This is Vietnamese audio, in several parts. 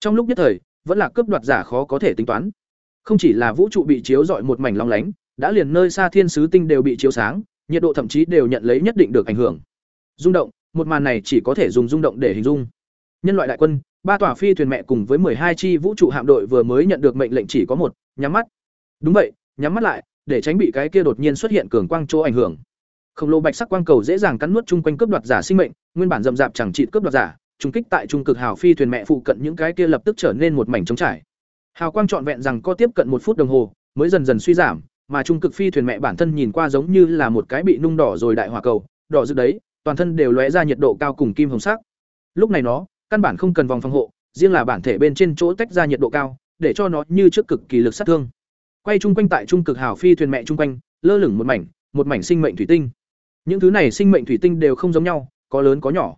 Trong lúc nhất thời, vẫn là cướp đoạt giả khó có thể tính toán. Không chỉ là vũ trụ bị chiếu rọi một mảnh long lánh, đã liền nơi xa thiên sứ tinh đều bị chiếu sáng, nhiệt độ thậm chí đều nhận lấy nhất định được ảnh hưởng. Rung động, một màn này chỉ có thể dùng rung động để hình dung. Nhân loại đại quân, ba tòa phi thuyền mẹ cùng với hai chi vũ trụ hạm đội vừa mới nhận được mệnh lệnh chỉ có một, nhắm mắt. Đúng vậy, nhắm mắt lại, để tránh bị cái kia đột nhiên xuất hiện cường quang chỗ ảnh hưởng. Khổng lồ bạch sắc quang cầu dễ dàng cắn nuốt chung quanh cướp đoạt giả sinh mệnh, nguyên bản rậm rạp chẳng trị cướp đoạt giả, trùng kích tại trung cực hào phi thuyền mẹ phụ cận những cái kia lập tức trở nên một mảnh trống trải. Hào quang trọn vẹn rằng có tiếp cận một phút đồng hồ, mới dần dần suy giảm, mà trung cực phi thuyền mẹ bản thân nhìn qua giống như là một cái bị nung đỏ rồi đại hỏa cầu, đỏ rực đấy, toàn thân đều lóe ra nhiệt độ cao cùng kim hồng sắc. Lúc này nó, căn bản không cần vòng phòng hộ, riêng là bản thể bên trên chỗ tách ra nhiệt độ cao, để cho nó như trước cực kỳ lực sát thương. Quay chung quanh tại trung cực hào phi thuyền mẹ chung quanh, lơ lửng một mảnh, một mảnh sinh mệnh thủy tinh. Những thứ này sinh mệnh thủy tinh đều không giống nhau, có lớn có nhỏ.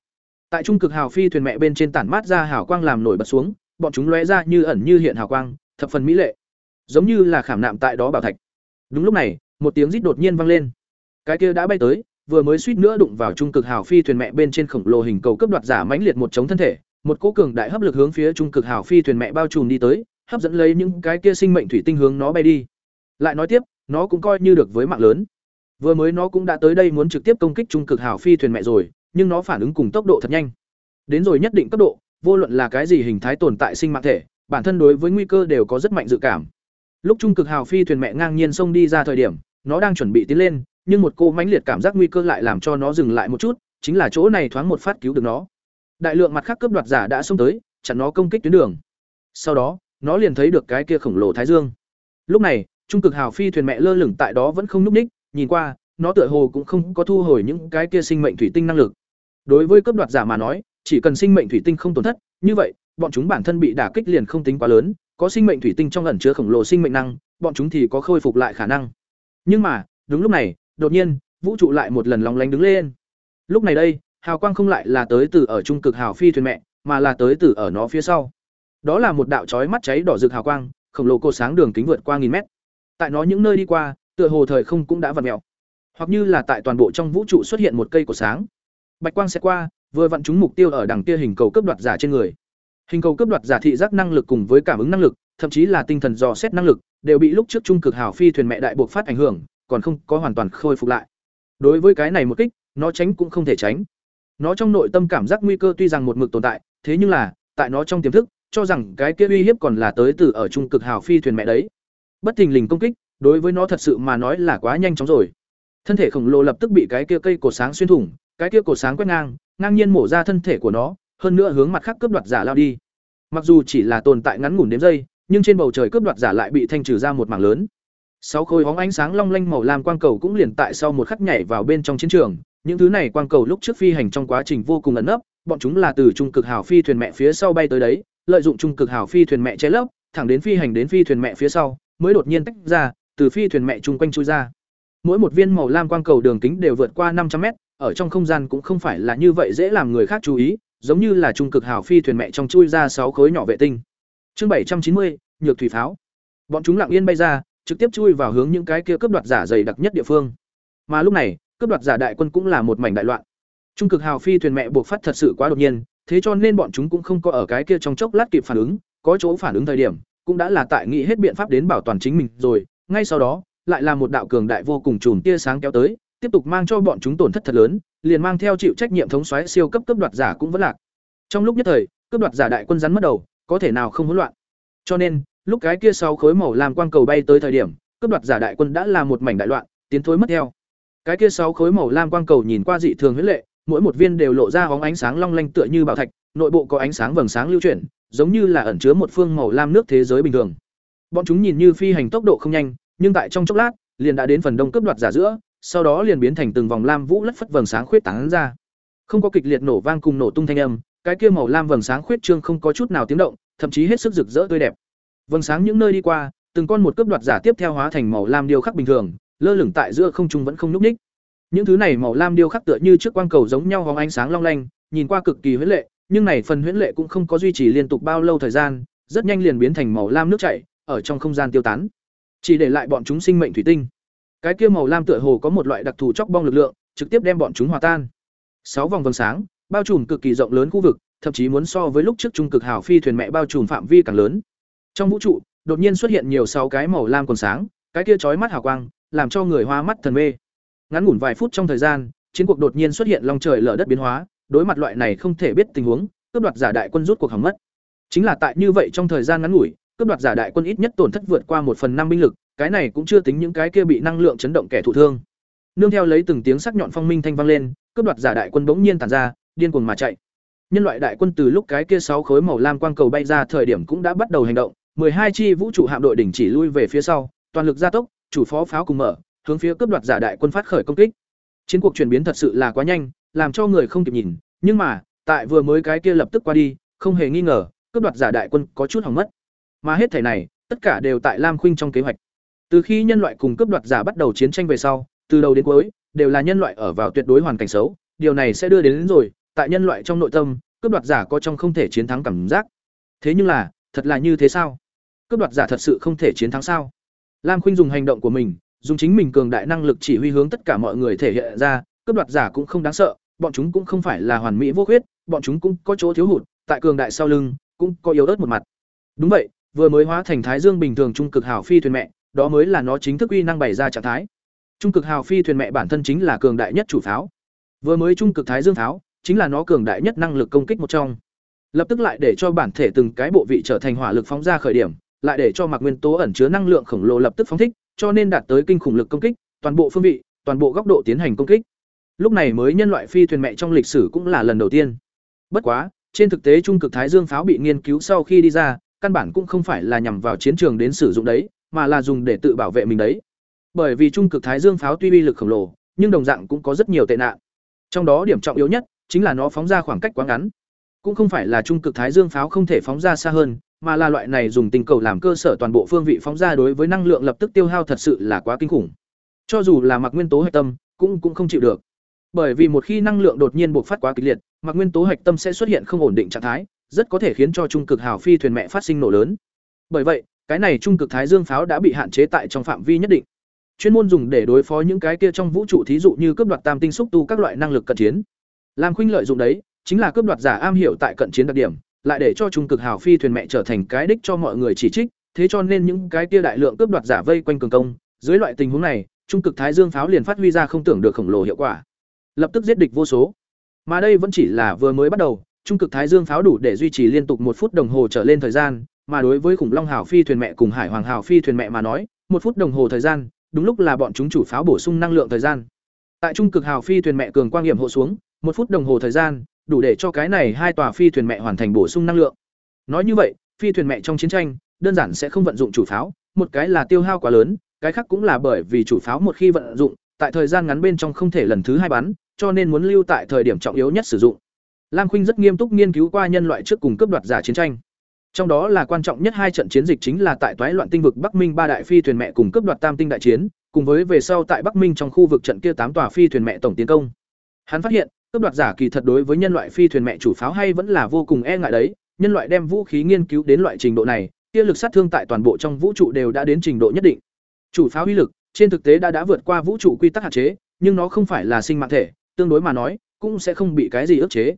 Tại trung cực hào phi thuyền mẹ bên trên tản mát ra hào quang làm nổi bật xuống, bọn chúng lóe ra như ẩn như hiện hào quang, thập phần mỹ lệ, giống như là khảm nạm tại đó bảo thạch. Đúng lúc này, một tiếng rít đột nhiên vang lên. Cái kia đã bay tới, vừa mới suýt nữa đụng vào trung cực hào phi thuyền mẹ bên trên khổng lồ hình cầu cấp đoạt giả mãnh liệt một chống thân thể, một cỗ cường đại hấp lực hướng phía trung cực hào phi thuyền mẹ bao trùm đi tới, hấp dẫn lấy những cái kia sinh mệnh thủy tinh hướng nó bay đi. Lại nói tiếp, nó cũng coi như được với mạng lớn. Vừa mới nó cũng đã tới đây muốn trực tiếp công kích trung cực hào phi thuyền mẹ rồi, nhưng nó phản ứng cùng tốc độ thật nhanh. Đến rồi nhất định cấp độ, vô luận là cái gì hình thái tồn tại sinh mạng thể, bản thân đối với nguy cơ đều có rất mạnh dự cảm. Lúc trung cực hào phi thuyền mẹ ngang nhiên xông đi ra thời điểm, nó đang chuẩn bị tiến lên, nhưng một cô mãnh liệt cảm giác nguy cơ lại làm cho nó dừng lại một chút, chính là chỗ này thoáng một phát cứu được nó. Đại lượng mặt khác cướp đoạt giả đã xông tới, chặn nó công kích tuyến đường. Sau đó, nó liền thấy được cái kia khổng lồ thái dương. Lúc này, trung cực hào phi thuyền mẹ lơ lửng tại đó vẫn không nhúc nhích, nhìn qua, nó tựa hồ cũng không có thu hồi những cái kia sinh mệnh thủy tinh năng lực. Đối với cấp đoạt giả mà nói, chỉ cần sinh mệnh thủy tinh không tổn thất, như vậy, bọn chúng bản thân bị đả kích liền không tính quá lớn, có sinh mệnh thủy tinh trong ẩn chứa khổng lồ sinh mệnh năng, bọn chúng thì có khôi phục lại khả năng. Nhưng mà, đúng lúc này, đột nhiên, vũ trụ lại một lần lóng lánh đứng lên. Lúc này đây, hào quang không lại là tới từ ở trung cực hào phi thuyền mẹ, mà là tới từ ở nó phía sau. Đó là một đạo chói mắt cháy đỏ rực hào quang, khổng lồ cô sáng đường kính vượt qua nghìn mét. Tại nó những nơi đi qua, tựa hồ thời không cũng đã vặn mèo. Hoặc như là tại toàn bộ trong vũ trụ xuất hiện một cây cổ sáng. Bạch quang sẽ qua, vừa vặn chúng mục tiêu ở đằng kia hình cầu cấp đoạt giả trên người. Hình cầu cấp đoạt giả thị giác năng lực cùng với cảm ứng năng lực, thậm chí là tinh thần dò xét năng lực, đều bị lúc trước trung cực hào phi thuyền mẹ đại buộc phát ảnh hưởng, còn không có hoàn toàn khôi phục lại. Đối với cái này một kích, nó tránh cũng không thể tránh. Nó trong nội tâm cảm giác nguy cơ tuy rằng một mực tồn tại, thế nhưng là, tại nó trong tiềm thức, cho rằng cái kia uy hiếp còn là tới từ ở trung cực hào phi thuyền mẹ đấy. Bất thình lình công kích, đối với nó thật sự mà nói là quá nhanh chóng rồi. Thân thể khổng lồ lập tức bị cái kia cây cột sáng xuyên thủng, cái kia cổ sáng quét ngang, ngang nhiên mổ ra thân thể của nó, hơn nữa hướng mặt khác cướp đoạt giả lao đi. Mặc dù chỉ là tồn tại ngắn ngủn đếm giây, nhưng trên bầu trời cướp đoạt giả lại bị thanh trừ ra một mảng lớn. Sáu khối hóng ánh sáng long lanh màu lam quang cầu cũng liền tại sau một khắc nhảy vào bên trong chiến trường, những thứ này quang cầu lúc trước phi hành trong quá trình vô cùng ẩn nấp, bọn chúng là từ trung cực hào phi thuyền mẹ phía sau bay tới đấy, lợi dụng trung cực hào phi thuyền mẹ che lấp, thẳng đến phi hành đến phi thuyền mẹ phía sau, mới đột nhiên tách ra, từ phi thuyền mẹ chung quanh chui ra. Mỗi một viên màu lam quang cầu đường kính đều vượt qua năm trăm mét, ở trong không gian cũng không phải là như vậy dễ làm người khác chú ý, giống như là trung cực hào phi thuyền mẹ trong chui ra sáu khối nhỏ vệ tinh. Chương bảy trăm chín mươi, nhược thủy pháo. Bọn chúng lặng yên bay ra, trực tiếp chui vào hướng những cái kia cướp đoạt giả dày đặc nhất địa phương. Mà lúc này, cướp đoạt giả đại quân cũng là một mảnh đại loạn. Trung cực hào phi thuyền mẹ buộc phát thật sự quá đột nhiên, thế cho nên bọn chúng cũng không có ở cái kia trong chốc lát kịp phản ứng, có chỗ phản ứng thời điểm, cũng đã là tại nghĩ hết biện pháp đến bảo toàn chính mình rồi, ngay sau đó, lại là một đạo cường đại vô cùng chùm tia sáng kéo tới, tiếp tục mang cho bọn chúng tổn thất thật lớn, liền mang theo chịu trách nhiệm thống soái siêu cấp cấp đoạt giả cũng vẫn lạc. Trong lúc nhất thời, cấp đoạt giả đại quân rắn mất đầu, có thể nào không hỗn loạn. Cho nên, lúc cái kia sáu khối màu làm quang cầu bay tới thời điểm, cấp đoạt giả đại quân đã là một mảnh đại loạn, tiến thối mất theo. Cái kia sáu khối màu lam quang cầu nhìn qua dị thường huyết lệ, mỗi một viên đều lộ ra bóng ánh sáng long lanh tựa như bảo thạch, nội bộ có ánh sáng vầng sáng lưu chuyển, giống như là ẩn chứa một phương màu lam nước thế giới bình thường. Bọn chúng nhìn như phi hành tốc độ không nhanh, nhưng tại trong chốc lát, liền đã đến phần đông cấp đoạt giả giữa, sau đó liền biến thành từng vòng lam vũ lất phất vầng sáng khuyết tán ra. Không có kịch liệt nổ vang cùng nổ tung thanh âm, cái kia màu lam vầng sáng khuyết trương không có chút nào tiếng động, thậm chí hết sức rực rỡ tươi đẹp. Vầng sáng những nơi đi qua, từng con một cướp đoạt giả tiếp theo hóa thành màu lam điêu khắc bình thường, lơ lửng tại giữa không trung vẫn không nhúc nhích. Những thứ này màu lam điêu khắc tựa như trước quang cầu giống nhau hóng ánh sáng long lanh, nhìn qua cực kỳ huyễn lệ, nhưng này phần huyễn lệ cũng không có duy trì liên tục bao lâu thời gian, rất nhanh liền biến thành màu lam nước chảy, ở trong không gian tiêu tán. Chỉ để lại bọn chúng sinh mệnh thủy tinh. Cái kia màu lam tựa hồ có một loại đặc thù chóc bong lực lượng, trực tiếp đem bọn chúng hòa tan. Sáu vòng vầng sáng, bao trùm cực kỳ rộng lớn khu vực, thậm chí muốn so với lúc trước trung cực hào phi thuyền mẹ bao trùm phạm vi càng lớn. Trong vũ trụ, đột nhiên xuất hiện nhiều sáu cái màu lam còn sáng, cái kia chói mắt hào quang, làm cho người hoa mắt thần mê. Ngắn ngủn vài phút trong thời gian, chiến cuộc đột nhiên xuất hiện long trời lở đất biến hóa, đối mặt loại này không thể biết tình huống, cướp đoạt giả đại quân rút cuộc hỏng mất. Chính là tại như vậy trong thời gian ngắn ngủi, cướp đoạt giả đại quân ít nhất tổn thất vượt qua một phần năm binh lực, cái này cũng chưa tính những cái kia bị năng lượng chấn động kẻ thụ thương. Nương theo lấy từng tiếng sắc nhọn phong minh thanh vang lên, cướp đoạt giả đại quân bỗng nhiên tản ra, điên cuồng mà chạy. Nhân loại đại quân từ lúc cái kia sáu khối màu lam quang cầu bay ra thời điểm cũng đã bắt đầu hành động, hai chi vũ trụ hạm đội đỉnh chỉ lui về phía sau, toàn lực gia tốc, chủ phó pháo cùng mở, hướng phía cướp đoạt giả đại quân phát khởi công kích. Chiến cuộc chuyển biến thật sự là quá nhanh, làm cho người không kịp nhìn, nhưng mà, tại vừa mới cái kia lập tức qua đi, không hề nghi ngờ, cướp đoạt giả đại quân có chút hỏng mất. Mà hết thảy này, tất cả đều tại Lam Khuynh trong kế hoạch. Từ khi nhân loại cùng cướp đoạt giả bắt đầu chiến tranh về sau, từ đầu đến cuối, đều là nhân loại ở vào tuyệt đối hoàn cảnh xấu, điều này sẽ đưa đến, đến rồi, tại nhân loại trong nội tâm, cướp đoạt giả có trong không thể chiến thắng cảm giác. Thế nhưng là, thật là như thế sao? Cướp đoạt giả thật sự không thể chiến thắng sao? Lam Khuynh dùng hành động của mình, dùng chính mình cường đại năng lực chỉ huy hướng tất cả mọi người thể hiện ra, cướp đoạt giả cũng không đáng sợ, bọn chúng cũng không phải là hoàn mỹ vô khuyết, bọn chúng cũng có chỗ thiếu hụt, tại cường đại sau lưng, cũng có yếu ớt một mặt. Đúng vậy, vừa mới hóa thành Thái Dương bình thường trung cực hảo phi thuyền mẹ, đó mới là nó chính thức uy năng bày ra trạng thái. Trung cực hào phi thuyền mẹ bản thân chính là cường đại nhất chủ pháo. Vừa mới trung cực Thái Dương pháo, chính là nó cường đại nhất năng lực công kích một trong. Lập tức lại để cho bản thể từng cái bộ vị trở thành hỏa lực phóng ra khởi điểm, lại để cho mặc nguyên tố ẩn chứa năng lượng khổng lồ lập tức phóng thích, cho nên đạt tới kinh khủng lực công kích, toàn bộ phương vị, toàn bộ góc độ tiến hành công kích. Lúc này mới nhân loại phi thuyền mẹ trong lịch sử cũng là lần đầu tiên. Bất quá, trên thực tế trung cực thái dương pháo bị nghiên cứu sau khi đi ra, căn bản cũng không phải là nhằm vào chiến trường đến sử dụng đấy, mà là dùng để tự bảo vệ mình đấy. Bởi vì trung cực thái dương pháo tuy uy lực khổng lồ, nhưng đồng dạng cũng có rất nhiều tệ nạn. Trong đó điểm trọng yếu nhất chính là nó phóng ra khoảng cách quá ngắn. Cũng không phải là trung cực thái dương pháo không thể phóng ra xa hơn, mà là loại này dùng tình cầu làm cơ sở toàn bộ phương vị phóng ra đối với năng lượng lập tức tiêu hao thật sự là quá kinh khủng. Cho dù là mặc nguyên tố hạch tâm, cũng cũng không chịu được. Bởi vì một khi năng lượng đột nhiên bộc phát quá kịch liệt, mặc nguyên tố hạch tâm sẽ xuất hiện không ổn định trạng thái, rất có thể khiến cho trung cực hào phi thuyền mẹ phát sinh nổ lớn. Bởi vậy, cái này trung cực thái dương pháo đã bị hạn chế tại trong phạm vi nhất định. Chuyên môn dùng để đối phó những cái kia trong vũ trụ thí dụ như cướp đoạt tam tinh xúc tu các loại năng lực cận chiến. Lam Khuynh lợi dụng đấy, chính là cướp đoạt giả am hiểu tại cận chiến đặc điểm, lại để cho trung cực hào phi thuyền mẹ trở thành cái đích cho mọi người chỉ trích, thế cho nên những cái kia đại lượng cướp đoạt giả vây quanh cường công, dưới loại tình huống này, trung cực thái dương pháo liền phát huy ra không tưởng được khổng lồ hiệu quả. Lập tức giết địch vô số. Mà đây vẫn chỉ là vừa mới bắt đầu, trung cực thái dương pháo đủ để duy trì liên tục một phút đồng hồ trở lên thời gian, mà đối với khủng long hào phi thuyền mẹ cùng hải hoàng hào phi thuyền mẹ mà nói, một phút đồng hồ thời gian, đúng lúc là bọn chúng chủ pháo bổ sung năng lượng thời gian. Tại trung cực hào phi thuyền mẹ cường quang hiểm hộ xuống, một phút đồng hồ thời gian, đủ để cho cái này hai tòa phi thuyền mẹ hoàn thành bổ sung năng lượng. Nói như vậy, phi thuyền mẹ trong chiến tranh, đơn giản sẽ không vận dụng chủ pháo, một cái là tiêu hao quá lớn, cái khác cũng là bởi vì chủ pháo một khi vận dụng, tại thời gian ngắn bên trong không thể lần thứ hai bắn, cho nên muốn lưu tại thời điểm trọng yếu nhất sử dụng. Lam Khuynh rất nghiêm túc nghiên cứu qua nhân loại trước cùng cướp đoạt giả chiến tranh. Trong đó là quan trọng nhất hai trận chiến dịch chính là tại toái loạn tinh vực Bắc Minh ba đại phi thuyền mẹ cùng cướp đoạt tam tinh đại chiến, cùng với về sau tại Bắc Minh trong khu vực trận kia tám tòa phi thuyền mẹ tổng tiến công. Hắn phát hiện, cướp đoạt giả kỳ thật đối với nhân loại phi thuyền mẹ chủ pháo hay vẫn là vô cùng e ngại đấy, nhân loại đem vũ khí nghiên cứu đến loại trình độ này, kia lực sát thương tại toàn bộ trong vũ trụ đều đã đến trình độ nhất định. Chủ pháo uy lực, trên thực tế đã đã vượt qua vũ trụ quy tắc hạn chế, nhưng nó không phải là sinh mạng thể, tương đối mà nói, cũng sẽ không bị cái gì ức chế.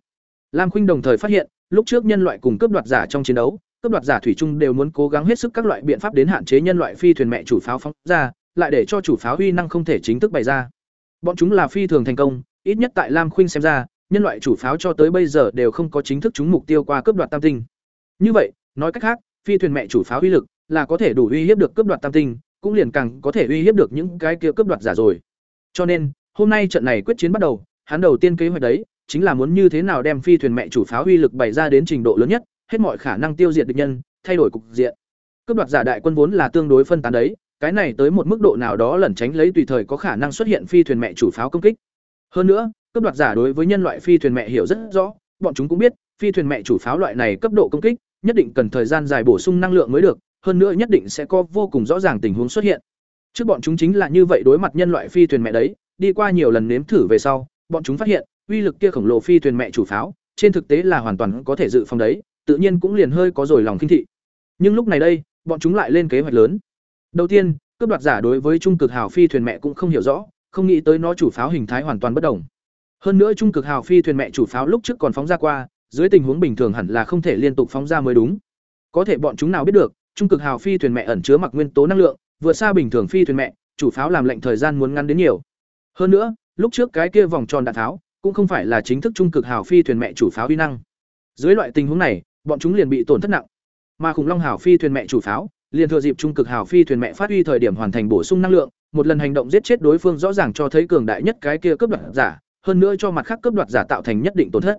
Lam Khuynh đồng thời phát hiện, lúc trước nhân loại cùng cướp đoạt giả trong chiến đấu, cướp đoạt giả thủy chung đều muốn cố gắng hết sức các loại biện pháp đến hạn chế nhân loại phi thuyền mẹ chủ pháo phóng ra, lại để cho chủ pháo uy năng không thể chính thức bày ra. Bọn chúng là phi thường thành công, ít nhất tại Lam Khuynh xem ra, nhân loại chủ pháo cho tới bây giờ đều không có chính thức trúng mục tiêu qua cướp đoạt tam tinh. Như vậy, nói cách khác, phi thuyền mẹ chủ pháo uy lực là có thể đủ uy hiếp được cướp đoạt tam tinh, cũng liền càng có thể uy hiếp được những cái kia cướp đoạt giả rồi. Cho nên, hôm nay trận này quyết chiến bắt đầu, hắn đầu tiên kế hoạch đấy chính là muốn như thế nào đem phi thuyền mẹ chủ pháo uy lực bày ra đến trình độ lớn nhất, hết mọi khả năng tiêu diệt địch nhân, thay đổi cục diện. Cướp đoạt giả đại quân vốn là tương đối phân tán đấy, cái này tới một mức độ nào đó lẩn tránh lấy tùy thời có khả năng xuất hiện phi thuyền mẹ chủ pháo công kích. Hơn nữa, cướp đoạt giả đối với nhân loại phi thuyền mẹ hiểu rất rõ, bọn chúng cũng biết, phi thuyền mẹ chủ pháo loại này cấp độ công kích, nhất định cần thời gian dài bổ sung năng lượng mới được, hơn nữa nhất định sẽ có vô cùng rõ ràng tình huống xuất hiện. Trước bọn chúng chính là như vậy đối mặt nhân loại phi thuyền mẹ đấy, đi qua nhiều lần nếm thử về sau, bọn chúng phát hiện, uy lực kia khổng lồ phi thuyền mẹ chủ pháo, trên thực tế là hoàn toàn có thể dự phòng đấy, tự nhiên cũng liền hơi có rồi lòng kinh thị. Nhưng lúc này đây, bọn chúng lại lên kế hoạch lớn. Đầu tiên, cướp đoạt giả đối với trung cực hào phi thuyền mẹ cũng không hiểu rõ, không nghĩ tới nó chủ pháo hình thái hoàn toàn bất đồng. Hơn nữa trung cực hào phi thuyền mẹ chủ pháo lúc trước còn phóng ra qua, dưới tình huống bình thường hẳn là không thể liên tục phóng ra mới đúng. Có thể bọn chúng nào biết được, trung cực hào phi thuyền mẹ ẩn chứa mặc nguyên tố năng lượng, vượt xa bình thường phi thuyền mẹ, chủ pháo làm lệnh thời gian muốn ngắn đến nhiều. Hơn nữa, lúc trước cái kia vòng tròn đạn tháo cũng không phải là chính thức trung cực hào phi thuyền mẹ chủ pháo uy năng. Dưới loại tình huống này, bọn chúng liền bị tổn thất nặng. Mà khủng long Hảo phi thuyền mẹ chủ pháo, liền thừa dịp trung cực Hảo phi thuyền mẹ phát huy thời điểm hoàn thành bổ sung năng lượng, một lần hành động giết chết đối phương rõ ràng cho thấy cường đại nhất cái kia cướp đoạt giả, hơn nữa cho mặt khác cướp đoạt giả tạo thành nhất định tổn thất.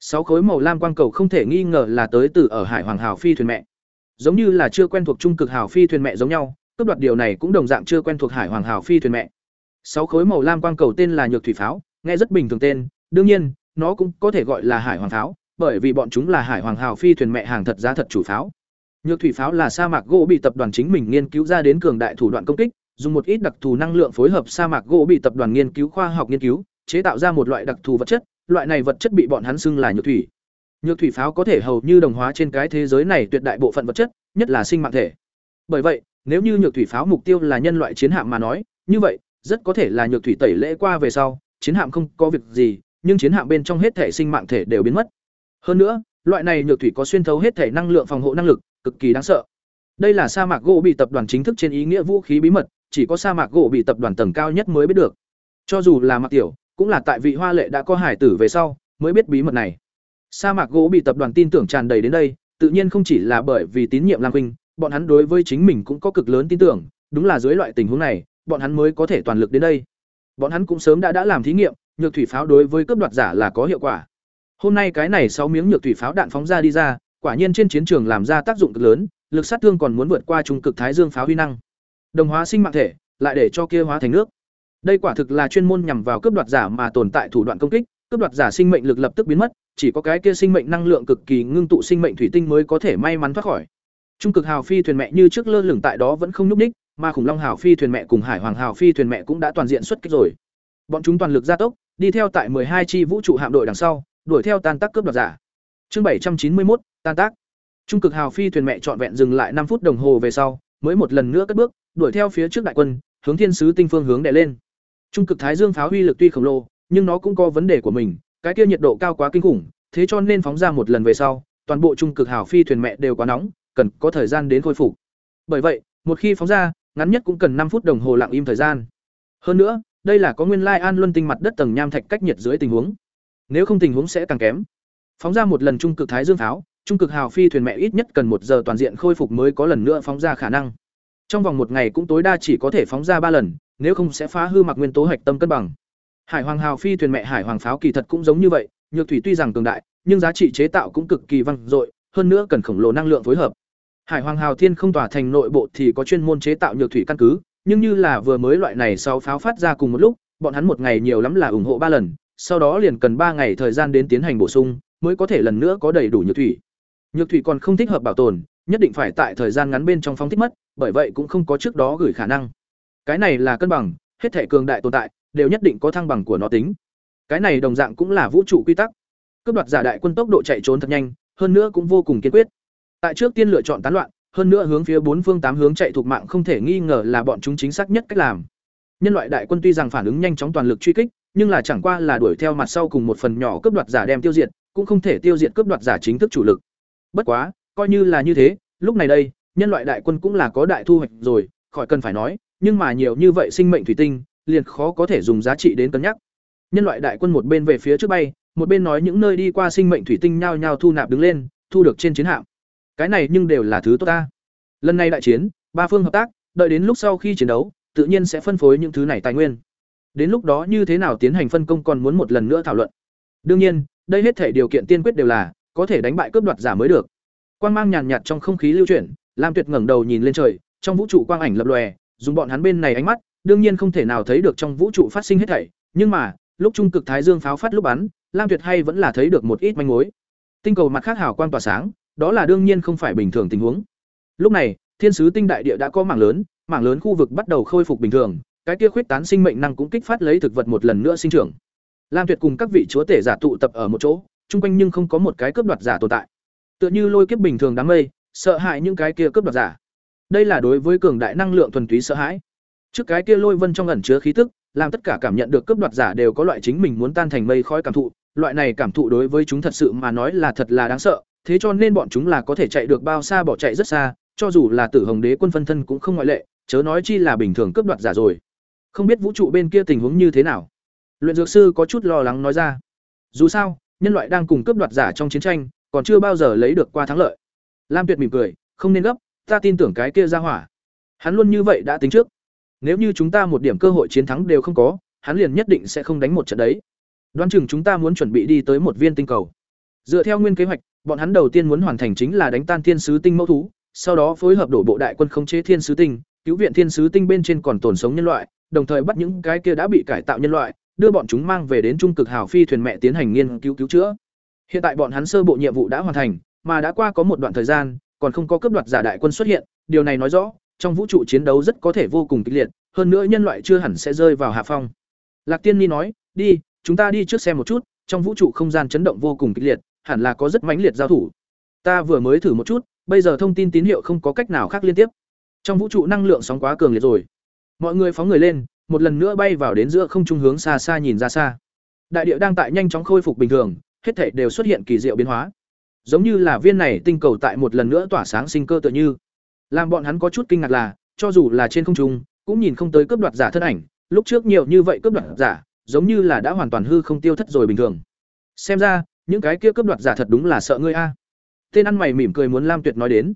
Sáu khối màu lam quang cầu không thể nghi ngờ là tới từ ở Hải Hoàng Hảo phi thuyền mẹ. Giống như là chưa quen thuộc trung cực Hảo phi thuyền mẹ giống nhau, cướp đoạt điều này cũng đồng dạng chưa quen thuộc Hải Hoàng Hảo phi thuyền mẹ. Sáu khối màu lam quang cầu tên là Nhược thủy pháo, nghe rất bình thường tên, đương nhiên, nó cũng có thể gọi là Hải Hoàng pháo, bởi vì bọn chúng là Hải Hoàng Hào phi thuyền mẹ hàng thật giá thật chủ pháo. Nhược thủy pháo là sa mạc gỗ bị tập đoàn chính mình nghiên cứu ra đến cường đại thủ đoạn công kích, dùng một ít đặc thù năng lượng phối hợp sa mạc gỗ bị tập đoàn nghiên cứu khoa học nghiên cứu, chế tạo ra một loại đặc thù vật chất, loại này vật chất bị bọn hắn xưng là nhược thủy. Nhược thủy pháo có thể hầu như đồng hóa trên cái thế giới này tuyệt đại bộ phận vật chất, nhất là sinh mạng thể. Bởi vậy, nếu như nhược thủy pháo mục tiêu là nhân loại chiến hạm mà nói, như vậy, rất có thể là nhược thủy tẩy lễ qua về sau, chiến hạm không có việc gì, nhưng chiến hạm bên trong hết thể sinh mạng thể đều biến mất. Hơn nữa, loại này nhược thủy có xuyên thấu hết thể năng lượng phòng hộ năng lực, cực kỳ đáng sợ. Đây là sa mạc gỗ bị tập đoàn chính thức trên ý nghĩa vũ khí bí mật, chỉ có sa mạc gỗ bị tập đoàn tầng cao nhất mới biết được. Cho dù là Mạc Tiểu, cũng là tại vị Hoa Lệ đã có hải tử về sau, mới biết bí mật này. Sa mạc gỗ bị tập đoàn tin tưởng tràn đầy đến đây, tự nhiên không chỉ là bởi vì tín nhiệm Lam Huynh, bọn hắn đối với chính mình cũng có cực lớn tin tưởng, đúng là dưới loại tình huống này, bọn hắn mới có thể toàn lực đến đây. Bọn hắn cũng sớm đã đã làm thí nghiệm, nhược thủy pháo đối với cướp đoạt giả là có hiệu quả. Hôm nay cái này sáu miếng nhược thủy pháo đạn phóng ra đi ra, quả nhiên trên chiến trường làm ra tác dụng cực lớn, lực sát thương còn muốn vượt qua trung cực thái dương pháo huy năng. Đồng hóa sinh mạng thể, lại để cho kia hóa thành nước. Đây quả thực là chuyên môn nhằm vào cướp đoạt giả mà tồn tại thủ đoạn công kích, cướp đoạt giả sinh mệnh lực lập tức biến mất, chỉ có cái kia sinh mệnh năng lượng cực kỳ ngưng tụ sinh mệnh thủy tinh mới có thể may mắn thoát khỏi. Trung cực hào phi thuyền mẹ như trước lơ lửng tại đó vẫn không nhúc ních, mà khủng long hào phi thuyền mẹ cùng hải hoàng hào phi thuyền mẹ cũng đã toàn diện xuất kích rồi. Bọn chúng toàn lực gia tốc, đi theo tại hai chi vũ trụ hạm đội đằng sau, đuổi theo tan tác cướp đoạt giả. Chương bảy trăm chín mươi một tan tác. Trung cực hào phi thuyền mẹ trọn vẹn dừng lại năm phút đồng hồ về sau, mới một lần nữa cất bước, đuổi theo phía trước đại quân, hướng thiên sứ tinh phương hướng đè lên. Trung cực thái dương pháo huy lực tuy khổng lồ, nhưng nó cũng có vấn đề của mình, cái kia nhiệt độ cao quá kinh khủng, thế cho nên phóng ra một lần về sau, toàn bộ trung cực hào phi thuyền mẹ đều quá nóng, cần có thời gian đến khôi phục. Bởi vậy, một khi phóng ra, ngắn nhất cũng cần năm phút đồng hồ lặng im thời gian. Hơn nữa, đây là có nguyên lai an luân tinh mặt đất tầng nham thạch cách nhiệt dưới tình huống. Nếu không tình huống sẽ càng kém. Phóng ra một lần trung cực thái dương pháo, trung cực hào phi thuyền mẹ ít nhất cần một giờ toàn diện khôi phục mới có lần nữa phóng ra khả năng. Trong vòng một ngày cũng tối đa chỉ có thể phóng ra ba lần, nếu không sẽ phá hư mặc nguyên tố hạch tâm cân bằng. Hải Hoàng Hào phi thuyền mẹ Hải Hoàng pháo kỳ thật cũng giống như vậy, nhược thủy tuy rằng cường đại, nhưng giá trị chế tạo cũng cực kỳ vang dội, hơn nữa cần khổng lồ năng lượng phối hợp. Hải Hoàng Hào Thiên không tỏa thành nội bộ thì có chuyên môn chế tạo nhược thủy căn cứ, nhưng như là vừa mới loại này sau pháo phát ra cùng một lúc, bọn hắn một ngày nhiều lắm là ủng hộ ba lần, sau đó liền cần ba ngày thời gian đến tiến hành bổ sung, mới có thể lần nữa có đầy đủ nhược thủy. Nhược thủy còn không thích hợp bảo tồn, nhất định phải tại thời gian ngắn bên trong phóng thích mất, bởi vậy cũng không có trước đó gửi khả năng. Cái này là cân bằng, hết thể cường đại tồn tại đều nhất định có thăng bằng của nó tính. Cái này đồng dạng cũng là vũ trụ quy tắc. Cướp đoạt giả đại quân tốc độ chạy trốn thật nhanh, hơn nữa cũng vô cùng kiên quyết. Tại trước tiên lựa chọn tán loạn, hơn nữa hướng phía bốn phương tám hướng chạy thuộc mạng không thể nghi ngờ là bọn chúng chính xác nhất cách làm. Nhân loại đại quân tuy rằng phản ứng nhanh chóng toàn lực truy kích, nhưng là chẳng qua là đuổi theo mặt sau cùng một phần nhỏ cướp đoạt giả đem tiêu diệt, cũng không thể tiêu diệt cướp đoạt giả chính thức chủ lực. Bất quá, coi như là như thế, lúc này đây, nhân loại đại quân cũng là có đại thu hoạch rồi, khỏi cần phải nói, nhưng mà nhiều như vậy sinh mệnh thủy tinh, liền khó có thể dùng giá trị đến cân nhắc. Nhân loại đại quân một bên về phía trước bay, một bên nói những nơi đi qua sinh mệnh thủy tinh nhao nhao thu nạp đứng lên, thu được trên chiến hạm. Cái này nhưng đều là thứ tốt ta. Lần này đại chiến, ba phương hợp tác, đợi đến lúc sau khi chiến đấu, tự nhiên sẽ phân phối những thứ này tài nguyên. Đến lúc đó như thế nào tiến hành phân công còn muốn một lần nữa thảo luận. Đương nhiên, đây hết thể điều kiện tiên quyết đều là có thể đánh bại cướp đoạt giả mới được. Quang mang nhàn nhạt trong không khí lưu chuyển, Lam Tuyệt ngẩng đầu nhìn lên trời, trong vũ trụ quang ảnh lập lòe, dùng bọn hắn bên này ánh mắt, đương nhiên không thể nào thấy được trong vũ trụ phát sinh hết thảy, nhưng mà, lúc trung cực thái dương pháo phát lúc bắn, Lam Tuyệt hay vẫn là thấy được một ít manh mối. Tinh cầu mặt khác hào quang tỏa sáng, đó là đương nhiên không phải bình thường tình huống. Lúc này, thiên sứ tinh đại địa đã có mảng lớn, mảng lớn khu vực bắt đầu khôi phục bình thường, cái kia khuyết tán sinh mệnh năng cũng kích phát lấy thực vật một lần nữa sinh trưởng. Lam Tuyệt cùng các vị chúa tể giả tụ tập ở một chỗ, chung quanh nhưng không có một cái cướp đoạt giả tồn tại. Tựa như lôi kiếp bình thường đám mây, sợ hãi những cái kia cướp đoạt giả. Đây là đối với cường đại năng lượng thuần túy sợ hãi. Trước cái kia lôi vân trong ẩn chứa khí tức, làm tất cả cảm nhận được cướp đoạt giả đều có loại chính mình muốn tan thành mây khói cảm thụ, loại này cảm thụ đối với chúng thật sự mà nói là thật là đáng sợ, thế cho nên bọn chúng là có thể chạy được bao xa bỏ chạy rất xa, cho dù là Tử Hồng Đế quân phân thân cũng không ngoại lệ, chớ nói chi là bình thường cướp đoạt giả rồi. Không biết vũ trụ bên kia tình huống như thế nào. Luyện dược sư có chút lo lắng nói ra. Dù sao, nhân loại đang cùng cướp đoạt giả trong chiến tranh, còn chưa bao giờ lấy được qua thắng lợi. Lam Tuyệt mỉm cười, không nên gấp, ta tin tưởng cái kia ra hỏa. Hắn luôn như vậy đã tính trước. Nếu như chúng ta một điểm cơ hội chiến thắng đều không có, hắn liền nhất định sẽ không đánh một trận đấy. Đoán chừng chúng ta muốn chuẩn bị đi tới một viên tinh cầu. Dựa theo nguyên kế hoạch, bọn hắn đầu tiên muốn hoàn thành chính là đánh tan thiên sứ tinh mẫu thú, sau đó phối hợp đổ bộ đại quân khống chế thiên sứ tinh, cứu viện thiên sứ tinh bên trên còn tồn sống nhân loại, đồng thời bắt những cái kia đã bị cải tạo nhân loại, đưa bọn chúng mang về đến trung cực hào phi thuyền mẹ tiến hành nghiên cứu cứu chữa. Hiện tại bọn hắn sơ bộ nhiệm vụ đã hoàn thành, mà đã qua có một đoạn thời gian, còn không có cấp đoạt giả đại quân xuất hiện, điều này nói rõ, trong vũ trụ chiến đấu rất có thể vô cùng kịch liệt, hơn nữa nhân loại chưa hẳn sẽ rơi vào hạ phong. Lạc Tiên Ni nói, "Đi, chúng ta đi trước xem một chút, trong vũ trụ không gian chấn động vô cùng kịch liệt, hẳn là có rất mãnh liệt giao thủ. Ta vừa mới thử một chút, bây giờ thông tin tín hiệu không có cách nào khác liên tiếp. Trong vũ trụ năng lượng sóng quá cường liệt rồi." Mọi người phóng người lên, một lần nữa bay vào đến giữa không trung hướng xa xa nhìn ra xa. Đại địa đang tại nhanh chóng khôi phục bình thường, hết thảy đều xuất hiện kỳ diệu biến hóa. Giống như là viên này tinh cầu tại một lần nữa tỏa sáng sinh cơ tựa như. Làm bọn hắn có chút kinh ngạc là, cho dù là trên không trung, cũng nhìn không tới cướp đoạt giả thân ảnh, lúc trước nhiều như vậy cướp đoạt giả, giống như là đã hoàn toàn hư không tiêu thất rồi bình thường. Xem ra, những cái kia cướp đoạt giả thật đúng là sợ ngươi a. Tên ăn mày mỉm cười muốn Lam Tuyệt nói đến.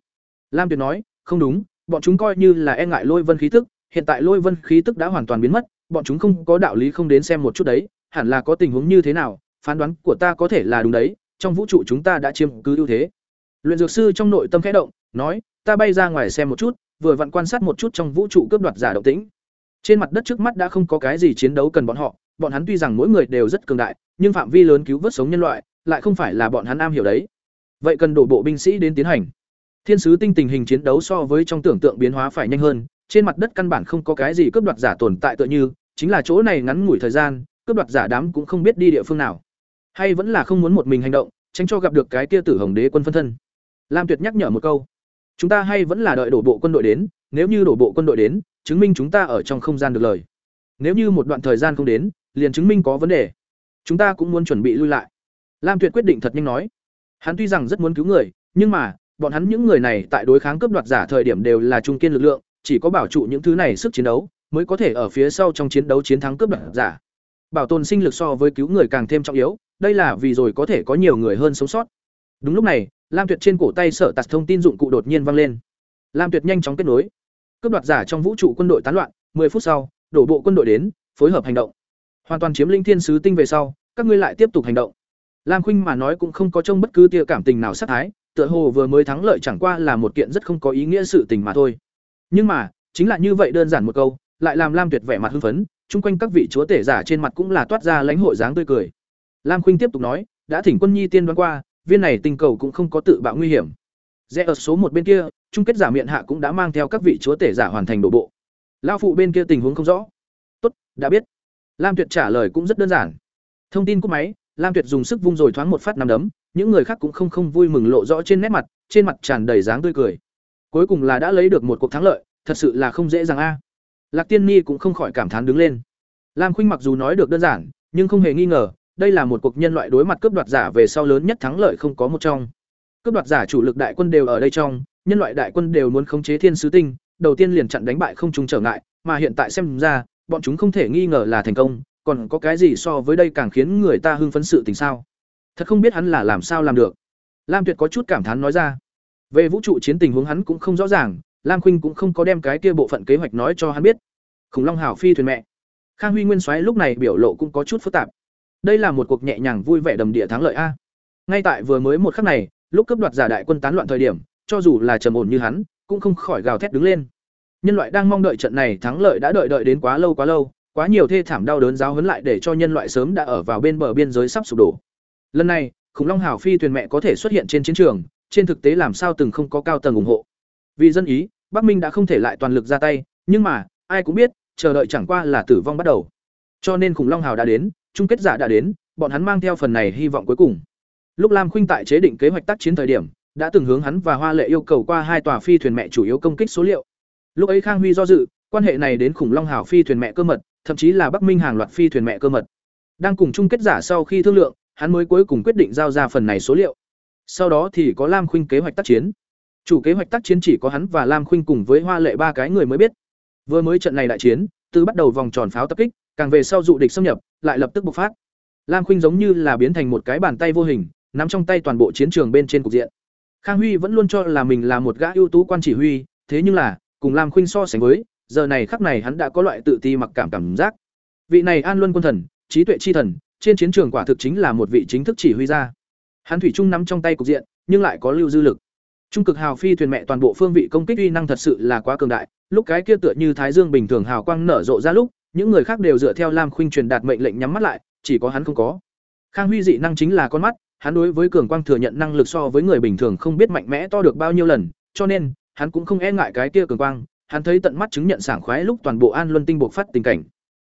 Lam Tuyệt nói, không đúng, bọn chúng coi như là e ngại lôi vân khí tức, hiện tại lôi vân khí tức đã hoàn toàn biến mất, bọn chúng không có đạo lý không đến xem một chút đấy, hẳn là có tình huống như thế nào, phán đoán của ta có thể là đúng đấy, trong vũ trụ chúng ta đã chiếm cứ ưu thế. Luyện dược sư trong nội tâm khẽ động, nói, ta bay ra ngoài xem một chút, vừa vặn quan sát một chút trong vũ trụ cướp đoạt giả động tĩnh. Trên mặt đất trước mắt đã không có cái gì chiến đấu cần bọn họ, bọn hắn tuy rằng mỗi người đều rất cường đại, nhưng phạm vi lớn cứu vớt sống nhân loại, lại không phải là bọn hắn am hiểu đấy. Vậy cần đổ bộ binh sĩ đến tiến hành. Thiên sứ tinh tình hình chiến đấu so với trong tưởng tượng biến hóa phải nhanh hơn, trên mặt đất căn bản không có cái gì cướp đoạt giả tồn tại tựa như, chính là chỗ này ngắn ngủi thời gian, cướp đoạt giả đám cũng không biết đi địa phương nào. Hay vẫn là không muốn một mình hành động, tránh cho gặp được cái kia Tử Hồng Đế quân phân thân. Lam Tuyệt nhắc nhở một câu. Chúng ta hay vẫn là đợi đổ bộ quân đội đến, nếu như đổ bộ quân đội đến, chứng minh chúng ta ở trong không gian được lời. Nếu như một đoạn thời gian không đến, liền chứng minh có vấn đề. Chúng ta cũng muốn chuẩn bị lui lại. Lam Tuyệt quyết định thật nhanh nói. Hắn tuy rằng rất muốn cứu người, nhưng mà, bọn hắn những người này tại đối kháng cướp đoạt giả thời điểm đều là trung kiên lực lượng, chỉ có bảo trụ những thứ này sức chiến đấu, mới có thể ở phía sau trong chiến đấu chiến thắng cướp đoạt giả. Bảo tồn sinh lực so với cứu người càng thêm trọng yếu, đây là vì rồi có thể có nhiều người hơn sống sót. Đúng lúc này, Lam Tuyệt trên cổ tay sở tạt thông tin dụng cụ đột nhiên vang lên. Lam Tuyệt nhanh chóng kết nối. Cướp đoạt giả trong vũ trụ quân đội tán loạn, 10 phút sau, đổ bộ quân đội đến, phối hợp hành động. Hoàn toàn chiếm linh thiên sứ tinh về sau, các ngươi lại tiếp tục hành động. Lam Khuynh mà nói cũng không có trông bất cứ tia cảm tình nào sát thái, tựa hồ vừa mới thắng lợi chẳng qua là một kiện rất không có ý nghĩa sự tình mà thôi. Nhưng mà, chính là như vậy đơn giản một câu, lại làm Lam Tuyệt vẻ mặt hưng phấn, chung quanh các vị chúa tể giả trên mặt cũng là toát ra lãnh hội dáng tươi cười. Lam Khuynh tiếp tục nói, đã thỉnh quân nhi tiên đoán qua, viên này tình cầu cũng không có tự bạo nguy hiểm. Rẽ ở số một bên kia, chung kết giả miệng hạ cũng đã mang theo các vị chúa tể giả hoàn thành đổ bộ. Lão phụ bên kia tình huống không rõ. Tốt, đã biết. Lam Tuyệt trả lời cũng rất đơn giản. Thông tin của máy, Lam Tuyệt dùng sức vung rồi thoáng một phát nắm đấm, những người khác cũng không không vui mừng lộ rõ trên nét mặt, trên mặt tràn đầy dáng tươi cười. Cuối cùng là đã lấy được một cuộc thắng lợi, thật sự là không dễ dàng a. Lạc Tiên Ni cũng không khỏi cảm thán đứng lên. Lam Khuynh mặc dù nói được đơn giản, nhưng không hề nghi ngờ, đây là một cuộc nhân loại đối mặt cướp đoạt giả về sau lớn nhất thắng lợi không có một trong. Cướp đoạt giả chủ lực đại quân đều ở đây trong, nhân loại đại quân đều muốn khống chế thiên sứ tinh, đầu tiên liền chặn đánh bại không chúng trở ngại, mà hiện tại xem ra, bọn chúng không thể nghi ngờ là thành công, còn có cái gì so với đây càng khiến người ta hưng phấn sự tình sao? Thật không biết hắn là làm sao làm được. Lam Tuyệt có chút cảm thán nói ra. Về vũ trụ chiến tình huống hắn cũng không rõ ràng, Lam Khuynh cũng không có đem cái kia bộ phận kế hoạch nói cho hắn biết. Khủng Long Hảo phi thuyền mẹ. Khang Huy Nguyên Soái lúc này biểu lộ cũng có chút phức tạp. Đây là một cuộc nhẹ nhàng vui vẻ đầm địa thắng lợi a. Ngay tại vừa mới một khắc này, lúc cấp đoạt giả đại quân tán loạn thời điểm, cho dù là trầm ổn như hắn, cũng không khỏi gào thét đứng lên. Nhân loại đang mong đợi trận này thắng lợi đã đợi đợi đến quá lâu quá lâu, quá nhiều thê thảm đau đớn giáo huấn lại để cho nhân loại sớm đã ở vào bên bờ biên giới sắp sụp đổ. Lần này, khủng long hào phi thuyền mẹ có thể xuất hiện trên chiến trường, trên thực tế làm sao từng không có cao tầng ủng hộ. Vì dân ý, Bắc Minh đã không thể lại toàn lực ra tay, nhưng mà, ai cũng biết, chờ đợi chẳng qua là tử vong bắt đầu. Cho nên khủng long hào đã đến, chung kết giả đã đến, bọn hắn mang theo phần này hy vọng cuối cùng. Lúc Lam Khuynh tại chế định kế hoạch tác chiến thời điểm, đã từng hướng hắn và Hoa Lệ yêu cầu qua hai tòa phi thuyền mẹ chủ yếu công kích số liệu. Lúc ấy Khang Huy do dự, quan hệ này đến khủng long hào phi thuyền mẹ cơ mật, thậm chí là Bắc Minh hàng loạt phi thuyền mẹ cơ mật. Đang cùng chung kết giả sau khi thương lượng, hắn mới cuối cùng quyết định giao ra phần này số liệu. Sau đó thì có Lam Khuynh kế hoạch tác chiến. Chủ kế hoạch tác chiến chỉ có hắn và Lam Khuynh cùng với Hoa Lệ ba cái người mới biết. Vừa mới trận này đại chiến, từ bắt đầu vòng tròn pháo tập kích, càng về sau dụ địch xâm nhập, lại lập tức bộc phát. Lam Khuynh giống như là biến thành một cái bàn tay vô hình, nắm trong tay toàn bộ chiến trường bên trên cục diện. Khang Huy vẫn luôn cho là mình là một gã ưu tú quan chỉ huy, thế nhưng là, cùng Lam Khuynh so sánh với, giờ này khắc này hắn đã có loại tự ti mặc cảm cảm giác. Vị này An Luân quân thần, trí tuệ chi thần, trên chiến trường quả thực chính là một vị chính thức chỉ huy gia. Hắn thủy chung nắm trong tay cục diện, nhưng lại có lưu dư lực. Trung cực hào phi thuyền mẹ toàn bộ phương vị công kích uy năng thật sự là quá cường đại, lúc cái kia tựa như thái dương bình thường hào quang nở rộ ra lúc, những người khác đều dựa theo Lam Khuynh truyền đạt mệnh lệnh nhắm mắt lại, chỉ có hắn không có. Khang Huy dị năng chính là con mắt, hắn đối với cường quang thừa nhận năng lực so với người bình thường không biết mạnh mẽ to được bao nhiêu lần, cho nên, hắn cũng không e ngại cái kia cường quang, hắn thấy tận mắt chứng nhận sảng khoái lúc toàn bộ An Luân tinh bộc phát tình cảnh.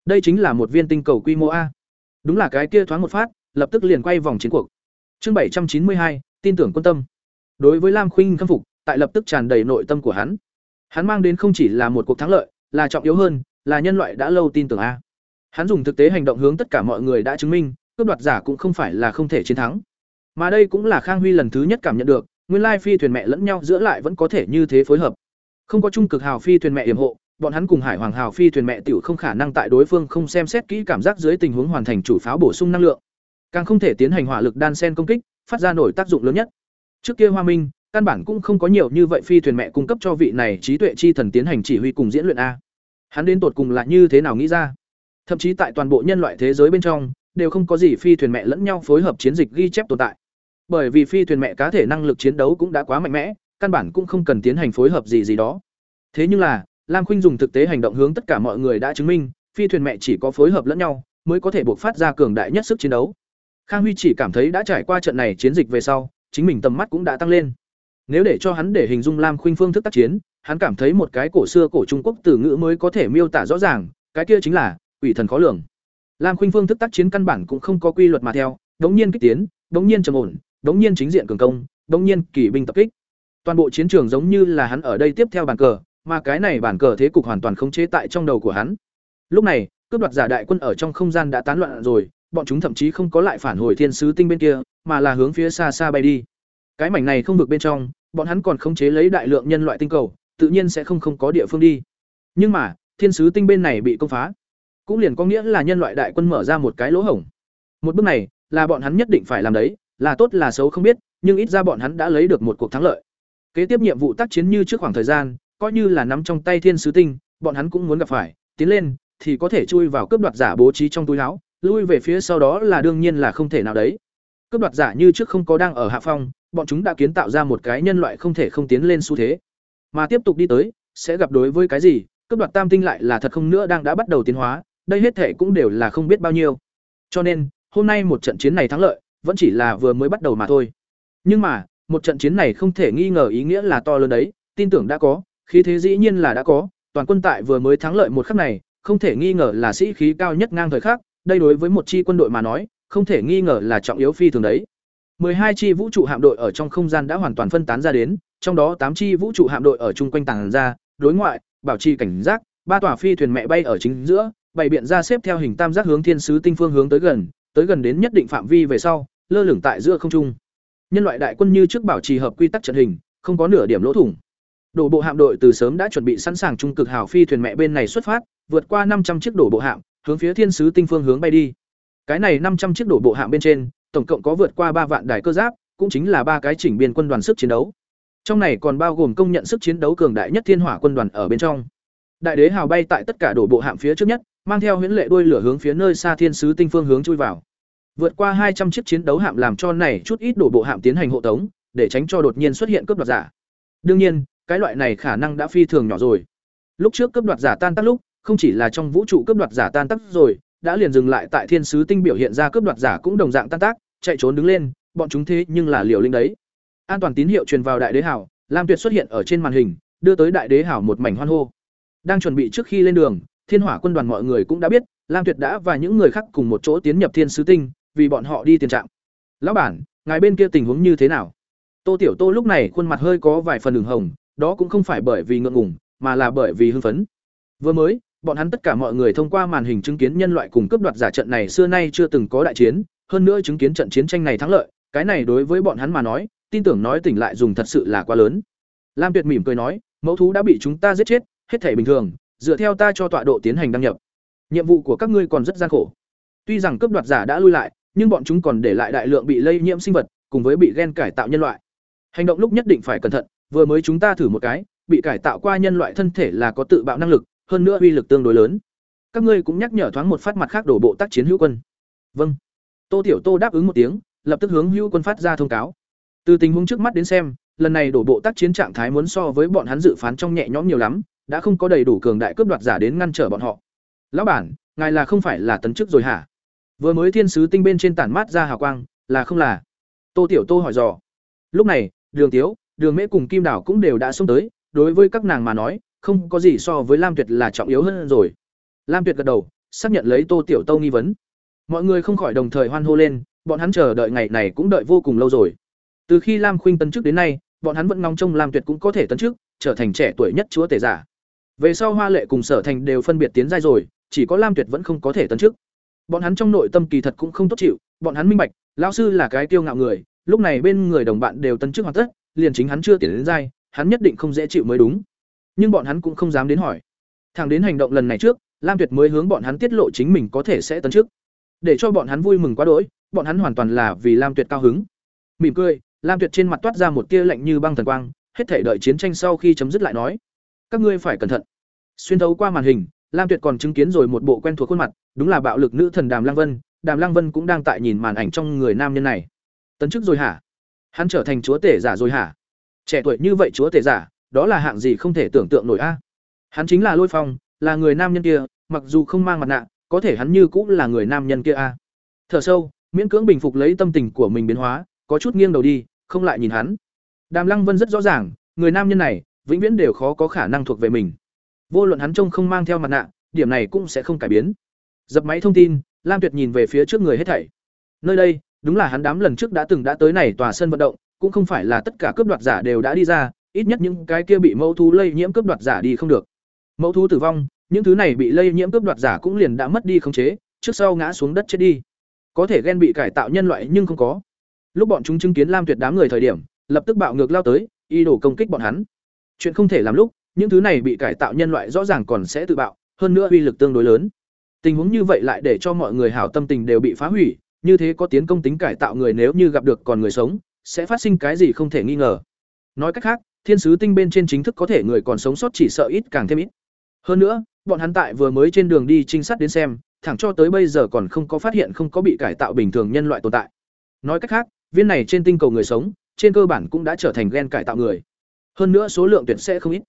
Đây chính là một viên tinh cầu quy mô a. Đúng là cái kia thoáng một phát, lập tức liền quay vòng chiến cuộc. Chương bảy trăm chín mươi hai, tin tưởng quân tâm. Đối với Lam Khuynh khâm phục, tại lập tức tràn đầy nội tâm của hắn. Hắn mang đến không chỉ là một cuộc thắng lợi, là trọng yếu hơn, là nhân loại đã lâu tin tưởng a. Hắn dùng thực tế hành động hướng tất cả mọi người đã chứng minh, cướp đoạt giả cũng không phải là không thể chiến thắng. Mà đây cũng là Khang Huy lần thứ nhất cảm nhận được, nguyên lai phi thuyền mẹ lẫn nhau giữa lại vẫn có thể như thế phối hợp. Không có trung cực hào phi thuyền mẹ yểm hộ, bọn hắn cùng Hải Hoàng hào phi thuyền mẹ tiểu không khả năng tại đối phương không xem xét kỹ cảm giác dưới tình huống hoàn thành chủ pháo bổ sung năng lượng. Càng không thể tiến hành hỏa lực đan sen công kích, phát ra nổi tác dụng lớn nhất. Trước kia Hoa Minh, căn bản cũng không có nhiều như vậy phi thuyền mẹ cung cấp cho vị này trí tuệ chi thần tiến hành chỉ huy cùng diễn luyện a. Hắn đến tột cùng là như thế nào nghĩ ra? Thậm chí tại toàn bộ nhân loại thế giới bên trong, đều không có gì phi thuyền mẹ lẫn nhau phối hợp chiến dịch ghi chép tồn tại. Bởi vì phi thuyền mẹ cá thể năng lực chiến đấu cũng đã quá mạnh mẽ, căn bản cũng không cần tiến hành phối hợp gì gì đó. Thế nhưng là, Lam Khuynh dùng thực tế hành động hướng tất cả mọi người đã chứng minh, phi thuyền mẹ chỉ có phối hợp lẫn nhau mới có thể buộc phát ra cường đại nhất sức chiến đấu. Khang Huy chỉ cảm thấy đã trải qua trận này chiến dịch về sau, chính mình tầm mắt cũng đã tăng lên. Nếu để cho hắn để hình dung Lam Khuynh phương thức tác chiến, hắn cảm thấy một cái cổ xưa cổ Trung Quốc từ ngữ mới có thể miêu tả rõ ràng, cái kia chính là ủy thần khó lường. Lam Khuynh phương thức tác chiến căn bản cũng không có quy luật mà theo, đống nhiên kích tiến, đống nhiên trầm ổn, đống nhiên chính diện cường công, đống nhiên kỳ binh tập kích. Toàn bộ chiến trường giống như là hắn ở đây tiếp theo bàn cờ, mà cái này bản cờ thế cục hoàn toàn khống chế tại trong đầu của hắn. Lúc này, cướp đoạt giả đại quân ở trong không gian đã tán loạn rồi, bọn chúng thậm chí không có lại phản hồi thiên sứ tinh bên kia, mà là hướng phía xa xa bay đi. Cái mảnh này không vực bên trong, bọn hắn còn khống chế lấy đại lượng nhân loại tinh cầu, tự nhiên sẽ không không có địa phương đi. Nhưng mà, thiên sứ tinh bên này bị công phá, cũng liền có nghĩa là nhân loại đại quân mở ra một cái lỗ hổng. Một bước này, là bọn hắn nhất định phải làm đấy, là tốt là xấu không biết, nhưng ít ra bọn hắn đã lấy được một cuộc thắng lợi. Kế tiếp nhiệm vụ tác chiến như trước khoảng thời gian, coi như là nắm trong tay thiên sứ tinh, bọn hắn cũng muốn gặp phải, tiến lên thì có thể chui vào cướp đoạt giả bố trí trong túi áo, lui về phía sau đó là đương nhiên là không thể nào đấy. Cướp đoạt giả như trước không có đang ở hạ phong, bọn chúng đã kiến tạo ra một cái nhân loại không thể không tiến lên xu thế. Mà tiếp tục đi tới, sẽ gặp đối với cái gì, cướp đoạt tam tinh lại là thật không nữa đang đã bắt đầu tiến hóa, đây hết thể cũng đều là không biết bao nhiêu. Cho nên, hôm nay một trận chiến này thắng lợi, vẫn chỉ là vừa mới bắt đầu mà thôi. Nhưng mà, một trận chiến này không thể nghi ngờ ý nghĩa là to lớn đấy, tin tưởng đã có, khí thế dĩ nhiên là đã có, toàn quân tại vừa mới thắng lợi một khắc này, không thể nghi ngờ là sĩ khí cao nhất ngang thời khắc, đây đối với một chi quân đội mà nói, không thể nghi ngờ là trọng yếu phi thường đấy. 12 chi vũ trụ hạm đội ở trong không gian đã hoàn toàn phân tán ra đến, trong đó 8 chi vũ trụ hạm đội ở chung quanh tàng ra, đối ngoại, bảo trì cảnh giác, ba tòa phi thuyền mẹ bay ở chính giữa, bày biện ra xếp theo hình tam giác hướng thiên sứ tinh phương hướng tới gần, tới gần đến nhất định phạm vi về sau, lơ lửng tại giữa không trung. Nhân loại đại quân như trước bảo trì hợp quy tắc trận hình, không có nửa điểm lỗ thủng. Đổ bộ hạm đội từ sớm đã chuẩn bị sẵn sàng trung cực hào phi thuyền mẹ bên này xuất phát, vượt qua năm trăm chiếc đổ bộ hạm, hướng phía thiên sứ tinh phương hướng bay đi. Cái này năm trăm chiếc đổ bộ hạm bên trên, tổng cộng có vượt qua ba vạn đài cơ giáp, cũng chính là ba cái chỉnh biên quân đoàn sức chiến đấu. Trong này còn bao gồm công nhận sức chiến đấu cường đại nhất thiên hỏa quân đoàn ở bên trong. Đại đế hào bay tại tất cả đổ bộ hạm phía trước nhất, mang theo huyễn lệ đuôi lửa hướng phía nơi xa thiên sứ tinh phương hướng chui vào. Vượt qua hai trăm chiếc chiến đấu hạm làm cho này chút ít đổ bộ hạm tiến hành hộ tống, để tránh cho đột nhiên xuất hiện cướp đoạt giả. Đương nhiên, cái loại này khả năng đã phi thường nhỏ rồi. Lúc trước cướp đoạt giả tan tác lúc, không chỉ là trong vũ trụ cướp đoạt giả tan tác rồi, đã liền dừng lại tại thiên sứ tinh biểu hiện ra cướp đoạt giả cũng đồng dạng tan tác, chạy trốn đứng lên, bọn chúng thế nhưng là liều linh đấy. An toàn tín hiệu truyền vào đại đế hảo, Lam Tuyệt xuất hiện ở trên màn hình, đưa tới đại đế hảo một mảnh hoan hô. Đang chuẩn bị trước khi lên đường, Thiên Hỏa quân đoàn mọi người cũng đã biết, Lam Tuyệt đã và những người khác cùng một chỗ tiến nhập Thiên sứ tinh, vì bọn họ đi tiền trạng. Lão bản, ngài bên kia tình huống như thế nào? Tô Tiểu Tô lúc này khuôn mặt hơi có vài phần ửng hồng, đó cũng không phải bởi vì ngượng ngùng, mà là bởi vì hưng phấn. Vừa mới, bọn hắn tất cả mọi người thông qua màn hình chứng kiến nhân loại cùng cướp đoạt giả trận này xưa nay chưa từng có đại chiến, hơn nữa chứng kiến trận chiến tranh này thắng lợi, cái này đối với bọn hắn mà nói, tin tưởng nói tỉnh lại dùng thật sự là quá lớn. Lam Tuyệt mỉm cười nói, mẫu thú đã bị chúng ta giết chết, hết thảy bình thường, dựa theo ta cho tọa độ tiến hành đăng nhập. Nhiệm vụ của các ngươi còn rất gian khổ. Tuy rằng cướp đoạt giả đã lui lại, nhưng bọn chúng còn để lại đại lượng bị lây nhiễm sinh vật, cùng với bị gen cải tạo nhân loại. Hành động lúc nhất định phải cẩn thận, vừa mới chúng ta thử một cái, bị cải tạo qua nhân loại thân thể là có tự bạo năng lực, hơn nữa uy lực tương đối lớn. Các ngươi cũng nhắc nhở thoáng một phát mặt khác đổ bộ tác chiến hữu quân. Vâng. Tô Tiểu Tô đáp ứng một tiếng, lập tức hướng hữu quân phát ra thông cáo. Từ tình huống trước mắt đến xem, lần này đổ bộ tác chiến trạng thái muốn so với bọn hắn dự phán trong nhẹ nhõm nhiều lắm, đã không có đầy đủ cường đại cướp đoạt giả đến ngăn trở bọn họ. Lão bản, ngài là không phải là tấn chức rồi hả? Vừa mới thiên sứ tinh bên trên tản mát ra hào quang, là không là? Tô Tiểu Tô hỏi dò. Lúc này, Đường Tiếu, Đường Mễ cùng Kim Đảo cũng đều đã xông tới, đối với các nàng mà nói, không có gì so với Lam Tuyệt là trọng yếu hơn rồi. Lam Tuyệt gật đầu, xác nhận lấy Tô Tiểu tâu nghi vấn. Mọi người không khỏi đồng thời hoan hô lên, bọn hắn chờ đợi ngày này cũng đợi vô cùng lâu rồi. Từ khi Lam Khuynh tấn chức đến nay, bọn hắn vẫn ngóng trông Lam Tuyệt cũng có thể tấn chức, trở thành trẻ tuổi nhất chúa tể giả. Về sau Hoa Lệ cùng Sở Thành đều phân biệt tiến giai rồi, chỉ có Lam Tuyệt vẫn không có thể tấn chức. Bọn hắn trong nội tâm kỳ thật cũng không tốt chịu, bọn hắn minh bạch, lão sư là cái tiêu ngạo người, lúc này bên người đồng bạn đều tấn chức hoàn tất, liền chính hắn chưa tiến đến dai hắn nhất định không dễ chịu mới đúng. Nhưng bọn hắn cũng không dám đến hỏi. Thẳng đến hành động lần này trước, Lam Tuyệt mới hướng bọn hắn tiết lộ chính mình có thể sẽ tấn chức. Để cho bọn hắn vui mừng quá đỗi, bọn hắn hoàn toàn là vì Lam Tuyệt cao hứng. Mỉm cười, Lam Tuyệt trên mặt toát ra một tia lạnh như băng thần quang, hết thể đợi chiến tranh sau khi chấm dứt lại nói: "Các ngươi phải cẩn thận." Xuyên thấu qua màn hình, Lam Tuyệt còn chứng kiến rồi một bộ quen thuộc khuôn mặt, đúng là bạo lực nữ thần Đàm lang Vân, Đàm lang Vân cũng đang tại nhìn màn ảnh trong người nam nhân này. Tấn chức rồi hả? Hắn trở thành chúa tể giả rồi hả? Trẻ tuổi như vậy chúa tể giả, đó là hạng gì không thể tưởng tượng nổi a. Hắn chính là Lôi Phong, là người nam nhân kia, mặc dù không mang mặt nạ, có thể hắn như cũng là người nam nhân kia a. Thở sâu, miễn cưỡng bình phục lấy tâm tình của mình biến hóa, có chút nghiêng đầu đi, không lại nhìn hắn. Đàm Lăng Vân rất rõ ràng, người nam nhân này, vĩnh viễn đều khó có khả năng thuộc về mình. Vô luận hắn trông không mang theo mặt nạ, điểm này cũng sẽ không cải biến. Dập máy thông tin, Lam Tuyệt nhìn về phía trước người hết thảy. Nơi đây, đúng là hắn đám lần trước đã từng đã tới này tòa sân vận động, cũng không phải là tất cả cướp đoạt giả đều đã đi ra, ít nhất những cái kia bị mẫu thú lây nhiễm cướp đoạt giả đi không được. Mẫu thú tử vong, những thứ này bị lây nhiễm cướp đoạt giả cũng liền đã mất đi khống chế, trước sau ngã xuống đất chết đi. Có thể ghen bị cải tạo nhân loại nhưng không có. Lúc bọn chúng chứng kiến Lam Tuyệt đám người thời điểm, lập tức bạo ngược lao tới, ý đồ công kích bọn hắn. Chuyện không thể làm lúc, những thứ này bị cải tạo nhân loại rõ ràng còn sẽ tự bạo, hơn nữa uy lực tương đối lớn. Tình huống như vậy lại để cho mọi người hảo tâm tình đều bị phá hủy, như thế có tiến công tính cải tạo người nếu như gặp được còn người sống, sẽ phát sinh cái gì không thể nghi ngờ. Nói cách khác, thiên sứ tinh bên trên chính thức có thể người còn sống sót chỉ sợ ít càng thêm ít. Hơn nữa, bọn hắn tại vừa mới trên đường đi trinh sát đến xem, thẳng cho tới bây giờ còn không có phát hiện không có bị cải tạo bình thường nhân loại tồn tại. Nói cách khác, viên này trên tinh cầu người sống, trên cơ bản cũng đã trở thành gen cải tạo người. Hơn nữa số lượng tuyệt sẽ không ít.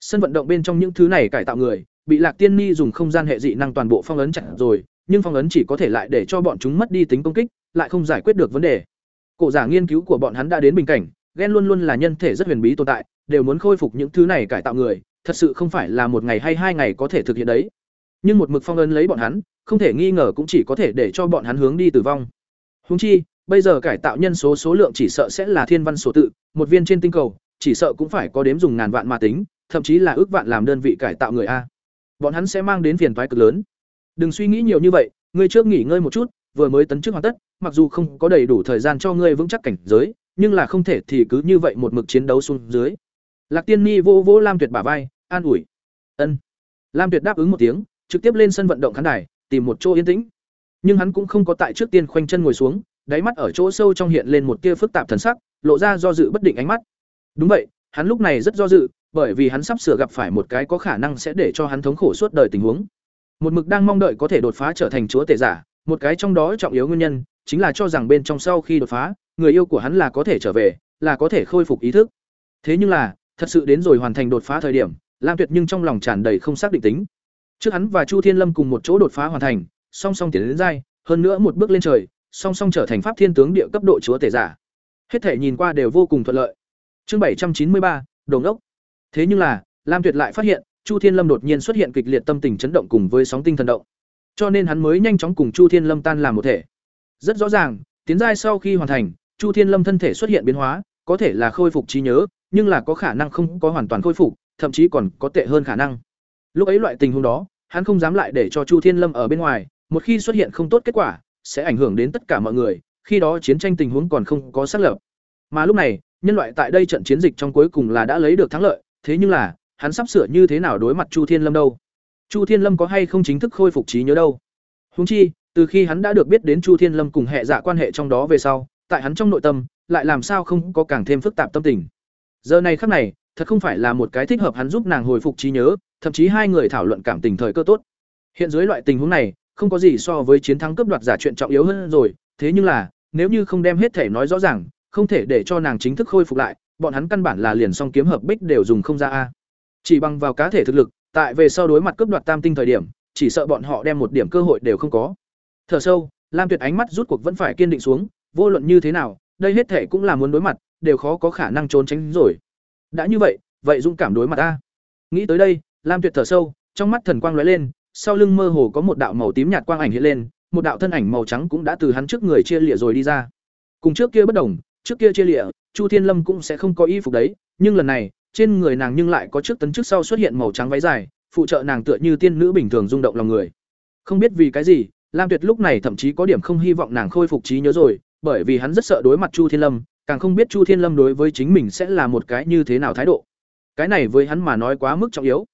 Sân vận động bên trong những thứ này cải tạo người, bị Lạc Tiên Ni dùng không gian hệ dị năng toàn bộ phong ấn chặt rồi, nhưng phong ấn chỉ có thể lại để cho bọn chúng mất đi tính công kích, lại không giải quyết được vấn đề. Cổ giả nghiên cứu của bọn hắn đã đến bình cảnh, gen luôn luôn là nhân thể rất huyền bí tồn tại, đều muốn khôi phục những thứ này cải tạo người, thật sự không phải là một ngày hay hai ngày có thể thực hiện đấy. Nhưng một mực phong ấn lấy bọn hắn, không thể nghi ngờ cũng chỉ có thể để cho bọn hắn hướng đi tử vong. Huống chi, bây giờ cải tạo nhân số số lượng chỉ sợ sẽ là thiên văn số tự, một viên trên tinh cầu, chỉ sợ cũng phải có đếm dùng ngàn vạn mà tính, thậm chí là ước vạn làm đơn vị cải tạo người a. Bọn hắn sẽ mang đến phiền toái cực lớn. Đừng suy nghĩ nhiều như vậy, ngươi trước nghỉ ngơi một chút, vừa mới tấn chức hoàn tất, mặc dù không có đầy đủ thời gian cho ngươi vững chắc cảnh giới, nhưng là không thể thì cứ như vậy một mực chiến đấu xuống dưới. Lạc Tiên Ni vô vô Lam Tuyệt bả vai, an ủi. Ân. Lam Tuyệt đáp ứng một tiếng, trực tiếp lên sân vận động khán đài, tìm một chỗ yên tĩnh. Nhưng hắn cũng không có tại trước tiên khoanh chân ngồi xuống, đáy mắt ở chỗ sâu trong hiện lên một tia phức tạp thần sắc, lộ ra do dự bất định ánh mắt. Đúng vậy, hắn lúc này rất do dự, bởi vì hắn sắp sửa gặp phải một cái có khả năng sẽ để cho hắn thống khổ suốt đời tình huống. Một mực đang mong đợi có thể đột phá trở thành chúa tể giả, một cái trong đó trọng yếu nguyên nhân chính là cho rằng bên trong sau khi đột phá, người yêu của hắn là có thể trở về, là có thể khôi phục ý thức. Thế nhưng là, thật sự đến rồi hoàn thành đột phá thời điểm, Lam Tuyệt nhưng trong lòng tràn đầy không xác định tính. Trước hắn và Chu Thiên Lâm cùng một chỗ đột phá hoàn thành, song song tiến đến giai, hơn nữa một bước lên trời, song song trở thành pháp thiên tướng địa cấp độ chúa tể giả. Hết thể nhìn qua đều vô cùng thuận lợi. Chương bảy trăm chín mươi ba, Đồng ốc. Thế nhưng là, Lam Tuyệt lại phát hiện, Chu Thiên Lâm đột nhiên xuất hiện kịch liệt tâm tình chấn động cùng với sóng tinh thần động. Cho nên hắn mới nhanh chóng cùng Chu Thiên Lâm tan làm một thể. Rất rõ ràng, tiến giai sau khi hoàn thành, Chu Thiên Lâm thân thể xuất hiện biến hóa, có thể là khôi phục trí nhớ, nhưng là có khả năng không có hoàn toàn khôi phục, thậm chí còn có tệ hơn khả năng. Lúc ấy loại tình huống đó, hắn không dám lại để cho Chu Thiên Lâm ở bên ngoài, một khi xuất hiện không tốt kết quả, sẽ ảnh hưởng đến tất cả mọi người, khi đó chiến tranh tình huống còn không có xác lập. Mà lúc này, nhân loại tại đây trận chiến dịch trong cuối cùng là đã lấy được thắng lợi, thế nhưng là, hắn sắp sửa như thế nào đối mặt Chu Thiên Lâm đâu? Chu Thiên Lâm có hay không chính thức khôi phục trí nhớ đâu? Huống chi, từ khi hắn đã được biết đến Chu Thiên Lâm cùng hệ dạ quan hệ trong đó về sau, tại hắn trong nội tâm, lại làm sao không có càng thêm phức tạp tâm tình. Giờ này khắc này, thật không phải là một cái thích hợp hắn giúp nàng hồi phục trí nhớ, thậm chí hai người thảo luận cảm tình thời cơ tốt. Hiện dưới loại tình huống này, không có gì so với chiến thắng cướp đoạt giả chuyện trọng yếu hơn rồi, thế nhưng là, nếu như không đem hết thể nói rõ ràng, không thể để cho nàng chính thức khôi phục lại, bọn hắn căn bản là liền song kiếm hợp bích đều dùng không ra a. Chỉ bằng vào cá thể thực lực, tại về sau đối mặt cướp đoạt tam tinh thời điểm, chỉ sợ bọn họ đem một điểm cơ hội đều không có. Thở sâu, Lam Tuyệt ánh mắt rút cuộc vẫn phải kiên định xuống, vô luận như thế nào, đây hết thể cũng là muốn đối mặt, đều khó có khả năng trốn tránh rồi. Đã như vậy, vậy dũng cảm đối mặt a. Nghĩ tới đây, Lam Tuyệt thở sâu, trong mắt thần quang lóe lên, sau lưng mơ hồ có một đạo màu tím nhạt quang ảnh hiện lên, một đạo thân ảnh màu trắng cũng đã từ hắn trước người chia lìa rồi đi ra. Cùng trước kia bất đồng, trước kia chia lìa, Chu Thiên Lâm cũng sẽ không có y phục đấy, nhưng lần này, trên người nàng nhưng lại có trước tấn trước sau xuất hiện màu trắng váy dài, phụ trợ nàng tựa như tiên nữ bình thường rung động lòng người. Không biết vì cái gì, Lam Tuyệt lúc này thậm chí có điểm không hy vọng nàng khôi phục trí nhớ rồi, bởi vì hắn rất sợ đối mặt Chu Thiên Lâm, càng không biết Chu Thiên Lâm đối với chính mình sẽ là một cái như thế nào thái độ. Cái này với hắn mà nói quá mức trọng yếu.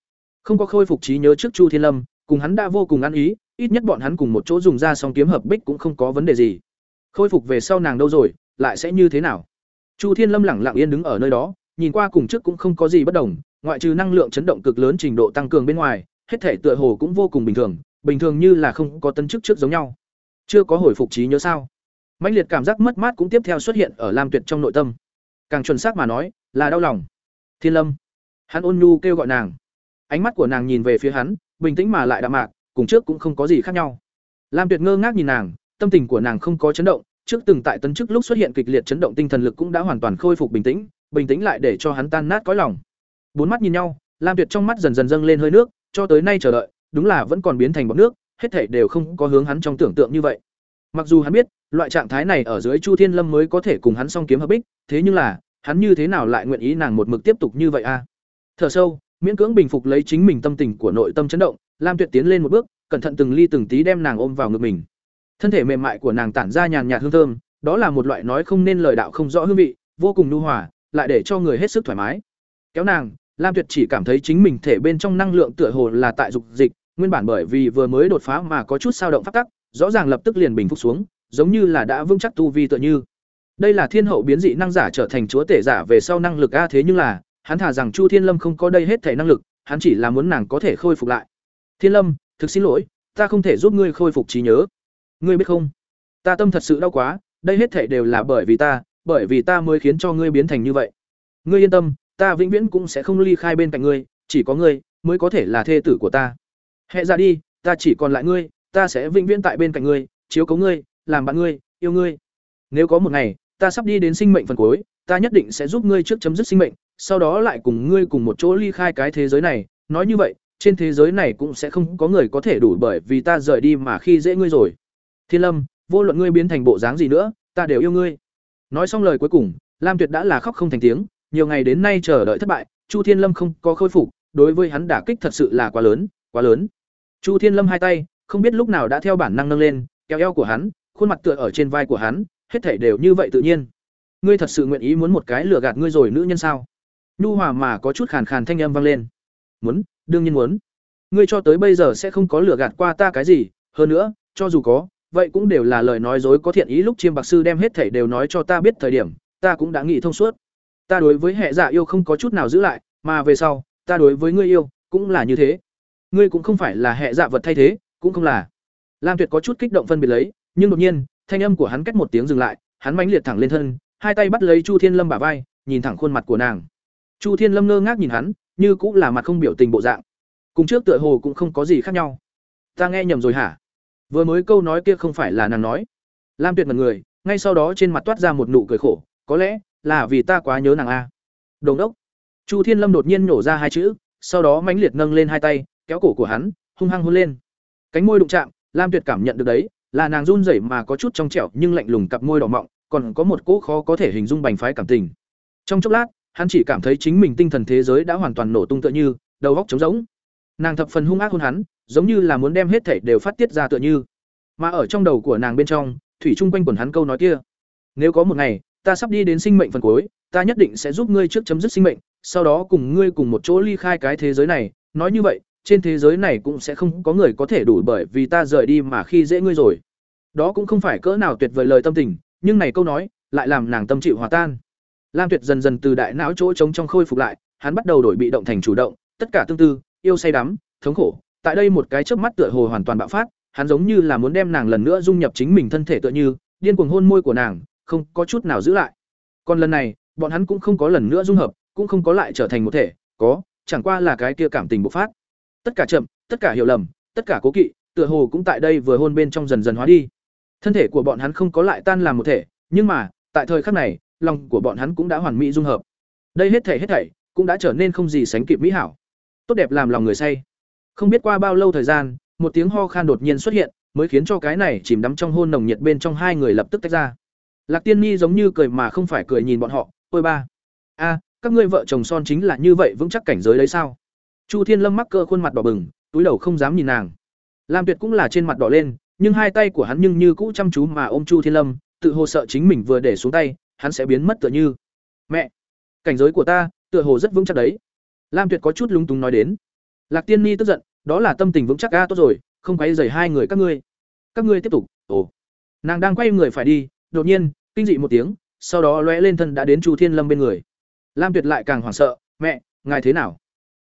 Không có khôi phục trí nhớ trước Chu Thiên Lâm, cùng hắn đã vô cùng ăn ý, ít nhất bọn hắn cùng một chỗ dùng ra song kiếm hợp bích cũng không có vấn đề gì. Khôi phục về sau nàng đâu rồi, lại sẽ như thế nào? Chu Thiên Lâm lẳng lặng yên đứng ở nơi đó, nhìn qua cùng trước cũng không có gì bất đồng, ngoại trừ năng lượng chấn động cực lớn trình độ tăng cường bên ngoài, hết thể tựa hồ cũng vô cùng bình thường, bình thường như là không có tân chức trước giống nhau. Chưa có hồi phục trí nhớ sao? mãnh liệt cảm giác mất mát cũng tiếp theo xuất hiện ở lam tuyệt trong nội tâm. Càng chuẩn xác mà nói là đau lòng. Thiên lâm. Hắn ôn nhu kêu gọi nàng. Ánh mắt của nàng nhìn về phía hắn bình tĩnh mà lại đạm mạc cùng trước cũng không có gì khác nhau. Lam tuyệt ngơ ngác nhìn nàng tâm tình của nàng không có chấn động trước từng tại tấn chức lúc xuất hiện kịch liệt chấn động tinh thần lực cũng đã hoàn toàn khôi phục bình tĩnh bình tĩnh lại để cho hắn tan nát cõi lòng. Bốn mắt nhìn nhau, lam tuyệt trong mắt dần dần dâng lên hơi nước, cho tới nay chờ đợi, đúng là vẫn còn biến thành bọt nước, hết thảy đều không có hướng hắn trong tưởng tượng như vậy. Mặc dù hắn biết, loại trạng thái này ở dưới chu thiên lâm mới có thể cùng hắn song kiếm hợp bích, thế nhưng là, hắn như thế nào lại nguyện ý nàng một mực tiếp tục như vậy a? Thở sâu, miễn cưỡng bình phục lấy chính mình tâm tình của nội tâm chấn động, lam tuyệt tiến lên một bước, cẩn thận từng ly từng tí đem nàng ôm vào ngực mình. Thân thể mềm mại của nàng tản ra nhàn nhạt hương thơm, đó là một loại nói không nên lời đạo không rõ hương vị, vô cùng nhu hòa lại để cho người hết sức thoải mái kéo nàng lam tuyệt chỉ cảm thấy chính mình thể bên trong năng lượng tựa hồ là tại dục dịch nguyên bản bởi vì vừa mới đột phá mà có chút sao động phát tắc rõ ràng lập tức liền bình phục xuống giống như là đã vững chắc tu vi tựa như. Đây là thiên hậu biến dị năng giả trở thành chúa tể giả về sau năng lực a thế nhưng là, hắn thả rằng Chu Thiên Lâm không có đây hết thể năng lực, hắn chỉ là muốn nàng có thể khôi phục lại. Thiên Lâm, thực xin lỗi, ta không thể giúp ngươi khôi phục trí nhớ. Ngươi biết không? Ta tâm thật sự đau quá, đây hết thể đều là bởi vì ta, bởi vì ta mới khiến cho ngươi biến thành như vậy. Ngươi yên tâm, ta vĩnh viễn cũng sẽ không ly khai bên cạnh ngươi, chỉ có ngươi mới có thể là thê tử của ta. Hẹ ra đi, ta chỉ còn lại ngươi, ta sẽ vĩnh viễn tại bên cạnh ngươi, chiếu cố ngươi, làm bạn ngươi, yêu ngươi. Nếu có một ngày, ta sắp đi đến sinh mệnh phần cuối, ta nhất định sẽ giúp ngươi trước chấm dứt sinh mệnh, sau đó lại cùng ngươi cùng một chỗ ly khai cái thế giới này, nói như vậy, trên thế giới này cũng sẽ không có người có thể đủ bởi vì ta rời đi mà khi dễ ngươi rồi. Thiên Lâm, vô luận ngươi biến thành bộ dáng gì nữa, ta đều yêu ngươi. Nói xong lời cuối cùng, Lam Tuyệt đã là khóc không thành tiếng, nhiều ngày đến nay chờ đợi thất bại, Chu Thiên Lâm không có khôi phục, đối với hắn đả kích thật sự là quá lớn, quá lớn. Chu Thiên Lâm hai tay, không biết lúc nào đã theo bản năng nâng lên, kéo eo của hắn, khuôn mặt tựa ở trên vai của hắn, hết thể đều như vậy tự nhiên. Ngươi thật sự nguyện ý muốn một cái lừa gạt ngươi rồi nữ nhân sao? Nhu hòa mà có chút khàn khàn thanh âm vang lên. Muốn, đương nhiên muốn. Ngươi cho tới bây giờ sẽ không có lừa gạt qua ta cái gì, hơn nữa, cho dù có, vậy cũng đều là lời nói dối có thiện ý lúc chiêm bạc sư đem hết thảy đều nói cho ta biết thời điểm, ta cũng đã nghĩ thông suốt. Ta đối với hệ dạ yêu không có chút nào giữ lại, mà về sau, ta đối với ngươi yêu, cũng là như thế. Ngươi cũng không phải là hệ dạ vật thay thế, cũng không là. Lam Tuyệt có chút kích động phân biệt lấy, nhưng đột nhiên thanh âm của hắn cách một tiếng dừng lại hắn mãnh liệt thẳng lên thân hai tay bắt lấy chu thiên lâm bả vai nhìn thẳng khuôn mặt của nàng chu thiên lâm ngơ ngác nhìn hắn như cũng là mặt không biểu tình bộ dạng cùng trước tựa hồ cũng không có gì khác nhau ta nghe nhầm rồi hả vừa mới câu nói kia không phải là nàng nói. Lam tuyệt mật người, ngay sau đó trên mặt toát ra một nụ cười khổ, có lẽ là vì ta quá nhớ nàng a. Đồng đốc. Chu thiên lâm đột nhiên nổ ra hai chữ, sau đó mãnh liệt nâng lên hai tay, kéo cổ của hắn, hung hăng hôn lên. Cánh môi đụng chạm, lam tuyệt cảm nhận được đấy, là nàng run rẩy mà có chút trong trẻo nhưng lạnh lùng cặp môi đỏ mọng, còn có một cỗ khó có thể hình dung bành phái cảm tình. Trong chốc lát, hắn chỉ cảm thấy chính mình tinh thần thế giới đã hoàn toàn nổ tung tựa như, đầu óc trống rỗng. Nàng thập phần hung ác hôn hắn giống như là muốn đem hết thảy đều phát tiết ra tựa như. Mà ở trong đầu của nàng bên trong, thủy chung quanh quẩn hắn câu nói kia. Nếu có một ngày, ta sắp đi đến sinh mệnh phần cuối, ta nhất định sẽ giúp ngươi trước chấm dứt sinh mệnh, sau đó cùng ngươi cùng một chỗ ly khai cái thế giới này, nói như vậy, trên thế giới này cũng sẽ không có người có thể đủ bởi vì ta rời đi mà khi dễ ngươi rồi. Đó cũng không phải cỡ nào tuyệt vời lời tâm tình, nhưng này câu nói lại làm nàng tâm chịu hòa tan. Lam Tuyệt dần dần từ đại não chỗ trống trong khôi phục lại, hắn bắt đầu đổi bị động thành chủ động, tất cả tương tư, yêu say đắm, thống khổ, tại đây một cái chớp mắt tựa hồ hoàn toàn bạo phát, hắn giống như là muốn đem nàng lần nữa dung nhập chính mình thân thể tựa như, điên cuồng hôn môi của nàng, không có chút nào giữ lại. Còn lần này, bọn hắn cũng không có lần nữa dung hợp, cũng không có lại trở thành một thể, có, chẳng qua là cái kia cảm tình bộc phát. Tất cả chậm, tất cả hiểu lầm, tất cả cố kỵ, tựa hồ cũng tại đây vừa hôn bên trong dần dần hóa đi. Thân thể của bọn hắn không có lại tan làm một thể, nhưng mà, tại thời khắc này, lòng của bọn hắn cũng đã hoàn mỹ dung hợp. Đây hết thảy hết thảy cũng đã trở nên không gì sánh kịp mỹ hảo. Tốt đẹp làm lòng người say. Không biết qua bao lâu thời gian, một tiếng ho khan đột nhiên xuất hiện, mới khiến cho cái này chìm đắm trong hôn nồng nhiệt bên trong hai người lập tức tách ra. Lạc Tiên Nhi giống như cười mà không phải cười nhìn bọn họ, "Ôi ba, a, các ngươi vợ chồng son chính là như vậy vững chắc cảnh giới đấy sao?" Chu Thiên Lâm mắc cơ khuôn mặt đỏ bừng, túi đầu không dám nhìn nàng. Lam Tuyệt cũng là trên mặt đỏ lên, nhưng hai tay của hắn nhưng như cũ chăm chú mà ôm Chu Thiên Lâm, tự hồ sợ chính mình vừa để xuống tay, hắn sẽ biến mất tựa như. "Mẹ, cảnh giới của ta, tựa hồ rất vững chắc đấy." Lam Tuyệt có chút lúng túng nói đến. Lạc Tiên Ni tức giận, đó là tâm tình vững chắc a tốt rồi, không quấy rầy hai người các ngươi. Các ngươi tiếp tục. Ồ. Nàng đang quay người phải đi, đột nhiên, kinh dị một tiếng, sau đó lóe lên thân đã đến Chu Thiên Lâm bên người. Lam Tuyệt lại càng hoảng sợ, "Mẹ, ngài thế nào?"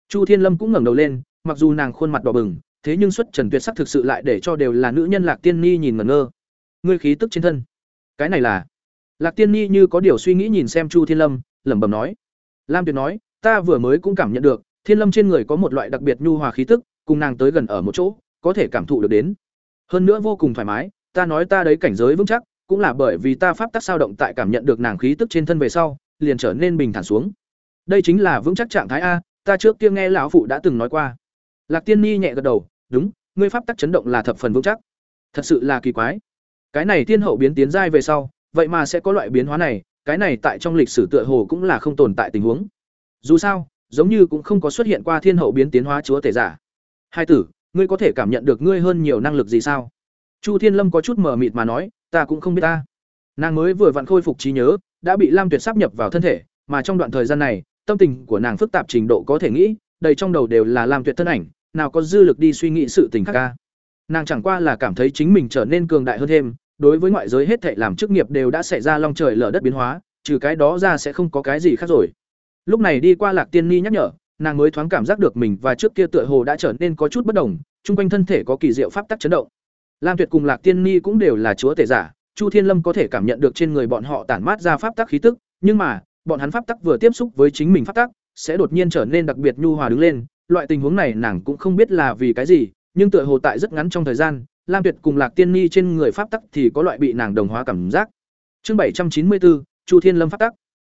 Chu Thiên Lâm cũng ngẩng đầu lên, mặc dù nàng khuôn mặt đỏ bừng, thế nhưng xuất trần tuyệt sắc thực sự lại để cho đều là nữ nhân Lạc Tiên Ni nhìn ngẩn ngơ. Ngươi khí tức trên thân. Cái này là? Lạc Tiên Ni như có điều suy nghĩ nhìn xem Chu Thiên Lâm, lẩm bẩm nói. Lam Tuyệt nói, ta vừa mới cũng cảm nhận được, Thiên Lâm trên người có một loại đặc biệt nhu hòa khí tức, cùng nàng tới gần ở một chỗ, có thể cảm thụ được đến. Hơn nữa vô cùng thoải mái, ta nói ta đấy cảnh giới vững chắc, cũng là bởi vì ta pháp tắc sao động tại cảm nhận được nàng khí tức trên thân về sau, liền trở nên bình thản xuống. Đây chính là vững chắc trạng thái a, ta trước kia nghe lão phụ đã từng nói qua. Lạc Tiên Ni nhẹ gật đầu, đúng, ngươi pháp tắc chấn động là thập phần vững chắc. Thật sự là kỳ quái. Cái này tiên hậu biến tiến giai về sau, vậy mà sẽ có loại biến hóa này, cái này tại trong lịch sử tựa hồ cũng là không tồn tại tình huống. Dù sao, giống như cũng không có xuất hiện qua thiên hậu biến tiến hóa chúa tể giả. Hai tử, ngươi có thể cảm nhận được ngươi hơn nhiều năng lực gì sao? Chu Thiên Lâm có chút mờ mịt mà nói, ta cũng không biết ta. Nàng mới vừa vặn khôi phục trí nhớ, đã bị Lam Tuyệt sắp nhập vào thân thể, mà trong đoạn thời gian này, tâm tình của nàng phức tạp trình độ có thể nghĩ, đầy trong đầu đều là Lam Tuyệt thân ảnh, nào có dư lực đi suy nghĩ sự tình khác ca. Nàng chẳng qua là cảm thấy chính mình trở nên cường đại hơn thêm, đối với ngoại giới hết thảy làm chức nghiệp đều đã xảy ra long trời lở đất biến hóa, trừ cái đó ra sẽ không có cái gì khác rồi. Lúc này đi qua Lạc Tiên Ni nhắc nhở, nàng mới thoáng cảm giác được mình và trước kia tựa hồ đã trở nên có chút bất đồng, chung quanh thân thể có kỳ diệu pháp tắc chấn động. Lam Tuyệt cùng Lạc Tiên Ni cũng đều là chúa tể giả, Chu Thiên Lâm có thể cảm nhận được trên người bọn họ tản mát ra pháp tắc khí tức, nhưng mà, bọn hắn pháp tắc vừa tiếp xúc với chính mình pháp tắc, sẽ đột nhiên trở nên đặc biệt nhu hòa đứng lên, loại tình huống này nàng cũng không biết là vì cái gì, nhưng tựa hồ tại rất ngắn trong thời gian, Lam Tuyệt cùng Lạc Tiên Ni trên người pháp tắc thì có loại bị nàng đồng hóa cảm giác. Chương bảy trăm chín mươi bốn Chu Thiên Lâm pháp tắc.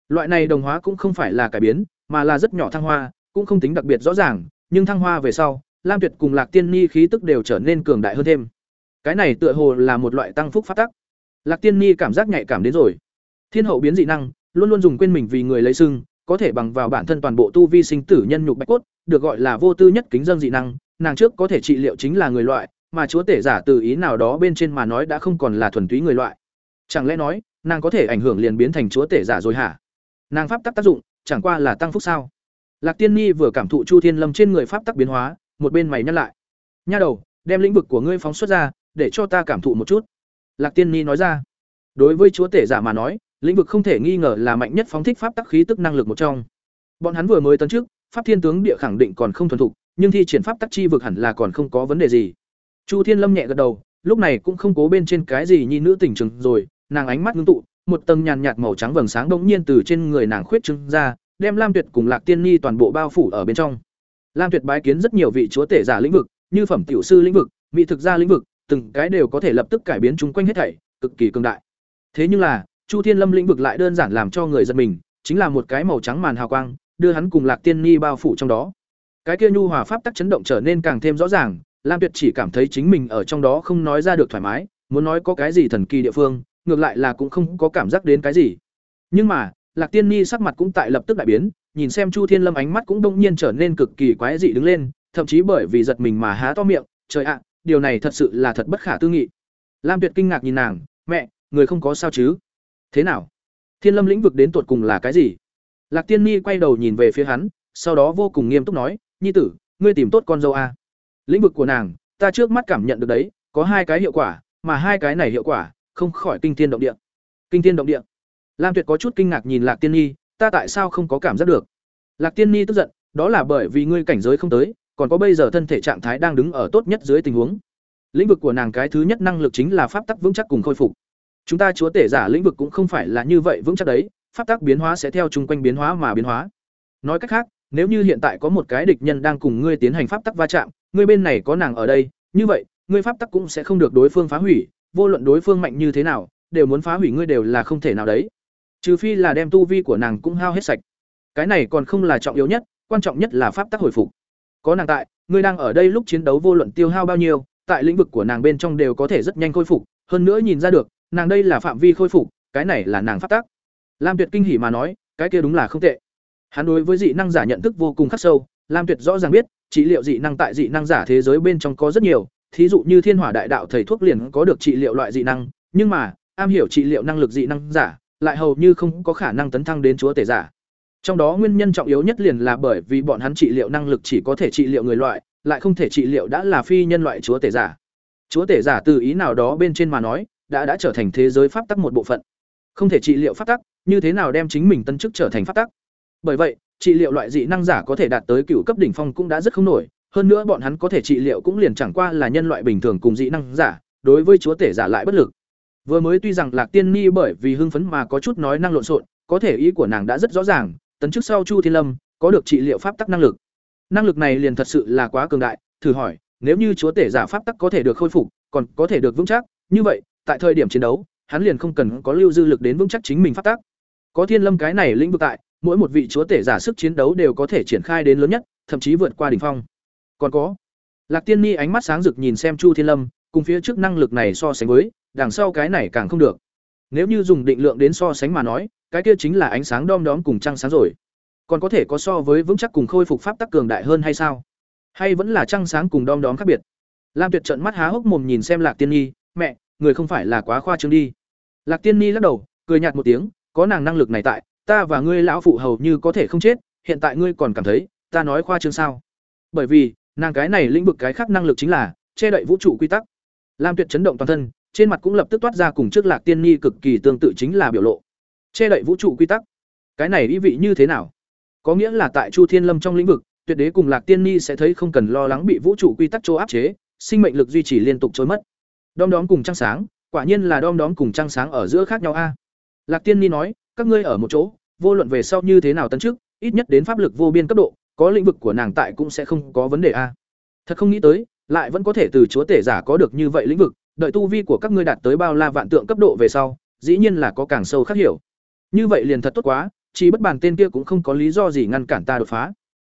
Loại này đồng hóa cũng không phải là cải biến, mà là rất nhỏ thăng hoa, cũng không tính đặc biệt rõ ràng, nhưng thăng hoa về sau, Lam Tuyệt cùng Lạc Tiên Ni khí tức đều trở nên cường đại hơn thêm. Cái này tựa hồ là một loại tăng phúc phát tắc. Lạc Tiên Ni cảm giác nhạy cảm đến rồi. Thiên hậu biến dị năng, luôn luôn dùng quên mình vì người lấy sưng, có thể bằng vào bản thân toàn bộ tu vi sinh tử nhân nhục bạch cốt, được gọi là vô tư nhất kính dân dị năng, nàng trước có thể trị liệu chính là người loại, mà chúa tể giả từ ý nào đó bên trên mà nói đã không còn là thuần túy người loại. Chẳng lẽ nói, nàng có thể ảnh hưởng liền biến thành chúa tể giả rồi hả? Nàng pháp tắc tác dụng, chẳng qua là tăng phúc sao? Lạc Tiên Nhi vừa cảm thụ Chu Thiên Lâm trên người pháp tắc biến hóa, một bên mày nhắc lại. Nha đầu, đem lĩnh vực của ngươi phóng xuất ra, để cho ta cảm thụ một chút. Lạc Tiên Nhi nói ra. Đối với chúa tể giả mà nói, lĩnh vực không thể nghi ngờ là mạnh nhất phóng thích pháp tắc khí tức năng lực một trong. Bọn hắn vừa mới tấn trước, pháp thiên tướng địa khẳng định còn không thuần thục, nhưng thi triển pháp tắc chi vực hẳn là còn không có vấn đề gì. Chu Thiên Lâm nhẹ gật đầu, lúc này cũng không cố bên trên cái gì nhi nữ tình trường rồi, nàng ánh mắt ngưng tụ, một tầng nhàn nhạt màu trắng vầng sáng bỗng nhiên từ trên người nàng khuyết trưng ra, đem Lam Tuyệt cùng Lạc Tiên Ni toàn bộ bao phủ ở bên trong. Lam Tuyệt bái kiến rất nhiều vị chúa tể giả lĩnh vực, như phẩm tiểu sư lĩnh vực, mỹ thực gia lĩnh vực, từng cái đều có thể lập tức cải biến chúng quanh hết thảy, cực kỳ cường đại. Thế nhưng là, Chu Thiên Lâm lĩnh vực lại đơn giản làm cho người giật mình, chính là một cái màu trắng màn hào quang, đưa hắn cùng Lạc Tiên Ni bao phủ trong đó. Cái kia nhu hòa pháp tắc chấn động trở nên càng thêm rõ ràng, Lam Tuyệt chỉ cảm thấy chính mình ở trong đó không nói ra được thoải mái, muốn nói có cái gì thần kỳ địa phương, ngược lại là cũng không có cảm giác đến cái gì. Nhưng mà, Lạc Tiên Ni sắc mặt cũng tại lập tức đại biến, nhìn xem Chu Thiên Lâm ánh mắt cũng đông nhiên trở nên cực kỳ quái dị đứng lên, thậm chí bởi vì giật mình mà há to miệng, trời ạ điều này thật sự là thật bất khả tư nghị. Lam tuyệt kinh ngạc nhìn nàng mẹ người không có sao chứ? Thế nào? Thiên lâm lĩnh vực đến tột cùng là cái gì? Lạc tiên ni quay đầu nhìn về phía hắn sau đó vô cùng nghiêm túc nói nhi tử ngươi tìm tốt con dâu a. Lĩnh vực của nàng ta trước mắt cảm nhận được đấy có hai cái hiệu quả mà hai cái này hiệu quả không khỏi kinh thiên động địa. Kinh thiên động địa. Lam tuyệt có chút kinh ngạc nhìn lạc tiên nhi, ta tại sao không có cảm giác được? Lạc tiên nhi tức giận đó là bởi vì ngươi cảnh giới không tới còn có bây giờ thân thể trạng thái đang đứng ở tốt nhất dưới tình huống. Lĩnh vực của nàng cái thứ nhất năng lực chính là pháp tắc vững chắc cùng khôi phục. Chúng ta chúa tể giả lĩnh vực cũng không phải là như vậy vững chắc đấy pháp tắc biến hóa sẽ theo chung quanh biến hóa mà biến hóa. Nói cách khác nếu như hiện tại có một cái địch nhân đang cùng ngươi tiến hành pháp tắc va chạm ngươi bên này có nàng ở đây như vậy ngươi pháp tắc cũng sẽ không được đối phương phá hủy vô luận đối phương mạnh như thế nào, đều muốn phá hủy ngươi đều là không thể nào đấy. Trừ phi là đem tu vi của nàng cũng hao hết sạch. Cái này còn không là trọng yếu nhất, quan trọng nhất là pháp tắc hồi phục. Có nàng tại, ngươi đang ở đây lúc chiến đấu vô luận tiêu hao bao nhiêu, tại lĩnh vực của nàng bên trong đều có thể rất nhanh khôi phục. Hơn nữa nhìn ra được, nàng đây là phạm vi khôi phục, cái này là nàng pháp tắc. Lam tuyệt kinh hỉ mà nói, cái kia đúng là không tệ. Hắn đối với dị năng giả nhận thức vô cùng khắc sâu, lam tuyệt rõ ràng biết, trị liệu dị năng tại dị năng giả thế giới bên trong có rất nhiều thí dụ như thiên hỏa đại đạo thầy thuốc liền có được trị liệu loại dị năng, nhưng mà, am hiểu trị liệu năng lực dị năng giả, lại hầu như không có khả năng tấn thăng đến chúa tể giả. Trong đó nguyên nhân trọng yếu nhất liền là bởi vì bọn hắn trị liệu năng lực chỉ có thể trị liệu người loại, lại không thể trị liệu đã là phi nhân loại chúa tể giả. Chúa tể giả từ ý nào đó bên trên mà nói, đã đã trở thành thế giới pháp tắc một bộ phận. Không thể trị liệu pháp tắc, như thế nào đem chính mình tân chức trở thành pháp tắc? Bởi vậy, trị liệu loại dị năng giả có thể đạt tới cựu cấp đỉnh phong cũng đã rất không nổi hơn nữa bọn hắn có thể trị liệu cũng liền chẳng qua là nhân loại bình thường cùng dị năng giả, đối với chúa tể giả lại bất lực. Vừa mới tuy rằng lạc tiên ni bởi vì hưng phấn mà có chút nói năng lộn xộn, có thể ý của nàng đã rất rõ ràng, tấn chức sau chu thiên lâm, có được trị liệu pháp tắc năng lực. Năng lực này liền thật sự là quá cường đại, thử hỏi, nếu như chúa tể giả pháp tắc có thể được khôi phục, còn có thể được vững chắc, như vậy, tại thời điểm chiến đấu, hắn liền không cần có lưu dư lực đến vững chắc chính mình pháp tắc. Có thiên lâm cái này lĩnh vực tại, mỗi một vị chúa tể giả sức chiến đấu đều có thể triển khai đến lớn nhất, thậm chí vượt qua đỉnh phong còn có. Lạc tiên ni ánh mắt sáng rực nhìn xem chu thiên lâm, cùng phía trước năng lực này so sánh với, đằng sau cái này càng không được. Nếu như dùng định lượng đến so sánh mà nói, cái kia chính là ánh sáng đom đóm cùng trăng sáng rồi. Còn có thể có so với vững chắc cùng khôi phục pháp tắc cường đại hơn hay sao? Hay vẫn là trăng sáng cùng đom đóm khác biệt? Lam tuyệt trận mắt há hốc mồm nhìn xem lạc tiên nhi mẹ, người không phải là quá khoa trương đi. Lạc tiên nhi lắc đầu, cười nhạt một tiếng, có nàng năng lực này tại, ta và ngươi lão phụ hầu như có thể không chết, hiện tại ngươi còn cảm thấy, ta nói khoa trương sao? Bởi vì nàng cái này lĩnh vực cái khác năng lực chính là che đậy vũ trụ quy tắc. Lam tuyệt chấn động toàn thân, trên mặt cũng lập tức toát ra cùng trước lạc tiên nhi cực kỳ tương tự chính là biểu lộ. Che đậy vũ trụ quy tắc? Cái này ý vị như thế nào? Có nghĩa là tại chu thiên lâm trong lĩnh vực, tuyệt đế cùng lạc tiên nhi sẽ thấy không cần lo lắng bị vũ trụ quy tắc chỗ áp chế, sinh mệnh lực duy trì liên tục trôi mất. Đom đóm cùng trăng sáng, quả nhiên là đom đóm cùng trăng sáng ở giữa khác nhau a. Lạc tiên nhi nói, các ngươi ở một chỗ, vô luận về sau như thế nào tấn trước ít nhất đến pháp lực vô biên cấp độ có lĩnh vực của nàng tại cũng sẽ không có vấn đề a. Thật không nghĩ tới, lại vẫn có thể từ chúa tể giả có được như vậy lĩnh vực, đợi tu vi của các ngươi đạt tới bao la vạn tượng cấp độ về sau, dĩ nhiên là có càng sâu khác hiểu. Như vậy liền thật tốt quá, chỉ bất bàn tên kia cũng không có lý do gì ngăn cản ta đột phá.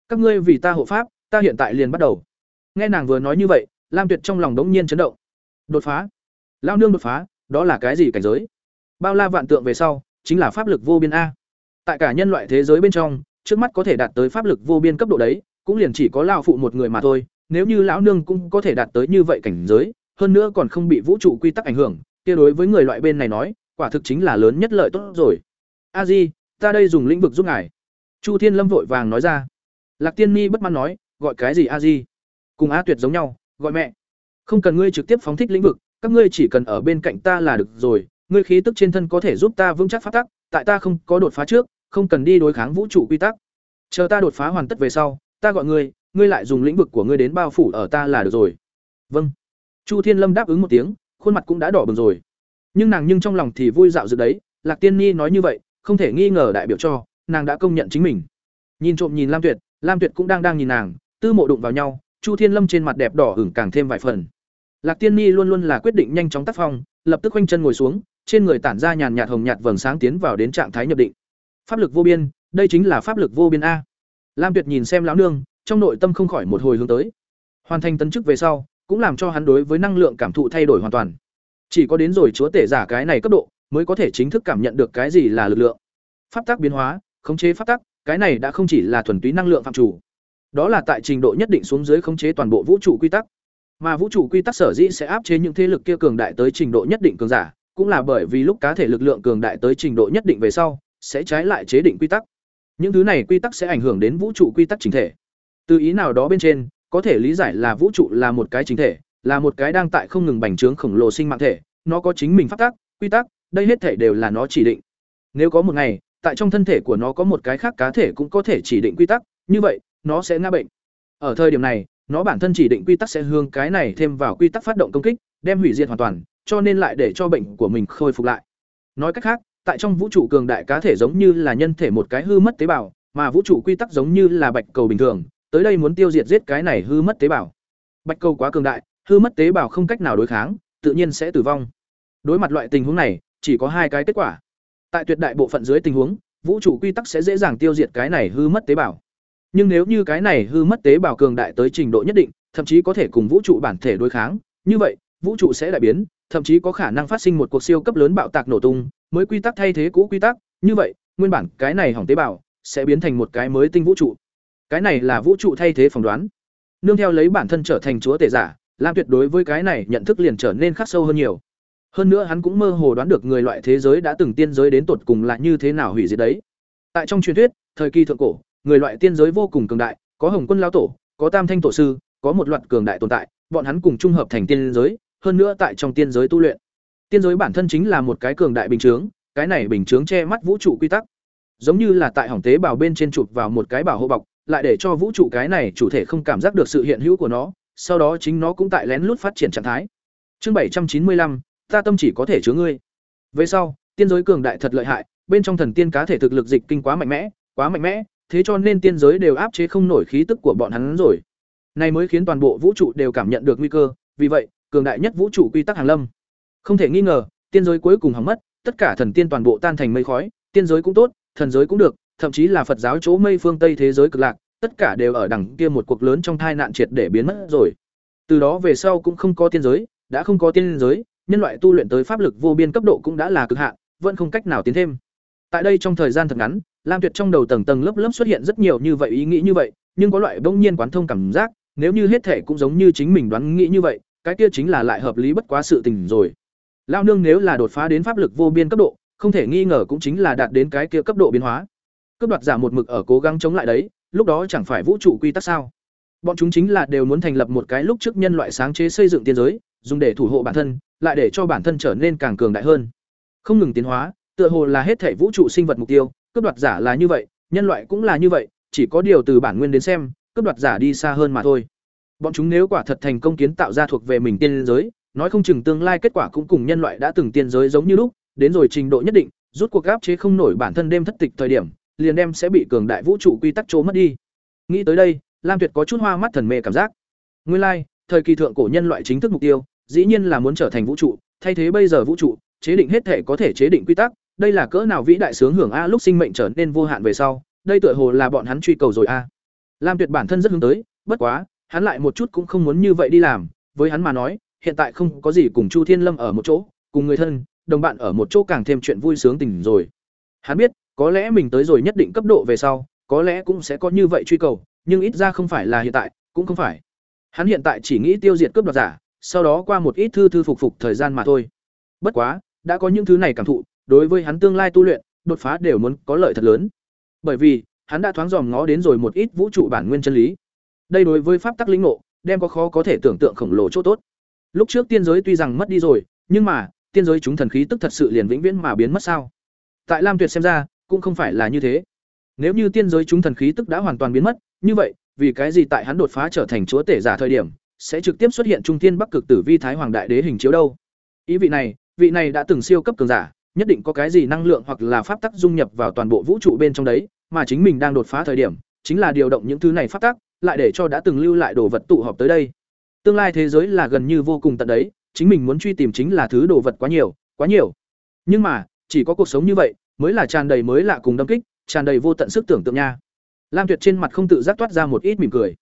Các ngươi vì ta hộ pháp, ta hiện tại liền bắt đầu. Nghe nàng vừa nói như vậy, lam tuyệt trong lòng đống nhiên chấn động. Đột phá. Lao nương đột phá, đó là cái gì cảnh giới? Bao la vạn tượng về sau, chính là pháp lực vô biên a. Tại cả nhân loại thế giới bên trong trước mắt có thể đạt tới pháp lực vô biên cấp độ đấy, cũng liền chỉ có lao phụ một người mà thôi, nếu như lão nương cũng có thể đạt tới như vậy cảnh giới, hơn nữa còn không bị vũ trụ quy tắc ảnh hưởng, kia đối với người loại bên này nói, quả thực chính là lớn nhất lợi tốt rồi. A di, ta đây dùng lĩnh vực giúp ngài. Chu thiên lâm vội vàng nói ra. Lạc tiên ni bất mãn nói, gọi cái gì a di? Cùng a tuyệt giống nhau, gọi mẹ. Không cần ngươi trực tiếp phóng thích lĩnh vực, các ngươi chỉ cần ở bên cạnh ta là được rồi, ngươi khí tức trên thân có thể giúp ta vững chắc phát tắc, tại ta không có đột phá trước không cần đi đối kháng vũ trụ quy tắc. Chờ ta đột phá hoàn tất về sau, ta gọi ngươi ngươi lại dùng lĩnh vực của ngươi đến bao phủ ở ta là được rồi. Vâng. Chu thiên lâm đáp ứng một tiếng, khuôn mặt cũng đã đỏ bừng rồi. Nhưng nàng nhưng trong lòng thì vui dạo dự đấy, lạc tiên nhi nói như vậy, không thể nghi ngờ đại biểu cho, nàng đã công nhận chính mình. Nhìn trộm nhìn lam tuyệt lam tuyệt cũng đang đang nhìn nàng, tư mộ đụng vào nhau, chu thiên lâm trên mặt đẹp đỏ hửng càng thêm vài phần. Lạc tiên nhi luôn luôn là quyết định nhanh chóng tác phong, lập tức quanh chân ngồi xuống, trên người tản ra nhàn nhạt hồng nhạt vầng sáng tiến vào đến trạng thái nhập định pháp lực vô biên đây chính là pháp lực vô biên a. Lam tuyệt nhìn xem lão nương trong nội tâm không khỏi một hồi hướng tới. Hoàn thành tấn chức về sau cũng làm cho hắn đối với năng lượng cảm thụ thay đổi hoàn toàn. Chỉ có đến rồi chúa tể giả cái này cấp độ mới có thể chính thức cảm nhận được cái gì là lực lượng. Pháp tắc biến hóa khống chế pháp tắc cái này đã không chỉ là thuần túy năng lượng phạm chủ. Đó là tại trình độ nhất định xuống dưới khống chế toàn bộ vũ trụ quy tắc. Mà vũ trụ quy tắc sở dĩ sẽ áp chế những thế lực kia cường đại tới trình độ nhất định cường giả, cũng là bởi vì lúc cá thể lực lượng cường đại tới trình độ nhất định về sau, sẽ trái lại chế định quy tắc. Những thứ này quy tắc sẽ ảnh hưởng đến vũ trụ quy tắc chính thể. Từ ý nào đó bên trên, có thể lý giải là vũ trụ là một cái chính thể, là một cái đang tại không ngừng bành trướng khổng lồ sinh mạng thể, nó có chính mình pháp tắc, quy tắc, đây hết thể đều là nó chỉ định. Nếu có một ngày, tại trong thân thể của nó có một cái khác cá thể cũng có thể chỉ định quy tắc, như vậy, nó sẽ ngã bệnh. Ở thời điểm này, nó bản thân chỉ định quy tắc sẽ hướng cái này thêm vào quy tắc phát động công kích, đem hủy diệt hoàn toàn, cho nên lại để cho bệnh của mình khôi phục lại. Nói cách khác, tại trong vũ trụ cường đại cá thể giống như là nhân thể một cái hư mất tế bào, mà vũ trụ quy tắc giống như là bạch cầu bình thường, tới đây muốn tiêu diệt giết cái này hư mất tế bào. Bạch cầu quá cường đại, hư mất tế bào không cách nào đối kháng, tự nhiên sẽ tử vong. Đối mặt loại tình huống này, chỉ có hai cái kết quả. Tại tuyệt đại bộ phận dưới tình huống, vũ trụ quy tắc sẽ dễ dàng tiêu diệt cái này hư mất tế bào. Nhưng nếu như cái này hư mất tế bào cường đại tới trình độ nhất định, thậm chí có thể cùng vũ trụ bản thể đối kháng, như vậy, vũ trụ sẽ đại biến, thậm chí có khả năng phát sinh một cuộc siêu cấp lớn bạo tạc nổ tung, mới quy tắc thay thế cũ quy tắc, như vậy, nguyên bản cái này hỏng tế bào sẽ biến thành một cái mới tinh vũ trụ. Cái này là vũ trụ thay thế phỏng đoán. Nương theo lấy bản thân trở thành chúa tể giả, Lam Tuyệt đối với cái này nhận thức liền trở nên khắc sâu hơn nhiều. Hơn nữa hắn cũng mơ hồ đoán được người loại thế giới đã từng tiên giới đến tột cùng là như thế nào hủy diệt đấy. Tại trong truyền thuyết, thời kỳ thượng cổ, người loại tiên giới vô cùng cường đại, có Hồng Quân lão tổ, có Tam Thanh tổ sư, có một loạt cường đại tồn tại, bọn hắn cùng trung hợp thành tiên giới, hơn nữa tại trong tiên giới tu luyện. Tiên giới bản thân chính là một cái cường đại bình chướng, cái này bình chướng che mắt vũ trụ quy tắc. Giống như là tại hỏng tế bào bên trên chụp vào một cái bảo hộ bọc, lại để cho vũ trụ cái này chủ thể không cảm giác được sự hiện hữu của nó, sau đó chính nó cũng tại lén lút phát triển trạng thái. Chương bảy trăm chín mươi lăm, ta tâm chỉ có thể chứa ngươi. Về sau, tiên giới cường đại thật lợi hại, bên trong thần tiên cá thể thực lực dịch kinh quá mạnh mẽ, quá mạnh mẽ, thế cho nên tiên giới đều áp chế không nổi khí tức của bọn hắn rồi. Này mới khiến toàn bộ vũ trụ đều cảm nhận được nguy cơ, vì vậy, cường đại nhất vũ trụ quy tắc hàng lâm. Không thể nghi ngờ, tiên giới cuối cùng hỏng mất, tất cả thần tiên toàn bộ tan thành mây khói, tiên giới cũng tốt, thần giới cũng được, thậm chí là Phật giáo chỗ mây phương Tây thế giới cực lạc, tất cả đều ở đằng kia một cuộc lớn trong tai nạn triệt để biến mất rồi. Từ đó về sau cũng không có tiên giới, đã không có tiên giới, nhân loại tu luyện tới pháp lực vô biên cấp độ cũng đã là cực hạn, vẫn không cách nào tiến thêm. Tại đây trong thời gian thật ngắn, Lam Tuyệt trong đầu tầng tầng lớp lớp xuất hiện rất nhiều như vậy ý nghĩ như vậy, nhưng có loại bỗng nhiên quán thông cảm giác, nếu như hết thể cũng giống như chính mình đoán nghĩ như vậy, cái kia chính là lại hợp lý bất quá sự tình rồi. Lao nương nếu là đột phá đến pháp lực vô biên cấp độ, không thể nghi ngờ cũng chính là đạt đến cái kia cấp độ biến hóa. Cướp đoạt giả một mực ở cố gắng chống lại đấy, lúc đó chẳng phải vũ trụ quy tắc sao? Bọn chúng chính là đều muốn thành lập một cái lúc trước nhân loại sáng chế xây dựng tiên giới, dùng để thủ hộ bản thân, lại để cho bản thân trở nên càng cường đại hơn. Không ngừng tiến hóa, tựa hồ là hết thể vũ trụ sinh vật mục tiêu, cướp đoạt giả là như vậy, nhân loại cũng là như vậy, chỉ có điều từ bản nguyên đến xem, cướp đoạt giả đi xa hơn mà thôi. Bọn chúng nếu quả thật thành công kiến tạo ra thuộc về mình tiên giới, nói không chừng tương lai kết quả cũng cùng nhân loại đã từng tiên giới giống như lúc, đến rồi trình độ nhất định, rút cuộc áp chế không nổi bản thân đêm thất tịch thời điểm, liền đem sẽ bị cường đại vũ trụ quy tắc trố mất đi. Nghĩ tới đây, Lam Tuyệt có chút hoa mắt thần mê cảm giác. Nguyên lai, like, thời kỳ thượng cổ nhân loại chính thức mục tiêu, dĩ nhiên là muốn trở thành vũ trụ, thay thế bây giờ vũ trụ, chế định hết thể có thể chế định quy tắc, đây là cỡ nào vĩ đại sướng hưởng a lúc sinh mệnh trở nên vô hạn về sau, đây tựa hồ là bọn hắn truy cầu rồi a. Lam Tuyệt bản thân rất hướng tới, bất quá, hắn lại một chút cũng không muốn như vậy đi làm, với hắn mà nói, hiện tại không có gì cùng Chu Thiên Lâm ở một chỗ, cùng người thân, đồng bạn ở một chỗ càng thêm chuyện vui sướng tình rồi. Hắn biết, có lẽ mình tới rồi nhất định cấp độ về sau, có lẽ cũng sẽ có như vậy truy cầu, nhưng ít ra không phải là hiện tại, cũng không phải. Hắn hiện tại chỉ nghĩ tiêu diệt cướp đoạt giả, sau đó qua một ít thư thư phục phục thời gian mà thôi. Bất quá, đã có những thứ này cảm thụ, đối với hắn tương lai tu luyện, đột phá đều muốn có lợi thật lớn. Bởi vì, hắn đã thoáng dòm ngó đến rồi một ít vũ trụ bản nguyên chân lý. Đây đối với pháp tắc linh ngộ, đem có khó có thể tưởng tượng khổng lồ chỗ tốt. Lúc trước tiên giới tuy rằng mất đi rồi, nhưng mà, tiên giới chúng thần khí tức thật sự liền vĩnh viễn mà biến mất sao? Tại Lam Tuyệt xem ra, cũng không phải là như thế. Nếu như tiên giới chúng thần khí tức đã hoàn toàn biến mất, như vậy, vì cái gì tại hắn đột phá trở thành chúa tể giả thời điểm, sẽ trực tiếp xuất hiện trung tiên bắc cực tử vi thái hoàng đại đế hình chiếu đâu? Ý vị này, vị này đã từng siêu cấp cường giả, nhất định có cái gì năng lượng hoặc là pháp tắc dung nhập vào toàn bộ vũ trụ bên trong đấy, mà chính mình đang đột phá thời điểm, chính là điều động những thứ này pháp tắc, lại để cho đã từng lưu lại đồ vật tụ họp tới đây. Tương lai thế giới là gần như vô cùng tận đấy, chính mình muốn truy tìm chính là thứ đồ vật quá nhiều, quá nhiều. Nhưng mà, chỉ có cuộc sống như vậy, mới là tràn đầy mới lạ cùng đâm kích, tràn đầy vô tận sức tưởng tượng nha. Lam Tuyệt trên mặt không tự giác toát ra một ít mỉm cười.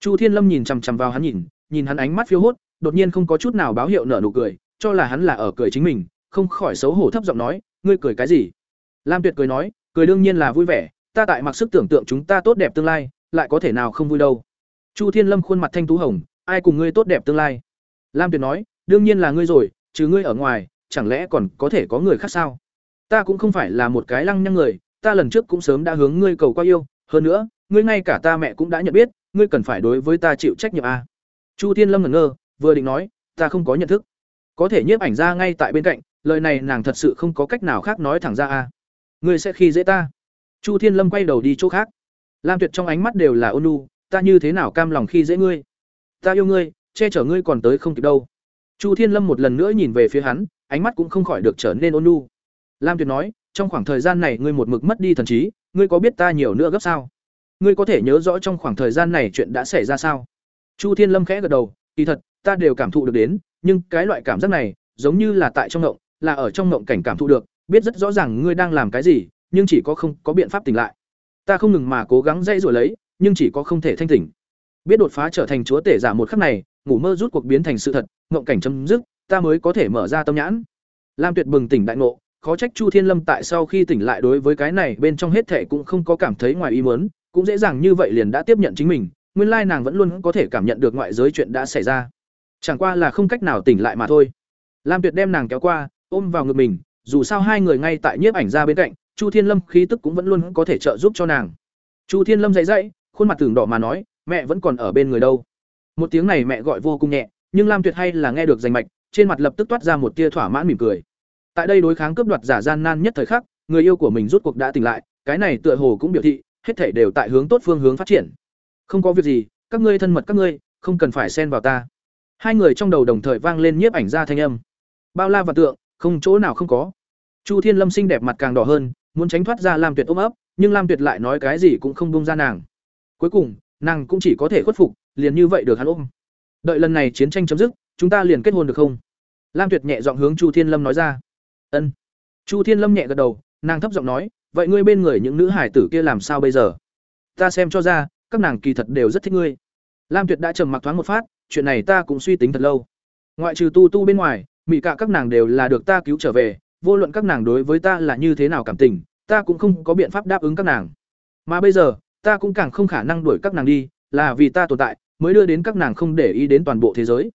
Chu Thiên Lâm nhìn chằm chằm vào hắn nhìn, nhìn hắn ánh mắt phiêu hốt, đột nhiên không có chút nào báo hiệu nở nụ cười, cho là hắn là ở cười chính mình, không khỏi xấu hổ thấp giọng nói, ngươi cười cái gì? Lam Tuyệt cười nói, cười đương nhiên là vui vẻ, ta tại mặc sức tưởng tượng chúng ta tốt đẹp tương lai, lại có thể nào không vui đâu. Chu Thiên Lâm khuôn mặt thanh tú hồng, ai cùng ngươi tốt đẹp tương lai? Lam tuyệt nói, đương nhiên là ngươi rồi chứ ngươi ở ngoài, chẳng lẽ còn có thể có người khác sao? Ta cũng không phải là một cái lăng nhăng người, ta lần trước cũng sớm đã hướng ngươi cầu qua yêu, hơn nữa, ngươi ngay cả ta mẹ cũng đã nhận biết, ngươi cần phải đối với ta chịu trách nhiệm a chu thiên lâm ngẩn ngơ, vừa định nói, ta không có nhận thức. Có thể nhiếp ảnh ra ngay tại bên cạnh, lời này nàng thật sự không có cách nào khác nói thẳng ra a ngươi sẽ khi dễ ta. Chu thiên lâm quay đầu đi chỗ khác. Lam tuyệt trong ánh mắt đều là ôn nu ta như thế nào cam lòng khi dễ ngươi? Ta yêu ngươi, che chở ngươi còn tới không kịp đâu. Chu thiên lâm một lần nữa nhìn về phía hắn, ánh mắt cũng không khỏi được trở nên ôn nu lam tuyệt nói, trong khoảng thời gian này ngươi một mực mất đi thần trí, ngươi có biết ta nhiều nữa gấp sao? Ngươi có thể nhớ rõ trong khoảng thời gian này chuyện đã xảy ra sao? Chu thiên lâm khẽ gật đầu, kỳ thật, ta đều cảm thụ được đến, nhưng cái loại cảm giác này, giống như là tại trong ngộng, là ở trong ngộng cảnh cảm thụ được, biết rất rõ ràng ngươi đang làm cái gì, nhưng chỉ có không có biện pháp tỉnh lại. Ta không ngừng mà cố gắng dây rồi lấy, nhưng chỉ có không thể thanh tỉnh biết đột phá trở thành chúa tể giả một khắc này, ngủ mơ rút cuộc biến thành sự thật, ngộng cảnh chấm dứt, ta mới có thể mở ra tâm nhãn. Lam tuyệt bừng tỉnh đại ngộ, khó trách chu thiên lâm tại sau khi tỉnh lại đối với cái này bên trong hết thể cũng không có cảm thấy ngoài ý muốn, cũng dễ dàng như vậy liền đã tiếp nhận chính mình, nguyên lai nàng vẫn luôn có thể cảm nhận được ngoại giới chuyện đã xảy ra. Chẳng qua là không cách nào tỉnh lại mà thôi. Lam tuyệt đem nàng kéo qua, ôm vào ngực mình, dù sao hai người ngay tại nhiếp ảnh ra bên cạnh, chu thiên lâm khí tức cũng vẫn luôn có thể trợ giúp cho nàng. Chu thiên lâm dậy dậy, khuôn mặt tưởng đỏ mà nói mẹ vẫn còn ở bên người đâu. Một tiếng này mẹ gọi vô cùng nhẹ, nhưng lam tuyệt hay là nghe được danh mạch, trên mặt lập tức toát ra một tia thỏa mãn mỉm cười. Tại đây đối kháng cướp đoạt giả gian nan nhất thời khắc, người yêu của mình rút cuộc đã tỉnh lại, cái này tựa hồ cũng biểu thị, hết thể đều tại hướng tốt phương hướng phát triển. Không có việc gì, các ngươi thân mật các ngươi, không cần phải xen vào ta. Hai người trong đầu đồng thời vang lên nhiếp ảnh ra thanh âm. Bao la và tượng, không chỗ nào không có. Chu thiên lâm xinh đẹp mặt càng đỏ hơn, muốn tránh thoát ra lam tuyệt ôm ấp, nhưng lam tuyệt lại nói cái gì cũng không bông ra nàng. Cuối cùng nàng cũng chỉ có thể khuất phục, liền như vậy được hắn ôm. Đợi lần này chiến tranh chấm dứt, chúng ta liền kết hôn được không? Lam tuyệt nhẹ giọng hướng chu thiên lâm nói ra. Ân. Chu thiên lâm nhẹ gật đầu, nàng thấp giọng nói, vậy ngươi bên người những nữ hải tử kia làm sao bây giờ? Ta xem cho ra, các nàng kỳ thật đều rất thích ngươi. Lam tuyệt đã trầm mặc thoáng một phát, chuyện này ta cũng suy tính thật lâu. Ngoại trừ tu tu bên ngoài mỹ cả các nàng đều là được ta cứu trở về, vô luận các nàng đối với ta là như thế nào cảm tình, ta cũng không có biện pháp đáp ứng các nàng. Mà bây giờ ta cũng càng không khả năng đuổi các nàng đi, là vì ta tồn tại, mới đưa đến các nàng không để ý đến toàn bộ thế giới.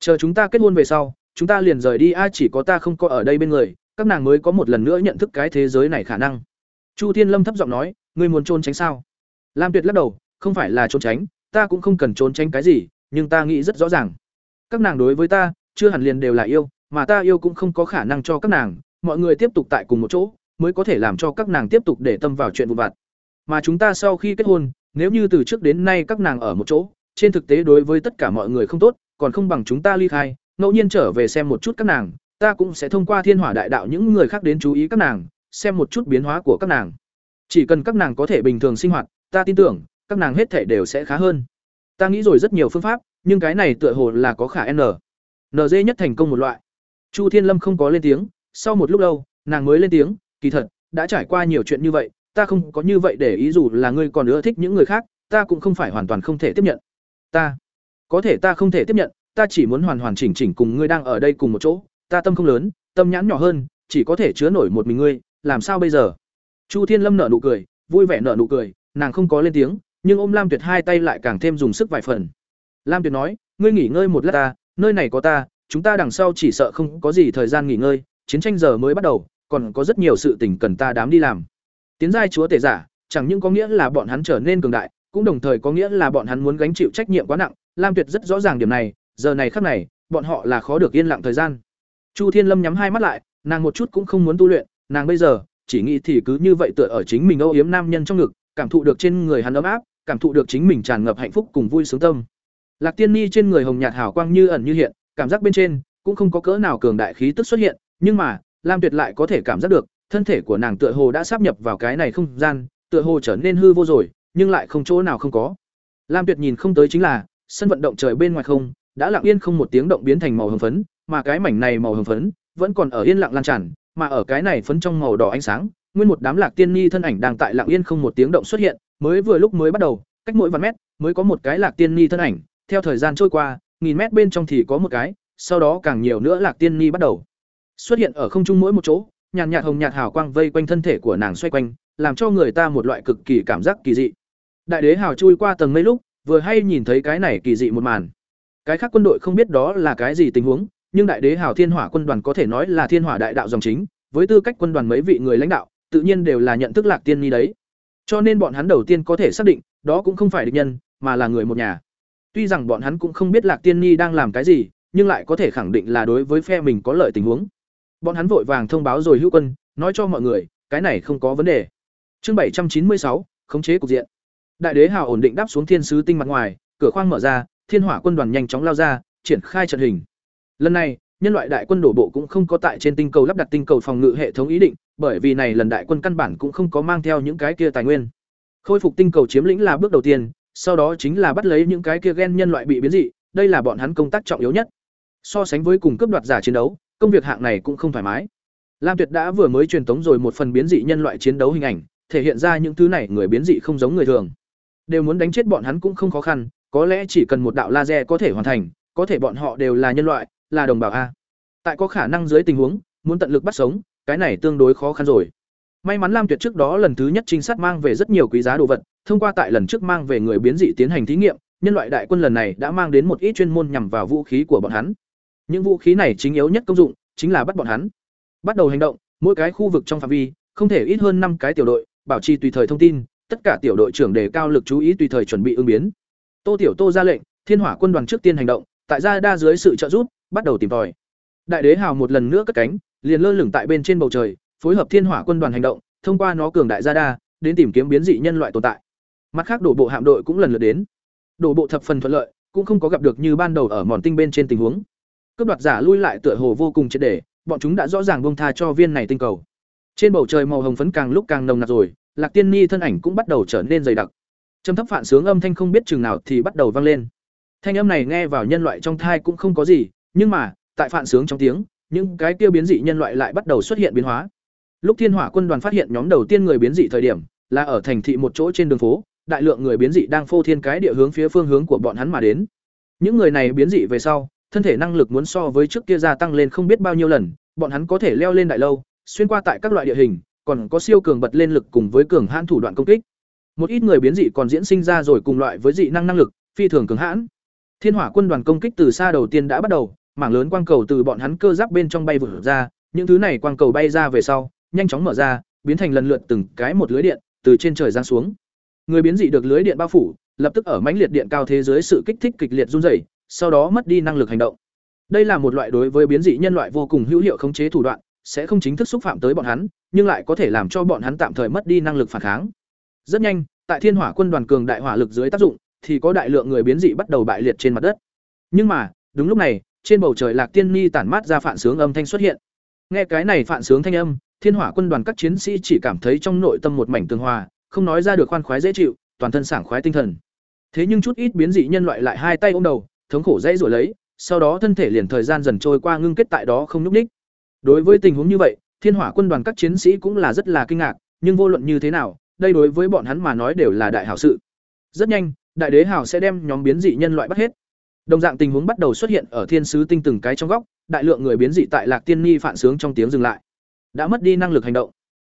Chờ chúng ta kết hôn về sau, chúng ta liền rời đi ai chỉ có ta không có ở đây bên người, các nàng mới có một lần nữa nhận thức cái thế giới này khả năng. Chu thiên lâm thấp giọng nói, ngươi muốn trốn tránh sao? Lam tuyệt lắc đầu, không phải là trốn tránh, ta cũng không cần trốn tránh cái gì, nhưng ta nghĩ rất rõ ràng. Các nàng đối với ta, chưa hẳn liền đều là yêu, mà ta yêu cũng không có khả năng cho các nàng, mọi người tiếp tục tại cùng một chỗ, mới có thể làm cho các nàng tiếp tục để tâm vào chuyện vụn vặt mà chúng ta sau khi kết hôn, nếu như từ trước đến nay các nàng ở một chỗ, trên thực tế đối với tất cả mọi người không tốt, còn không bằng chúng ta ly khai, ngẫu nhiên trở về xem một chút các nàng, ta cũng sẽ thông qua thiên hỏa đại đạo những người khác đến chú ý các nàng, xem một chút biến hóa của các nàng. Chỉ cần các nàng có thể bình thường sinh hoạt, ta tin tưởng, các nàng hết thể đều sẽ khá hơn. Ta nghĩ rồi rất nhiều phương pháp, nhưng cái này tựa hồ là có khả n. Nd nhất thành công một loại. Chu thiên lâm không có lên tiếng, sau một lúc lâu, nàng mới lên tiếng, kỳ thật, đã trải qua nhiều chuyện như vậy ta không có như vậy để ý dù là ngươi còn ưa thích những người khác, ta cũng không phải hoàn toàn không thể tiếp nhận. Ta, có thể ta không thể tiếp nhận, ta chỉ muốn hoàn hoàn chỉnh chỉnh cùng ngươi đang ở đây cùng một chỗ, ta tâm không lớn, tâm nhãn nhỏ hơn, chỉ có thể chứa nổi một mình ngươi, làm sao bây giờ? Chu thiên lâm nở nụ cười, vui vẻ nở nụ cười, nàng không có lên tiếng, nhưng ôm lam tuyệt hai tay lại càng thêm dùng sức vài phần. Lam tuyệt nói, ngươi nghỉ ngơi một lát ta, nơi này có ta, chúng ta đằng sau chỉ sợ không có gì thời gian nghỉ ngơi, chiến tranh giờ mới bắt đầu, còn có rất nhiều sự tình cần ta đám đi làm tiến giai chúa tể giả, chẳng những có nghĩa là bọn hắn trở nên cường đại, cũng đồng thời có nghĩa là bọn hắn muốn gánh chịu trách nhiệm quá nặng. Lam tuyệt rất rõ ràng điểm này, giờ này khắc này, bọn họ là khó được yên lặng thời gian. Chu thiên lâm nhắm hai mắt lại, nàng một chút cũng không muốn tu luyện, nàng bây giờ, chỉ nghĩ thì cứ như vậy tựa ở chính mình âu yếm nam nhân trong ngực, cảm thụ được trên người hắn ấm áp, cảm thụ được chính mình tràn ngập hạnh phúc cùng vui sướng tâm. Lạc tiên ni trên người hồng nhạt hào quang như ẩn như hiện, cảm giác bên trên, cũng không có cỡ nào cường đại khí tức xuất hiện, nhưng mà, lam tuyệt lại có thể cảm giác được thân thể của nàng tựa hồ đã sắp nhập vào cái này không gian, tựa hồ trở nên hư vô rồi, nhưng lại không chỗ nào không có. Lam tuyệt nhìn không tới chính là, sân vận động trời bên ngoài không, đã lặng yên không một tiếng động biến thành màu hồng phấn, mà cái mảnh này màu hồng phấn, vẫn còn ở yên lặng lan tràn, mà ở cái này phấn trong màu đỏ ánh sáng, nguyên một đám lạc tiên ni thân ảnh đang tại lặng yên không một tiếng động xuất hiện, mới vừa lúc mới bắt đầu, cách mỗi vạn mét, mới có một cái lạc tiên ni thân ảnh, theo thời gian trôi qua, nghìn mét bên trong thì có một cái, sau đó càng nhiều nữa lạc tiên ni bắt đầu xuất hiện ở không trung mỗi một chỗ nhàn nhạt hồng nhạt hào quang vây quanh thân thể của nàng xoay quanh, làm cho người ta một loại cực kỳ cảm giác kỳ dị. Đại đế hào chui qua tầng mây lúc, vừa hay nhìn thấy cái này kỳ dị một màn. Cái khác quân đội không biết đó là cái gì tình huống, nhưng đại đế hào thiên hỏa quân đoàn có thể nói là thiên hỏa đại đạo dòng chính, với tư cách quân đoàn mấy vị người lãnh đạo, tự nhiên đều là nhận thức lạc tiên ni đấy. Cho nên bọn hắn đầu tiên có thể xác định, đó cũng không phải địch nhân, mà là người một nhà. Tuy rằng bọn hắn cũng không biết lạc tiên ni đang làm cái gì, nhưng lại có thể khẳng định là đối với phe mình có lợi tình huống bọn hắn vội vàng thông báo rồi hữu quân, nói cho mọi người, cái này không có vấn đề. Chương bảy trăm chín mươi sáu, khống chế cục diện. Đại đế hào ổn định đáp xuống thiên sứ tinh mặt ngoài, cửa khoang mở ra, thiên hỏa quân đoàn nhanh chóng lao ra, triển khai trận hình. Lần này, nhân loại đại quân đổ bộ cũng không có tại trên tinh cầu lắp đặt tinh cầu phòng ngự hệ thống ý định, bởi vì này lần đại quân căn bản cũng không có mang theo những cái kia tài nguyên. Khôi phục tinh cầu chiếm lĩnh là bước đầu tiên, sau đó chính là bắt lấy những cái kia gen nhân loại bị biến dị, đây là bọn hắn công tác trọng yếu nhất. So sánh với cùng cấp đoạt giả chiến đấu công việc hạng này cũng không thoải mái. Lam tuyệt đã vừa mới truyền tống rồi một phần biến dị nhân loại chiến đấu hình ảnh, thể hiện ra những thứ này người biến dị không giống người thường. Đều muốn đánh chết bọn hắn cũng không khó khăn, có lẽ chỉ cần một đạo laser có thể hoàn thành, có thể bọn họ đều là nhân loại, là đồng bào a. Tại có khả năng dưới tình huống, muốn tận lực bắt sống, cái này tương đối khó khăn rồi. May mắn lam tuyệt trước đó lần thứ nhất trinh sát mang về rất nhiều quý giá đồ vật, thông qua tại lần trước mang về người biến dị tiến hành thí nghiệm, nhân loại đại quân lần này đã mang đến một ít chuyên môn nhằm vào vũ khí của bọn hắn những vũ khí này chính yếu nhất công dụng chính là bắt bọn hắn. Bắt đầu hành động, mỗi cái khu vực trong phạm vi, không thể ít hơn năm cái tiểu đội, bảo trì tùy thời thông tin, tất cả tiểu đội trưởng đề cao lực chú ý tùy thời chuẩn bị ứng biến. Tô tiểu tô ra lệnh, thiên hỏa quân đoàn trước tiên hành động, tại gia đa dưới sự trợ giúp, bắt đầu tìm tòi. Đại đế hào một lần nữa cất cánh, liền lơ lửng tại bên trên bầu trời, phối hợp thiên hỏa quân đoàn hành động, thông qua nó cường đại gia đa, đến tìm kiếm biến dị nhân loại tồn tại. Mặt khác đổ bộ hạm đội cũng lần lượt đến. Đổ bộ thập phần thuận lợi, cũng không có gặp được như ban đầu ở mòn tinh bên trên tình huống cướp đoạt giả lui lại tựa hồ vô cùng triệt để, bọn chúng đã rõ ràng bông tha cho viên này tinh cầu. Trên bầu trời màu hồng phấn càng lúc càng nồng nặc rồi, lạc tiên ni thân ảnh cũng bắt đầu trở nên dày đặc. Trầm thấp phản sướng âm thanh không biết chừng nào thì bắt đầu vang lên. Thanh âm này nghe vào nhân loại trong thai cũng không có gì, nhưng mà, tại phản sướng trong tiếng, những cái tiêu biến dị nhân loại lại bắt đầu xuất hiện biến hóa. Lúc thiên hỏa quân đoàn phát hiện nhóm đầu tiên người biến dị thời điểm, là ở thành thị một chỗ trên đường phố, đại lượng người biến dị đang phô thiên cái địa hướng phía phương hướng của bọn hắn mà đến. Những người này biến dị về sau thân thể năng lực muốn so với trước kia gia tăng lên không biết bao nhiêu lần, bọn hắn có thể leo lên đại lâu, xuyên qua tại các loại địa hình, còn có siêu cường bật lên lực cùng với cường hãn thủ đoạn công kích. Một ít người biến dị còn diễn sinh ra rồi cùng loại với dị năng năng lực, phi thường cường hãn. Thiên hỏa quân đoàn công kích từ xa đầu tiên đã bắt đầu, mảng lớn quang cầu từ bọn hắn cơ giáp bên trong bay vụt ra, những thứ này quang cầu bay ra về sau, nhanh chóng mở ra, biến thành lần lượt từng cái một lưới điện, từ trên trời giáng xuống. Người biến dị được lưới điện bao phủ, lập tức ở mãnh liệt điện cao thế giới sự kích thích kịch liệt run rẩy sau đó mất đi năng lực hành động. Đây là một loại đối với biến dị nhân loại vô cùng hữu hiệu khống chế thủ đoạn, sẽ không chính thức xúc phạm tới bọn hắn, nhưng lại có thể làm cho bọn hắn tạm thời mất đi năng lực phản kháng. Rất nhanh, tại thiên hỏa quân đoàn cường đại hỏa lực dưới tác dụng, thì có đại lượng người biến dị bắt đầu bại liệt trên mặt đất. Nhưng mà, đúng lúc này, trên bầu trời lạc tiên ni tản mát ra phản sướng âm thanh xuất hiện. Nghe cái này phản sướng thanh âm, thiên hỏa quân đoàn các chiến sĩ chỉ cảm thấy trong nội tâm một mảnh tường hòa, không nói ra được khoan khoái dễ chịu, toàn thân sảng khoái tinh thần. Thế nhưng chút ít biến dị nhân loại lại hai tay ôm đầu thống khổ dãy rồi lấy, sau đó thân thể liền thời gian dần trôi qua ngưng kết tại đó không nhúc nhích. đối với tình huống như vậy, thiên hỏa quân đoàn các chiến sĩ cũng là rất là kinh ngạc, nhưng vô luận như thế nào, đây đối với bọn hắn mà nói đều là đại hảo sự. Rất nhanh, đại đế hảo sẽ đem nhóm biến dị nhân loại bắt hết. Đồng dạng tình huống bắt đầu xuất hiện ở thiên sứ tinh từng cái trong góc, đại lượng người biến dị tại lạc tiên ni phản sướng trong tiếng dừng lại. Đã mất đi năng lực hành động.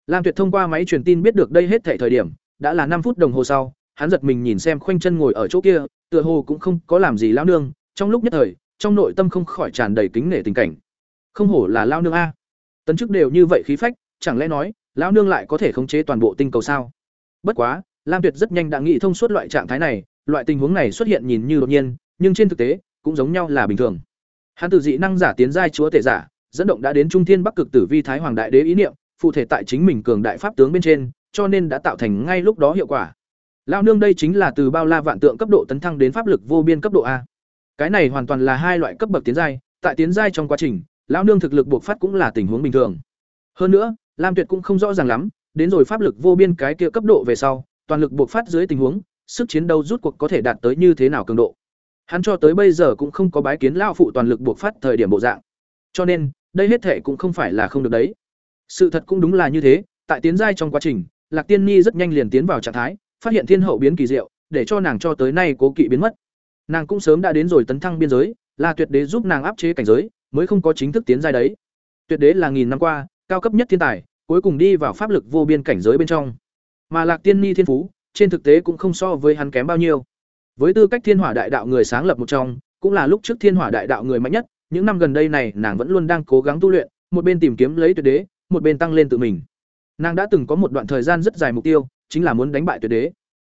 Lam tuyệt thông qua máy truyền tin biết được đây hết thảy thời điểm, đã là năm phút đồng hồ sau hắn giật mình nhìn xem khoanh chân ngồi ở chỗ kia, tựa hồ cũng không có làm gì lao nương, trong lúc nhất thời, trong nội tâm không khỏi tràn đầy kính nể tình cảnh. Không hổ là lao nương a. Tấn chức đều như vậy khí phách, chẳng lẽ nói lao nương lại có thể khống chế toàn bộ tinh cầu sao? Bất quá, lam tuyệt rất nhanh đã nghĩ thông suốt loại trạng thái này, loại tình huống này xuất hiện nhìn như đột nhiên, nhưng trên thực tế, cũng giống nhau là bình thường. Hắn tự dị năng giả tiến giai chúa tể giả, dẫn động đã đến trung thiên bắc cực tử vi thái hoàng đại đế ý niệm, phụ thể tại chính mình cường đại pháp tướng bên trên, cho nên đã tạo thành ngay lúc đó hiệu quả lao nương đây chính là từ bao la vạn tượng cấp độ tấn thăng đến pháp lực vô biên cấp độ a. Cái này hoàn toàn là hai loại cấp bậc tiến giai, tại tiến giai trong quá trình, lao nương thực lực buộc phát cũng là tình huống bình thường. Hơn nữa, lam tuyệt cũng không rõ ràng lắm, đến rồi pháp lực vô biên cái kia cấp độ về sau, toàn lực buộc phát dưới tình huống, sức chiến đấu rút cuộc có thể đạt tới như thế nào cường độ. Hắn cho tới bây giờ cũng không có bái kiến lao phụ toàn lực buộc phát thời điểm bộ dạng. Cho nên, đây hết thể cũng không phải là không được đấy. Sự thật cũng đúng là như thế, tại tiến giai trong quá trình, lạc tiên ni rất nhanh liền tiến vào trạng thái phát hiện thiên hậu biến kỳ diệu để cho nàng cho tới nay cố kỵ biến mất. Nàng cũng sớm đã đến rồi tấn thăng biên giới là tuyệt đế giúp nàng áp chế cảnh giới mới không có chính thức tiến giai đấy. Tuyệt đế là nghìn năm qua cao cấp nhất thiên tài cuối cùng đi vào pháp lực vô biên cảnh giới bên trong. Mà lạc tiên ni thiên phú trên thực tế cũng không so với hắn kém bao nhiêu. Với tư cách thiên hỏa đại đạo người sáng lập một trong cũng là lúc trước Thiên Hỏa Đại Đạo người mạnh nhất, những năm gần đây này nàng vẫn luôn đang cố gắng tu luyện, một bên tìm kiếm lấy tuyệt đế, một bên tăng lên tự mình. Nàng đã từng có một đoạn thời gian rất dài mục tiêu, chính là muốn đánh bại tuyệt đế.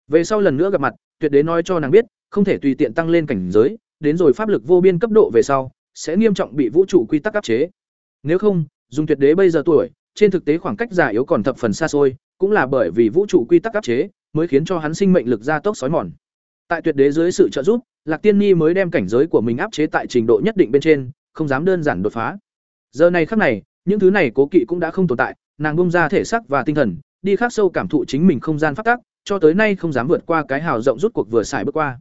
Về sau lần nữa gặp mặt, tuyệt đế nói cho nàng biết, không thể tùy tiện tăng lên cảnh giới, đến rồi pháp lực vô biên cấp độ về sau, sẽ nghiêm trọng bị vũ trụ quy tắc áp chế. Nếu không, dùng tuyệt đế bây giờ tuổi, trên thực tế khoảng cách già yếu còn thập phần xa xôi, cũng là bởi vì vũ trụ quy tắc áp chế, mới khiến cho hắn sinh mệnh lực gia tốc sói mòn. Tại tuyệt đế dưới sự trợ giúp, Lạc Tiên Nhi mới đem cảnh giới của mình áp chế tại trình độ nhất định bên trên, không dám đơn giản đột phá. Giờ này khắc này, những thứ này cố kỵ cũng đã không tồn tại, nàng bung ra thể xác và tinh thần, đi khắc sâu cảm thụ chính mình không gian phát tác, cho tới nay không dám vượt qua cái hào rộng rút cuộc vừa xài bước qua.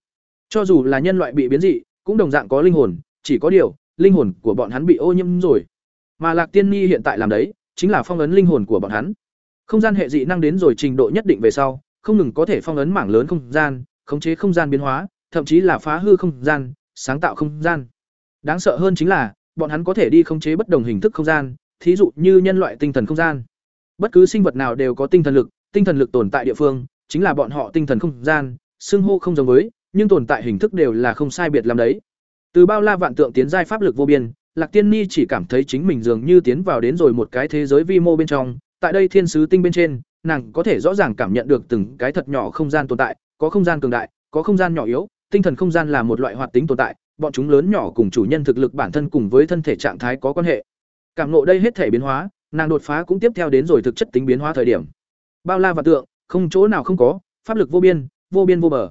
Cho dù là nhân loại bị biến dị, cũng đồng dạng có linh hồn, chỉ có điều, linh hồn của bọn hắn bị ô nhiễm rồi. Mà Lạc Tiên Nhi hiện tại làm đấy, chính là phong ấn linh hồn của bọn hắn. Không gian hệ dị năng đến rồi trình độ nhất định về sau, không ngừng có thể phong ấn mảng lớn không gian, khống chế không gian biến hóa, thậm chí là phá hư không gian, sáng tạo không gian. Đáng sợ hơn chính là, bọn hắn có thể đi khống chế bất đồng hình thức không gian, thí dụ như nhân loại tinh thần không gian. Bất cứ sinh vật nào đều có tinh thần lực, tinh thần lực tồn tại địa phương, chính là bọn họ tinh thần không gian, xưng hô không giống với, nhưng tồn tại hình thức đều là không sai biệt làm đấy. Từ bao la vạn tượng tiến giai pháp lực vô biên, Lạc Tiên Ni chỉ cảm thấy chính mình dường như tiến vào đến rồi một cái thế giới vi mô bên trong, tại đây thiên sứ tinh bên trên, nàng có thể rõ ràng cảm nhận được từng cái thật nhỏ không gian tồn tại, có không gian cường đại, có không gian nhỏ yếu, tinh thần không gian là một loại hoạt tính tồn tại, bọn chúng lớn nhỏ cùng chủ nhân thực lực bản thân cùng với thân thể trạng thái có quan hệ. Cảm ngộ đây hết thể biến hóa, nàng đột phá cũng tiếp theo đến rồi thực chất tính biến hóa thời điểm. Bao la và tượng, không chỗ nào không có, pháp lực vô biên, vô biên vô bờ.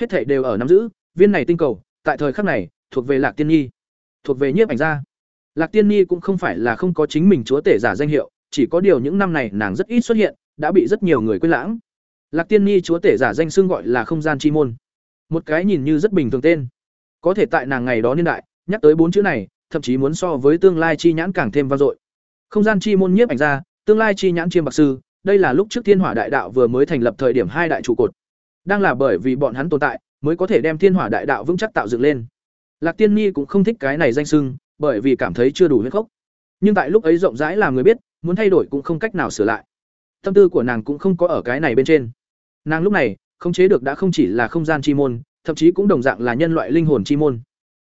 Hết thể đều ở nắm giữ, viên này tinh cầu, tại thời khắc này, thuộc về Lạc Tiên Nhi, thuộc về nhiếp ảnh gia. Lạc Tiên Nhi cũng không phải là không có chính mình chúa tể giả danh hiệu, chỉ có điều những năm này nàng rất ít xuất hiện, đã bị rất nhiều người quên lãng. Lạc Tiên Nhi chúa tể giả danh xưng gọi là không gian chi môn. Một cái nhìn như rất bình thường tên, có thể tại nàng ngày đó niên đại, nhắc tới bốn chữ này, thậm chí muốn so với tương lai chi nhãn càng thêm vang dội. Không gian chi môn nhiếp ảnh ra, tương lai chi nhãn chiêm bạc sư, đây là lúc trước Thiên Hỏa Đại Đạo vừa mới thành lập thời điểm hai đại trụ cột. Đang là bởi vì bọn hắn tồn tại, mới có thể đem Thiên Hỏa Đại Đạo vững chắc tạo dựng lên. Lạc Tiên Nhi cũng không thích cái này danh xưng, bởi vì cảm thấy chưa đủ huyết khốc. Nhưng tại lúc ấy rộng rãi làm người biết, muốn thay đổi cũng không cách nào sửa lại. Tâm tư của nàng cũng không có ở cái này bên trên. Nàng lúc này, không chế được đã không chỉ là không gian chi môn, thậm chí cũng đồng dạng là nhân loại linh hồn chi môn.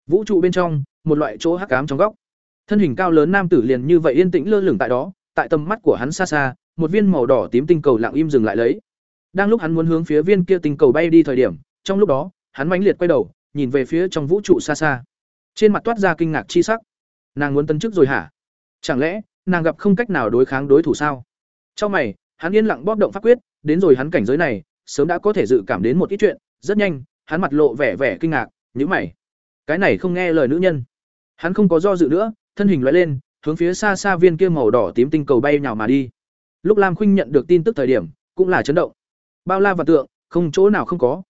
Vũ trụ bên trong, một loại chỗ hắc ám trong góc. Thân hình cao lớn nam tử liền như vậy yên tĩnh lơ lửng tại đó, tại tầm mắt của hắn xa xa, một viên màu đỏ tím tinh cầu lặng im dừng lại lấy. Đang lúc hắn muốn hướng phía viên kia tinh cầu bay đi thời điểm, trong lúc đó, hắn mãnh liệt quay đầu, nhìn về phía trong vũ trụ xa xa. Trên mặt toát ra kinh ngạc chi sắc. Nàng muốn tấn chức rồi hả? Chẳng lẽ, nàng gặp không cách nào đối kháng đối thủ sao? Trong mày, hắn yên lặng bóp động pháp quyết, đến rồi hắn cảnh giới này, sớm đã có thể dự cảm đến một ít chuyện, rất nhanh, hắn mặt lộ vẻ vẻ kinh ngạc, nhữ mày. Cái này không nghe lời nữ nhân. Hắn không có do dự nữa, thân hình lóe lên, hướng phía xa xa viên kia màu đỏ tím tinh cầu bay nhào mà đi. Lúc Lam Khuynh nhận được tin tức thời điểm, cũng là chấn động. Bao la và tượng, không chỗ nào không có.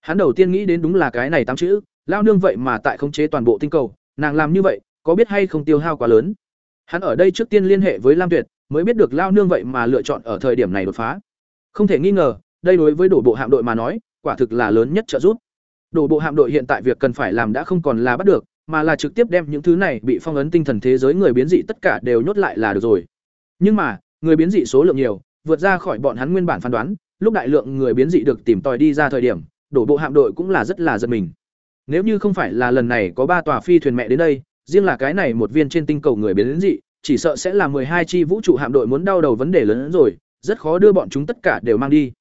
Hắn đầu tiên nghĩ đến đúng là cái này tám chữ, lao nương vậy mà tại khống chế toàn bộ tinh cầu, nàng làm như vậy, có biết hay không tiêu hao quá lớn. Hắn ở đây trước tiên liên hệ với Lam Tuyệt, mới biết được lao nương vậy mà lựa chọn ở thời điểm này đột phá. Không thể nghi ngờ, đây đối với đổ bộ hạm đội mà nói, quả thực là lớn nhất trợ giúp. Đổ bộ hạm đội hiện tại việc cần phải làm đã không còn là bắt được, mà là trực tiếp đem những thứ này bị phong ấn tinh thần thế giới người biến dị tất cả đều nhốt lại là được rồi. Nhưng mà, người biến dị số lượng nhiều, vượt ra khỏi bọn hắn nguyên bản phán đoán, lúc đại lượng người biến dị được tìm tòi đi ra thời điểm, đổ bộ hạm đội cũng là rất là giật mình. Nếu như không phải là lần này có ba tòa phi thuyền mẹ đến đây, riêng là cái này một viên trên tinh cầu người biến dị, chỉ sợ sẽ là hai chi vũ trụ hạm đội muốn đau đầu vấn đề lớn hơn rồi, rất khó đưa bọn chúng tất cả đều mang đi.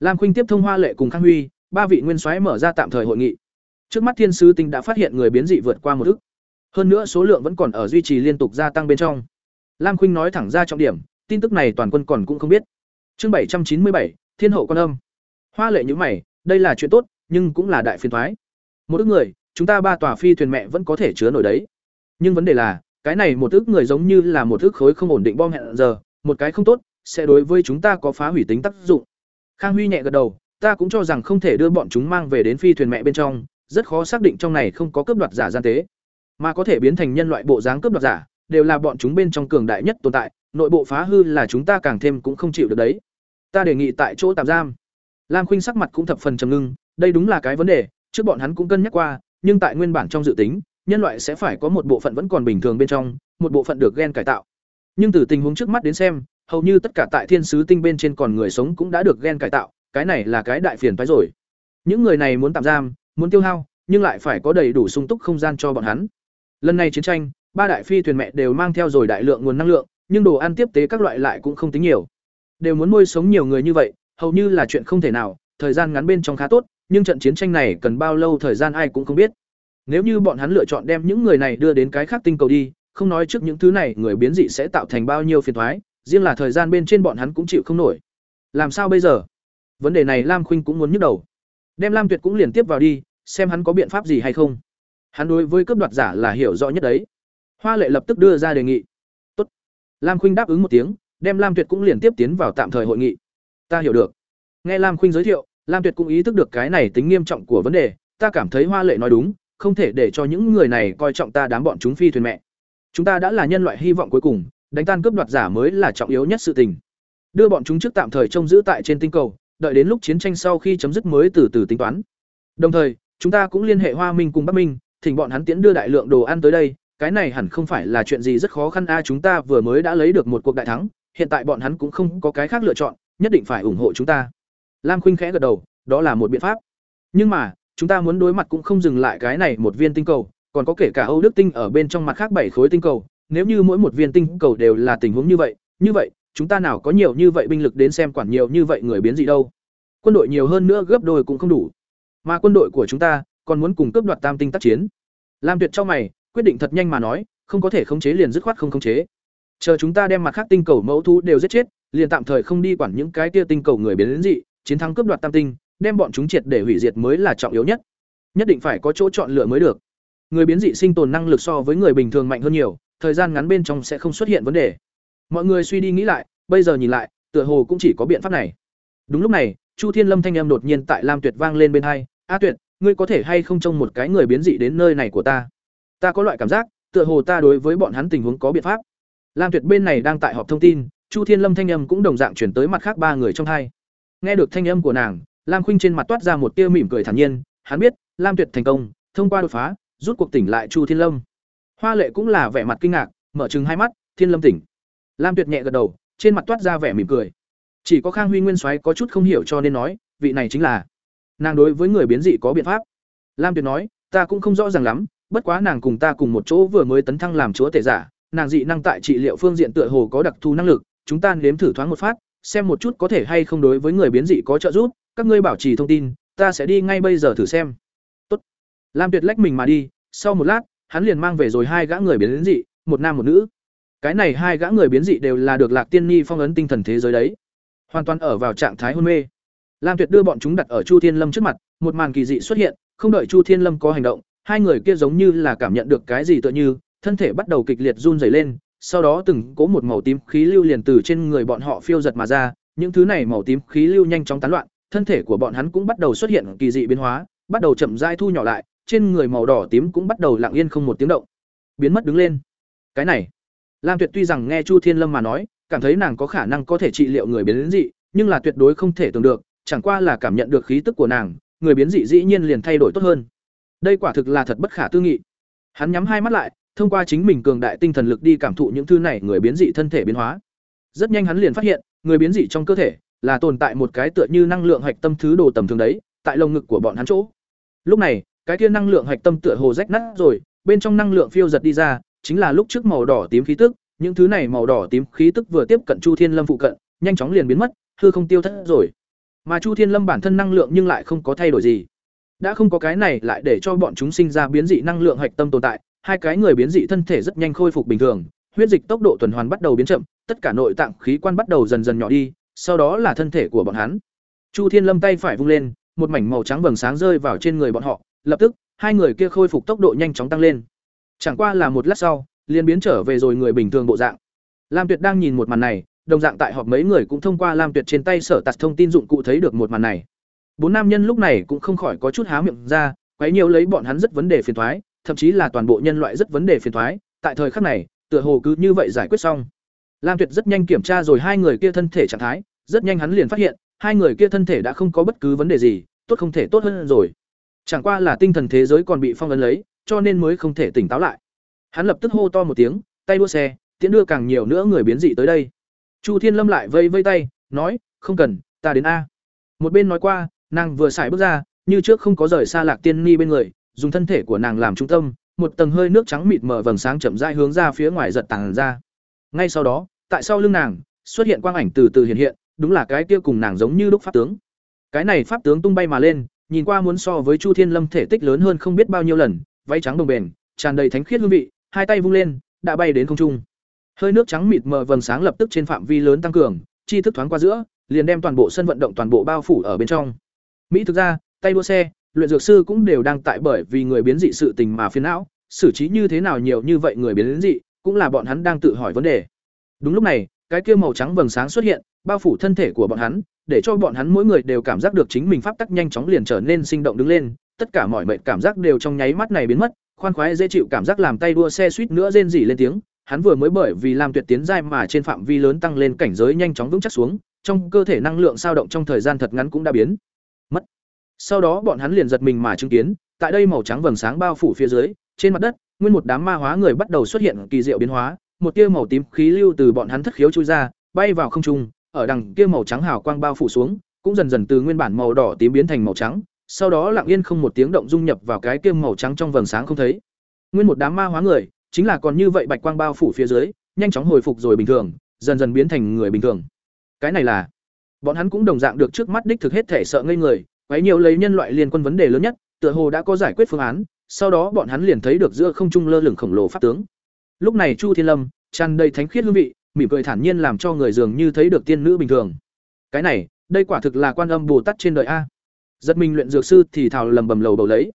Lam Khuynh tiếp thông Hoa Lệ cùng Khang Huy, ba vị nguyên soái mở ra tạm thời hội nghị. Trước mắt Thiên sứ tinh đã phát hiện người biến dị vượt qua một ức. Hơn nữa số lượng vẫn còn ở duy trì liên tục gia tăng bên trong. Lam Khuynh nói thẳng ra trọng điểm, tin tức này toàn quân còn cũng không biết. Chương bảy trăm chín mươi bảy, Thiên hậu quan âm. Hoa Lệ nhữ mày, đây là chuyện tốt, nhưng cũng là đại phiền toái. Một ước người, chúng ta ba tòa phi thuyền mẹ vẫn có thể chứa nổi đấy. Nhưng vấn đề là, cái này một ước người giống như là một ước khối không ổn định bom hẹn giờ, một cái không tốt, sẽ đối với chúng ta có phá hủy tính tác dụng. Khang Huy nhẹ gật đầu, ta cũng cho rằng không thể đưa bọn chúng mang về đến phi thuyền mẹ bên trong, rất khó xác định trong này không có cướp đoạt giả gian tế, mà có thể biến thành nhân loại bộ dáng cướp đoạt giả, đều là bọn chúng bên trong cường đại nhất tồn tại, nội bộ phá hư là chúng ta càng thêm cũng không chịu được đấy. Ta đề nghị tại chỗ tạm giam. Lam Khuynh sắc mặt cũng thập phần trầm ngưng, đây đúng là cái vấn đề, trước bọn hắn cũng cân nhắc qua, nhưng tại nguyên bản trong dự tính, nhân loại sẽ phải có một bộ phận vẫn còn bình thường bên trong, một bộ phận được gen cải tạo. Nhưng từ tình huống trước mắt đến xem, hầu như tất cả tại thiên sứ tinh bên trên còn người sống cũng đã được gen cải tạo, cái này là cái đại phiền phái rồi. Những người này muốn tạm giam, muốn tiêu hao, nhưng lại phải có đầy đủ sung túc không gian cho bọn hắn. Lần này chiến tranh, ba đại phi thuyền mẹ đều mang theo rồi đại lượng nguồn năng lượng, nhưng đồ ăn tiếp tế các loại lại cũng không tính nhiều. Đều muốn nuôi sống nhiều người như vậy, hầu như là chuyện không thể nào, thời gian ngắn bên trong khá tốt, nhưng trận chiến tranh này cần bao lâu thời gian ai cũng không biết. Nếu như bọn hắn lựa chọn đem những người này đưa đến cái khác tinh cầu đi, không nói trước những thứ này người biến dị sẽ tạo thành bao nhiêu phiền toái, riêng là thời gian bên trên bọn hắn cũng chịu không nổi. Làm sao bây giờ? Vấn đề này Lam Khuynh cũng muốn nhức đầu. Đem Lam Tuyệt cũng liền tiếp vào đi, xem hắn có biện pháp gì hay không. Hắn đối với cướp đoạt giả là hiểu rõ nhất đấy. Hoa Lệ lập tức đưa ra đề nghị. "Tốt." Lam Khuynh đáp ứng một tiếng, đem Lam Tuyệt cũng liền tiếp tiến vào tạm thời hội nghị. "Ta hiểu được." Nghe Lam Khuynh giới thiệu, Lam Tuyệt cũng ý thức được cái này tính nghiêm trọng của vấn đề, ta cảm thấy Hoa Lệ nói đúng, không thể để cho những người này coi trọng ta đám bọn chúng phi thuyền mẹ. Chúng ta đã là nhân loại hy vọng cuối cùng, đánh tan cướp đoạt giả mới là trọng yếu nhất sự tình. Đưa bọn chúng trước tạm thời trông giữ tại trên tinh cầu, đợi đến lúc chiến tranh sau khi chấm dứt mới từ từ tính toán. Đồng thời, chúng ta cũng liên hệ Hoa Minh cùng Bắc Minh, thỉnh bọn hắn tiến đưa đại lượng đồ ăn tới đây, cái này hẳn không phải là chuyện gì rất khó khăn a chúng ta vừa mới đã lấy được một cuộc đại thắng, hiện tại bọn hắn cũng không có cái khác lựa chọn, nhất định phải ủng hộ chúng ta. Lam Khuynh khẽ gật đầu, đó là một biện pháp. Nhưng mà, chúng ta muốn đối mặt cũng không dừng lại cái này một viên tinh cầu, còn có kể cả Âu Đức tinh ở bên trong mặt khác bảy khối tinh cầu, nếu như mỗi một viên tinh cầu đều là tình huống như vậy, như vậy, chúng ta nào có nhiều như vậy binh lực đến xem quản nhiều như vậy người biến dị đâu. Quân đội nhiều hơn nữa gấp đôi cũng không đủ. Mà quân đội của chúng ta còn muốn cùng cướp đoạt tam tinh tác chiến. Lam Tuyệt trong mày, quyết định thật nhanh mà nói, không có thể khống chế liền dứt khoát không khống chế. Chờ chúng ta đem mặt khác tinh cầu mẫu thú đều giết chết, liền tạm thời không đi quản những cái kia tinh cầu người biến dị, chiến thắng cướp đoạt tam tinh, đem bọn chúng triệt để hủy diệt mới là trọng yếu nhất. Nhất định phải có chỗ chọn lựa mới được. Người biến dị sinh tồn năng lực so với người bình thường mạnh hơn nhiều, thời gian ngắn bên trong sẽ không xuất hiện vấn đề. Mọi người suy đi nghĩ lại, bây giờ nhìn lại, tựa hồ cũng chỉ có biện pháp này. Đúng lúc này, Chu Thiên Lâm thanh âm đột nhiên tại Lam Tuyệt vang lên bên hai, "A Tuyệt, ngươi có thể hay không trông một cái người biến dị đến nơi này của ta? Ta có loại cảm giác, tựa hồ ta đối với bọn hắn tình huống có biện pháp." Lam Tuyệt bên này đang tại họp thông tin, Chu Thiên Lâm thanh âm cũng đồng dạng chuyển tới mặt khác ba người trong hai. Nghe được thanh âm của nàng, Lam Khuynh trên mặt toát ra một tia mỉm cười thản nhiên, hắn biết, Lam Tuyệt thành công, thông qua đột phá, rút cuộc tỉnh lại Chu Thiên Lâm. Hoa Lệ cũng là vẻ mặt kinh ngạc, mở trừng hai mắt, Thiên Lâm tỉnh. Lam Tuyệt nhẹ gật đầu, trên mặt toát ra vẻ mỉm cười. Chỉ có Khang Huy Nguyên Soái có chút không hiểu cho nên nói, vị này chính là nàng đối với người biến dị có biện pháp. Lam Tuyệt nói, ta cũng không rõ ràng lắm, bất quá nàng cùng ta cùng một chỗ vừa mới tấn thăng làm chúa tể giả, nàng dị năng tại trị liệu phương diện tựa hồ có đặc thù năng lực, chúng ta nếm thử thoáng một phát, xem một chút có thể hay không đối với người biến dị có trợ giúp, các ngươi bảo trì thông tin, ta sẽ đi ngay bây giờ thử xem. Tốt. Lam Tuyệt lách mình mà đi, sau một lát, hắn liền mang về rồi hai gã người biến dị, một nam một nữ. Cái này hai gã người biến dị đều là được Lạc Tiên Ni phong ấn tinh thần thế giới đấy, hoàn toàn ở vào trạng thái hôn mê. Lam Tuyệt đưa bọn chúng đặt ở Chu Thiên Lâm trước mặt, một màn kỳ dị xuất hiện, không đợi Chu Thiên Lâm có hành động, hai người kia giống như là cảm nhận được cái gì tựa như, thân thể bắt đầu kịch liệt run rẩy lên, sau đó từng cố một màu tím khí lưu liền từ trên người bọn họ phiêu giật mà ra, những thứ này màu tím khí lưu nhanh chóng tán loạn, thân thể của bọn hắn cũng bắt đầu xuất hiện kỳ dị biến hóa, bắt đầu chậm rãi thu nhỏ lại, trên người màu đỏ tím cũng bắt đầu lặng yên không một tiếng động, biến mất đứng lên. Cái này, Lam Tuyệt tuy rằng nghe Chu Thiên Lâm mà nói, cảm thấy nàng có khả năng có thể trị liệu người biến dị, nhưng là tuyệt đối không thể tưởng được, chẳng qua là cảm nhận được khí tức của nàng, người biến dị dĩ nhiên liền thay đổi tốt hơn. Đây quả thực là thật bất khả tư nghị. Hắn nhắm hai mắt lại, thông qua chính mình cường đại tinh thần lực đi cảm thụ những thứ này người biến dị thân thể biến hóa. Rất nhanh hắn liền phát hiện, người biến dị trong cơ thể là tồn tại một cái tựa như năng lượng hạch tâm thứ đồ tầm thường đấy, tại lồng ngực của bọn hắn chỗ. Lúc này, cái kia năng lượng hạch tâm tựa hồ rách nát rồi, bên trong năng lượng phiêu giật đi ra, chính là lúc trước màu đỏ tím khí tức, những thứ này màu đỏ tím khí tức vừa tiếp cận Chu Thiên Lâm phụ cận, nhanh chóng liền biến mất, hư không tiêu thất rồi. Mà Chu Thiên Lâm bản thân năng lượng nhưng lại không có thay đổi gì. Đã không có cái này lại để cho bọn chúng sinh ra biến dị năng lượng hạch tâm tồn tại, hai cái người biến dị thân thể rất nhanh khôi phục bình thường, huyết dịch tốc độ tuần hoàn bắt đầu biến chậm, tất cả nội tạng khí quan bắt đầu dần dần nhỏ đi, sau đó là thân thể của bọn hắn. Chu Thiên Lâm tay phải vung lên, một mảnh màu trắng vầng sáng rơi vào trên người bọn họ, lập tức, hai người kia khôi phục tốc độ nhanh chóng tăng lên. Chẳng qua là một lát sau, liền biến trở về rồi người bình thường bộ dạng. Lam Tuyệt đang nhìn một màn này, đồng dạng tại họp mấy người cũng thông qua Lam Tuyệt trên tay sở tạt thông tin dụng cụ thấy được một màn này. Bốn nam nhân lúc này cũng không khỏi có chút há miệng ra, quấy nhiều lấy bọn hắn rất vấn đề phiền toái, thậm chí là toàn bộ nhân loại rất vấn đề phiền toái, tại thời khắc này, tựa hồ cứ như vậy giải quyết xong. Lam Tuyệt rất nhanh kiểm tra rồi hai người kia thân thể trạng thái, rất nhanh hắn liền phát hiện, hai người kia thân thể đã không có bất cứ vấn đề gì, tốt không thể tốt hơn rồi. Chẳng qua là tinh thần thế giới còn bị phong ấn lấy, cho nên mới không thể tỉnh táo lại. Hắn lập tức hô to một tiếng, tay đua xe, tiễn đưa càng nhiều nữa người biến dị tới đây. Chu Thiên Lâm lại vây vây tay, nói, không cần, ta đến a. Một bên nói qua, nàng vừa xài bước ra, như trước không có rời xa Lạc Tiên Ni bên người, dùng thân thể của nàng làm trung tâm, một tầng hơi nước trắng mịt mờ vầng sáng chậm rãi hướng ra phía ngoài giật tàng ra. Ngay sau đó, tại sau lưng nàng, xuất hiện quang ảnh từ từ hiện hiện, đúng là cái kia cùng nàng giống như lúc pháp tướng. Cái này pháp tướng tung bay mà lên, nhìn qua muốn so với Chu Thiên Lâm thể tích lớn hơn không biết bao nhiêu lần, váy trắng đồng bền, tràn đầy thánh khiết hương vị, hai tay vung lên, đã bay đến không trung. Hơi nước trắng mịt mờ vầng sáng lập tức trên phạm vi lớn tăng cường, chi thức thoáng qua giữa, liền đem toàn bộ sân vận động toàn bộ bao phủ ở bên trong. Mỹ thực ra, tay đua xe, luyện dược sư cũng đều đang tại bởi vì người biến dị sự tình mà phiền não, xử trí như thế nào nhiều như vậy người biến dị, cũng là bọn hắn đang tự hỏi vấn đề. Đúng lúc này, cái kia màu trắng vầng sáng xuất hiện, bao phủ thân thể của bọn hắn, để cho bọn hắn mỗi người đều cảm giác được chính mình pháp tắc nhanh chóng liền trở nên sinh động đứng lên, tất cả mọi mệt cảm giác đều trong nháy mắt này biến mất, khoan khoái dễ chịu cảm giác làm tay đua xe suýt nữa rên rỉ lên tiếng, hắn vừa mới bởi vì làm tuyệt tiến giai mà trên phạm vi lớn tăng lên cảnh giới nhanh chóng vững chắc xuống, trong cơ thể năng lượng sao động trong thời gian thật ngắn cũng đã biến mất. Sau đó bọn hắn liền giật mình mà chứng kiến, tại đây màu trắng vầng sáng bao phủ phía dưới, trên mặt đất, nguyên một đám ma hóa người bắt đầu xuất hiện kỳ diệu biến hóa, một tia màu tím khí lưu từ bọn hắn thất khiếu chui ra, bay vào không trung, ở đằng kia màu trắng hào quang bao phủ xuống, cũng dần dần từ nguyên bản màu đỏ tím biến thành màu trắng, sau đó lặng yên không một tiếng động dung nhập vào cái kiêm màu trắng trong vầng sáng không thấy. Nguyên một đám ma hóa người, chính là còn như vậy bạch quang bao phủ phía dưới, nhanh chóng hồi phục rồi bình thường, dần dần biến thành người bình thường. Cái này là bọn hắn cũng đồng dạng được trước mắt đích thực hết thể sợ ngây người, quấy nhiều lấy nhân loại liên quân vấn đề lớn nhất, tựa hồ đã có giải quyết phương án, sau đó bọn hắn liền thấy được giữa không trung lơ lửng khổng lồ pháp tướng. Lúc này Chu Thiên Lâm, tràn đầy thánh khiết hương vị, mỉm cười thản nhiên làm cho người dường như thấy được tiên nữ bình thường. Cái này, đây quả thực là quan âm Bồ Tát trên đời a. Giật mình luyện dược sư thì thào lầm bầm lầu bầu lấy.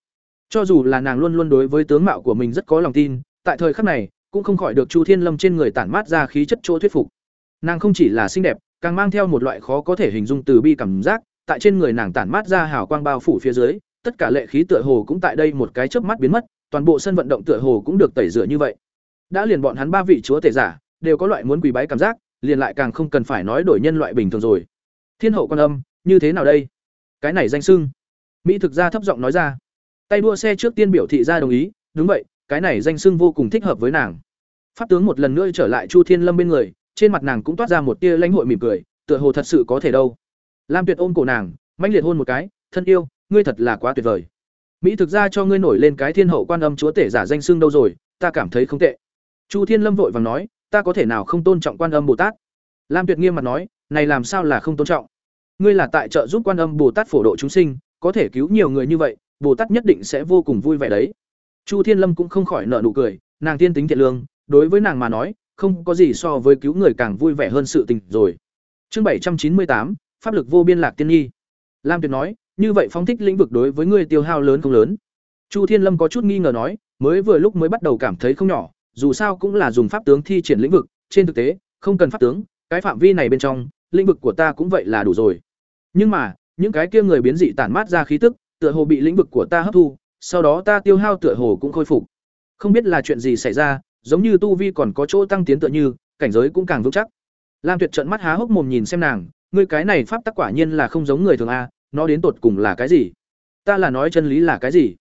Cho dù là nàng luôn luôn đối với tướng mạo của mình rất có lòng tin, tại thời khắc này, cũng không khỏi được Chu Thiên Lâm trên người tản mát ra khí chất chỗ thuyết phục. Nàng không chỉ là xinh đẹp, càng mang theo một loại khó có thể hình dung từ bi cảm giác, tại trên người nàng tản mát ra hào quang bao phủ phía dưới, tất cả lệ khí tựa hồ cũng tại đây một cái chớp mắt biến mất, toàn bộ sân vận động tựa hồ cũng được tẩy rửa như vậy. Đã liền bọn hắn ba vị chúa tể giả, đều có loại muốn quỳ bái cảm giác, liền lại càng không cần phải nói đổi nhân loại bình thường rồi. Thiên hậu quan âm, như thế nào đây? Cái này danh sưng Mỹ thực ra thấp giọng nói ra. Tay đua xe trước tiên biểu thị ra đồng ý, đúng vậy, cái này danh sưng vô cùng thích hợp với nàng. Pháp tướng một lần nữa trở lại Chu Thiên Lâm bên người, trên mặt nàng cũng toát ra một tia lãnh hội mỉm cười, tựa hồ thật sự có thể đâu. Lam Tuyệt ôm cổ nàng, mãnh liệt hôn một cái, thân yêu, ngươi thật là quá tuyệt vời. Mỹ thực ra cho ngươi nổi lên cái thiên hậu quan âm chúa tể giả danh sưng đâu rồi, ta cảm thấy không tệ. Chu Thiên Lâm vội vàng nói, ta có thể nào không tôn trọng quan âm Bồ Tát? Lam Tuyệt nghiêm mặt nói, này làm sao là không tôn trọng? Ngươi là tại trợ giúp quan âm Bồ Tát phổ độ chúng sinh, có thể cứu nhiều người như vậy, Bồ Tát nhất định sẽ vô cùng vui vẻ đấy. Chu Thiên Lâm cũng không khỏi nở nụ cười, nàng tiên tính thiện lương, đối với nàng mà nói, không có gì so với cứu người càng vui vẻ hơn sự tình rồi. Chương bảy trăm chín mươi tám, pháp lực vô biên lạc tiên nhi. Lam Tuyệt nói, như vậy phóng thích lĩnh vực đối với ngươi tiêu hao lớn không lớn? Chu Thiên Lâm có chút nghi ngờ nói, mới vừa lúc mới bắt đầu cảm thấy không nhỏ, dù sao cũng là dùng pháp tướng thi triển lĩnh vực, trên thực tế, không cần pháp tướng, cái phạm vi này bên trong, lĩnh vực của ta cũng vậy là đủ rồi. Nhưng mà, những cái kia người biến dị tản mát ra khí tức, tựa hồ bị lĩnh vực của ta hấp thu, sau đó ta tiêu hao tựa hồ cũng khôi phục. Không biết là chuyện gì xảy ra, giống như tu vi còn có chỗ tăng tiến tựa như, cảnh giới cũng càng vững chắc. Lam Tuyệt trợn mắt há hốc mồm nhìn xem nàng, ngươi cái này pháp tắc quả nhiên là không giống người thường a, nó đến tột cùng là cái gì? Ta là nói chân lý là cái gì?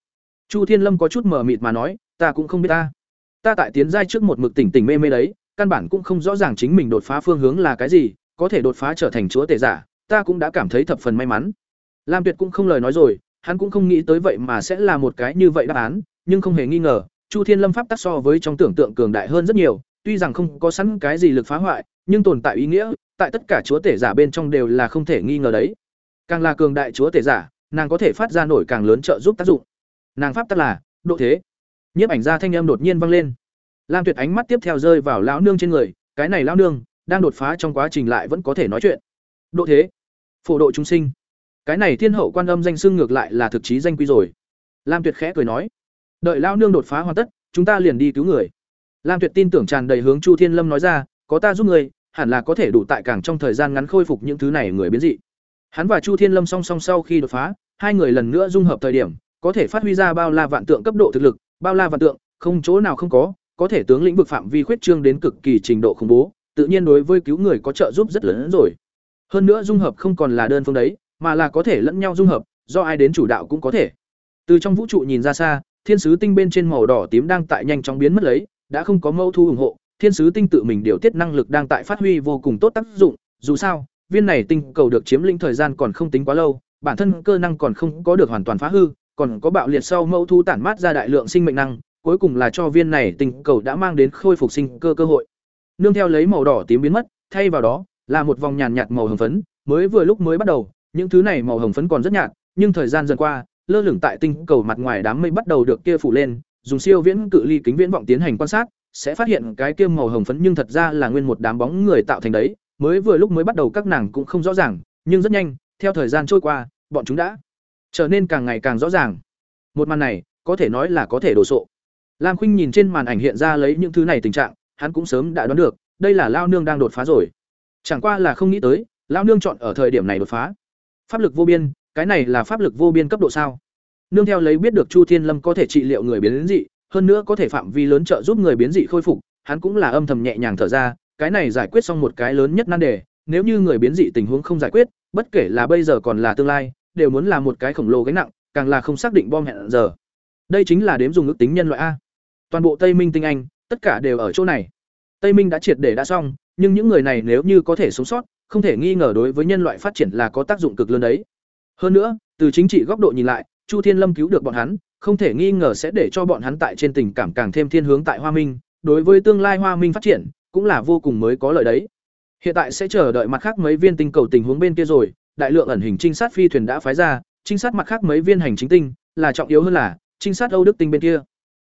Chu Thiên Lâm có chút mờ mịt mà nói, ta cũng không biết ta. Ta tại tiến giai trước một mực tỉnh tỉnh mê mê đấy, căn bản cũng không rõ ràng chính mình đột phá phương hướng là cái gì, có thể đột phá trở thành chúa tể giả, ta cũng đã cảm thấy thập phần may mắn. Lam Tuyệt cũng không lời nói rồi, hắn cũng không nghĩ tới vậy mà sẽ là một cái như vậy đáp án, nhưng không hề nghi ngờ, Chu Thiên Lâm pháp tắc so với trong tưởng tượng cường đại hơn rất nhiều, tuy rằng không có sẵn cái gì lực phá hoại, nhưng tồn tại ý nghĩa, tại tất cả chúa tể giả bên trong đều là không thể nghi ngờ đấy. Càng là cường đại chúa tể giả, nàng có thể phát ra nổi càng lớn trợ giúp tác dụng. Nàng pháp tắc là độ thế. Nhiếp ảnh gia thanh âm đột nhiên vang lên. Lam Tuyệt ánh mắt tiếp theo rơi vào lão nương trên người, cái này lão nương đang đột phá trong quá trình lại vẫn có thể nói chuyện. Độ thế, phổ độ chúng sinh. Cái này thiên hậu quan âm danh xưng ngược lại là thực chí danh quy rồi. Lam Tuyệt khẽ cười nói, đợi lão nương đột phá hoàn tất, chúng ta liền đi cứu người. Lam Tuyệt tin tưởng tràn đầy hướng Chu Thiên Lâm nói ra, có ta giúp người, hẳn là có thể đủ tại càng trong thời gian ngắn khôi phục những thứ này người biến dị. Hắn và Chu Thiên Lâm song song sau khi đột phá, hai người lần nữa dung hợp thời điểm, có thể phát huy ra bao la vạn tượng cấp độ thực lực, bao la vạn tượng, không chỗ nào không có, có thể tướng lĩnh vực phạm vi khuyết trương đến cực kỳ trình độ khủng bố, tự nhiên đối với cứu người có trợ giúp rất lớn hơn rồi. Hơn nữa dung hợp không còn là đơn phương đấy, mà là có thể lẫn nhau dung hợp, do ai đến chủ đạo cũng có thể. Từ trong vũ trụ nhìn ra xa, thiên sứ tinh bên trên màu đỏ tím đang tại nhanh chóng biến mất lấy, đã không có mâu thu ủng hộ, thiên sứ tinh tự mình điều tiết năng lực đang tại phát huy vô cùng tốt tác dụng, dù sao, viên này tinh cầu được chiếm lĩnh thời gian còn không tính quá lâu, bản thân cơ năng còn không có được hoàn toàn phá hư, còn có bạo liệt sau mẫu thu tản mát ra đại lượng sinh mệnh năng, cuối cùng là cho viên này tinh cầu đã mang đến khôi phục sinh cơ cơ hội. Nương theo lấy màu đỏ tím biến mất, thay vào đó là một vòng nhàn nhạt màu hồng phấn, mới vừa lúc mới bắt đầu, những thứ này màu hồng phấn còn rất nhạt, nhưng thời gian dần qua, lơ lửng tại tinh cầu mặt ngoài đám mây bắt đầu được kia phủ lên, dùng siêu viễn cự ly kính viễn vọng tiến hành quan sát, sẽ phát hiện cái kia màu hồng phấn nhưng thật ra là nguyên một đám bóng người tạo thành đấy, mới vừa lúc mới bắt đầu các nàng cũng không rõ ràng, nhưng rất nhanh, theo thời gian trôi qua, bọn chúng đã trở nên càng ngày càng rõ ràng. Một màn này, có thể nói là có thể đồ sộ. Lam Khuynh nhìn trên màn ảnh hiện ra lấy những thứ này tình trạng, hắn cũng sớm đã đoán được, đây là lao nương đang đột phá rồi. Chẳng qua là không nghĩ tới, lão nương chọn ở thời điểm này đột phá. Pháp lực vô biên, cái này là pháp lực vô biên cấp độ sao? Nương theo lấy biết được Chu Thiên Lâm có thể trị liệu người biến dị, hơn nữa có thể phạm vi lớn trợ giúp người biến dị khôi phục, hắn cũng là âm thầm nhẹ nhàng thở ra, cái này giải quyết xong một cái lớn nhất nan đề, nếu như người biến dị tình huống không giải quyết, bất kể là bây giờ còn là tương lai, đều muốn là một cái khổng lồ gánh nặng, càng là không xác định bom hẹn giờ. Đây chính là đếm dùng ước tính nhân loại a. Toàn bộ Tây Minh tinh anh, tất cả đều ở chỗ này. Tây Minh đã triệt để đã xong, nhưng những người này nếu như có thể sống sót, không thể nghi ngờ đối với nhân loại phát triển là có tác dụng cực lớn đấy. Hơn nữa, từ chính trị góc độ nhìn lại, Chu Thiên Lâm cứu được bọn hắn, không thể nghi ngờ sẽ để cho bọn hắn tại trên tình cảm càng thêm thiên hướng tại Hoa Minh, đối với tương lai Hoa Minh phát triển, cũng là vô cùng mới có lợi đấy. Hiện tại sẽ chờ đợi mặt khác mấy viên tinh cầu tình huống bên kia rồi, đại lượng ẩn hình trinh sát phi thuyền đã phái ra, trinh sát mặt khác mấy viên hành chính tinh, là trọng yếu hơn là trinh sát Âu Đức tinh bên kia.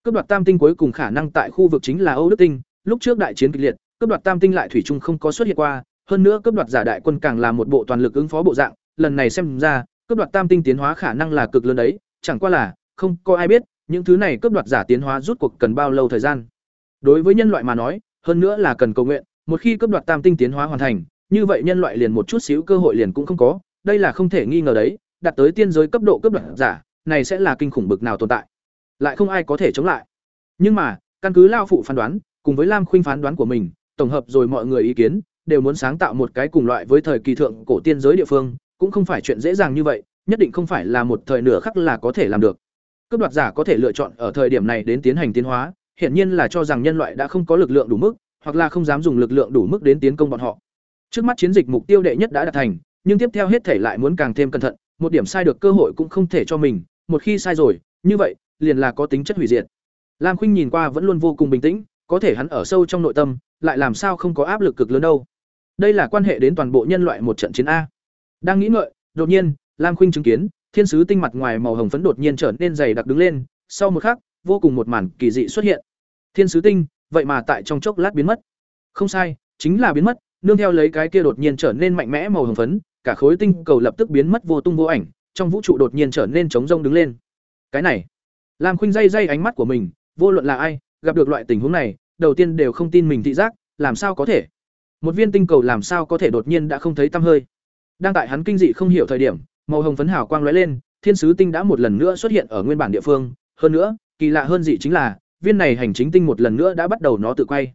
Cấp đoạt tam tinh cuối cùng khả năng tại khu vực chính là Âu Đức tinh, lúc trước đại chiến kịch liệt, cấp đoạt tam tinh lại thủy chung không có xuất hiện qua, hơn nữa cấp đoạt giả đại quân càng là một bộ toàn lực ứng phó bộ dạng, lần này xem ra, cấp đoạt tam tinh tiến hóa khả năng là cực lớn đấy, chẳng qua là không có ai biết những thứ này cấp đoạt giả tiến hóa rút cuộc cần bao lâu thời gian. Đối với nhân loại mà nói, hơn nữa là cần cầu nguyện, một khi cấp đoạt tam tinh tiến hóa hoàn thành, như vậy nhân loại liền một chút xíu cơ hội liền cũng không có, đây là không thể nghi ngờ đấy, đạt tới tiên giới cấp độ cấp đoạt giả, này sẽ là kinh khủng bực nào tồn tại. Lại không ai có thể chống lại. Nhưng mà, căn cứ lao phụ phán đoán, cùng với Lam Khuynh phán đoán của mình, tổng hợp rồi mọi người ý kiến, đều muốn sáng tạo một cái cùng loại với thời kỳ thượng cổ tiên giới địa phương, cũng không phải chuyện dễ dàng như vậy, nhất định không phải là một thời nửa khắc là có thể làm được. Cấp đoạt giả có thể lựa chọn ở thời điểm này đến tiến hành tiến hóa, hiển nhiên là cho rằng nhân loại đã không có lực lượng đủ mức, hoặc là không dám dùng lực lượng đủ mức đến tiến công bọn họ. Trước mắt chiến dịch mục tiêu đệ nhất đã đạt thành, nhưng tiếp theo hết thể lại muốn càng thêm cẩn thận, một điểm sai được cơ hội cũng không thể cho mình, một khi sai rồi, như vậy, liền là có tính chất hủy diệt. Lam Khuynh nhìn qua vẫn luôn vô cùng bình tĩnh, có thể hắn ở sâu trong nội tâm, lại làm sao không có áp lực cực lớn đâu. Đây là quan hệ đến toàn bộ nhân loại một trận chiến a. Đang nghĩ ngợi, đột nhiên, Lam Khuynh chứng kiến, thiên sứ tinh mặt ngoài màu hồng phấn đột nhiên trở nên dày đặc đứng lên, sau một khắc, vô cùng một màn kỳ dị xuất hiện. Thiên sứ tinh, vậy mà tại trong chốc lát biến mất. Không sai, chính là biến mất, nương theo lấy cái kia đột nhiên trở nên mạnh mẽ màu hồng phấn, cả khối tinh cầu lập tức biến mất vô tung vô ảnh, trong vũ trụ đột nhiên trở nên trống rông đứng lên. Cái này, Lam Khuynh dây dây ánh mắt của mình, vô luận là ai, gặp được loại tình huống này, đầu tiên đều không tin mình thị giác, làm sao có thể? Một viên tinh cầu làm sao có thể đột nhiên đã không thấy tăm hơi? Đang tại hắn kinh dị không hiểu thời điểm, màu hồng phấn hào quang lóe lên, thiên sứ tinh đã một lần nữa xuất hiện ở nguyên bản địa phương, hơn nữa, kỳ lạ hơn dị chính là, viên này hành chính tinh một lần nữa đã bắt đầu nó tự quay.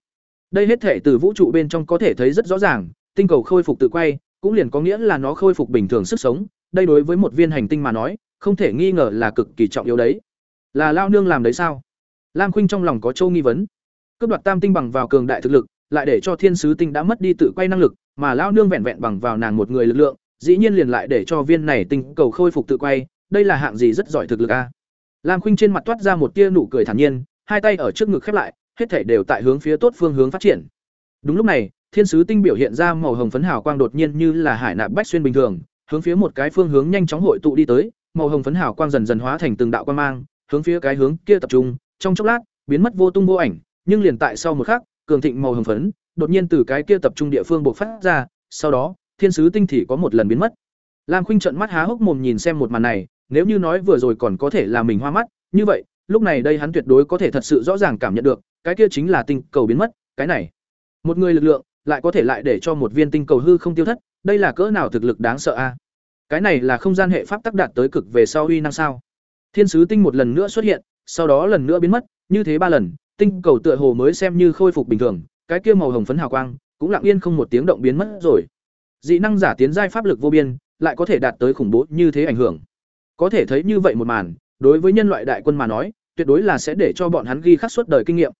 Đây hết thể từ vũ trụ bên trong có thể thấy rất rõ ràng, tinh cầu khôi phục tự quay, cũng liền có nghĩa là nó khôi phục bình thường sức sống, đây đối với một viên hành tinh mà nói, không thể nghi ngờ là cực kỳ trọng yếu đấy. Là lao nương làm đấy sao? Lam Khuynh trong lòng có châu nghi vấn. Cướp đoạt tam tinh bằng vào cường đại thực lực, lại để cho thiên sứ tinh đã mất đi tự quay năng lực, mà lao nương vẹn vẹn bằng vào nàng một người lực lượng, dĩ nhiên liền lại để cho viên này tinh cầu khôi phục tự quay, đây là hạng gì rất giỏi thực lực a. Lam Khuynh trên mặt toát ra một tia nụ cười thản nhiên, hai tay ở trước ngực khép lại, hết thảy đều tại hướng phía tốt phương hướng phát triển. Đúng lúc này, thiên sứ tinh biểu hiện ra màu hồng phấn hào quang đột nhiên như là hải nạp bách xuyên bình thường, hướng phía một cái phương hướng nhanh chóng hội tụ đi tới, màu hồng phấn hào quang dần dần hóa thành từng đạo quang mang, hướng phía cái hướng kia tập trung, trong chốc lát, biến mất vô tung vô ảnh, nhưng liền tại sau một khắc, cường thịnh màu hồng phấn, đột nhiên từ cái kia tập trung địa phương bộc phát ra, sau đó, thiên sứ tinh thì có một lần biến mất. Lam Khuynh trợn mắt há hốc mồm nhìn xem một màn này, nếu như nói vừa rồi còn có thể là mình hoa mắt, như vậy, lúc này đây hắn tuyệt đối có thể thật sự rõ ràng cảm nhận được, cái kia chính là tinh cầu biến mất, cái này, một người lực lượng lại có thể lại để cho một viên tinh cầu hư không tiêu thất, đây là cỡ nào thực lực đáng sợ a. Cái này là không gian hệ pháp tắc đạt tới cực về sau uy năng sao? Thiên sứ tinh một lần nữa xuất hiện, sau đó lần nữa biến mất, như thế ba lần, tinh cầu tựa hồ mới xem như khôi phục bình thường, cái kia màu hồng phấn hào quang cũng lặng yên không một tiếng động biến mất rồi. Dị năng giả tiến giai pháp lực vô biên, lại có thể đạt tới khủng bố như thế ảnh hưởng. Có thể thấy như vậy một màn, đối với nhân loại đại quân mà nói, tuyệt đối là sẽ để cho bọn hắn ghi khắc suốt đời kinh nghiệm.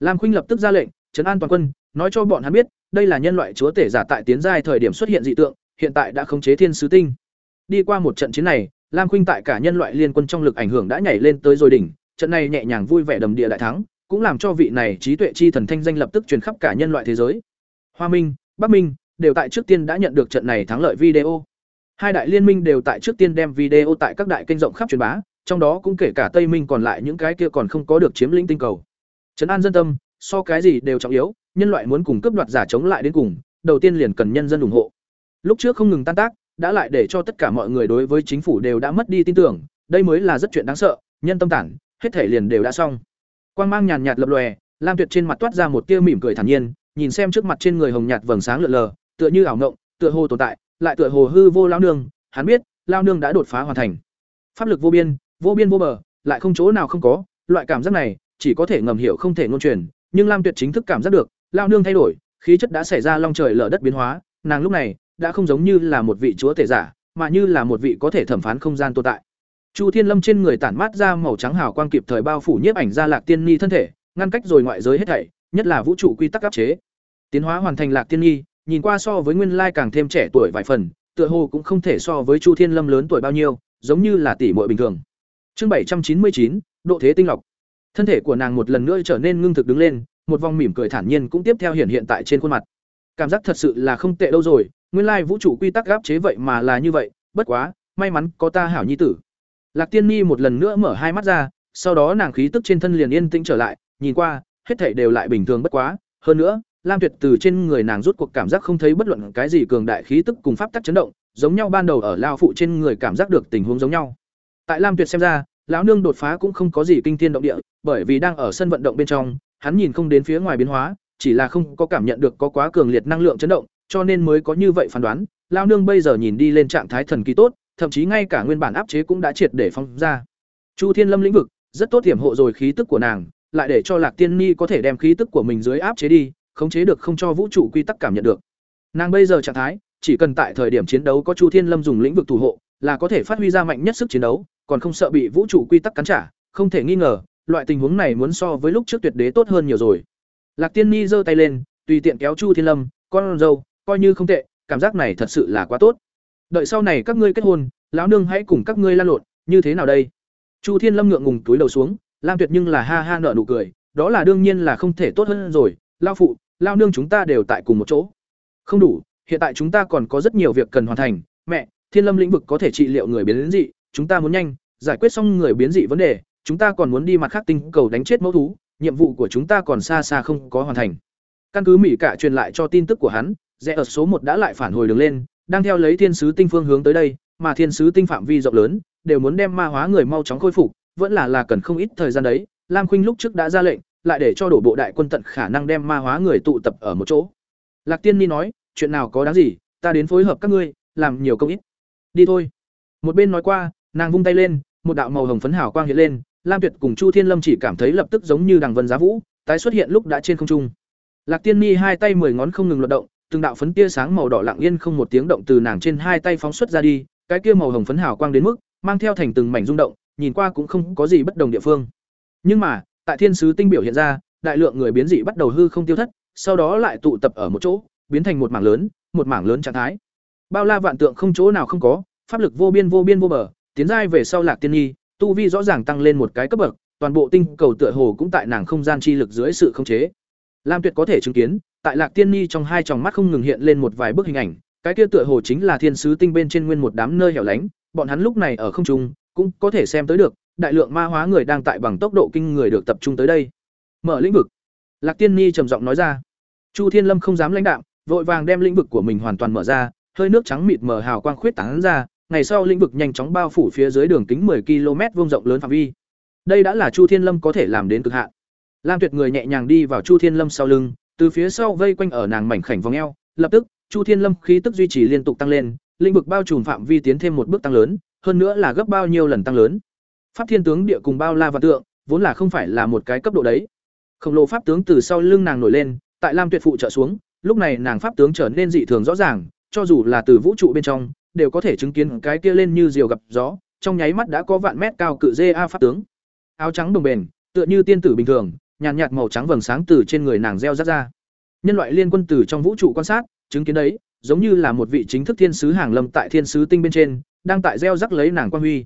Lam Khuynh lập tức ra lệnh, trấn an toàn quân, nói cho bọn hắn biết, đây là nhân loại chúa tể giả tại tiến giai thời điểm xuất hiện dị tượng, hiện tại đã khống chế thiên sứ tinh. Đi qua một trận chiến này, Lam Khuynh tại cả nhân loại liên quân trong lực ảnh hưởng đã nhảy lên tới rồi đỉnh, trận này nhẹ nhàng vui vẻ đầm địa đại thắng, cũng làm cho vị này trí tuệ chi thần thanh danh lập tức truyền khắp cả nhân loại thế giới. Hoa Minh, Bắc Minh đều tại trước tiên đã nhận được trận này thắng lợi video. Hai đại liên minh đều tại trước tiên đem video tại các đại kênh rộng khắp truyền bá, trong đó cũng kể cả Tây Minh còn lại những cái kia còn không có được chiếm lĩnh tinh cầu. Trấn an dân tâm, so cái gì đều trọng yếu, nhân loại muốn cùng cướp đoạt giả chống lại đến cùng, đầu tiên liền cần nhân dân ủng hộ. Lúc trước không ngừng tan tác, đã lại để cho tất cả mọi người đối với chính phủ đều đã mất đi tin tưởng, đây mới là rất chuyện đáng sợ, nhân tâm tản, hết thể liền đều đã xong. Quang mang nhàn nhạt lập lòe, Lam Tuyệt trên mặt toát ra một tia mỉm cười thản nhiên, nhìn xem trước mặt trên người hồng nhạt vầng sáng lượn lờ, tựa như ảo ngộng, tựa hồ tồn tại, lại tựa hồ hư vô lao nương, hắn biết, lao nương đã đột phá hoàn thành. Pháp lực vô biên, vô biên vô bờ, lại không chỗ nào không có, loại cảm giác này, chỉ có thể ngầm hiểu không thể ngôn truyền, nhưng Lam Tuyệt chính thức cảm giác được, lao nương thay đổi, khí chất đã xảy ra long trời lở đất biến hóa, nàng lúc này đã không giống như là một vị chúa tể giả, mà như là một vị có thể thẩm phán không gian tồn tại. Chu Thiên Lâm trên người tản mát ra màu trắng hào quang kịp thời bao phủ nhiếp ảnh ra Lạc Tiên nhi thân thể, ngăn cách rồi ngoại giới hết thảy, nhất là vũ trụ quy tắc áp chế. Tiến hóa hoàn thành Lạc Tiên nhi, nhìn qua so với nguyên lai càng thêm trẻ tuổi vài phần, tựa hồ cũng không thể so với Chu Thiên Lâm lớn tuổi bao nhiêu, giống như là tỷ muội bình thường. Chương bảy trăm chín mươi chín, độ thế tinh lọc. Thân thể của nàng một lần nữa trở nên ngưng thực đứng lên, một vòng mỉm cười thản nhiên cũng tiếp theo hiện hiện tại trên khuôn mặt. Cảm giác thật sự là không tệ đâu rồi, nguyên lai vũ trụ quy tắc áp chế vậy mà là như vậy, bất quá, may mắn có ta hảo nhi tử. Lạc Tiên Ni một lần nữa mở hai mắt ra, sau đó nàng khí tức trên thân liền yên tĩnh trở lại, nhìn qua, hết thảy đều lại bình thường bất quá, hơn nữa, Lam Tuyệt từ trên người nàng rút cuộc cảm giác không thấy bất luận cái gì cường đại khí tức cùng pháp tắc chấn động, giống nhau ban đầu ở lao phụ trên người cảm giác được tình huống giống nhau. Tại Lam Tuyệt xem ra, lão nương đột phá cũng không có gì kinh thiên động địa, bởi vì đang ở sân vận động bên trong, hắn nhìn không đến phía ngoài biến hóa, chỉ là không có cảm nhận được có quá cường liệt năng lượng chấn động, cho nên mới có như vậy phán đoán. Lão nương bây giờ nhìn đi lên trạng thái thần kỳ tốt, thậm chí ngay cả nguyên bản áp chế cũng đã triệt để phong ra. Chu Thiên Lâm lĩnh vực, rất tốt tiềm hộ rồi khí tức của nàng, lại để cho Lạc Tiên Ni có thể đem khí tức của mình dưới áp chế đi, khống chế được không cho vũ trụ quy tắc cảm nhận được. Nàng bây giờ trạng thái, chỉ cần tại thời điểm chiến đấu có Chu Thiên Lâm dùng lĩnh vực thủ hộ, là có thể phát huy ra mạnh nhất sức chiến đấu, còn không sợ bị vũ trụ quy tắc cắn trả, không thể nghi ngờ, loại tình huống này muốn so với lúc trước tuyệt đế tốt hơn nhiều rồi. Lạc Tiên Ni giơ tay lên, tùy tiện kéo Chu Thiên Lâm, con dâu, coi như không tệ, cảm giác này thật sự là quá tốt. Đợi sau này các ngươi kết hôn, lão nương hãy cùng các ngươi lan lộn, như thế nào đây? Chu Thiên Lâm ngượng ngùng túi đầu xuống, Lam Tuyệt nhưng là ha ha nở nụ cười, đó là đương nhiên là không thể tốt hơn rồi, lão phụ, lão nương chúng ta đều tại cùng một chỗ. Không đủ, hiện tại chúng ta còn có rất nhiều việc cần hoàn thành, mẹ, Thiên Lâm lĩnh vực có thể trị liệu người biến dị, chúng ta muốn nhanh, giải quyết xong người biến dị vấn đề, chúng ta còn muốn đi mặt khác tinh cầu đánh chết mẫu thú, nhiệm vụ của chúng ta còn xa xa không có hoàn thành. Căn cứ Mỹ cả truyền lại cho tin tức của hắn, rẽ ở số một đã lại phản hồi đường lên, đang theo lấy thiên sứ tinh phương hướng tới đây, mà thiên sứ tinh phạm vi rộng lớn, đều muốn đem ma hóa người mau chóng khôi phục, vẫn là là cần không ít thời gian đấy. Lam Khuynh lúc trước đã ra lệnh, lại để cho đổ bộ đại quân tận khả năng đem ma hóa người tụ tập ở một chỗ. Lạc Tiên Ni nói, chuyện nào có đáng gì, ta đến phối hợp các ngươi, làm nhiều công ít. Đi thôi. Một bên nói qua, nàng vung tay lên, một đạo màu hồng phấn hào quang hiện lên, Lam Tuyệt cùng Chu Thiên Lâm chỉ cảm thấy lập tức giống như đằng vân giá vũ, tái xuất hiện lúc đã trên không trung. Lạc Tiên Ni hai tay mười ngón không ngừng luận động, từng đạo phấn tia sáng màu đỏ lặng yên không một tiếng động từ nàng trên hai tay phóng xuất ra đi, cái kia màu hồng phấn hào quang đến mức mang theo thành từng mảnh rung động, nhìn qua cũng không có gì bất đồng địa phương. Nhưng mà, tại thiên sứ tinh biểu hiện ra, đại lượng người biến dị bắt đầu hư không tiêu thất, sau đó lại tụ tập ở một chỗ, biến thành một mảng lớn, một mảng lớn trạng thái. Bao la vạn tượng không chỗ nào không có, pháp lực vô biên vô biên vô bờ, tiến giai về sau Lạc Tiên Nhi, tu vi rõ ràng tăng lên một cái cấp bậc, toàn bộ tinh cầu tựa hồ cũng tại nàng không gian chi lực dưới sự khống chế. Lam Tuyệt có thể chứng kiến, tại Lạc Tiên Nhi trong hai tròng mắt không ngừng hiện lên một vài bức hình ảnh, cái kia tựa hồ chính là thiên sứ tinh bên trên nguyên một đám nơi hẻo lánh, bọn hắn lúc này ở không trung, cũng có thể xem tới được, đại lượng ma hóa người đang tại bằng tốc độ kinh người được tập trung tới đây. Mở lĩnh vực. Lạc Tiên Nhi trầm giọng nói ra. Chu Thiên Lâm không dám lãnh đạm, vội vàng đem lĩnh vực của mình hoàn toàn mở ra, hơi nước trắng mịt mờ hào quang khuyết tán ra, ngày sau lĩnh vực nhanh chóng bao phủ phía dưới đường kính 10 km vuông rộng lớn phạm vi. Đây đã là Chu Thiên Lâm có thể làm đến cực hạn. Lam Tuyệt người nhẹ nhàng đi vào Chu Thiên Lâm sau lưng, từ phía sau vây quanh ở nàng mảnh khảnh vòng eo, lập tức, Chu Thiên Lâm khí tức duy trì liên tục tăng lên, lĩnh vực bao trùm phạm vi tiến thêm một bước tăng lớn, hơn nữa là gấp bao nhiêu lần tăng lớn. Pháp Thiên tướng địa cùng bao la và tượng, vốn là không phải là một cái cấp độ đấy. Khổng lồ pháp tướng từ sau lưng nàng nổi lên, tại Lam Tuyệt phụ trợ xuống, lúc này nàng pháp tướng trở nên dị thường rõ ràng, cho dù là từ vũ trụ bên trong, đều có thể chứng kiến cái kia lên như diều gặp gió, trong nháy mắt đã có vạn mét cao cự dê a pháp tướng. Áo trắng đồng bền, tựa như tiên tử bình thường, nhàn nhạt, nhạt màu trắng vầng sáng từ trên người nàng gieo rắc ra. Nhân loại liên quân từ trong vũ trụ quan sát, chứng kiến đấy, giống như là một vị chính thức thiên sứ hàng lâm tại thiên sứ tinh bên trên, đang tại gieo rắc lấy nàng quan huy.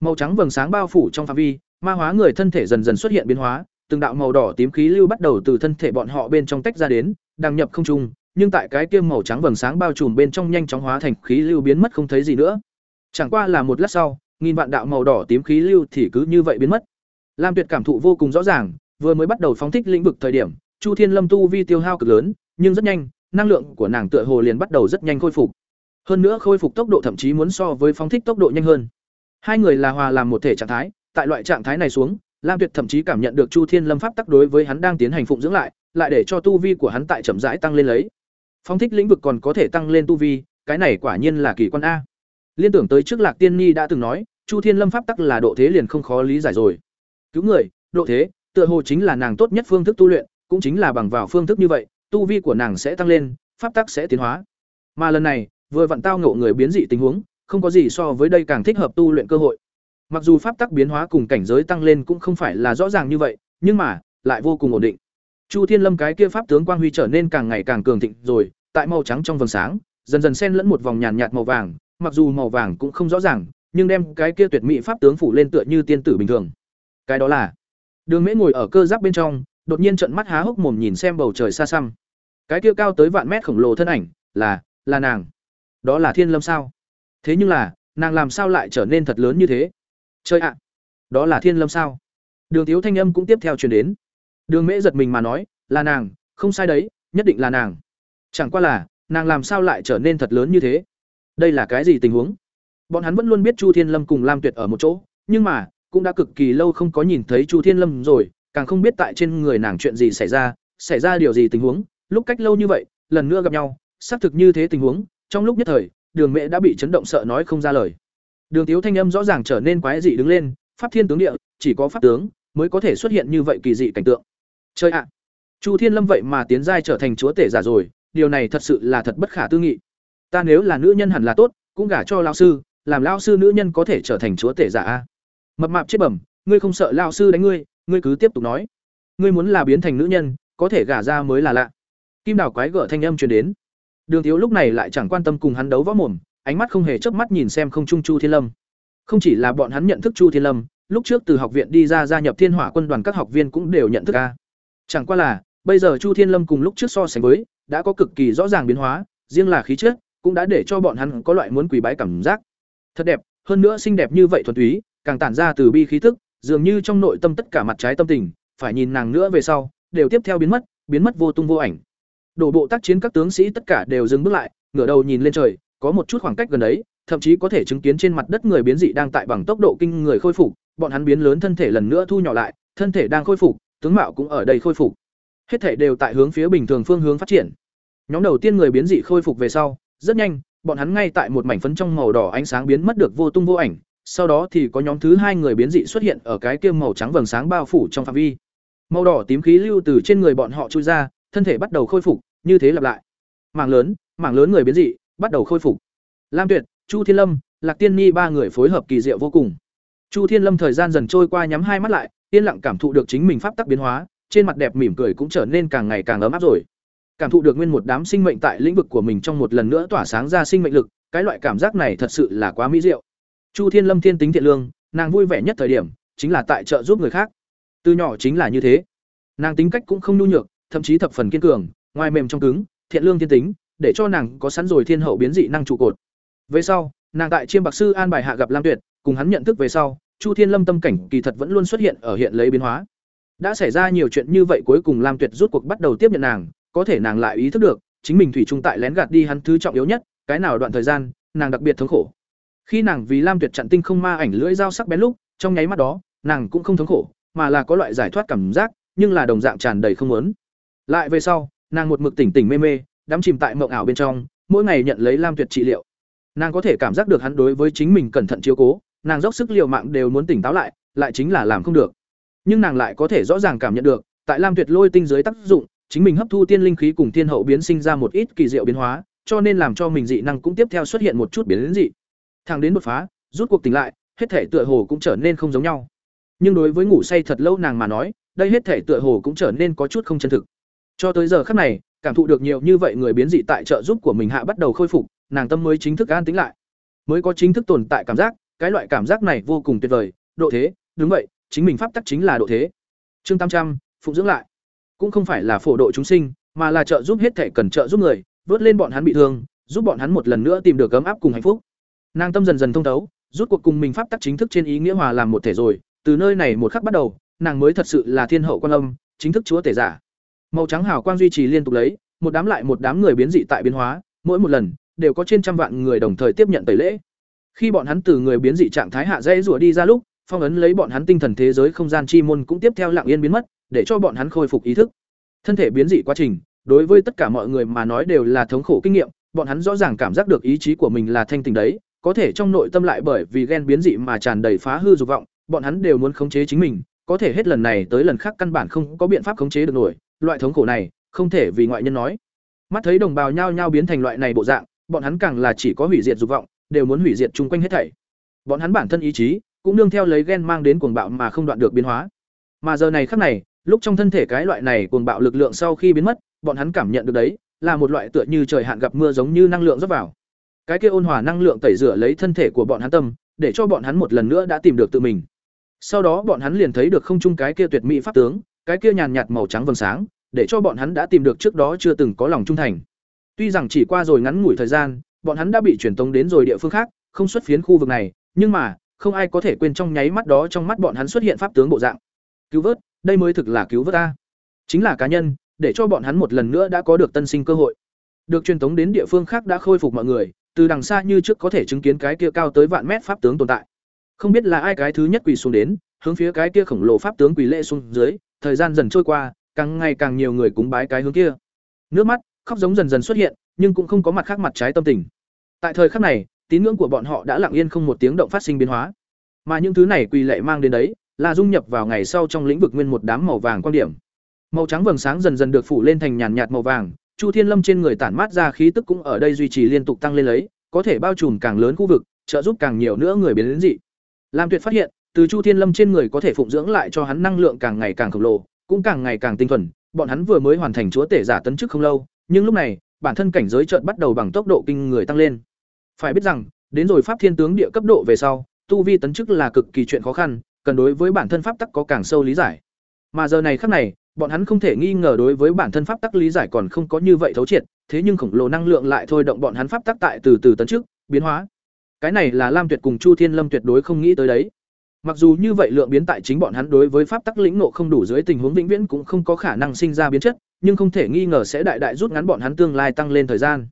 Màu trắng vầng sáng bao phủ trong phạm vi, ma hóa người thân thể dần dần xuất hiện biến hóa, từng đạo màu đỏ tím khí lưu bắt đầu từ thân thể bọn họ bên trong tách ra đến, đang nhập không trung, nhưng tại cái kia màu trắng vầng sáng bao trùm bên trong nhanh chóng hóa thành khí lưu biến mất không thấy gì nữa. Chẳng qua là một lát sau, nghìn vạn đạo màu đỏ tím khí lưu thì cứ như vậy biến mất. Lam Tuyệt cảm thụ vô cùng rõ ràng, vừa mới bắt đầu phóng thích lĩnh vực thời điểm, Chu Thiên Lâm tu vi tiêu hao cực lớn, nhưng rất nhanh, năng lượng của nàng tựa hồ liền bắt đầu rất nhanh khôi phục. Hơn nữa khôi phục tốc độ thậm chí muốn so với phóng thích tốc độ nhanh hơn. Hai người là hòa làm một thể trạng thái, tại loại trạng thái này xuống, Lam Tuyệt thậm chí cảm nhận được Chu Thiên Lâm pháp tắc đối với hắn đang tiến hành phụng dưỡng lại, lại để cho tu vi của hắn tại chậm rãi tăng lên lấy. Phóng thích lĩnh vực còn có thể tăng lên tu vi, cái này quả nhiên là kỳ quan a. Liên tưởng tới trước Lạc Tiên Ni đã từng nói, Chu Thiên Lâm pháp tắc là độ thế liền không khó lý giải rồi. Cứu người, độ thế, tựa hồ chính là nàng tốt nhất phương thức tu luyện, cũng chính là bằng vào phương thức như vậy, tu vi của nàng sẽ tăng lên, pháp tắc sẽ tiến hóa. Mà lần này, vừa vặn tao ngộ người biến dị tình huống, không có gì so với đây càng thích hợp tu luyện cơ hội. Mặc dù pháp tắc biến hóa cùng cảnh giới tăng lên cũng không phải là rõ ràng như vậy, nhưng mà lại vô cùng ổn định. Chu Thiên Lâm cái kia pháp tướng quang huy trở nên càng ngày càng cường thịnh rồi, tại màu trắng trong vầng sáng, dần dần xen lẫn một vòng nhàn nhạt màu vàng, mặc dù màu vàng cũng không rõ ràng, nhưng đem cái kia tuyệt mỹ pháp tướng phủ lên tựa như tiên tử bình thường. Cái đó là Đường Mễ ngồi ở cơ giáp bên trong, đột nhiên trợn mắt há hốc mồm nhìn xem bầu trời xa xăm. Cái kia cao tới vạn mét khổng lồ thân ảnh, là, là nàng. Đó là Thiên Lâm sao? Thế nhưng là, nàng làm sao lại trở nên thật lớn như thế? Chơi ạ, đó là Thiên Lâm sao? Đường Tiếu thanh âm cũng tiếp theo truyền đến. Đường Mễ giật mình mà nói, là nàng, không sai đấy, nhất định là nàng. Chẳng qua là, nàng làm sao lại trở nên thật lớn như thế? Đây là cái gì tình huống? Bọn hắn vẫn luôn biết Chu Thiên Lâm cùng Lam Tuyệt ở một chỗ, nhưng mà, cũng đã cực kỳ lâu không có nhìn thấy Chu Thiên Lâm rồi, càng không biết tại trên người nàng chuyện gì xảy ra, xảy ra điều gì tình huống, lúc cách lâu như vậy, lần nữa gặp nhau, xác thực như thế tình huống, trong lúc nhất thời, Đường Mẹ đã bị chấn động sợ nói không ra lời. Đường Tiếu thanh âm rõ ràng trở nên quái dị đứng lên, pháp thiên tướng địa, chỉ có pháp tướng mới có thể xuất hiện như vậy kỳ dị cảnh tượng. Chơi ạ. Chu Thiên Lâm vậy mà tiến giai trở thành chúa tể giả rồi, điều này thật sự là thật bất khả tư nghị. Ta nếu là nữ nhân hẳn là tốt, cũng gả cho lão sư, làm lão sư nữ nhân có thể trở thành chúa tể giả a. Mập mạp chết bẩm, ngươi không sợ lão sư đánh ngươi, ngươi cứ tiếp tục nói. Ngươi muốn là biến thành nữ nhân, có thể gả ra mới là lạ. Kim Đào quái gở thanh âm truyền đến. Đường Thiếu lúc này lại chẳng quan tâm cùng hắn đấu võ mồm, ánh mắt không hề chớp mắt nhìn xem không trung Chu Thiên Lâm. Không chỉ là bọn hắn nhận thức Chu Thiên Lâm, lúc trước từ học viện đi ra gia nhập Thiên Hỏa quân đoàn các học viên cũng đều nhận thức ca Chẳng qua là, bây giờ Chu Thiên Lâm cùng lúc trước so sánh với, đã có cực kỳ rõ ràng biến hóa, riêng là khí chất, cũng đã để cho bọn hắn có loại muốn quỳ bái cảm giác. Thật đẹp, hơn nữa xinh đẹp như vậy thuần túy, càng tản ra từ bi khí thức, dường như trong nội tâm tất cả mặt trái tâm tình, phải nhìn nàng nữa về sau, đều tiếp theo biến mất, biến mất vô tung vô ảnh. Đổ bộ tác chiến các tướng sĩ tất cả đều dừng bước lại, ngửa đầu nhìn lên trời, có một chút khoảng cách gần đấy, thậm chí có thể chứng kiến trên mặt đất người biến dị đang tại bằng tốc độ kinh người khôi phục, bọn hắn biến lớn thân thể lần nữa thu nhỏ lại, thân thể đang khôi phục, tướng mạo cũng ở đây khôi phục. Hết thể đều tại hướng phía bình thường phương hướng phát triển. Nhóm đầu tiên người biến dị khôi phục về sau, rất nhanh, bọn hắn ngay tại một mảnh phấn trong màu đỏ ánh sáng biến mất được vô tung vô ảnh, sau đó thì có nhóm thứ hai người biến dị xuất hiện ở cái kia màu trắng vầng sáng bao phủ trong phạm vi. Màu đỏ tím khí lưu từ trên người bọn họ trôi ra, thân thể bắt đầu khôi phục, như thế lặp lại. Mảng lớn, mảng lớn người biến dị bắt đầu khôi phục. Lam Tuyệt, Chu Thiên Lâm, Lạc Tiên ni ba người phối hợp kỳ diệu vô cùng. Chu Thiên Lâm thời gian dần trôi qua nhắm hai mắt lại, yên lặng cảm thụ được chính mình pháp tắc biến hóa, trên mặt đẹp mỉm cười cũng trở nên càng ngày càng ấm áp rồi. Cảm thụ được nguyên một đám sinh mệnh tại lĩnh vực của mình trong một lần nữa tỏa sáng ra sinh mệnh lực, cái loại cảm giác này thật sự là quá mỹ diệu. Chu Thiên Lâm thiên tính thiện lương, nàng vui vẻ nhất thời điểm chính là tại trợ giúp người khác. Từ nhỏ chính là như thế. Nàng tính cách cũng không nhu nhược, thậm chí thập phần kiên cường, ngoài mềm trong cứng, thiện lương thiên tính, để cho nàng có sẵn rồi thiên hậu biến dị năng trụ cột. Về sau, nàng tại Chiêm Bạc sư an bài hạ gặp Lam Tuyệt, cùng hắn nhận thức về sau, Chu Thiên Lâm tâm cảnh kỳ thật vẫn luôn xuất hiện ở hiện lấy biến hóa. Đã xảy ra nhiều chuyện như vậy cuối cùng Lam Tuyệt rút cuộc bắt đầu tiếp nhận nàng, có thể nàng lại ý thức được, chính mình thủy chung tại lén gạt đi hắn thứ trọng yếu nhất, cái nào đoạn thời gian, nàng đặc biệt thống khổ. Khi nàng vì Lam Tuyệt chặn tinh không ma ảnh lưỡi dao sắc bén lúc, trong nháy mắt đó, nàng cũng không thống khổ, mà là có loại giải thoát cảm giác, nhưng là đồng dạng tràn đầy không muốn. Lại về sau, nàng một mực tỉnh tỉnh mê mê, đắm chìm tại mộng ảo bên trong, mỗi ngày nhận lấy Lam Tuyệt trị liệu. Nàng có thể cảm giác được hắn đối với chính mình cẩn thận chiếu cố, nàng dốc sức liều mạng đều muốn tỉnh táo lại, lại chính là làm không được. Nhưng nàng lại có thể rõ ràng cảm nhận được, tại Lam Tuyệt lôi tinh dưới tác dụng, chính mình hấp thu tiên linh khí cùng thiên hậu biến sinh ra một ít kỳ diệu biến hóa, cho nên làm cho mình dị năng cũng tiếp theo xuất hiện một chút biến dị thằng đến đột phá, rút cuộc tỉnh lại, hết thể tựa hồ cũng trở nên không giống nhau. Nhưng đối với ngủ say thật lâu nàng mà nói, đây hết thể tựa hồ cũng trở nên có chút không chân thực. Cho tới giờ khắc này, cảm thụ được nhiều như vậy người biến dị tại trợ giúp của mình hạ bắt đầu khôi phục nàng tâm mới chính thức an tính lại mới có chính thức tồn tại cảm giác cái loại cảm giác này vô cùng tuyệt vời độ thế đúng vậy chính mình pháp tắc chính là độ thế chương tam trăm phụng dưỡng lại cũng không phải là phổ độ chúng sinh mà là trợ giúp hết thể cần trợ giúp người vớt lên bọn hắn bị thương giúp bọn hắn một lần nữa tìm được ấm áp cùng hạnh phúc nàng tâm dần dần thông thấu, rút cuộc cùng mình pháp tắc chính thức trên ý nghĩa hòa làm một thể rồi, từ nơi này một khắc bắt đầu, nàng mới thật sự là thiên hậu quan âm, chính thức chúa tể giả. Màu trắng hào quang duy trì liên tục lấy, một đám lại một đám người biến dị tại biến hóa, mỗi một lần, đều có trên trăm vạn người đồng thời tiếp nhận tẩy lễ. Khi bọn hắn từ người biến dị trạng thái hạ dễ rủa đi ra lúc, phong ấn lấy bọn hắn tinh thần thế giới không gian chi môn cũng tiếp theo lặng yên biến mất, để cho bọn hắn khôi phục ý thức. Thân thể biến dị quá trình, đối với tất cả mọi người mà nói đều là thống khổ kinh nghiệm, bọn hắn rõ ràng cảm giác được ý chí của mình là thanh tình đấy có thể trong nội tâm lại bởi vì ghen biến dị mà tràn đầy phá hư dục vọng, bọn hắn đều muốn khống chế chính mình, có thể hết lần này tới lần khác căn bản không có biện pháp khống chế được nổi, loại thống khổ này, không thể vì ngoại nhân nói. Mắt thấy đồng bào nhao nhao biến thành loại này bộ dạng, bọn hắn càng là chỉ có hủy diệt dục vọng, đều muốn hủy diệt chung quanh hết thảy. Bọn hắn bản thân ý chí, cũng nương theo lấy ghen mang đến cuồng bạo mà không đoạn được biến hóa. Mà giờ này khắc này, lúc trong thân thể cái loại này cuồng bạo lực lượng sau khi biến mất, bọn hắn cảm nhận được đấy, là một loại tựa như trời hạn gặp mưa giống như năng lượng rót vào cái kia ôn hòa năng lượng tẩy rửa lấy thân thể của bọn hắn tâm, để cho bọn hắn một lần nữa đã tìm được tự mình. Sau đó bọn hắn liền thấy được không chung cái kia tuyệt mỹ pháp tướng, cái kia nhàn nhạt màu trắng vầng sáng, để cho bọn hắn đã tìm được trước đó chưa từng có lòng trung thành. Tuy rằng chỉ qua rồi ngắn ngủi thời gian, bọn hắn đã bị truyền tống đến rồi địa phương khác, không xuất phiến khu vực này, nhưng mà, không ai có thể quên trong nháy mắt đó trong mắt bọn hắn xuất hiện pháp tướng bộ dạng. Cứu vớt, đây mới thực là cứu vớt ta. Chính là cá nhân, để cho bọn hắn một lần nữa đã có được tân sinh cơ hội. Được truyền tống đến địa phương khác đã khôi phục mọi người từ đằng xa như trước có thể chứng kiến cái kia cao tới vạn mét pháp tướng tồn tại. Không biết là ai cái thứ nhất quỳ xuống đến, hướng phía cái kia khổng lồ pháp tướng quỳ lễ xuống dưới, thời gian dần trôi qua, càng ngày càng nhiều người cúng bái cái hướng kia. Nước mắt, khóc giống dần dần xuất hiện, nhưng cũng không có mặt khác mặt trái tâm tình. Tại thời khắc này, tín ngưỡng của bọn họ đã lặng yên không một tiếng động phát sinh biến hóa. Mà những thứ này quỳ lệ mang đến đấy, là dung nhập vào ngày sau trong lĩnh vực nguyên một đám màu vàng quan điểm. Màu trắng vầng sáng dần dần được phủ lên thành nhàn nhạt màu vàng chu thiên lâm trên người tản mát ra khí tức cũng ở đây duy trì liên tục tăng lên lấy, có thể bao trùm càng lớn khu vực, trợ giúp càng nhiều nữa người biến đến dị. Lam tuyệt phát hiện, từ chu thiên lâm trên người có thể phụng dưỡng lại cho hắn năng lượng càng ngày càng khổng lồ, cũng càng ngày càng tinh thuần. Bọn hắn vừa mới hoàn thành chúa tể giả tấn chức không lâu, nhưng lúc này, bản thân cảnh giới chợt bắt đầu bằng tốc độ kinh người tăng lên. Phải biết rằng, đến rồi pháp thiên tướng địa cấp độ về sau, tu vi tấn chức là cực kỳ chuyện khó khăn, cần đối với bản thân pháp tắc có càng sâu lý giải. Mà giờ này khắc này bọn hắn không thể nghi ngờ đối với bản thân pháp tắc lý giải còn không có như vậy thấu triệt, thế nhưng khổng lồ năng lượng lại thôi động bọn hắn pháp tắc tại từ từ tấn trước biến hóa. Cái này là lam tuyệt cùng chu thiên lâm tuyệt đối không nghĩ tới đấy. Mặc dù như vậy lượng biến tại chính bọn hắn đối với pháp tắc lĩnh nộ không đủ dưới tình huống vĩnh viễn cũng không có khả năng sinh ra biến chất, nhưng không thể nghi ngờ sẽ đại đại rút ngắn bọn hắn tương lai tăng lên thời gian.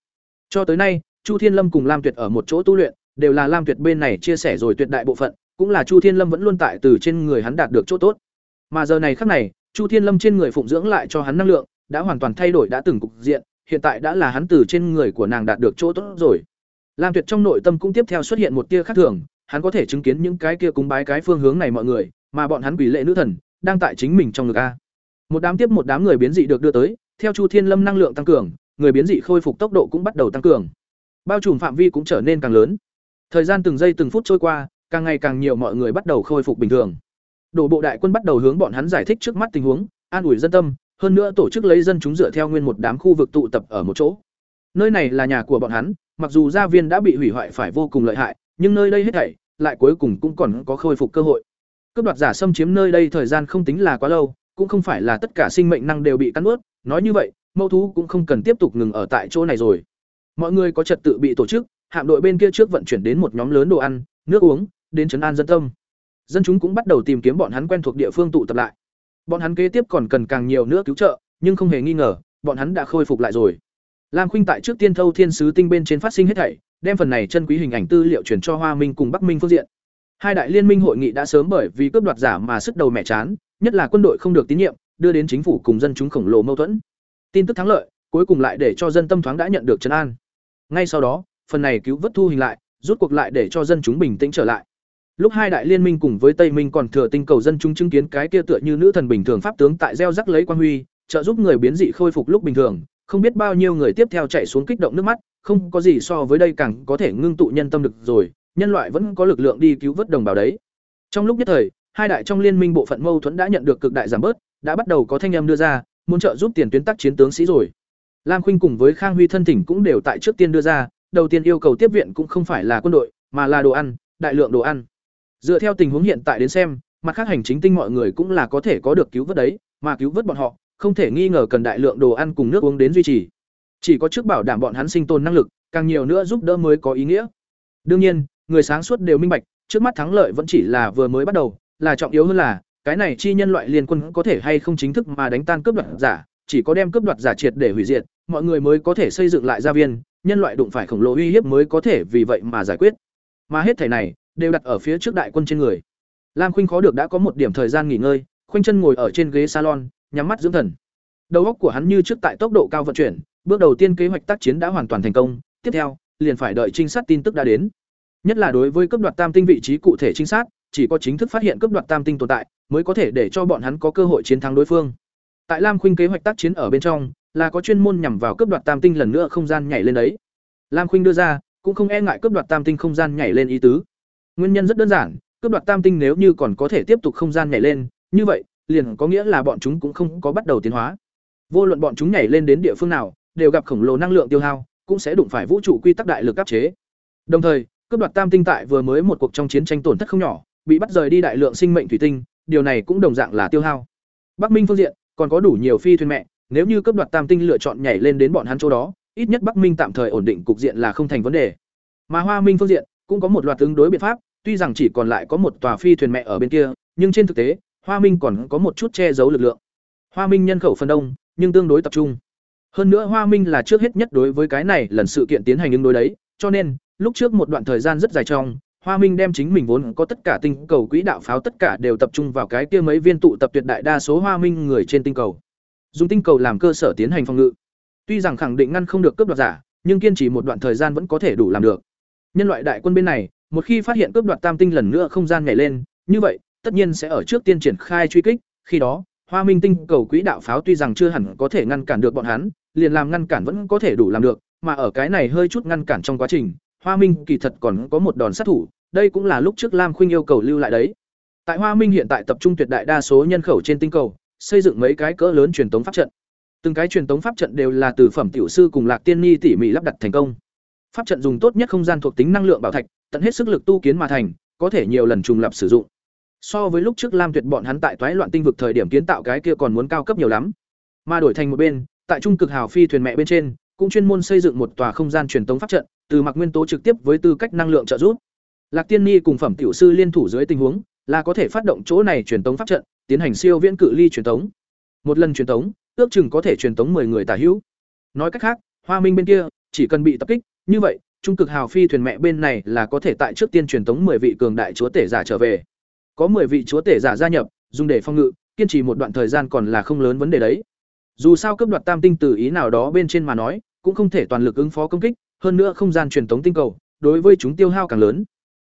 Cho tới nay, chu thiên lâm cùng lam tuyệt ở một chỗ tu luyện, đều là lam tuyệt bên này chia sẻ rồi tuyệt đại bộ phận, cũng là chu thiên lâm vẫn luôn tại từ trên người hắn đạt được chỗ tốt. Mà giờ này khác này chu thiên lâm trên người phụng dưỡng lại cho hắn năng lượng, đã hoàn toàn thay đổi đã từng cục diện, hiện tại đã là hắn từ trên người của nàng đạt được chỗ tốt rồi. Lam tuyệt trong nội tâm cũng tiếp theo xuất hiện một tia khác thường, hắn có thể chứng kiến những cái kia cúng bái cái phương hướng này mọi người, mà bọn hắn quỷ lệ nữ thần, đang tại chính mình trong ngực a. Một đám tiếp một đám người biến dị được đưa tới, theo chu thiên lâm năng lượng tăng cường, người biến dị khôi phục tốc độ cũng bắt đầu tăng cường. Bao trùm phạm vi cũng trở nên càng lớn. Thời gian từng giây từng phút trôi qua, càng ngày càng nhiều mọi người bắt đầu khôi phục bình thường đổ bộ đại quân bắt đầu hướng bọn hắn giải thích trước mắt tình huống, an ủi dân tâm, hơn nữa tổ chức lấy dân chúng dựa theo nguyên một đám khu vực tụ tập ở một chỗ. Nơi này là nhà của bọn hắn, mặc dù gia viên đã bị hủy hoại phải vô cùng lợi hại, nhưng nơi đây hết thảy lại cuối cùng cũng còn có khôi phục cơ hội. Cướp đoạt giả xâm chiếm nơi đây thời gian không tính là quá lâu, cũng không phải là tất cả sinh mệnh năng đều bị cắn ướt nói như vậy mâu thú cũng không cần tiếp tục ngừng ở tại chỗ này rồi. Mọi người có trật tự bị tổ chức, hạm đội bên kia trước vận chuyển đến một nhóm lớn đồ ăn, nước uống, đến trấn an dân tâm dân chúng cũng bắt đầu tìm kiếm bọn hắn quen thuộc địa phương tụ tập lại. Bọn hắn kế tiếp còn cần càng nhiều nữa cứu trợ, nhưng không hề nghi ngờ, bọn hắn đã khôi phục lại rồi. Lam khuynh tại trước tiên thâu thiên sứ tinh bên trên phát sinh hết thảy, đem phần này chân quý hình ảnh tư liệu chuyển cho hoa minh cùng bắc minh phương diện. Hai đại liên minh hội nghị đã sớm bởi vì cướp đoạt giả mà sức đầu mẹ chán, nhất là quân đội không được tín nhiệm, đưa đến chính phủ cùng dân chúng khổng lồ mâu thuẫn. Tin tức thắng lợi, cuối cùng lại để cho dân tâm thoáng đã nhận được trấn an. Ngay sau đó, phần này cứu vớt thu hình lại rút cuộc lại để cho dân chúng bình tĩnh trở lại lúc hai đại liên minh cùng với tây minh còn thừa tinh cầu dân chúng chứng kiến cái kia tựa như nữ thần bình thường pháp tướng tại gieo rắc lấy quan huy trợ giúp người biến dị khôi phục lúc bình thường không biết bao nhiêu người tiếp theo chạy xuống kích động nước mắt không có gì so với đây càng có thể ngưng tụ nhân tâm được rồi nhân loại vẫn có lực lượng đi cứu vớt đồng bào đấy trong lúc nhất thời hai đại trong liên minh bộ phận mâu thuẫn đã nhận được cực đại giảm bớt đã bắt đầu có thanh âm đưa ra muốn trợ giúp tiền tuyến tác chiến tướng sĩ rồi Lam Khuynh cùng với Khang Huy thân thỉnh cũng đều tại trước tiên đưa ra, đầu tiên yêu cầu tiếp viện cũng không phải là quân đội, mà là đồ ăn, đại lượng đồ ăn. Dựa theo tình huống hiện tại đến xem, mặt khác hành chính tinh mọi người cũng là có thể có được cứu vớt đấy, mà cứu vớt bọn họ, không thể nghi ngờ cần đại lượng đồ ăn cùng nước uống đến duy trì. Chỉ có trước bảo đảm bọn hắn sinh tồn năng lực, càng nhiều nữa giúp đỡ mới có ý nghĩa. Đương nhiên, người sáng suốt đều minh bạch, trước mắt thắng lợi vẫn chỉ là vừa mới bắt đầu, là trọng yếu hơn là, cái này chi nhân loại liên quân có thể hay không chính thức mà đánh tan cướp đoạt giả, chỉ có đem cướp đoạt giả triệt để hủy diệt, mọi người mới có thể xây dựng lại gia viên, nhân loại đụng phải khổng lồ uy hiếp mới có thể vì vậy mà giải quyết. Mà hết thảy này đều đặt ở phía trước đại quân trên người. Lam Khuynh khó được đã có một điểm thời gian nghỉ ngơi, khoanh chân ngồi ở trên ghế salon, nhắm mắt dưỡng thần. Đầu óc của hắn như trước tại tốc độ cao vận chuyển, bước đầu tiên kế hoạch tác chiến đã hoàn toàn thành công, tiếp theo, liền phải đợi trinh sát tin tức đã đến. Nhất là đối với cấp đoạt tam tinh vị trí cụ thể trinh sát, chỉ có chính thức phát hiện cấp đoạt tam tinh tồn tại, mới có thể để cho bọn hắn có cơ hội chiến thắng đối phương. Tại Lam Khuynh kế hoạch tác chiến ở bên trong, là có chuyên môn nhằm vào cấp đoạt tam tinh lần nữa không gian nhảy lên đấy. Lam Khuynh đưa ra, cũng không e ngại cấp đoạt tam tinh không gian nhảy lên ý tứ. Nguyên nhân rất đơn giản, cướp đoạt tam tinh nếu như còn có thể tiếp tục không gian nhảy lên, như vậy, liền có nghĩa là bọn chúng cũng không có bắt đầu tiến hóa. Vô luận bọn chúng nhảy lên đến địa phương nào, đều gặp khổng lồ năng lượng tiêu hao, cũng sẽ đụng phải vũ trụ quy tắc đại lực áp chế. Đồng thời, cướp đoạt tam tinh tại vừa mới một cuộc trong chiến tranh tổn thất không nhỏ, bị bắt rời đi đại lượng sinh mệnh thủy tinh, điều này cũng đồng dạng là tiêu hao. Bắc Minh phương diện, còn có đủ nhiều phi thuyền mẹ, nếu như cướp đoạt tam tinh lựa chọn nhảy lên đến bọn hắn chỗ đó, ít nhất Bắc Minh tạm thời ổn định cục diện là không thành vấn đề. Mà Hoa Minh phương diện cũng có một loạt ứng đối biện pháp, tuy rằng chỉ còn lại có một tòa phi thuyền mẹ ở bên kia, nhưng trên thực tế, Hoa Minh còn có một chút che giấu lực lượng. Hoa Minh nhân khẩu phần đông, nhưng tương đối tập trung. Hơn nữa Hoa Minh là trước hết nhất đối với cái này lần sự kiện tiến hành ứng đối đấy, cho nên, lúc trước một đoạn thời gian rất dài trong, Hoa Minh đem chính mình vốn có tất cả tinh cầu quỹ đạo pháo tất cả đều tập trung vào cái kia mấy viên tụ tập tuyệt đại đa số Hoa Minh người trên tinh cầu. Dùng tinh cầu làm cơ sở tiến hành phòng ngự. Tuy rằng khẳng định ngăn không được cướp đoạt giả, nhưng kiên trì một đoạn thời gian vẫn có thể đủ làm được. Nhân loại đại quân bên này, một khi phát hiện cướp đoạt tam tinh lần nữa không gian nhảy lên, như vậy, tất nhiên sẽ ở trước tiên triển khai truy kích, khi đó, Hoa Minh tinh cầu quỹ đạo pháo tuy rằng chưa hẳn có thể ngăn cản được bọn hắn, liền làm ngăn cản vẫn có thể đủ làm được, mà ở cái này hơi chút ngăn cản trong quá trình, Hoa Minh kỳ thật còn có một đòn sát thủ, đây cũng là lúc trước Lam Khuynh yêu cầu lưu lại đấy. Tại Hoa Minh hiện tại tập trung tuyệt đại đa số nhân khẩu trên tinh cầu, xây dựng mấy cái cỡ lớn truyền tống pháp trận. Từng cái truyền tống pháp trận đều là từ phẩm tiểu sư cùng Lạc Tiên Ni tỉ mỉ lắp đặt thành công. Pháp trận dùng tốt nhất không gian thuộc tính năng lượng bảo thạch, tận hết sức lực tu kiến mà thành, có thể nhiều lần trùng lập sử dụng. So với lúc trước Lam Tuyệt bọn hắn tại toái loạn tinh vực thời điểm kiến tạo cái kia còn muốn cao cấp nhiều lắm. Mà đổi thành một bên, tại trung cực hào phi thuyền mẹ bên trên, cũng chuyên môn xây dựng một tòa không gian truyền tống pháp trận, từ mặc nguyên tố trực tiếp với tư cách năng lượng trợ giúp. Lạc Tiên Ni cùng phẩm tiểu sư liên thủ dưới tình huống, là có thể phát động chỗ này truyền tống pháp trận, tiến hành siêu viễn cự ly truyền tống. Một lần truyền tống, ước chừng có thể truyền tống 10 người tả hữu. Nói cách khác, Hoa Minh bên kia chỉ cần bị tập kích, như vậy, trung cực hào phi thuyền mẹ bên này là có thể tại trước tiên truyền tống 10 vị cường đại chúa tể giả trở về. Có 10 vị chúa tể giả gia nhập, dùng để phong ngự, kiên trì một đoạn thời gian còn là không lớn vấn đề đấy. Dù sao cấp đoạt tam tinh từ ý nào đó bên trên mà nói, cũng không thể toàn lực ứng phó công kích, hơn nữa không gian truyền tống tinh cầu, đối với chúng tiêu hao càng lớn.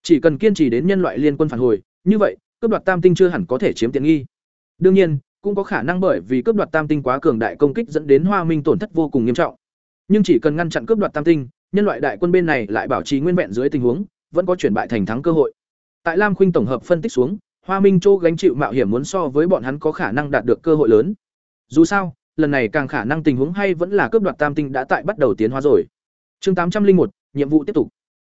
Chỉ cần kiên trì đến nhân loại liên quân phản hồi, như vậy, cấp đoạt tam tinh chưa hẳn có thể chiếm tiện nghi. Đương nhiên, cũng có khả năng bởi vì cấp đoạt tam tinh quá cường đại công kích dẫn đến Hoa Minh tổn thất vô cùng nghiêm trọng. Nhưng chỉ cần ngăn chặn cấp đoạt tam tinh, nhân loại đại quân bên này lại bảo trì nguyên vẹn dưới tình huống, vẫn có chuyển bại thành thắng cơ hội. Tại Lam Khuynh tổng hợp phân tích xuống, Hoa Minh Châu gánh chịu mạo hiểm muốn so với bọn hắn có khả năng đạt được cơ hội lớn. Dù sao, lần này càng khả năng tình huống hay vẫn là cướp đoạt tam tinh đã tại bắt đầu tiến hóa rồi. Chương tám trăm linh một nhiệm vụ tiếp tục.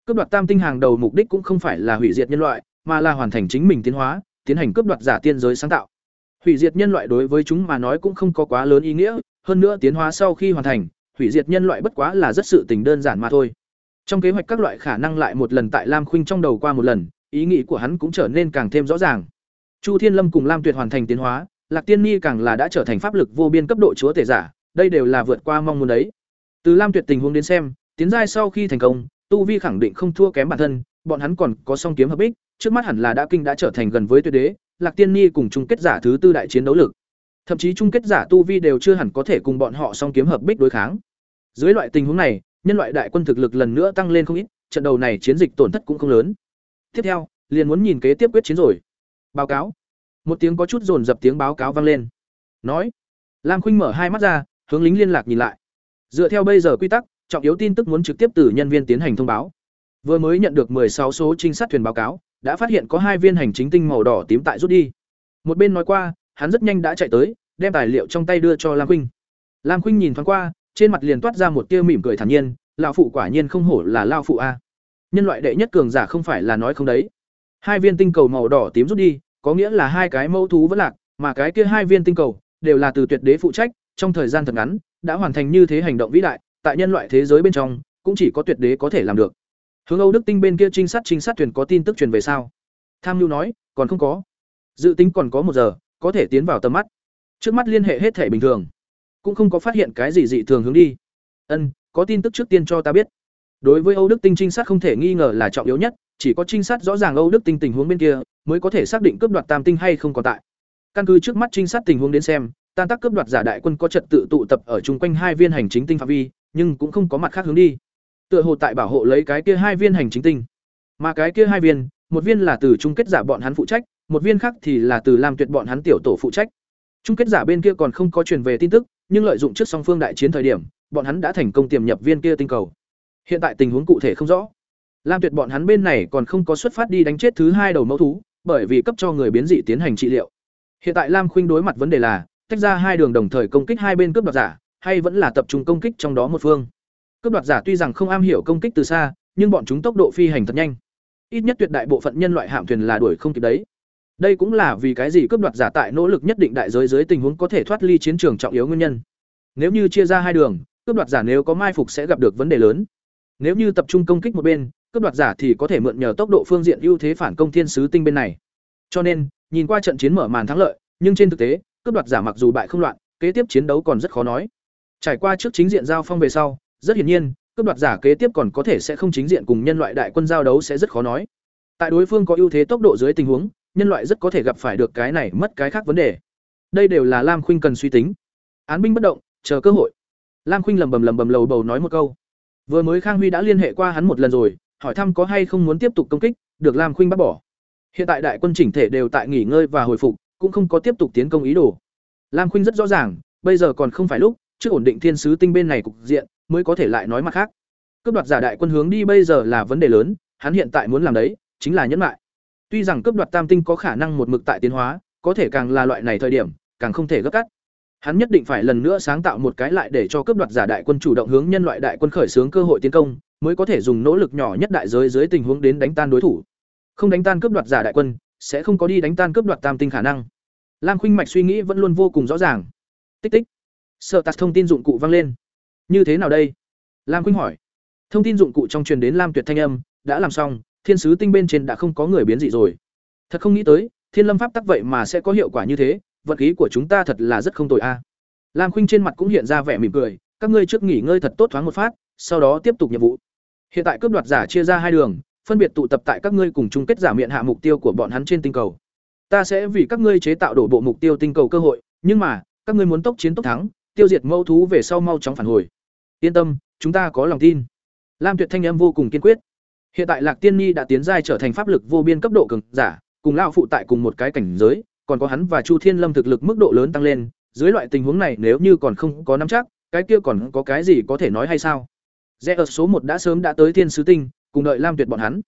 Cướp đoạt tam tinh hàng đầu mục đích cũng không phải là hủy diệt nhân loại, mà là hoàn thành chính mình tiến hóa, tiến hành cướp đoạt giả tiên giới sáng tạo. Hủy diệt nhân loại đối với chúng mà nói cũng không có quá lớn ý nghĩa, hơn nữa tiến hóa sau khi hoàn thành, hủy diệt nhân loại bất quá là rất sự tình đơn giản mà thôi. Trong kế hoạch các loại khả năng lại một lần tại Lam Khuynh trong đầu qua một lần, ý nghĩ của hắn cũng trở nên càng thêm rõ ràng. Chu Thiên Lâm cùng Lam Tuyệt hoàn thành tiến hóa, Lạc Tiên Ni càng là đã trở thành pháp lực vô biên cấp độ chúa tể giả, đây đều là vượt qua mong muốn đấy. Từ Lam Tuyệt tình huống đến xem, tiến giai sau khi thành công, tu vi khẳng định không thua kém bản thân, bọn hắn còn có song kiếm hợp bích, trước mắt hẳn là đã kinh đã trở thành gần với tuyệt đế, Lạc Tiên Ni cùng chung kết giả thứ tư đại chiến đấu lực. Thậm chí chung kết giả tu vi đều chưa hẳn có thể cùng bọn họ song kiếm hợp bích đối kháng. Dưới loại tình huống này, nhân loại đại quân thực lực lần nữa tăng lên không ít, trận đầu này chiến dịch tổn thất cũng không lớn. Tiếp theo, liền muốn nhìn kế tiếp quyết chiến rồi. Báo cáo. Một tiếng có chút rồn dập tiếng báo cáo vang lên. Nói. Lam Khuynh mở hai mắt ra, hướng lính liên lạc nhìn lại. Dựa theo bây giờ quy tắc, trọng yếu tin tức muốn trực tiếp từ nhân viên tiến hành thông báo. Vừa mới nhận được sáu số trinh sát thuyền báo cáo, đã phát hiện có hai viên hành chính tinh màu đỏ tím tại rút đi. Một bên nói qua, hắn rất nhanh đã chạy tới, đem tài liệu trong tay đưa cho Lam Khuynh. Lam Khuynh nhìn thoáng qua, trên mặt liền toát ra một tia mỉm cười thản nhiên, lão phụ quả nhiên không hổ là lão phụ a. Nhân loại đệ nhất cường giả không phải là nói không đấy. Hai viên tinh cầu màu đỏ tím rút đi, có nghĩa là hai cái mẫu thú vẫn lạc, mà cái kia hai viên tinh cầu đều là từ tuyệt đế phụ trách, trong thời gian thật ngắn, đã hoàn thành như thế hành động vĩ đại, tại nhân loại thế giới bên trong, cũng chỉ có tuyệt đế có thể làm được. Hướng Âu Đức Tinh bên kia trinh sát trinh sát thuyền có tin tức truyền về sao? Tham Nhu nói, còn không có. Dự tính còn có một giờ, có thể tiến vào tầm mắt. Trước mắt liên hệ hết thể bình thường, cũng không có phát hiện cái gì dị thường hướng đi. Ân, có tin tức trước tiên cho ta biết. Đối với Âu Đức Tinh trinh sát không thể nghi ngờ là trọng yếu nhất, chỉ có trinh sát rõ ràng Âu Đức Tinh tình huống bên kia, mới có thể xác định cướp đoạt Tam Tinh hay không còn tại. Căn cứ trước mắt trinh sát tình huống đến xem, tan tác cướp đoạt giả đại quân có trật tự tụ tập ở chung quanh hai viên hành chính tinh phạm vi, nhưng cũng không có mặt khác hướng đi. Tựa hồ tại bảo hộ lấy cái kia hai viên hành chính tinh. Mà cái kia hai viên, một viên là từ chung kết giả bọn hắn phụ trách, một viên khác thì là từ làm tuyệt bọn hắn tiểu tổ phụ trách. Chung kết giả bên kia còn không có truyền về tin tức, nhưng lợi dụng trước song phương đại chiến thời điểm, bọn hắn đã thành công tiềm nhập viên kia tinh cầu. Hiện tại tình huống cụ thể không rõ. Lam Tuyệt bọn hắn bên này còn không có xuất phát đi đánh chết thứ hai đầu mẫu thú, bởi vì cấp cho người biến dị tiến hành trị liệu. Hiện tại Lam Khuynh đối mặt vấn đề là, tách ra hai đường đồng thời công kích hai bên cướp đoạt giả, hay vẫn là tập trung công kích trong đó một phương. Cướp đoạt giả tuy rằng không am hiểu công kích từ xa, nhưng bọn chúng tốc độ phi hành thật nhanh. Ít nhất tuyệt đại bộ phận nhân loại hạm thuyền là đuổi không kịp đấy. Đây cũng là vì cái gì cướp đoạt giả tại nỗ lực nhất định đại giới dưới tình huống có thể thoát ly chiến trường trọng yếu nguyên nhân. Nếu như chia ra hai đường, cướp đoạt giả nếu có mai phục sẽ gặp được vấn đề lớn. Nếu như tập trung công kích một bên, cướp đoạt giả thì có thể mượn nhờ tốc độ phương diện ưu thế phản công thiên sứ tinh bên này. Cho nên, nhìn qua trận chiến mở màn thắng lợi, nhưng trên thực tế, cướp đoạt giả mặc dù bại không loạn, kế tiếp chiến đấu còn rất khó nói. Trải qua trước chính diện giao phong về sau, rất hiển nhiên, cướp đoạt giả kế tiếp còn có thể sẽ không chính diện cùng nhân loại đại quân giao đấu sẽ rất khó nói. Tại đối phương có ưu thế tốc độ dưới tình huống, nhân loại rất có thể gặp phải được cái này mất cái khác vấn đề. Đây đều là Lam Khuynh cần suy tính. Án binh bất động, chờ cơ hội. Lam Khuynh lầm bầm lầm bầm lầu bầu nói một câu. Vừa mới Khang Huy đã liên hệ qua hắn một lần rồi, hỏi thăm có hay không muốn tiếp tục công kích, được Lam Khuynh bác bỏ. Hiện tại đại quân chỉnh thể đều tại nghỉ ngơi và hồi phục, cũng không có tiếp tục tiến công ý đồ. Lam Khuynh rất rõ ràng, bây giờ còn không phải lúc, trước ổn định thiên sứ tinh bên này cục diện, mới có thể lại nói mặt khác. Cấp đoạt giả đại quân hướng đi bây giờ là vấn đề lớn, hắn hiện tại muốn làm đấy, chính là nhẫn lại. Tuy rằng cấp đoạt tam tinh có khả năng một mực tại tiến hóa, có thể càng là loại này thời điểm, càng không thể gấp cắt. Hắn nhất định phải lần nữa sáng tạo một cái lại để cho cấp đoạt giả đại quân chủ động hướng nhân loại đại quân khởi xướng cơ hội tiến công, mới có thể dùng nỗ lực nhỏ nhất đại giới dưới tình huống đến đánh tan đối thủ. Không đánh tan cấp đoạt giả đại quân, sẽ không có đi đánh tan cấp đoạt tam tinh khả năng. Lam Khuynh Mạch suy nghĩ vẫn luôn vô cùng rõ ràng. Tích tích. Sợ tạt thông tin dụng cụ vang lên. Như thế nào đây? Lam Khuynh hỏi. Thông tin dụng cụ trong truyền đến Lam Tuyệt thanh âm, đã làm xong, thiên sứ tinh bên trên đã không có người biến dị rồi. Thật không nghĩ tới, Thiên Lâm pháp tắc vậy mà sẽ có hiệu quả như thế, vật khí của chúng ta thật là rất không tồi a. Lam Khuynh trên mặt cũng hiện ra vẻ mỉm cười, các ngươi trước nghỉ ngơi thật tốt thoáng một phát, sau đó tiếp tục nhiệm vụ. Hiện tại cướp đoạt giả chia ra hai đường, phân biệt tụ tập tại các ngươi cùng chung kết giả miệng hạ mục tiêu của bọn hắn trên tinh cầu. Ta sẽ vì các ngươi chế tạo đổ bộ mục tiêu tinh cầu cơ hội, nhưng mà, các ngươi muốn tốc chiến tốc thắng, tiêu diệt mâu thú về sau mau chóng phản hồi. Yên tâm, chúng ta có lòng tin. Lam Tuyệt thanh âm vô cùng kiên quyết. Hiện tại Lạc Tiên Ni đã tiến giai trở thành pháp lực vô biên cấp độ cường giả, cùng lão phụ tại cùng một cái cảnh giới, còn có hắn và Chu Thiên Lâm thực lực mức độ lớn tăng lên, dưới loại tình huống này nếu như còn không có nắm chắc, cái kia còn có cái gì có thể nói hay sao? Rẽ ở số một đã sớm đã tới Thiên Sứ Tinh, cùng đợi Lam Tuyệt bọn hắn.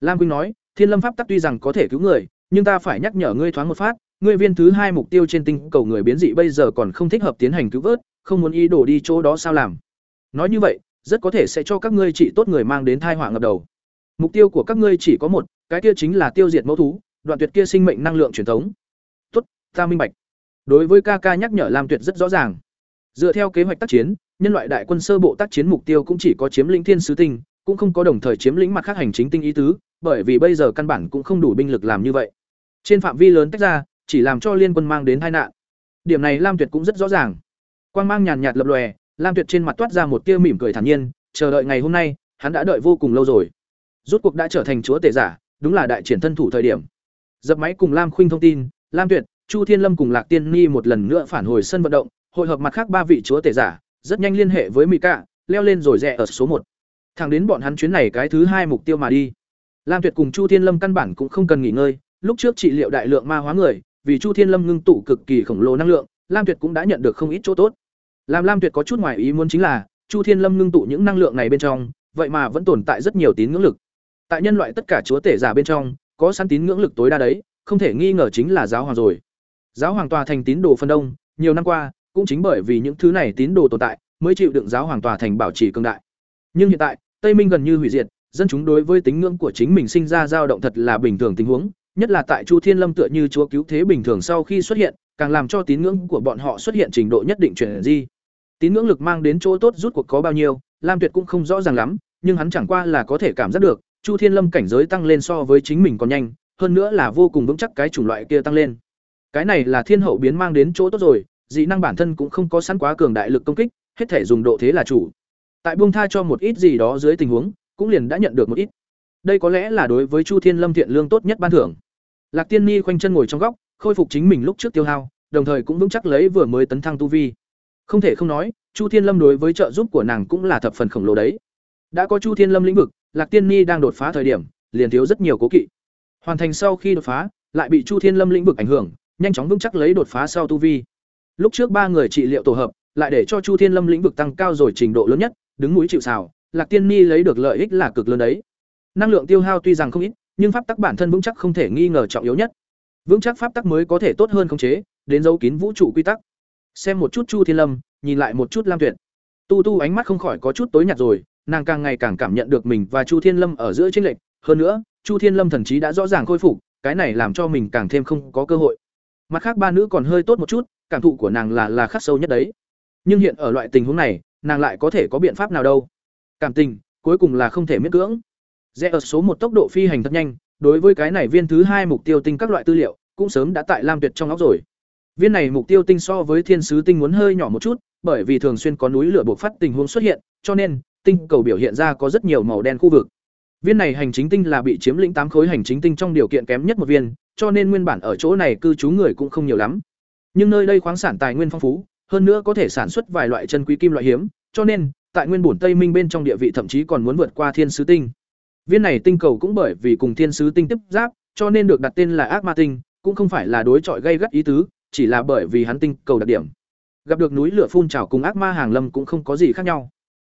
Lam Quynh nói, Thiên Lâm pháp tắc tuy rằng có thể cứu người, nhưng ta phải nhắc nhở ngươi thoáng một phát, ngươi viên thứ hai mục tiêu trên tinh cầu người biến dị bây giờ còn không thích hợp tiến hành cứu vớt, không muốn ý đồ đi chỗ đó sao làm? Nói như vậy, rất có thể sẽ cho các ngươi trị tốt người mang đến tai họa ngập đầu. Mục tiêu của các ngươi chỉ có một, cái kia chính là tiêu diệt mẫu thú, đoạn tuyệt kia sinh mệnh năng lượng truyền thống. Tốt, ta minh bạch. Đối với Kaka nhắc nhở Lam Tuyệt rất rõ ràng. Dựa theo kế hoạch tác chiến, nhân loại đại quân sơ bộ tác chiến mục tiêu cũng chỉ có chiếm lĩnh thiên sứ tinh, cũng không có đồng thời chiếm lĩnh mặt khác hành chính tinh ý tứ, bởi vì bây giờ căn bản cũng không đủ binh lực làm như vậy. Trên phạm vi lớn tách ra, chỉ làm cho liên quân mang đến tai nạn. Điểm này Lam Tuyệt cũng rất rõ ràng. Quang mang nhàn nhạt lập lòe, Lam Tuyệt trên mặt toát ra một tia mỉm cười thản nhiên, chờ đợi ngày hôm nay, hắn đã đợi vô cùng lâu rồi. Rút cuộc đã trở thành chúa tể giả, đúng là đại triển thân thủ thời điểm. Dập máy cùng Lam Khuynh thông tin, Lam Tuyệt, Chu Thiên Lâm cùng Lạc Tiên Ni một lần nữa phản hồi sân vận động, hội hợp mặt khác ba vị chúa tể giả, rất nhanh liên hệ với Mika, leo lên rồi rẽ ở số một. Thẳng đến bọn hắn chuyến này cái thứ hai mục tiêu mà đi. Lam Tuyệt cùng Chu Thiên Lâm căn bản cũng không cần nghỉ ngơi, lúc trước trị liệu đại lượng ma hóa người, vì Chu Thiên Lâm ngưng tụ cực kỳ khổng lồ năng lượng, Lam Tuyệt cũng đã nhận được không ít chỗ tốt. Làm Lam Tuyệt có chút ngoài ý muốn chính là, Chu Thiên Lâm ngưng tụ những năng lượng này bên trong, vậy mà vẫn tồn tại rất nhiều tín ngưỡng lực. Tại nhân loại tất cả chúa tể giả bên trong, có sẵn tín ngưỡng lực tối đa đấy, không thể nghi ngờ chính là giáo hoàng rồi. Giáo hoàng tòa thành tín đồ phân đông, nhiều năm qua, cũng chính bởi vì những thứ này tín đồ tồn tại, mới chịu đựng giáo hoàng tòa thành bảo trì cường đại. Nhưng hiện tại, Tây Minh gần như hủy diệt, dân chúng đối với tính ngưỡng của chính mình sinh ra dao động thật là bình thường tình huống, nhất là tại Chu Thiên Lâm tựa như chúa cứu thế bình thường sau khi xuất hiện, càng làm cho tín ngưỡng của bọn họ xuất hiện trình độ nhất định chuyển di. Tín ngưỡng lực mang đến chỗ tốt rút cuộc có bao nhiêu, Lam Tuyệt cũng không rõ ràng lắm, nhưng hắn chẳng qua là có thể cảm giác được, Chu Thiên Lâm cảnh giới tăng lên so với chính mình còn nhanh, hơn nữa là vô cùng vững chắc cái chủng loại kia tăng lên. Cái này là thiên hậu biến mang đến chỗ tốt rồi, dị năng bản thân cũng không có sẵn quá cường đại lực công kích, hết thể dùng độ thế là chủ. Tại buông tha cho một ít gì đó dưới tình huống, cũng liền đã nhận được một ít. Đây có lẽ là đối với Chu Thiên Lâm thiện lương tốt nhất ban thưởng. Lạc Tiên Ni khoanh chân ngồi trong góc, khôi phục chính mình lúc trước tiêu hao, đồng thời cũng vững chắc lấy vừa mới tấn thăng tu vi. Không thể không nói, Chu Thiên Lâm đối với trợ giúp của nàng cũng là thập phần khổng lồ đấy. Đã có Chu Thiên Lâm lĩnh vực, Lạc Tiên Ni đang đột phá thời điểm, liền thiếu rất nhiều cố kỵ. Hoàn thành sau khi đột phá, lại bị Chu Thiên Lâm lĩnh vực ảnh hưởng, nhanh chóng vững chắc lấy đột phá sau tu vi. Lúc trước ba người trị liệu tổ hợp, lại để cho Chu Thiên Lâm lĩnh vực tăng cao rồi trình độ lớn nhất, đứng núi chịu sào, Lạc Tiên Ni lấy được lợi ích là cực lớn đấy. Năng lượng tiêu hao tuy rằng không ít, nhưng pháp tắc bản thân vững chắc không thể nghi ngờ trọng yếu nhất. Vững chắc pháp tắc mới có thể tốt hơn khống chế, đến dấu kín vũ trụ quy tắc. Xem một chút Chu Thiên Lâm, nhìn lại một chút Lam Tuyệt. Tu Tu ánh mắt không khỏi có chút tối nhạt rồi, nàng càng ngày càng cảm nhận được mình và Chu Thiên Lâm ở giữa tranh lệch, hơn nữa, Chu Thiên Lâm thần trí đã rõ ràng khôi phục, cái này làm cho mình càng thêm không có cơ hội. Mặt khác ba nữ còn hơi tốt một chút, cảm thụ của nàng là là khắc sâu nhất đấy. Nhưng hiện ở loại tình huống này, nàng lại có thể có biện pháp nào đâu? Cảm tình, cuối cùng là không thể miễn cưỡng. Rẽ ở số một tốc độ phi hành thật nhanh, đối với cái này viên thứ hai mục tiêu tinh các loại tư liệu, cũng sớm đã tại Lam Tuyệt trong óc rồi. Viên này mục tiêu tinh so với thiên sứ tinh muốn hơi nhỏ một chút, bởi vì thường xuyên có núi lửa bộc phát tình huống xuất hiện, cho nên tinh cầu biểu hiện ra có rất nhiều màu đen khu vực. Viên này hành chính tinh là bị chiếm lĩnh tám khối hành chính tinh trong điều kiện kém nhất một viên, cho nên nguyên bản ở chỗ này cư trú người cũng không nhiều lắm. Nhưng nơi đây khoáng sản tài nguyên phong phú, hơn nữa có thể sản xuất vài loại chân quý kim loại hiếm, cho nên tại nguyên bổn Tây Minh bên trong địa vị thậm chí còn muốn vượt qua Thiên Sứ Tinh. Viên này tinh cầu cũng bởi vì cùng Thiên Sứ Tinh tiếp giáp, cho nên được đặt tên là Ác Ma Tinh, cũng không phải là đối chọi gây gắt ý tứ, chỉ là bởi vì hắn tinh cầu đặc điểm. Gặp được núi lửa phun trào cùng ác ma hàng lâm cũng không có gì khác nhau.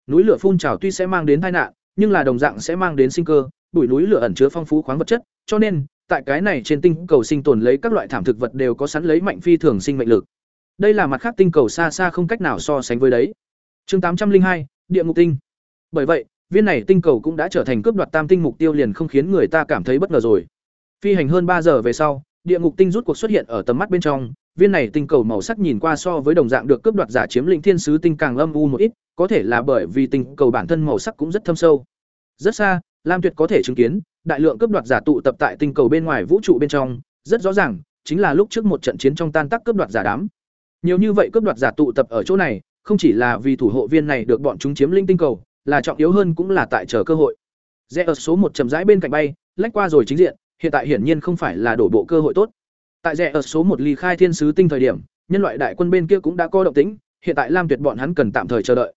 Núi lửa phun trào tuy sẽ mang đến tai nạn, nhưng là đồng dạng sẽ mang đến sinh cơ, bụi núi lửa ẩn chứa phong phú khoáng vật chất, cho nên tại cái này trên tinh cầu sinh tồn lấy các loại thảm thực vật đều có sẵn lấy mạnh phi thường sinh mệnh lực. Đây là mặt khác tinh cầu xa xa không cách nào so sánh với đấy. Chương tám trăm linh hai, địa ngục tinh. Bởi vậy, viên này tinh cầu cũng đã trở thành cướp đoạt tam tinh mục tiêu liền không khiến người ta cảm thấy bất ngờ rồi. Phi hành hơn ba giờ về sau, địa ngục tinh rút cuộc xuất hiện ở tầm mắt bên trong, viên này tinh cầu màu sắc nhìn qua so với đồng dạng được cướp đoạt giả chiếm lĩnh thiên sứ tinh càng âm u một ít, có thể là bởi vì tinh cầu bản thân màu sắc cũng rất thâm sâu. Rất xa, Lam Tuyệt có thể chứng kiến, đại lượng cướp đoạt giả tụ tập tại tinh cầu bên ngoài vũ trụ bên trong, rất rõ ràng, chính là lúc trước một trận chiến trong tan tác cướp đoạt giả đám. Nhiều như vậy cướp đoạt giả tụ tập ở chỗ này, không chỉ là vì thủ hộ viên này được bọn chúng chiếm linh tinh cầu, là trọng yếu hơn cũng là tại chờ cơ hội. Rẽ ở số một chậm rãi bên cạnh bay, lách qua rồi chính diện, hiện tại hiển nhiên không phải là đổ bộ cơ hội tốt. Tại rẽ ở số một ly khai thiên sứ tinh thời điểm, nhân loại đại quân bên kia cũng đã có động tĩnh, hiện tại Lam Tuyệt bọn hắn cần tạm thời chờ đợi.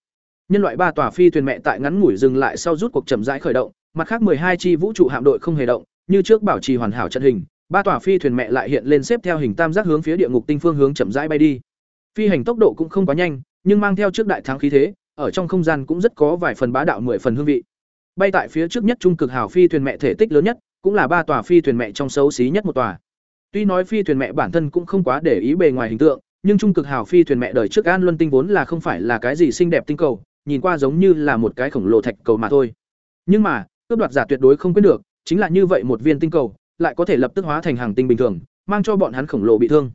Nhân loại ba tòa phi thuyền mẹ tại ngắn ngủi dừng lại sau rút cuộc chậm rãi khởi động, mặt khác hai chi vũ trụ hạm đội không hề động, như trước bảo trì hoàn hảo trận hình, ba tòa phi thuyền mẹ lại hiện lên xếp theo hình tam giác hướng phía địa ngục tinh phương hướng chậm rãi bay đi. Phi hành tốc độ cũng không quá nhanh, nhưng mang theo trước đại thắng khí thế, ở trong không gian cũng rất có vài phần bá đạo mười phần hương vị. Bay tại phía trước nhất trung cực hào phi thuyền mẹ thể tích lớn nhất, cũng là ba tòa phi thuyền mẹ trong xấu xí nhất một tòa. Tuy nói phi thuyền mẹ bản thân cũng không quá để ý bề ngoài hình tượng, nhưng trung cực hào phi thuyền mẹ đời trước An Luân tinh vốn là không phải là cái gì xinh đẹp tinh cầu, nhìn qua giống như là một cái khổng lồ thạch cầu mà thôi. Nhưng mà, cướp đoạt giả tuyệt đối không quyết được, chính là như vậy một viên tinh cầu, lại có thể lập tức hóa thành hàng tinh bình thường, mang cho bọn hắn khổng lồ bị thương.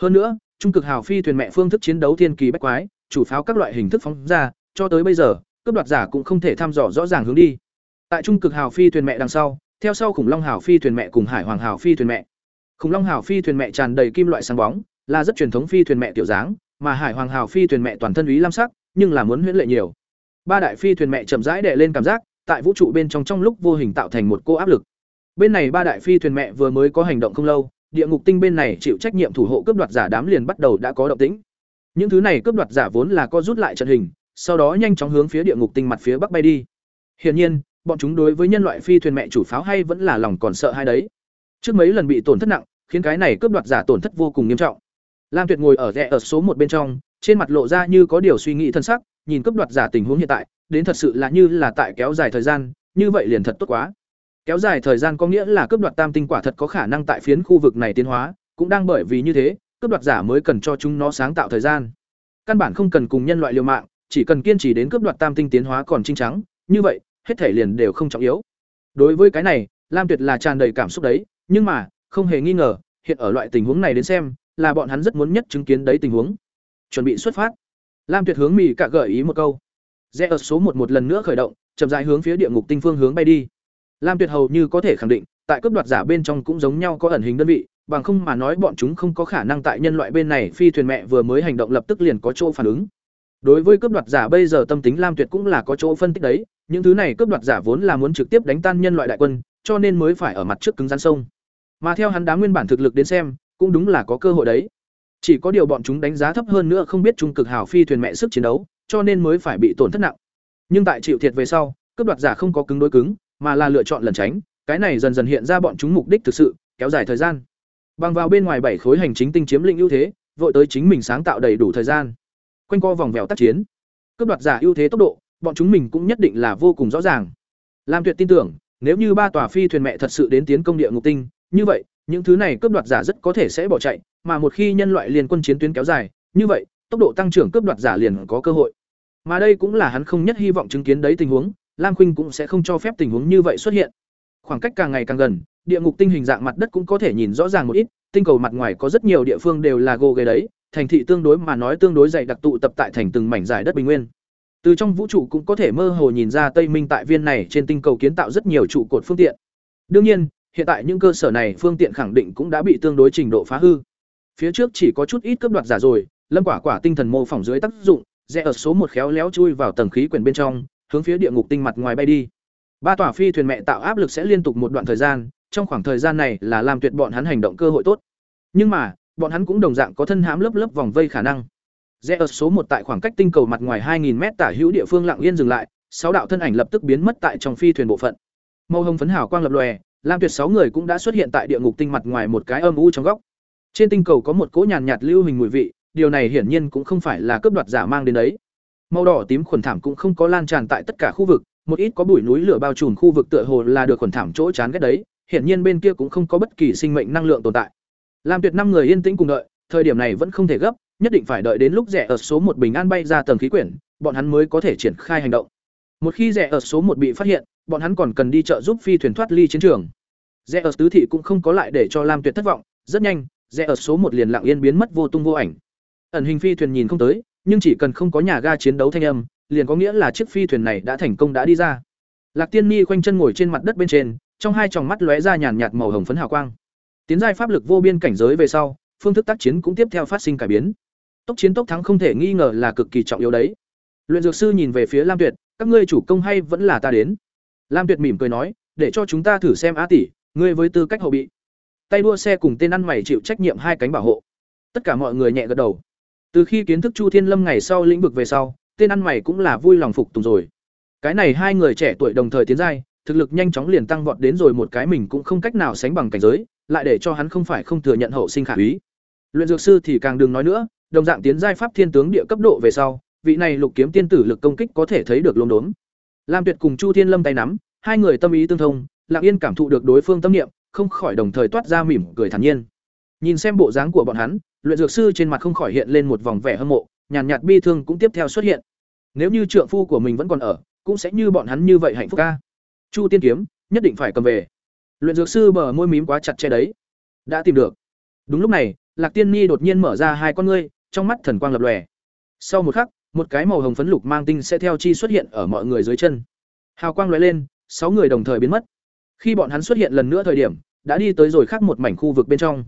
Hơn nữa, trung cực hào phi thuyền mẹ phương thức chiến đấu thiên kỳ bách quái, chủ pháo các loại hình thức phóng ra, cho tới bây giờ, cướp đoạt giả cũng không thể thăm dò rõ ràng hướng đi. Tại trung cực hào phi thuyền mẹ đằng sau, theo sau khủng long hào phi thuyền mẹ cùng hải hoàng hào phi thuyền mẹ. Khủng long hào phi thuyền mẹ tràn đầy kim loại sáng bóng, là rất truyền thống phi thuyền mẹ tiểu dáng, mà hải hoàng hào phi thuyền mẹ toàn thân ý lam sắc, nhưng là muốn huyễn lệ nhiều. Ba đại phi thuyền mẹ chậm rãi đệ lên cảm giác, tại vũ trụ bên trong trong lúc vô hình tạo thành một cô áp lực. Bên này ba đại phi thuyền mẹ vừa mới có hành động không lâu, địa ngục tinh bên này chịu trách nhiệm thủ hộ cướp đoạt giả đám liền bắt đầu đã có động tĩnh. Những thứ này cướp đoạt giả vốn là co rút lại trận hình, sau đó nhanh chóng hướng phía địa ngục tinh mặt phía bắc bay đi. Hiển nhiên, bọn chúng đối với nhân loại phi thuyền mẹ chủ pháo hay vẫn là lòng còn sợ hai đấy. Trước mấy lần bị tổn thất nặng, khiến cái này cướp đoạt giả tổn thất vô cùng nghiêm trọng. Lam Tuyệt ngồi ở rẽ ở số một bên trong, trên mặt lộ ra như có điều suy nghĩ thân sắc, nhìn cướp đoạt giả tình huống hiện tại, đến thật sự là như là tại kéo dài thời gian, như vậy liền thật tốt quá. Kéo dài thời gian có nghĩa là cướp đoạt tam tinh quả thật có khả năng tại phiến khu vực này tiến hóa, cũng đang bởi vì như thế, cướp đoạt giả mới cần cho chúng nó sáng tạo thời gian. Căn bản không cần cùng nhân loại liều mạng, chỉ cần kiên trì đến cướp đoạt tam tinh tiến hóa còn trinh trắng, như vậy, hết thể liền đều không trọng yếu. Đối với cái này, Lam Tuyệt là tràn đầy cảm xúc đấy, nhưng mà, không hề nghi ngờ, hiện ở loại tình huống này đến xem, là bọn hắn rất muốn nhất chứng kiến đấy tình huống. Chuẩn bị xuất phát. Lam Tuyệt hướng mì cả gợi ý một câu. Rẽ ở số một một lần nữa khởi động, chậm rãi hướng phía địa ngục tinh phương hướng bay đi. Lam Tuyệt hầu như có thể khẳng định, tại cướp đoạt giả bên trong cũng giống nhau có ẩn hình đơn vị, bằng không mà nói bọn chúng không có khả năng tại nhân loại bên này phi thuyền mẹ vừa mới hành động lập tức liền có chỗ phản ứng. Đối với cướp đoạt giả bây giờ tâm tính Lam Tuyệt cũng là có chỗ phân tích đấy, những thứ này cướp đoạt giả vốn là muốn trực tiếp đánh tan nhân loại đại quân, cho nên mới phải ở mặt trước cứng rắn sông. Mà theo hắn đá nguyên bản thực lực đến xem, cũng đúng là có cơ hội đấy. Chỉ có điều bọn chúng đánh giá thấp hơn nữa không biết trung cực hào phi thuyền mẹ sức chiến đấu, cho nên mới phải bị tổn thất nặng. Nhưng tại chịu thiệt về sau, cướp đoạt giả không có cứng đối cứng, mà là lựa chọn lẩn tránh, cái này dần dần hiện ra bọn chúng mục đích thực sự, kéo dài thời gian. Bằng vào bên ngoài bảy khối hành chính tinh chiếm lĩnh ưu thế, vội tới chính mình sáng tạo đầy đủ thời gian. Quanh co vòng vèo tác chiến, cướp đoạt giả ưu thế tốc độ, bọn chúng mình cũng nhất định là vô cùng rõ ràng. Lam Tuyệt tin tưởng, nếu như ba tòa phi thuyền mẹ thật sự đến tiến công địa ngục tinh, như vậy, những thứ này cướp đoạt giả rất có thể sẽ bỏ chạy, mà một khi nhân loại liên quân chiến tuyến kéo dài, như vậy, tốc độ tăng trưởng cướp đoạt giả liền có cơ hội. Mà đây cũng là hắn không nhất hy vọng chứng kiến đấy tình huống, Lam Khuynh cũng sẽ không cho phép tình huống như vậy xuất hiện. Khoảng cách càng ngày càng gần, địa ngục tinh hình dạng mặt đất cũng có thể nhìn rõ ràng một ít, tinh cầu mặt ngoài có rất nhiều địa phương đều là gồ ghề đấy, thành thị tương đối mà nói tương đối dày đặc tụ tập tại thành từng mảnh giải đất bình nguyên. Từ trong vũ trụ cũng có thể mơ hồ nhìn ra Tây Minh tại viên này trên tinh cầu kiến tạo rất nhiều trụ cột phương tiện. Đương nhiên, hiện tại những cơ sở này phương tiện khẳng định cũng đã bị tương đối trình độ phá hư. Phía trước chỉ có chút ít cướp đoạt giả rồi, Lâm Quả Quả tinh thần mô phỏng dưới tác dụng, rẽ ở số một khéo léo chui vào tầng khí quyển bên trong, hướng phía địa ngục tinh mặt ngoài bay đi. Ba tòa phi thuyền mẹ tạo áp lực sẽ liên tục một đoạn thời gian, trong khoảng thời gian này là làm tuyệt bọn hắn hành động cơ hội tốt. Nhưng mà, bọn hắn cũng đồng dạng có thân hãm lớp lớp vòng vây khả năng. Rẽ ở số một tại khoảng cách tinh cầu mặt ngoài 2000 mét tả hữu địa phương lặng yên dừng lại, sáu đạo thân ảnh lập tức biến mất tại trong phi thuyền bộ phận. Màu hồng phấn hào quang lập lòe, Lam Tuyệt sáu người cũng đã xuất hiện tại địa ngục tinh mặt ngoài một cái âm u trong góc. Trên tinh cầu có một cỗ nhàn nhạt lưu hình mùi vị, điều này hiển nhiên cũng không phải là cướp đoạt giả mang đến đấy. Màu đỏ tím khuẩn thảm cũng không có lan tràn tại tất cả khu vực, một ít có bụi núi lửa bao trùm khu vực tựa hồ là được khuẩn thảm chỗ chán ghét đấy, hiển nhiên bên kia cũng không có bất kỳ sinh mệnh năng lượng tồn tại. Lam Tuyệt năm người yên tĩnh cùng đợi, thời điểm này vẫn không thể gấp, nhất định phải đợi đến lúc rẻ ở số một bình an bay ra tầng khí quyển, bọn hắn mới có thể triển khai hành động. Một khi rẻ ở số một bị phát hiện, bọn hắn còn cần đi trợ giúp phi thuyền thoát ly chiến trường. Rẻ ở tứ thị cũng không có lại để cho Lam Tuyệt thất vọng, rất nhanh, Rẻ ở số một liền lặng yên biến mất vô tung vô ảnh. Ẩn hình phi thuyền nhìn không tới, nhưng chỉ cần không có nhà ga chiến đấu thanh âm, liền có nghĩa là chiếc phi thuyền này đã thành công đã đi ra. Lạc Tiên Ni khoanh chân ngồi trên mặt đất bên trên, trong hai tròng mắt lóe ra nhàn nhạt màu hồng phấn hào quang. Tiến giai pháp lực vô biên cảnh giới về sau, phương thức tác chiến cũng tiếp theo phát sinh cải biến. Tốc chiến tốc thắng không thể nghi ngờ là cực kỳ trọng yếu đấy. Luyện dược sư nhìn về phía Lam Tuyệt, các ngươi chủ công hay vẫn là ta đến? Lam Tuyệt mỉm cười nói, để cho chúng ta thử xem Á tỷ, ngươi với tư cách hậu bị. Tay đua xe cùng tên ăn mày chịu trách nhiệm hai cánh bảo hộ. Tất cả mọi người nhẹ gật đầu. Từ khi kiến thức chu thiên lâm ngày sau lĩnh vực về sau tên ăn mày cũng là vui lòng phục tùng rồi. Cái này hai người trẻ tuổi đồng thời tiến giai thực lực nhanh chóng liền tăng vọt đến rồi một cái mình cũng không cách nào sánh bằng cảnh giới lại để cho hắn không phải không thừa nhận hậu sinh khả úy. Luyện dược sư thì càng đừng nói nữa đồng dạng tiến giai pháp thiên tướng địa cấp độ về sau vị này lục kiếm tiên tử lực công kích có thể thấy được lốm đốm lam tuyệt cùng chu thiên lâm tay nắm hai người tâm ý tương thông lặng yên cảm thụ được đối phương tâm niệm không khỏi đồng thời toát ra mỉm cười thản nhiên. Nhìn xem bộ dáng của bọn hắn, luyện dược sư trên mặt không khỏi hiện lên một vòng vẻ hâm mộ, nhàn nhạt bi thương cũng tiếp theo xuất hiện. Nếu như trượng phu của mình vẫn còn ở, cũng sẽ như bọn hắn như vậy hạnh phúc ca. Chu Tiên kiếm, nhất định phải cầm về. Luyện dược sư bờ môi mím quá chặt che đấy. Đã tìm được. Đúng lúc này, Lạc Tiên Ni đột nhiên mở ra hai con ngươi, trong mắt thần quang lập lòe. Sau một khắc, một cái màu hồng phấn lục mang tinh sẽ theo chi xuất hiện ở mọi người dưới chân. Hào quang lóe lên, sáu người đồng thời biến mất. Khi bọn hắn xuất hiện lần nữa thời điểm, đã đi tới rồi khác một mảnh khu vực bên trong.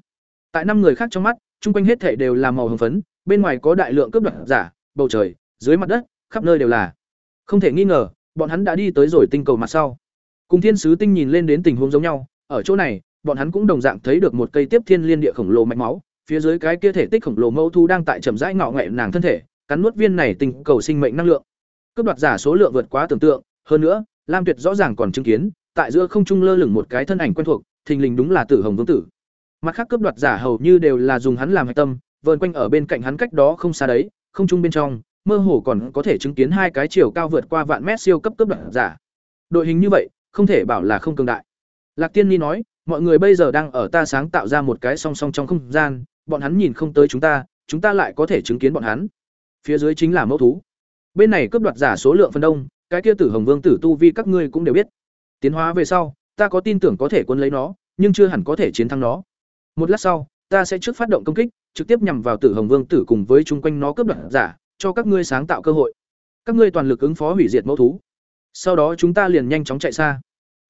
Tại năm người khác trong mắt, chung quanh hết thảy đều là màu hồng phấn, bên ngoài có đại lượng cướp đoạt giả, bầu trời, dưới mặt đất, khắp nơi đều là. Không thể nghi ngờ, bọn hắn đã đi tới rồi tinh cầu mặt sau. Cùng Thiên sứ tinh nhìn lên đến tình huống giống nhau, ở chỗ này, bọn hắn cũng đồng dạng thấy được một cây tiếp thiên liên địa khổng lồ mạch máu, phía dưới cái kia thể tích khổng lồ mẫu thu đang tại chậm rãi ngọ ngậy nàng thân thể, cắn nuốt viên này tình cầu sinh mệnh năng lượng. Cướp đoạt giả số lượng vượt quá tưởng tượng, hơn nữa, Lam Tuyệt rõ ràng còn chứng kiến, tại giữa không trung lơ lửng một cái thân ảnh quen thuộc, thình lình đúng là Tử Hồng Vương tử. Mặt khác cướp đoạt giả hầu như đều là dùng hắn làm hạch tâm, vờn quanh ở bên cạnh hắn cách đó không xa đấy, không trung bên trong, mơ hồ còn có thể chứng kiến hai cái chiều cao vượt qua vạn mét siêu cấp cướp đoạt giả. Đội hình như vậy, không thể bảo là không cường đại. Lạc Tiên Ni nói, mọi người bây giờ đang ở ta sáng tạo ra một cái song song trong không gian, bọn hắn nhìn không tới chúng ta, chúng ta lại có thể chứng kiến bọn hắn. Phía dưới chính là mẫu thú. bên này cướp đoạt giả số lượng phần đông, cái kia tử hồng vương tử tu vi các ngươi cũng đều biết. Tiến hóa về sau, ta có tin tưởng có thể quân lấy nó, nhưng chưa hẳn có thể chiến thắng nó. Một lát sau, ta sẽ trước phát động công kích, trực tiếp nhằm vào tử hồng vương tử cùng với chung quanh nó cướp đoạt giả, cho các ngươi sáng tạo cơ hội. Các ngươi toàn lực ứng phó hủy diệt mẫu thú. Sau đó chúng ta liền nhanh chóng chạy xa.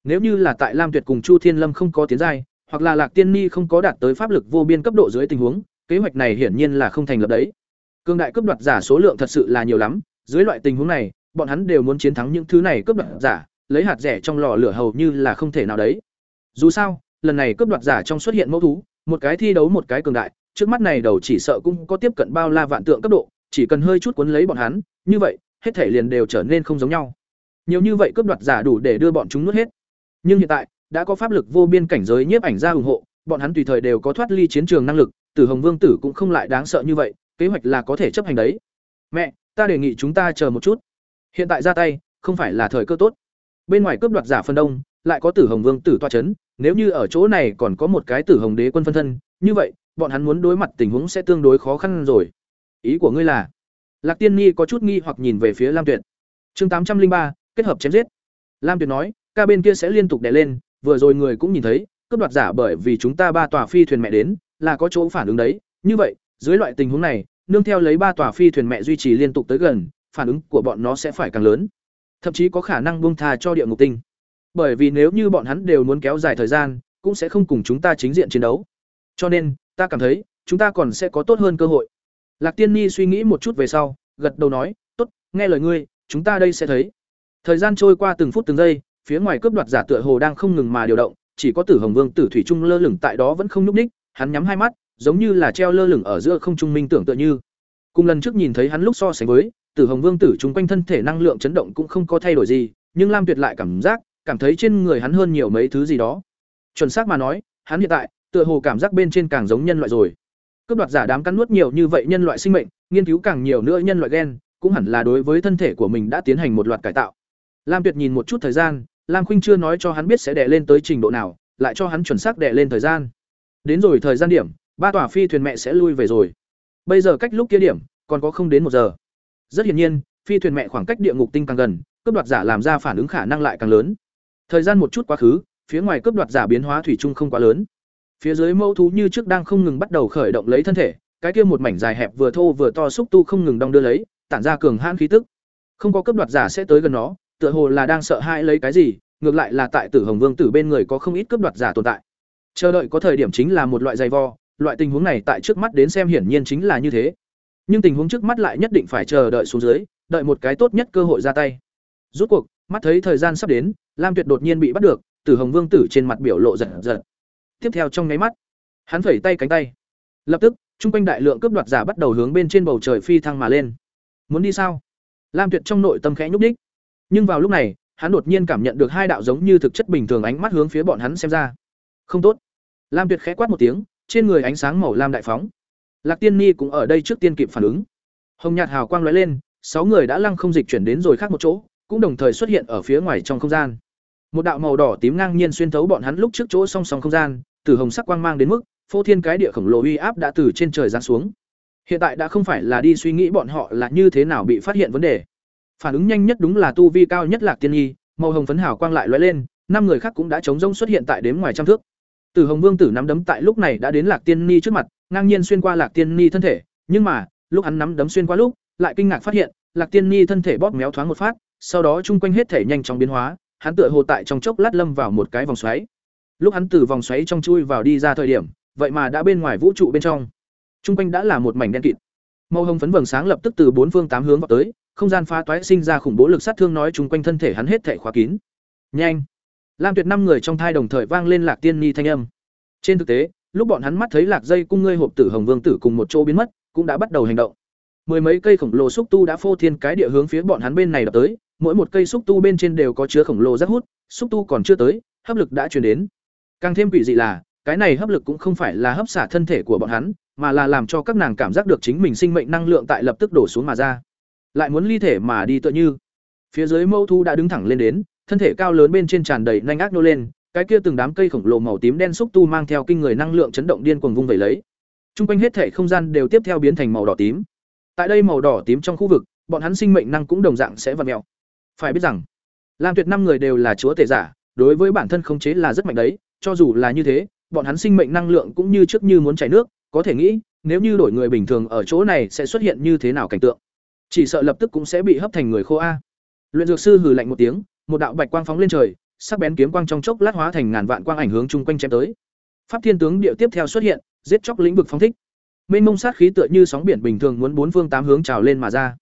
Nếu như là tại lam tuyệt cùng chu thiên lâm không có tiến giai, hoặc là lạc tiên ni không có đạt tới pháp lực vô biên cấp độ dưới tình huống, kế hoạch này hiển nhiên là không thành lập đấy cương đại cướp đoạt giả số lượng thật sự là nhiều lắm, dưới loại tình huống này, bọn hắn đều muốn chiến thắng những thứ này cướp đoạt giả, lấy hạt rẻ trong lò lửa hầu như là không thể nào đấy. Dù sao, lần này cướp đoạt giả trong xuất hiện mẫu thú, một cái thi đấu một cái cường đại, trước mắt này đầu chỉ sợ cũng có tiếp cận bao la vạn tượng cấp độ, chỉ cần hơi chút cuốn lấy bọn hắn, như vậy, hết thể liền đều trở nên không giống nhau. Nhiều như vậy cướp đoạt giả đủ để đưa bọn chúng nuốt hết. Nhưng hiện tại, đã có pháp lực vô biên cảnh giới nhiếp ảnh ra ủng hộ, bọn hắn tùy thời đều có thoát ly chiến trường năng lực, tử hồng vương tử cũng không lại đáng sợ như vậy kế hoạch là có thể chấp hành đấy. Mẹ, ta đề nghị chúng ta chờ một chút. Hiện tại ra tay, không phải là thời cơ tốt. Bên ngoài cướp đoạt giả phân đông, lại có tử hồng vương tử toa c h ấ n nếu như ở chỗ này còn có một cái tử hồng đế quân phân thân, như vậy, bọn hắn muốn đối mặt tình huống sẽ tương đối khó khăn rồi. Ý của ngươi là? Lạc tiên nhi có chút nghi hoặc nhìn về phía lam tuyệt. Chương tám trăm linh ba, kết hợp chém giết. Lam tuyệt nói, ca bên kia sẽ liên tục đè lên, vừa rồi người cũng nhìn thấy, cướp đoạt giả bởi vì chúng ta ba tòa phi thuyền mẹ đến, là có chỗ phản ứng đấy. Như vậy dưới loại tình huống này nương theo lấy ba tòa phi thuyền mẹ duy trì liên tục tới gần, phản ứng của bọn nó sẽ phải càng lớn. Thậm chí có khả năng buông tha cho địa ngục tinh. Bởi vì nếu như bọn hắn đều muốn kéo dài thời gian, cũng sẽ không cùng chúng ta chính diện chiến đấu. Cho nên, ta cảm thấy, chúng ta còn sẽ có tốt hơn cơ hội. Lạc Tiên Ni suy nghĩ một chút về sau, gật đầu nói, "Tốt, nghe lời ngươi, chúng ta đây sẽ thấy." Thời gian trôi qua từng phút từng giây, phía ngoài cướp đoạt giả tựa hồ đang không ngừng mà điều động, chỉ có Tử Hồng Vương Tử Thủy Trung lơ lửng tại đó vẫn không nhúc nhích, hắn nhắm hai mắt, giống như là treo lơ lửng ở giữa không trung minh tưởng tựa như. Cùng lần trước nhìn thấy hắn lúc so sánh với, Tử Hồng Vương tử chúng quanh thân thể năng lượng chấn động cũng không có thay đổi gì, nhưng Lam Tuyệt lại cảm giác, cảm thấy trên người hắn hơn nhiều mấy thứ gì đó. Chuẩn xác mà nói, hắn hiện tại, tựa hồ cảm giác bên trên càng giống nhân loại rồi. Cướp đoạt giả đám cắn nuốt nhiều như vậy nhân loại sinh mệnh, nghiên cứu càng nhiều nữa nhân loại gen, cũng hẳn là đối với thân thể của mình đã tiến hành một loạt cải tạo. Lam Tuyệt nhìn một chút thời gian, Lam Khuynh chưa nói cho hắn biết sẽ đè lên tới trình độ nào, lại cho hắn chuẩn xác đè lên thời gian. Đến rồi thời gian điểm, ba tòa phi thuyền mẹ sẽ lui về rồi. Bây giờ cách lúc kia điểm, còn có không đến một giờ. Rất hiển nhiên, phi thuyền mẹ khoảng cách địa ngục tinh càng gần, cướp đoạt giả làm ra phản ứng khả năng lại càng lớn. Thời gian một chút quá khứ, phía ngoài cướp đoạt giả biến hóa thủy chung không quá lớn. Phía dưới mẫu thú như trước đang không ngừng bắt đầu khởi động lấy thân thể, cái kia một mảnh dài hẹp vừa thô vừa to xúc tu không ngừng đong đưa lấy, tản ra cường hãn khí tức. Không có cướp đoạt giả sẽ tới gần nó, tựa hồ là đang sợ hãi lấy cái gì, ngược lại là tại Tử Hồng Vương tử bên người có không ít cướp đoạt giả tồn tại. Chờ đợi có thời điểm chính là một loại dày vò, loại tình huống này tại trước mắt đến xem hiển nhiên chính là như thế. Nhưng tình huống trước mắt lại nhất định phải chờ đợi xuống dưới, đợi một cái tốt nhất cơ hội ra tay. Rút cuộc, mắt thấy thời gian sắp đến, Lam Tuyệt đột nhiên bị bắt được, Tử Hồng Vương tử trên mặt biểu lộ giật giật. Tiếp theo trong nháy mắt, hắn phẩy tay cánh tay. Lập tức, trung quanh đại lượng cướp đoạt giả bắt đầu hướng bên trên bầu trời phi thăng mà lên. Muốn đi sao? Lam Tuyệt trong nội tâm khẽ nhúc nhích. Nhưng vào lúc này, hắn đột nhiên cảm nhận được hai đạo giống như thực chất bình thường ánh mắt hướng phía bọn hắn xem ra. Không tốt. Lam Tuyệt khẽ quát một tiếng, trên người ánh sáng màu lam đại phóng. Lạc Tiên Ni cũng ở đây trước tiên kịp phản ứng. Hồng nhạt hào quang lóe lên, sáu người đã lăng không dịch chuyển đến rồi khác một chỗ, cũng đồng thời xuất hiện ở phía ngoài trong không gian. Một đạo màu đỏ tím ngang nhiên xuyên thấu bọn hắn lúc trước chỗ song song không gian, từ hồng sắc quang mang đến mức phô thiên cái địa khổng lồ uy áp đã từ trên trời giáng xuống. Hiện tại đã không phải là đi suy nghĩ bọn họ là như thế nào bị phát hiện vấn đề. Phản ứng nhanh nhất đúng là tu vi cao nhất Lạc Tiên Nhi, màu hồng phấn hào quang lại lóe lên, năm người khác cũng đã chống rông xuất hiện tại đếm ngoài trăm thước. Tử Hồng Vương tử nắm đấm tại lúc này đã đến Lạc Tiên Ni trước mặt, ngang nhiên xuyên qua Lạc Tiên Ni thân thể, nhưng mà, lúc hắn nắm đấm xuyên qua lúc, lại kinh ngạc phát hiện, Lạc Tiên Ni thân thể bóp méo thoáng một phát, sau đó chung quanh hết thể nhanh chóng biến hóa, hắn tựa hồ tại trong chốc lát lâm vào một cái vòng xoáy. Lúc hắn từ vòng xoáy trong chui vào đi ra thời điểm, vậy mà đã bên ngoài vũ trụ bên trong. Chung quanh đã là một mảnh đen kịt. Màu hồng phấn vầng sáng lập tức từ bốn phương tám hướng vào tới, không gian phá toái sinh ra khủng bố lực sát thương nói chung quanh thân thể hắn hết thể khóa kín. Nhanh! Lam Tuyệt năm người trong thai đồng thời vang lên Lạc Tiên Ni thanh âm. Trên thực tế, lúc bọn hắn mắt thấy Lạc Dây cung ngươi hộp tử Hồng Vương tử cùng một chỗ biến mất, cũng đã bắt đầu hành động. Mười mấy cây khổng lồ xúc tu đã phô thiên cái địa hướng phía bọn hắn bên này đập tới, mỗi một cây xúc tu bên trên đều có chứa khổng lồ rất hút, xúc tu còn chưa tới, hấp lực đã truyền đến. Càng thêm quỷ dị là, cái này hấp lực cũng không phải là hấp xả thân thể của bọn hắn, mà là làm cho các nàng cảm giác được chính mình sinh mệnh năng lượng tại lập tức đổ xuống mà ra. Lại muốn ly thể mà đi tựa như. Phía dưới mâu thu đã đứng thẳng lên đến, thân thể cao lớn bên trên tràn đầy nhanh ác nô lên, cái kia từng đám cây khổng lồ màu tím đen xúc tu mang theo kinh người năng lượng chấn động điên cuồng vung vẩy lấy. Trung quanh hết thể không gian đều tiếp theo biến thành màu đỏ tím. Tại đây màu đỏ tím trong khu vực, bọn hắn sinh mệnh năng cũng đồng dạng sẽ vặn mèo. Phải biết rằng, Lam Tuyệt năm người đều là chúa tể giả, đối với bản thân khống chế là rất mạnh đấy, cho dù là như thế, bọn hắn sinh mệnh năng lượng cũng như trước như muốn chảy nước, có thể nghĩ, nếu như đổi người bình thường ở chỗ này sẽ xuất hiện như thế nào cảnh tượng. Chỉ sợ lập tức cũng sẽ bị hấp thành người khô a. Luyện dược sư hừ lạnh một tiếng, một đạo bạch quang phóng lên trời, sắc bén kiếm quang trong chốc lát hóa thành ngàn vạn quang ảnh hướng chung quanh chém tới. Pháp Thiên tướng địa tiếp theo xuất hiện, giết chóc lĩnh vực phóng thích. Mênh mông sát khí tựa như sóng biển bình thường muốn bốn phương tám hướng trào lên mà ra.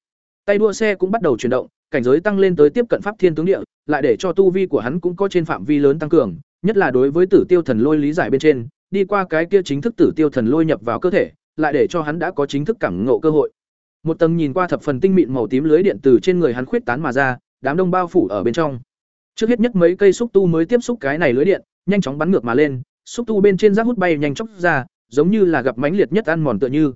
Tay đua xe cũng bắt đầu chuyển động, cảnh giới tăng lên tới tiếp cận Pháp Thiên tướng địa, lại để cho tu vi của hắn cũng có trên phạm vi lớn tăng cường, nhất là đối với Tử Tiêu Thần Lôi lý giải bên trên, đi qua cái kia chính thức Tử Tiêu Thần Lôi nhập vào cơ thể, lại để cho hắn đã có chính thức cảm ngộ cơ hội. Một tầng nhìn qua thập phần tinh mịn màu tím lưới điện từ trên người hắn khuyết tán mà ra, đám đông bao phủ ở bên trong. Trước hết nhất mấy cây xúc tu mới tiếp xúc cái này lưới điện, nhanh chóng bắn ngược mà lên, xúc tu bên trên rác hút bay nhanh chóng ra, giống như là gặp mãnh liệt nhất ăn mòn tựa như.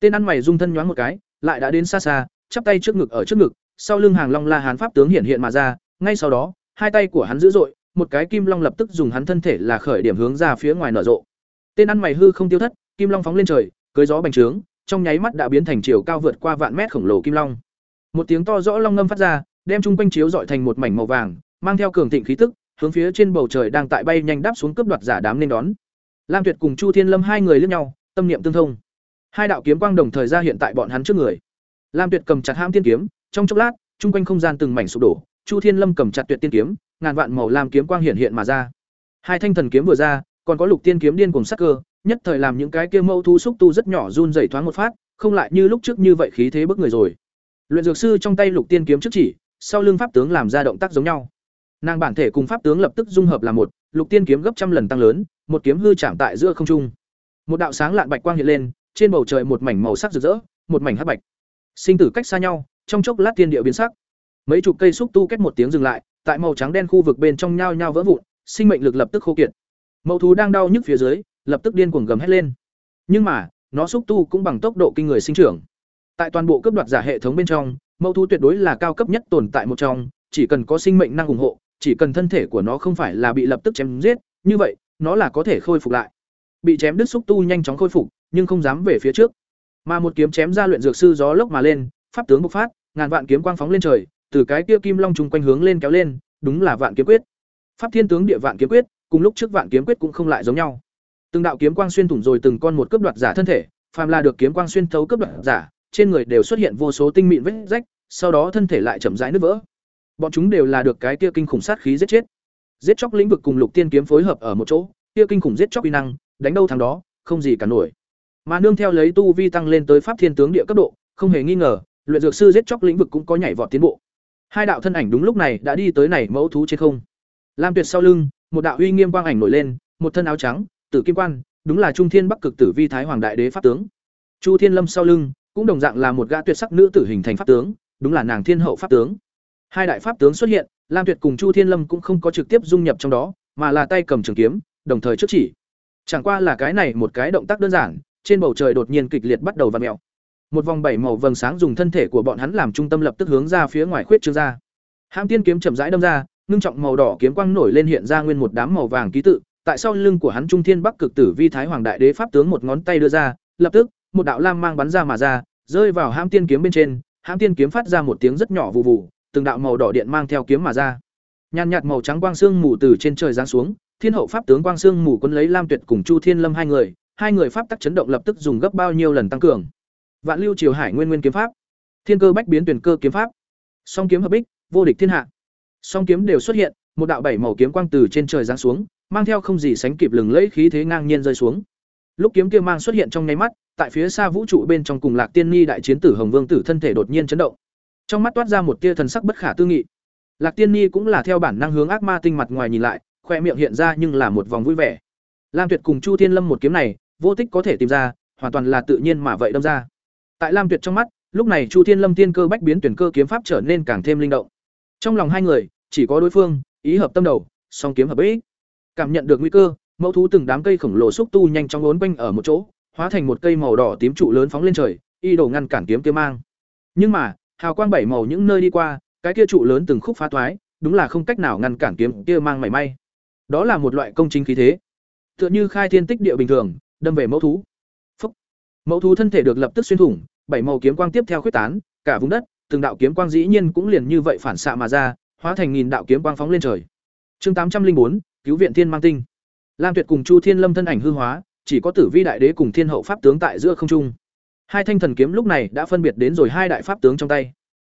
Tên ăn mày dung thân nhoáng một cái, lại đã đến xa xa, chắp tay trước ngực ở trước ngực, sau lưng hàng long la hán pháp tướng hiện hiện mà ra, ngay sau đó, hai tay của hắn dữ dội, một cái kim long lập tức dùng hắn thân thể là khởi điểm hướng ra phía ngoài nở rộ. Tên ăn mày hư không tiêu thất, kim long phóng lên trời, cưới gió bành trướng, trong nháy mắt đã biến thành chiều cao vượt qua vạn mét khổng lồ kim long. Một tiếng to rõ long ngâm phát ra, đem chung quanh chiếu dọi thành một mảnh màu vàng, mang theo cường thịnh khí tức, hướng phía trên bầu trời đang tại bay nhanh đáp xuống cướp đoạt giả đám nên đón. Lam Tuyệt cùng Chu Thiên Lâm hai người liếc nhau, tâm niệm tương thông. Hai đạo kiếm quang đồng thời ra hiện tại bọn hắn trước người. Lam Tuyệt cầm chặt Hãm Tiên kiếm, trong chốc lát, Chung quanh không gian từng mảnh sụp đổ, Chu Thiên Lâm cầm chặt Tuyệt Tiên kiếm, ngàn vạn màu lam kiếm quang hiện hiện mà ra. Hai thanh thần kiếm vừa ra, còn có Lục Tiên kiếm điên cùng sắc cơ, nhất thời làm những cái kia mâu thu xúc tu rất nhỏ run rẩy thoáng một phát, không lại như lúc trước như vậy khí thế bức người rồi. Luyện dược sư trong tay Lục Tiên kiếm trước chỉ, sau lưng pháp tướng làm ra động tác giống nhau. Nàng bản thể cùng pháp tướng lập tức dung hợp là một, Lục Tiên kiếm gấp trăm lần tăng lớn, một kiếm hư chạm tại giữa không trung. Một đạo sáng lạn bạch quang hiện lên, trên bầu trời một mảnh màu sắc rực rỡ, một mảnh hắc bạch. Sinh tử cách xa nhau, trong chốc lát tiên địa biến sắc. Mấy chục cây xúc tu kết một tiếng dừng lại, tại màu trắng đen khu vực bên trong nhao nhao vỡ vụn, sinh mệnh lực lập tức khô kiệt. Mẫu thú đang đau nhức phía dưới, lập tức điên cuồng gầm hét lên. Nhưng mà, nó xúc tu cũng bằng tốc độ kinh người sinh trưởng. Tại toàn bộ cấp đoạt giả hệ thống bên trong, mẫu thú tuyệt đối là cao cấp nhất tồn tại một trong, chỉ cần có sinh mệnh năng ủng hộ, chỉ cần thân thể của nó không phải là bị lập tức chém giết, như vậy, nó là có thể khôi phục lại. Bị chém đứt xúc tu nhanh chóng khôi phục, nhưng không dám về phía trước. Mà một kiếm chém ra luyện dược sư gió lốc mà lên, pháp tướng bộc phát, ngàn vạn kiếm quang phóng lên trời, từ cái kia kim long trùng quanh hướng lên kéo lên, đúng là vạn kiếm quyết. Pháp thiên tướng địa vạn kiếm quyết, cùng lúc trước vạn kiếm quyết cũng không lại giống nhau. Từng đạo kiếm quang xuyên thủng rồi từng con một cướp đoạt giả thân thể, phàm là được kiếm quang xuyên thấu cướp đoạt giả, trên người đều xuất hiện vô số tinh mịn vết rách, sau đó thân thể lại chậm rãi nứt vỡ. Bọn chúng đều là được cái kia kinh khủng sát khí giết chết. Giết chóc lĩnh vực cùng lục tiên kiếm phối hợp ở một chỗ, kia kinh khủng giết chóc uy năng, đánh đâu thắng đó, không gì cả nổi. Mà nương theo lấy tu vi tăng lên tới pháp thiên tướng địa cấp độ, không hề nghi ngờ, luyện dược sư giết chóc lĩnh vực cũng có nhảy vọt tiến bộ. Hai đạo thân ảnh đúng lúc này đã đi tới này mẫu thú trên không. Lam Tuyệt sau lưng, một đạo uy nghiêm quang ảnh nổi lên, một thân áo trắng, tử kim quan, đúng là Trung Thiên Bắc Cực Tử Vi Thái Hoàng Đại Đế pháp tướng. Chu Thiên Lâm sau lưng, cũng đồng dạng là một gã tuyệt sắc nữ tử hình thành pháp tướng, đúng là nàng Thiên Hậu pháp tướng. Hai đại pháp tướng xuất hiện, Lam Tuyệt cùng Chu Thiên Lâm cũng không có trực tiếp dung nhập trong đó, mà là tay cầm trường kiếm, đồng thời trước chỉ. Chẳng qua là cái này một cái động tác đơn giản, trên bầu trời đột nhiên kịch liệt bắt đầu vặn mèo. Một vòng bảy màu vầng sáng dùng thân thể của bọn hắn làm trung tâm lập tức hướng ra phía ngoài khuyết trương ra. Hãm tiên kiếm chậm rãi đâm ra, ngưng trọng màu đỏ kiếm quang nổi lên hiện ra nguyên một đám màu vàng ký tự, tại sau lưng của hắn trung thiên bắc cực tử vi thái hoàng đại đế pháp tướng một ngón tay đưa ra, lập tức, một đạo lam mang bắn ra mà ra, rơi vào hãm tiên kiếm bên trên, hãm tiên kiếm phát ra một tiếng rất nhỏ vụ vụ, từng đạo màu đỏ điện mang theo kiếm mà ra. Nhàn nhạt màu trắng quang sương mù từ trên trời giáng xuống, thiên hậu pháp tướng quang sương mù quân lấy lam tuyệt cùng chu thiên lâm hai người, hai người pháp tắc chấn động lập tức dùng gấp bao nhiêu lần tăng cường. Vạn Lưu Triều Hải Nguyên Nguyên kiếm pháp, Thiên Cơ Bách biến tuyển cơ kiếm pháp, Song kiếm hợp bích, vô địch thiên hạ. Song kiếm đều xuất hiện, một đạo bảy màu kiếm quang từ trên trời giáng xuống, mang theo không gì sánh kịp lừng lẫy khí thế ngang nhiên rơi xuống. Lúc kiếm kia mang xuất hiện trong nháy mắt, tại phía xa vũ trụ bên trong cùng Lạc Tiên Ni đại chiến tử Hồng Vương tử thân thể đột nhiên chấn động. Trong mắt toát ra một tia thần sắc bất khả tư nghị. Lạc Tiên Ni cũng là theo bản năng hướng ác ma tinh mặt ngoài nhìn lại, khoe miệng hiện ra nhưng là một vòng vui vẻ. Lam Tuyệt cùng Chu Thiên Lâm một kiếm này, vô tích có thể tìm ra, hoàn toàn là tự nhiên mà vậy đâm ra. Tại Lam Tuyệt trong mắt, lúc này Chu Thiên Lâm tiên cơ bách biến tuyển cơ kiếm pháp trở nên càng thêm linh động. Trong lòng hai người, chỉ có đối phương, ý hợp tâm đầu, song kiếm hợp ý. Cảm nhận được nguy cơ, mẫu thú từng đám cây khổng lồ xúc tu nhanh chóng uốn quanh ở một chỗ, hóa thành một cây màu đỏ tím trụ lớn phóng lên trời, y đồ ngăn cản kiếm kia mang. Nhưng mà, hào quang bảy màu những nơi đi qua, cái kia trụ lớn từng khúc phá toái, đúng là không cách nào ngăn cản kiếm kia mang mảy may. Đó là một loại công chính khí thế, tựa như khai thiên tích địa bình thường, đâm về mẫu thú. Phúc. Mẫu thú thân thể được lập tức xuyên thủng, bảy màu kiếm quang tiếp theo khuyết tán, cả vùng đất, từng đạo kiếm quang dĩ nhiên cũng liền như vậy phản xạ mà ra, hóa thành nghìn đạo kiếm quang phóng lên trời. Chương tám trăm linh bốn cứu viện Thiên Mang Tinh. Lam Tuyệt cùng Chu Thiên Lâm thân ảnh hư hóa, chỉ có Tử Vi đại đế cùng Thiên Hậu pháp tướng tại giữa không trung. Hai thanh thần kiếm lúc này đã phân biệt đến rồi hai đại pháp tướng trong tay.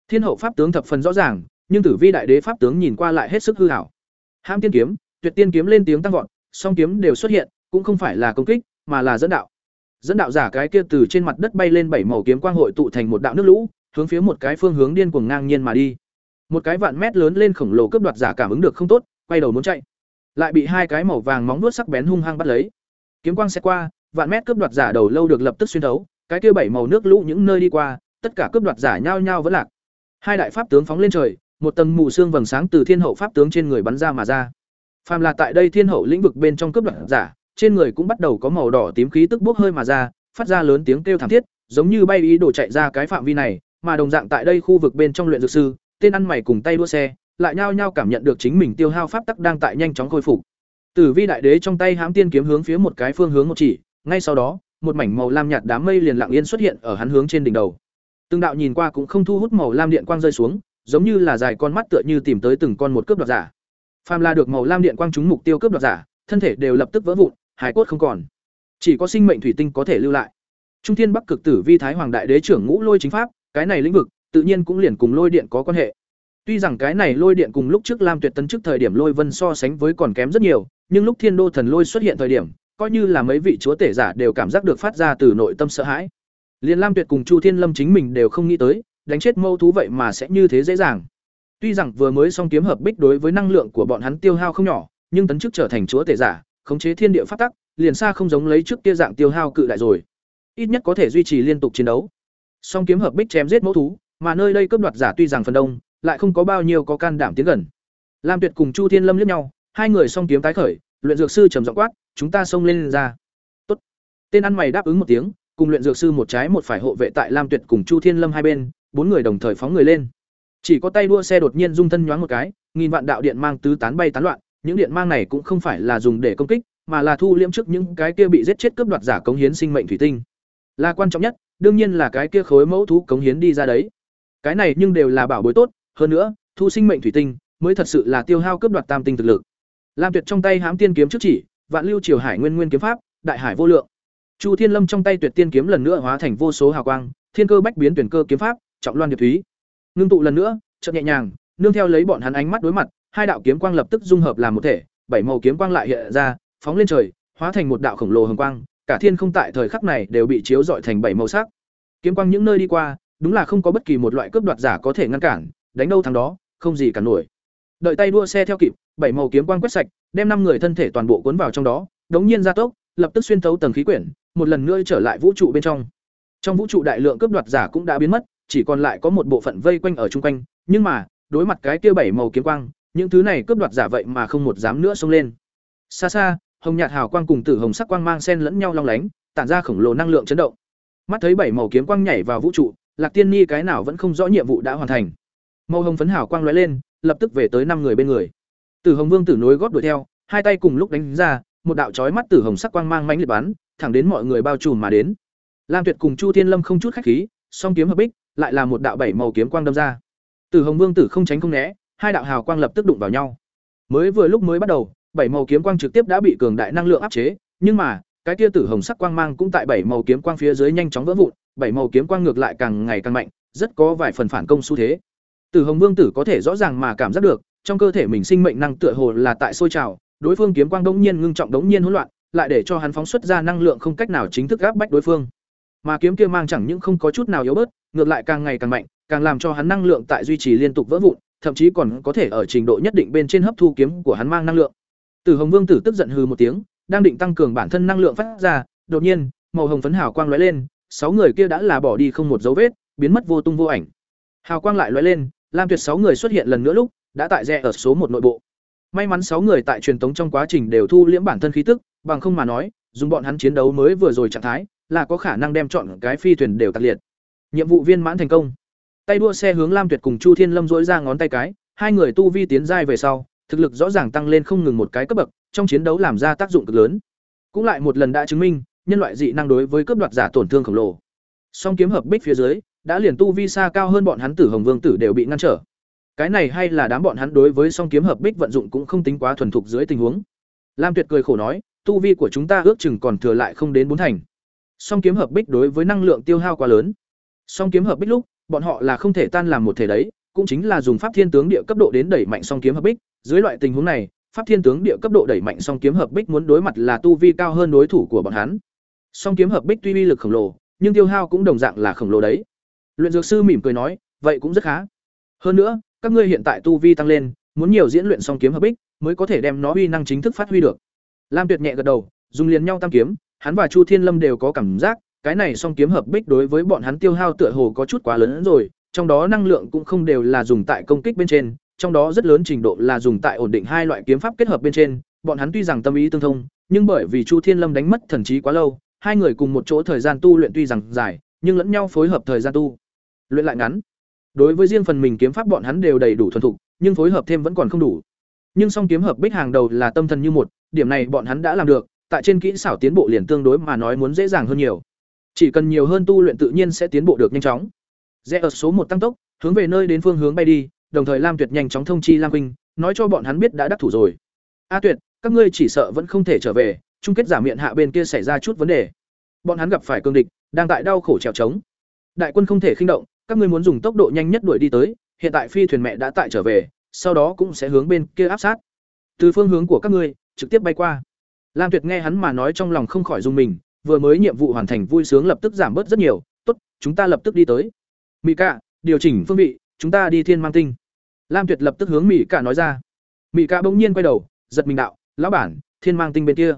Thiên Hậu pháp tướng thập phần rõ ràng, nhưng Tử Vi đại đế pháp tướng nhìn qua lại hết sức hư hảo ham tiên kiếm, Tuyệt tiên kiếm lên tiếng tăng vọt, song kiếm đều xuất hiện, cũng không phải là công kích, mà là dẫn đạo. Dẫn đạo giả cái kia từ trên mặt đất bay lên bảy màu kiếm quang hội tụ thành một đạo nước lũ, hướng phía một cái phương hướng điên cuồng ngang nhiên mà đi. Một cái vạn mét lớn lên khổng lồ cướp đoạt giả cảm ứng được không tốt, quay đầu muốn chạy, lại bị hai cái màu vàng móng nuốt sắc bén hung hăng bắt lấy. Kiếm quang sẽ qua, vạn mét cướp đoạt giả đầu lâu được lập tức xuyên thấu, cái kia bảy màu nước lũ những nơi đi qua, tất cả cướp đoạt giả nhao nhao vẫn lạc. Hai đại pháp tướng phóng lên trời, một tầng mù xương vầng sáng từ thiên hậu pháp tướng trên người bắn ra mà ra. Phàm là tại đây thiên hậu lĩnh vực bên trong cướp đoạt giả, trên người cũng bắt đầu có màu đỏ tím khí tức bốc hơi mà ra, phát ra lớn tiếng kêu thảm thiết, giống như bay ý đồ chạy ra cái phạm vi này, mà đồng dạng tại đây khu vực bên trong luyện dược sư, tên ăn mày cùng tay đua xe, lại nhao nhao cảm nhận được chính mình tiêu hao pháp tắc đang tại nhanh chóng khôi phục. Tử Vi đại đế trong tay hám tiên kiếm hướng phía một cái phương hướng một chỉ, ngay sau đó, một mảnh màu lam nhạt đám mây liền lặng yên xuất hiện ở hắn hướng trên đỉnh đầu. Từng đạo nhìn qua cũng không thu hút màu lam điện quang rơi xuống, giống như là dài con mắt tựa như tìm tới từng con một cướp đoạt giả. Phàm là được màu lam điện quang trúng mục tiêu cướp đoạt giả, thân thể đều lập tức vỡ vụn, hài cốt không còn. Chỉ có sinh mệnh thủy tinh có thể lưu lại. Trung Thiên Bắc Cực Tử Vi Thái Hoàng Đại Đế trưởng ngũ lôi chính pháp, cái này lĩnh vực, tự nhiên cũng liền cùng lôi điện có quan hệ. Tuy rằng cái này lôi điện cùng lúc trước Lam Tuyệt tấn trước thời điểm lôi vân so sánh với còn kém rất nhiều, nhưng lúc Thiên Đô thần lôi xuất hiện thời điểm, coi như là mấy vị chúa tể giả đều cảm giác được phát ra từ nội tâm sợ hãi. Liên Lam Tuyệt cùng Chu Thiên Lâm chính mình đều không nghĩ tới, đánh chết mâu thú vậy mà sẽ như thế dễ dàng. Tuy rằng vừa mới song kiếm hợp bích đối với năng lượng của bọn hắn tiêu hao không nhỏ, nhưng tấn chức trở thành chúa tể giả, khống chế thiên địa phát tắc, liền xa không giống lấy trước kia dạng tiêu hao cự đại rồi. Ít nhất có thể duy trì liên tục chiến đấu. Song kiếm hợp bích chém giết mẫu thú, mà nơi đây cướp đoạt giả tuy rằng phần đông, lại không có bao nhiêu có can đảm tiến gần. Lam Tuyệt cùng Chu Thiên Lâm liếc nhau, hai người song kiếm tái khởi, luyện dược sư trầm giọng quát, "Chúng ta xông lên, lên ra." "Tốt." Tên ăn mày đáp ứng một tiếng, cùng luyện dược sư một trái một phải hộ vệ tại Lam Tuyệt cùng Chu Thiên Lâm hai bên, bốn người đồng thời phóng người lên. Chỉ có tay đua xe đột nhiên rung thân nhoáng một cái, nghìn vạn đạo điện mang tứ tán bay tán loạn, những điện mang này cũng không phải là dùng để công kích, mà là thu liễm trước những cái kia bị giết chết cướp đoạt giả cống hiến sinh mệnh thủy tinh. Là quan trọng nhất, đương nhiên là cái kia khối mẫu thú cống hiến đi ra đấy. Cái này nhưng đều là bảo bối tốt, hơn nữa, thu sinh mệnh thủy tinh mới thật sự là tiêu hao cướp đoạt tam tinh thực lực. Lam Tuyệt trong tay hãm tiên kiếm trước chỉ, vạn lưu triều hải nguyên nguyên kiếm pháp, đại hải vô lượng. Chu Thiên Lâm trong tay tuyệt tiên kiếm lần nữa hóa thành vô số hào quang, thiên cơ bách biến tuyển cơ kiếm pháp, trọng loan điệp thúy. Ngưng tụ lần nữa, chợt nhẹ nhàng, nương theo lấy bọn hắn ánh mắt đối mặt, hai đạo kiếm quang lập tức dung hợp làm một thể, bảy màu kiếm quang lại hiện ra, phóng lên trời, hóa thành một đạo khổng lồ hồng quang, cả thiên không tại thời khắc này đều bị chiếu rọi thành bảy màu sắc. Kiếm quang những nơi đi qua, đúng là không có bất kỳ một loại cướp đoạt giả có thể ngăn cản, đánh đâu thắng đó, không gì cả nổi. Đợi tay đua xe theo kịp, bảy màu kiếm quang quét sạch, đem năm người thân thể toàn bộ cuốn vào trong đó, đống nhiên gia tốc, lập tức xuyên thấu tầng khí quyển, một lần nữa trở lại vũ trụ bên trong. Trong vũ trụ đại lượng cướp đoạt giả cũng đã biến mất, chỉ còn lại có một bộ phận vây quanh ở chung quanh, nhưng mà, đối mặt cái kia bảy màu kiếm quang, những thứ này cướp đoạt giả vậy mà không một dám nữa xông lên. Xa xa, hồng nhạt hào quang cùng tử hồng sắc quang mang xen lẫn nhau long lánh, tản ra khổng lồ năng lượng chấn động. Mắt thấy bảy màu kiếm quang nhảy vào vũ trụ, Lạc Tiên Ni cái nào vẫn không rõ nhiệm vụ đã hoàn thành. Màu hồng phấn hào quang lóe lên, lập tức về tới năm người bên người. Tử Hồng Vương tử nối gót đuổi theo, hai tay cùng lúc đánh ra, một đạo chói mắt tử hồng sắc quang mang mãnh liệt bắn, thẳng đến mọi người bao trùm mà đến. Lam Tuyệt cùng Chu Thiên Lâm không chút khách khí, song kiếm hợp bích, lại là một đạo bảy màu kiếm quang đâm ra. Tử Hồng Vương tử không tránh không né, hai đạo hào quang lập tức đụng vào nhau. Mới vừa lúc mới bắt đầu, bảy màu kiếm quang trực tiếp đã bị cường đại năng lượng áp chế, nhưng mà, cái kia tử hồng sắc quang mang cũng tại bảy màu kiếm quang phía dưới nhanh chóng vỡ vụn, bảy màu kiếm quang ngược lại càng ngày càng mạnh, rất có vài phần phản công xu thế. Tử Hồng Vương tử có thể rõ ràng mà cảm giác được, trong cơ thể mình sinh mệnh năng tựa hồ là tại sôi trào, đối phương kiếm quang đống nhiên ngưng trọng đống nhiên hỗn loạn, lại để cho hắn phóng xuất ra năng lượng không cách nào chính thức áp bách đối phương. Mà kiếm kia mang chẳng những không có chút nào yếu bớt, ngược lại càng ngày càng mạnh, càng làm cho hắn năng lượng tại duy trì liên tục vỡ vụn, thậm chí còn có thể ở trình độ nhất định bên trên hấp thu kiếm của hắn mang năng lượng. Tử Hồng Vương tử tức giận hừ một tiếng, đang định tăng cường bản thân năng lượng phát ra, đột nhiên, màu hồng phấn hào quang lóe lên, sáu người kia đã là bỏ đi không một dấu vết, biến mất vô tung vô ảnh. Hào quang lại lóe lên, Lam Tuyệt sáu người xuất hiện lần nữa lúc, đã tại rẽ ở số một nội bộ. May mắn sáu người tại truyền tống trong quá trình đều thu liễm bản thân khí tức, bằng không mà nói, dùng bọn hắn chiến đấu mới vừa rồi trạng thái, là có khả năng đem chọn cái phi thuyền đều tạc liệt. Nhiệm vụ viên mãn thành công. Tay đua xe hướng Lam Tuyệt cùng Chu Thiên Lâm dỗi ra ngón tay cái, hai người tu vi tiến giai về sau, thực lực rõ ràng tăng lên không ngừng một cái cấp bậc, trong chiến đấu làm ra tác dụng cực lớn. Cũng lại một lần đã chứng minh, nhân loại dị năng đối với cướp đoạt giả tổn thương khổng lồ. song kiếm hợp bích phía dưới đã liền tu vi xa cao hơn bọn hắn tử hồng vương tử đều bị ngăn trở cái này hay là đám bọn hắn đối với song kiếm hợp bích vận dụng cũng không tính quá thuần thục dưới tình huống. Lam tuyệt cười khổ nói, tu vi của chúng ta ước chừng còn thừa lại không đến bốn thành. Song kiếm hợp bích đối với năng lượng tiêu hao quá lớn. Song kiếm hợp bích lúc, bọn họ là không thể tan làm một thể đấy, cũng chính là dùng pháp thiên tướng địa cấp độ đến đẩy mạnh song kiếm hợp bích. Dưới loại tình huống này, pháp thiên tướng địa cấp độ đẩy mạnh song kiếm hợp bích muốn đối mặt là tu vi cao hơn đối thủ của bọn hắn. Song kiếm hợp bích tuy uy lực khổng lồ, nhưng tiêu hao cũng đồng dạng là khổng lồ đấy. Luyện dược sư mỉm cười nói, vậy cũng rất khá. Hơn nữa các ngươi hiện tại tu vi tăng lên, muốn nhiều diễn luyện song kiếm hợp bích, mới có thể đem nó uy năng chính thức phát huy được. Lam tuyệt nhẹ gật đầu, dùng liền nhau tam kiếm, hắn và chu thiên lâm đều có cảm giác, cái này song kiếm hợp bích đối với bọn hắn tiêu hao tựa hồ có chút quá lớn hơn rồi, trong đó năng lượng cũng không đều là dùng tại công kích bên trên, trong đó rất lớn trình độ là dùng tại ổn định hai loại kiếm pháp kết hợp bên trên, bọn hắn tuy rằng tâm ý tương thông, nhưng bởi vì chu thiên lâm đánh mất thần trí quá lâu, hai người cùng một chỗ thời gian tu luyện tuy rằng dài, nhưng lẫn nhau phối hợp thời gian tu luyện lại ngắn đối với riêng phần mình kiếm pháp bọn hắn đều đầy đủ thuần thục, nhưng phối hợp thêm vẫn còn không đủ. Nhưng song kiếm hợp bích hàng đầu là tâm thần như một, điểm này bọn hắn đã làm được, tại trên kỹ xảo tiến bộ liền tương đối mà nói muốn dễ dàng hơn nhiều. Chỉ cần nhiều hơn tu luyện tự nhiên sẽ tiến bộ được nhanh chóng. Rẽ ở số một tăng tốc, hướng về nơi đến phương hướng bay đi, đồng thời lam tuyệt nhanh chóng thông chi lam huynh, nói cho bọn hắn biết đã đắc thủ rồi. A tuyệt, các ngươi chỉ sợ vẫn không thể trở về, chung kết giả miệng hạ bên kia xảy ra chút vấn đề. Bọn hắn gặp phải cương địch, đang tại đau khổ trèo trống. Đại quân không thể khinh động các ngươi muốn dùng tốc độ nhanh nhất đuổi đi tới hiện tại phi thuyền mẹ đã tại trở về sau đó cũng sẽ hướng bên kia áp sát. Từ phương hướng của các ngươi trực tiếp bay qua. Lam tuyệt nghe hắn mà nói trong lòng không khỏi rung mình vừa mới nhiệm vụ hoàn thành vui sướng lập tức giảm bớt rất nhiều tốt chúng ta lập tức đi tới. Mị cả, điều chỉnh phương vị chúng ta đi thiên mang tinh. Lam tuyệt lập tức hướng Mị cả nói ra. Mị cả bỗng nhiên quay đầu giật mình đạo lão bản thiên mang tinh bên kia.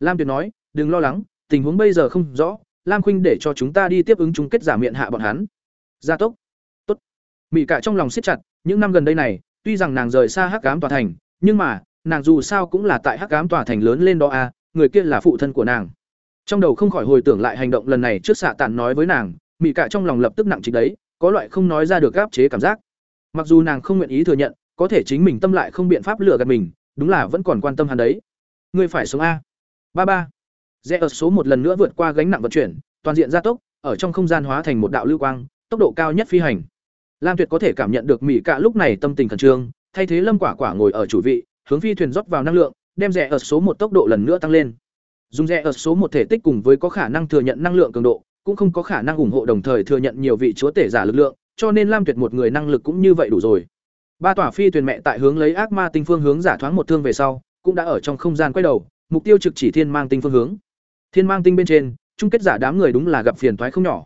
Lam tuyệt nói đừng lo lắng tình huống bây giờ không rõ lam khuynh để cho chúng ta đi tiếp ứng chung kết giả miệng hạ bọn hắn gia tốc. Tốt. Mỹ cạ trong lòng siết chặt, những năm gần đây này, tuy rằng nàng rời xa hắc cám tòa thành, nhưng mà, nàng dù sao cũng là tại hắc cám tòa thành lớn lên đó a người kia là phụ thân của nàng. Trong đầu không khỏi hồi tưởng lại hành động lần này trước xạ tàn nói với nàng mỹ cạ trong lòng lập tức nặng trịch đấy, có loại không nói ra được gáp chế cảm giác. Mặc dù nàng không nguyện ý thừa nhận, có thể chính mình tâm lại không biện pháp lừa gạt mình, đúng là vẫn còn quan tâm hắn đấy. Ngươi phải sống a. Ba ba. Rẽ ở số một lần nữa vượt qua gánh nặng vận chuyển, toàn diện gia tốc, ở trong không gian hóa thành một đạo lưu quang tốc độ cao nhất phi hành. Lam tuyệt có thể cảm nhận được mỹ cạ lúc này tâm tình khẩn trương, thay thế lâm quả quả ngồi ở chủ vị, hướng phi thuyền rót vào năng lượng, đem rẽ ở số một tốc độ lần nữa tăng lên. Dùng rẽ ở số một thể tích cùng với có khả năng thừa nhận năng lượng cường độ, cũng không có khả năng ủng hộ đồng thời thừa nhận nhiều vị chúa tể giả lực lượng, cho nên lam tuyệt một người năng lực cũng như vậy đủ rồi. Ba tòa phi thuyền mẹ tại hướng lấy ác ma tinh phương hướng giả thoáng một thương về sau, cũng đã ở trong không gian quay đầu, mục tiêu trực chỉ thiên mang tinh phương hướng. Thiên mang tinh bên trên, chung kết giả đám người đúng là gặp phiền thoái không nhỏ.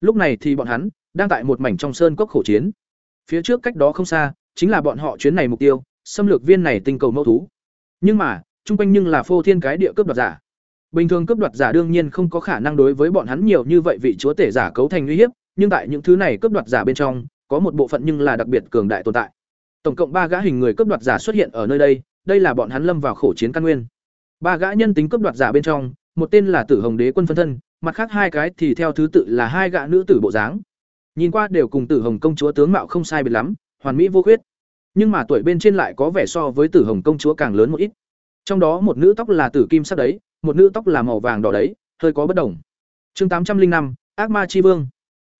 Lúc này thì bọn hắn đang tại một mảnh trong sơn cốc khổ chiến. Phía trước cách đó không xa, chính là bọn họ chuyến này mục tiêu, xâm lược viên này tinh cầu mẫu thú. Nhưng mà trung quanh nhưng là phô thiên cái địa cướp đoạt giả. Bình thường cướp đoạt giả đương nhiên không có khả năng đối với bọn hắn nhiều như vậy vị chúa tể giả cấu thành uy hiếp, nhưng tại những thứ này cướp đoạt giả bên trong, có một bộ phận nhưng là đặc biệt cường đại tồn tại. Tổng cộng ba gã hình người cướp đoạt giả xuất hiện ở nơi đây đây là bọn hắn lâm vào khổ chiến căn nguyên. Ba gã nhân tính cướp đoạt giả bên trong, một tên là tử hồng đế quân phân thân, mặt khác hai cái thì theo thứ tự là hai gã nữ tử bộ dáng nhìn qua đều cùng tử hồng công chúa tướng mạo không sai biệt lắm, hoàn mỹ vô khuyết. Nhưng mà tuổi bên trên lại có vẻ so với tử hồng công chúa càng lớn một ít. Trong đó một nữ tóc là tử kim sắc đấy, một nữ tóc là màu vàng đỏ đấy, hơi có bất đồng. Chương tám trăm linh năm, ác ma tri vương.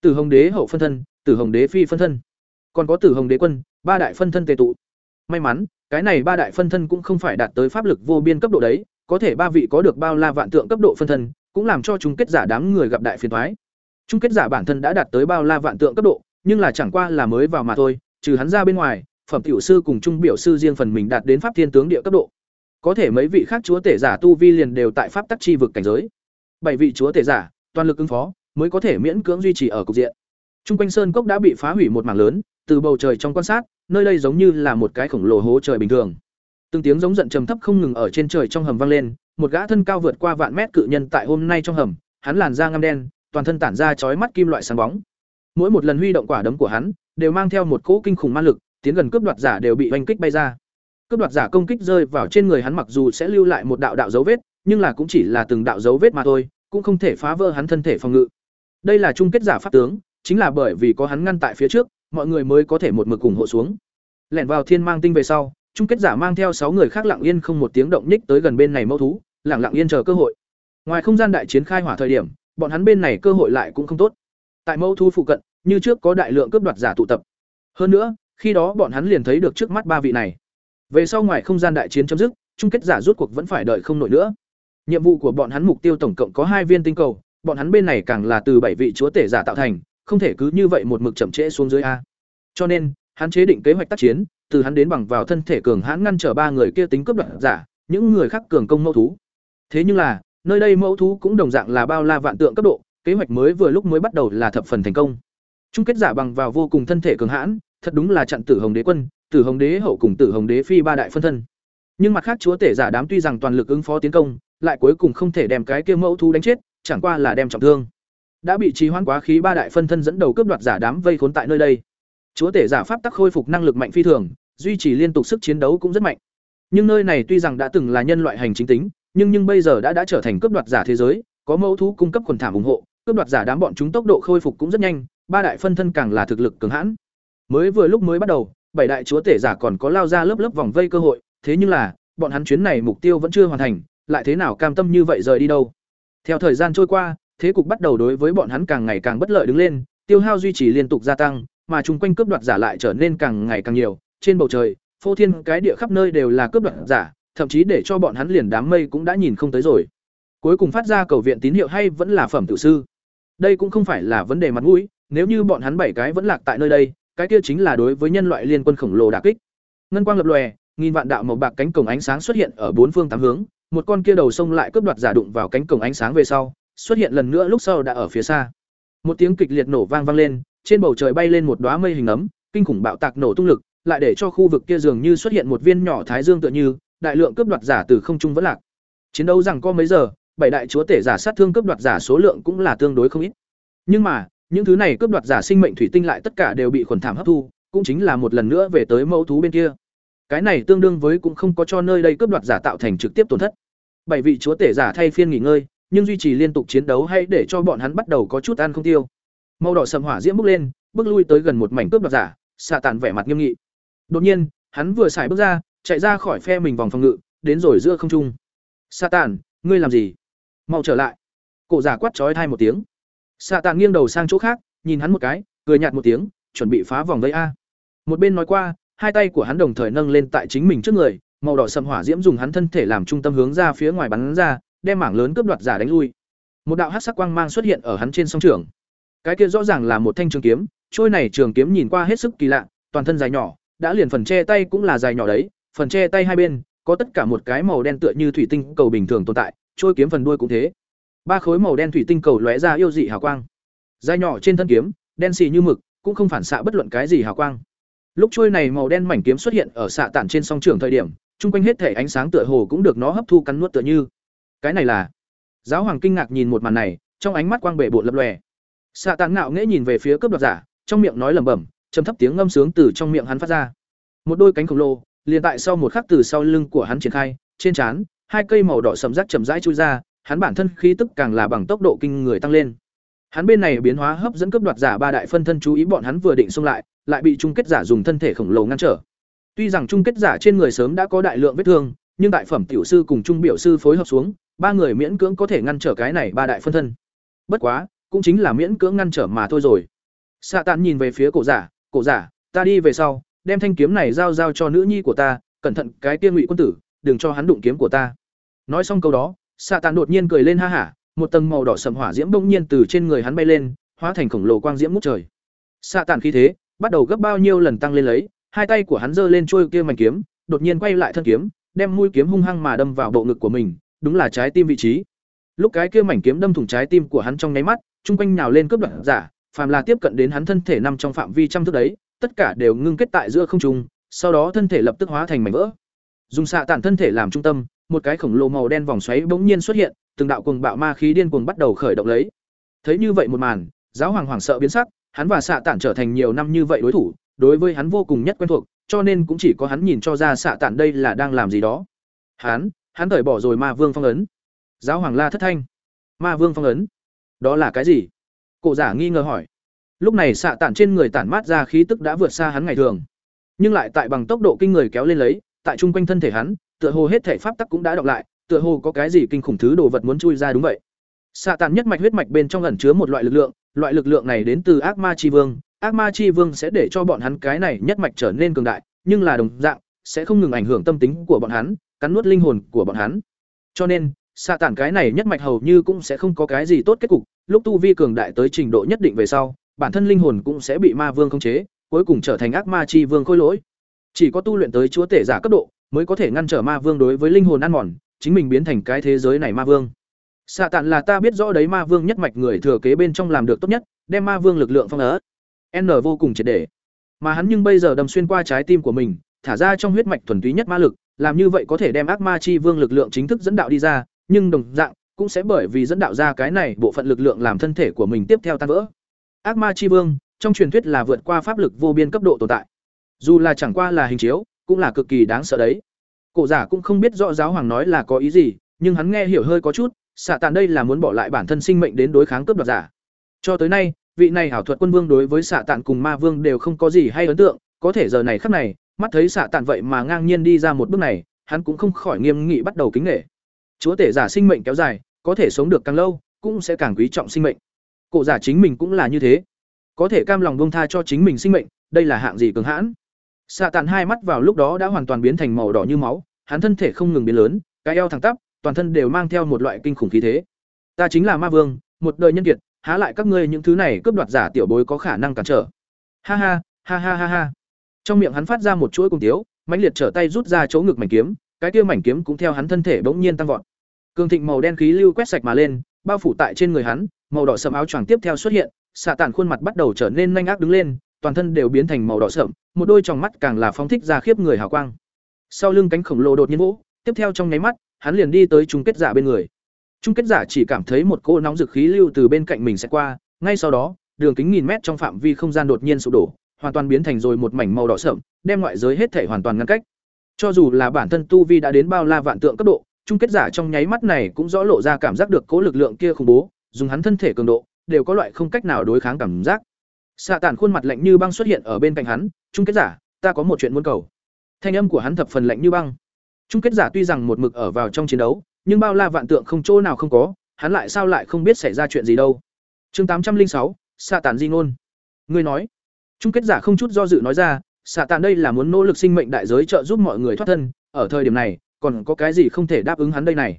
Tử hồng đế hậu phân thân, tử hồng đế phi phân thân. Còn có tử hồng đế quân, ba đại phân thân tề tụ. May mắn, cái này ba đại phân thân cũng không phải đạt tới pháp lực vô biên cấp độ đấy, có thể ba vị có được bao la vạn tượng cấp độ phân thân, cũng làm cho chúng kết giả đám người gặp đại phiền thoái chung kết giả bản thân đã đạt tới bao la vạn tượng cấp độ, nhưng là chẳng qua là mới vào mà thôi, trừ hắn ra bên ngoài, phẩm tiểu sư cùng trung biểu sư riêng phần mình đạt đến pháp thiên tướng địa cấp độ. Có thể mấy vị khác chúa tể giả tu vi liền đều tại pháp tắc chi vực cảnh giới. Bảy vị chúa tể giả, toàn lực ứng phó, mới có thể miễn cưỡng duy trì ở cục diện. Trung quanh sơn cốc đã bị phá hủy một mảng lớn, từ bầu trời trong quan sát, nơi đây giống như là một cái khổng lồ hố trời bình thường. Từng tiếng giống giận trầm thấp không ngừng ở trên trời trong hầm vang lên, một gã thân cao vượt qua vạn mét cự nhân tại hôm nay trong hầm, hắn làn da ngăm đen toàn thân tản ra chói mắt kim loại sáng bóng. Mỗi một lần huy động quả đấm của hắn, đều mang theo một cỗ kinh khủng ma lực, tiến gần cướp đoạt giả đều bị oanh kích bay ra. Cướp đoạt giả công kích rơi vào trên người hắn mặc dù sẽ lưu lại một đạo đạo dấu vết, nhưng là cũng chỉ là từng đạo dấu vết mà thôi, cũng không thể phá vỡ hắn thân thể phòng ngự. Đây là chung kết giả pháp tướng, chính là bởi vì có hắn ngăn tại phía trước, mọi người mới có thể một mực ủng hộ xuống. Lẻn vào thiên mang tinh về sau, chung kết giả mang theo sáu người khác lặng yên không một tiếng động nhích tới gần bên này mẫu thú, lặng lặng yên chờ cơ hội. Ngoài không gian đại chiến khai hỏa thời điểm bọn hắn bên này cơ hội lại cũng không tốt. Tại mâu thu phụ cận, như trước có đại lượng cướp đoạt giả tụ tập. Hơn nữa, khi đó bọn hắn liền thấy được trước mắt ba vị này. Về sau ngoài không gian đại chiến chấm dứt, chung kết giả rút cuộc vẫn phải đợi không nổi nữa. Nhiệm vụ của bọn hắn mục tiêu tổng cộng có hai viên tinh cầu, bọn hắn bên này càng là từ bảy vị chúa tể giả tạo thành, không thể cứ như vậy một mực chậm trễ xuống dưới a. Cho nên, hắn chế định kế hoạch tác chiến, từ hắn đến bằng vào thân thể cường hãn ngăn trở ba người kia tính cướp đoạt giả, những người khác cường công mâu thú. Thế nhưng là nơi đây mẫu thú cũng đồng dạng là bao la vạn tượng cấp độ, kế hoạch mới vừa lúc mới bắt đầu là thập phần thành công. Chung kết giả bằng vào vô cùng thân thể cường hãn, thật đúng là chặn tử hồng đế quân, tử hồng đế hậu cùng tử hồng đế phi ba đại phân thân. Nhưng mặt khác chúa tể giả đám tuy rằng toàn lực ứng phó tiến công, lại cuối cùng không thể đem cái kia mẫu thú đánh chết, chẳng qua là đem trọng thương. Đã bị trì hoãn quá khí ba đại phân thân dẫn đầu cướp đoạt giả đám vây khốn tại nơi đây. Chúa tể giả pháp tắc khôi phục năng lực mạnh phi thường, duy trì liên tục sức chiến đấu cũng rất mạnh. Nhưng nơi này tuy rằng đã từng là nhân loại hành chính tính nhưng nhưng bây giờ đã đã trở thành cướp đoạt giả thế giới, có mẫu thú cung cấp quần thảm ủng hộ, cướp đoạt giả đám bọn chúng tốc độ khôi phục cũng rất nhanh, ba đại phân thân càng là thực lực cường hãn. Mới vừa lúc mới bắt đầu, bảy đại chúa tể giả còn có lao ra lớp lớp vòng vây cơ hội, thế nhưng là, bọn hắn chuyến này mục tiêu vẫn chưa hoàn thành, lại thế nào cam tâm như vậy rời đi đâu? Theo thời gian trôi qua, thế cục bắt đầu đối với bọn hắn càng ngày càng bất lợi đứng lên, tiêu hao duy trì liên tục gia tăng, mà chung quanh cướp đoạt giả lại trở nên càng ngày càng nhiều, trên bầu trời, phô thiên cái địa khắp nơi đều là cướp đoạt giả thậm chí để cho bọn hắn liền đám mây cũng đã nhìn không tới rồi. Cuối cùng phát ra cầu viện tín hiệu hay vẫn là phẩm tự sư? Đây cũng không phải là vấn đề mặt mũi, nếu như bọn hắn bảy cái vẫn lạc tại nơi đây, cái kia chính là đối với nhân loại liên quân khổng lồ đả kích. Ngân quang lập lòe, nghìn vạn đạo màu bạc cánh cổng ánh sáng xuất hiện ở bốn phương tám hướng, một con kia đầu sông lại cướp đoạt giả đụng vào cánh cổng ánh sáng về sau, xuất hiện lần nữa lúc sau đã ở phía xa. Một tiếng kịch liệt nổ vang vang lên, trên bầu trời bay lên một đóa mây hình ấm, kinh khủng bạo tạc nổ tung lực, lại để cho khu vực kia dường như xuất hiện một viên nhỏ thái dương tựa như đại lượng cướp đoạt giả từ không trung vẫn lạc. Chiến đấu rằng có mấy giờ, bảy đại chúa tể giả sát thương cướp đoạt giả số lượng cũng là tương đối không ít. Nhưng mà, những thứ này cướp đoạt giả sinh mệnh thủy tinh lại tất cả đều bị khuẩn thảm hấp thu, cũng chính là một lần nữa về tới mẫu thú bên kia. Cái này tương đương với cũng không có cho nơi đây cướp đoạt giả tạo thành trực tiếp tổn thất. Bảy vị chúa tể giả thay phiên nghỉ ngơi, nhưng duy trì liên tục chiến đấu hay để cho bọn hắn bắt đầu có chút ăn không tiêu. Màu đỏ sầm hỏa diễm bốc lên, bước lui tới gần một mảnh cướp đoạt giả, xạ tàn vẻ mặt nghiêm nghị. Đột nhiên, hắn vừa xài bước ra chạy ra khỏi phe mình vòng phòng ngự, đến rồi giữa không trung. Xạ tàn ngươi làm gì? Mau trở lại. Cổ giả quát trói thai một tiếng. Xạ tàn nghiêng đầu sang chỗ khác, nhìn hắn một cái, cười nhạt một tiếng, chuẩn bị phá vòng vây a. Một bên nói qua, hai tay của hắn đồng thời nâng lên tại chính mình trước người, màu đỏ sầm hỏa diễm dùng hắn thân thể làm trung tâm hướng ra phía ngoài bắn ra, đem mảng lớn cướp đoạt giả đánh lui. Một đạo hắc sắc quang mang xuất hiện ở hắn trên song trường. Cái kia rõ ràng là một thanh trường kiếm, trôi này trường kiếm nhìn qua hết sức kỳ lạ, toàn thân dài nhỏ, đã liền phần che tay cũng là dài nhỏ đấy phần che tay hai bên, có tất cả một cái màu đen tựa như thủy tinh cầu bình thường tồn tại, trôi kiếm phần đuôi cũng thế. Ba khối màu đen thủy tinh cầu lóe ra yêu dị hào quang. Dài nhỏ trên thân kiếm, đen xì như mực, cũng không phản xạ bất luận cái gì hào quang. Lúc trôi này màu đen mảnh kiếm xuất hiện ở xạ tản trên song trường thời điểm, chung quanh hết thể ánh sáng tựa hồ cũng được nó hấp thu cắn nuốt tựa như. Cái này là? Giáo hoàng kinh ngạc nhìn một màn này, trong ánh mắt quang bệ bộn lập lòe. Xạ tản ngạo nghễ nhìn về phía cướp đoạt giả, trong miệng nói lẩm bẩm, trầm thấp tiếng ngâm sướng từ trong miệng hắn phát ra. Một đôi cánh khổng lồ liền tại sau một khắc từ sau lưng của hắn triển khai, trên trán, hai cây màu đỏ sầm rác chậm rãi chui ra, hắn bản thân khí tức càng là bằng tốc độ kinh người tăng lên. Hắn bên này biến hóa hấp dẫn cướp đoạt giả ba đại phân thân chú ý bọn hắn vừa định xông lại lại bị chung kết giả dùng thân thể khổng lồ ngăn trở. Tuy rằng chung kết giả trên người sớm đã có đại lượng vết thương, nhưng đại phẩm tiểu sư cùng trung biểu sư phối hợp xuống, ba người miễn cưỡng có thể ngăn trở cái này ba đại phân thân. Bất quá, cũng chính là miễn cưỡng ngăn trở mà thôi rồi. Xạ tàn nhìn về phía cổ giả cổ giả, ta đi về sau đem thanh kiếm này giao giao cho nữ nhi của ta, cẩn thận cái kia ngụy quân tử, đừng cho hắn đụng kiếm của ta. Nói xong câu đó xạ tàn đột nhiên cười lên ha hả, một tầng màu đỏ sầm hỏa diễm bỗng nhiên từ trên người hắn bay lên, hóa thành khổng lồ quang diễm ngút trời. Xạ tàn khí thế, bắt đầu gấp bao nhiêu lần tăng lên lấy, hai tay của hắn giơ lên trôi kia mảnh kiếm, đột nhiên quay lại thân kiếm, đem mũi kiếm hung hăng mà đâm vào bộ ngực của mình, đúng là trái tim vị trí. Lúc cái kia mảnh kiếm đâm thủng trái tim của hắn trong nháy mắt, chung quanh nhào lên cướp đoạn giả, phàm là tiếp cận đến hắn thân thể nằm trong phạm vi trăm thước đấy tất cả đều ngưng kết tại giữa không trung, sau đó thân thể lập tức hóa thành mảnh vỡ. Dùng xạ tản thân thể làm trung tâm, một cái khổng lồ màu đen vòng xoáy bỗng nhiên xuất hiện, từng đạo cuồng bạo ma khí điên cuồng bắt đầu khởi động lấy. Thấy như vậy một màn, giáo hoàng hoàng sợ biến sắc, hắn và xạ tản trở thành nhiều năm như vậy đối thủ, đối với hắn vô cùng nhất quen thuộc, cho nên cũng chỉ có hắn nhìn cho ra xạ tản đây là đang làm gì đó. Hắn hắn cởi bỏ rồi ma vương phong ấn. Giáo hoàng la thất thanh. Ma vương phong ấn? Đó là cái gì? Cổ giả nghi ngờ hỏi lúc này xạ tản trên người tản mát ra khí tức đã vượt xa hắn ngày thường. Nhưng lại tại bằng tốc độ kinh người kéo lên lấy tại chung quanh thân thể hắn tựa hồ hết thể pháp tắc cũng đã đọc lại tựa hồ có cái gì kinh khủng thứ đồ vật muốn chui ra đúng vậy. Xạ tản nhất mạch huyết mạch bên trong ẩn chứa một loại lực lượng loại lực lượng này đến từ ác ma chi vương, ác ma chi vương sẽ để cho bọn hắn cái này nhất mạch trở nên cường đại, nhưng là đồng dạng sẽ không ngừng ảnh hưởng tâm tính của bọn hắn, cắn nuốt linh hồn của bọn hắn. Cho nên, xạ tản cái này nhất mạch hầu như cũng sẽ không có cái gì tốt kết cục, lúc tu vi cường đại tới trình độ nhất định về sau, bản thân linh hồn cũng sẽ bị ma vương khống chế, cuối cùng trở thành ác ma chi vương khôi lỗi. Chỉ có tu luyện tới chúa tể giả cấp độ, mới có thể ngăn trở ma vương đối với linh hồn ăn mòn, chính mình biến thành cái thế giới này ma vương. Xạ tạn là ta biết rõ đấy ma vương nhất mạch người thừa kế bên trong làm được tốt nhất, đem ma vương lực lượng phong ấn. N vô cùng triệt để. Mà hắn nhưng bây giờ đâm xuyên qua trái tim của mình, thả ra trong huyết mạch thuần túy nhất ma lực, làm như vậy có thể đem ác ma chi vương lực lượng chính thức dẫn đạo đi ra, nhưng đồng dạng cũng sẽ bởi vì dẫn đạo ra cái này bộ phận lực lượng làm thân thể của mình tiếp theo tan vỡ. Ác ma chi vương, trong truyền thuyết là vượt qua pháp lực vô biên cấp độ tồn tại. Dù là chẳng qua là hình chiếu, cũng là cực kỳ đáng sợ đấy. Cổ giả cũng không biết rõ giáo hoàng nói là có ý gì, nhưng hắn nghe hiểu hơi có chút, xạ tàn đây là muốn bỏ lại bản thân sinh mệnh đến đối kháng cướp đoạt giả. Cho tới nay, vị này hảo thuật quân vương đối với xạ tàn cùng ma vương đều không có gì hay ấn tượng, có thể giờ này khắc này, mắt thấy xạ tàn vậy mà ngang nhiên đi ra một bước này, hắn cũng không khỏi nghiêm nghị bắt đầu kính nể. Chúa tể giả sinh mệnh kéo dài, có thể sống được càng lâu, cũng sẽ càng quý trọng sinh mệnh. Cổ giả chính mình cũng là như thế, có thể cam lòng buông tha cho chính mình sinh mệnh, đây là hạng gì cường hãn. Xạ tàn hai mắt vào lúc đó đã hoàn toàn biến thành màu đỏ như máu, hắn thân thể không ngừng biến lớn, cái eo thẳng tắp, toàn thân đều mang theo một loại kinh khủng khí thế. Ta chính là ma vương, một đời nhân kiệt, há lại các ngươi những thứ này cướp đoạt giả tiểu bối có khả năng cản trở. Ha ha, ha ha ha ha. Trong miệng hắn phát ra một chuỗi cung tiếu, mãnh liệt trở tay rút ra chỗ ngực mảnh kiếm, cái kia mảnh kiếm cũng theo hắn thân thể bỗng nhiên tăng vọt. Cường thịnh màu đen khí lưu quét sạch mà lên, bao phủ tại trên người hắn, màu đỏ sẫm áo choàng tiếp theo xuất hiện, xạ tản khuôn mặt bắt đầu trở nên nhanh ác đứng lên, toàn thân đều biến thành màu đỏ sẫm, một đôi tròng mắt càng là phóng thích ra khiếp người hào quang. Sau lưng cánh khổng lồ đột nhiên vỗ, tiếp theo trong nháy mắt, hắn liền đi tới chung kết giả bên người. Chung kết giả chỉ cảm thấy một cỗ nóng dực khí lưu từ bên cạnh mình sẽ qua, ngay sau đó, đường kính nghìn mét trong phạm vi không gian đột nhiên sụp đổ, hoàn toàn biến thành rồi một mảnh màu đỏ sẫm, đem ngoại giới hết thể hoàn toàn ngăn cách. Cho dù là bản thân tu vi đã đến bao la vạn tượng cấp độ, chung kết giả trong nháy mắt này cũng rõ lộ ra cảm giác được cố lực lượng kia khủng bố, dùng hắn thân thể cường độ, đều có loại không cách nào đối kháng cảm giác. Xạ Tản khuôn mặt lạnh như băng xuất hiện ở bên cạnh hắn, "Chung kết giả, ta có một chuyện muốn cầu." Thanh âm của hắn thập phần lạnh như băng. Chung kết giả tuy rằng một mực ở vào trong chiến đấu, nhưng bao la vạn tượng không chỗ nào không có, hắn lại sao lại không biết xảy ra chuyện gì đâu. Chương tám trăm linh sáu, Xạ Tản di ngôn. Ngươi nói? Chung kết giả không chút do dự nói ra, Xạ Tản đây là muốn nỗ lực sinh mệnh đại giới trợ giúp mọi người thoát thân, ở thời điểm này, còn có cái gì không thể đáp ứng hắn đây này?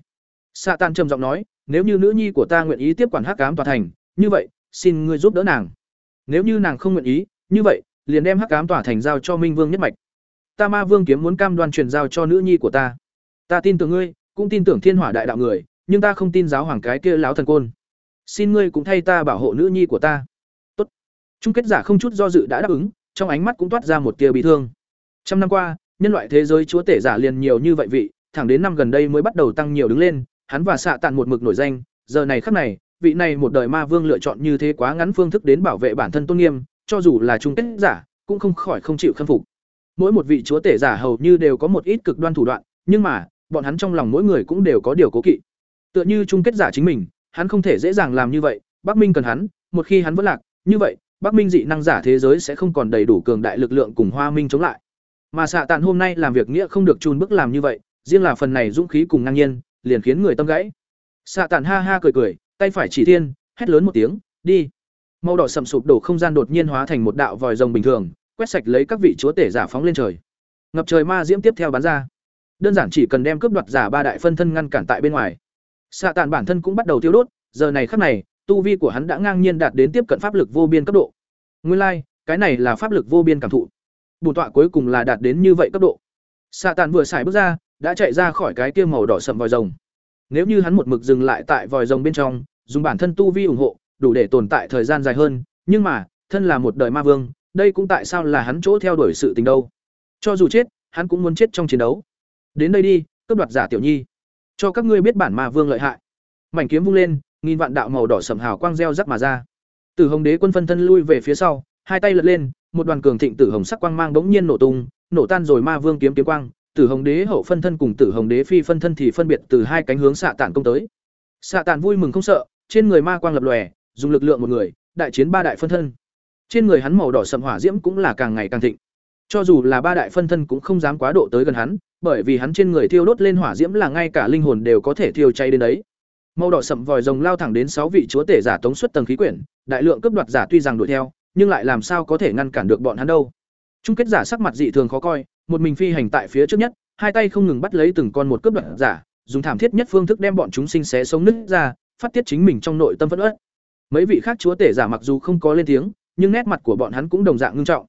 Xạ Tàn trầm giọng nói, nếu như nữ nhi của ta nguyện ý tiếp quản Hắc Ám tòa thành, như vậy, xin ngươi giúp đỡ nàng. Nếu như nàng không nguyện ý, như vậy, liền đem Hắc Ám tòa thành giao cho Minh Vương nhất mạch. Ta Ma Vương kiếm muốn cam đoan truyền giao cho nữ nhi của ta. Ta tin tưởng ngươi, cũng tin tưởng Thiên Hỏa đại đạo người, nhưng ta không tin giáo hoàng cái kia láo thần côn. Xin ngươi cũng thay ta bảo hộ nữ nhi của ta. Tốt. Trung kết giả không chút do dự đã đáp ứng, trong ánh mắt cũng toát ra một tia bị thương. Trăm năm qua, nhân loại thế giới chúa tể giả liền nhiều như vậy vị, thẳng đến năm gần đây mới bắt đầu tăng nhiều đứng lên, hắn và xạ tàn một mực nổi danh, giờ này khắc này, vị này một đời ma vương lựa chọn như thế quá ngắn phương thức đến bảo vệ bản thân tôn nghiêm, cho dù là chung kết giả, cũng không khỏi không chịu khâm phục. Mỗi một vị chúa tể giả hầu như đều có một ít cực đoan thủ đoạn, nhưng mà, bọn hắn trong lòng mỗi người cũng đều có điều cố kỵ. Tựa như chung kết giả chính mình, hắn không thể dễ dàng làm như vậy, Bắc Minh cần hắn, một khi hắn vẫn lạc, như vậy, Bắc Minh dị năng giả thế giới sẽ không còn đầy đủ cường đại lực lượng cùng Hoa Minh chống lại. Mà xạ Tàn hôm nay làm việc nghĩa không được chùn bức làm như vậy, riêng là phần này dũng khí cùng ngang nhiên, liền khiến người tâm gãy. Xạ Tàn ha ha cười cười, tay phải chỉ thiên, hét lớn một tiếng, "Đi!" Màu đỏ sầm sụp đổ không gian đột nhiên hóa thành một đạo vòi rồng bình thường, quét sạch lấy các vị chúa tể giả phóng lên trời. Ngập trời ma diễm tiếp theo bắn ra. Đơn giản chỉ cần đem cướp đoạt giả ba đại phân thân ngăn cản tại bên ngoài. Xạ Tàn bản thân cũng bắt đầu tiêu đốt, giờ này khắc này, tu vi của hắn đã ngang nhiên đạt đến tiếp cận pháp lực vô biên cấp độ. Nguyên lai、like, cái này là pháp lực vô biên cảm thụ. Bổn tọa cuối cùng là đạt đến như vậy cấp độ. Xạ tàn vừa xài bước ra, đã chạy ra khỏi cái kia màu đỏ sậm vòi rồng. Nếu như hắn một mực dừng lại tại vòi rồng bên trong, dùng bản thân tu vi ủng hộ, đủ để tồn tại thời gian dài hơn, nhưng mà, thân là một đời ma vương, đây cũng tại sao là hắn chỗ theo đuổi sự tình đâu. Cho dù chết, hắn cũng muốn chết trong chiến đấu. Đến đây đi, cướp đoạt giả tiểu nhi, cho các ngươi biết bản ma vương lợi hại. Mảnh kiếm vung lên, nghìn vạn đạo màu đỏ sầm hào quang reo rắc mà ra. Từ Hồng Đế quân phân thân lui về phía sau, hai tay lật lên, một đoàn cường thịnh tử hồng sắc quang mang bỗng nhiên nổ tung, nổ tan rồi ma vương kiếm kiếm quang, Tử Hồng Đế hậu phân thân cùng Tử Hồng Đế phi phân thân thì phân biệt từ hai cánh hướng xạ tản công tới. Xạ tản vui mừng không sợ, trên người ma quang lập lòe, dùng lực lượng một người, đại chiến ba đại phân thân. Trên người hắn màu đỏ sậm hỏa diễm cũng là càng ngày càng thịnh. Cho dù là ba đại phân thân cũng không dám quá độ tới gần hắn, bởi vì hắn trên người thiêu đốt lên hỏa diễm là ngay cả linh hồn đều có thể thiêu cháy đến đấy. Màu đỏ sậm vòi rồng lao thẳng đến sáu vị chúa tể giả tống xuất tầng khí quyển, đại lượng cướp đoạt giả tuy rằng đuổi theo, nhưng lại làm sao có thể ngăn cản được bọn hắn đâu. Chung kết giả sắc mặt dị thường khó coi, một mình phi hành tại phía trước nhất, hai tay không ngừng bắt lấy từng con một cướp đoạt giả, dùng thảm thiết nhất phương thức đem bọn chúng sinh xé sống nứt ra, phát tiết chính mình trong nội tâm phẫn uất. Mấy vị khác chúa tể giả mặc dù không có lên tiếng, nhưng nét mặt của bọn hắn cũng đồng dạng ngưng trọng.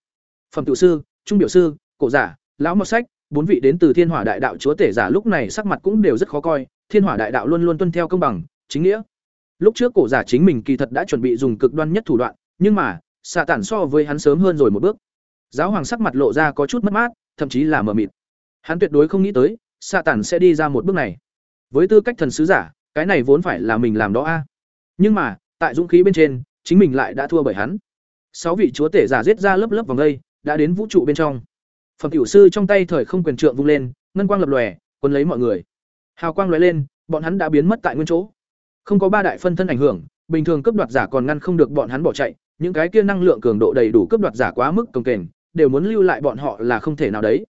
Phẩm Tự sư, trung biểu sư, cổ giả, lão mọt sách, bốn vị đến từ Thiên Hỏa Đại Đạo chúa tể giả lúc này sắc mặt cũng đều rất khó coi, Thiên Hỏa Đại Đạo luôn luôn tuân theo công bằng, chính nghĩa. Lúc trước cổ giả chính mình kỳ thật đã chuẩn bị dùng cực đoan nhất thủ đoạn, nhưng mà, xạ tản so với hắn sớm hơn rồi một bước. Giáo hoàng sắc mặt lộ ra có chút mất mát, thậm chí là mờ mịt. Hắn tuyệt đối không nghĩ tới, xạ tản sẽ đi ra một bước này. Với tư cách thần sứ giả, cái này vốn phải là mình làm đó a. Nhưng mà, tại dũng khí bên trên, chính mình lại đã thua bởi hắn. Sáu vị chúa tể giả giết ra lớp lớp vòng đây, đã đến vũ trụ bên trong. Phẩm tiểu sư trong tay thời không quyền trượng vung lên, ngân quang lập lòe, cuốn lấy mọi người. Hào quang lóe lên, bọn hắn đã biến mất tại nguyên chỗ. Không có ba đại phân thân ảnh hưởng, bình thường cấp đoạt giả còn ngăn không được bọn hắn bỏ chạy, những cái kia năng lượng cường độ đầy đủ cấp đoạt giả quá mức công kềnh, đều muốn lưu lại bọn họ là không thể nào đấy.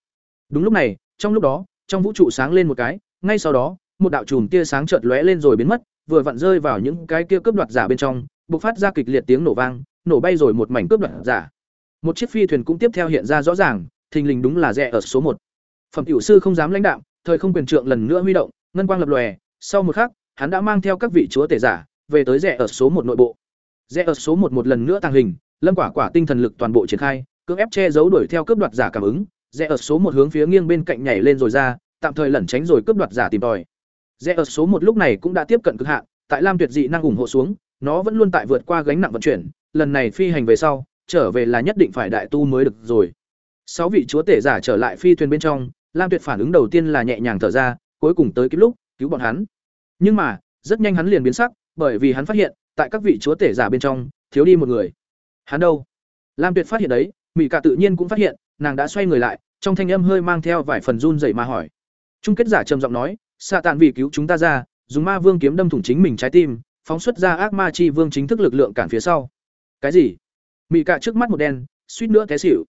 Đúng lúc này, trong lúc đó, trong vũ trụ sáng lên một cái, ngay sau đó, một đạo chùm tia sáng chợt lóe lên rồi biến mất, vừa vặn rơi vào những cái kia cướp đoạt giả bên trong, bộc phát ra kịch liệt tiếng nổ vang, nổ bay rồi một mảnh cướp đoạt giả. Một chiếc phi thuyền cũng tiếp theo hiện ra rõ ràng, thình lình đúng là rẻ ở số một. Phẩm tiểu sư không dám lãnh đạm, thời không quyền trượng lần nữa huy động, ngân quang lập lòe, sau một khắc, hắn đã mang theo các vị chúa tể giả về tới rẻ ở số một nội bộ rẽ ở số một một lần nữa tăng hình, lâm quả quả tinh thần lực toàn bộ triển khai, cưỡng ép che giấu đuổi theo cướp đoạt giả cảm ứng, rẽ ở số một hướng phía nghiêng bên cạnh nhảy lên rồi ra, tạm thời lẩn tránh rồi cướp đoạt giả tìm tòi. Rẽ ở số một lúc này cũng đã tiếp cận cực hạn, tại Lam Tuyệt dị năng ủng hộ xuống, nó vẫn luôn tại vượt qua gánh nặng vận chuyển, lần này phi hành về sau, trở về là nhất định phải đại tu mới được rồi. Sáu vị chúa tể giả trở lại phi thuyền bên trong, Lam Tuyệt phản ứng đầu tiên là nhẹ nhàng thở ra, cuối cùng tới kịp lúc cứu bọn hắn. Nhưng mà, rất nhanh hắn liền biến sắc, bởi vì hắn phát hiện, tại các vị chúa tể giả bên trong, thiếu đi một người. Hắn đâu? Lam Tuyệt phát hiện đấy, Mị Cả tự nhiên cũng phát hiện, nàng đã xoay người lại, trong thanh âm hơi mang theo vài phần run rẩy mà hỏi. Chung kết giả trầm giọng nói, "Sa Tàn vì cứu chúng ta ra, dùng Ma Vương kiếm đâm thủng chính mình trái tim, phóng xuất ra ác ma chi vương chính thức lực lượng cản phía sau." Cái gì? Mị Cả trước mắt một đen, suýt nữa té xỉu.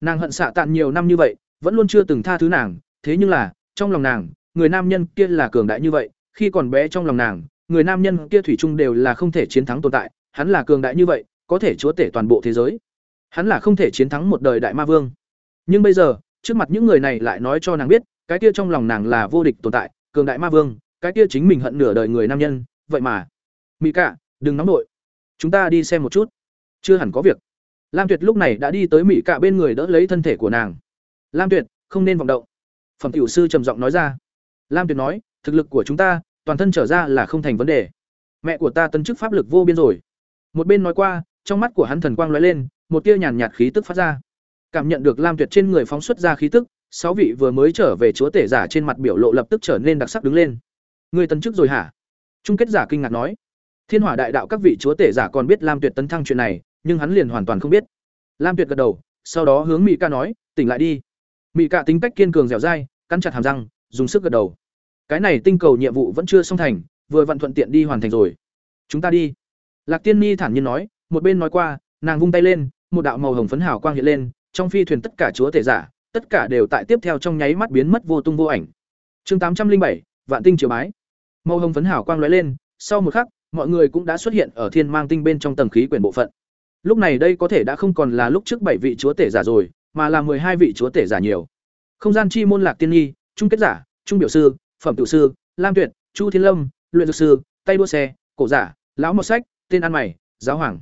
Nàng hận xạ Tàn nhiều năm như vậy, vẫn luôn chưa từng tha thứ nàng, thế nhưng là, trong lòng nàng, người nam nhân kia là cường đại như vậy, khi còn bé trong lòng nàng, người nam nhân kia thủy chung đều là không thể chiến thắng tồn tại, hắn là cường đại như vậy, có thể chúa tể toàn bộ thế giới. Hắn là không thể chiến thắng một đời đại ma vương. Nhưng bây giờ, trước mặt những người này lại nói cho nàng biết, cái kia trong lòng nàng là vô địch tồn tại, cường đại ma vương, cái kia chính mình hận nửa đời người nam nhân, vậy mà. Mị cả, đừng nóng nội. Chúng ta đi xem một chút. Chưa hẳn có việc. Lam Tuyệt lúc này đã đi tới Mị cả bên người đỡ lấy thân thể của nàng. Lam Tuyệt, không nên vọng động. Phẩm tiểu sư trầm giọng nói ra. Lam Tuyệt nói, thực lực của chúng ta, toàn thân trở ra là không thành vấn đề. Mẹ của ta tân chức pháp lực vô biên rồi. Một bên nói qua, trong mắt của hắn thần quang lóe lên, một tia nhàn nhạt khí tức phát ra. Cảm nhận được Lam Tuyệt trên người phóng xuất ra khí tức, sáu vị vừa mới trở về chúa tể giả trên mặt biểu lộ lập tức trở nên đặc sắc đứng lên. Người tấn chức rồi hả? Trung kết giả kinh ngạc nói. Thiên Hỏa Đại Đạo các vị chúa tể giả còn biết Lam Tuyệt tấn thăng chuyện này, nhưng hắn liền hoàn toàn không biết. Lam Tuyệt gật đầu, sau đó hướng Mị Ca nói, tỉnh lại đi. Mị Ca tính cách kiên cường dẻo dai, cắn chặt hàm răng, dùng sức gật đầu. Cái này tinh cầu nhiệm vụ vẫn chưa xong thành, vừa vận thuận tiện đi hoàn thành rồi. Chúng ta đi. Lạc Tiên Ni thản nhiên nói, một bên nói qua, nàng vung tay lên, một đạo màu hồng phấn hào quang hiện lên, trong phi thuyền tất cả chúa tể giả, tất cả đều tại tiếp theo trong nháy mắt biến mất vô tung vô ảnh. Chương tám trăm linh bảy Vạn tinh chiều bái. Màu hồng phấn hào quang lóe lên, sau một khắc, mọi người cũng đã xuất hiện ở Thiên Mang tinh bên trong tầng khí quyển bộ phận. Lúc này đây có thể đã không còn là lúc trước bảy vị chúa tể giả rồi, mà là hai vị chúa tể giả nhiều. Không gian chi môn lạc tiên nhi, trung kết giả, trung biểu sư, phẩm tiểu sư, Lam Tuyệt, Chu Thiên Lâm, luyện dược sư, tay đua xe, cổ giả, lão mọt sách, tên ăn mày, giáo hoàng.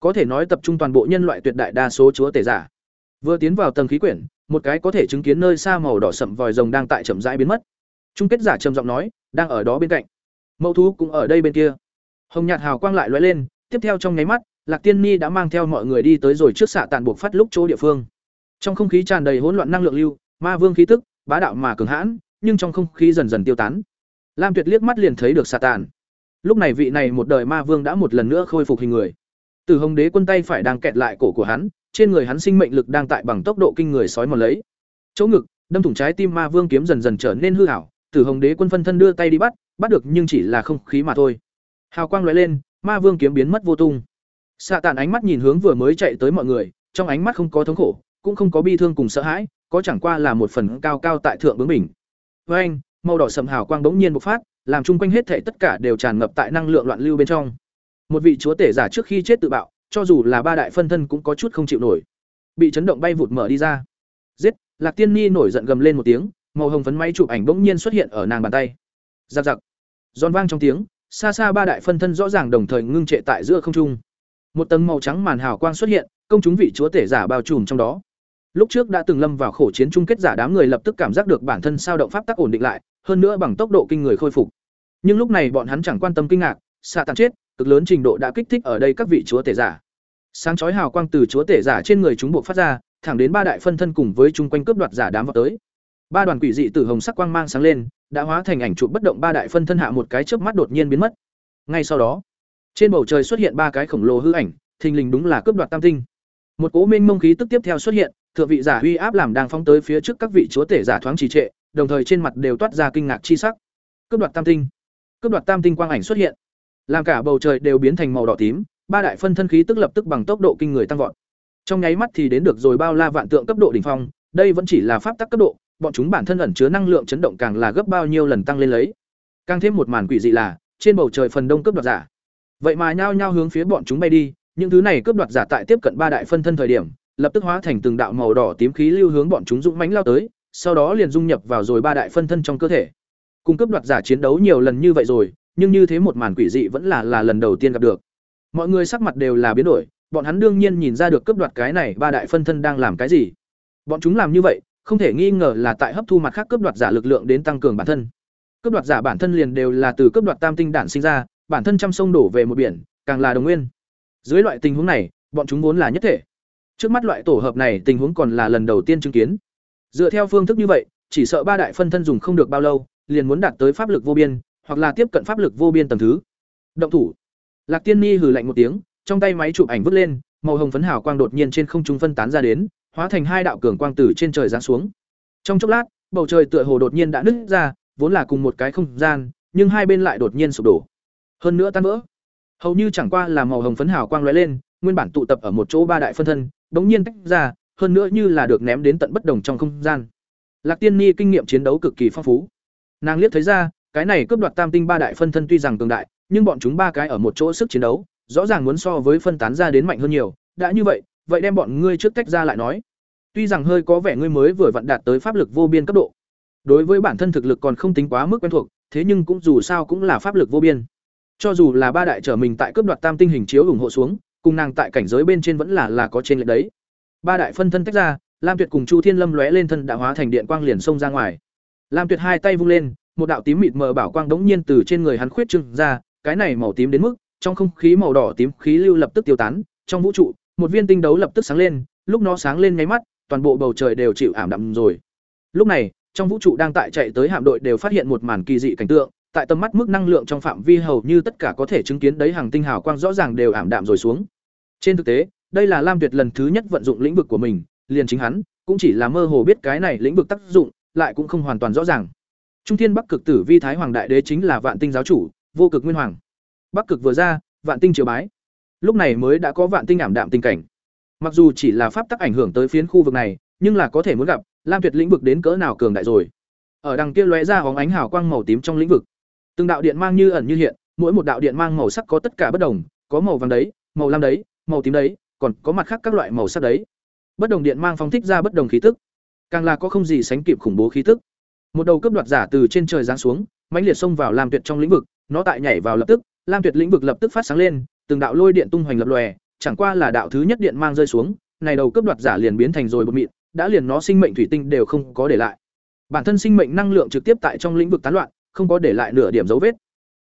Có thể nói tập trung toàn bộ nhân loại tuyệt đại đa số chúa tể giả. Vừa tiến vào tầng khí quyển, một cái có thể chứng kiến nơi xa màu đỏ sậm vòi rồng đang tại chậm rãi biến mất. Chung kết giả trầm giọng nói, đang ở đó bên cạnh. Mẫu thú cũng ở đây bên kia. Hồng nhạt hào quang lại lóe lên, tiếp theo trong nháy mắt, Lạc Tiên Ni đã mang theo mọi người đi tới rồi trước xạ tàn buộc phát lúc chỗ địa phương. Trong không khí tràn đầy hỗn loạn năng lượng lưu, ma vương khí tức, bá đạo mà cường hãn, nhưng trong không khí dần dần tiêu tán. Lam Tuyệt liếc mắt liền thấy được xạ tàn. Lúc này vị này một đời ma vương đã một lần nữa khôi phục hình người. Từ Hồng Đế quân tay phải đang kẹt lại cổ của hắn, trên người hắn sinh mệnh lực đang tại bằng tốc độ kinh người sói mòn lấy. Chỗ ngực, đâm thủng trái tim ma vương kiếm dần dần trở nên hư ảo, Tử Hồng Đế quân phân thân đưa tay đi bắt, bắt được nhưng chỉ là không khí mà thôi. Hào quang lóe lên, ma vương kiếm biến mất vô tung. Xạ Tản ánh mắt nhìn hướng vừa mới chạy tới mọi người, trong ánh mắt không có thống khổ, cũng không có bi thương cùng sợ hãi, có chẳng qua là một phần cao cao tại thượng bướng mình. Với anh, màu đỏ sầm hào quang bỗng nhiên bộc phát, làm chung quanh hết thể tất cả đều tràn ngập tại năng lượng loạn lưu bên trong. Một vị chúa tể giả trước khi chết tự bạo, cho dù là ba đại phân thân cũng có chút không chịu nổi. Bị chấn động bay vụt mở đi ra. Giết, Lạc Tiên Ni nổi giận gầm lên một tiếng, màu hồng phấn máy chụp ảnh bỗng nhiên xuất hiện ở nàng bàn tay. Giặc giặc. Giòn vang trong tiếng, xa xa ba đại phân thân rõ ràng đồng thời ngưng trệ tại giữa không trung. Một tầng màu trắng màn hào quang xuất hiện, công chúng vị chúa tể giả bao trùm trong đó. Lúc trước đã từng lâm vào khổ chiến chung kết giả đám người lập tức cảm giác được bản thân sao động pháp tắc ổn định lại, hơn nữa bằng tốc độ kinh người khôi phục. Nhưng lúc này bọn hắn chẳng quan tâm kinh ngạc, xạ tàn chết, cực lớn trình độ đã kích thích ở đây các vị chúa tể giả. Sáng chói hào quang từ chúa tể giả trên người chúng buộc phát ra, thẳng đến ba đại phân thân cùng với chung quanh cướp đoạt giả đám vào tới. Ba đoàn quỷ dị tử hồng sắc quang mang sáng lên, đã hóa thành ảnh chụp bất động ba đại phân thân hạ một cái chớp mắt đột nhiên biến mất. Ngay sau đó, trên bầu trời xuất hiện ba cái khổng lồ hư ảnh, thình lình đúng là cướp đoạt tam tinh. Một cố minh mông khí tức tiếp theo xuất hiện, thượng vị giả uy áp làm đang phóng tới phía trước các vị chúa tể giả thoáng trì trệ, đồng thời trên mặt đều toát ra kinh ngạc chi sắc. Cướp đoạt tam tinh. Cướp đoạt tam tinh quang ảnh xuất hiện, làm cả bầu trời đều biến thành màu đỏ tím, ba đại phân thân khí tức lập tức bằng tốc độ kinh người tăng vọt. Trong nháy mắt thì đến được rồi bao la vạn tượng cấp độ đỉnh phong, đây vẫn chỉ là pháp tắc cấp độ, bọn chúng bản thân ẩn chứa năng lượng chấn động càng là gấp bao nhiêu lần tăng lên lấy. Càng thêm một màn quỷ dị là, trên bầu trời phần đông cướp đoạt giả. Vậy mà nhao nhao hướng phía bọn chúng bay đi, những thứ này cướp đoạt giả tại tiếp cận ba đại phân thân thời điểm, lập tức hóa thành từng đạo màu đỏ tím khí lưu hướng bọn chúng dũng mãnh lao tới, sau đó liền dung nhập vào rồi ba đại phân thân trong cơ thể. Cùng cướp đoạt giả chiến đấu nhiều lần như vậy rồi, nhưng như thế một màn quỷ dị vẫn là là lần đầu tiên gặp được. Mọi người sắc mặt đều là biến đổi, bọn hắn đương nhiên nhìn ra được cướp đoạt cái này ba đại phân thân đang làm cái gì. Bọn chúng làm như vậy, không thể nghi ngờ là tại hấp thu mặt khác cướp đoạt giả lực lượng đến tăng cường bản thân. Cướp đoạt giả bản thân liền đều là từ cướp đoạt tam tinh đản sinh ra, bản thân trăm sông đổ về một biển, càng là đồng nguyên. Dưới loại tình huống này, bọn chúng vốn là nhất thể. Trước mắt loại tổ hợp này tình huống còn là lần đầu tiên chứng kiến. Dựa theo phương thức như vậy, chỉ sợ ba đại phân thân dùng không được bao lâu, liền muốn đạt tới pháp lực vô biên, hoặc là tiếp cận pháp lực vô biên tầng thứ. Động thủ. Lạc Tiên Ni hừ lạnh một tiếng, trong tay máy chụp ảnh vứt lên, màu hồng phấn hào quang đột nhiên trên không trung phân tán ra đến, hóa thành hai đạo cường quang từ trên trời giáng xuống. Trong chốc lát, bầu trời tựa hồ đột nhiên đã nứt ra, vốn là cùng một cái không gian, nhưng hai bên lại đột nhiên sụp đổ. Hơn nữa tan vỡ. Hầu như chẳng qua là màu hồng phấn hào quang lóe lên, nguyên bản tụ tập ở một chỗ ba đại phân thân, bỗng nhiên tách ra, hơn nữa như là được ném đến tận bất đồng trong không gian. Lạc Tiên Ni kinh nghiệm chiến đấu cực kỳ phong phú. Nàng liếc thấy ra, cái này cướp đoạt tam tinh ba đại phân thân tuy rằng cường đại, nhưng bọn chúng ba cái ở một chỗ sức chiến đấu, rõ ràng muốn so với phân tán ra đến mạnh hơn nhiều, đã như vậy, vậy đem bọn ngươi trước tách ra lại nói. Tuy rằng hơi có vẻ ngươi mới vừa vặn đạt tới pháp lực vô biên cấp độ. Đối với bản thân thực lực còn không tính quá mức quen thuộc, thế nhưng cũng dù sao cũng là pháp lực vô biên. Cho dù là ba đại trở mình tại cướp đoạt tam tinh hình chiếu ủng hộ xuống, cùng nàng tại cảnh giới bên trên vẫn là là có trên lệch đấy. Ba đại phân thân tách ra, Lam Tuyệt cùng Chu Thiên Lâm lóe lên thân đã hóa thành điện quang liền xông ra ngoài. Lam Tuyệt hai tay vung lên, một đạo tím mịt mờ bảo quang đống nhiên từ trên người hắn khuyết trừng ra, cái này màu tím đến mức, trong không khí màu đỏ tím khí lưu lập tức tiêu tán, trong vũ trụ, một viên tinh đấu lập tức sáng lên, lúc nó sáng lên nháy mắt, toàn bộ bầu trời đều chịu ảm đạm rồi. Lúc này, trong vũ trụ đang tại chạy tới hạm đội đều phát hiện một màn kỳ dị cảnh tượng, tại tầm mắt mức năng lượng trong phạm vi hầu như tất cả có thể chứng kiến đấy hàng tinh hào quang rõ ràng đều ảm đạm rồi xuống. Trên thực tế, đây là Lam Tuyệt lần thứ nhất vận dụng lĩnh vực của mình, liền chính hắn cũng chỉ là mơ hồ biết cái này lĩnh vực tác dụng, lại cũng không hoàn toàn rõ ràng. Trung Thiên Bắc Cực Tử Vi Thái Hoàng Đại Đế chính là Vạn Tinh giáo chủ, vô cực nguyên hoàng. Bắc Cực vừa ra, Vạn Tinh triều bái. Lúc này mới đã có Vạn Tinh ảm đạm tình cảnh. Mặc dù chỉ là pháp tắc ảnh hưởng tới phiến khu vực này, nhưng là có thể muốn gặp, Lam Tuyệt lĩnh vực đến cỡ nào cường đại rồi. Ở đằng kia lóe ra hóng ánh hào quang màu tím trong lĩnh vực. Từng đạo điện mang như ẩn như hiện, mỗi một đạo điện mang màu sắc có tất cả bất đồng, có màu vàng đấy, màu lam đấy, màu tím đấy, còn có mặt khác các loại màu sắc đấy. Bất đồng điện mang phóng thích ra bất đồng khí tức, càng là có không gì sánh kịp khủng bố khí tức. Một đầu cấp đoạt giả từ trên trời giáng xuống, mãnh liệt xông vào Lam Tuyệt trong lĩnh vực, nó tại nhảy vào lập tức, Lam Tuyệt lĩnh vực lập tức phát sáng lên, từng đạo lôi điện tung hoành lập lòe, chẳng qua là đạo thứ nhất điện mang rơi xuống, này đầu cấp đoạt giả liền biến thành rồi bột mịn, đã liền nó sinh mệnh thủy tinh đều không có để lại. Bản thân sinh mệnh năng lượng trực tiếp tại trong lĩnh vực tán loạn, không có để lại nửa điểm dấu vết.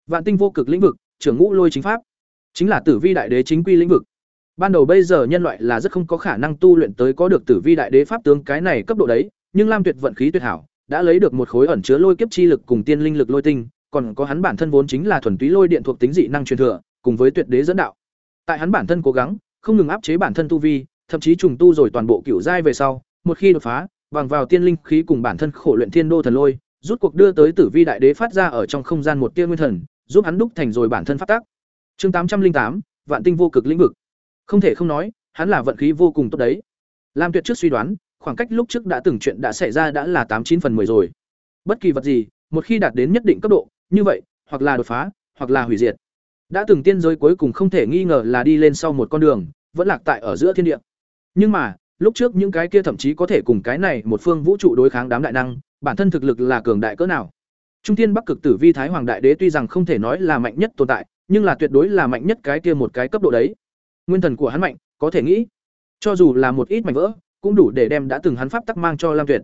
Vạn tinh vô cực lĩnh vực, trưởng ngũ lôi chính pháp, chính là Tử Vi đại đế chính quy lĩnh vực. Ban đầu bây giờ nhân loại là rất không có khả năng tu luyện tới có được Tử Vi đại đế pháp tướng cái này cấp độ đấy, nhưng Lam Tuyệt vận khí tuyệt hảo, đã lấy được một khối ẩn chứa lôi kiếp chi lực cùng tiên linh lực lôi tinh, còn có hắn bản thân vốn chính là thuần túy lôi điện thuộc tính dị năng truyền thừa, cùng với tuyệt đế dẫn đạo. Tại hắn bản thân cố gắng, không ngừng áp chế bản thân tu vi, thậm chí trùng tu rồi toàn bộ cửu giai về sau, một khi đột phá, bằng vào tiên linh khí cùng bản thân khổ luyện thiên đô thần lôi, rút cuộc đưa tới Tử Vi đại đế phát ra ở trong không gian một tia nguyên thần, giúp hắn đúc thành rồi bản thân phát tác. Chương tám trăm linh tám Vạn tinh vô cực lĩnh vực. Không thể không nói, hắn là vận khí vô cùng tốt đấy. Lam Tuyệt trước suy đoán, khoảng cách lúc trước đã từng chuyện đã xảy ra đã là tám chín phần 10 rồi. Bất kỳ vật gì, một khi đạt đến nhất định cấp độ, như vậy, hoặc là đột phá, hoặc là hủy diệt. đã từng tiên giới cuối cùng không thể nghi ngờ là đi lên sau một con đường vẫn lạc tại ở giữa thiên địa nhưng mà lúc trước những cái kia thậm chí có thể cùng cái này một phương vũ trụ đối kháng đám đại năng, bản thân thực lực là cường đại cỡ nào. Trung thiên bắc cực tử vi thái hoàng đại đế tuy rằng không thể nói là mạnh nhất tồn tại, nhưng là tuyệt đối là mạnh nhất cái kia một cái cấp độ đấy. Nguyên thần của hắn mạnh, có thể nghĩ, cho dù là một ít mảnh vỡ, cũng đủ để đem đã từng hắn pháp tắc mang cho lam tuyệt.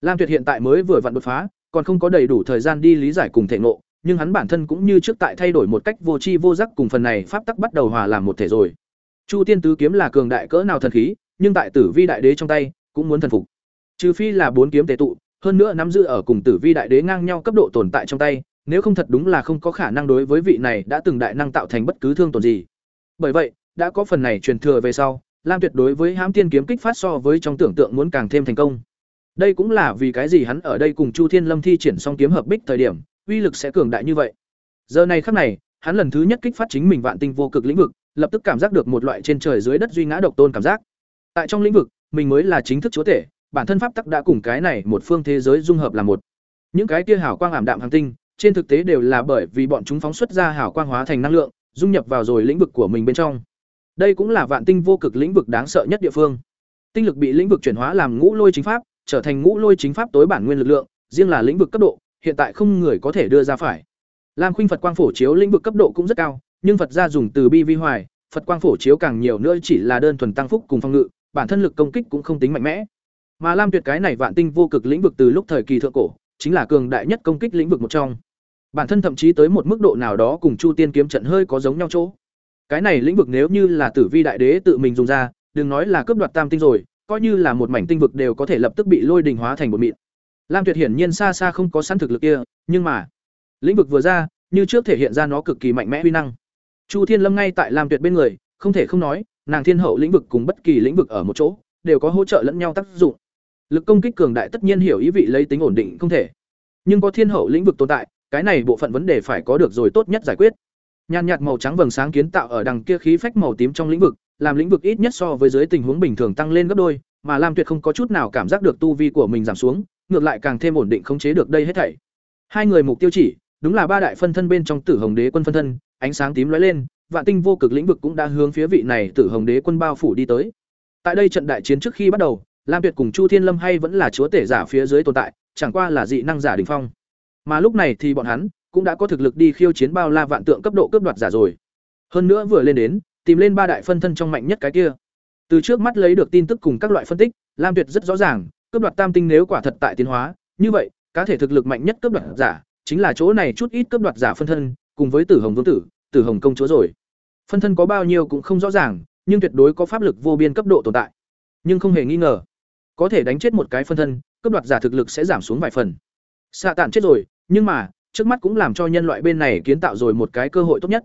Lam tuyệt hiện tại mới vừa vặn đột phá, còn không có đầy đủ thời gian đi lý giải cùng thể ngộ, nhưng hắn bản thân cũng như trước tại thay đổi một cách vô tri vô giác cùng phần này pháp tắc bắt đầu hòa làm một thể rồi. Chu tiên tứ kiếm là cường đại cỡ nào thần khí nhưng tại tử vi đại đế trong tay, cũng muốn thần phục. Trừ phi là bốn kiếm tề tụ, hơn nữa nắm giữ ở cùng tử vi đại đế ngang nhau cấp độ tồn tại trong tay, nếu không thật đúng là không có khả năng đối với vị này đã từng đại năng tạo thành bất cứ thương tổn gì. Bởi vậy, đã có phần này truyền thừa về sau, lam tuyệt đối với hãm tiên kiếm kích phát so với trong tưởng tượng muốn càng thêm thành công. Đây cũng là vì cái gì hắn ở đây cùng chu thiên lâm thi triển xong kiếm hợp bích thời điểm, uy lực sẽ cường đại như vậy. Giờ này khắc này, hắn lần thứ nhất kích phát chính mình vạn tinh vô cực lĩnh vực, lập tức cảm giác được một loại trên trời dưới đất duy ngã độc tôn cảm giác tại trong lĩnh vực, mình mới là chính thức chúa tể, bản thân pháp tắc đã cùng cái này một phương thế giới dung hợp là một. Những cái kia hảo quang ảm đạm hàng tinh, trên thực tế đều là bởi vì bọn chúng phóng xuất ra hảo quang hóa thành năng lượng, dung nhập vào rồi lĩnh vực của mình bên trong. Đây cũng là vạn tinh vô cực lĩnh vực đáng sợ nhất địa phương. Tinh lực bị lĩnh vực chuyển hóa làm ngũ lôi chính pháp, trở thành ngũ lôi chính pháp tối bản nguyên lực lượng, riêng là lĩnh vực cấp độ, hiện tại không người có thể đưa ra phải. Lam khuynh phật quang phổ chiếu lĩnh vực cấp độ cũng rất cao, nhưng phật gia dùng từ bi vi hoài, phật quang phổ chiếu càng nhiều nữa chỉ là đơn thuần tăng phúc cùng phong ngự bản thân lực công kích cũng không tính mạnh mẽ. Mà lam tuyệt cái này vạn tinh vô cực lĩnh vực từ lúc thời kỳ thượng cổ, chính là cường đại nhất công kích lĩnh vực một trong. Bản thân thậm chí tới một mức độ nào đó cùng chu tiên kiếm trận hơi có giống nhau chỗ. Cái này lĩnh vực nếu như là tử vi đại đế tự mình dùng ra, đừng nói là cướp đoạt tam tinh rồi, coi như là một mảnh tinh vực đều có thể lập tức bị lôi đình hóa thành một mịn. Lam tuyệt hiển nhiên xa xa không có sẵn thực lực kia, nhưng mà, lĩnh vực vừa ra, như trước thể hiện ra nó cực kỳ mạnh mẽ uy năng. Chu thiên lâm ngay tại lam tuyệt bên người, không thể không nói nàng thiên hậu lĩnh vực cùng bất kỳ lĩnh vực ở một chỗ, đều có hỗ trợ lẫn nhau tác dụng. Lực công kích cường đại tất nhiên hiểu ý vị lấy tính ổn định không thể. Nhưng có thiên hậu lĩnh vực tồn tại, cái này bộ phận vấn đề phải có được rồi tốt nhất giải quyết. Nhàn nhạt màu trắng vầng sáng kiến tạo ở đằng kia khí phách màu tím trong lĩnh vực, làm lĩnh vực ít nhất so với dưới tình huống bình thường tăng lên gấp đôi, mà lam tuyệt không có chút nào cảm giác được tu vi của mình giảm xuống, ngược lại càng thêm ổn định khống chế được đây hết thảy. Hai người mục tiêu chỉ, đúng là ba đại phân thân bên trong tử hồng đế quân phân thân, ánh sáng tím lóe lên vạn tinh vô cực lĩnh vực cũng đã hướng phía vị này tử hồng đế quân bao phủ đi tới. Tại đây trận đại chiến trước khi bắt đầu, lam tuyệt cùng chu thiên lâm hay vẫn là chúa tể giả phía dưới tồn tại, chẳng qua là dị năng giả đình phong. Mà lúc này thì bọn hắn cũng đã có thực lực đi khiêu chiến bao la vạn tượng cấp độ cướp đoạt giả rồi. Hơn nữa vừa lên đến, tìm lên ba đại phân thân trong mạnh nhất cái kia. Từ trước mắt lấy được tin tức cùng các loại phân tích, lam tuyệt rất rõ ràng, cướp đoạt tam tinh nếu quả thật tại tiến hóa, như vậy, cá thể thực lực mạnh nhất cướp đoạt giả chính là chỗ này chút ít cướp đoạt giả phân thân, cùng với tử hồng vương tử tử hồng công chúa rồi phân thân có bao nhiêu cũng không rõ ràng, nhưng tuyệt đối có pháp lực vô biên cấp độ tồn tại. Nhưng không hề nghi ngờ, có thể đánh chết một cái phân thân cướp đoạt giả thực lực sẽ giảm xuống vài phần. Xạ tản chết rồi, nhưng mà, trước mắt cũng làm cho nhân loại bên này kiến tạo rồi một cái cơ hội tốt nhất.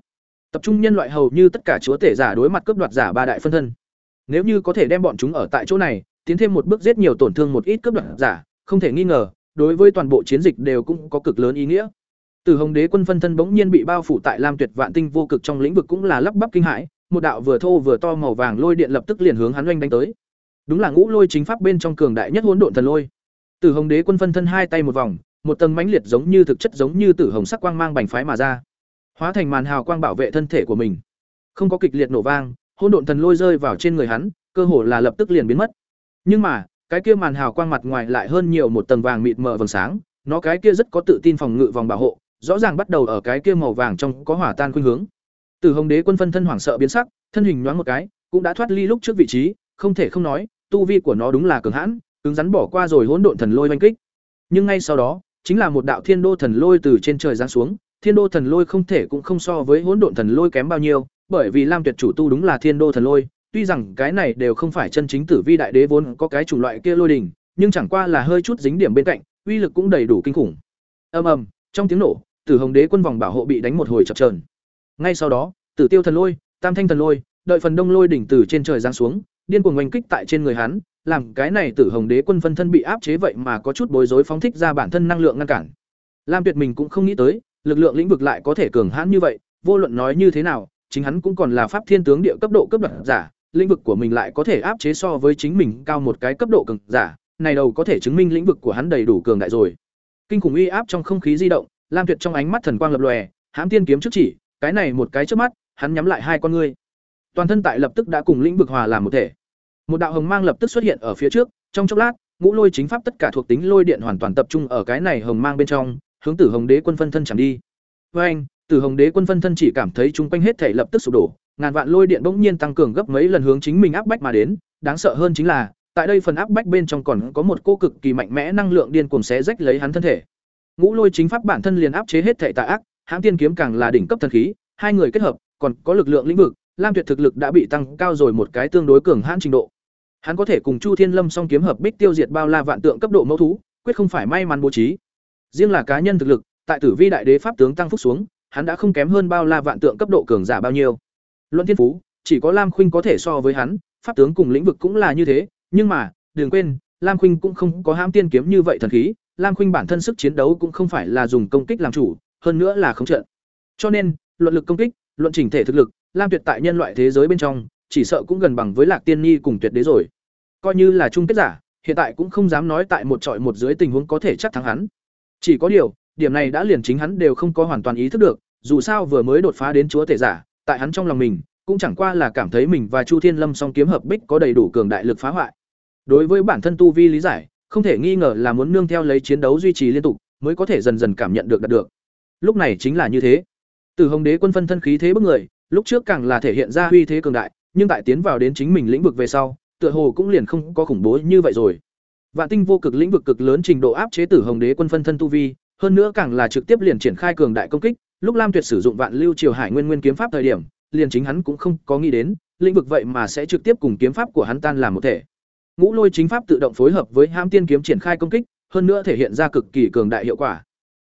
Tập trung nhân loại hầu như tất cả chúa tể giả đối mặt cướp đoạt giả ba đại phân thân. Nếu như có thể đem bọn chúng ở tại chỗ này, tiến thêm một bước giết nhiều tổn thương một ít cướp đoạt giả, không thể nghi ngờ, đối với toàn bộ chiến dịch đều cũng có cực lớn ý nghĩa từ hồng đế quân phân thân bỗng nhiên bị bao phủ tại lam tuyệt vạn tinh vô cực trong lĩnh vực cũng là lắp bắp kinh hãi, một đạo vừa thô vừa to màu vàng lôi điện lập tức liền hướng hắn oanh đánh tới. Đúng là ngũ lôi chính pháp bên trong cường đại nhất hỗn độn thần lôi. Từ hồng đế quân phân thân hai tay một vòng, một tầng mãnh liệt giống như thực chất giống như tử hồng sắc quang mang bành phái mà ra, hóa thành màn hào quang bảo vệ thân thể của mình. Không có kịch liệt nổ vang, hỗn độn thần lôi rơi vào trên người hắn, cơ hồ là lập tức liền biến mất. Nhưng mà, cái kia màn hào quang mặt ngoài lại hơn nhiều một tầng vàng mịt mờ vầng sáng, nó cái kia rất có tự tin phòng ngự vòng bảo hộ rõ ràng bắt đầu ở cái kia màu vàng trong có hỏa tan khuynh hướng. Từ hồng đế quân phân thân hoảng sợ biến sắc, thân hình nhoáng một cái, cũng đã thoát ly lúc trước vị trí, không thể không nói, tu vi của nó đúng là cường hãn, cứng rắn bỏ qua rồi hỗn độn thần lôi đánh kích. Nhưng ngay sau đó, chính là một đạo thiên đô thần lôi từ trên trời giáng xuống, thiên đô thần lôi không thể cũng không so với hỗn độn thần lôi kém bao nhiêu, bởi vì lam tuyệt chủ tu đúng là thiên đô thần lôi, tuy rằng cái này đều không phải chân chính tử vi đại đế vốn có cái chủng loại kia lôi đình nhưng chẳng qua là hơi chút dính điểm bên cạnh, uy lực cũng đầy đủ kinh khủng. Ầm ầm, trong tiếng nổ tử hồng đế quân vòng bảo hộ bị đánh một hồi chập chờn. ngay sau đó, tử tiêu thần lôi, tam thanh thần lôi, đợi phần đông lôi đỉnh từ trên trời giáng xuống, điên cuồng oanh kích tại trên người hắn, làm cái này tử hồng đế quân phân thân bị áp chế vậy mà có chút bối rối phóng thích ra bản thân năng lượng ngăn cản lam tuyệt mình cũng không nghĩ tới, lực lượng lĩnh vực lại có thể cường hãn như vậy, vô luận nói như thế nào, chính hắn cũng còn là pháp thiên tướng địa cấp độ cấp bậc giả, lĩnh vực của mình lại có thể áp chế so với chính mình cao một cái cấp độ cường giả, này đầu có thể chứng minh lĩnh vực của hắn đầy đủ cường đại rồi kinh khủng uy áp trong không khí di động lam tuyệt trong ánh mắt thần quang lập lòe hãm tiên kiếm trước chỉ cái này một cái trước mắt, hắn nhắm lại hai con ngươi. Toàn thân tại lập tức đã cùng lĩnh vực hòa làm một thể. Một đạo hồng mang lập tức xuất hiện ở phía trước, trong chốc lát, ngũ lôi chính pháp tất cả thuộc tính lôi điện hoàn toàn tập trung ở cái này hồng mang bên trong, hướng Tử Hồng Đế quân phân thân chẳng đi. Với anh, Tử Hồng Đế quân phân thân chỉ cảm thấy chúng quanh hết thể lập tức sụp đổ, ngàn vạn lôi điện bỗng nhiên tăng cường gấp mấy lần hướng chính mình áp bách mà đến, đáng sợ hơn chính là, tại đây phần áp bách bên trong còn có một cô cực kỳ mạnh mẽ năng lượng điên cuồng xé rách lấy hắn thân thể. Ngũ lôi chính pháp bản thân liền áp chế hết thể tà ác, hãng tiên kiếm càng là đỉnh cấp thần khí, hai người kết hợp, còn có lực lượng lĩnh vực, Lam Tuyệt thực lực đã bị tăng cao rồi một cái tương đối cường hãn trình độ. Hắn có thể cùng Chu Thiên Lâm song kiếm hợp bích tiêu diệt bao la vạn tượng cấp độ mẫu thú, quyết không phải may mắn bố trí. Riêng là cá nhân thực lực, tại Tử Vi đại đế pháp tướng tăng phúc xuống, hắn đã không kém hơn bao la vạn tượng cấp độ cường giả bao nhiêu. Luận thiên phú, chỉ có Lam Khuynh có thể so với hắn, pháp tướng cùng lĩnh vực cũng là như thế, nhưng mà, đừng quên, Lam Khuynh cũng không có hãm tiên kiếm như vậy thần khí, Lam Khuynh bản thân sức chiến đấu cũng không phải là dùng công kích làm chủ, hơn nữa là không trận. Cho nên, luận lực công kích, luận chỉnh thể thực lực, Lam Tuyệt tại nhân loại thế giới bên trong, chỉ sợ cũng gần bằng với Lạc Tiên Nhi cùng Tuyệt Đế rồi. Coi như là chung kết giả, hiện tại cũng không dám nói tại một trọi một dưới tình huống có thể chắc thắng hắn. Chỉ có điều, điểm này đã liền chính hắn đều không có hoàn toàn ý thức được, dù sao vừa mới đột phá đến chúa tể giả, tại hắn trong lòng mình, cũng chẳng qua là cảm thấy mình và Chu Thiên Lâm song kiếm hợp bích có đầy đủ cường đại lực phá hoại. Đối với bản thân tu vi lý giải, không thể nghi ngờ là muốn nương theo lấy chiến đấu duy trì liên tục, mới có thể dần dần cảm nhận được đạt được. Lúc này chính là như thế. Từ Hồng Đế quân phân thân khí thế bức người, lúc trước càng là thể hiện ra uy thế cường đại, nhưng tại tiến vào đến chính mình lĩnh vực về sau, tựa hồ cũng liền không có khủng bố như vậy rồi. Vạn tinh vô cực lĩnh vực cực lớn trình độ áp chế Tử Hồng Đế quân phân thân tu vi, hơn nữa càng là trực tiếp liền triển khai cường đại công kích, lúc Lam Tuyệt sử dụng Vạn Lưu Triều Hải Nguyên Nguyên kiếm pháp thời điểm, liền chính hắn cũng không có nghĩ đến, lĩnh vực vậy mà sẽ trực tiếp cùng kiếm pháp của hắn tan làm một thể. Ngũ Lôi chính pháp tự động phối hợp với Hãm Tiên kiếm triển khai công kích, hơn nữa thể hiện ra cực kỳ cường đại hiệu quả.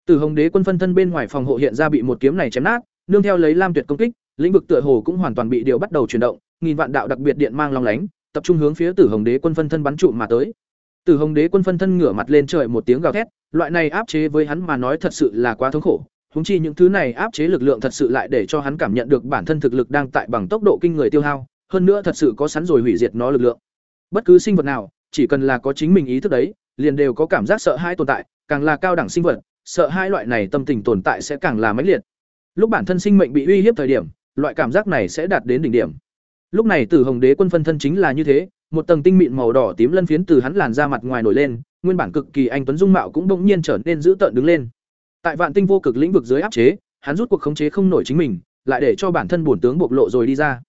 Tử Hồng Đế quân phân thân bên ngoài phòng hộ hiện ra bị một kiếm này chém nát, nương theo lấy Lam Tuyệt công kích, lĩnh vực tựa hồ cũng hoàn toàn bị điều bắt đầu chuyển động, nghìn vạn đạo đặc biệt điện mang long lánh, tập trung hướng phía Tử Hồng Đế quân phân thân bắn trụ mà tới. Tử Hồng Đế quân phân thân ngửa mặt lên trời một tiếng gào thét, loại này áp chế với hắn mà nói thật sự là quá thống khổ, huống chi những thứ này áp chế lực lượng thật sự lại để cho hắn cảm nhận được bản thân thực lực đang tại bằng tốc độ kinh người tiêu hao, hơn nữa thật sự có sẵn rồi hủy diệt nó lực lượng. Bất cứ sinh vật nào, chỉ cần là có chính mình ý thức đấy, liền đều có cảm giác sợ hãi tồn tại, càng là cao đẳng sinh vật, sợ hai loại này tâm tình tồn tại sẽ càng là mãnh liệt. Lúc bản thân sinh mệnh bị uy hiếp thời điểm, loại cảm giác này sẽ đạt đến đỉnh điểm. Lúc này Tử Hồng Đế quân phân thân chính là như thế, một tầng tinh mịn màu đỏ tím lân phiến từ hắn làn ra mặt ngoài nổi lên, nguyên bản cực kỳ anh tuấn dung mạo cũng bỗng nhiên trở nên dữ tợn đứng lên. Tại Vạn Tinh vô cực lĩnh vực dưới áp chế, hắn rút cuộc khống chế không nổi chính mình, lại để cho bản thân bổn tướng bộc lộ rồi đi ra.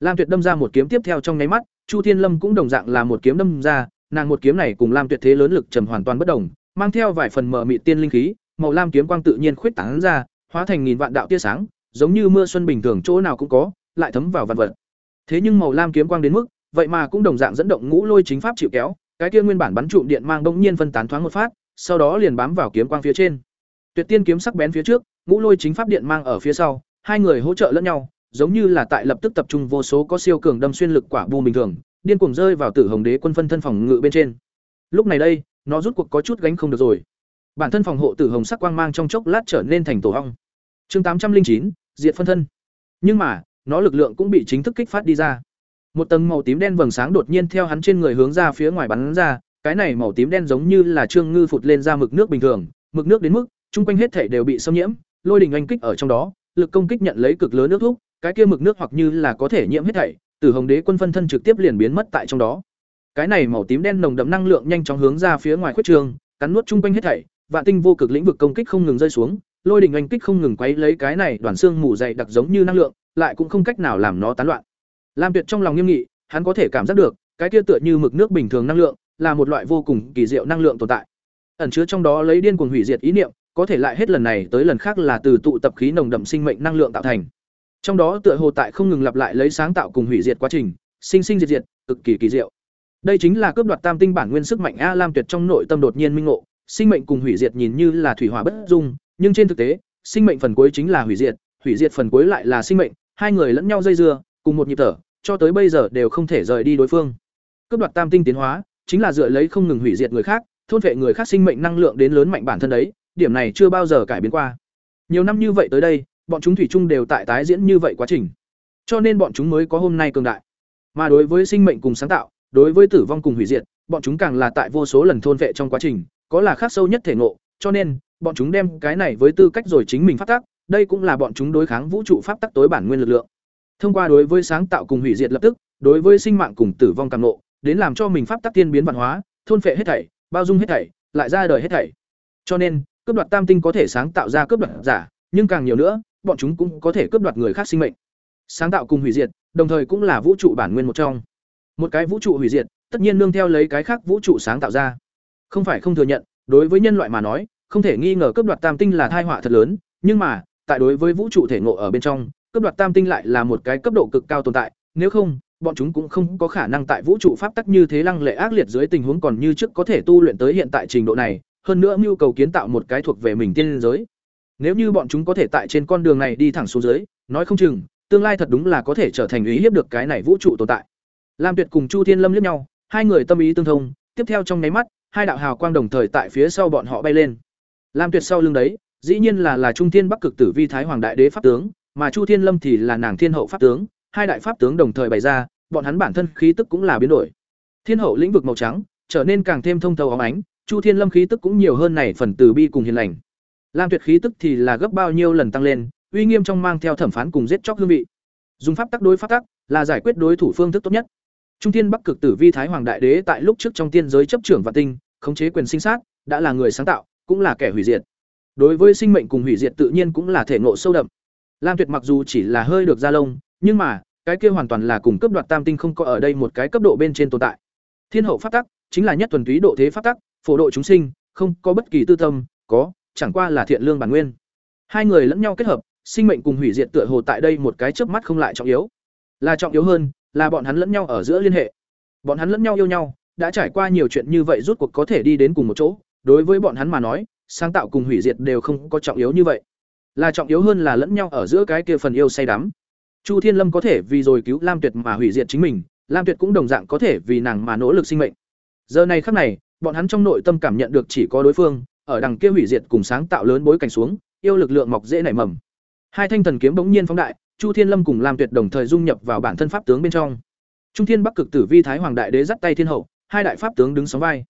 Lam Tuyệt đâm ra một kiếm tiếp theo trong nháy mắt, Chu Thiên Lâm cũng đồng dạng là một kiếm đâm ra, nàng một kiếm này cùng Lam Tuyệt thế lớn lực trầm hoàn toàn bất đồng, mang theo vài phần mờ mịt tiên linh khí, màu lam kiếm quang tự nhiên khuyết tán ra, hóa thành nghìn vạn đạo tia sáng, giống như mưa xuân bình thường chỗ nào cũng có, lại thấm vào vạn vật. Thế nhưng màu lam kiếm quang đến mức, vậy mà cũng đồng dạng dẫn động ngũ lôi chính pháp chịu kéo, cái kia nguyên bản bắn trụm điện mang bỗng nhiên phân tán thoáng một phát, sau đó liền bám vào kiếm quang phía trên. Tuyệt tiên kiếm sắc bén phía trước, ngũ lôi chính pháp điện mang ở phía sau, hai người hỗ trợ lẫn nhau, giống như là tại lập tức tập trung vô số có siêu cường đâm xuyên lực quả bù bình thường, điên cuồng rơi vào Tử Hồng Đế quân phân thân phòng ngự bên trên. Lúc này đây, nó rút cuộc có chút gánh không được rồi. Bản thân phòng hộ Tử Hồng sắc quang mang trong chốc lát trở nên thành tổ ong. Chương tám trăm linh chín diệt phân thân. Nhưng mà, nó lực lượng cũng bị chính thức kích phát đi ra. Một tầng màu tím đen vầng sáng đột nhiên theo hắn trên người hướng ra phía ngoài bắn ra, cái này màu tím đen giống như là trương ngư phụt lên ra mực nước bình thường, mực nước đến mức chung quanh hết thể đều bị xâm nhiễm, lôi đình anh kích ở trong đó, lực công kích nhận lấy cực lớn nước thúc, cái kia mực nước hoặc như là có thể nhiễm hết thảy, Tử Hồng Đế quân phân thân trực tiếp liền biến mất tại trong đó. Cái này màu tím đen nồng đậm năng lượng nhanh chóng hướng ra phía ngoài khuyết trường, cắn nuốt chung quanh hết thảy, vạn tinh vô cực lĩnh vực công kích không ngừng rơi xuống, lôi đình anh kích không ngừng quấy lấy cái này đoàn xương mù dày đặc giống như năng lượng, lại cũng không cách nào làm nó tán loạn. Lam Tuyệt trong lòng nghiêm nghị, hắn có thể cảm giác được, cái kia tựa như mực nước bình thường năng lượng, là một loại vô cùng kỳ diệu năng lượng tồn tại. Ẩn chứa trong đó lấy điên cuồng hủy diệt ý niệm, có thể lại hết lần này tới lần khác là từ tụ tập khí nồng đậm sinh mệnh năng lượng tạo thành. Trong đó tựa hồ tại không ngừng lặp lại lấy sáng tạo cùng hủy diệt quá trình, sinh sinh diệt diệt, cực kỳ kỳ diệu. Đây chính là cướp đoạt tam tinh bản nguyên sức mạnh A Lam Tuyệt trong nội tâm đột nhiên minh ngộ, sinh mệnh cùng hủy diệt nhìn như là thủy hỏa bất dung, nhưng trên thực tế, sinh mệnh phần cuối chính là hủy diệt, hủy diệt phần cuối lại là sinh mệnh, hai người lẫn nhau dây dưa, cùng một nhịp thở, cho tới bây giờ đều không thể rời đi đối phương. Cướp đoạt tam tinh tiến hóa, chính là dựa lấy không ngừng hủy diệt người khác, thôn vệ người khác sinh mệnh năng lượng đến lớn mạnh bản thân đấy, điểm này chưa bao giờ cải biến qua. Nhiều năm như vậy tới đây, bọn chúng thủy chung đều tại tái diễn như vậy quá trình. Cho nên bọn chúng mới có hôm nay cường đại. Mà đối với sinh mệnh cùng sáng tạo, đối với tử vong cùng hủy diệt, bọn chúng càng là tại vô số lần thôn vệ trong quá trình, có là khác sâu nhất thể ngộ, cho nên bọn chúng đem cái này với tư cách rồi chính mình phát tác, đây cũng là bọn chúng đối kháng vũ trụ pháp tắc tối bản nguyên lực lượng. Thông qua đối với sáng tạo cùng hủy diệt lập tức, đối với sinh mạng cùng tử vong càng nộ, đến làm cho mình pháp tắc tiên biến văn hóa, thôn phệ hết thảy, bao dung hết thảy, lại ra đời hết thảy. Cho nên, cướp đoạt tam tinh có thể sáng tạo ra cướp đoạt giả, nhưng càng nhiều nữa, bọn chúng cũng có thể cướp đoạt người khác sinh mệnh. Sáng tạo cùng hủy diệt, đồng thời cũng là vũ trụ bản nguyên một trong. Một cái vũ trụ hủy diệt, tất nhiên nương theo lấy cái khác vũ trụ sáng tạo ra. Không phải không thừa nhận, đối với nhân loại mà nói, không thể nghi ngờ cướp đoạt tam tinh là tai họa thật lớn, nhưng mà, tại đối với vũ trụ thể ngộ ở bên trong, cướp đoạt tam tinh lại là một cái cấp độ cực cao tồn tại, nếu không, bọn chúng cũng không có khả năng tại vũ trụ pháp tắc như thế lăng lệ ác liệt dưới tình huống còn như trước có thể tu luyện tới hiện tại trình độ này, hơn nữa nhu cầu kiến tạo một cái thuộc về mình tiên giới. Nếu như bọn chúng có thể tại trên con đường này đi thẳng xuống dưới, nói không chừng, tương lai thật đúng là có thể trở thành ý hiếp được cái này vũ trụ tồn tại. Lam Tuyệt cùng Chu Thiên Lâm liếc nhau, hai người tâm ý tương thông, tiếp theo trong nháy mắt, hai đạo hào quang đồng thời tại phía sau bọn họ bay lên. Lam Tuyệt sau lưng đấy, dĩ nhiên là là Trung Thiên Bắc Cực Tử Vi Thái Hoàng Đại Đế pháp tướng, mà Chu Thiên Lâm thì là nàng Thiên Hậu pháp tướng, hai đại pháp tướng đồng thời bày ra, bọn hắn bản thân khí tức cũng là biến đổi. Thiên Hậu lĩnh vực màu trắng, trở nên càng thêm thông thấu óng ánh, Chu Thiên Lâm khí tức cũng nhiều hơn này phần từ bi cùng hiền lành. Lam Tuyệt khí tức thì là gấp bao nhiêu lần tăng lên, uy nghiêm trong mang theo thẩm phán cùng giết chóc hương vị. Dùng pháp tắc đối pháp tắc là giải quyết đối thủ phương thức tốt nhất. Trung Thiên Bắc Cực Tử Vi Thái Hoàng Đại Đế tại lúc trước trong tiên giới chấp trưởng và tinh, khống chế quyền sinh sát, đã là người sáng tạo, cũng là kẻ hủy diệt. Đối với sinh mệnh cùng hủy diệt tự nhiên cũng là thể ngộ sâu đậm. Lam Tuyệt mặc dù chỉ là hơi được ra lông, nhưng mà, cái kia hoàn toàn là cùng cấp đoạt tam tinh không có ở đây một cái cấp độ bên trên tồn tại. Thiên hậu pháp tắc chính là nhất thuần túy độ thế pháp tắc, phổ độ chúng sinh, không có bất kỳ tư tâm, có, chẳng qua là thiện lương bản nguyên. Hai người lẫn nhau kết hợp, sinh mệnh cùng hủy diệt tựa hồ tại đây một cái chớp mắt không lại trọng yếu. Là trọng yếu hơn, là bọn hắn lẫn nhau ở giữa liên hệ. Bọn hắn lẫn nhau yêu nhau, đã trải qua nhiều chuyện như vậy rút cuộc có thể đi đến cùng một chỗ, đối với bọn hắn mà nói, sáng tạo cùng hủy diệt đều không có trọng yếu như vậy. Là trọng yếu hơn là lẫn nhau ở giữa cái kia phần yêu say đắm. Chu Thiên Lâm có thể vì rồi cứu Lam Tuyệt mà hủy diệt chính mình, Lam Tuyệt cũng đồng dạng có thể vì nàng mà nỗ lực sinh mệnh. Giờ này khắc này, bọn hắn trong nội tâm cảm nhận được chỉ có đối phương, ở đằng kia hủy diệt cùng sáng tạo lớn bối cảnh xuống, yêu lực lượng mọc dễ nảy mầm. Hai thanh thần kiếm bỗng nhiên phóng đại, Chu Thiên Lâm cùng Lam Tuyệt đồng thời dung nhập vào bản thân pháp tướng bên trong. Trung Thiên Bắc Cực Tử Vi Thái Hoàng Đại Đế giắt tay thiên hậu, hai đại pháp tướng đứng sóng vai.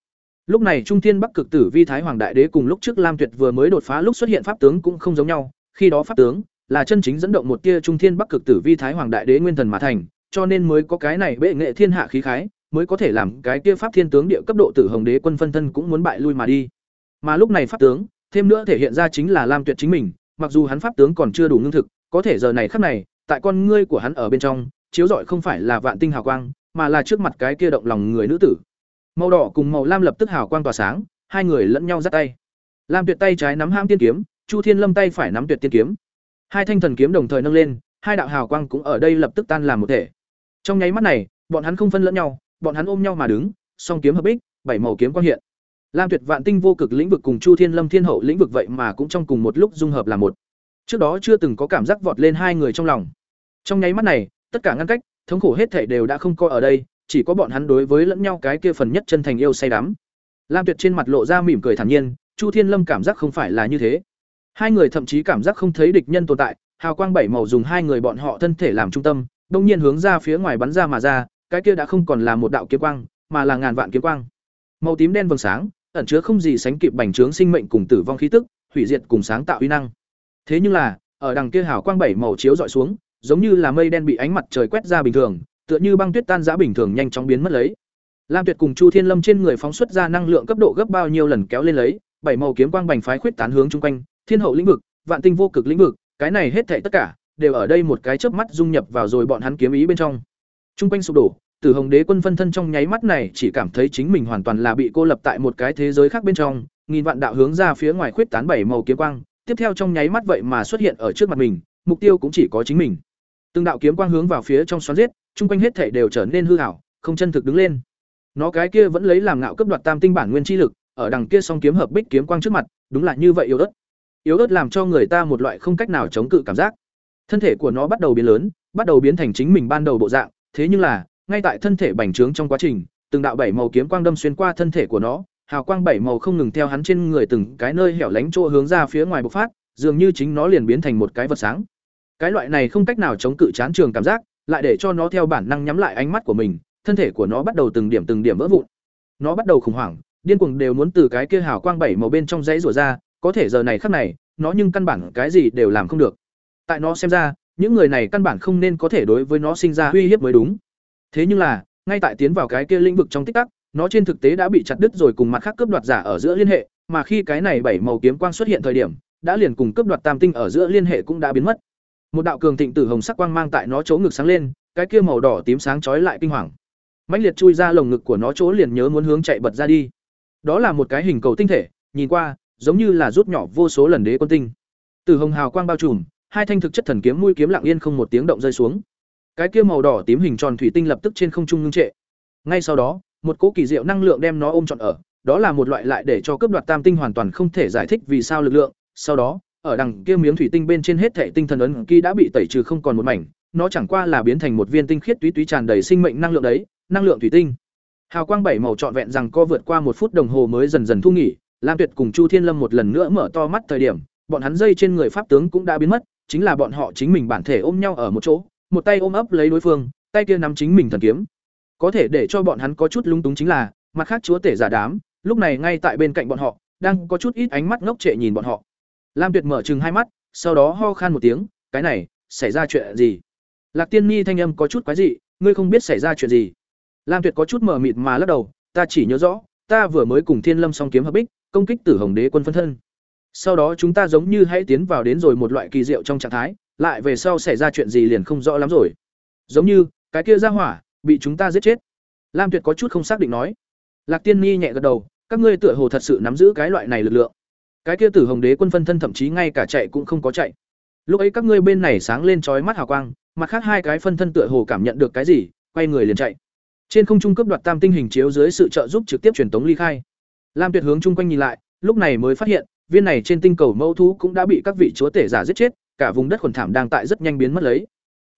Lúc này Trung Thiên Bắc Cực Tử Vi Thái Hoàng Đại Đế cùng lúc trước Lam Tuyệt vừa mới đột phá lúc xuất hiện pháp tướng cũng không giống nhau, khi đó pháp tướng là chân chính dẫn động một tia Trung Thiên Bắc Cực Tử Vi Thái Hoàng Đại Đế nguyên thần mà thành, cho nên mới có cái này bệ nghệ thiên hạ khí khái, mới có thể làm cái kia pháp thiên tướng địa cấp độ Tử Hồng Đế quân phân thân cũng muốn bại lui mà đi. Mà lúc này pháp tướng, thêm nữa thể hiện ra chính là Lam Tuyệt chính mình, mặc dù hắn pháp tướng còn chưa đủ ngưng thực, có thể giờ này khắc này, tại con ngươi của hắn ở bên trong, chiếu rọi không phải là vạn tinh hào quang, mà là trước mặt cái kia động lòng người nữ tử. Màu đỏ cùng màu lam lập tức hào quang tỏa sáng, hai người lẫn nhau giắt tay. Lam Tuyệt tay trái nắm ham tiên kiếm, Chu Thiên Lâm tay phải nắm Tuyệt tiên kiếm. Hai thanh thần kiếm đồng thời nâng lên, hai đạo hào quang cũng ở đây lập tức tan làm một thể. Trong nháy mắt này, bọn hắn không phân lẫn nhau, bọn hắn ôm nhau mà đứng, song kiếm hợp bích, bảy màu kiếm quang hiện. Lam Tuyệt Vạn Tinh vô cực lĩnh vực cùng Chu Thiên Lâm Thiên Hậu lĩnh vực vậy mà cũng trong cùng một lúc dung hợp là một. Trước đó chưa từng có cảm giác vọt lên hai người trong lòng. Trong nháy mắt này, tất cả ngăn cách, thống khổ hết thảy đều đã không coi ở đây, chỉ có bọn hắn đối với lẫn nhau cái kia phần nhất chân thành yêu say đắm. Lam Tuyệt trên mặt lộ ra mỉm cười thản nhiên, Chu Thiên Lâm cảm giác không phải là như thế. Hai người thậm chí cảm giác không thấy địch nhân tồn tại, hào quang bảy màu dùng hai người bọn họ thân thể làm trung tâm, đồng nhiên hướng ra phía ngoài bắn ra mà ra, cái kia đã không còn là một đạo kiếm quang, mà là ngàn vạn kiếm quang. Màu tím đen vầng sáng, ẩn chứa không gì sánh kịp bành trướng sinh mệnh cùng tử vong khí tức, hủy diệt cùng sáng tạo uy năng. Thế nhưng là, ở đằng kia hào quang bảy màu chiếu dọi xuống, giống như là mây đen bị ánh mặt trời quét ra bình thường, tựa như băng tuyết tan rã bình thường nhanh chóng biến mất lấy. Lam Tuyệt cùng Chu Thiên Lâm trên người phóng xuất ra năng lượng cấp độ gấp bao nhiêu lần kéo lên lấy, bảy màu kiếm quang bành phái khuyết tán hướng chung quanh, thiên hậu lĩnh vực, vạn tinh vô cực lĩnh vực, cái này hết thảy tất cả đều ở đây một cái chớp mắt dung nhập vào rồi bọn hắn kiếm ý bên trong. Trung quanh sụp đổ, Tử Hồng Đế quân phân thân trong nháy mắt này chỉ cảm thấy chính mình hoàn toàn là bị cô lập tại một cái thế giới khác bên trong, nghìn vạn đạo hướng ra phía ngoài khuyết tán bảy màu kiếm quang, tiếp theo trong nháy mắt vậy mà xuất hiện ở trước mặt mình, mục tiêu cũng chỉ có chính mình. Từng đạo kiếm quang hướng vào phía trong xoắn giết, chung quanh hết thảy đều trở nên hư ảo, không chân thực đứng lên. Nó cái kia vẫn lấy làm ngạo cấp đoạt tam tinh bản nguyên chi lực, ở đằng kia song kiếm hợp bích kiếm quang trước mặt, đúng là như vậy yếu ớt. Yếu ớt làm cho người ta một loại không cách nào chống cự cảm giác. Thân thể của nó bắt đầu biến lớn, bắt đầu biến thành chính mình ban đầu bộ dạng, thế nhưng là, ngay tại thân thể bành trướng trong quá trình, từng đạo bảy màu kiếm quang đâm xuyên qua thân thể của nó, hào quang bảy màu không ngừng theo hắn trên người từng cái nơi hẻo lánh chỗ hướng ra phía ngoài bộc phát, dường như chính nó liền biến thành một cái vật sáng. Cái loại này không cách nào chống cự chán trường cảm giác, lại để cho nó theo bản năng nhắm lại ánh mắt của mình, thân thể của nó bắt đầu từng điểm từng điểm vỡ vụn. Nó bắt đầu khủng hoảng, điên cuồng đều muốn từ cái kia hào quang bảy màu bên trong dãy rủa ra, có thể giờ này khắc này, nó nhưng căn bản cái gì đều làm không được tại nó xem ra những người này căn bản không nên có thể đối với nó sinh ra uy hiếp mới đúng thế nhưng là, ngay tại tiến vào cái kia lĩnh vực trong tích tắc, nó trên thực tế đã bị chặt đứt rồi cùng mặt khác cướp đoạt giả ở giữa liên hệ, mà khi cái này bảy màu kiếm quang xuất hiện thời điểm, đã liền cùng cướp đoạt tam tinh ở giữa liên hệ cũng đã biến mất. Một đạo cường thịnh tử hồng sắc quang mang tại nó chỗ ngực sáng lên, cái kia màu đỏ tím sáng chói lại kinh hoàng. Mãnh liệt chui ra lồng ngực của nó chỗ liền nhớ muốn hướng chạy bật ra đi. Đó là một cái hình cầu tinh thể, nhìn qua, giống như là rút nhỏ vô số lần đế quân tinh. Tử hồng hào quang bao trùm, hai thanh thực chất thần kiếm mũi kiếm lặng yên không một tiếng động rơi xuống cái kia màu đỏ tím hình tròn thủy tinh lập tức trên không trung ngưng trệ. Ngay sau đó, một cỗ kỳ diệu năng lượng đem nó ôm trọn ở, đó là một loại lại để cho cướp đoạt tam tinh hoàn toàn không thể giải thích vì sao lực lượng. Sau đó, ở đằng kia miếng thủy tinh bên trên hết thảy tinh thần ấn ký đã bị tẩy trừ không còn một mảnh, nó chẳng qua là biến thành một viên tinh khiết túy túy tràn đầy sinh mệnh năng lượng đấy, năng lượng thủy tinh. Hào quang bảy màu trọn vẹn rằng co vượt qua một phút đồng hồ mới dần dần thu nghỉ, lam tuyệt cùng chu thiên lâm một lần nữa mở to mắt thời điểm, bọn hắn dây trên người pháp tướng cũng đã biến mất, chính là bọn họ chính mình bản thể ôm nhau ở một chỗ một tay ôm ấp lấy đối phương, tay kia nắm chính mình thần kiếm. Có thể để cho bọn hắn có chút lung túng chính là, mặt khác chúa tể giả đám, lúc này ngay tại bên cạnh bọn họ, đang có chút ít ánh mắt ngốc trệ nhìn bọn họ. Lam tuyệt mở chừng hai mắt, sau đó ho khan một tiếng, cái này, xảy ra chuyện gì? Lạc tiên Nhi thanh âm có chút quái dị, ngươi không biết xảy ra chuyện gì? Lam tuyệt có chút mờ mịt mà lắc đầu, ta chỉ nhớ rõ, ta vừa mới cùng thiên lâm song kiếm hợp bích, công kích tử hồng đế quân phân thân. Sau đó chúng ta giống như hãy tiến vào đến rồi một loại kỳ diệu trong trạng thái lại về sau xảy ra chuyện gì liền không rõ lắm rồi. Giống như, cái kia ra hỏa, bị chúng ta giết chết. Lam tuyệt có chút không xác định nói. Lạc tiên ni nhẹ gật đầu, các ngươi tựa hồ thật sự nắm giữ cái loại này lực lượng. Cái kia tử hồng đế quân phân thân thậm chí ngay cả chạy cũng không có chạy. Lúc ấy các ngươi bên này sáng lên trói mắt hào quang, mặt khác hai cái phân thân tựa hồ cảm nhận được cái gì, quay người liền chạy. Trên không trung cấp đoạt tam tinh hình chiếu dưới sự trợ giúp trực tiếp truyền tống ly khai. Lam tuyệt hướng chung quanh nhìn lại, lúc này mới phát hiện, viên này trên tinh cầu mẫu thú cũng đã bị các vị chúa tể giả giết chết cả vùng đất khuẩn thảm đang tại rất nhanh biến mất lấy.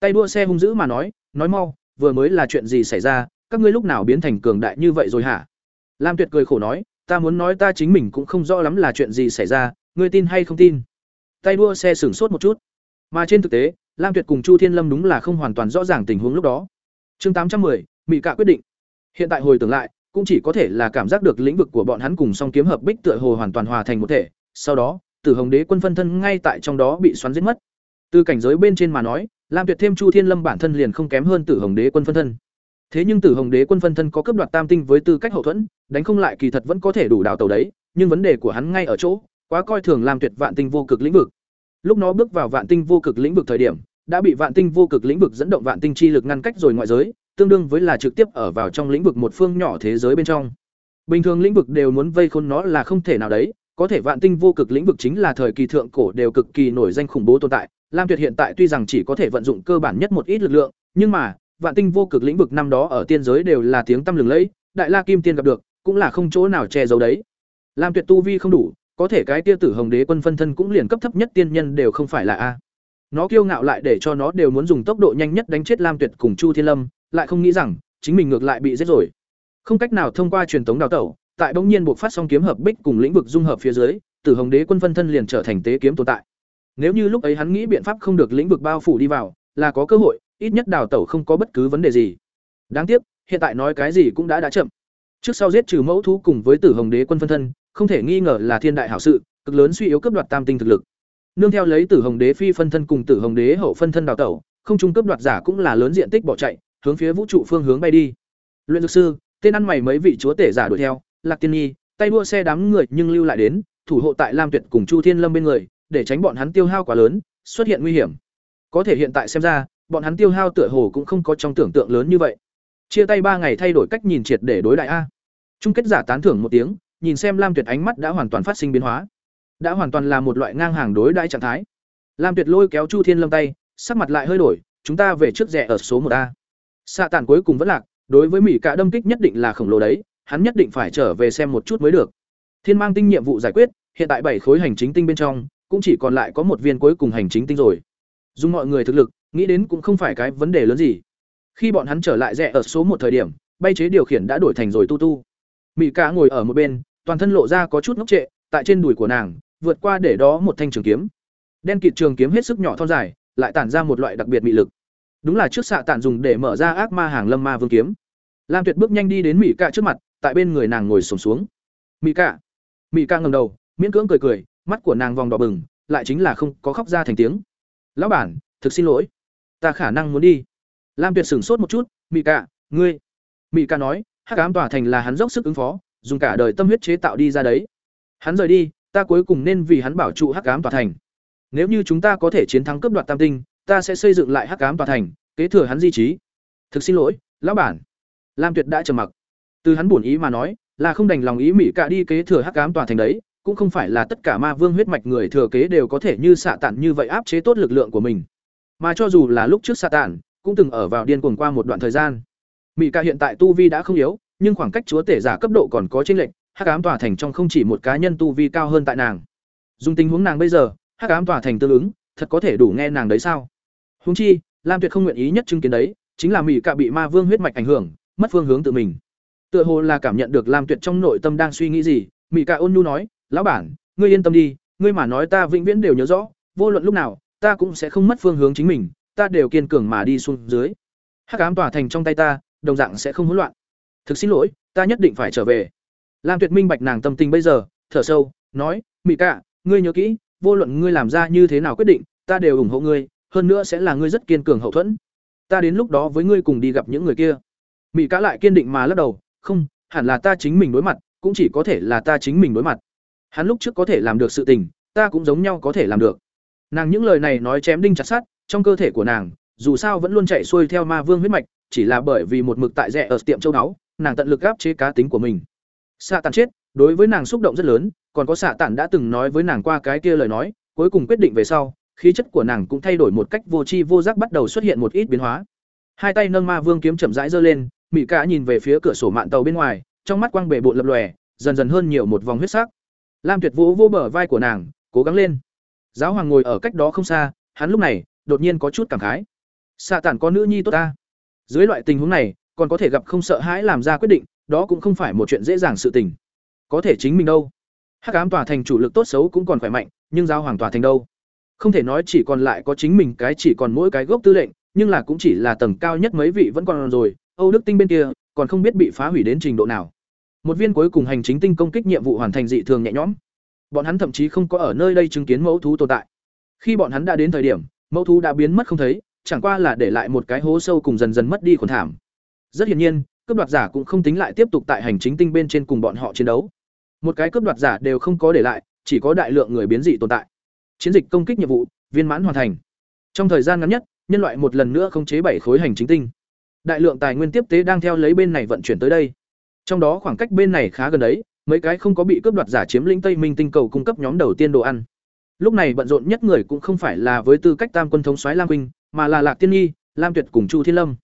Tay đua xe hung dữ mà nói nói mau vừa mới là chuyện gì xảy ra? Các ngươi lúc nào biến thành cường đại như vậy rồi hả? Lam tuyệt cười khổ nói ta muốn nói ta chính mình cũng không rõ lắm là chuyện gì xảy ra ngươi tin hay không tin? Tay đua xe sửng sốt một chút. Mà trên thực tế lam tuyệt cùng chu thiên lâm đúng là không hoàn toàn rõ ràng tình huống lúc đó. Chương tám trăm 10, mỹ cạ quyết định. Hiện tại hồi tưởng lại cũng chỉ có thể là cảm giác được lĩnh vực của bọn hắn cùng song kiếm hợp bích tựa hồ hoàn toàn hòa thành một thể sau đó tử hồng đế quân phân thân ngay tại trong đó bị xoắn giết mất. Từ cảnh giới bên trên mà nói, lam tuyệt thêm chu thiên lâm bản thân liền không kém hơn tử hồng đế quân phân thân. Thế nhưng tử hồng đế quân phân thân có cấp đoạt tam tinh với tư cách hậu thuẫn, đánh không lại kỳ thật vẫn có thể đủ đào tàu đấy, nhưng vấn đề của hắn ngay ở chỗ, quá coi thường lam tuyệt vạn tinh vô cực lĩnh vực. Lúc nó bước vào vạn tinh vô cực lĩnh vực thời điểm, đã bị vạn tinh vô cực lĩnh vực dẫn động vạn tinh chi lực ngăn cách rồi ngoại giới, tương đương với là trực tiếp ở vào trong lĩnh vực một phương nhỏ thế giới bên trong. Bình thường lĩnh vực đều muốn vây khôn nó là không thể nào đấy có thể vạn tinh vô cực lĩnh vực chính là thời kỳ thượng cổ đều cực kỳ nổi danh khủng bố tồn tại. Lam tuyệt hiện tại tuy rằng chỉ có thể vận dụng cơ bản nhất một ít lực lượng, nhưng mà, vạn tinh vô cực lĩnh vực năm đó ở tiên giới đều là tiếng tăm lừng lẫy, đại la kim tiên gặp được, cũng là không chỗ nào che giấu đấy. Lam tuyệt tu vi không đủ, có thể cái tia tử hồng đế quân phân thân cũng liền cấp thấp nhất tiên nhân đều không phải là a. Nó kiêu ngạo lại để cho nó đều muốn dùng tốc độ nhanh nhất đánh chết lam tuyệt cùng chu thiên lâm, lại không nghĩ rằng, chính mình ngược lại bị giết rồi. Không cách nào thông qua truyền thống đào tẩu tại bỗng nhiên buộc phát song kiếm hợp bích cùng lĩnh vực dung hợp phía dưới, tử hồng đế quân phân thân liền trở thành tế kiếm tồn tại. Nếu như lúc ấy hắn nghĩ biện pháp không được lĩnh vực bao phủ đi vào, là có cơ hội, ít nhất đào tẩu không có bất cứ vấn đề gì. Đáng tiếc, hiện tại nói cái gì cũng đã đã chậm. Trước sau giết trừ mẫu thú cùng với tử hồng đế quân phân thân, không thể nghi ngờ là thiên đại hảo sự, cực lớn suy yếu cấp đoạt tam tinh thực lực. Nương theo lấy tử hồng đế phi phân thân cùng tử hồng đế hậu phân thân đào tẩu, không trung cấp đoạt giả cũng là lớn diện tích bỏ chạy, hướng phía vũ trụ phương hướng bay đi. Luyện dược sư, tên ăn mày mấy vị chúa tể giả đuổi theo lạc tiên nhi, tay đua xe đám người nhưng lưu lại đến, thủ hộ tại lam tuyệt cùng chu thiên lâm bên người, để tránh bọn hắn tiêu hao quá lớn, xuất hiện nguy hiểm. Có thể hiện tại xem ra, bọn hắn tiêu hao tựa hồ cũng không có trong tưởng tượng lớn như vậy. Chia tay ba ngày thay đổi cách nhìn triệt để đối đại a. Chung kết giả tán thưởng một tiếng, nhìn xem lam tuyệt ánh mắt đã hoàn toàn phát sinh biến hóa. Đã hoàn toàn là một loại ngang hàng đối đãi trạng thái. Lam tuyệt lôi kéo chu thiên lâm tay, sắc mặt lại hơi đổi, chúng ta về trước rẻ ở số một a. Xạ tản cuối cùng vẫn lạc, đối với mỹ cả đâm kích nhất định là khổng lồ đấy hắn nhất định phải trở về xem một chút mới được. Thiên mang tinh nhiệm vụ giải quyết, hiện tại bảy khối hành chính tinh bên trong, cũng chỉ còn lại có một viên cuối cùng hành chính tinh rồi. Dùng mọi người thực lực, nghĩ đến cũng không phải cái vấn đề lớn gì. Khi bọn hắn trở lại rẽ ở số một thời điểm, bay chế điều khiển đã đổi thành rồi tu tu. Mỹ cả ngồi ở một bên, toàn thân lộ ra có chút ngốc trệ, tại trên đùi của nàng, vượt qua để đó một thanh trường kiếm. Đen kịt trường kiếm hết sức nhỏ thon dài, lại tản ra một loại đặc biệt mị lực. Đúng là trước xạ tản dùng để mở ra ác ma hàng lâm ma vương kiếm. Lam tuyệt bước nhanh đi đến mỹ cạ trước mặt tại bên người nàng ngồi sổm xuống. Mỹ ca, mỹ ca ngầm đầu miễn cưỡng cười cười mắt của nàng vòng đỏ bừng lại chính là không có khóc ra thành tiếng. Lão bản thực xin lỗi. Ta khả năng muốn đi. Lam tuyệt sửng sốt một chút mỹ ca, ngươi. Mỹ ca nói hắc ám tòa thành là hắn dốc sức ứng phó dùng cả đời tâm huyết chế tạo đi ra đấy. Hắn rời đi ta cuối cùng nên vì hắn bảo trụ hắc ám tòa thành. Nếu như chúng ta có thể chiến thắng cướp đoạt tam tinh ta sẽ xây dựng lại hắc ám tòa thành kế thừa hắn di trí. Thực xin lỗi lão bản. Lam tuyệt đã trầm mặc từ hắn bổn ý mà nói, là không đành lòng ý mỹ cả đi kế thừa hắc ám tòa thành đấy, cũng không phải là tất cả ma vương huyết mạch người thừa kế đều có thể như xạ tản như vậy áp chế tốt lực lượng của mình. Mà cho dù là lúc trước xạ tản, cũng từng ở vào điên cuồng qua một đoạn thời gian. Mỹ cả hiện tại tu vi đã không yếu, nhưng khoảng cách chúa tể giả cấp độ còn có chênh lệch, hắc ám tòa thành trong không chỉ một cá nhân tu vi cao hơn tại nàng. Dùng tình huống nàng bây giờ, hắc ám tòa thành tương ứng, thật có thể đủ nghe nàng đấy sao? Húng chi, lam tuyệt không nguyện ý nhất chứng kiến đấy, chính là mỹ cả bị ma vương huyết mạch ảnh hưởng, mất phương hướng tự mình tựa hồ là cảm nhận được lam tuyệt trong nội tâm đang suy nghĩ gì mỹ cả ôn nhu nói, lão bản, ngươi yên tâm đi, ngươi mà nói ta vĩnh viễn đều nhớ rõ, vô luận lúc nào, ta cũng sẽ không mất phương hướng chính mình, ta đều kiên cường mà đi xuống dưới. Hắc ám tỏa thành trong tay ta, đồng dạng sẽ không hỗn loạn. Thực xin lỗi, ta nhất định phải trở về. Lam tuyệt minh bạch nàng tâm tình bây giờ, thở sâu, nói mỹ cả, ngươi nhớ kỹ, vô luận ngươi làm ra như thế nào quyết định, ta đều ủng hộ ngươi, hơn nữa sẽ là ngươi rất kiên cường hậu thuẫn. Ta đến lúc đó với ngươi cùng đi gặp những người kia. Mỹ cả lại kiên định mà lắc đầu không, hẳn là ta chính mình đối mặt, cũng chỉ có thể là ta chính mình đối mặt. Hắn lúc trước có thể làm được sự tình, ta cũng giống nhau có thể làm được. Nàng những lời này nói chém đinh chặt sát trong cơ thể của nàng, dù sao vẫn luôn chạy xuôi theo ma vương huyết mạch, chỉ là bởi vì một mực tại rẻ ở tiệm châu đáo nàng tận lực áp chế cá tính của mình. Xạ tàn chết, đối với nàng xúc động rất lớn, còn có xạ tàn đã từng nói với nàng qua cái kia lời nói, cuối cùng quyết định về sau, khí chất của nàng cũng thay đổi một cách vô tri vô giác bắt đầu xuất hiện một ít biến hóa. Hai tay nâng ma vương kiếm chậm rãi giơ lên mỹ cả nhìn về phía cửa sổ mạn tàu bên ngoài, trong mắt quang bể bộn lập lòe, dần dần hơn nhiều một vòng huyết sắc. Lam tuyệt vũ vô bờ vai của nàng, cố gắng lên. Giáo hoàng ngồi ở cách đó không xa, hắn lúc này, đột nhiên có chút cảm khái. Xạ tản có nữ nhi tốt ta. Dưới loại tình huống này, còn có thể gặp không sợ hãi làm ra quyết định, đó cũng không phải một chuyện dễ dàng sự tình. Có thể chính mình đâu. Hắc ám tòa thành chủ lực tốt xấu cũng còn khỏe mạnh, nhưng giáo hoàng tòa thành đâu? Không thể nói chỉ còn lại có chính mình cái chỉ còn mỗi cái gốc tư lệnh, nhưng là cũng chỉ là tầng cao nhất mấy vị vẫn còn rồi âu đức tinh bên kia, còn không biết bị phá hủy đến trình độ nào. Một viên cuối cùng hành chính tinh công kích nhiệm vụ hoàn thành dị thường nhẹ nhõm. Bọn hắn thậm chí không có ở nơi đây chứng kiến mẫu thú tồn tại. Khi bọn hắn đã đến thời điểm, mẫu thú đã biến mất không thấy, chẳng qua là để lại một cái hố sâu cùng dần dần mất đi khuẩn thảm. Rất hiển nhiên, cướp đoạt giả cũng không tính lại tiếp tục tại hành chính tinh bên trên cùng bọn họ chiến đấu. Một cái cướp đoạt giả đều không có để lại, chỉ có đại lượng người biến dị tồn tại. Chiến dịch công kích nhiệm vụ, viên mãn hoàn thành. Trong thời gian ngắn nhất, nhân loại một lần nữa khống chế bảy khối hành chính tinh đại lượng tài nguyên tiếp tế đang theo lấy bên này vận chuyển tới đây. Trong đó khoảng cách bên này khá gần đấy, mấy cái không có bị cướp đoạt giả chiếm lĩnh tây minh tinh cầu cung cấp nhóm đầu tiên đồ ăn. Lúc này bận rộn nhất người cũng không phải là với tư cách tam quân thống soái lam huynh, mà là lạc tiên nhi, lam tuyệt cùng chu thiên lâm.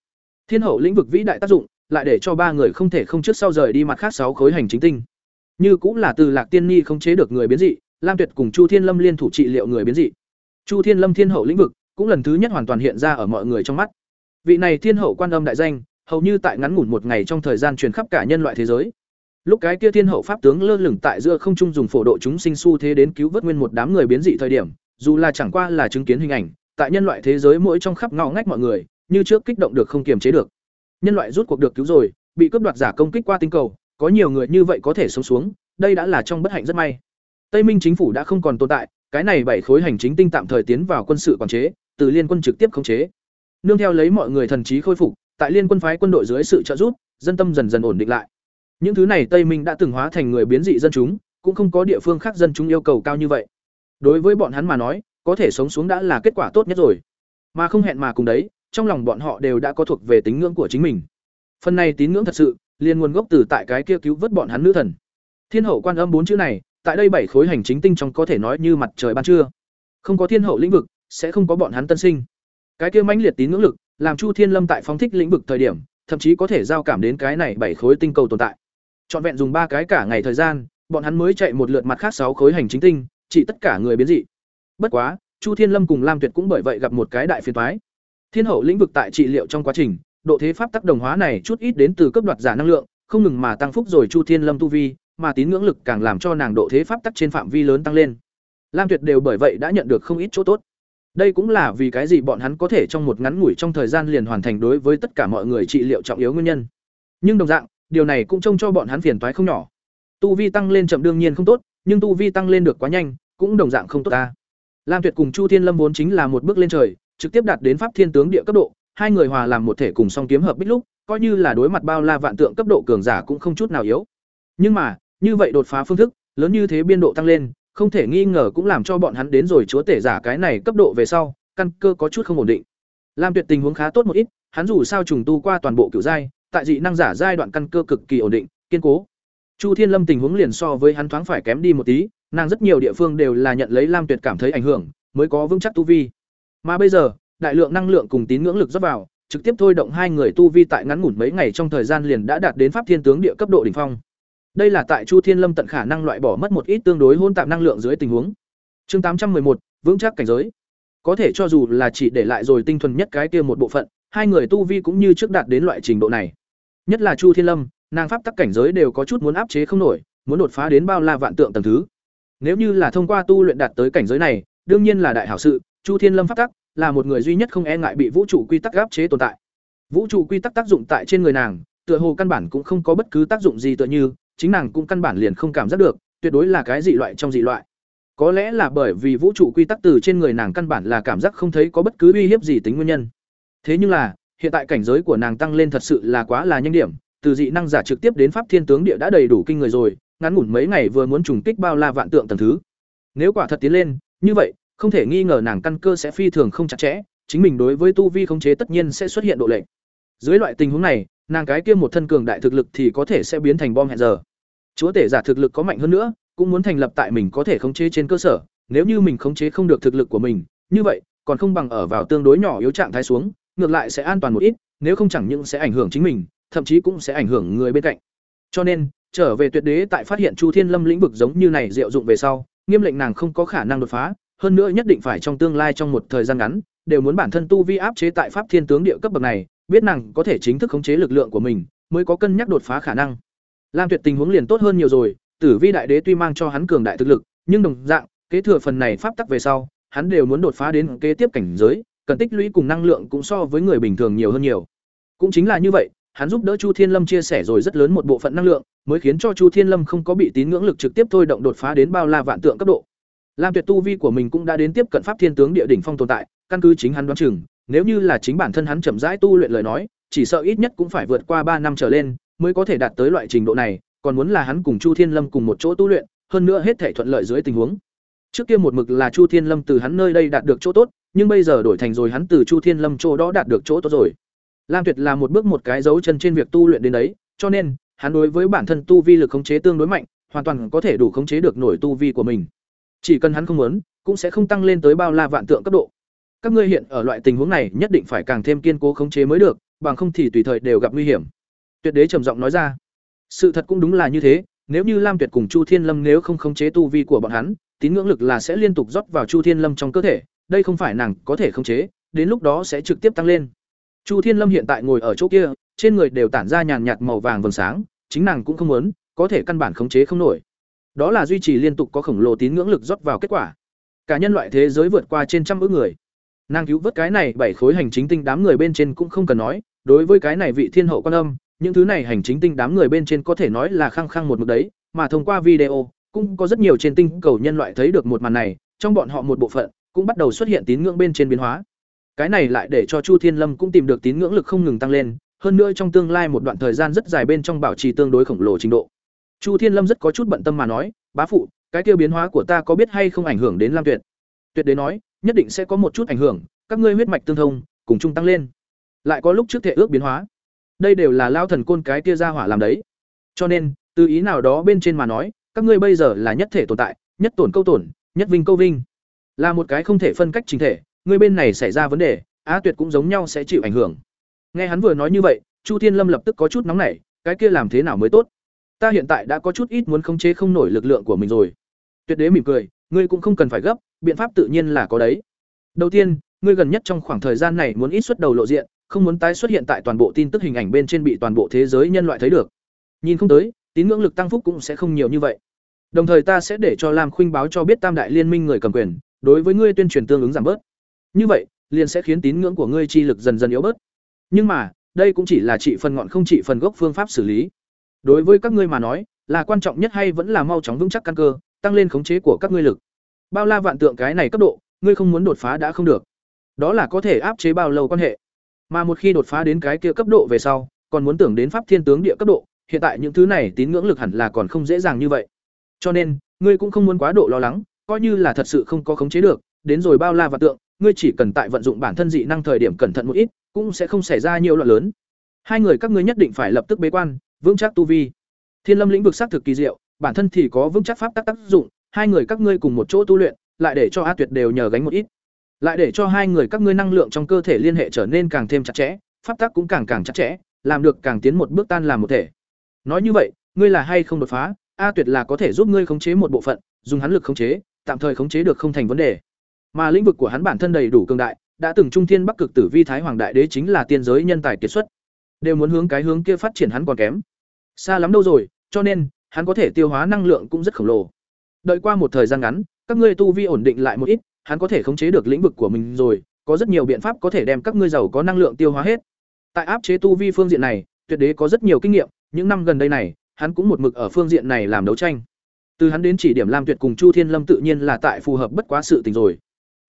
Thiên hậu lĩnh vực vĩ đại tác dụng, lại để cho ba người không thể không trước sau rời đi mặt khác sáu khối hành chính tinh. Như cũng là từ lạc tiên nhi không chế được người biến dị, lam tuyệt cùng chu thiên lâm liên thủ trị liệu người biến dị. Chu thiên lâm thiên hậu lĩnh vực cũng lần thứ nhất hoàn toàn hiện ra ở mọi người trong mắt vị này thiên hậu quan âm đại danh, hầu như tại ngắn ngủn một ngày trong thời gian truyền khắp cả nhân loại thế giới. Lúc cái kia thiên hậu pháp tướng lơ lửng tại giữa không trung dùng phổ độ chúng sinh su thế đến cứu vớt nguyên một đám người biến dị thời điểm, dù là chẳng qua là chứng kiến hình ảnh, tại nhân loại thế giới mỗi trong khắp ngõ ngách mọi người, như trước kích động được không kiềm chế được. Nhân loại rút cuộc được cứu rồi, bị cướp đoạt giả công kích qua tinh cầu, có nhiều người như vậy có thể sống xuống, đây đã là trong bất hạnh rất may. Tây minh chính phủ đã không còn tồn tại, cái này bảy khối hành chính tinh tạm thời tiến vào quân sự quản chế, từ liên quân trực tiếp khống chế nương theo lấy mọi người thần trí khôi phục, tại liên quân phái quân đội dưới sự trợ giúp, dân tâm dần dần ổn định lại. Những thứ này tây minh đã từng hóa thành người biến dị dân chúng, cũng không có địa phương khác dân chúng yêu cầu cao như vậy. Đối với bọn hắn mà nói, có thể sống xuống đã là kết quả tốt nhất rồi. Mà không hẹn mà cùng đấy, trong lòng bọn họ đều đã có thuộc về tín ngưỡng của chính mình. Phần này tín ngưỡng thật sự liên nguồn gốc từ tại cái kia cứu vớt bọn hắn nữ thần. Thiên hậu quan âm bốn chữ này, tại đây bảy khối hành chính tinh trong có thể nói như mặt trời ban trưa. Không có thiên hậu lĩnh vực, sẽ không có bọn hắn tân sinh cái kia mãnh liệt tín ngưỡng lực, làm chu thiên lâm tại phóng thích lĩnh vực thời điểm, thậm chí có thể giao cảm đến cái này bảy khối tinh cầu tồn tại. Trọn vẹn dùng ba cái cả ngày thời gian, bọn hắn mới chạy một lượt mặt khác sáu khối hành chính tinh, chỉ tất cả người biến dị. Bất quá, chu thiên lâm cùng lam tuyệt cũng bởi vậy gặp một cái đại phiền toái. Thiên hậu lĩnh vực tại trị liệu trong quá trình, độ thế pháp tác đồng hóa này chút ít đến từ cấp đoạt giả năng lượng, không ngừng mà tăng phúc rồi chu thiên lâm tu vi, mà tín ngưỡng lực càng làm cho nàng độ thế pháp tắc trên phạm vi lớn tăng lên. Lam tuyệt đều bởi vậy đã nhận được không ít chỗ tốt đây cũng là vì cái gì bọn hắn có thể trong một ngắn ngủi trong thời gian liền hoàn thành đối với tất cả mọi người trị liệu trọng yếu nguyên nhân. Nhưng đồng dạng điều này cũng trông cho bọn hắn phiền toái không nhỏ. Tu vi tăng lên chậm đương nhiên không tốt nhưng tu vi tăng lên được quá nhanh cũng đồng dạng không tốt ta. Lam Tuyệt cùng Chu Thiên Lâm vốn chính là một bước lên trời, trực tiếp đạt đến pháp thiên tướng địa cấp độ, hai người hòa làm một thể cùng song kiếm hợp bích lúc, coi như là đối mặt bao la vạn tượng cấp độ cường giả cũng không chút nào yếu. Nhưng mà, như vậy đột phá phương thức, lớn như thế biên độ tăng lên, không thể nghi ngờ cũng làm cho bọn hắn đến rồi chúa tể giả cái này cấp độ về sau, căn cơ có chút không ổn định. Lam Tuyệt tình huống khá tốt một ít, hắn dù sao trùng tu qua toàn bộ cửu giai, tại dị năng giả giai đoạn căn cơ cực kỳ ổn định, kiên cố. Chu Thiên Lâm tình huống liền so với hắn thoáng phải kém đi một tí, nàng rất nhiều địa phương đều là nhận lấy Lam Tuyệt cảm thấy ảnh hưởng, mới có vững chắc tu vi. Mà bây giờ, đại lượng năng lượng cùng tín ngưỡng lực rót vào, trực tiếp thôi động hai người tu vi tại ngắn ngủn mấy ngày trong thời gian liền đã đạt đến pháp thiên tướng địa cấp độ đỉnh phong. Đây là tại Chu Thiên Lâm tận khả năng loại bỏ mất một ít tương đối hỗn tạp năng lượng dưới tình huống. Chương tám trăm một vững chắc cảnh giới. Có thể cho dù là chỉ để lại rồi tinh thuần nhất cái kia một bộ phận, hai người tu vi cũng như trước đạt đến loại trình độ này. Nhất là Chu Thiên Lâm, nàng pháp tắc cảnh giới đều có chút muốn áp chế không nổi, muốn đột phá đến bao la vạn tượng tầng thứ. Nếu như là thông qua tu luyện đạt tới cảnh giới này, đương nhiên là đại hảo sự, Chu Thiên Lâm pháp tắc là một người duy nhất không e ngại bị vũ trụ quy tắc áp chế tồn tại. Vũ trụ quy tắc tác dụng tại trên người nàng, tựa hồ căn bản cũng không có bất cứ tác dụng gì tựa như, chính nàng cũng căn bản liền không cảm giác được, tuyệt đối là cái dị loại trong dị loại. Có lẽ là bởi vì vũ trụ quy tắc từ trên người nàng căn bản là cảm giác không thấy có bất cứ uy hiếp gì tính nguyên nhân. Thế nhưng là, hiện tại cảnh giới của nàng tăng lên thật sự là quá là nhanh điểm, từ dị năng giả trực tiếp đến pháp thiên tướng địa đã đầy đủ kinh người rồi, ngắn ngủn mấy ngày vừa muốn trùng kích bao la vạn tượng tầng thứ. Nếu quả thật tiến lên, như vậy, không thể nghi ngờ nàng căn cơ sẽ phi thường không chặt chẽ, chính mình đối với tu vi khống chế tất nhiên sẽ xuất hiện độ lệch. Dưới loại tình huống này, nàng cái kia một thân cường đại thực lực thì có thể sẽ biến thành bom hẹn giờ. Chúa tể giả thực lực có mạnh hơn nữa, cũng muốn thành lập tại mình có thể khống chế trên cơ sở, nếu như mình khống chế không được thực lực của mình, như vậy, còn không bằng ở vào tương đối nhỏ yếu trạng thái xuống, ngược lại sẽ an toàn một ít, nếu không chẳng những sẽ ảnh hưởng chính mình, thậm chí cũng sẽ ảnh hưởng người bên cạnh. Cho nên, trở về tuyệt đế tại phát hiện Chu Thiên Lâm lĩnh vực giống như này diệu dụng về sau, nghiêm lệnh nàng không có khả năng đột phá, hơn nữa nhất định phải trong tương lai trong một thời gian ngắn, đều muốn bản thân tu vi áp chế tại pháp thiên tướng địa cấp bậc này, biết nàng có thể chính thức khống chế lực lượng của mình, mới có cân nhắc đột phá khả năng. Lam Tuyệt tình huống liền tốt hơn nhiều rồi, Tử Vi đại đế tuy mang cho hắn cường đại thực lực, nhưng đồng dạng, kế thừa phần này pháp tắc về sau, hắn đều muốn đột phá đến kế tiếp cảnh giới, cần tích lũy cùng năng lượng cũng so với người bình thường nhiều hơn nhiều. Cũng chính là như vậy, hắn giúp đỡ Chu Thiên Lâm chia sẻ rồi rất lớn một bộ phận năng lượng, mới khiến cho Chu Thiên Lâm không có bị tín ngưỡng lực trực tiếp thôi động đột phá đến bao la vạn tượng cấp độ. Lam Tuyệt tu vi của mình cũng đã đến tiếp cận pháp thiên tướng địa đỉnh phong tồn tại, căn cứ chính hắn đoán chừng, nếu như là chính bản thân hắn chậm rãi tu luyện lời nói, chỉ sợ ít nhất cũng phải vượt qua ba năm trở lên mới có thể đạt tới loại trình độ này, còn muốn là hắn cùng Chu Thiên Lâm cùng một chỗ tu luyện, hơn nữa hết thể thuận lợi dưới tình huống. Trước kia một mực là Chu Thiên Lâm từ hắn nơi đây đạt được chỗ tốt, nhưng bây giờ đổi thành rồi hắn từ Chu Thiên Lâm chỗ đó đạt được chỗ tốt rồi. Lam Tuyệt là một bước một cái dấu chân trên việc tu luyện đến đấy, cho nên, hắn đối với bản thân tu vi lực khống chế tương đối mạnh, hoàn toàn có thể đủ khống chế được nổi tu vi của mình. Chỉ cần hắn không muốn, cũng sẽ không tăng lên tới bao la vạn tượng cấp độ. Các ngươi hiện ở loại tình huống này nhất định phải càng thêm kiên cố khống chế mới được, bằng không thì tùy thời đều gặp nguy hiểm. Tuyệt đế trầm giọng nói ra. Sự thật cũng đúng là như thế, nếu như Lam Tuyệt cùng Chu Thiên Lâm nếu không khống chế tu vi của bọn hắn, tín ngưỡng lực là sẽ liên tục rót vào Chu Thiên Lâm trong cơ thể, đây không phải nàng có thể khống chế, đến lúc đó sẽ trực tiếp tăng lên. Chu Thiên Lâm hiện tại ngồi ở chỗ kia, trên người đều tản ra nhàn nhạt màu vàng vầng sáng, chính nàng cũng không muốn, có thể căn bản khống chế không nổi. Đó là duy trì liên tục có khổng lồ tín ngưỡng lực rót vào kết quả. Cả nhân loại thế giới vượt qua trên trăm ước người. Nàng cứu vớt cái này bảy khối hành chính tinh đám người bên trên cũng không cần nói, đối với cái này vị thiên hậu quan âm, những thứ này hành chính tinh đám người bên trên có thể nói là khăng khăng một mực đấy, mà thông qua video, cũng có rất nhiều trên tinh cầu nhân loại thấy được một màn này, trong bọn họ một bộ phận cũng bắt đầu xuất hiện tín ngưỡng bên trên biến hóa. Cái này lại để cho Chu Thiên Lâm cũng tìm được tín ngưỡng lực không ngừng tăng lên, hơn nữa trong tương lai một đoạn thời gian rất dài bên trong bảo trì tương đối khổng lồ trình độ. Chu Thiên Lâm rất có chút bận tâm mà nói, "Bá phụ, cái tiêu biến hóa của ta có biết hay không ảnh hưởng đến Lam Tuyệt?" Tuyệt đế nói, "Nhất định sẽ có một chút ảnh hưởng, các ngươi huyết mạch tương thông, cùng chung tăng lên." Lại có lúc trước thể ước biến hóa. Đây đều là lao thần côn cái kia ra hỏa làm đấy. Cho nên, từ ý nào đó bên trên mà nói, các ngươi bây giờ là nhất thể tồn tại, nhất tổn câu tổn, nhất vinh câu vinh. Là một cái không thể phân cách chính thể, người bên này xảy ra vấn đề, Á Tuyệt cũng giống nhau sẽ chịu ảnh hưởng. Nghe hắn vừa nói như vậy, Chu Thiên Lâm lập tức có chút nóng nảy, cái kia làm thế nào mới tốt? Ta hiện tại đã có chút ít muốn khống chế không nổi lực lượng của mình rồi. Tuyệt Đế mỉm cười, ngươi cũng không cần phải gấp, biện pháp tự nhiên là có đấy. Đầu tiên, ngươi gần nhất trong khoảng thời gian này muốn ít xuất đầu lộ diện, không muốn tái xuất hiện tại toàn bộ tin tức hình ảnh bên trên bị toàn bộ thế giới nhân loại thấy được. Nhìn không tới, tín ngưỡng lực tăng phúc cũng sẽ không nhiều như vậy. Đồng thời ta sẽ để cho Lam Khuynh báo cho biết Tam đại liên minh người cầm quyền, đối với ngươi tuyên truyền tương ứng giảm bớt. Như vậy, liền sẽ khiến tín ngưỡng của ngươi chi lực dần dần yếu bớt. Nhưng mà, đây cũng chỉ là trị phần ngọn không trị phần gốc phương pháp xử lý. Đối với các ngươi mà nói, là quan trọng nhất hay vẫn là mau chóng vững chắc căn cơ, tăng lên khống chế của các ngươi lực. Bao la vạn tượng cái này cấp độ, ngươi không muốn đột phá đã không được. Đó là có thể áp chế bao lâu quan hệ. Mà một khi đột phá đến cái kia cấp độ về sau, còn muốn tưởng đến pháp thiên tướng địa cấp độ, hiện tại những thứ này tín ngưỡng lực hẳn là còn không dễ dàng như vậy. Cho nên, ngươi cũng không muốn quá độ lo lắng, coi như là thật sự không có khống chế được, đến rồi bao la vạn tượng, ngươi chỉ cần tại vận dụng bản thân dị năng thời điểm cẩn thận một ít, cũng sẽ không xảy ra nhiều loạn lớn. Hai người các ngươi nhất định phải lập tức bế quan, vững chắc tu vi. Thiên Lâm lĩnh vực xác thực kỳ diệu, bản thân thì có vững chắc pháp tác tác dụng, hai người các ngươi cùng một chỗ tu luyện, lại để cho A Tuyệt đều nhờ gánh một ít. Lại để cho hai người các ngươi năng lượng trong cơ thể liên hệ trở nên càng thêm chặt chẽ, pháp tắc cũng càng càng chặt chẽ, làm được càng tiến một bước tan làm một thể. Nói như vậy, ngươi là hay không đột phá, A Tuyệt là có thể giúp ngươi khống chế một bộ phận, dùng hắn lực khống chế, tạm thời khống chế được không thành vấn đề. Mà lĩnh vực của hắn bản thân đầy đủ cường đại, đã từng trung thiên bắc cực tử vi thái hoàng đại đế chính là tiên giới nhân tài kiệt xuất, đều muốn hướng cái hướng kia phát triển hắn còn kém. Xa lắm đâu rồi, cho nên hắn có thể tiêu hóa năng lượng cũng rất khổng lồ. Đợi qua một thời gian ngắn, các ngươi tu vi ổn định lại một ít, hắn có thể khống chế được lĩnh vực của mình rồi, có rất nhiều biện pháp có thể đem các ngươi giàu có năng lượng tiêu hóa hết. Tại áp chế tu vi phương diện này, tuyệt đế có rất nhiều kinh nghiệm, những năm gần đây này, hắn cũng một mực ở phương diện này làm đấu tranh. Từ hắn đến chỉ điểm Lam Tuyệt cùng Chu Thiên Lâm tự nhiên là tại phù hợp bất quá sự tình rồi.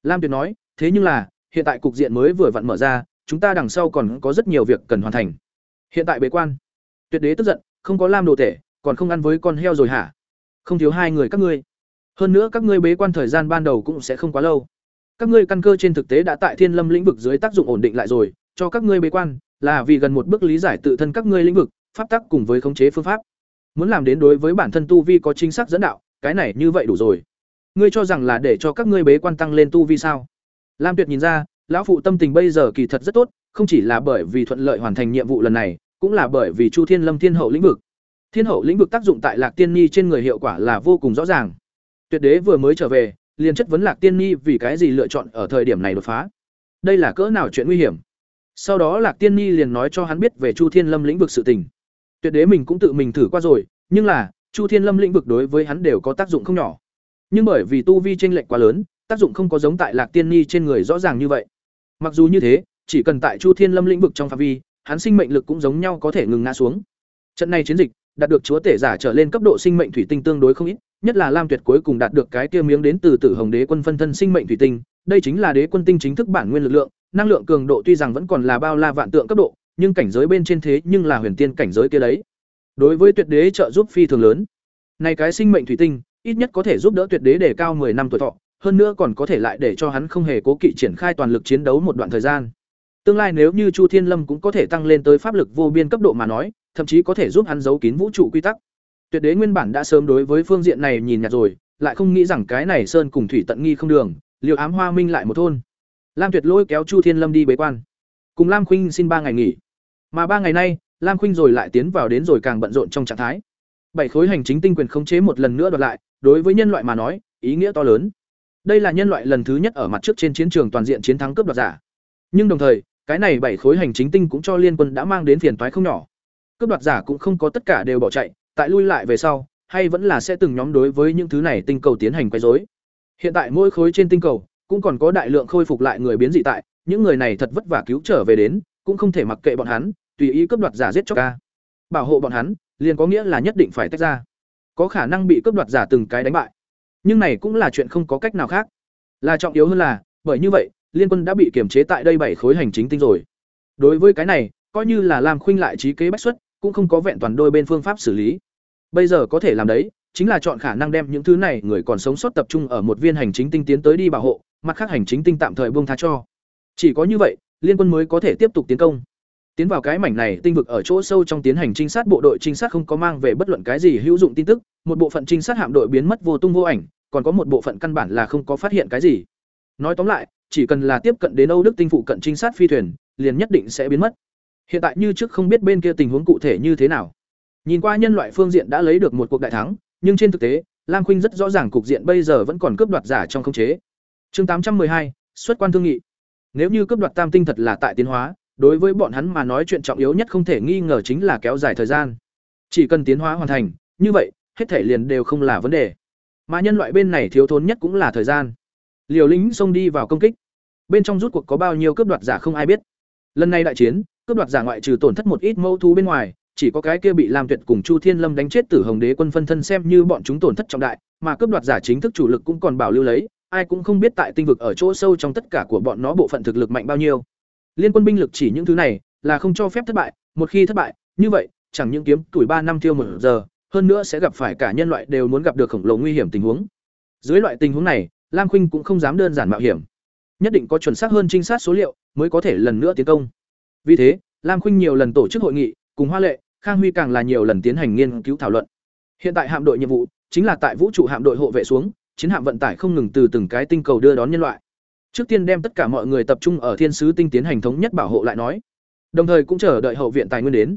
Lam Tuyệt nói, thế nhưng là, hiện tại cục diện mới vừa vặn mở ra, chúng ta đằng sau còn có rất nhiều việc cần hoàn thành. Hiện tại bế quan. Tuyệt đế tức giận, không có Lam đồ tể, còn không ăn với con heo rồi hả? Không thiếu hai người các ngươi. Hơn nữa các ngươi bế quan thời gian ban đầu cũng sẽ không quá lâu. Các ngươi căn cơ trên thực tế đã tại Thiên Lâm lĩnh vực dưới tác dụng ổn định lại rồi, cho các ngươi bế quan là vì gần một bước lý giải tự thân các ngươi lĩnh vực, pháp tắc cùng với khống chế phương pháp. Muốn làm đến đối với bản thân tu vi có chính xác dẫn đạo, cái này như vậy đủ rồi. Ngươi cho rằng là để cho các ngươi bế quan tăng lên tu vi sao? Lam Tuyệt nhìn ra, lão phụ tâm tình bây giờ kỳ thật rất tốt, không chỉ là bởi vì thuận lợi hoàn thành nhiệm vụ lần này, cũng là bởi vì Chu Thiên Lâm Thiên Hậu lĩnh vực. Thiên Hậu lĩnh vực tác dụng tại Lạc Tiên Ni trên người hiệu quả là vô cùng rõ ràng. Tuyệt đế vừa mới trở về, liền chất vấn Lạc Tiên Ni vì cái gì lựa chọn ở thời điểm này đột phá. Đây là cỡ nào chuyện nguy hiểm. Sau đó Lạc Tiên Ni liền nói cho hắn biết về Chu Thiên Lâm lĩnh vực sự tình. Tuyệt đế mình cũng tự mình thử qua rồi, nhưng là Chu Thiên Lâm lĩnh vực đối với hắn đều có tác dụng không nhỏ. Nhưng bởi vì tu vi chênh lệch quá lớn, tác dụng không có giống tại Lạc Tiên Ni trên người rõ ràng như vậy. Mặc dù như thế, chỉ cần tại Chu Thiên Lâm lĩnh vực trong phạm vi, hắn sinh mệnh lực cũng giống nhau có thể ngừng ngã xuống. Trận này chiến dịch, đạt được chúa tể giả trở lên cấp độ sinh mệnh thủy tinh tương đối không ít, nhất là Lam Tuyệt cuối cùng đạt được cái kia miếng đến từ Tử Hồng Đế quân phân thân sinh mệnh thủy tinh, đây chính là đế quân tinh chính thức bản nguyên lực lượng, năng lượng cường độ tuy rằng vẫn còn là bao la vạn tượng cấp độ, nhưng cảnh giới bên trên thế nhưng là huyền tiên cảnh giới kia đấy. Đối với tuyệt đế trợ giúp phi thường lớn. Này cái sinh mệnh thủy tinh, ít nhất có thể giúp đỡ tuyệt đế để cao 10 năm tuổi thọ, hơn nữa còn có thể lại để cho hắn không hề cố kỵ triển khai toàn lực chiến đấu một đoạn thời gian. Tương lai nếu như Chu Thiên Lâm cũng có thể tăng lên tới pháp lực vô biên cấp độ mà nói, thậm chí có thể giúp hắn giấu kín vũ trụ quy tắc. Tuyệt đế nguyên bản đã sớm đối với phương diện này nhìn nhạt rồi, lại không nghĩ rằng cái này sơn cùng thủy tận nghi không đường, liều ám hoa minh lại một thôn. Lam Tuyệt lôi kéo Chu Thiên Lâm đi bế quan, cùng Lam Khuynh xin ba ngày nghỉ. Mà ba ngày nay, Lam Khuynh rồi lại tiến vào đến rồi càng bận rộn trong trạng thái. Bảy khối hành chính tinh quyền khống chế một lần nữa đoạt lại, đối với nhân loại mà nói, ý nghĩa to lớn. Đây là nhân loại lần thứ nhất ở mặt trước trên chiến trường toàn diện chiến thắng cướp đoạt giả. Nhưng đồng thời, cái này bảy khối hành chính tinh cũng cho liên quân đã mang đến phiền toái không nhỏ. Cướp đoạt giả cũng không có tất cả đều bỏ chạy, tại lui lại về sau, hay vẫn là sẽ từng nhóm đối với những thứ này tinh cầu tiến hành quấy rối. Hiện tại mỗi khối trên tinh cầu cũng còn có đại lượng khôi phục lại người biến dị tại, những người này thật vất vả cứu trở về đến, cũng không thể mặc kệ bọn hắn, tùy ý cướp đoạt giả giết cho ca. Bảo hộ bọn hắn, liền có nghĩa là nhất định phải tách ra. Có khả năng bị cướp đoạt giả từng cái đánh bại. Nhưng này cũng là chuyện không có cách nào khác. Là trọng yếu hơn là, bởi như vậy, liên quân đã bị kiềm chế tại đây bảy khối hành chính tinh rồi. Đối với cái này, coi như là làm khuynh lại trí kế bách xuất, cũng không có vẹn toàn đôi bên phương pháp xử lý. Bây giờ có thể làm đấy, chính là chọn khả năng đem những thứ này người còn sống sót tập trung ở một viên hành chính tinh tiến tới đi bảo hộ, mặt khác hành chính tinh tạm thời buông tha cho. Chỉ có như vậy, liên quân mới có thể tiếp tục tiến công. Tiến vào cái mảnh này, tinh vực ở chỗ sâu trong tiến hành trinh sát bộ đội trinh sát không có mang về bất luận cái gì hữu dụng tin tức, một bộ phận trinh sát hạm đội biến mất vô tung vô ảnh, còn có một bộ phận căn bản là không có phát hiện cái gì. Nói tóm lại, chỉ cần là tiếp cận đến Âu Đức tinh phụ cận trinh sát phi thuyền, liền nhất định sẽ biến mất. Hiện tại như trước không biết bên kia tình huống cụ thể như thế nào. Nhìn qua nhân loại phương diện đã lấy được một cuộc đại thắng, nhưng trên thực tế, Lam Khuynh rất rõ ràng cục diện bây giờ vẫn còn cướp đoạt giả trong khống chế. Chương tám trăm hai, xuất quan thương nghị. Nếu như cướp đoạt tam tinh thật là tại tiến hóa, đối với bọn hắn mà nói chuyện trọng yếu nhất không thể nghi ngờ chính là kéo dài thời gian. Chỉ cần tiến hóa hoàn thành, như vậy, hết thể liền đều không là vấn đề. Mà nhân loại bên này thiếu thốn nhất cũng là thời gian. Liều lính xông đi vào công kích. Bên trong rút cuộc có bao nhiêu cướp đoạt giả không ai biết. Lần này đại chiến, cướp đoạt giả ngoại trừ tổn thất một ít mâu thú bên ngoài, chỉ có cái kia bị Lam Tuyệt cùng Chu Thiên Lâm đánh chết Tử Hồng Đế quân phân thân xem như bọn chúng tổn thất trọng đại, mà cướp đoạt giả chính thức chủ lực cũng còn bảo lưu lấy, ai cũng không biết tại tinh vực ở chỗ sâu trong tất cả của bọn nó bộ phận thực lực mạnh bao nhiêu. Liên quân binh lực chỉ những thứ này là không cho phép thất bại, một khi thất bại, như vậy, chẳng những kiếm tuổi ba năm tiêu một giờ, hơn nữa sẽ gặp phải cả nhân loại đều muốn gặp được khổng lồ nguy hiểm tình huống. Dưới loại tình huống này, Lam Khuynh cũng không dám đơn giản mạo hiểm. Nhất định có chuẩn xác hơn trinh sát số liệu mới có thể lần nữa tiến công. Vì thế, Lam Khuynh nhiều lần tổ chức hội nghị, cùng Hoa Lệ, Khang Huy càng là nhiều lần tiến hành nghiên cứu thảo luận. Hiện tại hạm đội nhiệm vụ chính là tại vũ trụ hạm đội hộ vệ xuống, chiến hạm vận tải không ngừng từ từng cái tinh cầu đưa đón nhân loại. Trước tiên đem tất cả mọi người tập trung ở Thiên sứ tinh tiến hành thống nhất bảo hộ lại nói. Đồng thời cũng chờ đợi hậu viện tài nguyên đến.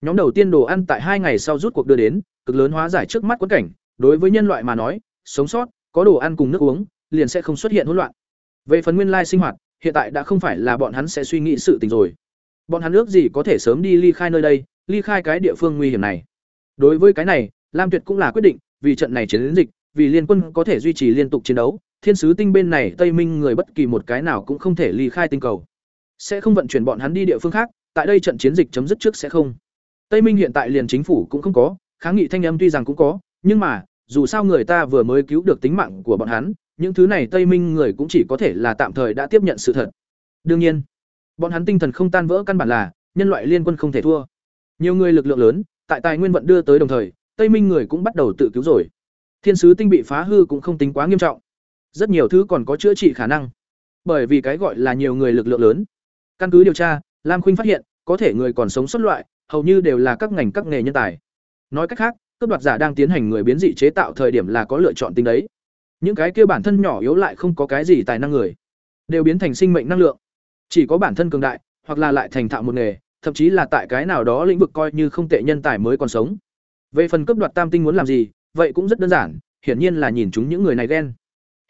Nhóm đầu tiên đồ ăn tại hai ngày sau rút cuộc đưa đến, cực lớn hóa giải trước mắt quẫn cảnh, đối với nhân loại mà nói, sống sót, có đồ ăn cùng nước uống, liền sẽ không xuất hiện hỗn loạn. Về phần nguyên lai sinh hoạt, hiện tại đã không phải là bọn hắn sẽ suy nghĩ sự tình rồi. Bọn hắn ước gì có thể sớm đi ly khai nơi đây, ly khai cái địa phương nguy hiểm này. Đối với cái này, Lam Tuyệt cũng là quyết định, vì trận này chiến dịch, vì liên quân có thể duy trì liên tục chiến đấu, thiên sứ tinh bên này Tây Minh người bất kỳ một cái nào cũng không thể ly khai tinh cầu. Sẽ không vận chuyển bọn hắn đi địa phương khác, tại đây trận chiến dịch chấm dứt trước sẽ không. Tây Minh hiện tại liền chính phủ cũng không có, kháng nghị thanh âm tuy rằng cũng có, nhưng mà, dù sao người ta vừa mới cứu được tính mạng của bọn hắn, những thứ này Tây Minh người cũng chỉ có thể là tạm thời đã tiếp nhận sự thật. Đương nhiên, bọn hắn tinh thần không tan vỡ căn bản là nhân loại liên quân không thể thua. Nhiều người lực lượng lớn, tại tài nguyên vận đưa tới đồng thời, Tây Minh người cũng bắt đầu tự cứu rồi. Thiên sứ tinh bị phá hư cũng không tính quá nghiêm trọng. Rất nhiều thứ còn có chữa trị khả năng. Bởi vì cái gọi là nhiều người lực lượng lớn. Căn cứ điều tra, Lam Khuynh phát hiện, có thể người còn sống xuất loại, hầu như đều là các ngành các nghề nhân tài. Nói cách khác, cấp đoạt giả đang tiến hành người biến dị chế tạo thời điểm là có lựa chọn tính đấy. Những cái kia bản thân nhỏ yếu lại không có cái gì tài năng người, đều biến thành sinh mệnh năng lượng. Chỉ có bản thân cường đại, hoặc là lại thành thạo một nghề, thậm chí là tại cái nào đó lĩnh vực coi như không tệ nhân tài mới còn sống. Về phần cấp đoạt tam tinh muốn làm gì, vậy cũng rất đơn giản, hiển nhiên là nhìn chúng những người này ghen.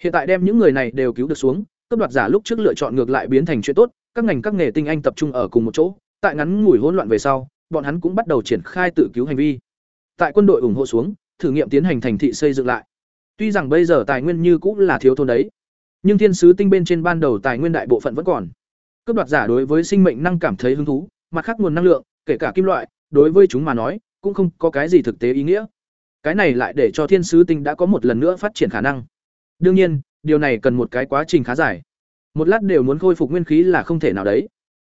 Hiện tại đem những người này đều cứu được xuống, cấp đoạt giả lúc trước lựa chọn ngược lại biến thành chuyện tốt, các ngành các nghề tinh anh tập trung ở cùng một chỗ, tại ngắn ngủi hỗn loạn về sau, bọn hắn cũng bắt đầu triển khai tự cứu hành vi. Tại quân đội ủng hộ xuống, thử nghiệm tiến hành thành thị xây dựng lại. Tuy rằng bây giờ tài nguyên như cũng là thiếu thốn đấy, nhưng thiên sứ tinh bên trên ban đầu tài nguyên đại bộ phận vẫn còn cướp đoạt giả đối với sinh mệnh năng cảm thấy hứng thú, mặt khác nguồn năng lượng, kể cả kim loại, đối với chúng mà nói, cũng không có cái gì thực tế ý nghĩa. Cái này lại để cho thiên sứ tinh đã có một lần nữa phát triển khả năng. Đương nhiên, điều này cần một cái quá trình khá dài. Một lát đều muốn khôi phục nguyên khí là không thể nào đấy.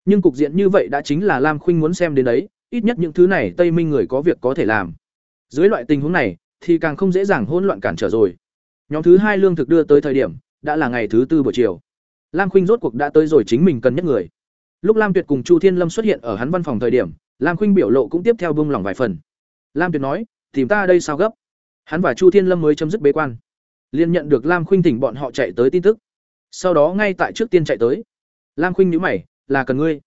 Nhưng cục diện như vậy đã chính là Lam Khuynh muốn xem đến đấy, ít nhất những thứ này Tây Minh người có việc có thể làm. Dưới loại tình huống này, thì càng không dễ dàng hỗn loạn cản trở rồi. Nhóm thứ hai lương thực đưa tới thời điểm, đã là ngày thứ tư buổi chiều. Lam Khuynh rốt cuộc đã tới rồi chính mình cần nhất người. Lúc Lam Tuyệt cùng Chu Thiên Lâm xuất hiện ở hắn văn phòng thời điểm, Lam Khuynh biểu lộ cũng tiếp theo buông lỏng vài phần. Lam Tuyệt nói, "Tìm ta đây sao gấp?" Hắn và Chu Thiên Lâm mới chấm dứt bế quan. Liên nhận được Lam Khuynh tỉnh bọn họ chạy tới tin tức. Sau đó ngay tại trước tiên chạy tới. Lam Khuynh nhíu mày, "Là cần ngươi?"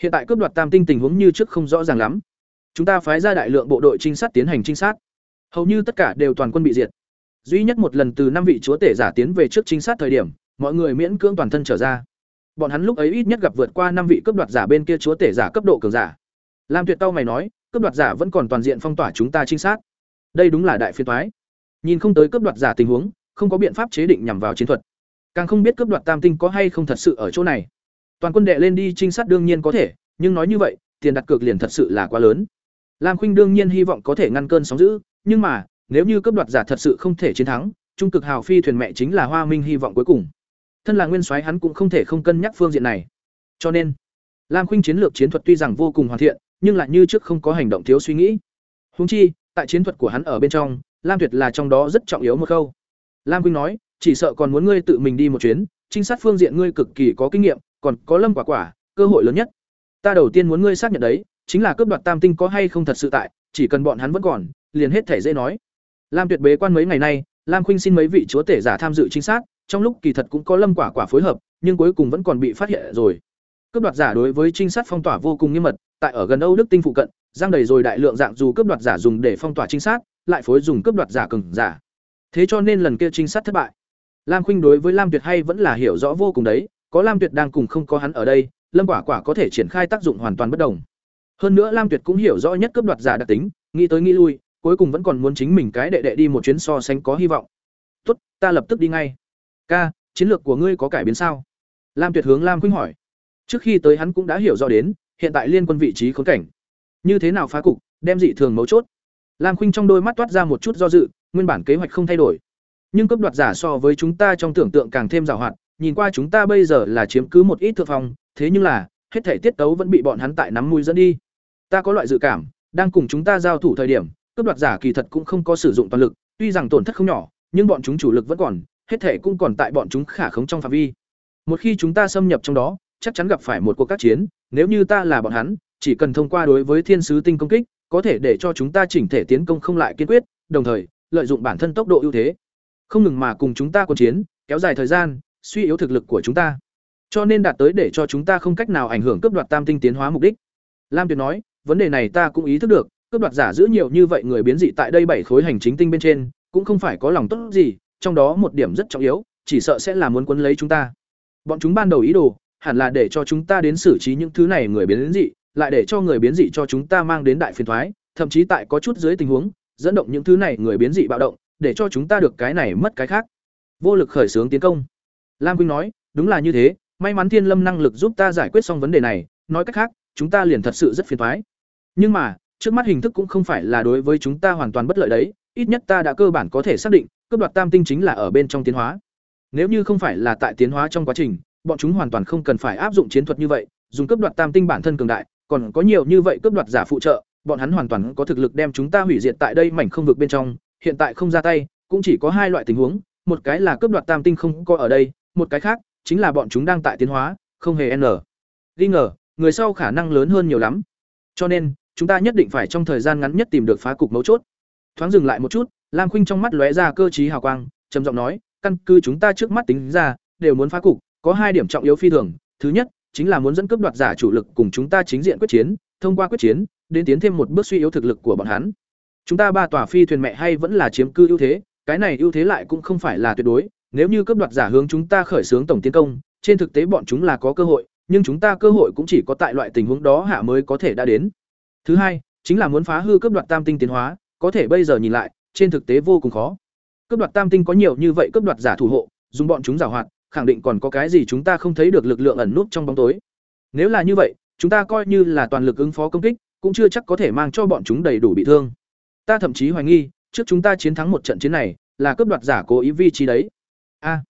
Hiện tại cướp đoạt Tam Tinh tình huống như trước không rõ ràng lắm. Chúng ta phái ra đại lượng bộ đội trinh sát tiến hành trinh sát. Hầu như tất cả đều toàn quân bị diệt. Duy nhất một lần từ năm vị chúa tể giả tiến về trước trinh sát thời điểm, mọi người miễn cưỡng toàn thân trở ra. Bọn hắn lúc ấy ít nhất gặp vượt qua năm vị cấp đoạt giả bên kia chúa tể giả cấp độ cường giả. Lam Tuyệt Tâu mày nói, cấp đoạt giả vẫn còn toàn diện phong tỏa chúng ta trinh sát. Đây đúng là đại phiên toái. Nhìn không tới cấp đoạt giả tình huống, không có biện pháp chế định nhằm vào chiến thuật. Càng không biết cấp đoạt tam tinh có hay không thật sự ở chỗ này. Toàn quân đệ lên đi trinh sát đương nhiên có thể, nhưng nói như vậy, tiền đặt cược liền thật sự là quá lớn. Lam Khuynh đương nhiên hy vọng có thể ngăn cơn sóng dữ, nhưng mà, nếu như cấp đoạt giả thật sự không thể chiến thắng, trung cực hào phi thuyền mẹ chính là Hoa Minh hy vọng cuối cùng. Thân là nguyên soái hắn cũng không thể không cân nhắc phương diện này. Cho nên, Lam Khuynh chiến lược chiến thuật tuy rằng vô cùng hoàn thiện, nhưng lại như trước không có hành động thiếu suy nghĩ. Huống chi, tại chiến thuật của hắn ở bên trong, Lam Tuyệt là trong đó rất trọng yếu một khâu. Lam Khuynh nói, chỉ sợ còn muốn ngươi tự mình đi một chuyến, trinh sát phương diện ngươi cực kỳ có kinh nghiệm, còn có Lâm Quả Quả, cơ hội lớn nhất. Ta đầu tiên muốn ngươi xác nhận đấy, chính là cướp đoạt tam tinh có hay không thật sự tại, chỉ cần bọn hắn vẫn còn, liền hết thể dễ nói. Lam Tuyệt bế quan mấy ngày nay, Lam Khuynh xin mấy vị chúa tể giả tham dự chính xác, trong lúc kỳ thật cũng có Lâm Quả Quả phối hợp, nhưng cuối cùng vẫn còn bị phát hiện rồi. Cướp đoạt giả đối với trinh sát phong tỏa vô cùng nghiêm mật, tại ở gần Âu Đức tinh phụ cận, giang đầy rồi đại lượng dạng dù cướp đoạt giả dùng để phong tỏa trinh sát, lại phối dùng cướp đoạt giả cừng giả. Thế cho nên lần kia trinh sát thất bại. Lam Khuynh đối với Lam Tuyệt hay vẫn là hiểu rõ vô cùng đấy, có Lam Tuyệt đang cùng không có hắn ở đây, Lâm Quả Quả có thể triển khai tác dụng hoàn toàn bất đồng. Hơn nữa Lam Tuyệt cũng hiểu rõ nhất cướp đoạt giả đặc tính, nghĩ tới nghĩ lui, cuối cùng vẫn còn muốn chính mình cái đệ đệ đi một chuyến so sánh có hy vọng. "Tốt, ta lập tức đi ngay." "Ca, chiến lược của ngươi có cải biến sao?" Lam Tuyệt hướng Lam Khuynh hỏi. Trước khi tới hắn cũng đã hiểu rõ đến, hiện tại liên quân vị trí khốn cảnh. Như thế nào phá cục, đem dị thường mấu chốt. Lam Khuynh trong đôi mắt toát ra một chút do dự, nguyên bản kế hoạch không thay đổi. Nhưng cấp đoạt giả so với chúng ta trong tưởng tượng càng thêm giàu hoạt, nhìn qua chúng ta bây giờ là chiếm cứ một ít thượng phong, thế nhưng là, hết thể tiết tấu vẫn bị bọn hắn tại nắm mũi dẫn đi. Ta có loại dự cảm, đang cùng chúng ta giao thủ thời điểm, cấp đoạt giả kỳ thật cũng không có sử dụng toàn lực, tuy rằng tổn thất không nhỏ, nhưng bọn chúng chủ lực vẫn còn, hết thể cũng còn tại bọn chúng khả khống trong phạm vi. Một khi chúng ta xâm nhập trong đó, chắc chắn gặp phải một cuộc các chiến, nếu như ta là bọn hắn, chỉ cần thông qua đối với thiên sứ tinh công kích, có thể để cho chúng ta chỉnh thể tiến công không lại kiên quyết, đồng thời lợi dụng bản thân tốc độ ưu thế, không ngừng mà cùng chúng ta quân chiến, kéo dài thời gian, suy yếu thực lực của chúng ta. Cho nên đạt tới để cho chúng ta không cách nào ảnh hưởng cướp đoạt tam tinh tiến hóa mục đích. Lam Tuyệt nói, vấn đề này ta cũng ý thức được, cướp đoạt giả giữ nhiều như vậy người biến dị tại đây bảy khối hành chính tinh bên trên, cũng không phải có lòng tốt gì, trong đó một điểm rất trọng yếu, chỉ sợ sẽ là muốn quấn lấy chúng ta. Bọn chúng ban đầu ý đồ, hẳn là để cho chúng ta đến xử trí những thứ này người biến dị, lại để cho người biến dị cho chúng ta mang đến đại phiền toái thậm chí tại có chút dưới tình huống, dẫn động những thứ này người biến dị bạo động, để cho chúng ta được cái này mất cái khác. Vô lực khởi xướng tiến công. Lam Quynh nói, đúng là như thế, may mắn Thiên Lâm năng lực giúp ta giải quyết xong vấn đề này, nói cách khác, chúng ta liền thật sự rất phiền toái. Nhưng mà, trước mắt hình thức cũng không phải là đối với chúng ta hoàn toàn bất lợi đấy, ít nhất ta đã cơ bản có thể xác định, cướp đoạt tam tinh chính là ở bên trong tiến hóa. Nếu như không phải là tại tiến hóa trong quá trình, bọn chúng hoàn toàn không cần phải áp dụng chiến thuật như vậy, dùng cướp đoạt tam tinh bản thân cường đại, còn có nhiều như vậy cướp đoạt giả phụ trợ, bọn hắn hoàn toàn có thực lực đem chúng ta hủy diệt tại đây mảnh không vực bên trong, hiện tại không ra tay, cũng chỉ có hai loại tình huống, một cái là cướp đoạt tam tinh không có ở đây, một cái khác chính là bọn chúng đang tại tiến hóa, không hề n. Ghi ngờ, người sau khả năng lớn hơn nhiều lắm. Cho nên, chúng ta nhất định phải trong thời gian ngắn nhất tìm được phá cục mấu chốt. Thoáng dừng lại một chút, Lam Khuynh trong mắt lóe ra cơ trí hào quang, trầm giọng nói, căn cứ chúng ta trước mắt tính ra, đều muốn phá cục, có hai điểm trọng yếu phi thường, thứ nhất, chính là muốn dẫn cướp đoạt giả chủ lực cùng chúng ta chính diện quyết chiến, thông qua quyết chiến, đến tiến thêm một bước suy yếu thực lực của bọn hắn. Chúng ta ba tòa phi thuyền mẹ hay vẫn là chiếm cư ưu thế, cái này ưu thế lại cũng không phải là tuyệt đối, nếu như cướp đoạt giả hướng chúng ta khởi xướng tổng tiến công, trên thực tế bọn chúng là có cơ hội, nhưng chúng ta cơ hội cũng chỉ có tại loại tình huống đó hạ mới có thể đã đến. Thứ hai, chính là muốn phá hư cướp đoạt tam tinh tiến hóa, có thể bây giờ nhìn lại, trên thực tế vô cùng khó. Cướp đoạt tam tinh có nhiều như vậy cướp đoạt giả thủ hộ, dùng bọn chúng giảo hoạt, khẳng định còn có cái gì chúng ta không thấy được lực lượng ẩn núp trong bóng tối. Nếu là như vậy, chúng ta coi như là toàn lực ứng phó công kích, cũng chưa chắc có thể mang cho bọn chúng đầy đủ bị thương. Ta thậm chí hoài nghi, trước chúng ta chiến thắng một trận chiến này, là cướp đoạt giả cố ý vi trí đấy. A.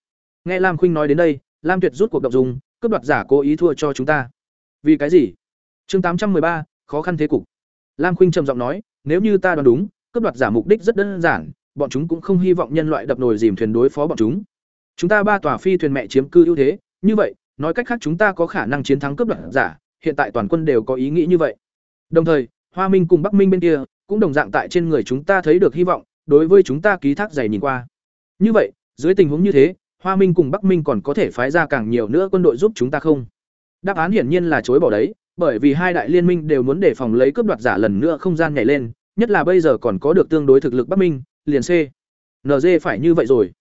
nghe Lam Khuynh nói đến đây, Lam Tuyệt rút cuộc động dùng, cướp đoạt giả cố ý thua cho chúng ta. Vì cái gì? Chương tám trăm ba, khó khăn thế cục. Lam Khuynh trầm giọng nói, nếu như ta đoán đúng, cướp đoạt giả mục đích rất đơn giản, bọn chúng cũng không hy vọng nhân loại đập nồi dìm thuyền đối phó bọn chúng. Chúng ta ba tòa phi thuyền mẹ chiếm cư ưu thế, như vậy, nói cách khác chúng ta có khả năng chiến thắng cướp đoạt giả, hiện tại toàn quân đều có ý nghĩ như vậy. Đồng thời, Hoa Minh cùng Bắc Minh bên kia cũng đồng dạng tại trên người chúng ta thấy được hy vọng, đối với chúng ta ký thác dày nhìn qua. Như vậy, dưới tình huống như thế, Hoa Minh cùng Bắc Minh còn có thể phái ra càng nhiều nữa quân đội giúp chúng ta không? Đáp án hiển nhiên là chối bỏ đấy, bởi vì hai đại liên minh đều muốn đề phòng lấy cướp đoạt giả lần nữa không gian nhảy lên, nhất là bây giờ còn có được tương đối thực lực Bắc Minh, liền C. NG phải như vậy rồi.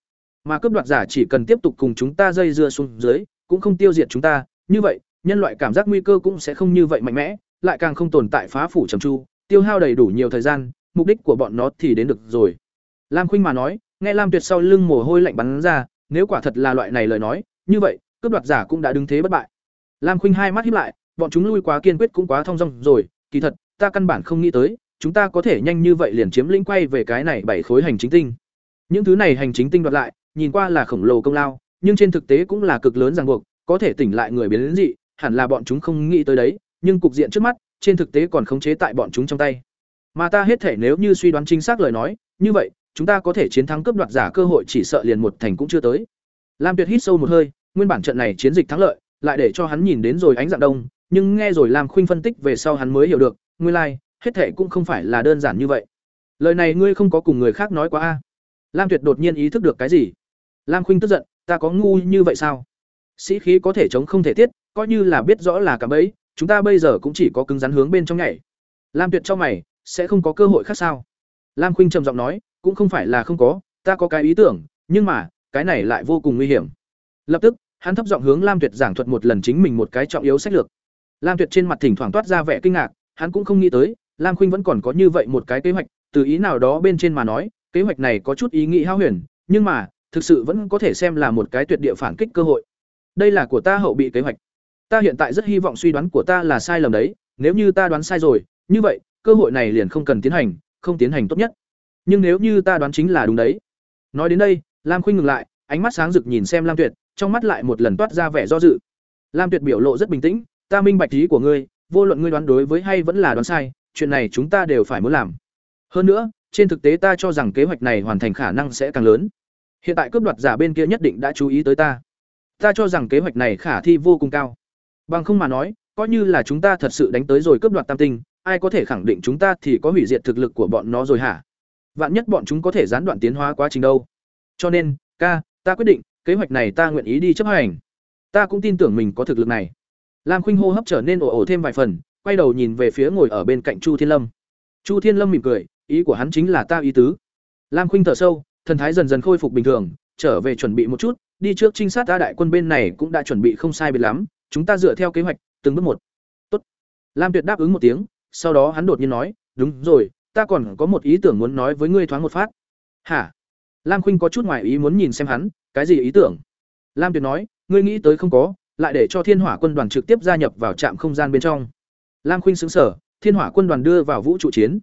Mà cướp đoạt giả chỉ cần tiếp tục cùng chúng ta dây dưa xuống dưới, cũng không tiêu diệt chúng ta, như vậy, nhân loại cảm giác nguy cơ cũng sẽ không như vậy mạnh mẽ, lại càng không tồn tại phá phủ trầm chu, tiêu hao đầy đủ nhiều thời gian, mục đích của bọn nó thì đến được rồi. Lam Khuynh mà nói, nghe Lam Tuyệt sau lưng mồ hôi lạnh bắn ra, nếu quả thật là loại này lời nói, như vậy, cướp đoạt giả cũng đã đứng thế bất bại. Lam Khuynh hai mắt híp lại, bọn chúng lui quá kiên quyết cũng quá thông dong rồi, kỳ thật, ta căn bản không nghĩ tới, chúng ta có thể nhanh như vậy liền chiếm lĩnh quay về cái này bảy khối hành chính tinh. Những thứ này hành chính tinh đoạt lại, nhìn qua là khổng lồ công lao, nhưng trên thực tế cũng là cực lớn ràng buộc, có thể tỉnh lại người biến dị, hẳn là bọn chúng không nghĩ tới đấy, nhưng cục diện trước mắt, trên thực tế còn khống chế tại bọn chúng trong tay. Mà ta hết thể nếu như suy đoán chính xác lời nói, như vậy, chúng ta có thể chiến thắng cướp đoạt giả cơ hội chỉ sợ liền một thành cũng chưa tới. Lam Tuyệt hít sâu một hơi, nguyên bản trận này chiến dịch thắng lợi, lại để cho hắn nhìn đến rồi ánh dạng đông, nhưng nghe rồi Lam Khuynh phân tích về sau hắn mới hiểu được, nguyên lai, like, hết thể cũng không phải là đơn giản như vậy. Lời này ngươi không có cùng người khác nói quá a. Lam Tuyệt đột nhiên ý thức được cái gì? Lam Khuynh tức giận, ta có ngu như vậy sao? Sĩ khí có thể chống không thể tiết, coi như là biết rõ là cả ấy chúng ta bây giờ cũng chỉ có cứng rắn hướng bên trong nhảy. Lam Tuyệt cho mày, sẽ không có cơ hội khác sao? Lam Khuynh trầm giọng nói, cũng không phải là không có, ta có cái ý tưởng, nhưng mà, cái này lại vô cùng nguy hiểm. Lập tức, hắn thấp giọng hướng Lam Tuyệt giảng thuật một lần chính mình một cái trọng yếu sách lược. Lam Tuyệt trên mặt thỉnh thoảng toát ra vẻ kinh ngạc, hắn cũng không nghĩ tới, Lam Khuynh vẫn còn có như vậy một cái kế hoạch, từ ý nào đó bên trên mà nói, kế hoạch này có chút ý nghĩ hao huyền, nhưng mà, thực sự vẫn có thể xem là một cái tuyệt địa phản kích cơ hội. Đây là của ta hậu bị kế hoạch. Ta hiện tại rất hy vọng suy đoán của ta là sai lầm đấy, nếu như ta đoán sai rồi, như vậy, cơ hội này liền không cần tiến hành, không tiến hành tốt nhất. Nhưng nếu như ta đoán chính là đúng đấy. Nói đến đây, lam khuynh ngừng lại ánh mắt sáng rực nhìn xem lam tuyệt trong mắt lại một lần toát ra vẻ do dự lam tuyệt biểu lộ rất bình tĩnh ta minh bạch ý của ngươi vô luận ngươi đoán đối với hay vẫn là đoán sai chuyện này chúng ta đều phải muốn làm. Hơn nữa, trên thực tế ta cho rằng kế hoạch này hoàn thành khả năng sẽ càng lớn. Hiện tại cướp đoạt giả bên kia nhất định đã chú ý tới ta. Ta cho rằng kế hoạch này khả thi vô cùng cao. Bằng không mà nói, coi như là chúng ta thật sự đánh tới rồi cướp đoạt tam tinh, ai có thể khẳng định chúng ta thì có hủy diệt thực lực của bọn nó rồi hả? Vạn nhất bọn chúng có thể gián đoạn tiến hóa quá trình đâu. Cho nên, ca, ta quyết định, kế hoạch này ta nguyện ý đi chấp hành. Ta cũng tin tưởng mình có thực lực này. Lam khuynh hô hấp trở nên ồ ồ thêm vài phần quay đầu nhìn về phía ngồi ở bên cạnh chu thiên lâm. Chu thiên lâm mỉm cười, ý của hắn chính là ta ý tứ. Lam khuynh thở sâu, thần thái dần dần khôi phục bình thường, trở về chuẩn bị một chút, đi trước trinh sát ta đại quân bên này cũng đã chuẩn bị không sai biệt lắm, chúng ta dựa theo kế hoạch, từng bước một. Tốt. lam tuyệt đáp ứng một tiếng, sau đó hắn đột nhiên nói, đúng rồi, ta còn có một ý tưởng muốn nói với ngươi thoáng một phát. Hả? Lam khuynh có chút ngoài ý muốn nhìn xem hắn, cái gì ý tưởng? Lam tuyệt nói, ngươi nghĩ tới không có, lại để cho thiên hỏa quân đoàn trực tiếp gia nhập vào trạm không gian bên trong lam khuynh sững sở thiên hỏa quân đoàn đưa vào vũ trụ chiến.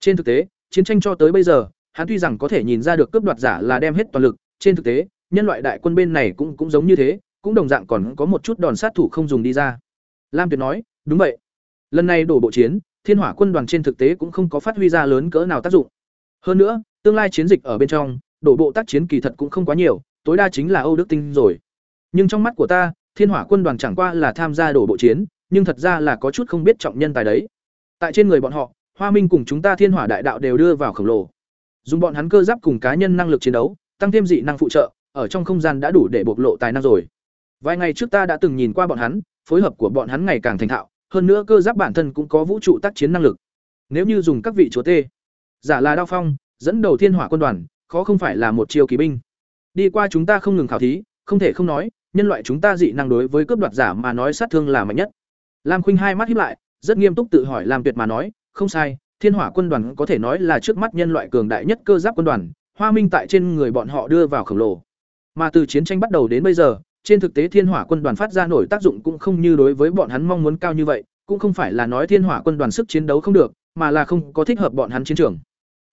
Trên thực tế, chiến tranh cho tới bây giờ, hắn tuy rằng có thể nhìn ra được cướp đoạt giả là đem hết toàn lực, trên thực tế, nhân loại đại quân bên này cũng cũng giống như thế, cũng đồng dạng còn có một chút đòn sát thủ không dùng đi ra. Lam tuyệt nói, đúng vậy. Lần này đổ bộ chiến, thiên hỏa quân đoàn trên thực tế cũng không có phát huy ra lớn cỡ nào tác dụng. Hơn nữa, tương lai chiến dịch ở bên trong, đổ bộ tác chiến kỳ thật cũng không quá nhiều, tối đa chính là âu đức tinh rồi. Nhưng trong mắt của ta, thiên hỏa quân đoàn chẳng qua là tham gia đổ bộ chiến nhưng thật ra là có chút không biết trọng nhân tài đấy. Tại trên người bọn họ, hoa minh cùng chúng ta thiên hỏa đại đạo đều đưa vào khổng lồ. Dùng bọn hắn cơ giáp cùng cá nhân năng lực chiến đấu, tăng thêm dị năng phụ trợ, ở trong không gian đã đủ để bộc lộ tài năng rồi. Vài ngày trước ta đã từng nhìn qua bọn hắn, phối hợp của bọn hắn ngày càng thành thạo, hơn nữa cơ giáp bản thân cũng có vũ trụ tác chiến năng lực. Nếu như dùng các vị chúa tê giả là đao phong, dẫn đầu thiên hỏa quân đoàn, khó không phải là một chiêu kỳ binh. Đi qua chúng ta không ngừng khảo thí, không thể không nói, nhân loại chúng ta dị năng đối với cướp đoạt giả mà nói sát thương là mạnh nhất lam khuynh hai mắt híp lại, rất nghiêm túc tự hỏi làm tuyệt mà nói, không sai, thiên hỏa quân đoàn có thể nói là trước mắt nhân loại cường đại nhất cơ giáp quân đoàn, hoa minh tại trên người bọn họ đưa vào khổng lồ. Mà từ chiến tranh bắt đầu đến bây giờ, trên thực tế thiên hỏa quân đoàn phát ra nổi tác dụng cũng không như đối với bọn hắn mong muốn cao như vậy, cũng không phải là nói thiên hỏa quân đoàn sức chiến đấu không được, mà là không có thích hợp bọn hắn chiến trường.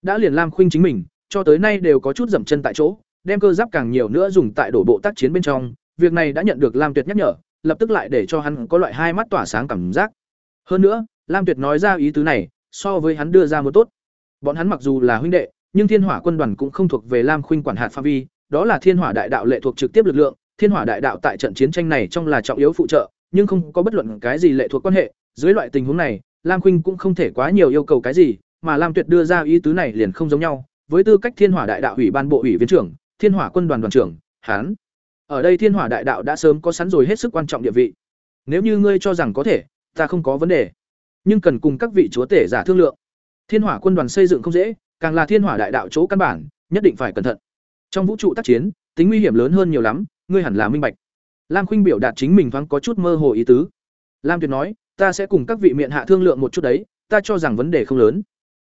Đã liền lam khuynh chính mình, cho tới nay đều có chút dậm chân tại chỗ, đem cơ giáp càng nhiều nữa dùng tại đổ bộ tác chiến bên trong, việc này đã nhận được lam tuyệt nhắc nhở lập tức lại để cho hắn có loại hai mắt tỏa sáng cảm giác. Hơn nữa, lam tuyệt nói ra ý tứ này, so với hắn đưa ra một tốt. Bọn hắn mặc dù là huynh đệ, nhưng thiên hỏa quân đoàn cũng không thuộc về lam khuynh quản hạt phạm vi, đó là thiên hỏa đại đạo lệ thuộc trực tiếp lực lượng. Thiên hỏa đại đạo tại trận chiến tranh này trong là trọng yếu phụ trợ, nhưng không có bất luận cái gì lệ thuộc quan hệ. Dưới loại tình huống này, lam khuynh cũng không thể quá nhiều yêu cầu cái gì, mà lam tuyệt đưa ra ý tứ này liền không giống nhau. Với tư cách thiên hỏa đại đạo ủy ban bộ ủy viên trưởng, thiên hỏa quân đoàn đoàn trưởng, hắn ở đây thiên hỏa đại đạo đã sớm có sẵn rồi hết sức quan trọng địa vị. Nếu như ngươi cho rằng có thể, ta không có vấn đề. Nhưng cần cùng các vị chúa tể giả thương lượng. Thiên hỏa quân đoàn xây dựng không dễ, càng là thiên hỏa đại đạo chỗ căn bản, nhất định phải cẩn thận. Trong vũ trụ tác chiến, tính nguy hiểm lớn hơn nhiều lắm, ngươi hẳn là minh bạch. Lam khuynh biểu đạt chính mình thoáng có chút mơ hồ ý tứ. Lam tuyệt nói, ta sẽ cùng các vị miệng hạ thương lượng một chút đấy, ta cho rằng vấn đề không lớn.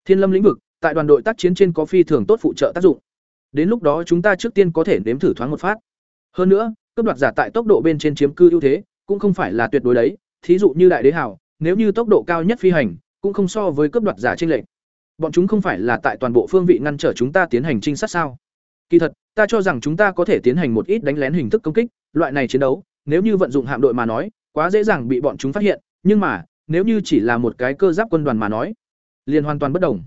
Thiên lâm lĩnh vực, tại đoàn đội tác chiến trên có phi thường tốt phụ trợ tác dụng. Đến lúc đó chúng ta trước tiên có thể nếm thử thoáng một phát hơn nữa, cấp đoạt giả tại tốc độ bên trên chiếm cư ưu thế, cũng không phải là tuyệt đối đấy. Thí dụ như đại đế hảo, nếu như tốc độ cao nhất phi hành, cũng không so với cấp đoạt giả trên lệnh bọn chúng không phải là tại toàn bộ phương vị ngăn trở chúng ta tiến hành trinh sát sao? Kỳ thật, ta cho rằng chúng ta có thể tiến hành một ít đánh lén hình thức công kích, loại này chiến đấu, nếu như vận dụng hạm đội mà nói, quá dễ dàng bị bọn chúng phát hiện. Nhưng mà, nếu như chỉ là một cái cơ giáp quân đoàn mà nói, liền hoàn toàn bất đồng.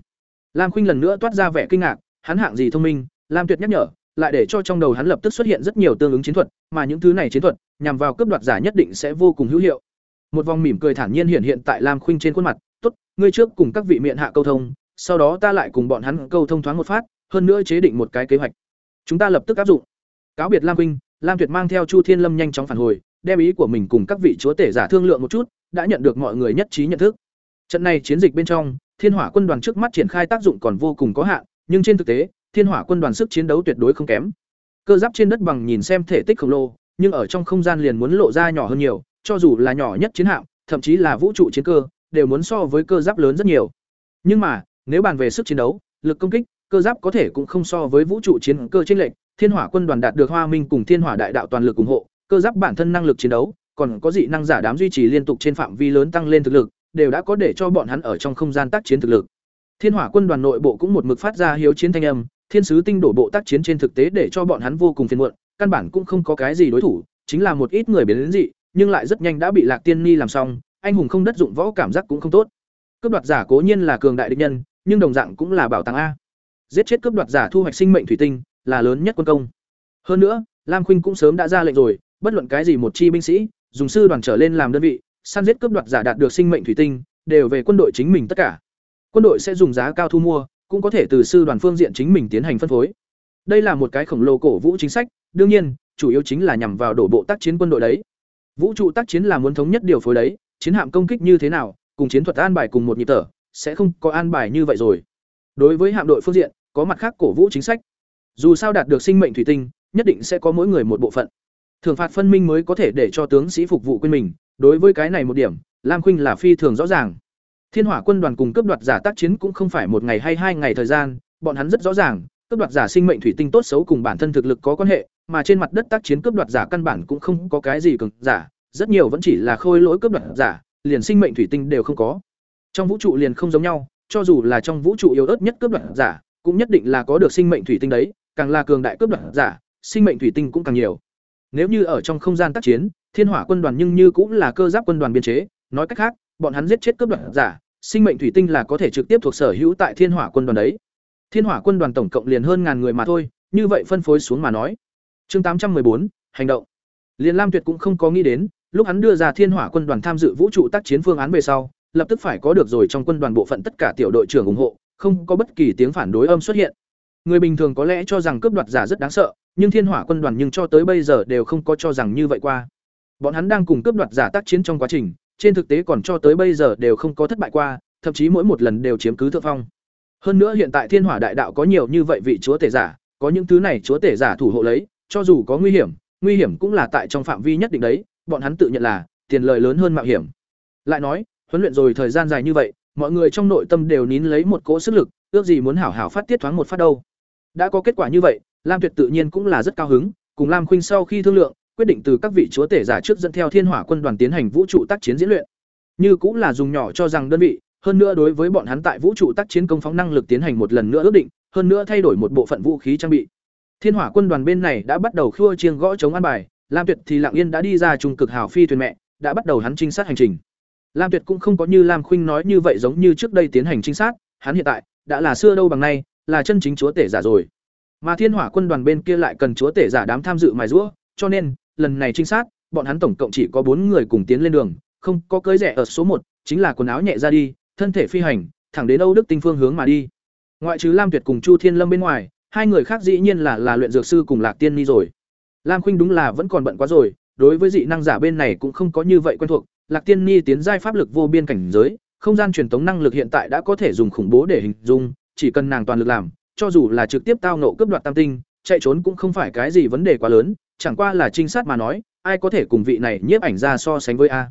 Lam khuynh lần nữa toát ra vẻ kinh ngạc, hắn hạng gì thông minh, lam tuyệt nhắc nhở lại để cho trong đầu hắn lập tức xuất hiện rất nhiều tương ứng chiến thuật, mà những thứ này chiến thuật, nhằm vào cướp đoạt giả nhất định sẽ vô cùng hữu hiệu. Một vòng mỉm cười thản nhiên hiện hiện tại lam khuynh trên khuôn mặt, tốt, ngươi trước cùng các vị miệng hạ câu thông, sau đó ta lại cùng bọn hắn câu thông thoáng một phát, hơn nữa chế định một cái kế hoạch. Chúng ta lập tức áp dụng. Cáo biệt lam khuynh, lam tuyệt mang theo chu thiên lâm nhanh chóng phản hồi, đem ý của mình cùng các vị chúa tể giả thương lượng một chút, đã nhận được mọi người nhất trí nhận thức. Trận này chiến dịch bên trong, thiên hỏa quân đoàn trước mắt triển khai tác dụng còn vô cùng có hạn, nhưng trên thực tế thiên hỏa quân đoàn sức chiến đấu tuyệt đối không kém. Cơ giáp trên đất bằng nhìn xem thể tích khổng lồ, nhưng ở trong không gian liền muốn lộ ra nhỏ hơn nhiều, cho dù là nhỏ nhất chiến hạm, thậm chí là vũ trụ chiến cơ, đều muốn so với cơ giáp lớn rất nhiều. Nhưng mà, nếu bàn về sức chiến đấu, lực công kích, cơ giáp có thể cũng không so với vũ trụ chiến cơ trên lệnh thiên hỏa quân đoàn đạt được hoa minh cùng thiên hỏa đại đạo toàn lực ủng hộ, cơ giáp bản thân năng lực chiến đấu, còn có dị năng giả đám duy trì liên tục trên phạm vi lớn tăng lên thực lực, đều đã có để cho bọn hắn ở trong không gian tác chiến thực lực. Thiên hỏa quân đoàn nội bộ cũng một mực phát ra hiếu chiến thanh âm thiên sứ tinh đổ bộ tác chiến trên thực tế để cho bọn hắn vô cùng phiền muộn, căn bản cũng không có cái gì đối thủ, chính là một ít người biến đến dị, nhưng lại rất nhanh đã bị Lạc Tiên Ni làm xong, anh hùng không đất dụng võ cảm giác cũng không tốt. Cướp đoạt giả cố nhiên là cường đại địch nhân, nhưng đồng dạng cũng là bảo tàng a. Giết chết cướp đoạt giả thu hoạch sinh mệnh thủy tinh, là lớn nhất quân công. Hơn nữa, Lam Khuynh cũng sớm đã ra lệnh rồi, bất luận cái gì một chi binh sĩ, dùng sư đoàn trở lên làm đơn vị, săn giết cướp đoạt giả đạt được sinh mệnh thủy tinh, đều về quân đội chính mình tất cả. Quân đội sẽ dùng giá cao thu mua, cũng có thể từ sư đoàn phương diện chính mình tiến hành phân phối. Đây là một cái khổng lồ cổ vũ chính sách, đương nhiên, chủ yếu chính là nhằm vào đổ bộ tác chiến quân đội đấy. Vũ trụ tác chiến là muốn thống nhất điều phối đấy, chiến hạm công kích như thế nào, cùng chiến thuật an bài cùng một nhịp thở, sẽ không có an bài như vậy rồi. Đối với hạm đội phương diện, có mặt khác cổ vũ chính sách. Dù sao đạt được sinh mệnh thủy tinh, nhất định sẽ có mỗi người một bộ phận. Thường phạt phân minh mới có thể để cho tướng sĩ phục vụ quên mình, đối với cái này một điểm, Lam Khuynh là phi thường rõ ràng. Thiên Hỏa quân đoàn cùng cướp đoạt giả tác chiến cũng không phải một ngày hay hai ngày thời gian, bọn hắn rất rõ ràng, cướp đoạt giả sinh mệnh thủy tinh tốt xấu cùng bản thân thực lực có quan hệ, mà trên mặt đất tác chiến cướp đoạt giả căn bản cũng không có cái gì cường giả, rất nhiều vẫn chỉ là khôi lỗi cướp đoạt giả, liền sinh mệnh thủy tinh đều không có. Trong vũ trụ liền không giống nhau, cho dù là trong vũ trụ yếu ớt nhất cướp đoạt giả, cũng nhất định là có được sinh mệnh thủy tinh đấy, càng là cường đại cướp đoạt giả, sinh mệnh thủy tinh cũng càng nhiều. Nếu như ở trong không gian tác chiến, Thiên Hỏa quân đoàn nhưng như cũng là cơ giáp quân đoàn biên chế, nói cách khác, bọn hắn giết chết cướp đoạt giả, sinh mệnh thủy tinh là có thể trực tiếp thuộc sở hữu tại Thiên Hỏa quân đoàn đấy. Thiên Hỏa quân đoàn tổng cộng liền hơn ngàn người mà thôi, như vậy phân phối xuống mà nói. Chương tám trăm bốn hành động. Liên Lam Tuyệt cũng không có nghĩ đến, lúc hắn đưa ra Thiên Hỏa quân đoàn tham dự vũ trụ tác chiến phương án về sau, lập tức phải có được rồi trong quân đoàn bộ phận tất cả tiểu đội trưởng ủng hộ, không có bất kỳ tiếng phản đối âm xuất hiện. Người bình thường có lẽ cho rằng cướp đoạt giả rất đáng sợ, nhưng Thiên Hỏa quân đoàn nhưng cho tới bây giờ đều không có cho rằng như vậy qua. Bọn hắn đang cùng cướp đoạt giả tác chiến trong quá trình, trên thực tế còn cho tới bây giờ đều không có thất bại qua, thậm chí mỗi một lần đều chiếm cứ thượng phong. Hơn nữa hiện tại Thiên Hỏa Đại Đạo có nhiều như vậy vị chúa tể giả, có những thứ này chúa tể giả thủ hộ lấy, cho dù có nguy hiểm, nguy hiểm cũng là tại trong phạm vi nhất định đấy, bọn hắn tự nhận là tiền lợi lớn hơn mạo hiểm. Lại nói, huấn luyện rồi thời gian dài như vậy, mọi người trong nội tâm đều nín lấy một cỗ sức lực, ước gì muốn hảo hảo phát tiết thoáng một phát đâu. Đã có kết quả như vậy, Lam Tuyệt tự nhiên cũng là rất cao hứng, cùng Lam Khuynh sau khi thương lượng, quyết định từ các vị chúa tể giả trước dẫn theo Thiên Hỏa quân đoàn tiến hành vũ trụ tác chiến diễn luyện. Như cũng là dùng nhỏ cho rằng đơn vị, hơn nữa đối với bọn hắn tại vũ trụ tác chiến công phóng năng lực tiến hành một lần nữa ước định, hơn nữa thay đổi một bộ phận vũ khí trang bị. Thiên Hỏa quân đoàn bên này đã bắt đầu khua chiêng gõ chống an bài, Lam Tuyệt thì lặng yên đã đi ra trung cực hào phi thuyền mẹ, đã bắt đầu hắn trinh sát hành trình. Lam Tuyệt cũng không có như Lam Khuynh nói như vậy giống như trước đây tiến hành trinh sát, hắn hiện tại đã là xưa đâu bằng nay, là chân chính chúa tể giả rồi. Mà Thiên Hỏa quân đoàn bên kia lại cần chúa tể giả đám tham dự mài rũa, cho nên, lần này trinh sát, bọn hắn tổng cộng chỉ có bốn người cùng tiến lên đường, không có cưới rẻ ở số một, chính là quần áo nhẹ ra đi, thân thể phi hành, thẳng đến Âu Đức Tinh phương hướng mà đi. Ngoại trừ Lam Tuyệt cùng Chu Thiên Lâm bên ngoài, hai người khác dĩ nhiên là là luyện dược sư cùng Lạc Tiên Ni rồi. Lam Khuynh đúng là vẫn còn bận quá rồi, đối với dị năng giả bên này cũng không có như vậy quen thuộc, Lạc Tiên Ni tiến giai pháp lực vô biên cảnh giới, không gian truyền tống năng lực hiện tại đã có thể dùng khủng bố để hình dung, chỉ cần nàng toàn lực làm, cho dù là trực tiếp tao nộ cướp đoạt tam tinh, chạy trốn cũng không phải cái gì vấn đề quá lớn, chẳng qua là trinh sát mà nói, ai có thể cùng vị này nhiếp ảnh ra so sánh với a.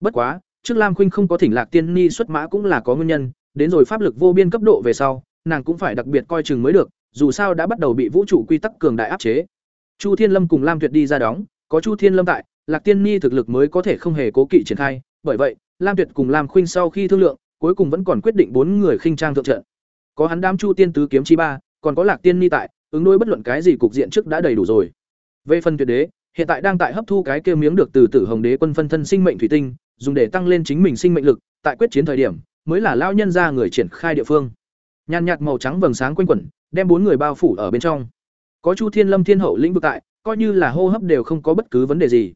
Bất quá, trước Lam Khuynh không có thỉnh Lạc Tiên Ni xuất mã cũng là có nguyên nhân, đến rồi pháp lực vô biên cấp độ về sau, nàng cũng phải đặc biệt coi chừng mới được, dù sao đã bắt đầu bị vũ trụ quy tắc cường đại áp chế. Chu Thiên Lâm cùng Lam Tuyệt đi ra đóng, có Chu Thiên Lâm tại, Lạc Tiên Ni thực lực mới có thể không hề cố kỵ triển khai, bởi vậy, Lam Tuyệt cùng Lam Khuynh sau khi thương lượng, cuối cùng vẫn còn quyết định bốn người khinh trang thượng trận. Có hắn đám Chu Tiên tứ kiếm chi ba, còn có Lạc Tiên Ni tại, ứng đối bất luận cái gì cục diện trước đã đầy đủ rồi. Về phần tuyệt đế, hiện tại đang tại hấp thu cái kia miếng được từ Tử Hồng Đế quân phân thân sinh mệnh thủy tinh, dùng để tăng lên chính mình sinh mệnh lực, tại quyết chiến thời điểm, mới là lao nhân ra người triển khai địa phương. Nhan nhạt màu trắng vầng sáng quanh quẩn, đem bốn người bao phủ ở bên trong. Có Chu Thiên Lâm Thiên Hậu lĩnh vực tại, coi như là hô hấp đều không có bất cứ vấn đề gì.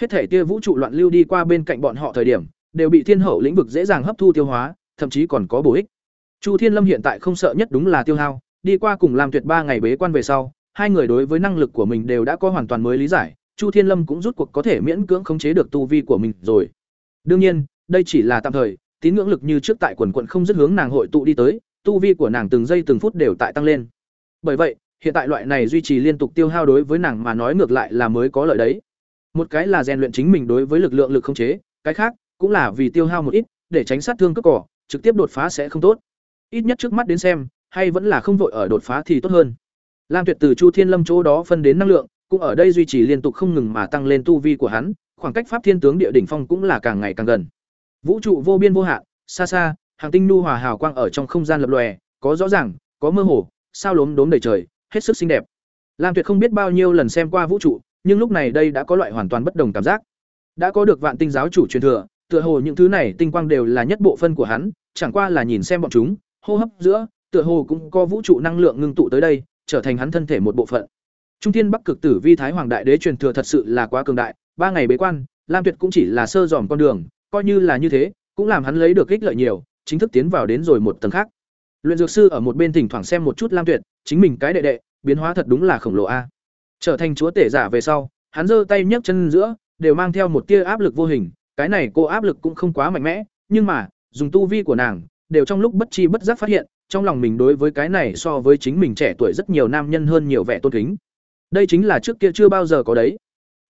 Hết thể tia vũ trụ loạn lưu đi qua bên cạnh bọn họ thời điểm, đều bị Thiên Hậu lĩnh vực dễ dàng hấp thu tiêu hóa, thậm chí còn có bổ ích. Chu Thiên Lâm hiện tại không sợ nhất đúng là tiêu hao, đi qua cùng làm tuyệt ba ngày bế quan về sau, hai người đối với năng lực của mình đều đã có hoàn toàn mới lý giải, Chu Thiên Lâm cũng rút cuộc có thể miễn cưỡng khống chế được tu vi của mình rồi. Đương nhiên, đây chỉ là tạm thời, tín ngưỡng lực như trước tại quần Quận không dứt hướng nàng hội tụ đi tới, tu vi của nàng từng giây từng phút đều tại tăng lên. Bởi vậy, hiện tại loại này duy trì liên tục tiêu hao đối với nàng mà nói ngược lại là mới có lợi đấy. Một cái là rèn luyện chính mình đối với lực lượng lực khống chế, cái khác cũng là vì tiêu hao một ít, để tránh sát thương cướp cỏ, trực tiếp đột phá sẽ không tốt. Ít nhất trước mắt đến xem, hay vẫn là không vội ở đột phá thì tốt hơn. Lam Tuyệt từ Chu Thiên Lâm chỗ đó phân đến năng lượng, cũng ở đây duy trì liên tục không ngừng mà tăng lên tu vi của hắn, khoảng cách pháp thiên tướng địa đỉnh phong cũng là càng ngày càng gần. Vũ trụ vô biên vô hạn, xa xa, hàng tinh nu hòa hào quang ở trong không gian lập lòe, có rõ ràng, có mơ hồ, sao lốm đốm đầy trời, hết sức xinh đẹp. Lam Tuyệt không biết bao nhiêu lần xem qua vũ trụ, nhưng lúc này đây đã có loại hoàn toàn bất đồng cảm giác. Đã có được vạn tinh giáo chủ truyền thừa, tựa hồ những thứ này tinh quang đều là nhất bộ phân của hắn, chẳng qua là nhìn xem bọn chúng, hô hấp giữa, tựa hồ cũng có vũ trụ năng lượng ngưng tụ tới đây, trở thành hắn thân thể một bộ phận. Trung Thiên Bắc Cực Tử Vi Thái Hoàng Đại Đế truyền thừa thật sự là quá cường đại, ba ngày bế quan, Lam Tuyệt cũng chỉ là sơ dòm con đường, coi như là như thế, cũng làm hắn lấy được ích lợi nhiều, chính thức tiến vào đến rồi một tầng khác. Luyện dược sư ở một bên thỉnh thoảng xem một chút Lam Tuyệt, chính mình cái đệ đệ, biến hóa thật đúng là khổng lồ a. Trở thành chúa tể giả về sau, hắn giơ tay nhấc chân giữa, đều mang theo một tia áp lực vô hình, cái này cô áp lực cũng không quá mạnh mẽ, nhưng mà, dùng tu vi của nàng, đều trong lúc bất chi bất giác phát hiện, trong lòng mình đối với cái này so với chính mình trẻ tuổi rất nhiều nam nhân hơn nhiều vẻ tôn kính. Đây chính là trước kia chưa bao giờ có đấy.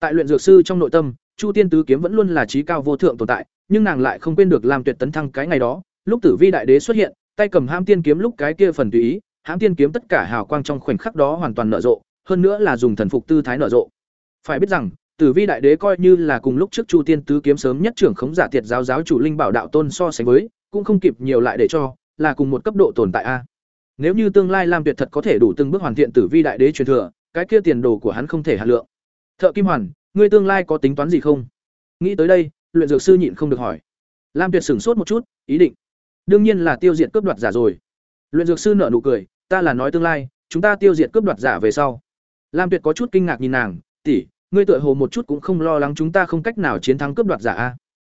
Tại luyện dược sư trong nội tâm, Chu Tiên tứ kiếm vẫn luôn là trí cao vô thượng tồn tại, nhưng nàng lại không quên được làm tuyệt tấn thăng cái ngày đó, lúc Tử Vi đại đế xuất hiện, tay cầm Hãm Tiên kiếm lúc cái kia phần tùy ý, Hãm Tiên kiếm tất cả hào quang trong khoảnh khắc đó hoàn toàn nở rộ, hơn nữa là dùng thần phục tư thái nở rộ. Phải biết rằng, Tử Vi đại đế coi như là cùng lúc trước Chu Tiên tứ kiếm sớm nhất trưởng khống giả tiệt giáo giáo chủ linh bảo đạo tôn so sánh với, cũng không kịp nhiều lại để cho, là cùng một cấp độ tồn tại a. Nếu như tương lai Lam Tuyệt thật có thể đủ từng bước hoàn thiện Tử Vi đại đế truyền thừa, cái kia tiền đồ của hắn không thể hạ lượng. Thợ Kim Hoàn, ngươi tương lai có tính toán gì không? Nghĩ tới đây, luyện dược sư nhịn không được hỏi. Lam Tuyệt sửng sốt một chút, ý định. Đương nhiên là tiêu diệt cướp đoạt giả rồi. Luyện dược sư nở nụ cười, ta là nói tương lai, chúng ta tiêu diệt cướp đoạt giả về sau. Lam Tuyệt có chút kinh ngạc nhìn nàng, tỷ, ngươi tựa hồ một chút cũng không lo lắng chúng ta không cách nào chiến thắng cướp đoạt giả a.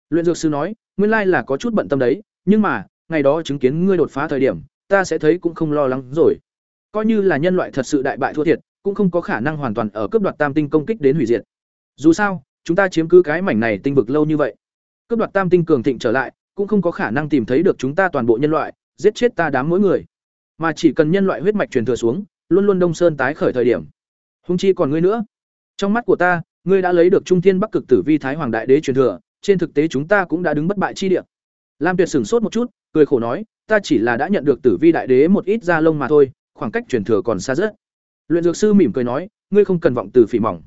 Luyện dược sư nói, nguyên lai là có chút bận tâm đấy, nhưng mà, ngày đó chứng kiến ngươi đột phá thời điểm, ta sẽ thấy cũng không lo lắng rồi. Coi như là nhân loại thật sự đại bại thua thiệt, cũng không có khả năng hoàn toàn ở cướp đoạt tam tinh công kích đến hủy diệt. Dù sao, chúng ta chiếm cứ cái mảnh này tinh vực lâu như vậy, cướp đoạt tam tinh cường thịnh trở lại, cũng không có khả năng tìm thấy được chúng ta toàn bộ nhân loại, giết chết ta đám mỗi người. Mà chỉ cần nhân loại huyết mạch truyền thừa xuống, luôn luôn Đông Sơn tái khởi thời điểm. Hung chi còn ngươi nữa. Trong mắt của ta, ngươi đã lấy được Trung Thiên Bắc Cực Tử Vi Thái Hoàng Đại Đế truyền thừa, trên thực tế chúng ta cũng đã đứng bất bại chi địa. Lam Tuyệt sửng sốt một chút, cười khổ nói, ta chỉ là đã nhận được Tử Vi Đại Đế một ít da lông mà thôi, khoảng cách truyền thừa còn xa rất. Luyện dược sư mỉm cười nói, ngươi không cần vọng từ phỉ mỏng.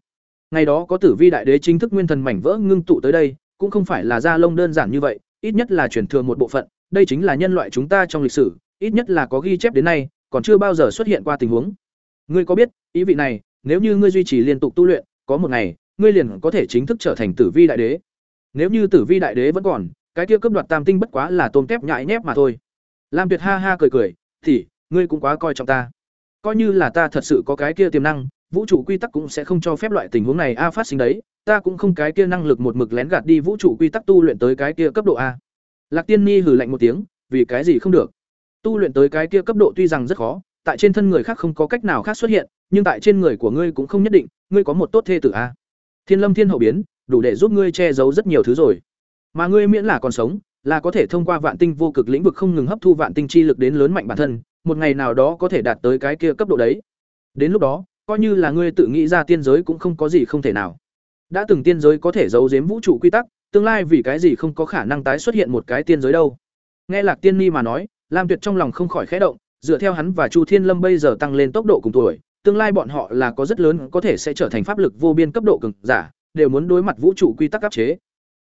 Ngày đó có Tử Vi Đại Đế chính thức nguyên thần mảnh vỡ ngưng tụ tới đây, cũng không phải là da lông đơn giản như vậy, ít nhất là truyền thừa một bộ phận, đây chính là nhân loại chúng ta trong lịch sử, ít nhất là có ghi chép đến nay, còn chưa bao giờ xuất hiện qua tình huống. Ngươi có biết, ý vị này, nếu như ngươi duy trì liên tục tu luyện, có một ngày, ngươi liền có thể chính thức trở thành Tử Vi đại đế. Nếu như Tử Vi đại đế vẫn còn, cái kia cấp đoạt tam tinh bất quá là tôm tép nhại nhép mà thôi. Lam Tuyệt ha ha cười cười, "Thì, ngươi cũng quá coi trọng ta. Coi như là ta thật sự có cái kia tiềm năng, vũ trụ quy tắc cũng sẽ không cho phép loại tình huống này a phát sinh đấy, ta cũng không cái kia năng lực một mực lén gạt đi vũ trụ quy tắc tu luyện tới cái kia cấp độ a." Lạc Tiên Ni hử lạnh một tiếng, "Vì cái gì không được? Tu luyện tới cái kia cấp độ tuy rằng rất khó, tại trên thân người khác không có cách nào khác xuất hiện, nhưng tại trên người của ngươi cũng không nhất định, ngươi có một tốt thê tử a. Thiên Lâm Thiên Hậu biến, đủ để giúp ngươi che giấu rất nhiều thứ rồi. Mà ngươi miễn là còn sống, là có thể thông qua vạn tinh vô cực lĩnh vực không ngừng hấp thu vạn tinh chi lực đến lớn mạnh bản thân, một ngày nào đó có thể đạt tới cái kia cấp độ đấy. Đến lúc đó, coi như là ngươi tự nghĩ ra tiên giới cũng không có gì không thể nào. Đã từng tiên giới có thể giấu giếm vũ trụ quy tắc, tương lai vì cái gì không có khả năng tái xuất hiện một cái tiên giới đâu. Nghe Lạc Tiên Ni mà nói, Lam Tuyệt trong lòng không khỏi khẽ động, dựa theo hắn và Chu Thiên Lâm bây giờ tăng lên tốc độ cùng tuổi, tương lai bọn họ là có rất lớn có thể sẽ trở thành pháp lực vô biên cấp độ cường giả, đều muốn đối mặt vũ trụ quy tắc áp chế.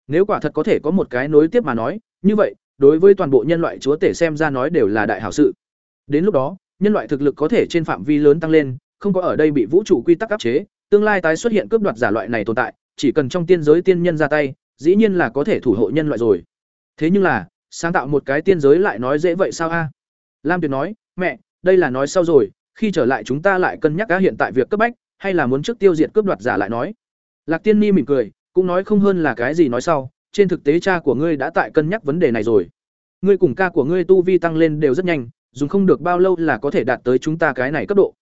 Nếu quả thật có thể có một cái nối tiếp mà nói, như vậy, đối với toàn bộ nhân loại chúa tể xem ra nói đều là đại hảo sự. Đến lúc đó, nhân loại thực lực có thể trên phạm vi lớn tăng lên, không có ở đây bị vũ trụ quy tắc áp chế, tương lai tái xuất hiện cướp đoạt giả loại này tồn tại, chỉ cần trong tiên giới tiên nhân ra tay, dĩ nhiên là có thể thủ hộ nhân loại rồi. Thế nhưng là, sáng tạo một cái tiên giới lại nói dễ vậy sao a? Lam Tuyệt nói, "Mẹ, đây là nói sau rồi, khi trở lại chúng ta lại cân nhắc cá hiện tại việc cấp bách, hay là muốn trước tiêu diệt cướp đoạt giả lại nói." Lạc Tiên Ni mỉm cười, cũng nói không hơn là cái gì nói sau, trên thực tế cha của ngươi đã tại cân nhắc vấn đề này rồi. Ngươi cùng ca của ngươi tu vi tăng lên đều rất nhanh, dùng không được bao lâu là có thể đạt tới chúng ta cái này cấp độ.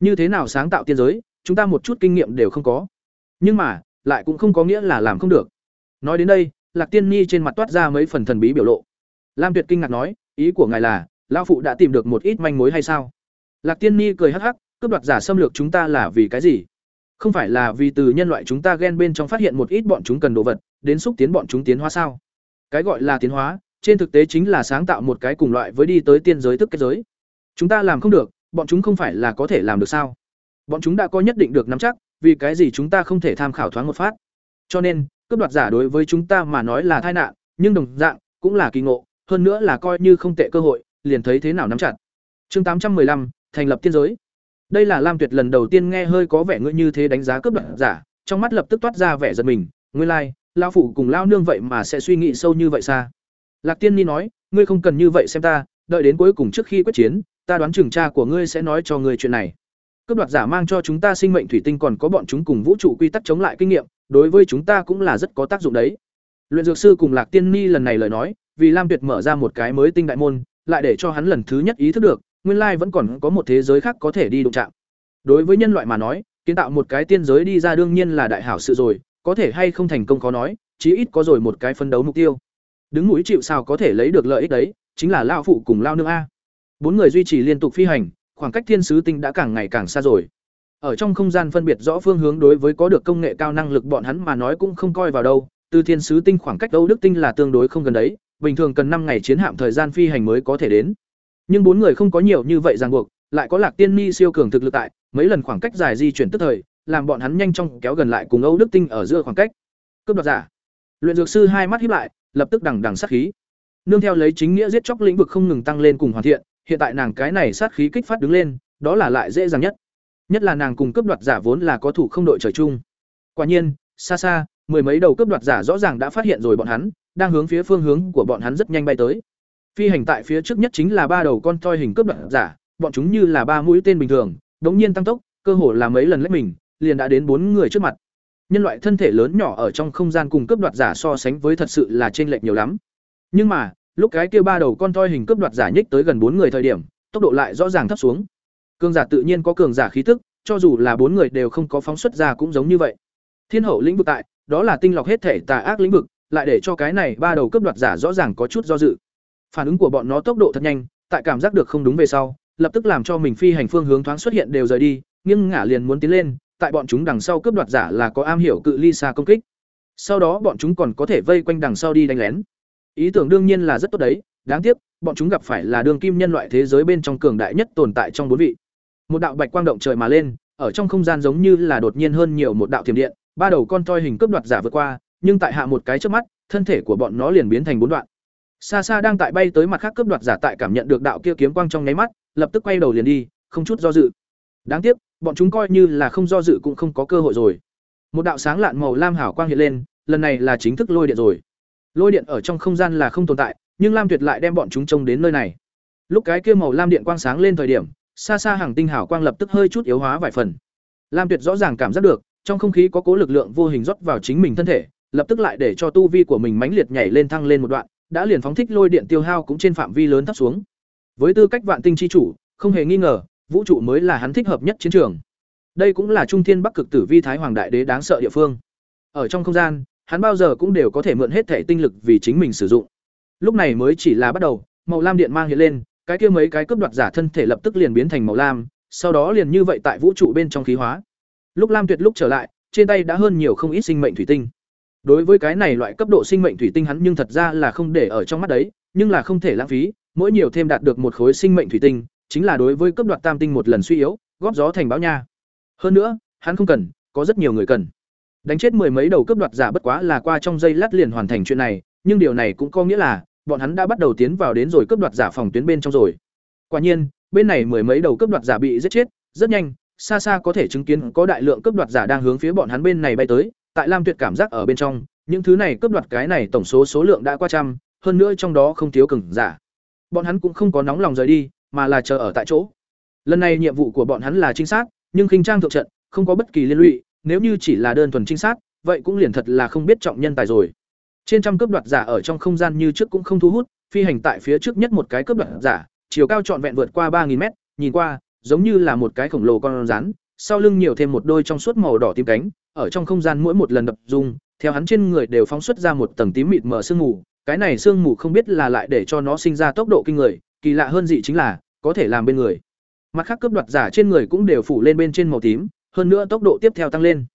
Như thế nào sáng tạo tiên giới, chúng ta một chút kinh nghiệm đều không có. Nhưng mà, lại cũng không có nghĩa là làm không được. Nói đến đây, Lạc Tiên Ni trên mặt toát ra mấy phần thần bí biểu lộ. Lam Tuyệt kinh ngạc nói, ý của ngài là, lão phụ đã tìm được một ít manh mối hay sao? Lạc Tiên Ni cười hắc hắc, cướp đoạt giả xâm lược chúng ta là vì cái gì? Không phải là vì từ nhân loại chúng ta ghen bên trong phát hiện một ít bọn chúng cần đồ vật, đến xúc tiến bọn chúng tiến hóa sao? Cái gọi là tiến hóa, trên thực tế chính là sáng tạo một cái cùng loại với đi tới tiên giới tức kết giới. Chúng ta làm không được, bọn chúng không phải là có thể làm được sao? Bọn chúng đã có nhất định được nắm chắc, vì cái gì chúng ta không thể tham khảo thoáng một phát? Cho nên, cướp đoạt giả đối với chúng ta mà nói là tai nạn, nhưng đồng dạng cũng là kỳ ngộ, hơn nữa là coi như không tệ cơ hội, liền thấy thế nào nắm chặt. Chương tám trăm 815, thành lập tiên giới. Đây là Lam Tuyệt lần đầu tiên nghe hơi có vẻ ngươi như thế đánh giá cướp đoạt giả, trong mắt lập tức toát ra vẻ giật mình, Ngươi lai, lao lão phụ cùng lão nương vậy mà sẽ suy nghĩ sâu như vậy xa. Lạc Tiên Ni nói, ngươi không cần như vậy xem ta, đợi đến cuối cùng trước khi quyết chiến, ta đoán chừng cha của ngươi sẽ nói cho ngươi chuyện này. Cướp đoạt giả mang cho chúng ta sinh mệnh thủy tinh còn có bọn chúng cùng vũ trụ quy tắc chống lại kinh nghiệm, đối với chúng ta cũng là rất có tác dụng đấy. Luyện dược sư cùng Lạc Tiên Ni lần này lời nói, vì Lam Tuyệt mở ra một cái mới tinh đại môn, lại để cho hắn lần thứ nhất ý thức được, nguyên lai vẫn còn có một thế giới khác có thể đi đụng chạm. Đối với nhân loại mà nói, kiến tạo một cái tiên giới đi ra đương nhiên là đại hảo sự rồi, có thể hay không thành công có nói, chí ít có rồi một cái phân đấu mục tiêu. Đứng mũi chịu sao có thể lấy được lợi ích đấy, chính là lao phụ cùng lao nương a. Bốn người duy trì liên tục phi hành, khoảng cách thiên sứ tinh đã càng ngày càng xa rồi. Ở trong không gian phân biệt rõ phương hướng đối với có được công nghệ cao năng lực bọn hắn mà nói cũng không coi vào đâu, từ thiên sứ tinh khoảng cách Âu Đức tinh là tương đối không gần đấy, bình thường cần năm ngày chiến hạm thời gian phi hành mới có thể đến. Nhưng bốn người không có nhiều như vậy ràng buộc, lại có Lạc Tiên Ni siêu cường thực lực tại, mấy lần khoảng cách dài di chuyển tức thời, làm bọn hắn nhanh chóng kéo gần lại cùng Âu Đức tinh ở giữa khoảng cách. Cướp đoạt giả. Luyện dược sư hai mắt híp lại, lập tức đằng đằng sát khí. Nương theo lấy chính nghĩa giết chóc lĩnh vực không ngừng tăng lên cùng hoàn thiện, hiện tại nàng cái này sát khí kích phát đứng lên, đó là lại dễ dàng nhất. Nhất là nàng cùng cướp đoạt giả vốn là có thủ không đội trời chung. Quả nhiên, xa xa, mười mấy đầu cướp đoạt giả rõ ràng đã phát hiện rồi bọn hắn, đang hướng phía phương hướng của bọn hắn rất nhanh bay tới. Phi hành tại phía trước nhất chính là ba đầu con toy hình cướp đoạt giả, bọn chúng như là ba mũi tên bình thường, đống nhiên tăng tốc, cơ hồ là mấy lần lách mình, liền đã đến bốn người trước mặt. Nhân loại thân thể lớn nhỏ ở trong không gian cùng cướp đoạt giả so sánh với thật sự là chênh lệch nhiều lắm. Nhưng mà, lúc cái kia ba đầu con toy hình cướp đoạt giả nhích tới gần bốn người thời điểm, tốc độ lại rõ ràng thấp xuống. Cường giả tự nhiên có cường giả khí tức, cho dù là bốn người đều không có phóng xuất ra cũng giống như vậy. Thiên hậu lĩnh vực tại, đó là tinh lọc hết thể tà ác lĩnh vực, lại để cho cái này ba đầu cướp đoạt giả rõ ràng có chút do dự. Phản ứng của bọn nó tốc độ thật nhanh, tại cảm giác được không đúng về sau, lập tức làm cho mình phi hành phương hướng thoáng xuất hiện đều rời đi, nhưng ngả liền muốn tiến lên, tại bọn chúng đằng sau cướp đoạt giả là có am hiểu cự ly xa công kích. Sau đó bọn chúng còn có thể vây quanh đằng sau đi đánh lén. Ý tưởng đương nhiên là rất tốt đấy, đáng tiếc, bọn chúng gặp phải là đường kim nhân loại thế giới bên trong cường đại nhất tồn tại trong bốn vị. Một đạo bạch quang động trời mà lên, ở trong không gian giống như là đột nhiên hơn nhiều một đạo thiểm điện, ba đầu con toi hình cướp đoạt giả vượt qua, nhưng tại hạ một cái trước mắt, thân thể của bọn nó liền biến thành bốn đoạn. Xa xa đang tại bay tới mặt khác cướp đoạt giả tại cảm nhận được đạo kia kiếm quang trong nháy mắt, lập tức quay đầu liền đi, không chút do dự. Đáng tiếc, bọn chúng coi như là không do dự cũng không có cơ hội rồi. Một đạo sáng lạn màu lam hảo quang hiện lên, lần này là chính thức lôi điện rồi. Lôi điện ở trong không gian là không tồn tại, nhưng Lam Tuyệt lại đem bọn chúng trông đến nơi này. Lúc cái kia màu lam điện quang sáng lên thời điểm, xa xa hàng tinh hảo quang lập tức hơi chút yếu hóa vài phần. Lam Tuyệt rõ ràng cảm giác được, trong không khí có cố lực lượng vô hình rót vào chính mình thân thể, lập tức lại để cho tu vi của mình mãnh liệt nhảy lên thăng lên một đoạn, đã liền phóng thích lôi điện tiêu hao cũng trên phạm vi lớn thấp xuống. Với tư cách vạn tinh chi chủ, không hề nghi ngờ, vũ trụ mới là hắn thích hợp nhất chiến trường. Đây cũng là trung thiên bắc cực tử vi thái hoàng đại đế đáng sợ địa phương. Ở trong không gian, hắn bao giờ cũng đều có thể mượn hết thể tinh lực vì chính mình sử dụng. Lúc này mới chỉ là bắt đầu, màu lam điện mang hiện lên, cái kia mấy cái cướp đoạt giả thân thể lập tức liền biến thành màu lam, sau đó liền như vậy tại vũ trụ bên trong khí hóa. Lúc Lam Tuyệt lúc trở lại, trên tay đã hơn nhiều không ít sinh mệnh thủy tinh. Đối với cái này loại cấp độ sinh mệnh thủy tinh hắn nhưng thật ra là không để ở trong mắt đấy, nhưng là không thể lãng phí, mỗi nhiều thêm đạt được một khối sinh mệnh thủy tinh, chính là đối với cấp đoạt tam tinh một lần suy yếu, góp gió thành bão nha. Hơn nữa, hắn không cần, có rất nhiều người cần. Đánh chết mười mấy đầu cấp đoạt giả bất quá là qua trong giây lát liền hoàn thành chuyện này, nhưng điều này cũng có nghĩa là bọn hắn đã bắt đầu tiến vào đến rồi cấp đoạt giả phòng tuyến bên trong rồi. Quả nhiên, bên này mười mấy đầu cấp đoạt giả bị giết chết, rất nhanh, xa xa có thể chứng kiến có đại lượng cấp đoạt giả đang hướng phía bọn hắn bên này bay tới, tại Lam Tuyệt cảm giác ở bên trong, những thứ này cướp đoạt cái này tổng số số lượng đã qua trăm, hơn nữa trong đó không thiếu cường giả. Bọn hắn cũng không có nóng lòng rời đi, mà là chờ ở tại chỗ. Lần này nhiệm vụ của bọn hắn là trinh sát, nhưng khinh trang thượng trận, không có bất kỳ liên lụy, nếu như chỉ là đơn thuần trinh sát, vậy cũng liền thật là không biết trọng nhân tài rồi. Trên trăm cướp đoạt giả ở trong không gian như trước cũng không thu hút, phi hành tại phía trước nhất một cái cướp đoạt giả, chiều cao trọn vẹn vượt qua 3000 mét, nhìn qua, giống như là một cái khổng lồ con rắn, sau lưng nhiều thêm một đôi trong suốt màu đỏ tím cánh, ở trong không gian mỗi một lần đập dung, theo hắn trên người đều phóng xuất ra một tầng tím mịt mờ sương mù, cái này sương mù không biết là lại để cho nó sinh ra tốc độ kinh người, kỳ lạ hơn dị chính là có thể làm bên người. Mặt khác cướp đoạt giả trên người cũng đều phủ lên bên trên màu tím, hơn nữa tốc độ tiếp theo tăng lên.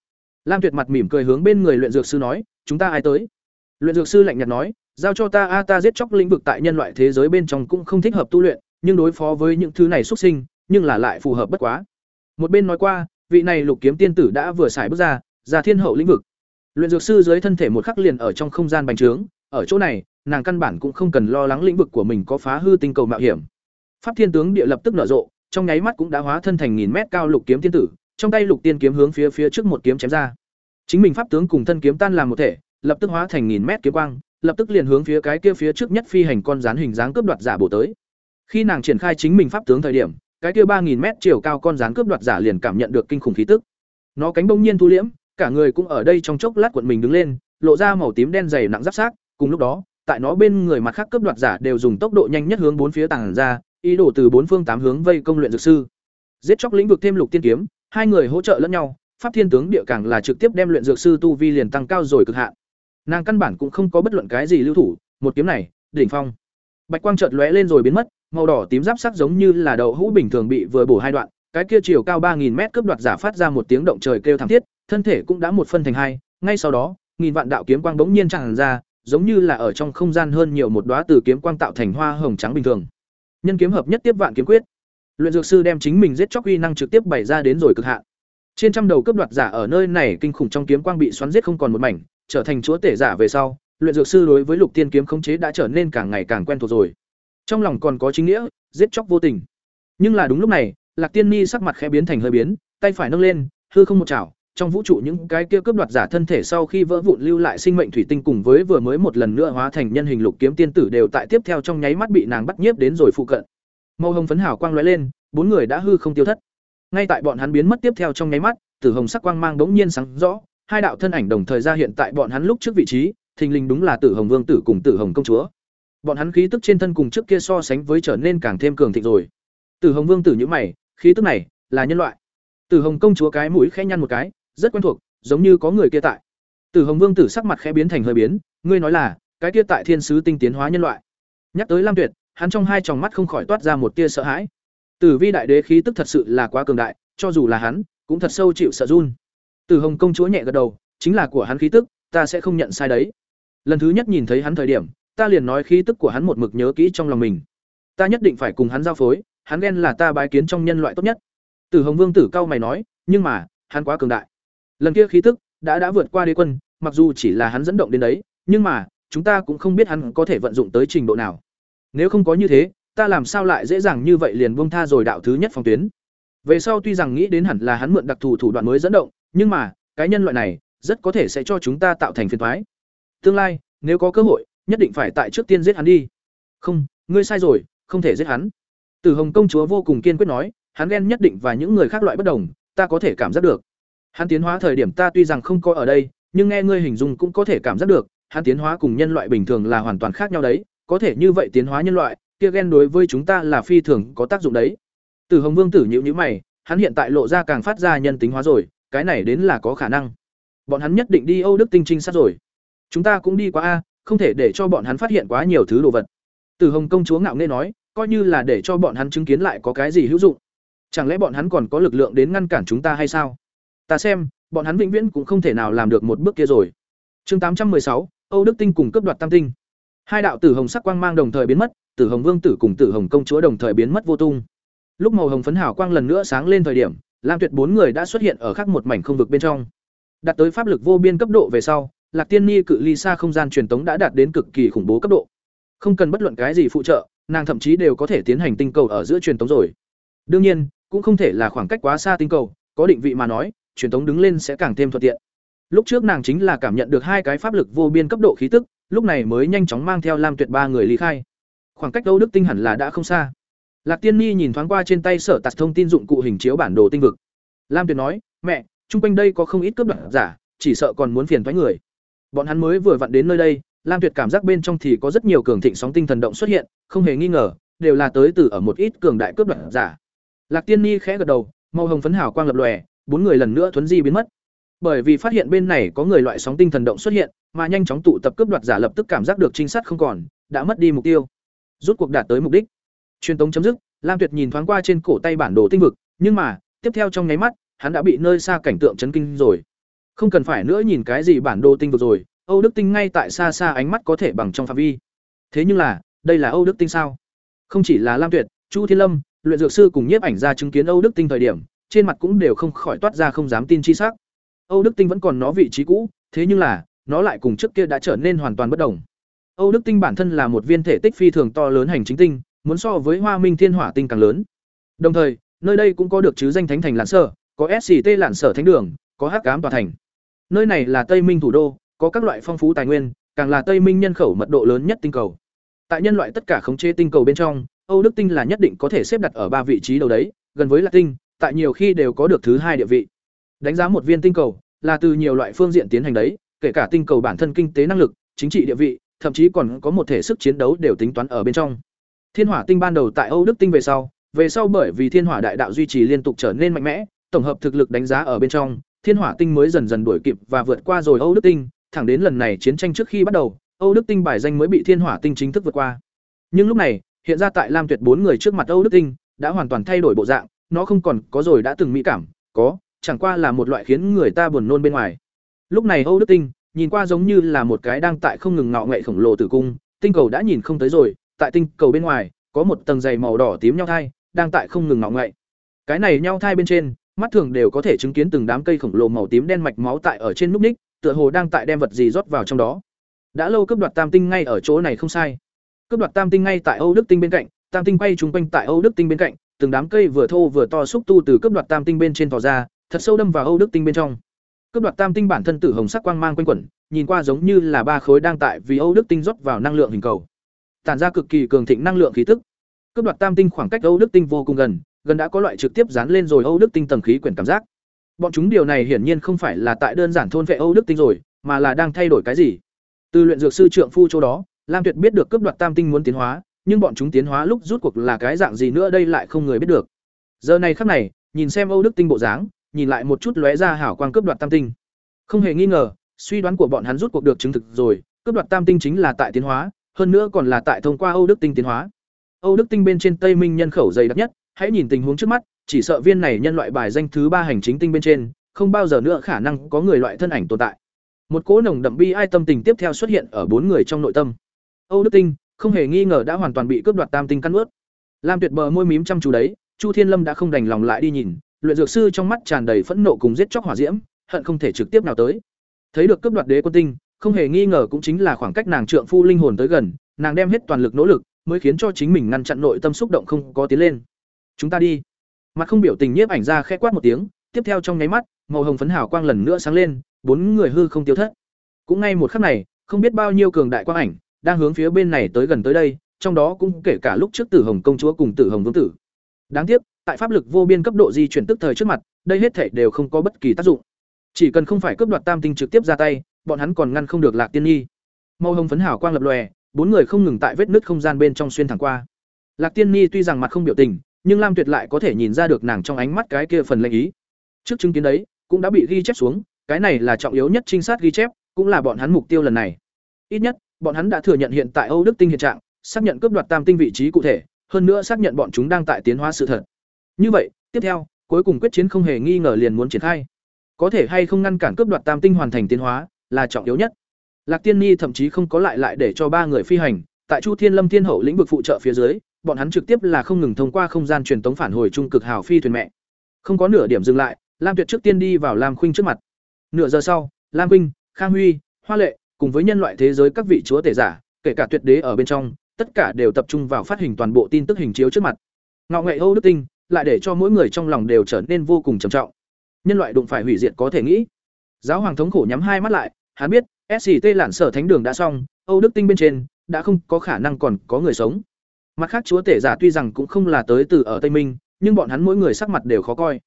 Lam Tuyệt mặt mỉm cười hướng bên người luyện dược sư nói, "Chúng ta ai tới?" Luyện dược sư lạnh nhạt nói, "Giao cho ta a ta giết chóc lĩnh vực tại nhân loại thế giới bên trong cũng không thích hợp tu luyện, nhưng đối phó với những thứ này xuất sinh, nhưng là lại phù hợp bất quá." Một bên nói qua, vị này lục kiếm tiên tử đã vừa xài bước ra, ra thiên hậu lĩnh vực. Luyện dược sư dưới thân thể một khắc liền ở trong không gian bành trướng, ở chỗ này, nàng căn bản cũng không cần lo lắng lĩnh vực của mình có phá hư tinh cầu mạo hiểm. Pháp thiên tướng địa lập tức nở rộ, trong nháy mắt cũng đã hóa thân thành nghìn mét cao lục kiếm tiên tử, trong tay lục tiên kiếm hướng phía phía trước một kiếm chém ra. Chính mình pháp tướng cùng thân kiếm tan làm một thể, lập tức hóa thành nghìn mét kiếm quang, lập tức liền hướng phía cái kia phía trước nhất phi hành con rắn hình dáng cướp đoạt giả bổ tới. Khi nàng triển khai chính mình pháp tướng thời điểm, cái kia ba nghìn mét chiều cao con rắn cướp đoạt giả liền cảm nhận được kinh khủng khí tức. Nó cánh bỗng nhiên thu liễm, cả người cũng ở đây trong chốc lát cuộn mình đứng lên, lộ ra màu tím đen dày nặng giáp xác, cùng lúc đó, tại nó bên người mặt khác cướp đoạt giả đều dùng tốc độ nhanh nhất hướng bốn phía tàng ra, ý đồ từ bốn phương tám hướng vây công luyện dược sư. Giết chóc lĩnh vực thêm lục tiên kiếm, hai người hỗ trợ lẫn nhau, pháp thiên tướng địa càng là trực tiếp đem luyện dược sư tu vi liền tăng cao rồi cực hạn. Nàng căn bản cũng không có bất luận cái gì lưu thủ, một kiếm này, đỉnh phong. Bạch quang chợt lóe lên rồi biến mất, màu đỏ tím giáp sắc giống như là đậu hũ bình thường bị vừa bổ hai đoạn, cái kia chiều cao 3000 mét cướp đoạt giả phát ra một tiếng động trời kêu thảm thiết, thân thể cũng đã một phân thành hai, ngay sau đó, nghìn vạn đạo kiếm quang bỗng nhiên tràn ra, giống như là ở trong không gian hơn nhiều một đóa từ kiếm quang tạo thành hoa hồng trắng bình thường. Nhân kiếm hợp nhất tiếp vạn kiếm quyết. Luyện dược sư đem chính mình giết chóc uy năng trực tiếp bày ra đến rồi cực hạn. Trên trăm đầu cướp đoạt giả ở nơi này kinh khủng trong kiếm quang bị xoắn giết không còn một mảnh, trở thành chúa tể giả về sau, luyện dược sư đối với lục tiên kiếm khống chế đã trở nên càng ngày càng quen thuộc rồi. Trong lòng còn có chính nghĩa, giết chóc vô tình. Nhưng là đúng lúc này, Lạc Tiên Ni sắc mặt khẽ biến thành hơi biến, tay phải nâng lên, hư không một chảo, trong vũ trụ những cái kia cướp đoạt giả thân thể sau khi vỡ vụn lưu lại sinh mệnh thủy tinh cùng với vừa mới một lần nữa hóa thành nhân hình lục kiếm tiên tử đều tại tiếp theo trong nháy mắt bị nàng bắt nhiếp đến rồi phụ cận. Màu hồng phấn hào quang lóe lên, bốn người đã hư không tiêu thất. Ngay tại bọn hắn biến mất tiếp theo trong nháy mắt, tử hồng sắc quang mang bỗng nhiên sáng rõ, hai đạo thân ảnh đồng thời ra hiện tại bọn hắn lúc trước vị trí, thình lình đúng là Tử Hồng Vương tử cùng Tử Hồng công chúa. Bọn hắn khí tức trên thân cùng trước kia so sánh với trở nên càng thêm cường thịnh rồi. Tử Hồng Vương tử như mày, khí tức này là nhân loại. Tử Hồng công chúa cái mũi khẽ nhăn một cái, rất quen thuộc, giống như có người kia tại. Tử Hồng Vương tử sắc mặt khẽ biến thành hơi biến, ngươi nói là, cái kia tại thiên sứ tinh tiến hóa nhân loại. Nhắc tới Lam Tuyệt, hắn trong hai tròng mắt không khỏi toát ra một tia sợ hãi. Tử Vi đại đế khí tức thật sự là quá cường đại, cho dù là hắn, cũng thật sâu chịu sợ run. Tử Hồng công chúa nhẹ gật đầu, chính là của hắn khí tức, ta sẽ không nhận sai đấy. Lần thứ nhất nhìn thấy hắn thời điểm, ta liền nói khí tức của hắn một mực nhớ kỹ trong lòng mình. Ta nhất định phải cùng hắn giao phối, hắn ghen là ta bái kiến trong nhân loại tốt nhất. Tử Hồng Vương tử cao mày nói, nhưng mà, hắn quá cường đại. Lần kia khí tức đã đã vượt qua đế quân, mặc dù chỉ là hắn dẫn động đến đấy, nhưng mà, chúng ta cũng không biết hắn có thể vận dụng tới trình độ nào. Nếu không có như thế, ta làm sao lại dễ dàng như vậy liền buông tha rồi đạo thứ nhất phòng tuyến. Về sau tuy rằng nghĩ đến hẳn là hắn mượn đặc thù thủ đoạn mới dẫn động, nhưng mà, cái nhân loại này rất có thể sẽ cho chúng ta tạo thành phiền toái. Tương lai, nếu có cơ hội, nhất định phải tại trước tiên giết hắn đi. Không, ngươi sai rồi, không thể giết hắn. Tử Hồng công chúa vô cùng kiên quyết nói, hắn ghen nhất định và những người khác loại bất đồng, ta có thể cảm giác được. Hắn tiến hóa thời điểm ta tuy rằng không có ở đây, nhưng nghe ngươi hình dung cũng có thể cảm giác được, hắn tiến hóa cùng nhân loại bình thường là hoàn toàn khác nhau đấy, có thể như vậy tiến hóa nhân loại, kia ghen đối với chúng ta là phi thường có tác dụng đấy. Tử Hồng Vương tử nhịu nhữ mày, hắn hiện tại lộ ra càng phát ra nhân tính hóa rồi, cái này đến là có khả năng. Bọn hắn nhất định đi Âu Đức Tinh trinh sát rồi. Chúng ta cũng đi qua a, không thể để cho bọn hắn phát hiện quá nhiều thứ đồ vật. Tử Hồng công chúa ngạo nghê nói, coi như là để cho bọn hắn chứng kiến lại có cái gì hữu dụng. Chẳng lẽ bọn hắn còn có lực lượng đến ngăn cản chúng ta hay sao? Ta xem, bọn hắn vĩnh viễn cũng không thể nào làm được một bước kia rồi. Chương tám trăm sáu, Âu Đức Tinh cùng cướp đoạt Tam Tinh. Hai đạo tử hồng sắc quang mang đồng thời biến mất, Tử Hồng Vương tử cùng Tử Hồng công chúa đồng thời biến mất vô tung. Lúc màu hồng phấn hảo quang lần nữa sáng lên thời điểm, Lam Tuyệt bốn người đã xuất hiện ở khác một mảnh không vực bên trong. Đạt tới pháp lực vô biên cấp độ về sau, Lạc Tiên Ni cự ly xa không gian truyền tống đã đạt đến cực kỳ khủng bố cấp độ. Không cần bất luận cái gì phụ trợ, nàng thậm chí đều có thể tiến hành tinh cầu ở giữa truyền tống rồi. Đương nhiên, cũng không thể là khoảng cách quá xa tinh cầu, có định vị mà nói, truyền tống đứng lên sẽ càng thêm thuận tiện. Lúc trước nàng chính là cảm nhận được hai cái pháp lực vô biên cấp độ khí tức, lúc này mới nhanh chóng mang theo Lam Tuyệt ba người ly khai. Khoảng cách Âu Đức Tinh hẳn là đã không xa. Lạc Tiên Ni nhìn thoáng qua trên tay sở tạc thông tin dụng cụ hình chiếu bản đồ tinh vực. Lam Tuyệt nói, "Mẹ, chung quanh đây có không ít cướp đoạt giả, chỉ sợ còn muốn phiền toái người." Bọn hắn mới vừa vặn đến nơi đây, Lam Tuyệt cảm giác bên trong thì có rất nhiều cường thịnh sóng tinh thần động xuất hiện, không hề nghi ngờ, đều là tới từ ở một ít cường đại cướp đoạt giả. Lạc Tiên Ni khẽ gật đầu, màu hồng phấn hào quang lập lòe, bốn người lần nữa thuấn di biến mất. Bởi vì phát hiện bên này có người loại sóng tinh thần động xuất hiện, mà nhanh chóng tụ tập cướp đoạt giả lập tức cảm giác được trinh sát không còn, đã mất đi mục tiêu. Rút cuộc đạt tới mục đích. Truyền tống chấm dứt, Lam Tuyệt nhìn thoáng qua trên cổ tay bản đồ tinh vực, nhưng mà, tiếp theo trong nháy mắt, hắn đã bị nơi xa cảnh tượng chấn kinh rồi. Không cần phải nữa nhìn cái gì bản đồ tinh vực rồi, Âu Đức Tinh ngay tại xa xa ánh mắt có thể bằng trong phạm vi. Thế nhưng là, đây là Âu Đức Tinh sao? Không chỉ là Lam Tuyệt, Chu Thiên Lâm, luyện dược sư cùng nhiếp ảnh ra chứng kiến Âu Đức Tinh thời điểm, trên mặt cũng đều không khỏi toát ra không dám tin chi sắc. Âu Đức Tinh vẫn còn nó vị trí cũ, thế nhưng là, nó lại cùng trước kia đã trở nên hoàn toàn bất đồng. Âu Đức Tinh bản thân là một viên thể tích phi thường to lớn hành chính tinh, muốn so với Hoa Minh Thiên Hỏa Tinh càng lớn. Đồng thời, nơi đây cũng có được chứ danh thánh thành lạn sở có sct lạn sở thánh đường có hắc cám tòa thành nơi này là tây minh thủ đô, có các loại phong phú tài nguyên, càng là tây minh nhân khẩu mật độ lớn nhất tinh cầu. Tại nhân loại tất cả khống chế tinh cầu bên trong, âu đức tinh là nhất định có thể xếp đặt ở ba vị trí đầu đấy, gần với lạc tinh, tại nhiều khi đều có được thứ hai địa vị. Đánh giá một viên tinh cầu là từ nhiều loại phương diện tiến hành đấy, kể cả tinh cầu bản thân kinh tế năng lực, chính trị địa vị, thậm chí còn có một thể sức chiến đấu đều tính toán ở bên trong. Thiên hỏa tinh ban đầu tại âu đức tinh về sau về sau bởi vì thiên hỏa đại đạo duy trì liên tục trở nên mạnh mẽ, tổng hợp thực lực đánh giá ở bên trong thiên hỏa tinh mới dần dần đuổi kịp và vượt qua rồi âu đức tinh, thẳng đến lần này chiến tranh trước khi bắt đầu, âu đức tinh bài danh mới bị thiên hỏa tinh chính thức vượt qua. Nhưng lúc này, hiện ra tại lam tuyệt bốn người trước mặt âu đức tinh, đã hoàn toàn thay đổi bộ dạng, nó không còn có rồi đã từng mỹ cảm, có, chẳng qua là một loại khiến người ta buồn nôn bên ngoài. Lúc này âu đức tinh, nhìn qua giống như là một cái đang tại không ngừng ngọ ngậy khổng lồ tử cung, tinh cầu đã nhìn không tới rồi, tại tinh cầu bên ngoài, có một tầng dày màu đỏ tím nhau thai, đang tại không ngừng ngọ ngậy cái này nhau thai bên trên mắt thường đều có thể chứng kiến từng đám cây khổng lồ màu tím đen mạch máu tại ở trên nút ních, tựa hồ đang tại đem vật gì rót vào trong đó. Đã lâu cướp đoạt tam tinh ngay ở chỗ này không sai. Cướp đoạt tam tinh ngay tại âu đức tinh bên cạnh, tam tinh quay trúng quanh tại âu đức tinh bên cạnh, từng đám cây vừa thô vừa to xúc tu từ cướp đoạt tam tinh bên trên tỏ ra, thật sâu đâm vào âu đức tinh bên trong. Cướp đoạt tam tinh bản thân tử hồng sắc quang mang quanh quẩn, nhìn qua giống như là ba khối đang tại vì âu đức tinh rót vào năng lượng hình cầu. Tản ra cực kỳ cường thịnh năng lượng khí tức. Cướp đoạt tam tinh khoảng cách âu đức tinh vô cùng gần gần đã có loại trực tiếp dán lên rồi âu đức tinh tầng khí quyển cảm giác. Bọn chúng điều này hiển nhiên không phải là tại đơn giản thôn vệ âu đức tinh rồi, mà là đang thay đổi cái gì. Từ luyện dược sư trưởng phu chỗ đó, lam tuyệt biết được cấp đoạt tam tinh muốn tiến hóa, nhưng bọn chúng tiến hóa lúc rút cuộc là cái dạng gì nữa đây lại không người biết được. Giờ này khắc này, nhìn xem âu đức tinh bộ dáng, nhìn lại một chút lóe ra hảo quang cướp đoạt tam tinh. Không hề nghi ngờ, suy đoán của bọn hắn rút cuộc được chứng thực rồi, cướp đoạt tam tinh chính là tại tiến hóa, hơn nữa còn là tại thông qua âu đức tinh tiến hóa. Âu đức tinh bên trên tây minh nhân khẩu dày đặc nhất hãy nhìn tình huống trước mắt, chỉ sợ viên này nhân loại bài danh thứ ba hành chính tinh bên trên, không bao giờ nữa khả năng có người loại thân ảnh tồn tại. Một cỗ nồng đậm bi ai tâm tình tiếp theo xuất hiện ở bốn người trong nội tâm. Âu đức tinh, không hề nghi ngờ đã hoàn toàn bị cướp đoạt tam tinh căn ướt. Lam tuyệt bờ môi mím chăm chú đấy, chu thiên lâm đã không đành lòng lại đi nhìn, luyện dược sư trong mắt tràn đầy phẫn nộ cùng giết chóc hỏa diễm, hận không thể trực tiếp nào tới. Thấy được cướp đoạt đế quân tinh, không hề nghi ngờ cũng chính là khoảng cách nàng trượng phu linh hồn tới gần, nàng đem hết toàn lực nỗ lực, mới khiến cho chính mình ngăn chặn nội tâm xúc động không có tiến lên chúng ta đi. Mặt không biểu tình nhiếp ảnh ra khẽ quát một tiếng, tiếp theo trong nháy mắt, màu hồng phấn hào quang lần nữa sáng lên, bốn người hư không tiêu thất. Cũng ngay một khắc này, không biết bao nhiêu cường đại quang ảnh đang hướng phía bên này tới gần tới đây, trong đó cũng kể cả lúc trước tử hồng công chúa cùng tử hồng vương tử. Đáng tiếc, tại pháp lực vô biên cấp độ di chuyển tức thời trước mặt, đây hết thể đều không có bất kỳ tác dụng. Chỉ cần không phải cướp đoạt tam tinh trực tiếp ra tay, bọn hắn còn ngăn không được lạc tiên nhi. Màu hồng phấn hào quang lập lòe, bốn người không ngừng tại vết nứt không gian bên trong xuyên thẳng qua. Lạc tiên nhi tuy rằng mặt không biểu tình nhưng lam tuyệt lại có thể nhìn ra được nàng trong ánh mắt cái kia phần lệnh ý. Trước chứng kiến đấy, cũng đã bị ghi chép xuống, cái này là trọng yếu nhất trinh sát ghi chép, cũng là bọn hắn mục tiêu lần này. Ít nhất, bọn hắn đã thừa nhận hiện tại âu đức tinh hiện trạng, xác nhận cướp đoạt tam tinh vị trí cụ thể, hơn nữa xác nhận bọn chúng đang tại tiến hóa sự thật. Như vậy, tiếp theo, cuối cùng quyết chiến không hề nghi ngờ liền muốn triển khai. Có thể hay không ngăn cản cướp đoạt tam tinh hoàn thành tiến hóa, là trọng yếu nhất. Lạc tiên ni thậm chí không có lại lại để cho ba người phi hành, tại chu thiên lâm thiên hậu lĩnh vực phụ trợ phía dưới bọn hắn trực tiếp là không ngừng thông qua không gian truyền tống phản hồi trung cực hào phi thuyền mẹ. Không có nửa điểm dừng lại, lam tuyệt trước tiên đi vào lam khuynh trước mặt. Nửa giờ sau, lam khuynh, khang huy, hoa lệ cùng với nhân loại thế giới các vị chúa tể giả, kể cả tuyệt đế ở bên trong, tất cả đều tập trung vào phát hình toàn bộ tin tức hình chiếu trước mặt. Ngạo nghệ âu đức tinh lại để cho mỗi người trong lòng đều trở nên vô cùng trầm trọng. Nhân loại đụng phải hủy diệt có thể nghĩ. Giáo hoàng thống khổ nhắm hai mắt lại, hắn biết sct lạn sở thánh đường đã xong, âu đức tinh bên trên đã không có khả năng còn có người sống mặt khác chúa tể giả tuy rằng cũng không là tới từ ở tây minh, nhưng bọn hắn mỗi người sắc mặt đều khó coi.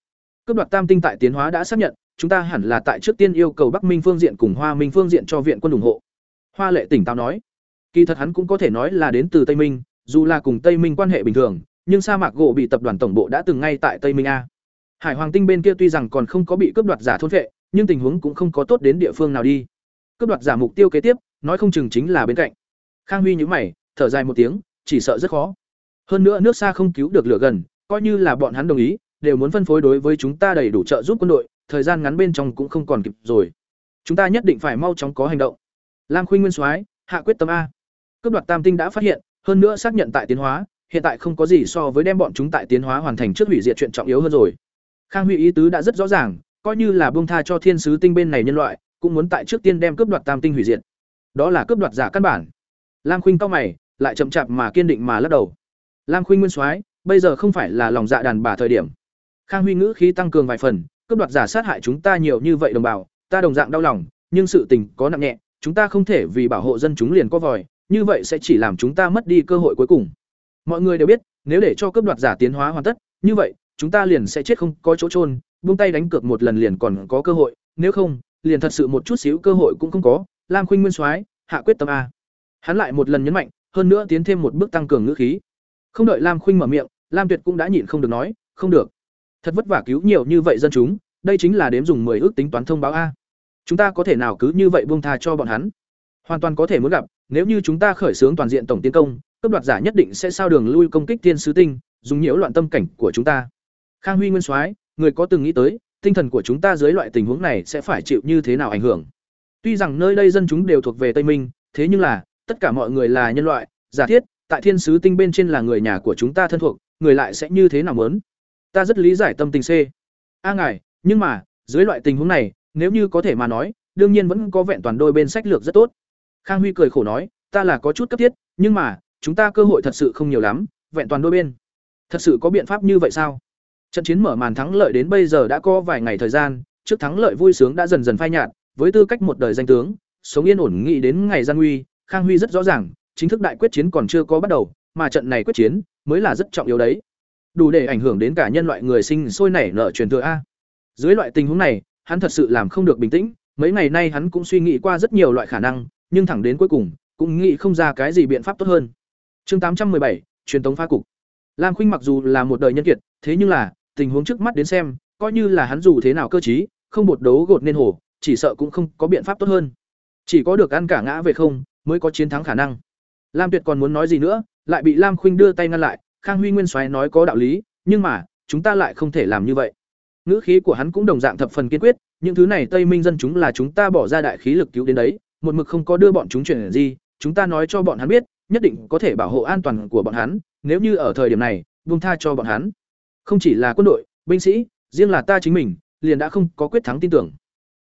Cướp đoạt tam tinh tại tiến hóa đã xác nhận, chúng ta hẳn là tại trước tiên yêu cầu bắc minh phương diện cùng hoa minh phương diện cho viện quân ủng hộ. Hoa lệ tỉnh táo nói. Kỳ thật hắn cũng có thể nói là đến từ tây minh, dù là cùng tây minh quan hệ bình thường, nhưng sa mạc gỗ bị tập đoàn tổng bộ đã từng ngay tại tây minh a. Hải hoàng tinh bên kia tuy rằng còn không có bị cướp đoạt giả thôn vệ, nhưng tình huống cũng không có tốt đến địa phương nào đi. Cướp đoạt giả mục tiêu kế tiếp, nói không chừng chính là bên cạnh. Khang huy nhữ mày, thở dài một tiếng chỉ sợ rất khó. Hơn nữa nước xa không cứu được lửa gần, coi như là bọn hắn đồng ý, đều muốn phân phối đối với chúng ta đầy đủ trợ giúp quân đội, thời gian ngắn bên trong cũng không còn kịp rồi. Chúng ta nhất định phải mau chóng có hành động. Lam khuynh nguyên soái, hạ quyết tâm a. Cướp đoạt tam tinh đã phát hiện, hơn nữa xác nhận tại tiến hóa, hiện tại không có gì so với đem bọn chúng tại tiến hóa hoàn thành trước hủy diệt chuyện trọng yếu hơn rồi. Khang huy ý tứ đã rất rõ ràng, coi như là buông tha cho thiên sứ tinh bên này nhân loại, cũng muốn tại trước tiên đem cướp đoạt tam tinh hủy diệt. Đó là cướp đoạt giả căn bản. Lam khuynh cao mày lại chậm chạp mà kiên định mà lắc đầu lam khuynh nguyên soái bây giờ không phải là lòng dạ đàn bà thời điểm Khang Huy ngữ khí tăng cường vài phần, cướp đoạt giả sát hại chúng ta nhiều như vậy đồng bào, ta đồng dạng đau lòng, nhưng sự tình có nặng nhẹ, chúng ta không thể vì bảo hộ dân chúng liền có vòi, như vậy sẽ chỉ làm chúng ta mất đi cơ hội cuối cùng. Mọi người đều biết, nếu để cho cướp đoạt giả tiến hóa hoàn tất, như vậy, chúng ta liền sẽ chết không có chỗ trôn, buông tay đánh cược một lần liền còn có cơ hội, nếu không, liền thật sự một chút xíu cơ hội cũng không có. Lam Khuynh Nguyên Soái, hạ quyết tâm a. Hắn lại một lần nhấn mạnh, hơn nữa tiến thêm một bước tăng cường ngữ khí. Không đợi Lam Khuynh mở miệng, Lam Tuyệt cũng đã nhịn không được nói, không được. Thật vất vả cứu nhiều như vậy dân chúng, đây chính là đếm dùng 10 ước tính toán thông báo a. Chúng ta có thể nào cứ như vậy buông tha cho bọn hắn? Hoàn toàn có thể muốn gặp, nếu như chúng ta khởi xướng toàn diện tổng tiến công, cấp đoạt giả nhất định sẽ sao đường lui công kích tiên sứ tinh, dùng nhiễu loạn tâm cảnh của chúng ta. Khang Huy Nguyên Soái, người có từng nghĩ tới, tinh thần của chúng ta dưới loại tình huống này sẽ phải chịu như thế nào ảnh hưởng? Tuy rằng nơi đây dân chúng đều thuộc về Tây Minh, thế nhưng là, tất cả mọi người là nhân loại, giả thiết, tại thiên sứ tinh bên trên là người nhà của chúng ta thân thuộc, người lại sẽ như thế nào muốn? Ta rất lý giải tâm tình C. A ngài, nhưng mà, dưới loại tình huống này, nếu như có thể mà nói, đương nhiên vẫn có vẹn toàn đôi bên sách lược rất tốt. Khang Huy cười khổ nói, ta là có chút cấp thiết, nhưng mà, chúng ta cơ hội thật sự không nhiều lắm, vẹn toàn đôi bên. Thật sự có biện pháp như vậy sao? Trận chiến mở màn thắng lợi đến bây giờ đã có vài ngày thời gian, trước thắng lợi vui sướng đã dần dần phai nhạt, với tư cách một đời danh tướng, sống yên ổn nghĩ đến ngày gian nguy, Khang Huy rất rõ ràng, chính thức đại quyết chiến còn chưa có bắt đầu, mà trận này quyết chiến mới là rất trọng yếu đấy. Đủ để ảnh hưởng đến cả nhân loại người sinh sôi nảy nở truyền thừa a. Dưới loại tình huống này, hắn thật sự làm không được bình tĩnh, mấy ngày nay hắn cũng suy nghĩ qua rất nhiều loại khả năng, nhưng thẳng đến cuối cùng, cũng nghĩ không ra cái gì biện pháp tốt hơn. Chương tám trăm bảy, truyền tống phá cục. Lam Khuynh mặc dù là một đời nhân kiệt, thế nhưng là, tình huống trước mắt đến xem, coi như là hắn dù thế nào cơ trí, không bột đấu gột nên hổ, chỉ sợ cũng không có biện pháp tốt hơn. Chỉ có được ăn cả ngã về không, mới có chiến thắng khả năng. Lam Tuyệt còn muốn nói gì nữa, lại bị Lam Khuynh đưa tay ngăn lại, Khang Huy Nguyên Soái nói có đạo lý, nhưng mà, chúng ta lại không thể làm như vậy. Ngữ khí của hắn cũng đồng dạng thập phần kiên quyết, những thứ này Tây Minh dân chúng là chúng ta bỏ ra đại khí lực cứu đến đấy, một mực không có đưa bọn chúng chuyển gì, chúng ta nói cho bọn hắn biết, nhất định có thể bảo hộ an toàn của bọn hắn, nếu như ở thời điểm này, buông tha cho bọn hắn. Không chỉ là quân đội, binh sĩ, riêng là ta chính mình, liền đã không có quyết thắng tin tưởng.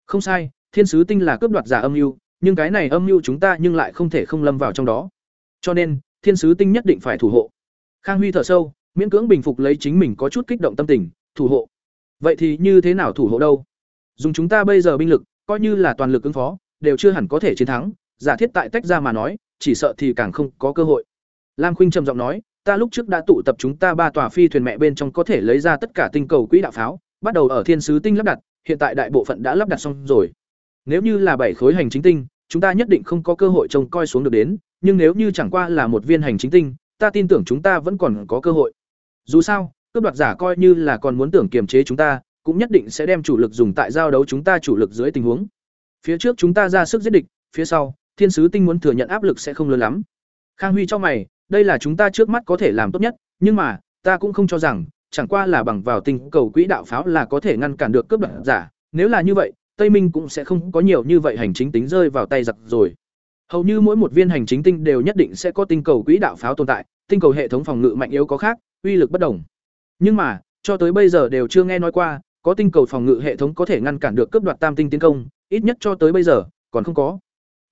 Không sai, thiên sứ tinh là cướp đoạt giả âm mưu, nhưng cái này âm mưu chúng ta nhưng lại không thể không lâm vào trong đó. Cho nên, thiên sứ tinh nhất định phải thủ hộ. Khang Huy thở sâu, miễn cưỡng bình phục lấy chính mình có chút kích động tâm tình, thủ hộ. Vậy thì như thế nào thủ hộ đâu? Dùng chúng ta bây giờ binh lực, coi như là toàn lực ứng phó, đều chưa hẳn có thể chiến thắng, giả thiết tại tách ra mà nói, chỉ sợ thì càng không có cơ hội. Lam Khuynh trầm giọng nói, ta lúc trước đã tụ tập chúng ta ba tòa phi thuyền mẹ bên trong có thể lấy ra tất cả tinh cầu quỹ đạo pháo, bắt đầu ở thiên sứ tinh lắp đặt, hiện tại đại bộ phận đã lắp đặt xong rồi. Nếu như là bảy khối hành chính tinh, chúng ta nhất định không có cơ hội trông coi xuống được đến, nhưng nếu như chẳng qua là một viên hành chính tinh, ta tin tưởng chúng ta vẫn còn có cơ hội. Dù sao, cướp đoạt giả coi như là còn muốn tưởng kiềm chế chúng ta, cũng nhất định sẽ đem chủ lực dùng tại giao đấu chúng ta chủ lực dưới tình huống. Phía trước chúng ta ra sức giết địch, phía sau, thiên sứ tinh muốn thừa nhận áp lực sẽ không lớn lắm. Khang Huy cho mày, đây là chúng ta trước mắt có thể làm tốt nhất, nhưng mà, ta cũng không cho rằng, chẳng qua là bằng vào tinh cầu quỹ đạo pháo là có thể ngăn cản được cướp đoạt giả, nếu là như vậy, Tây Minh cũng sẽ không có nhiều như vậy hành chính tính rơi vào tay giặc rồi. Hầu như mỗi một viên hành chính tinh đều nhất định sẽ có tinh cầu quỹ đạo pháo tồn tại, tinh cầu hệ thống phòng ngự mạnh yếu có khác, uy lực bất đồng. Nhưng mà, cho tới bây giờ đều chưa nghe nói qua, có tinh cầu phòng ngự hệ thống có thể ngăn cản được cướp đoạt tam tinh tiến công, ít nhất cho tới bây giờ còn không có.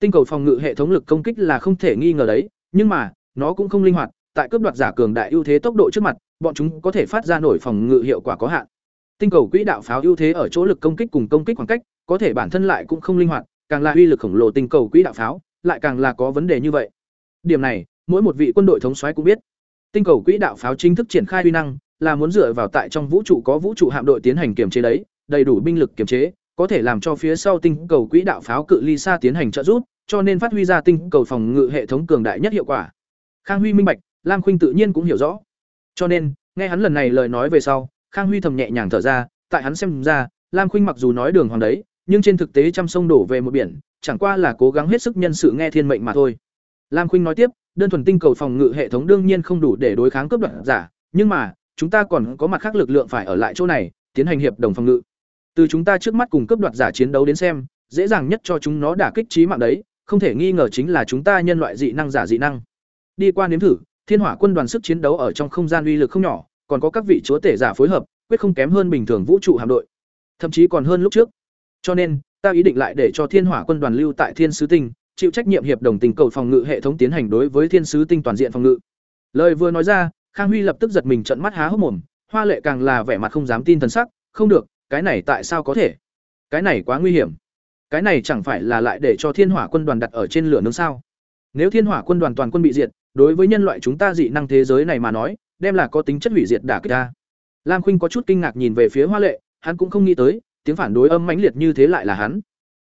Tinh cầu phòng ngự hệ thống lực công kích là không thể nghi ngờ đấy, nhưng mà, nó cũng không linh hoạt, tại cướp đoạt giả cường đại ưu thế tốc độ trước mặt, bọn chúng có thể phát ra nổi phòng ngự hiệu quả có hạn. Tinh cầu quỹ đạo pháo ưu thế ở chỗ lực công kích cùng công kích khoảng cách, có thể bản thân lại cũng không linh hoạt, càng là uy lực khổng lồ tinh cầu quỹ đạo pháo, lại càng là có vấn đề như vậy. Điểm này, mỗi một vị quân đội thống soái cũng biết. Tinh cầu quỹ đạo pháo chính thức triển khai uy năng, là muốn dựa vào tại trong vũ trụ có vũ trụ hạm đội tiến hành kiểm chế đấy, đầy đủ binh lực kiểm chế, có thể làm cho phía sau tinh cầu quỹ đạo pháo cự ly xa tiến hành trợ giúp, cho nên phát huy ra tinh cầu phòng ngự hệ thống cường đại nhất hiệu quả. Khang Huy minh bạch, Lam Khuynh tự nhiên cũng hiểu rõ. Cho nên, nghe hắn lần này lời nói về sau, Khang Huy thầm nhẹ nhàng thở ra, tại hắn xem ra, Lam Khuynh mặc dù nói đường hoàng đấy, nhưng trên thực tế trăm sông đổ về một biển, chẳng qua là cố gắng hết sức nhân sự nghe thiên mệnh mà thôi. Lam Khuynh nói tiếp, đơn thuần tinh cầu phòng ngự hệ thống đương nhiên không đủ để đối kháng cướp đoạt giả, nhưng mà, chúng ta còn có mặt khác lực lượng phải ở lại chỗ này, tiến hành hiệp đồng phòng ngự. Từ chúng ta trước mắt cùng cướp đoạt giả chiến đấu đến xem, dễ dàng nhất cho chúng nó đả kích trí mạng đấy, không thể nghi ngờ chính là chúng ta nhân loại dị năng giả dị năng. Đi qua nếm thử, Thiên Hỏa quân đoàn sức chiến đấu ở trong không gian uy lực không nhỏ, còn có các vị chúa tể giả phối hợp, quyết không kém hơn bình thường vũ trụ hạm đội, thậm chí còn hơn lúc trước. Cho nên, ta ý định lại để cho Thiên Hỏa quân đoàn lưu tại Thiên Sứ Tinh, chịu trách nhiệm hiệp đồng tình cầu phòng ngự hệ thống tiến hành đối với Thiên Sứ Tinh toàn diện phòng ngự. Lời vừa nói ra, Khang Huy lập tức giật mình trợn mắt há hốc mồm, Hoa Lệ càng là vẻ mặt không dám tin thần sắc, không được, cái này tại sao có thể? Cái này quá nguy hiểm. Cái này chẳng phải là lại để cho Thiên Hỏa quân đoàn đặt ở trên lửa nướng sao? Nếu Thiên Hỏa quân đoàn toàn quân bị diệt, đối với nhân loại chúng ta dị năng thế giới này mà nói, đem là có tính chất hủy diệt đả kích ta. Lam Khuynh có chút kinh ngạc nhìn về phía Hoa Lệ, hắn cũng không nghĩ tới, tiếng phản đối âm mãnh liệt như thế lại là hắn.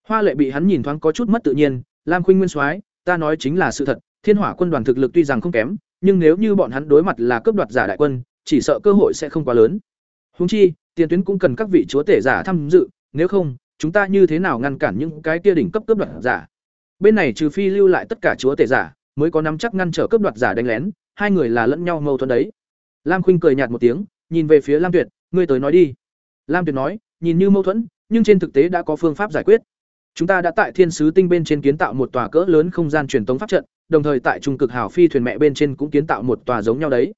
Hoa Lệ bị hắn nhìn thoáng có chút mất tự nhiên, Lam Khuynh Nguyên Soái, ta nói chính là sự thật, Thiên Hỏa quân đoàn thực lực tuy rằng không kém, nhưng nếu như bọn hắn đối mặt là cướp đoạt giả đại quân, chỉ sợ cơ hội sẽ không quá lớn. Huống chi, tiền tuyến cũng cần các vị chúa tể giả tham dự, nếu không, chúng ta như thế nào ngăn cản những cái kia đỉnh cấp cướp đoạt giả? Bên này trừ phi lưu lại tất cả chúa tể giả, mới có nắm chắc ngăn trở cướp đoạt giả đánh lén, hai người là lẫn nhau mâu thuẫn đấy. Lam Khuynh cười nhạt một tiếng, nhìn về phía Lam Tuyệt, ngươi tới nói đi. Lam Tuyệt nói, nhìn như mâu thuẫn, nhưng trên thực tế đã có phương pháp giải quyết. Chúng ta đã tại Thiên Sứ Tinh bên trên kiến tạo một tòa cỡ lớn không gian truyền tống pháp trận, đồng thời tại trung cực hào phi thuyền mẹ bên trên cũng kiến tạo một tòa giống nhau đấy.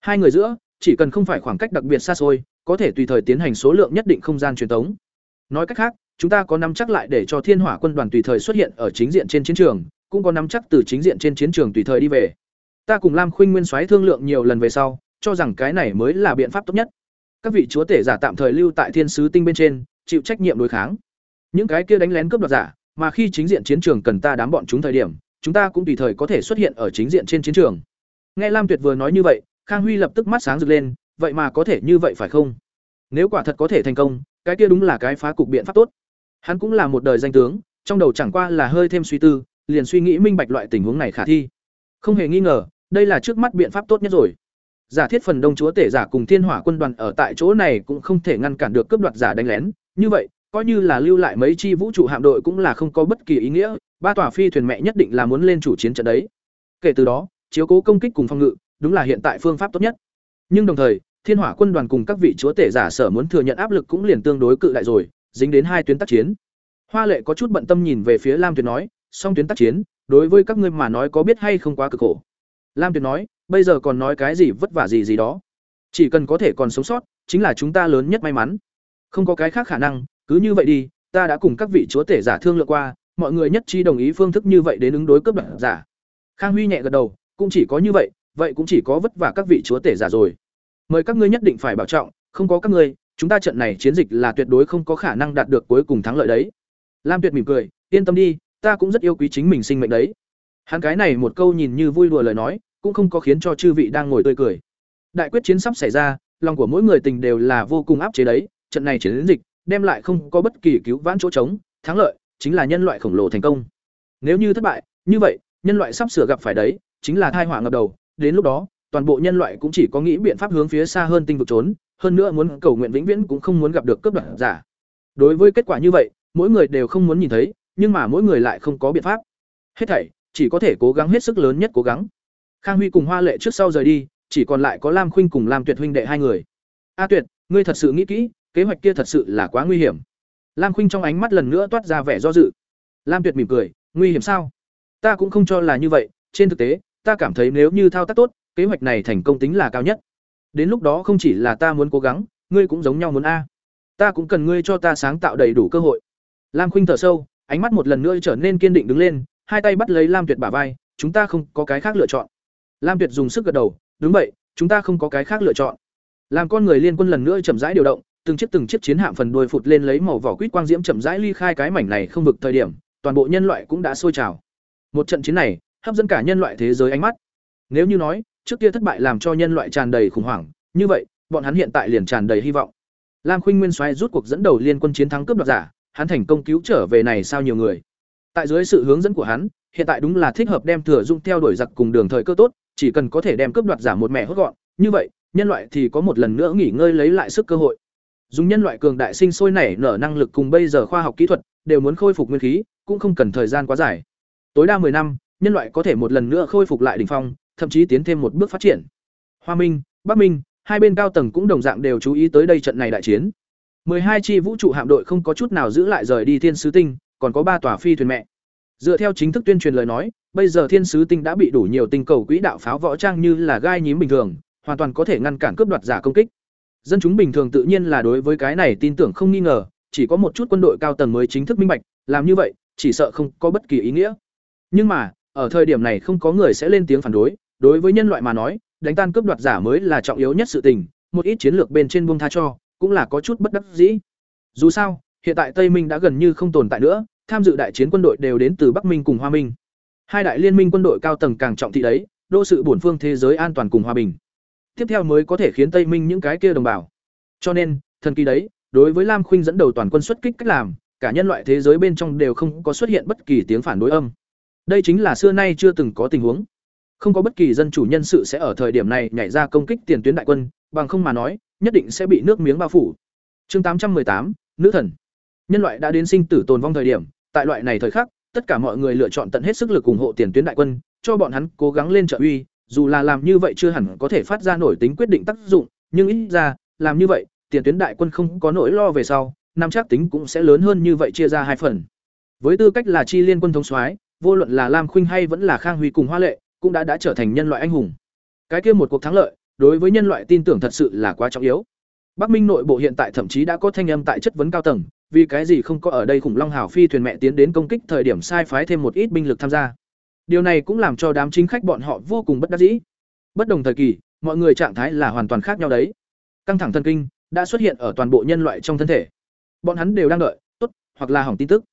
Hai người giữa, chỉ cần không phải khoảng cách đặc biệt xa xôi, có thể tùy thời tiến hành số lượng nhất định không gian truyền tống. Nói cách khác, chúng ta có nắm chắc lại để cho Thiên Hỏa quân đoàn tùy thời xuất hiện ở chính diện trên chiến trường, cũng có nắm chắc từ chính diện trên chiến trường tùy thời đi về. Ta cùng Lam Khuynh Nguyên Soái thương lượng nhiều lần về sau, cho rằng cái này mới là biện pháp tốt nhất. Các vị chúa tể giả tạm thời lưu tại Thiên Sứ Tinh bên trên, chịu trách nhiệm đối kháng. Những cái kia đánh lén cướp đoạt giả, mà khi chính diện chiến trường cần ta đám bọn chúng thời điểm, chúng ta cũng tùy thời có thể xuất hiện ở chính diện trên chiến trường. Nghe Lam Tuyệt vừa nói như vậy, Khang Huy lập tức mắt sáng rực lên, vậy mà có thể như vậy phải không? Nếu quả thật có thể thành công, cái kia đúng là cái phá cục biện pháp tốt. Hắn cũng là một đời danh tướng, trong đầu chẳng qua là hơi thêm suy tư, liền suy nghĩ minh bạch loại tình huống này khả thi. Không hề nghi ngờ, đây là trước mắt biện pháp tốt nhất rồi. Giả thiết phần đông chúa tể giả cùng thiên hỏa quân đoàn ở tại chỗ này cũng không thể ngăn cản được cướp đoạt giả đánh lén, như vậy, coi như là lưu lại mấy chi vũ trụ hạm đội cũng là không có bất kỳ ý nghĩa, ba tòa phi thuyền mẹ nhất định là muốn lên chủ chiến trận đấy. Kể từ đó, chiếu cố công kích cùng phòng ngự, đúng là hiện tại phương pháp tốt nhất. Nhưng đồng thời, Thiên Hỏa quân đoàn cùng các vị chúa tể giả sở muốn thừa nhận áp lực cũng liền tương đối cự đại rồi, dính đến hai tuyến tác chiến. Hoa Lệ có chút bận tâm nhìn về phía Lam Tuyệt nói, song tuyến tác chiến, đối với các ngươi mà nói có biết hay không quá cực khổ. Lam Tuyệt nói, bây giờ còn nói cái gì vất vả gì gì đó. Chỉ cần có thể còn sống sót, chính là chúng ta lớn nhất may mắn. Không có cái khác khả năng, cứ như vậy đi, ta đã cùng các vị chúa tể giả thương lượng qua, mọi người nhất trí đồng ý phương thức như vậy đến ứng đối cấp đoạt giả. Khang Huy nhẹ gật đầu, cũng chỉ có như vậy, vậy cũng chỉ có vất vả các vị chúa tể giả rồi. Mời các ngươi nhất định phải bảo trọng, không có các ngươi, chúng ta trận này chiến dịch là tuyệt đối không có khả năng đạt được cuối cùng thắng lợi đấy. Lam Tuyệt mỉm cười, yên tâm đi, ta cũng rất yêu quý chính mình sinh mệnh đấy. Hắn cái này một câu nhìn như vui đùa lời nói, cũng không có khiến cho chư vị đang ngồi tươi cười. Đại quyết chiến sắp xảy ra, lòng của mỗi người tình đều là vô cùng áp chế đấy, trận này chiến dịch đem lại không có bất kỳ cứu vãn chỗ trống, thắng lợi chính là nhân loại khổng lồ thành công. Nếu như thất bại, như vậy, nhân loại sắp sửa gặp phải đấy, chính là tai họa ngập đầu, đến lúc đó, toàn bộ nhân loại cũng chỉ có nghĩ biện pháp hướng phía xa hơn tinh vực trốn, hơn nữa muốn cầu nguyện vĩnh viễn cũng không muốn gặp được cướp đoạt giả. Đối với kết quả như vậy, mỗi người đều không muốn nhìn thấy, nhưng mà mỗi người lại không có biện pháp. Hết thảy, chỉ có thể cố gắng hết sức lớn nhất cố gắng. Khang Huy cùng Hoa Lệ trước sau rời đi, chỉ còn lại có Lam Khuynh cùng Lam Tuyệt huynh đệ hai người. A Tuyệt, ngươi thật sự nghĩ kỹ, kế hoạch kia thật sự là quá nguy hiểm. Lam Khuynh trong ánh mắt lần nữa toát ra vẻ do dự. Lam Tuyệt mỉm cười, nguy hiểm sao? Ta cũng không cho là như vậy, trên thực tế, ta cảm thấy nếu như thao tác tốt, kế hoạch này thành công tính là cao nhất. Đến lúc đó không chỉ là ta muốn cố gắng, ngươi cũng giống nhau muốn a. Ta cũng cần ngươi cho ta sáng tạo đầy đủ cơ hội. Lam Khuynh thở sâu, ánh mắt một lần nữa trở nên kiên định đứng lên, hai tay bắt lấy Lam Tuyệt bả vai, chúng ta không có cái khác lựa chọn. Lam Tuyệt dùng sức gật đầu, đúng vậy, chúng ta không có cái khác lựa chọn. Làm con người liên quân lần nữa chậm rãi điều động, từng chiếc từng chiếc chiến hạm phần đuôi phụt lên lấy màu vỏ quýt quang diễm chậm rãi ly khai cái mảnh này không vực thời điểm, toàn bộ nhân loại cũng đã sôi trào. Một trận chiến này, hấp dẫn cả nhân loại thế giới ánh mắt. Nếu như nói, trước kia thất bại làm cho nhân loại tràn đầy khủng hoảng, như vậy, bọn hắn hiện tại liền tràn đầy hy vọng. Lam Khuynh Nguyên xoay rút cuộc dẫn đầu liên quân chiến thắng cướp đoạt giả, hắn thành công cứu trở về này sao nhiều người. Tại dưới sự hướng dẫn của hắn, hiện tại đúng là thích hợp đem thừa dung theo đuổi giặc cùng đường thời cơ tốt, chỉ cần có thể đem cướp đoạt giả một mẹ hốt gọn, như vậy, nhân loại thì có một lần nữa nghỉ ngơi lấy lại sức cơ hội. Dùng nhân loại cường đại sinh sôi nảy nở năng lực cùng bây giờ khoa học kỹ thuật, đều muốn khôi phục nguyên khí, cũng không cần thời gian quá dài. Tối đa 10 năm, nhân loại có thể một lần nữa khôi phục lại đỉnh phong, thậm chí tiến thêm một bước phát triển. Hoa Minh, Bắc Minh, hai bên cao tầng cũng đồng dạng đều chú ý tới đây trận này đại chiến. 12 chi vũ trụ hạm đội không có chút nào giữ lại rời đi Thiên Sứ Tinh, còn có 3 tòa phi thuyền mẹ. Dựa theo chính thức tuyên truyền lời nói, bây giờ Thiên Sứ Tinh đã bị đủ nhiều tinh cầu quỹ đạo pháo võ trang như là gai nhím bình thường, hoàn toàn có thể ngăn cản cướp đoạt giả công kích. Dân chúng bình thường tự nhiên là đối với cái này tin tưởng không nghi ngờ, chỉ có một chút quân đội cao tầng mới chính thức minh bạch, làm như vậy, chỉ sợ không có bất kỳ ý nghĩa. Nhưng mà, ở thời điểm này không có người sẽ lên tiếng phản đối, đối với nhân loại mà nói, đánh tan cướp đoạt giả mới là trọng yếu nhất sự tình, một ít chiến lược bên trên buông tha cho, cũng là có chút bất đắc dĩ. Dù sao, hiện tại Tây Minh đã gần như không tồn tại nữa, tham dự đại chiến quân đội đều đến từ Bắc Minh cùng Hoa Minh. Hai đại liên minh quân đội cao tầng càng trọng thị đấy, đô sự bổn phương thế giới an toàn cùng hòa bình. Tiếp theo mới có thể khiến Tây Minh những cái kia đồng bào. Cho nên, thần kỳ đấy, đối với Lam Khuynh dẫn đầu toàn quân xuất kích cách làm, cả nhân loại thế giới bên trong đều không có xuất hiện bất kỳ tiếng phản đối âm. Đây chính là xưa nay chưa từng có tình huống. Không có bất kỳ dân chủ nhân sự sẽ ở thời điểm này nhảy ra công kích tiền tuyến đại quân, bằng không mà nói, nhất định sẽ bị nước miếng bao phủ. Chương tám trăm tám, nữ thần. Nhân loại đã đến sinh tử tồn vong thời điểm, tại loại này thời khắc, tất cả mọi người lựa chọn tận hết sức lực ủng hộ tiền tuyến đại quân, cho bọn hắn cố gắng lên trợ uy, dù là làm như vậy chưa hẳn có thể phát ra nổi tính quyết định tác dụng, nhưng ít ra, làm như vậy, tiền tuyến đại quân không có nỗi lo về sau, năm chắc tính cũng sẽ lớn hơn như vậy chia ra hai phần. Với tư cách là chi liên quân thống soái, vô luận là Lam Khuynh hay vẫn là Khang Huy cùng Hoa Lệ, cũng đã đã trở thành nhân loại anh hùng. Cái kia một cuộc thắng lợi, đối với nhân loại tin tưởng thật sự là quá trọng yếu. Bắc Minh nội bộ hiện tại thậm chí đã có thanh âm tại chất vấn cao tầng, vì cái gì không có ở đây khủng long hào phi thuyền mẹ tiến đến công kích thời điểm sai phái thêm một ít binh lực tham gia. Điều này cũng làm cho đám chính khách bọn họ vô cùng bất đắc dĩ. Bất đồng thời kỳ, mọi người trạng thái là hoàn toàn khác nhau đấy. Căng thẳng thần kinh đã xuất hiện ở toàn bộ nhân loại trong thân thể. Bọn hắn đều đang đợi, tốt, hoặc là hỏng tin tức.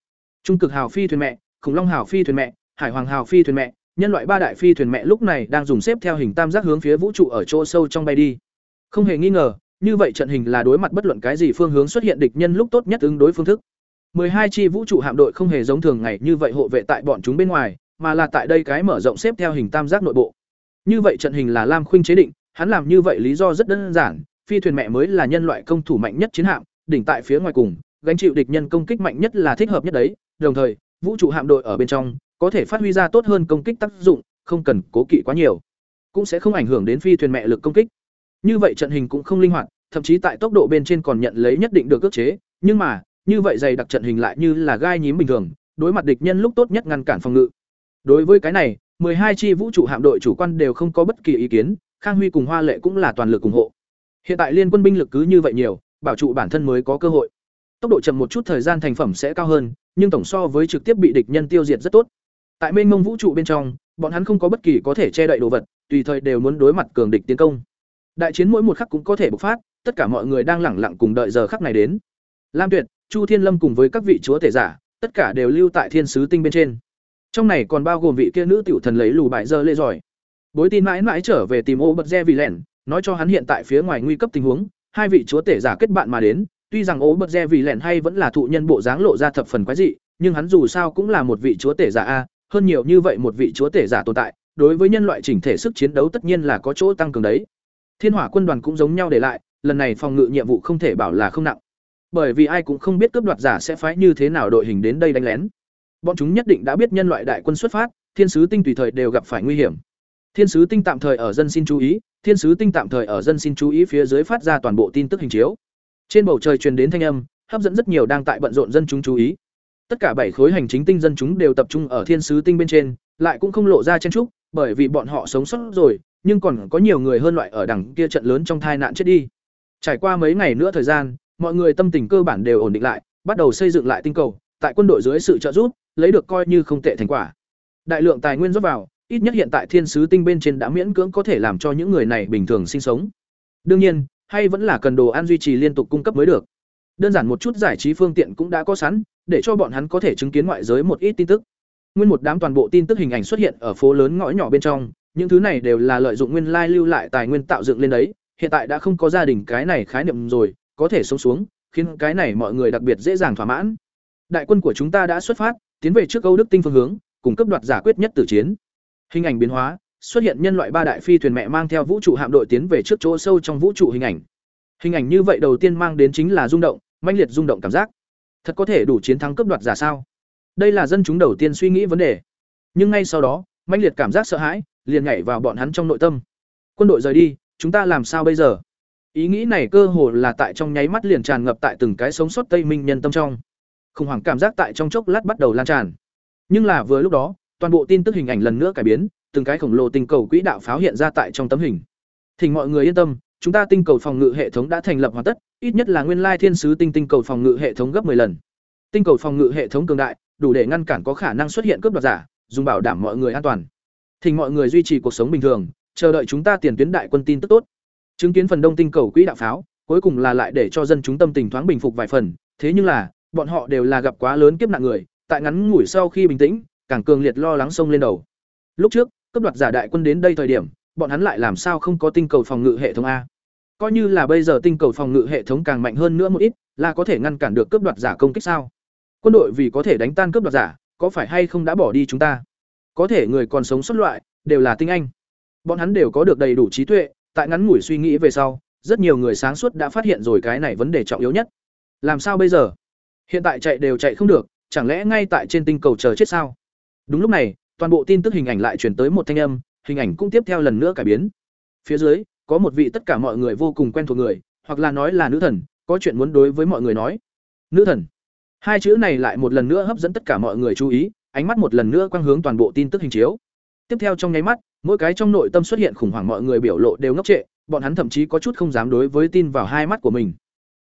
Trung cực hào phi thuyền mẹ, khủng long hào phi thuyền mẹ, hải hoàng hào phi thuyền mẹ, nhân loại ba đại phi thuyền mẹ lúc này đang dùng xếp theo hình tam giác hướng phía vũ trụ ở chỗ sâu trong bay đi. Không hề nghi ngờ, như vậy trận hình là đối mặt bất luận cái gì phương hướng xuất hiện địch nhân lúc tốt nhất ứng đối phương thức. 12 chi vũ trụ hạm đội không hề giống thường ngày như vậy hộ vệ tại bọn chúng bên ngoài, mà là tại đây cái mở rộng xếp theo hình tam giác nội bộ. Như vậy trận hình là Lam Khuynh chế định, hắn làm như vậy lý do rất đơn giản, phi thuyền mẹ mới là nhân loại công thủ mạnh nhất chiến hạm, đỉnh tại phía ngoài cùng, gánh chịu địch nhân công kích mạnh nhất là thích hợp nhất đấy, đồng thời, vũ trụ hạm đội ở bên trong có thể phát huy ra tốt hơn công kích tác dụng, không cần cố kỵ quá nhiều, cũng sẽ không ảnh hưởng đến phi thuyền mẹ lực công kích. Như vậy trận hình cũng không linh hoạt, thậm chí tại tốc độ bên trên còn nhận lấy nhất định được ước chế, nhưng mà, như vậy dày đặc trận hình lại như là gai nhím bình thường, đối mặt địch nhân lúc tốt nhất ngăn cản phòng ngự. Đối với cái này, 12 chi vũ trụ hạm đội chủ quan đều không có bất kỳ ý kiến, Khang Huy cùng Hoa Lệ cũng là toàn lực ủng hộ. Hiện tại liên quân binh lực cứ như vậy nhiều, bảo trụ bản thân mới có cơ hội. Tốc độ chậm một chút thời gian thành phẩm sẽ cao hơn, nhưng tổng so với trực tiếp bị địch nhân tiêu diệt rất tốt. Tại mênh mông vũ trụ bên trong, bọn hắn không có bất kỳ có thể che đậy đồ vật, tùy thời đều muốn đối mặt cường địch tiến công. Đại chiến mỗi một khắc cũng có thể bộc phát, tất cả mọi người đang lẳng lặng cùng đợi giờ khắc này đến. Lam Tuyệt, Chu Thiên Lâm cùng với các vị chúa tể giả, tất cả đều lưu tại Thiên sứ tinh bên trên. Trong này còn bao gồm vị kia nữ tiểu thần lấy lù bại giờ lê giỏi. Bối tin mãi mãi trở về tìm ô bật re vì lẻn, nói cho hắn hiện tại phía ngoài nguy cấp tình huống, hai vị chúa tể giả kết bạn mà đến, tuy rằng ô bật re vì Lẹn hay vẫn là thụ nhân bộ dáng lộ ra thập phần quái dị, nhưng hắn dù sao cũng là một vị chúa tể giả a, hơn nhiều như vậy một vị chúa tể giả tồn tại, đối với nhân loại chỉnh thể sức chiến đấu tất nhiên là có chỗ tăng cường đấy. Thiên Hỏa quân đoàn cũng giống nhau để lại, lần này phòng ngự nhiệm vụ không thể bảo là không nặng. Bởi vì ai cũng không biết cướp đoạt giả sẽ phái như thế nào đội hình đến đây đánh lén. Bọn chúng nhất định đã biết nhân loại đại quân xuất phát, thiên sứ tinh tùy thời đều gặp phải nguy hiểm. Thiên sứ tinh tạm thời ở dân xin chú ý, thiên sứ tinh tạm thời ở dân xin chú ý phía dưới phát ra toàn bộ tin tức hình chiếu. Trên bầu trời truyền đến thanh âm, hấp dẫn rất nhiều đang tại bận rộn dân chúng chú ý. Tất cả bảy khối hành chính tinh dân chúng đều tập trung ở thiên sứ tinh bên trên, lại cũng không lộ ra chen trúc, bởi vì bọn họ sống sót rồi, nhưng còn có nhiều người hơn loại ở đằng kia trận lớn trong tai nạn chết đi. Trải qua mấy ngày nữa thời gian, mọi người tâm tình cơ bản đều ổn định lại, bắt đầu xây dựng lại tinh cầu, tại quân đội dưới sự trợ giúp, lấy được coi như không tệ thành quả. Đại lượng tài nguyên rót vào, ít nhất hiện tại thiên sứ tinh bên trên đã miễn cưỡng có thể làm cho những người này bình thường sinh sống. Đương nhiên, hay vẫn là cần đồ ăn duy trì liên tục cung cấp mới được. Đơn giản một chút giải trí phương tiện cũng đã có sẵn, để cho bọn hắn có thể chứng kiến ngoại giới một ít tin tức. Nguyên một đám toàn bộ tin tức hình ảnh xuất hiện ở phố lớn ngõ nhỏ bên trong, những thứ này đều là lợi dụng nguyên lai lưu lại tài nguyên tạo dựng lên đấy, hiện tại đã không có gia đình cái này khái niệm rồi, có thể sống xuống, khiến cái này mọi người đặc biệt dễ dàng thỏa mãn. Đại quân của chúng ta đã xuất phát, tiến về trước Âu Đức Tinh phương hướng, cùng cấp đoạt giả quyết nhất tử chiến. Hình ảnh biến hóa, xuất hiện nhân loại ba đại phi thuyền mẹ mang theo vũ trụ hạm đội tiến về trước chỗ sâu trong vũ trụ hình ảnh. Hình ảnh như vậy đầu tiên mang đến chính là rung động, mãnh liệt rung động cảm giác. Thật có thể đủ chiến thắng cấp đoạt giả sao? Đây là dân chúng đầu tiên suy nghĩ vấn đề. Nhưng ngay sau đó, mãnh liệt cảm giác sợ hãi liền nhảy vào bọn hắn trong nội tâm. Quân đội rời đi, chúng ta làm sao bây giờ? Ý nghĩ này cơ hồ là tại trong nháy mắt liền tràn ngập tại từng cái sống sót Tây Minh nhân tâm trong. Khủng hoảng cảm giác tại trong chốc lát bắt đầu lan tràn. Nhưng là vừa lúc đó, toàn bộ tin tức hình ảnh lần nữa cải biến, từng cái khổng lồ tinh cầu quỹ đạo pháo hiện ra tại trong tấm hình. Thỉnh mọi người yên tâm, chúng ta tinh cầu phòng ngự hệ thống đã thành lập hoàn tất, ít nhất là nguyên lai thiên sứ tinh tinh cầu phòng ngự hệ thống gấp 10 lần. Tinh cầu phòng ngự hệ thống cường đại, đủ để ngăn cản có khả năng xuất hiện cướp đoạt giả, dùng bảo đảm mọi người an toàn. Thỉnh mọi người duy trì cuộc sống bình thường, chờ đợi chúng ta tiền tuyến đại quân tin tức tốt. Chứng kiến phần đông tinh cầu quỹ đạo pháo, cuối cùng là lại để cho dân chúng tâm tình thoáng bình phục vài phần, thế nhưng là, bọn họ đều là gặp quá lớn kiếp nạn người, tại ngắn ngủi sau khi bình tĩnh, càng cường liệt lo lắng sông lên đầu. Lúc trước, cấp đoạt giả đại quân đến đây thời điểm, bọn hắn lại làm sao không có tinh cầu phòng ngự hệ thống a? Coi như là bây giờ tinh cầu phòng ngự hệ thống càng mạnh hơn nữa một ít, là có thể ngăn cản được cướp đoạt giả công kích sao? Quân đội vì có thể đánh tan cướp đoạt giả, có phải hay không đã bỏ đi chúng ta? Có thể người còn sống xuất loại, đều là tinh anh. Bọn hắn đều có được đầy đủ trí tuệ, tại ngắn ngủi suy nghĩ về sau, rất nhiều người sáng suốt đã phát hiện rồi cái này vấn đề trọng yếu nhất. Làm sao bây giờ? Hiện tại chạy đều chạy không được, chẳng lẽ ngay tại trên tinh cầu chờ chết sao? Đúng lúc này, toàn bộ tin tức hình ảnh lại chuyển tới một thanh âm, hình ảnh cũng tiếp theo lần nữa cải biến. Phía dưới, có một vị tất cả mọi người vô cùng quen thuộc người, hoặc là nói là nữ thần, có chuyện muốn đối với mọi người nói. Nữ thần. Hai chữ này lại một lần nữa hấp dẫn tất cả mọi người chú ý, ánh mắt một lần nữa quang hướng toàn bộ tin tức hình chiếu. Tiếp theo trong nháy mắt, mỗi cái trong nội tâm xuất hiện khủng hoảng mọi người biểu lộ đều ngốc trệ, bọn hắn thậm chí có chút không dám đối với tin vào hai mắt của mình.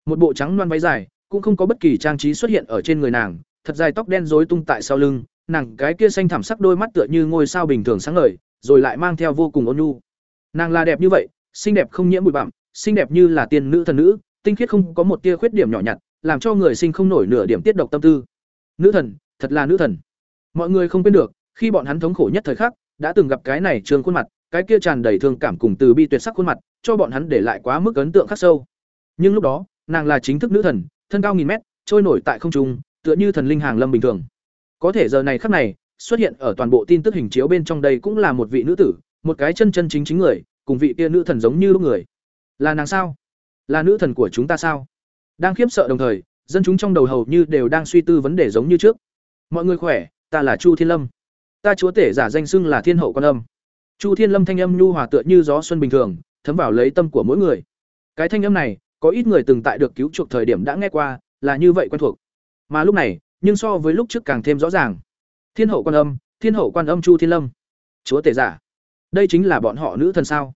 Một bộ trắng loan váy dài, cũng không có bất kỳ trang trí xuất hiện ở trên người nàng, thật dài tóc đen rối tung tại sau lưng, nàng cái kia xanh thẳm sắc đôi mắt tựa như ngôi sao bình thường sáng ngời, rồi lại mang theo vô cùng ôn nhu. Nàng là đẹp như vậy, xinh đẹp không nhiễm bụi bặm, xinh đẹp như là tiên nữ thần nữ, tinh khiết không có một tia khuyết điểm nhỏ nhặt, làm cho người sinh không nổi nửa điểm tiết độc tâm tư. Nữ thần, thật là nữ thần. Mọi người không quên được, khi bọn hắn thống khổ nhất thời khắc, đã từng gặp cái này trường khuôn mặt, cái kia tràn đầy thương cảm cùng từ bi tuyệt sắc khuôn mặt, cho bọn hắn để lại quá mức ấn tượng khắc sâu. Nhưng lúc đó, nàng là chính thức nữ thần, thân cao nghìn mét, trôi nổi tại không trung, tựa như thần linh hàng lâm bình thường. Có thể giờ này khắc này, xuất hiện ở toàn bộ tin tức hình chiếu bên trong đây cũng là một vị nữ tử, một cái chân chân chính chính người, cùng vị kia nữ thần giống như lúc người. Là nàng sao? Là nữ thần của chúng ta sao? Đang khiếp sợ đồng thời, dân chúng trong đầu hầu như đều đang suy tư vấn đề giống như trước. Mọi người khỏe, ta là Chu Thiên Lâm. Ta chúa tể giả danh xưng là Thiên hậu quan âm. Chu Thiên Lâm thanh âm nhu hòa tựa như gió xuân bình thường, thấm vào lấy tâm của mỗi người. Cái thanh âm này, có ít người từng tại được cứu chuộc thời điểm đã nghe qua, là như vậy quen thuộc. Mà lúc này, nhưng so với lúc trước càng thêm rõ ràng. Thiên hậu quan âm, Thiên hậu quan âm Chu Thiên Lâm. Chúa tể giả. Đây chính là bọn họ nữ thần sao?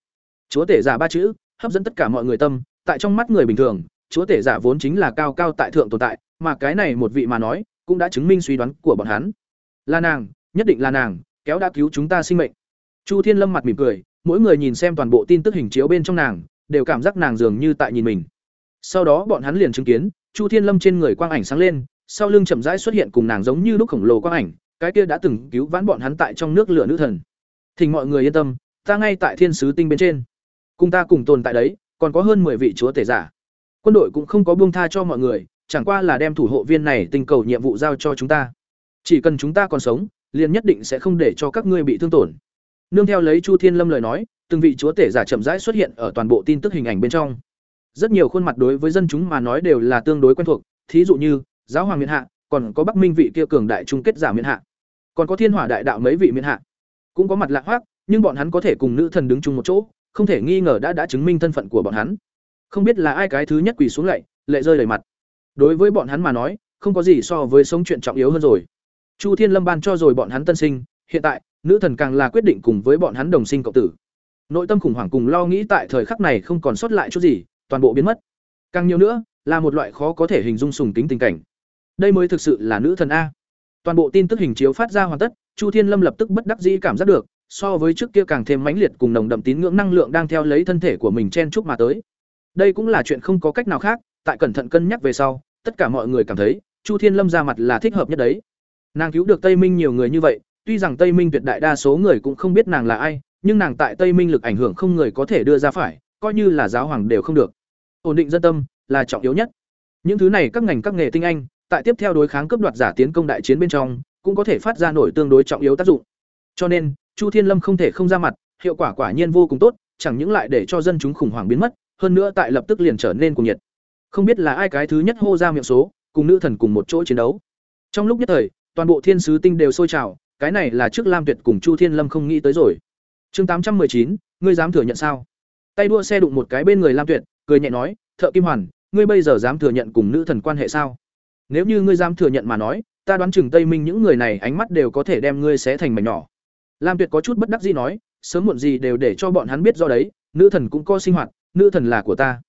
Chúa tể giả ba chữ, hấp dẫn tất cả mọi người tâm, tại trong mắt người bình thường, chúa tể giả vốn chính là cao cao tại thượng tồn tại, mà cái này một vị mà nói, cũng đã chứng minh suy đoán của bọn hắn. Là nàng, nhất định là nàng, kéo đã cứu chúng ta sinh mệnh. Chu Thiên Lâm mặt mỉm cười, mỗi người nhìn xem toàn bộ tin tức hình chiếu bên trong nàng, đều cảm giác nàng dường như tại nhìn mình. Sau đó bọn hắn liền chứng kiến, Chu Thiên Lâm trên người quang ảnh sáng lên, sau lưng chậm rãi xuất hiện cùng nàng giống như lúc khổng lồ quang ảnh, cái kia đã từng cứu vãn bọn hắn tại trong nước lửa nữ thần. Thỉnh mọi người yên tâm, ta ngay tại Thiên sứ tinh bên trên. Cùng ta cùng tồn tại đấy, còn có hơn 10 vị chúa tể giả. Quân đội cũng không có buông tha cho mọi người, chẳng qua là đem thủ hộ viên này tình cầu nhiệm vụ giao cho chúng ta. Chỉ cần chúng ta còn sống, liền nhất định sẽ không để cho các ngươi bị thương tổn. Nương theo lấy Chu Thiên Lâm lời nói, từng vị chúa tể giả chậm rãi xuất hiện ở toàn bộ tin tức hình ảnh bên trong. Rất nhiều khuôn mặt đối với dân chúng mà nói đều là tương đối quen thuộc, thí dụ như giáo hoàng miền hạ, còn có Bắc Minh vị kia cường đại trung kết giả miền hạ, còn có Thiên Hỏa đại đạo mấy vị miền hạ. Cũng có mặt lạ hoắc, nhưng bọn hắn có thể cùng nữ thần đứng chung một chỗ, không thể nghi ngờ đã đã chứng minh thân phận của bọn hắn. Không biết là ai cái thứ nhất quỳ xuống lạy, lệ rơi đầy mặt. Đối với bọn hắn mà nói, không có gì so với sống chuyện trọng yếu hơn rồi. Chu Thiên Lâm ban cho rồi bọn hắn tân sinh, hiện tại, nữ thần càng là quyết định cùng với bọn hắn đồng sinh cộng tử. Nội tâm khủng hoảng cùng lo nghĩ tại thời khắc này không còn sót lại chút gì, toàn bộ biến mất. Càng nhiều nữa, là một loại khó có thể hình dung sùng kính tình cảnh. Đây mới thực sự là nữ thần a. Toàn bộ tin tức hình chiếu phát ra hoàn tất, Chu Thiên Lâm lập tức bất đắc dĩ cảm giác được, so với trước kia càng thêm mãnh liệt cùng nồng đậm tín ngưỡng năng lượng đang theo lấy thân thể của mình chen chúc mà tới. Đây cũng là chuyện không có cách nào khác, tại cẩn thận cân nhắc về sau, tất cả mọi người cảm thấy, Chu Thiên Lâm ra mặt là thích hợp nhất đấy. Nàng cứu được Tây Minh nhiều người như vậy, tuy rằng Tây Minh tuyệt đại đa số người cũng không biết nàng là ai, nhưng nàng tại Tây Minh lực ảnh hưởng không người có thể đưa ra phải, coi như là giáo hoàng đều không được. Ổn định dân tâm là trọng yếu nhất. Những thứ này các ngành các nghề tinh anh, tại tiếp theo đối kháng cấp đoạt giả tiến công đại chiến bên trong, cũng có thể phát ra nổi tương đối trọng yếu tác dụng. Cho nên, Chu Thiên Lâm không thể không ra mặt, hiệu quả quả nhiên vô cùng tốt, chẳng những lại để cho dân chúng khủng hoảng biến mất, hơn nữa tại lập tức liền trở nên cuồng nhiệt. Không biết là ai cái thứ nhất hô ra miệng số, cùng nữ thần cùng một chỗ chiến đấu. Trong lúc nhất thời, toàn bộ thiên sứ tinh đều sôi trào, cái này là trước Lam Tuyệt cùng Chu Thiên Lâm không nghĩ tới rồi. Chương tám trăm chín, ngươi dám thừa nhận sao? Tay đua xe đụng một cái bên người Lam Tuyệt, cười nhẹ nói, "Thợ Kim Hoàn, ngươi bây giờ dám thừa nhận cùng nữ thần quan hệ sao? Nếu như ngươi dám thừa nhận mà nói, ta đoán chừng Tây Minh những người này ánh mắt đều có thể đem ngươi xé thành mảnh nhỏ." Lam Tuyệt có chút bất đắc dĩ nói, sớm muộn gì đều để cho bọn hắn biết do đấy, nữ thần cũng có sinh hoạt, nữ thần là của ta.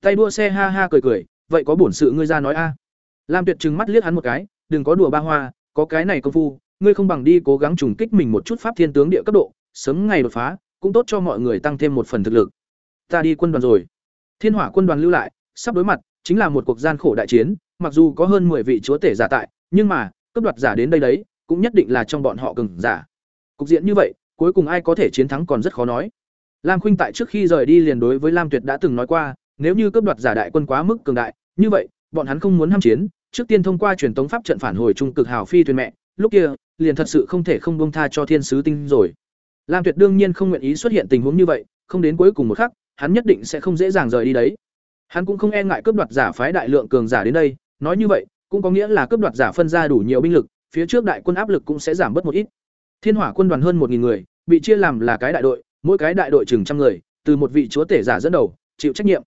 Tay đua xe ha ha cười cười, vậy có bổn sự ngươi ra nói a. Lam Tuyệt trừng mắt liếc hắn một cái, đừng có đùa ba hoa, có cái này công phu, ngươi không bằng đi cố gắng trùng kích mình một chút pháp thiên tướng địa cấp độ, sớm ngày đột phá, cũng tốt cho mọi người tăng thêm một phần thực lực. ta đi quân đoàn rồi. Thiên hỏa quân đoàn lưu lại sắp đối mặt chính là một cuộc gian khổ đại chiến mặc dù có hơn 10 vị chúa tể giả tại nhưng mà cấp đoạt giả đến đây đấy cũng nhất định là trong bọn họ cừng giả. Cục diện như vậy cuối cùng ai có thể chiến thắng còn rất khó nói. Lam khuynh tại trước khi rời đi liền đối với lam tuyệt đã từng nói qua nếu như cấp đoạt giả đại quân quá mức cường đại như vậy bọn hắn không muốn ham chiến trước tiên thông qua truyền tống pháp trận phản hồi trung cực hào phi thuyền mẹ, lúc kia, liền thật sự không thể không buông tha cho thiên sứ tinh rồi. Lam tuyệt đương nhiên không nguyện ý xuất hiện tình huống như vậy, không đến cuối cùng một khắc, hắn nhất định sẽ không dễ dàng rời đi đấy. Hắn cũng không e ngại cướp đoạt giả phái đại lượng cường giả đến đây, nói như vậy, cũng có nghĩa là cướp đoạt giả phân ra đủ nhiều binh lực, phía trước đại quân áp lực cũng sẽ giảm bớt một ít. Thiên hỏa quân đoàn hơn một người, bị chia làm là cái đại đội, mỗi cái đại đội chừng trăm người, từ một vị chúa tể giả dẫn đầu, chịu trách nhiệm.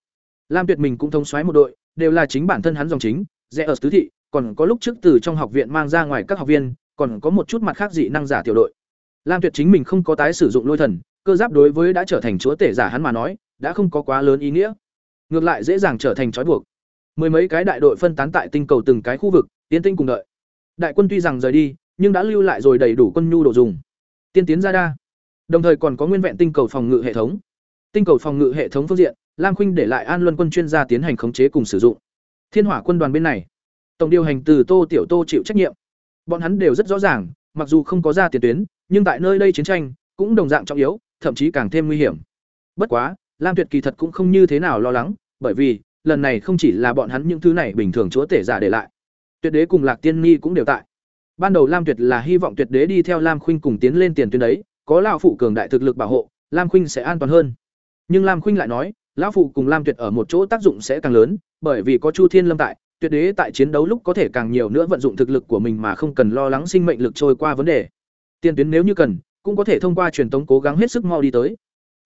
Lam tuyệt mình cũng thống soái một đội, đều là chính bản thân hắn dòng chính rẽ ở tứ thị, còn có lúc trước từ trong học viện mang ra ngoài các học viên, còn có một chút mặt khác dị năng giả tiểu đội. Lam tuyệt chính mình không có tái sử dụng lôi thần, cơ giáp đối với đã trở thành chúa tể giả hắn mà nói, đã không có quá lớn ý nghĩa. Ngược lại dễ dàng trở thành trói buộc. Mười mấy cái đại đội phân tán tại tinh cầu từng cái khu vực, tiến tinh cùng đợi. Đại quân tuy rằng rời đi, nhưng đã lưu lại rồi đầy đủ quân nhu đồ dùng. Tiên tiến ra đa. Đồng thời còn có nguyên vẹn tinh cầu phòng ngự hệ thống. Tinh cầu phòng ngự hệ thống phương diện, lam khuynh để lại an luân quân chuyên gia tiến hành khống chế cùng sử dụng thiên hỏa quân đoàn bên này. Tổng điều hành từ tô tiểu tô chịu trách nhiệm. Bọn hắn đều rất rõ ràng, mặc dù không có ra tiền tuyến, nhưng tại nơi đây chiến tranh cũng đồng dạng trọng yếu, thậm chí càng thêm nguy hiểm. Bất quá, lam tuyệt kỳ thật cũng không như thế nào lo lắng, bởi vì lần này không chỉ là bọn hắn những thứ này bình thường chúa tể giả để lại, tuyệt đế cùng lạc tiên Nhi cũng đều tại. Ban đầu lam tuyệt là hy vọng tuyệt đế đi theo lam khuynh cùng tiến lên tiền tuyến đấy, có lão phụ cường đại thực lực bảo hộ, lam khuynh sẽ an toàn hơn. Nhưng lam khuynh lại nói lão phụ cùng lam tuyệt ở một chỗ tác dụng sẽ càng lớn, bởi vì có chu thiên lâm tại, tuyệt đế tại chiến đấu lúc có thể càng nhiều nữa vận dụng thực lực của mình mà không cần lo lắng sinh mệnh lực trôi qua vấn đề. Tiền tuyến nếu như cần, cũng có thể thông qua truyền tống cố gắng hết sức mau đi tới.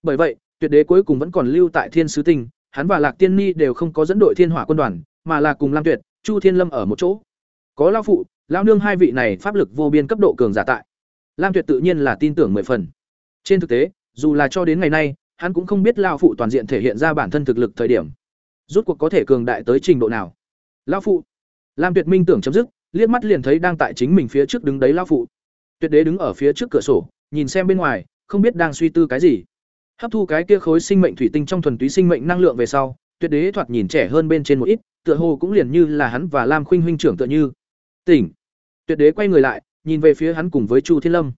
Bởi vậy, tuyệt đế cuối cùng vẫn còn lưu tại thiên sứ tinh, hắn và lạc tiên ni đều không có dẫn đội thiên hỏa quân đoàn, mà là cùng lam tuyệt, chu thiên lâm ở một chỗ. Có lao phụ lao nương hai vị này pháp lực vô biên cấp độ cường giả tại. Lam tuyệt tự nhiên là tin tưởng mười phần. Trên thực tế, dù là cho đến ngày nay hắn cũng không biết lao phụ toàn diện thể hiện ra bản thân thực lực thời điểm rút cuộc có thể cường đại tới trình độ nào. Lao phụ, lam tuyệt minh tưởng chấm dứt, liếc mắt liền thấy đang tại chính mình phía trước đứng đấy lao phụ. Tuyệt đế đứng ở phía trước cửa sổ, nhìn xem bên ngoài, không biết đang suy tư cái gì. Hấp thu cái kia khối sinh mệnh thủy tinh trong thuần túy sinh mệnh năng lượng về sau, tuyệt đế thoạt nhìn trẻ hơn bên trên một ít, tựa hồ cũng liền như là hắn và lam khuynh huynh trưởng tựa như. Tỉnh. Tuyệt đế quay người lại, nhìn về phía hắn cùng với chu thiên lâm.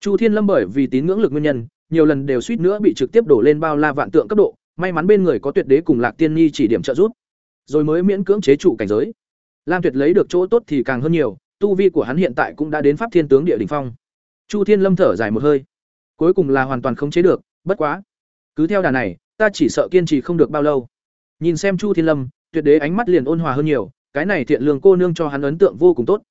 Chu thiên lâm bởi vì tín ngưỡng lực nguyên nhân nhiều lần đều suýt nữa bị trực tiếp đổ lên bao la vạn tượng cấp độ, may mắn bên người có tuyệt đế cùng lạc tiên nhi chỉ điểm trợ giúp. Rồi mới miễn cưỡng chế trụ cảnh giới. Lam tuyệt lấy được chỗ tốt thì càng hơn nhiều, tu vi của hắn hiện tại cũng đã đến pháp thiên tướng địa đỉnh phong. Chu thiên lâm thở dài một hơi. Cuối cùng là hoàn toàn không chế được, bất quá. Cứ theo đà này, ta chỉ sợ kiên trì không được bao lâu. Nhìn xem chu thiên lâm, tuyệt đế ánh mắt liền ôn hòa hơn nhiều, cái này thiện lương cô nương cho hắn ấn tượng vô cùng tốt.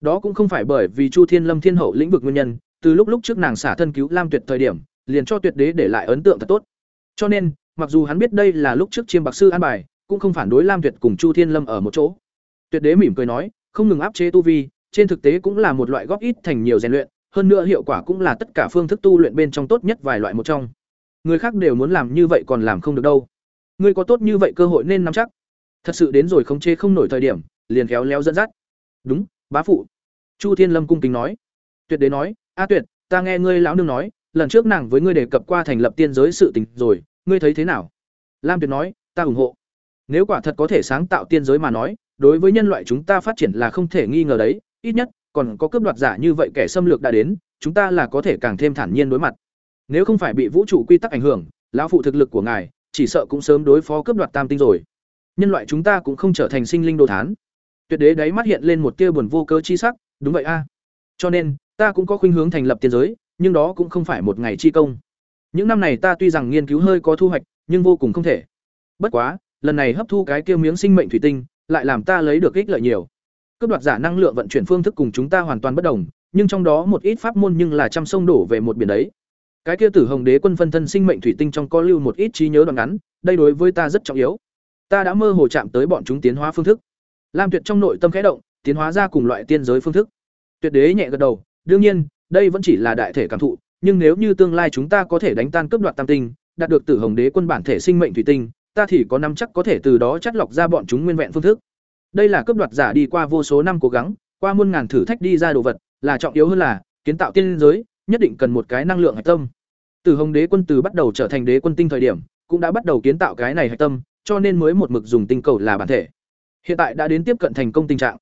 Đó cũng không phải bởi vì chu thiên lâm thiên hậu lĩnh vực nguyên nhân, từ lúc lúc trước nàng xả thân cứu lam tuyệt thời điểm liền cho tuyệt đế để lại ấn tượng thật tốt. Cho nên, mặc dù hắn biết đây là lúc trước chiêm bạc sư an bài, cũng không phản đối lam tuyệt cùng chu thiên lâm ở một chỗ. Tuyệt đế mỉm cười nói, không ngừng áp chế tu vi, trên thực tế cũng là một loại góp ít thành nhiều rèn luyện, hơn nữa hiệu quả cũng là tất cả phương thức tu luyện bên trong tốt nhất vài loại một trong. Người khác đều muốn làm như vậy còn làm không được đâu. Ngươi có tốt như vậy cơ hội nên nắm chắc. Thật sự đến rồi không chê không nổi thời điểm, liền khéo léo dẫn dắt. Đúng, bá phụ. Chu thiên lâm cung kính nói. Tuyệt đế nói, a tuyệt, ta nghe ngươi lão nương nói lần trước nàng với ngươi đề cập qua thành lập tiên giới sự tình rồi, ngươi thấy thế nào? Lam tuyệt nói, ta ủng hộ. Nếu quả thật có thể sáng tạo tiên giới mà nói, đối với nhân loại chúng ta phát triển là không thể nghi ngờ đấy. Ít nhất, còn có cướp đoạt giả như vậy kẻ xâm lược đã đến, chúng ta là có thể càng thêm thản nhiên đối mặt. Nếu không phải bị vũ trụ quy tắc ảnh hưởng, lão phụ thực lực của ngài, chỉ sợ cũng sớm đối phó cướp đoạt tam tinh rồi. Nhân loại chúng ta cũng không trở thành sinh linh đồ thán. Tuyệt đế đáy mắt hiện lên một tia buồn vô cớ chi sắc, đúng vậy a. Cho nên, ta cũng có khuynh hướng thành lập tiên giới nhưng đó cũng không phải một ngày chi công. Những năm này ta tuy rằng nghiên cứu hơi có thu hoạch, nhưng vô cùng không thể. Bất quá, lần này hấp thu cái kia miếng sinh mệnh thủy tinh, lại làm ta lấy được ích lợi nhiều. Cướp đoạt giả năng lượng vận chuyển phương thức cùng chúng ta hoàn toàn bất đồng, nhưng trong đó một ít pháp môn nhưng là trăm sông đổ về một biển đấy. Cái kia tử hồng đế quân phân thân sinh mệnh thủy tinh trong có lưu một ít trí nhớ đoạn ngắn, đây đối với ta rất trọng yếu. Ta đã mơ hồ chạm tới bọn chúng tiến hóa phương thức. Lam tuyệt trong nội tâm khẽ động, tiến hóa ra cùng loại tiên giới phương thức. Tuyệt đế nhẹ gật đầu, đương nhiên đây vẫn chỉ là đại thể cảm thụ nhưng nếu như tương lai chúng ta có thể đánh tan cướp đoạt tam tinh đạt được tử hồng đế quân bản thể sinh mệnh thủy tinh ta thì có năm chắc có thể từ đó chắt lọc ra bọn chúng nguyên vẹn phương thức đây là cướp đoạt giả đi qua vô số năm cố gắng qua muôn ngàn thử thách đi ra đồ vật là trọng yếu hơn là kiến tạo tiên giới nhất định cần một cái năng lượng hạch tâm từ hồng đế quân từ bắt đầu trở thành đế quân tinh thời điểm cũng đã bắt đầu kiến tạo cái này hạch tâm, cho nên mới một mực dùng tinh cầu là bản thể. Hiện tại đã đến tiếp cận thành công tình trạng.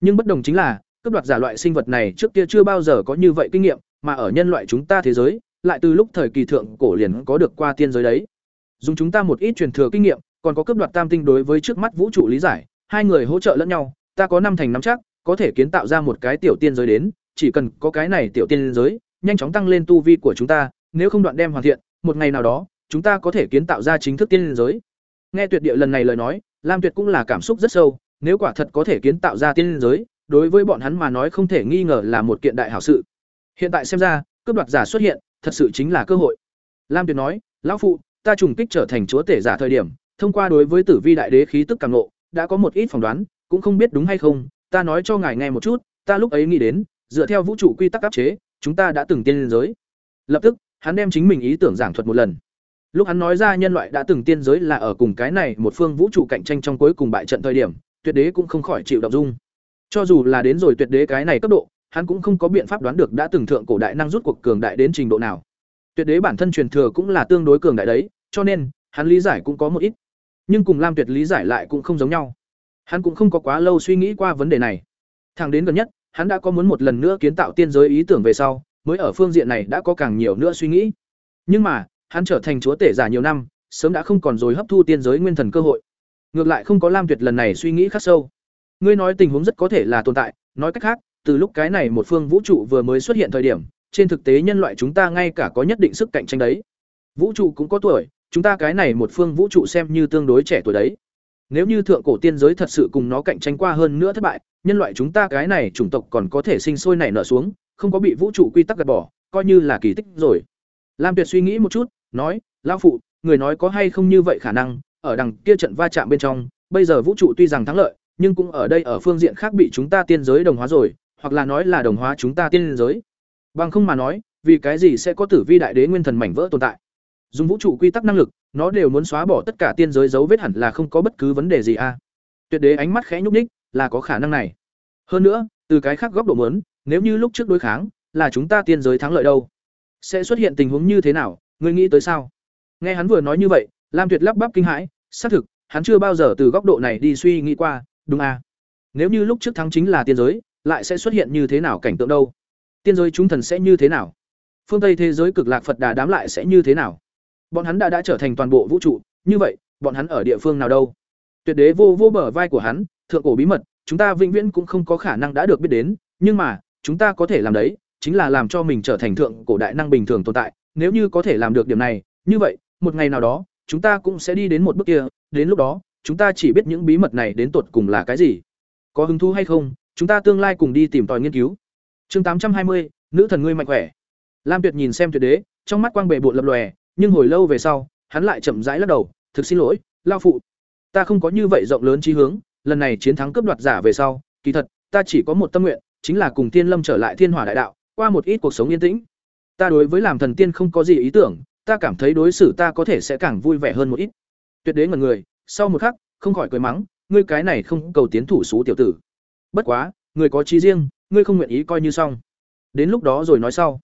Nhưng bất đồng chính là, cướp đoạt giả loại sinh vật này trước kia chưa bao giờ có như vậy kinh nghiệm, mà ở nhân loại chúng ta thế giới, lại từ lúc thời kỳ thượng cổ liền có được qua tiên giới đấy. Dùng chúng ta một ít truyền thừa kinh nghiệm, còn có cướp đoạt tam tinh đối với trước mắt vũ trụ lý giải, hai người hỗ trợ lẫn nhau, ta có năm thành năm chắc, có thể kiến tạo ra một cái tiểu tiên giới đến, chỉ cần có cái này tiểu tiên giới, nhanh chóng tăng lên tu vi của chúng ta, nếu không đoạn đem hoàn thiện, một ngày nào đó, chúng ta có thể kiến tạo ra chính thức tiên giới. Nghe Tuyệt Địa lần này lời nói, Lam Tuyệt cũng là cảm xúc rất sâu, nếu quả thật có thể kiến tạo ra tiên giới, đối với bọn hắn mà nói không thể nghi ngờ là một kiện đại hảo sự. Hiện tại xem ra, cướp đoạt giả xuất hiện, thật sự chính là cơ hội. Lam Tuyệt nói, lão phụ, ta trùng kích trở thành chúa tể giả thời điểm, thông qua đối với Tử Vi đại đế khí tức cảm ngộ, đã có một ít phỏng đoán, cũng không biết đúng hay không, ta nói cho ngài nghe một chút, ta lúc ấy nghĩ đến, dựa theo vũ trụ quy tắc áp chế, chúng ta đã từng tiên lên giới. Lập tức, hắn đem chính mình ý tưởng giảng thuật một lần. Lúc hắn nói ra nhân loại đã từng tiên giới là ở cùng cái này một phương vũ trụ cạnh tranh trong cuối cùng bại trận thời điểm, tuyệt đế cũng không khỏi chịu động dung. Cho dù là đến rồi tuyệt đế cái này cấp độ, hắn cũng không có biện pháp đoán được đã từng thượng cổ đại năng rút cuộc cường đại đến trình độ nào. Tuyệt đế bản thân truyền thừa cũng là tương đối cường đại đấy, cho nên hắn lý giải cũng có một ít. Nhưng cùng Lam Tuyệt lý giải lại cũng không giống nhau. Hắn cũng không có quá lâu suy nghĩ qua vấn đề này. Thẳng đến gần nhất, hắn đã có muốn một lần nữa kiến tạo tiên giới ý tưởng về sau, mới ở phương diện này đã có càng nhiều nữa suy nghĩ. Nhưng mà, hắn trở thành chúa tể giả nhiều năm, sớm đã không còn rồi hấp thu tiên giới nguyên thần cơ hội. Ngược lại không có Lam Tuyệt lần này suy nghĩ khắc sâu. Ngươi nói tình huống rất có thể là tồn tại, nói cách khác, từ lúc cái này một phương vũ trụ vừa mới xuất hiện thời điểm, trên thực tế nhân loại chúng ta ngay cả có nhất định sức cạnh tranh đấy. Vũ trụ cũng có tuổi, chúng ta cái này một phương vũ trụ xem như tương đối trẻ tuổi đấy. Nếu như thượng cổ tiên giới thật sự cùng nó cạnh tranh qua hơn nữa thất bại, nhân loại chúng ta cái này chủng tộc còn có thể sinh sôi nảy nở xuống, không có bị vũ trụ quy tắc gạt bỏ, coi như là kỳ tích rồi. Lam Tuyệt suy nghĩ một chút, nói, lão phụ, người nói có hay không như vậy khả năng, ở đằng kia trận va chạm bên trong, bây giờ vũ trụ tuy rằng thắng lợi, nhưng cũng ở đây ở phương diện khác bị chúng ta tiên giới đồng hóa rồi, hoặc là nói là đồng hóa chúng ta tiên giới. Bằng không mà nói, vì cái gì sẽ có tử vi đại đế nguyên thần mảnh vỡ tồn tại? Dùng vũ trụ quy tắc năng lực, nó đều muốn xóa bỏ tất cả tiên giới dấu vết hẳn là không có bất cứ vấn đề gì a. Tuyệt đế ánh mắt khẽ nhúc nhích, là có khả năng này. Hơn nữa, từ cái khác góc độ muốn, nếu như lúc trước đối kháng, là chúng ta tiên giới thắng lợi đâu, sẽ xuất hiện tình huống như thế nào, ngươi nghĩ tới sao? Nghe hắn vừa nói như vậy, Lam Tuyệt lắp bắp kinh hãi, xác thực, hắn chưa bao giờ từ góc độ này đi suy nghĩ qua, đúng à Nếu như lúc trước thắng chính là tiên giới, lại sẽ xuất hiện như thế nào cảnh tượng đâu? Tiên giới chúng thần sẽ như thế nào? Phương Tây thế giới cực lạc Phật Đà đám lại sẽ như thế nào? Bọn hắn đã đã trở thành toàn bộ vũ trụ, như vậy, bọn hắn ở địa phương nào đâu? Tuyệt đế vô vô bờ vai của hắn, thượng cổ bí mật, chúng ta vĩnh viễn cũng không có khả năng đã được biết đến, nhưng mà, chúng ta có thể làm đấy, chính là làm cho mình trở thành thượng cổ đại năng bình thường tồn tại, nếu như có thể làm được điểm này, như vậy, một ngày nào đó, chúng ta cũng sẽ đi đến một bước kia, đến lúc đó, chúng ta chỉ biết những bí mật này đến tột cùng là cái gì. Có hứng thú hay không, chúng ta tương lai cùng đi tìm tòi nghiên cứu. Chương tám trăm hai mươi, nữ thần ngươi mạnh khỏe. Lam Tuyệt nhìn xem Tuyệt Đế, trong mắt quang bệ bộn lập lòe, nhưng hồi lâu về sau, hắn lại chậm rãi lắc đầu, "Thực xin lỗi, lão phụ, ta không có như vậy rộng lớn chí hướng, lần này chiến thắng cướp đoạt giả về sau, kỳ thật, ta chỉ có một tâm nguyện, chính là cùng Tiên Lâm trở lại Thiên Hỏa đại đạo, qua một ít cuộc sống yên tĩnh. Ta đối với làm thần tiên không có gì ý tưởng, ta cảm thấy đối xử ta có thể sẽ càng vui vẻ hơn một ít." Tuyệt Đế ngẩn người, sau một khắc, không khỏi cười mắng, "Ngươi cái này không cầu tiến thủ số tiểu tử. Bất quá, người có chí riêng, ngươi không nguyện ý coi như xong. Đến lúc đó rồi nói sau."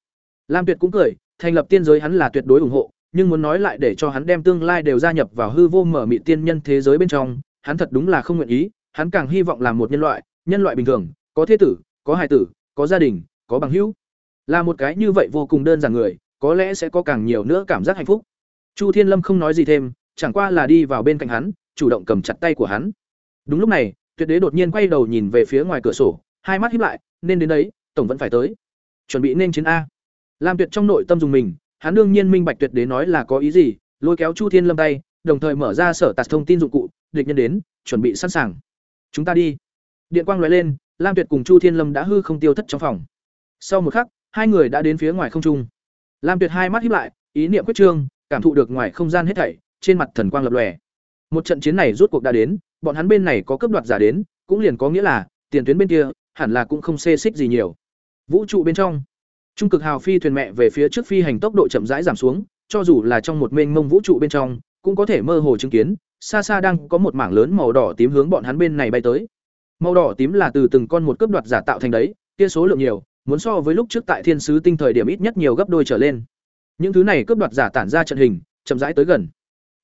Lam Tuyệt cũng cười, thành lập tiên giới hắn là tuyệt đối ủng hộ, nhưng muốn nói lại để cho hắn đem tương lai đều gia nhập vào hư vô mở mị tiên nhân thế giới bên trong, hắn thật đúng là không nguyện ý, hắn càng hy vọng làm một nhân loại, nhân loại bình thường, có thế tử, có hài tử, có gia đình, có bằng hữu. Là một cái như vậy vô cùng đơn giản người, có lẽ sẽ có càng nhiều nữa cảm giác hạnh phúc. Chu Thiên Lâm không nói gì thêm, chẳng qua là đi vào bên cạnh hắn, chủ động cầm chặt tay của hắn. Đúng lúc này, Tuyệt Đế đột nhiên quay đầu nhìn về phía ngoài cửa sổ, hai mắt híp lại, nên đến đấy, tổng vẫn phải tới. Chuẩn bị nên chiến a. Lam Tuyệt trong nội tâm dùng mình, hắn đương nhiên minh bạch tuyệt đế nói là có ý gì, lôi kéo Chu Thiên Lâm tay, đồng thời mở ra sở tạt thông tin dụng cụ, địch nhân đến, chuẩn bị sẵn sàng. Chúng ta đi. Điện quang lóe lên, Lam Tuyệt cùng Chu Thiên Lâm đã hư không tiêu thất trong phòng. Sau một khắc, hai người đã đến phía ngoài không trung. Lam Tuyệt hai mắt híp lại, ý niệm quyết trương, cảm thụ được ngoài không gian hết thảy, trên mặt thần quang lập lòe. Một trận chiến này rút cuộc đã đến, bọn hắn bên này có cấp đoạt giả đến, cũng liền có nghĩa là tiền tuyến bên kia hẳn là cũng không xê xích gì nhiều. Vũ trụ bên trong, Trung cực hào phi thuyền mẹ về phía trước phi hành tốc độ chậm rãi giảm xuống, cho dù là trong một mênh mông vũ trụ bên trong, cũng có thể mơ hồ chứng kiến, xa xa đang có một mảng lớn màu đỏ tím hướng bọn hắn bên này bay tới. Màu đỏ tím là từ từng con một cướp đoạt giả tạo thành đấy, kia số lượng nhiều, muốn so với lúc trước tại Thiên sứ tinh thời điểm ít nhất nhiều gấp đôi trở lên. Những thứ này cướp đoạt giả tản ra trận hình, chậm rãi tới gần.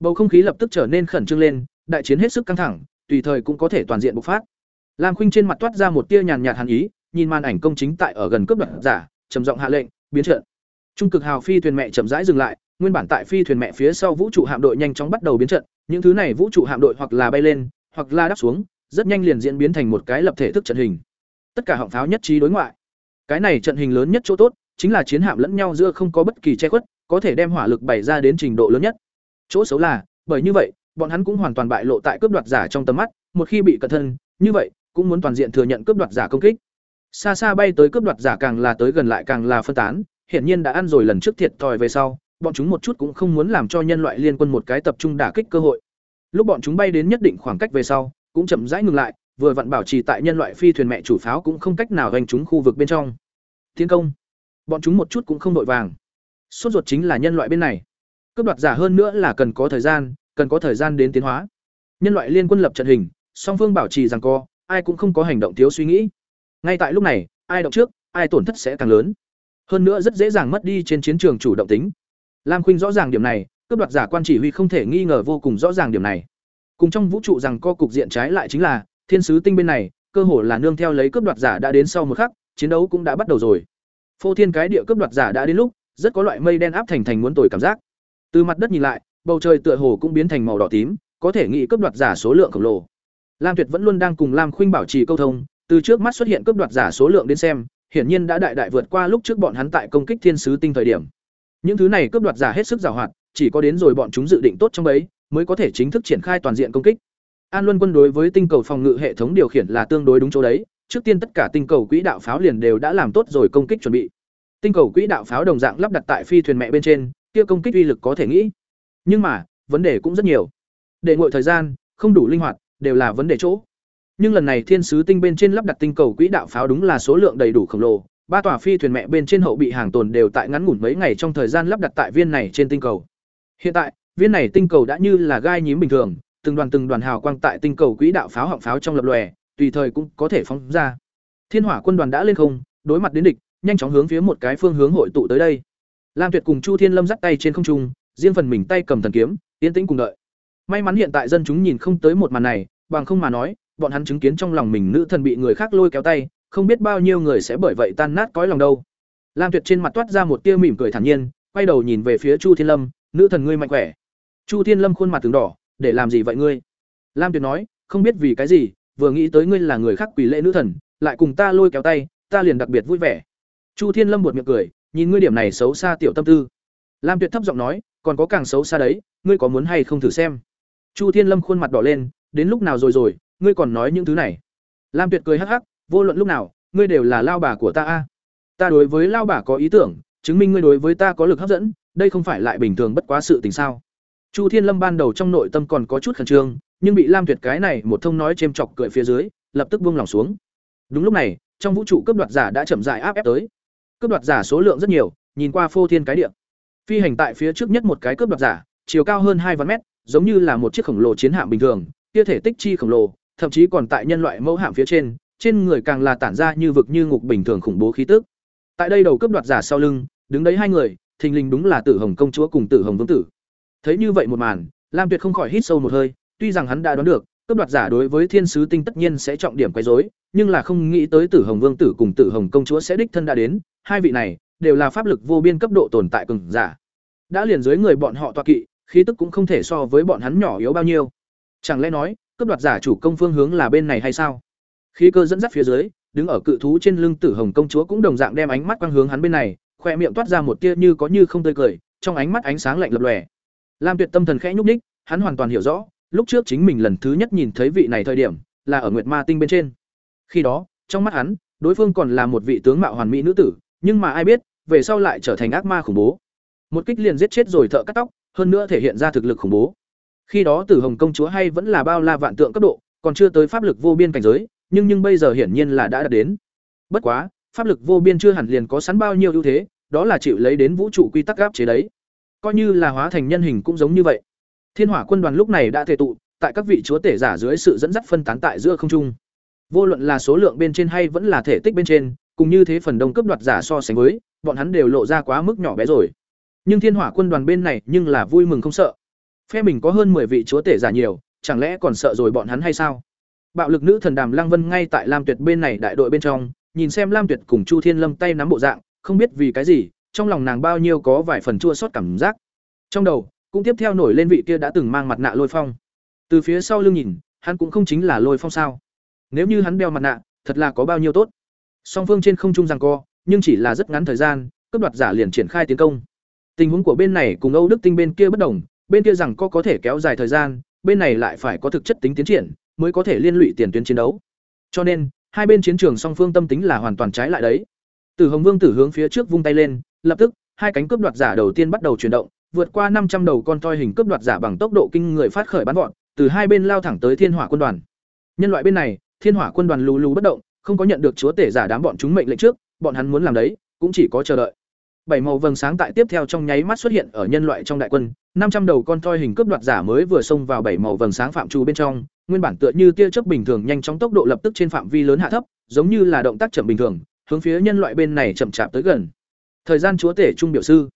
Bầu không khí lập tức trở nên khẩn trương lên, đại chiến hết sức căng thẳng, tùy thời cũng có thể toàn diện bộc phát. Lam Khuynh trên mặt toát ra một tia nhàn nhạt hàn ý, nhìn màn ảnh công chính tại ở gần cướp đoạt giả, trầm giọng hạ lệnh, biến trận. Trung cực hào phi thuyền mẹ chậm rãi dừng lại, nguyên bản tại phi thuyền mẹ phía sau vũ trụ hạm đội nhanh chóng bắt đầu biến trận, những thứ này vũ trụ hạm đội hoặc là bay lên, hoặc là đáp xuống, rất nhanh liền diễn biến thành một cái lập thể thức trận hình. Tất cả họng pháo nhất trí đối ngoại. Cái này trận hình lớn nhất chỗ tốt, chính là chiến hạm lẫn nhau giữa không có bất kỳ che khuất, có thể đem hỏa lực bày ra đến trình độ lớn nhất. Chỗ xấu là, bởi như vậy, bọn hắn cũng hoàn toàn bại lộ tại cướp đoạt giả trong tầm mắt, một khi bị cẩn thân, như vậy, cũng muốn toàn diện thừa nhận cướp đoạt giả công kích. Xa xa bay tới cướp đoạt giả càng là tới gần lại càng là phân tán, hiển nhiên đã ăn rồi lần trước thiệt thòi về sau, bọn chúng một chút cũng không muốn làm cho nhân loại liên quân một cái tập trung đả kích cơ hội. Lúc bọn chúng bay đến nhất định khoảng cách về sau, cũng chậm rãi ngừng lại, vừa vặn bảo trì tại nhân loại phi thuyền mẹ chủ pháo cũng không cách nào gành chúng khu vực bên trong. Tiến công. Bọn chúng một chút cũng không đội vàng. Sốt ruột chính là nhân loại bên này. Cướp đoạt giả hơn nữa là cần có thời gian, cần có thời gian đến tiến hóa. Nhân loại liên quân lập trận hình, song phương bảo trì rằng co, ai cũng không có hành động thiếu suy nghĩ. Ngay tại lúc này, ai động trước, ai tổn thất sẽ càng lớn. Hơn nữa rất dễ dàng mất đi trên chiến trường chủ động tính. Lam Khuynh rõ ràng điểm này, cướp đoạt giả quan chỉ huy không thể nghi ngờ vô cùng rõ ràng điểm này. Cùng trong vũ trụ rằng co cục diện trái lại chính là, thiên sứ tinh bên này, cơ hồ là nương theo lấy cướp đoạt giả đã đến sau một khắc, chiến đấu cũng đã bắt đầu rồi. Phô thiên cái địa cướp đoạt giả đã đến lúc, rất có loại mây đen áp thành thành muốn tồi cảm giác. Từ mặt đất nhìn lại, bầu trời tựa hồ cũng biến thành màu đỏ tím, có thể nghĩ cướp đoạt giả số lượng khổng lồ. Lam Tuyệt vẫn luôn đang cùng Lam Khuynh bảo trì câu thông, từ trước mắt xuất hiện cướp đoạt giả số lượng đến xem, hiển nhiên đã đại đại vượt qua lúc trước bọn hắn tại công kích thiên sứ tinh thời điểm. Những thứ này cướp đoạt giả hết sức giàu hoạt, chỉ có đến rồi bọn chúng dự định tốt trong ấy, mới có thể chính thức triển khai toàn diện công kích. An Luân quân đối với tinh cầu phòng ngự hệ thống điều khiển là tương đối đúng chỗ đấy, trước tiên tất cả tinh cầu quỹ đạo pháo liền đều đã làm tốt rồi công kích chuẩn bị. Tinh cầu quỹ đạo pháo đồng dạng lắp đặt tại phi thuyền mẹ bên trên, kia công kích uy lực có thể nghĩ. Nhưng mà, vấn đề cũng rất nhiều. Để ngồi thời gian, không đủ linh hoạt, đều là vấn đề chỗ. Nhưng lần này thiên sứ tinh bên trên lắp đặt tinh cầu quỹ đạo pháo đúng là số lượng đầy đủ khổng lồ, ba tòa phi thuyền mẹ bên trên hậu bị hàng tồn đều tại ngắn ngủn mấy ngày trong thời gian lắp đặt tại viên này trên tinh cầu. Hiện tại, viên này tinh cầu đã như là gai nhím bình thường, từng đoàn từng đoàn hào quang tại tinh cầu quỹ đạo pháo họng pháo trong lập lòe, tùy thời cũng có thể phóng ra. Thiên Hỏa quân đoàn đã lên không, đối mặt đến địch, nhanh chóng hướng phía một cái phương hướng hội tụ tới đây. Lam Tuyệt cùng Chu Thiên Lâm dắt tay trên không trung, riêng phần mình tay cầm thần kiếm, yên tĩnh cùng đợi. May mắn hiện tại dân chúng nhìn không tới một màn này, bằng không mà nói, bọn hắn chứng kiến trong lòng mình nữ thần bị người khác lôi kéo tay, không biết bao nhiêu người sẽ bởi vậy tan nát cõi lòng đâu. Lam Tuyệt trên mặt toát ra một tia mỉm cười thản nhiên, quay đầu nhìn về phía Chu Thiên Lâm, "Nữ thần ngươi mạnh khỏe." Chu Thiên Lâm khuôn mặt từng đỏ, "Để làm gì vậy ngươi?" Lam Tuyệt nói, "Không biết vì cái gì, vừa nghĩ tới ngươi là người khác quỷ lệ nữ thần, lại cùng ta lôi kéo tay, ta liền đặc biệt vui vẻ." Chu Thiên Lâm buột miệng cười, "Nhìn ngươi điểm này xấu xa tiểu tâm tư." Lam Tuyệt thấp giọng nói, "Còn có càng xấu xa đấy, ngươi có muốn hay không thử xem?" Chu Thiên Lâm khuôn mặt đỏ lên, "Đến lúc nào rồi rồi, ngươi còn nói những thứ này?" Lam Tuyệt cười hắc hắc, "Vô luận lúc nào, ngươi đều là lao bà của ta a. Ta đối với lao bà có ý tưởng, chứng minh ngươi đối với ta có lực hấp dẫn, đây không phải lại bình thường bất quá sự tình sao?" Chu Thiên Lâm ban đầu trong nội tâm còn có chút khẩn trương, nhưng bị Lam Tuyệt cái này một thông nói chêm chọc cười phía dưới, lập tức buông lòng xuống. Đúng lúc này, trong vũ trụ cấp đoạt giả đã chậm rãi áp ép tới cướp đoạt giả số lượng rất nhiều, nhìn qua phô thiên cái địa. Phi hành tại phía trước nhất một cái cướp đoạt giả, chiều cao hơn hai vạn mét, giống như là một chiếc khổng lồ chiến hạm bình thường, kia thể tích chi khổng lồ, thậm chí còn tại nhân loại mẫu hạm phía trên, trên người càng là tản ra như vực như ngục bình thường khủng bố khí tức. Tại đây đầu cướp đoạt giả sau lưng, đứng đấy hai người, thình lình đúng là Tử Hồng công chúa cùng Tử Hồng vương tử. Thấy như vậy một màn, Lam Tuyệt không khỏi hít sâu một hơi, tuy rằng hắn đã đoán được, cướp đoạt giả đối với thiên sứ tinh tất nhiên sẽ trọng điểm quấy rối, nhưng là không nghĩ tới Tử Hồng Vương tử cùng Tử Hồng công chúa sẽ đích thân đã đến, hai vị này đều là pháp lực vô biên cấp độ tồn tại cường giả. Đã liền dưới người bọn họ tọa kỵ, khí tức cũng không thể so với bọn hắn nhỏ yếu bao nhiêu. Chẳng lẽ nói, cấp đoạt giả chủ công phương hướng là bên này hay sao? Khí cơ dẫn dắt phía dưới, đứng ở cự thú trên lưng Tử Hồng công chúa cũng đồng dạng đem ánh mắt quang hướng hắn bên này, khoe miệng toát ra một tia như có như không tươi cười, trong ánh mắt ánh sáng lạnh lập lòe. Lam Tuyệt tâm thần khẽ nhúc nhích, hắn hoàn toàn hiểu rõ, lúc trước chính mình lần thứ nhất nhìn thấy vị này thời điểm, là ở Nguyệt Ma Tinh bên trên. Khi đó, trong mắt hắn, đối phương còn là một vị tướng mạo hoàn mỹ nữ tử, nhưng mà ai biết, về sau lại trở thành ác ma khủng bố. Một kích liền giết chết rồi thợ cắt tóc, hơn nữa thể hiện ra thực lực khủng bố. Khi đó Tử Hồng công chúa hay vẫn là bao la vạn tượng cấp độ, còn chưa tới pháp lực vô biên cảnh giới, nhưng nhưng bây giờ hiển nhiên là đã đạt đến. Bất quá, pháp lực vô biên chưa hẳn liền có sẵn bao nhiêu ưu thế, đó là chịu lấy đến vũ trụ quy tắc áp chế đấy. Coi như là hóa thành nhân hình cũng giống như vậy. Thiên Hỏa quân đoàn lúc này đã thể tụ, tại các vị chúa tể giả dưới sự dẫn dắt phân tán tại giữa không trung. Vô luận là số lượng bên trên hay vẫn là thể tích bên trên, cùng như thế phần đông cấp đoạt giả so sánh với, bọn hắn đều lộ ra quá mức nhỏ bé rồi. Nhưng Thiên Hỏa quân đoàn bên này nhưng là vui mừng không sợ. Phe mình có hơn 10 vị chúa tể giả nhiều, chẳng lẽ còn sợ rồi bọn hắn hay sao? Bạo lực nữ thần Đàm Lăng Vân ngay tại Lam Tuyệt bên này đại đội bên trong, nhìn xem Lam Tuyệt cùng Chu Thiên Lâm tay nắm bộ dạng, không biết vì cái gì, trong lòng nàng bao nhiêu có vài phần chua xót cảm giác. Trong đầu, cũng tiếp theo nổi lên vị kia đã từng mang mặt nạ Lôi Phong. Từ phía sau lưng nhìn, hắn cũng không chính là Lôi Phong sao? Nếu như hắn đeo mặt nạ, thật là có bao nhiêu tốt. Song phương trên không trung giằng co, nhưng chỉ là rất ngắn thời gian, cướp đoạt giả liền triển khai tiến công. Tình huống của bên này cùng Âu Đức Tinh bên kia bất đồng, bên kia rằng co có thể kéo dài thời gian, bên này lại phải có thực chất tính tiến triển, mới có thể liên lụy tiền tuyến chiến đấu. Cho nên, hai bên chiến trường song phương tâm tính là hoàn toàn trái lại đấy. Tử Hồng Vương tử hướng phía trước vung tay lên, lập tức, hai cánh cướp đoạt giả đầu tiên bắt đầu chuyển động, vượt qua năm trăm đầu con toy hình cướp đoạt giả bằng tốc độ kinh người phát khởi bắn gọn, từ hai bên lao thẳng tới Thiên Hỏa quân đoàn. Nhân loại bên này, Thiên Hỏa quân đoàn lù lù bất động, không có nhận được chúa tể giả đám bọn chúng mệnh lệnh trước, bọn hắn muốn làm đấy, cũng chỉ có chờ đợi. Bảy màu vầng sáng tại tiếp theo trong nháy mắt xuất hiện ở nhân loại trong đại quân, năm trăm đầu con toi hình cướp đoạt giả mới vừa xông vào bảy màu vầng sáng phạm trù bên trong, nguyên bản tựa như tia chớp bình thường nhanh chóng tốc độ lập tức trên phạm vi lớn hạ thấp, giống như là động tác chậm bình thường, hướng phía nhân loại bên này chậm chạp tới gần. Thời gian chúa tể trung biểu sư.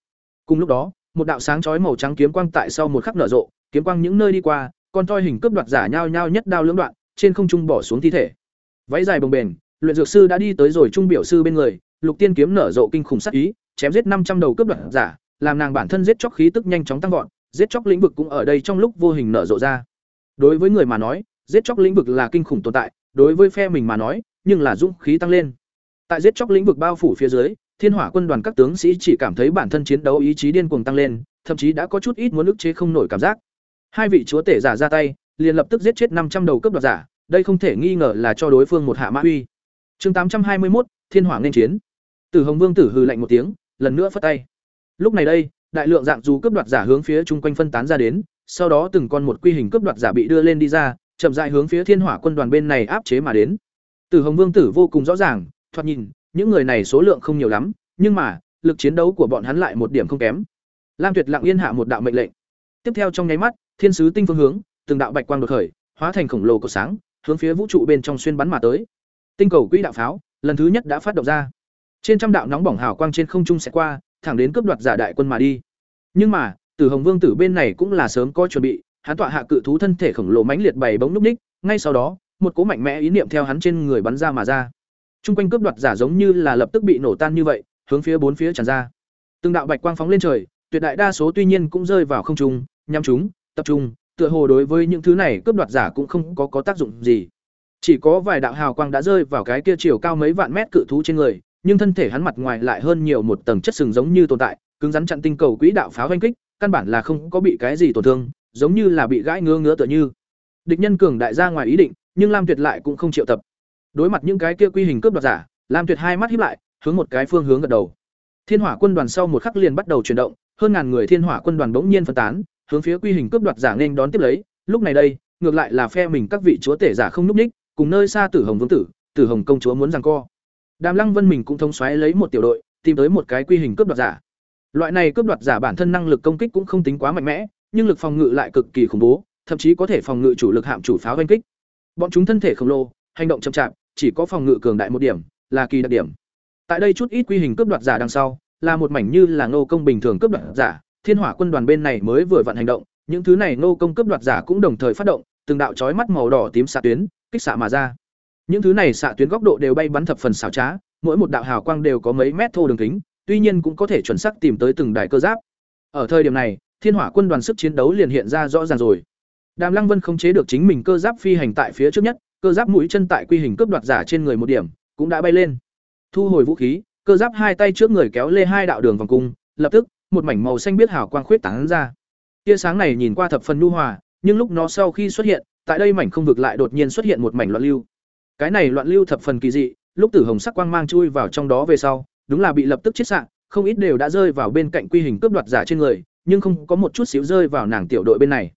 Cùng lúc đó, một đạo sáng chói màu trắng kiếm quang tại sau một khắc nở rộ, kiếm quang những nơi đi qua, con toi hình cướp đoạt giả nhao nhao nhất đao lưỡng đoạn, trên không trung bỏ xuống thi thể. Váy dài bồng bềnh, luyện dược sư đã đi tới rồi trung biểu sư bên người, lục tiên kiếm nở rộ kinh khủng sát ý, chém giết năm trăm đầu cướp đoạt giả, làm nàng bản thân giết chóc khí tức nhanh chóng tăng vọt, giết chóc lĩnh vực cũng ở đây trong lúc vô hình nở rộ ra. Đối với người mà nói, giết chóc lĩnh vực là kinh khủng tồn tại, đối với phe mình mà nói, nhưng là dũng khí tăng lên. Tại giết chóc lĩnh vực bao phủ phía dưới, Thiên Hỏa quân đoàn các tướng sĩ chỉ cảm thấy bản thân chiến đấu ý chí điên cuồng tăng lên, thậm chí đã có chút ít muốn ức chế không nổi cảm giác. Hai vị chúa tể giả ra tay, liền lập tức giết chết năm trăm đầu cấp đoạt giả, đây không thể nghi ngờ là cho đối phương một hạ mã uy. Chương tám trăm hai mươi một Thiên Hỏa nên chiến. Tử Hồng Vương tử hừ lạnh một tiếng, lần nữa phất tay. Lúc này đây, đại lượng dạng dù cấp đoạt giả hướng phía chung quanh phân tán ra đến, sau đó từng con một quy hình cấp đoạt giả bị đưa lên đi ra, chậm rãi hướng phía Thiên Hỏa quân đoàn bên này áp chế mà đến. Tử Hồng Vương tử vô cùng rõ ràng, thoạt nhìn, những người này số lượng không nhiều lắm, nhưng mà, lực chiến đấu của bọn hắn lại một điểm không kém. Lam Tuyệt lặng yên hạ một đạo mệnh lệnh. Tiếp theo trong nháy mắt, thiên sứ tinh phương hướng, từng đạo bạch quang đột khởi, hóa thành khổng lồ của sáng, hướng phía vũ trụ bên trong xuyên bắn mà tới. Tinh cầu quỹ đạo pháo, lần thứ nhất đã phát động ra. Trên trăm đạo nóng bỏng hào quang trên không trung sẽ qua, thẳng đến cướp đoạt giả đại quân mà đi. Nhưng mà, Tử Hồng Vương tử bên này cũng là sớm có chuẩn bị, hắn tọa hạ cự thú thân thể khổng lồ mãnh liệt bày bóng núp ních, ngay sau đó, một cỗ mạnh mẽ ý niệm theo hắn trên người bắn ra mà ra. Trung quanh cướp đoạt giả giống như là lập tức bị nổ tan như vậy, hướng phía bốn phía tràn ra. Từng đạo bạch quang phóng lên trời, tuyệt đại đa số tuy nhiên cũng rơi vào không trung, nhắm chúng, tập trung, tựa hồ đối với những thứ này cướp đoạt giả cũng không có có tác dụng gì. Chỉ có vài đạo hào quang đã rơi vào cái kia chiều cao mấy vạn mét cự thú trên người, nhưng thân thể hắn mặt ngoài lại hơn nhiều một tầng chất sừng giống như tồn tại, cứng rắn chặn tinh cầu quỹ đạo pháo hoành kích, căn bản là không có bị cái gì tổn thương, giống như là bị gãi ngứa ngứa tựa như. Địch nhân cường đại ra ngoài ý định, nhưng Lam Tuyệt lại cũng không chịu tập. Đối mặt những cái kia quy hình cướp đoạt giả, Lam Tuyệt hai mắt híp lại, hướng một cái phương hướng gật đầu. Thiên Hỏa quân đoàn sau một khắc liền bắt đầu chuyển động, hơn ngàn người Thiên Hỏa quân đoàn bỗng nhiên phân tán, hướng phía quy hình cướp đoạt giả nên đón tiếp lấy, lúc này đây, ngược lại là phe mình các vị chúa tể giả không núp ních, cùng nơi xa Tử Hồng vương tử, Tử Hồng công chúa muốn rằng co. Đàm Lăng Vân mình cũng thông xoáy lấy một tiểu đội, tìm tới một cái quy hình cướp đoạt giả. Loại này cướp đoạt giả bản thân năng lực công kích cũng không tính quá mạnh mẽ, nhưng lực phòng ngự lại cực kỳ khủng bố, thậm chí có thể phòng ngự chủ lực hạm chủ pháo oanh kích. Bọn chúng thân thể khổng lồ, hành động chậm chạp, chỉ có phòng ngự cường đại một điểm, là kỳ đặc điểm. Tại đây chút ít quy hình cướp đoạt giả đằng sau, là một mảnh như là ngô công bình thường cướp đoạt giả, Thiên Hỏa quân đoàn bên này mới vừa vận hành động, những thứ này nô công cướp đoạt giả cũng đồng thời phát động, từng đạo chói mắt màu đỏ tím xạ tuyến, kích xạ mà ra. Những thứ này xạ tuyến góc độ đều bay bắn thập phần xảo trá, mỗi một đạo hào quang đều có mấy mét thô đường kính, tuy nhiên cũng có thể chuẩn xác tìm tới từng đài cơ giáp. Ở thời điểm này, Thiên Hỏa quân đoàn sức chiến đấu liền hiện ra rõ ràng rồi. Đàm Lăng Vân không chế được chính mình cơ giáp phi hành tại phía trước nhất, cơ giáp mũi chân tại quy hình cướp đoạt giả trên người một điểm, cũng đã bay lên. Thu hồi vũ khí, cơ giáp hai tay trước người kéo lê hai đạo đường vòng cung, lập tức, một mảnh màu xanh biết hào quang khuyết tán ra. Tia sáng này nhìn qua thập phần nhu hòa, nhưng lúc nó sau khi xuất hiện, tại đây mảnh không vực lại đột nhiên xuất hiện một mảnh loạn lưu. Cái này loạn lưu thập phần kỳ dị, lúc tử hồng sắc quang mang chui vào trong đó về sau, đúng là bị lập tức chết sạng, không ít đều đã rơi vào bên cạnh quy hình cướp đoạt giả trên người, nhưng không có một chút xíu rơi vào nàng tiểu đội bên này.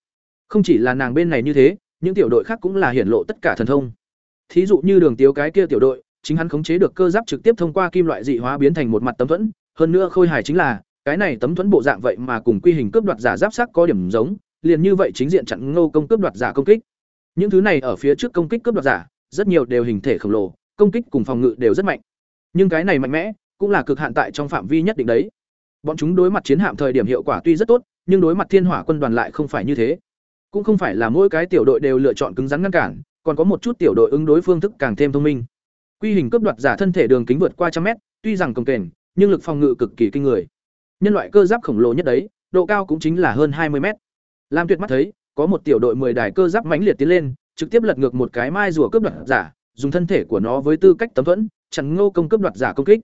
Không chỉ là nàng bên này như thế, những tiểu đội khác cũng là hiển lộ tất cả thần thông. Thí dụ như Đường Tiếu cái kia tiểu đội, chính hắn khống chế được cơ giáp trực tiếp thông qua kim loại dị hóa biến thành một mặt tấm thuẫn, hơn nữa khôi hài chính là, cái này tấm thuẫn bộ dạng vậy mà cùng quy hình cướp đoạt giả giáp sắc có điểm giống, liền như vậy chính diện chặn Ngô công cướp đoạt giả công kích. Những thứ này ở phía trước công kích cướp đoạt giả, rất nhiều đều hình thể khổng lồ, công kích cùng phòng ngự đều rất mạnh. Nhưng cái này mạnh mẽ, cũng là cực hạn tại trong phạm vi nhất định đấy. Bọn chúng đối mặt chiến hạm thời điểm hiệu quả tuy rất tốt, nhưng đối mặt thiên hỏa quân đoàn lại không phải như thế cũng không phải là mỗi cái tiểu đội đều lựa chọn cứng rắn ngăn cản còn có một chút tiểu đội ứng đối phương thức càng thêm thông minh quy hình cướp đoạt giả thân thể đường kính vượt qua trăm mét tuy rằng cồng kềnh nhưng lực phòng ngự cực kỳ kinh người nhân loại cơ giáp khổng lồ nhất đấy, độ cao cũng chính là hơn hai mươi mét. Lam tuyệt mắt thấy, có một tiểu đội 10 đài cơ giáp mãnh liệt tiến lên, trực tiếp lật ngược một cái mai rùa cướp đoạt giả, dùng thân thể của nó với tư cách tấm thuẫn, chặn ngô công cướp đoạt giả công kích.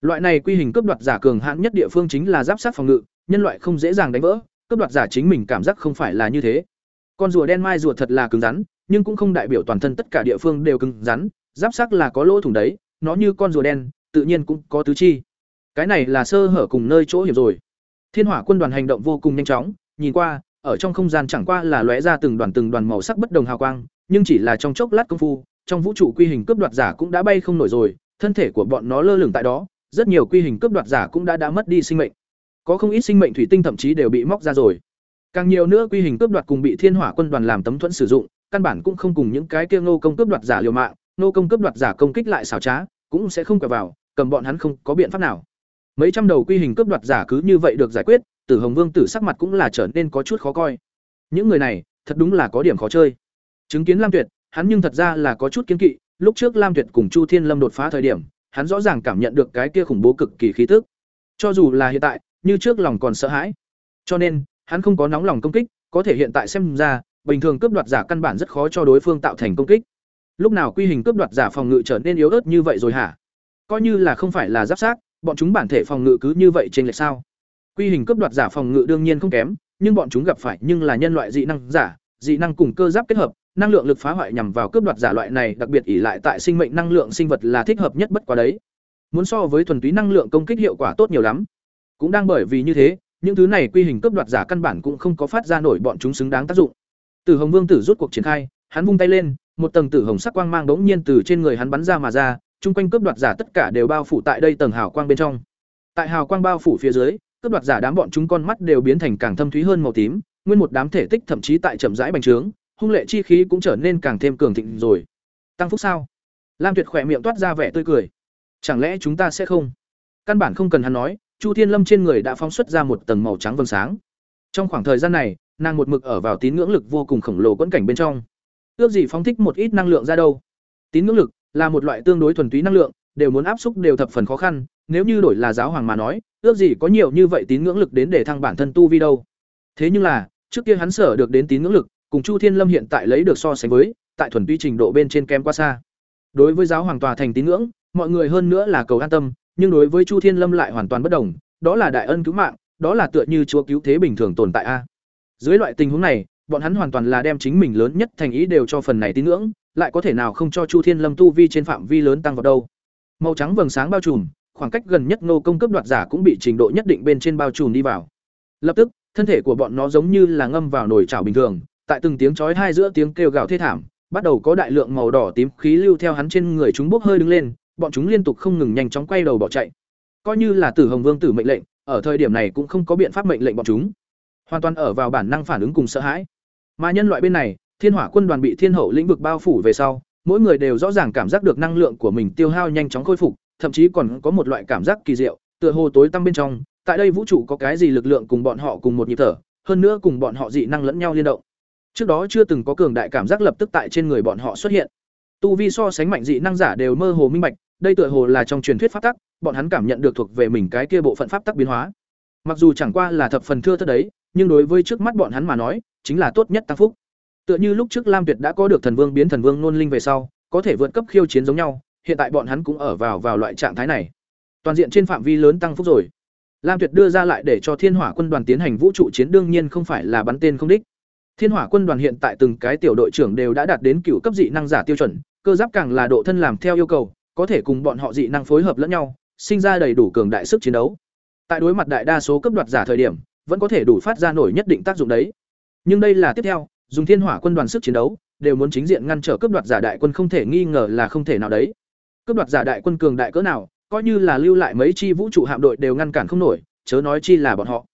Loại này quy hình cướp đoạt giả cường hãn nhất địa phương chính là giáp sát phòng ngự, nhân loại không dễ dàng đánh vỡ, cướp đoạt giả chính mình cảm giác không phải là như thế. Con rùa đen mai rùa thật là cứng rắn, nhưng cũng không đại biểu toàn thân tất cả địa phương đều cứng rắn, giáp sắc là có lỗ thủng đấy, nó như con rùa đen, tự nhiên cũng có tứ chi cái này là sơ hở cùng nơi chỗ hiểm rồi. Thiên hỏa quân đoàn hành động vô cùng nhanh chóng, nhìn qua, ở trong không gian chẳng qua là lóe ra từng đoàn từng đoàn màu sắc bất đồng hào quang, nhưng chỉ là trong chốc lát công phu, trong vũ trụ quy hình cướp đoạt giả cũng đã bay không nổi rồi, thân thể của bọn nó lơ lửng tại đó, rất nhiều quy hình cướp đoạt giả cũng đã đã mất đi sinh mệnh. Có không ít sinh mệnh thủy tinh thậm chí đều bị móc ra rồi. Càng nhiều nữa quy hình cướp đoạt cùng bị thiên hỏa quân đoàn làm tấm thuẫn sử dụng, căn bản cũng không cùng những cái kia nô công cướp đoạt giả liều mạng nô công cướp đoạt giả công kích lại xảo trá, cũng sẽ không quẹo vào, cầm bọn hắn không có biện pháp nào mấy trăm đầu quy hình cướp đoạt giả cứ như vậy được giải quyết, tử hồng vương tử sắc mặt cũng là trở nên có chút khó coi. Những người này, thật đúng là có điểm khó chơi. Chứng kiến lam tuyệt, hắn nhưng thật ra là có chút kiến kỵ, lúc trước lam tuyệt cùng chu thiên lâm đột phá thời điểm, hắn rõ ràng cảm nhận được cái kia khủng bố cực kỳ khí tức. Cho dù là hiện tại, như trước lòng còn sợ hãi. Cho nên, hắn không có nóng lòng công kích, có thể hiện tại xem ra, bình thường cướp đoạt giả căn bản rất khó cho đối phương tạo thành công kích. Lúc nào quy hình cướp đoạt giả phòng ngự trở nên yếu ớt như vậy rồi hả? Coi như là không phải là giáp sát bọn chúng bản thể phòng ngự cứ như vậy trên lệch sao? Quy hình cướp đoạt giả phòng ngự đương nhiên không kém nhưng bọn chúng gặp phải nhưng là nhân loại dị năng giả dị năng cùng cơ giáp kết hợp năng lượng lực phá hoại nhằm vào cướp đoạt giả loại này đặc biệt ỉ lại tại sinh mệnh năng lượng sinh vật là thích hợp nhất bất quá đấy. Muốn so với thuần túy năng lượng công kích hiệu quả tốt nhiều lắm. Cũng đang bởi vì như thế những thứ này quy hình cướp đoạt giả căn bản cũng không có phát ra nổi bọn chúng xứng đáng tác dụng. Tử Hồng Vương tử rút cuộc triển khai, hắn vung tay lên, một tầng tử hồng sắc quang mang đống nhiên từ trên người hắn bắn ra mà ra, chung quanh cướp đoạt giả tất cả đều bao phủ tại đây tầng hào quang bên trong. Tại hào quang bao phủ phía dưới, cướp đoạt giả đám bọn chúng con mắt đều biến thành càng thâm thúy hơn màu tím, nguyên một đám thể tích thậm chí tại chậm rãi bành trướng, hung lệ chi khí cũng trở nên càng thêm cường thịnh rồi. Tăng phúc sao? Lam Tuyệt khỏe miệng toát ra vẻ tươi cười. Chẳng lẽ chúng ta sẽ không? Căn bản không cần hắn nói, Chu Thiên Lâm trên người đã phóng xuất ra một tầng màu trắng vầng sáng. Trong khoảng thời gian này, nàng một mực ở vào tín ngưỡng lực vô cùng khổng lồ quẫn cảnh bên trong. Ước gì phóng thích một ít năng lượng ra đâu? Tín ngưỡng lực là một loại tương đối thuần túy năng lượng, đều muốn áp xúc đều thập phần khó khăn, nếu như đổi là giáo hoàng mà nói, ước gì có nhiều như vậy tín ngưỡng lực đến để thăng bản thân tu vi đâu. Thế nhưng là, trước kia hắn sở được đến tín ngưỡng lực, cùng Chu Thiên Lâm hiện tại lấy được so sánh với, tại thuần túy trình độ bên trên kém quá xa. Đối với giáo hoàng tòa thành tín ngưỡng, mọi người hơn nữa là cầu an tâm, nhưng đối với Chu Thiên Lâm lại hoàn toàn bất đồng, đó là đại ân cứu mạng, đó là tựa như chúa cứu thế bình thường tồn tại a. Dưới loại tình huống này, bọn hắn hoàn toàn là đem chính mình lớn nhất thành ý đều cho phần này tín ngưỡng, lại có thể nào không cho Chu Thiên Lâm tu vi trên phạm vi lớn tăng vào đâu. Màu trắng vầng sáng bao trùm, khoảng cách gần nhất nô công cấp đoạt giả cũng bị trình độ nhất định bên trên bao trùm đi vào. Lập tức, thân thể của bọn nó giống như là ngâm vào nồi chảo bình thường, tại từng tiếng chói hai giữa tiếng kêu gào thê thảm, bắt đầu có đại lượng màu đỏ tím khí lưu theo hắn trên người chúng bốc hơi đứng lên, bọn chúng liên tục không ngừng nhanh chóng quay đầu bỏ chạy. Coi như là Tử Hồng Vương tử mệnh lệnh, ở thời điểm này cũng không có biện pháp mệnh lệnh bọn chúng hoàn toàn ở vào bản năng phản ứng cùng sợ hãi mà nhân loại bên này thiên hỏa quân đoàn bị thiên hậu lĩnh vực bao phủ về sau mỗi người đều rõ ràng cảm giác được năng lượng của mình tiêu hao nhanh chóng khôi phục thậm chí còn có một loại cảm giác kỳ diệu tựa hồ tối tăm bên trong tại đây vũ trụ có cái gì lực lượng cùng bọn họ cùng một nhịp thở hơn nữa cùng bọn họ dị năng lẫn nhau liên động. Trước đó chưa từng có cường đại cảm giác lập tức tại trên người bọn họ xuất hiện. Tu vi so sánh mạnh dị năng giả đều mơ hồ minh bạch đây tựa hồ là trong truyền thuyết pháp tắc bọn hắn cảm nhận được thuộc về mình cái kia bộ phận pháp tắc biến hóa. Mặc dù chẳng qua là thập phần thưa thớt đấy nhưng đối với trước mắt bọn hắn mà nói, chính là tốt nhất tăng phúc. Tựa như lúc trước Lam Tuyệt đã có được thần vương biến thần vương nôn linh về sau, có thể vượt cấp khiêu chiến giống nhau, hiện tại bọn hắn cũng ở vào vào loại trạng thái này. Toàn diện trên phạm vi lớn tăng phúc rồi. Lam Tuyệt đưa ra lại để cho Thiên Hỏa quân đoàn tiến hành vũ trụ chiến đương nhiên không phải là bắn tên không đích. Thiên Hỏa quân đoàn hiện tại từng cái tiểu đội trưởng đều đã đạt đến cựu cấp dị năng giả tiêu chuẩn, cơ giáp càng là độ thân làm theo yêu cầu, có thể cùng bọn họ dị năng phối hợp lẫn nhau, sinh ra đầy đủ cường đại sức chiến đấu. Tại đối mặt đại đa số cấp đoạt giả thời điểm, vẫn có thể đủ phát ra nổi nhất định tác dụng đấy. Nhưng đây là tiếp theo, dùng Thiên Hỏa quân đoàn sức chiến đấu, đều muốn chính diện ngăn trở cướp đoạt giả đại quân không thể nghi ngờ là không thể nào đấy. Cướp đoạt giả đại quân cường đại cỡ nào, coi như là lưu lại mấy chi vũ trụ hạm đội đều ngăn cản không nổi, chớ nói chi là bọn họ.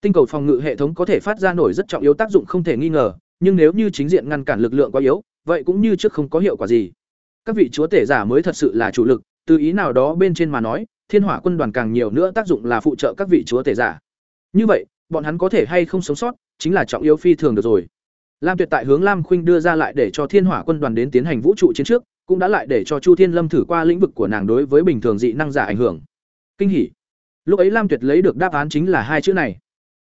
Tinh cầu phòng ngự hệ thống có thể phát ra nổi rất trọng yếu tác dụng không thể nghi ngờ, nhưng nếu như chính diện ngăn cản lực lượng quá yếu, vậy cũng như trước không có hiệu quả gì. Các vị chúa tể giả mới thật sự là chủ lực, từ ý nào đó bên trên mà nói, Thiên Hỏa quân đoàn càng nhiều nữa tác dụng là phụ trợ các vị chúa tể giả. Như vậy, bọn hắn có thể hay không sống sót chính là trọng yếu phi thường được rồi lam tuyệt tại hướng lam khuynh đưa ra lại để cho thiên hỏa quân đoàn đến tiến hành vũ trụ chiến trước, cũng đã lại để cho chu thiên lâm thử qua lĩnh vực của nàng đối với bình thường dị năng giả ảnh hưởng. Kinh hỉ. Lúc ấy lam tuyệt lấy được đáp án chính là hai chữ này.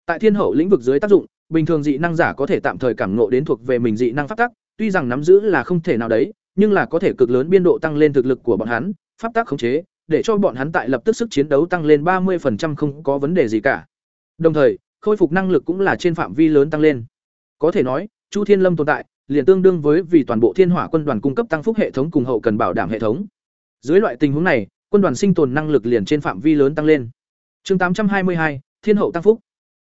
Tại thiên hậu lĩnh vực dưới tác dụng, bình thường dị năng giả có thể tạm thời cảm ngộ đến thuộc về mình dị năng pháp tắc, tuy rằng nắm giữ là không thể nào đấy, nhưng là có thể cực lớn biên độ tăng lên thực lực của bọn hắn, pháp tắc khống chế, để cho bọn hắn tại lập tức sức chiến đấu tăng lên ba 30% không có vấn đề gì cả. Đồng thời, khôi phục năng lực cũng là trên phạm vi lớn tăng lên. Có thể nói chu thiên lâm tồn tại, liền tương đương với vì toàn bộ thiên hỏa quân đoàn cung cấp tăng phúc hệ thống cùng hậu cần bảo đảm hệ thống. Dưới loại tình huống này, quân đoàn sinh tồn năng lực liền trên phạm vi lớn tăng lên. Chương tám trăm hai mươi hai, thiên hậu tăng phúc.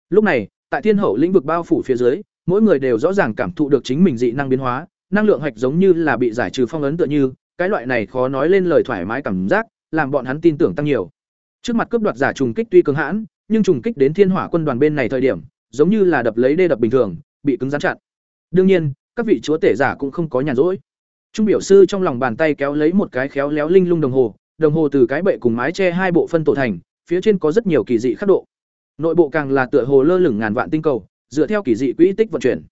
Lúc này, tại thiên hậu lĩnh vực bao phủ phía dưới, mỗi người đều rõ ràng cảm thụ được chính mình dị năng biến hóa, năng lượng hạch giống như là bị giải trừ phong ấn tựa như, cái loại này khó nói lên lời thoải mái cảm giác, làm bọn hắn tin tưởng tăng nhiều. Trước mặt cướp đoạt giả trùng kích tuy cường hãn, nhưng trùng kích đến thiên hỏa quân đoàn bên này thời điểm, giống như là đập lấy đê đập bình thường, bị cứng rắn chặn đương nhiên, các vị chúa tể giả cũng không có nhàn rỗi. Trung biểu sư trong lòng bàn tay kéo lấy một cái khéo léo linh lung đồng hồ đồng hồ từ cái bệ cùng mái che hai bộ phân tổ thành, phía trên có rất nhiều kỳ dị khắc độ. Nội bộ càng là tựa hồ lơ lửng ngàn vạn tinh cầu, dựa theo kỳ dị quỹ tích vận chuyển.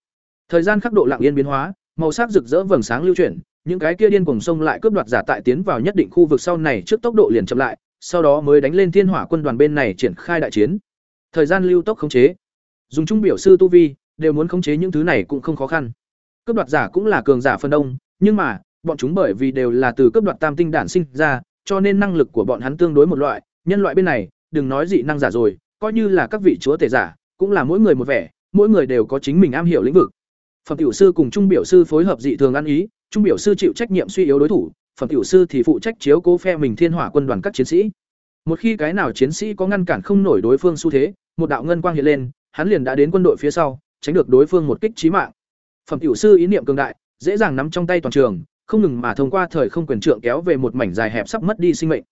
Thời gian khắc độ lặng yên biến hóa, màu sắc rực rỡ vầng sáng lưu chuyển, những cái kia điên cuồng sông lại cướp đoạt giả tại tiến vào nhất định khu vực sau này trước tốc độ liền chậm lại, sau đó mới đánh lên thiên hỏa quân đoàn bên này triển khai đại chiến. Thời gian lưu tốc khống chế. Dùng trung biểu sư tu vi đều muốn khống chế những thứ này cũng không khó khăn. Cướp đoạt giả cũng là cường giả phân đông, nhưng mà, bọn chúng bởi vì đều là từ cướp đoạt tam tinh đản sinh ra, cho nên năng lực của bọn hắn tương đối một loại. Nhân loại bên này, đừng nói dị năng giả rồi, coi như là các vị chúa tể giả, cũng là mỗi người một vẻ, mỗi người đều có chính mình am hiểu lĩnh vực. Phẩm tiểu sư cùng trung biểu sư phối hợp dị thường ăn ý, trung biểu sư chịu trách nhiệm suy yếu đối thủ, phẩm tiểu sư thì phụ trách chiếu cố phe mình thiên hỏa quân đoàn các chiến sĩ. Một khi cái nào chiến sĩ có ngăn cản không nổi đối phương xu thế, một đạo ngân quang hiện lên, hắn liền đã đến quân đội phía sau tránh được đối phương một kích chí mạng. Phẩm tiểu sư ý niệm cường đại, dễ dàng nắm trong tay toàn trường, không ngừng mà thông qua thời không quyền trượng kéo về một mảnh dài hẹp sắp mất đi sinh mệnh.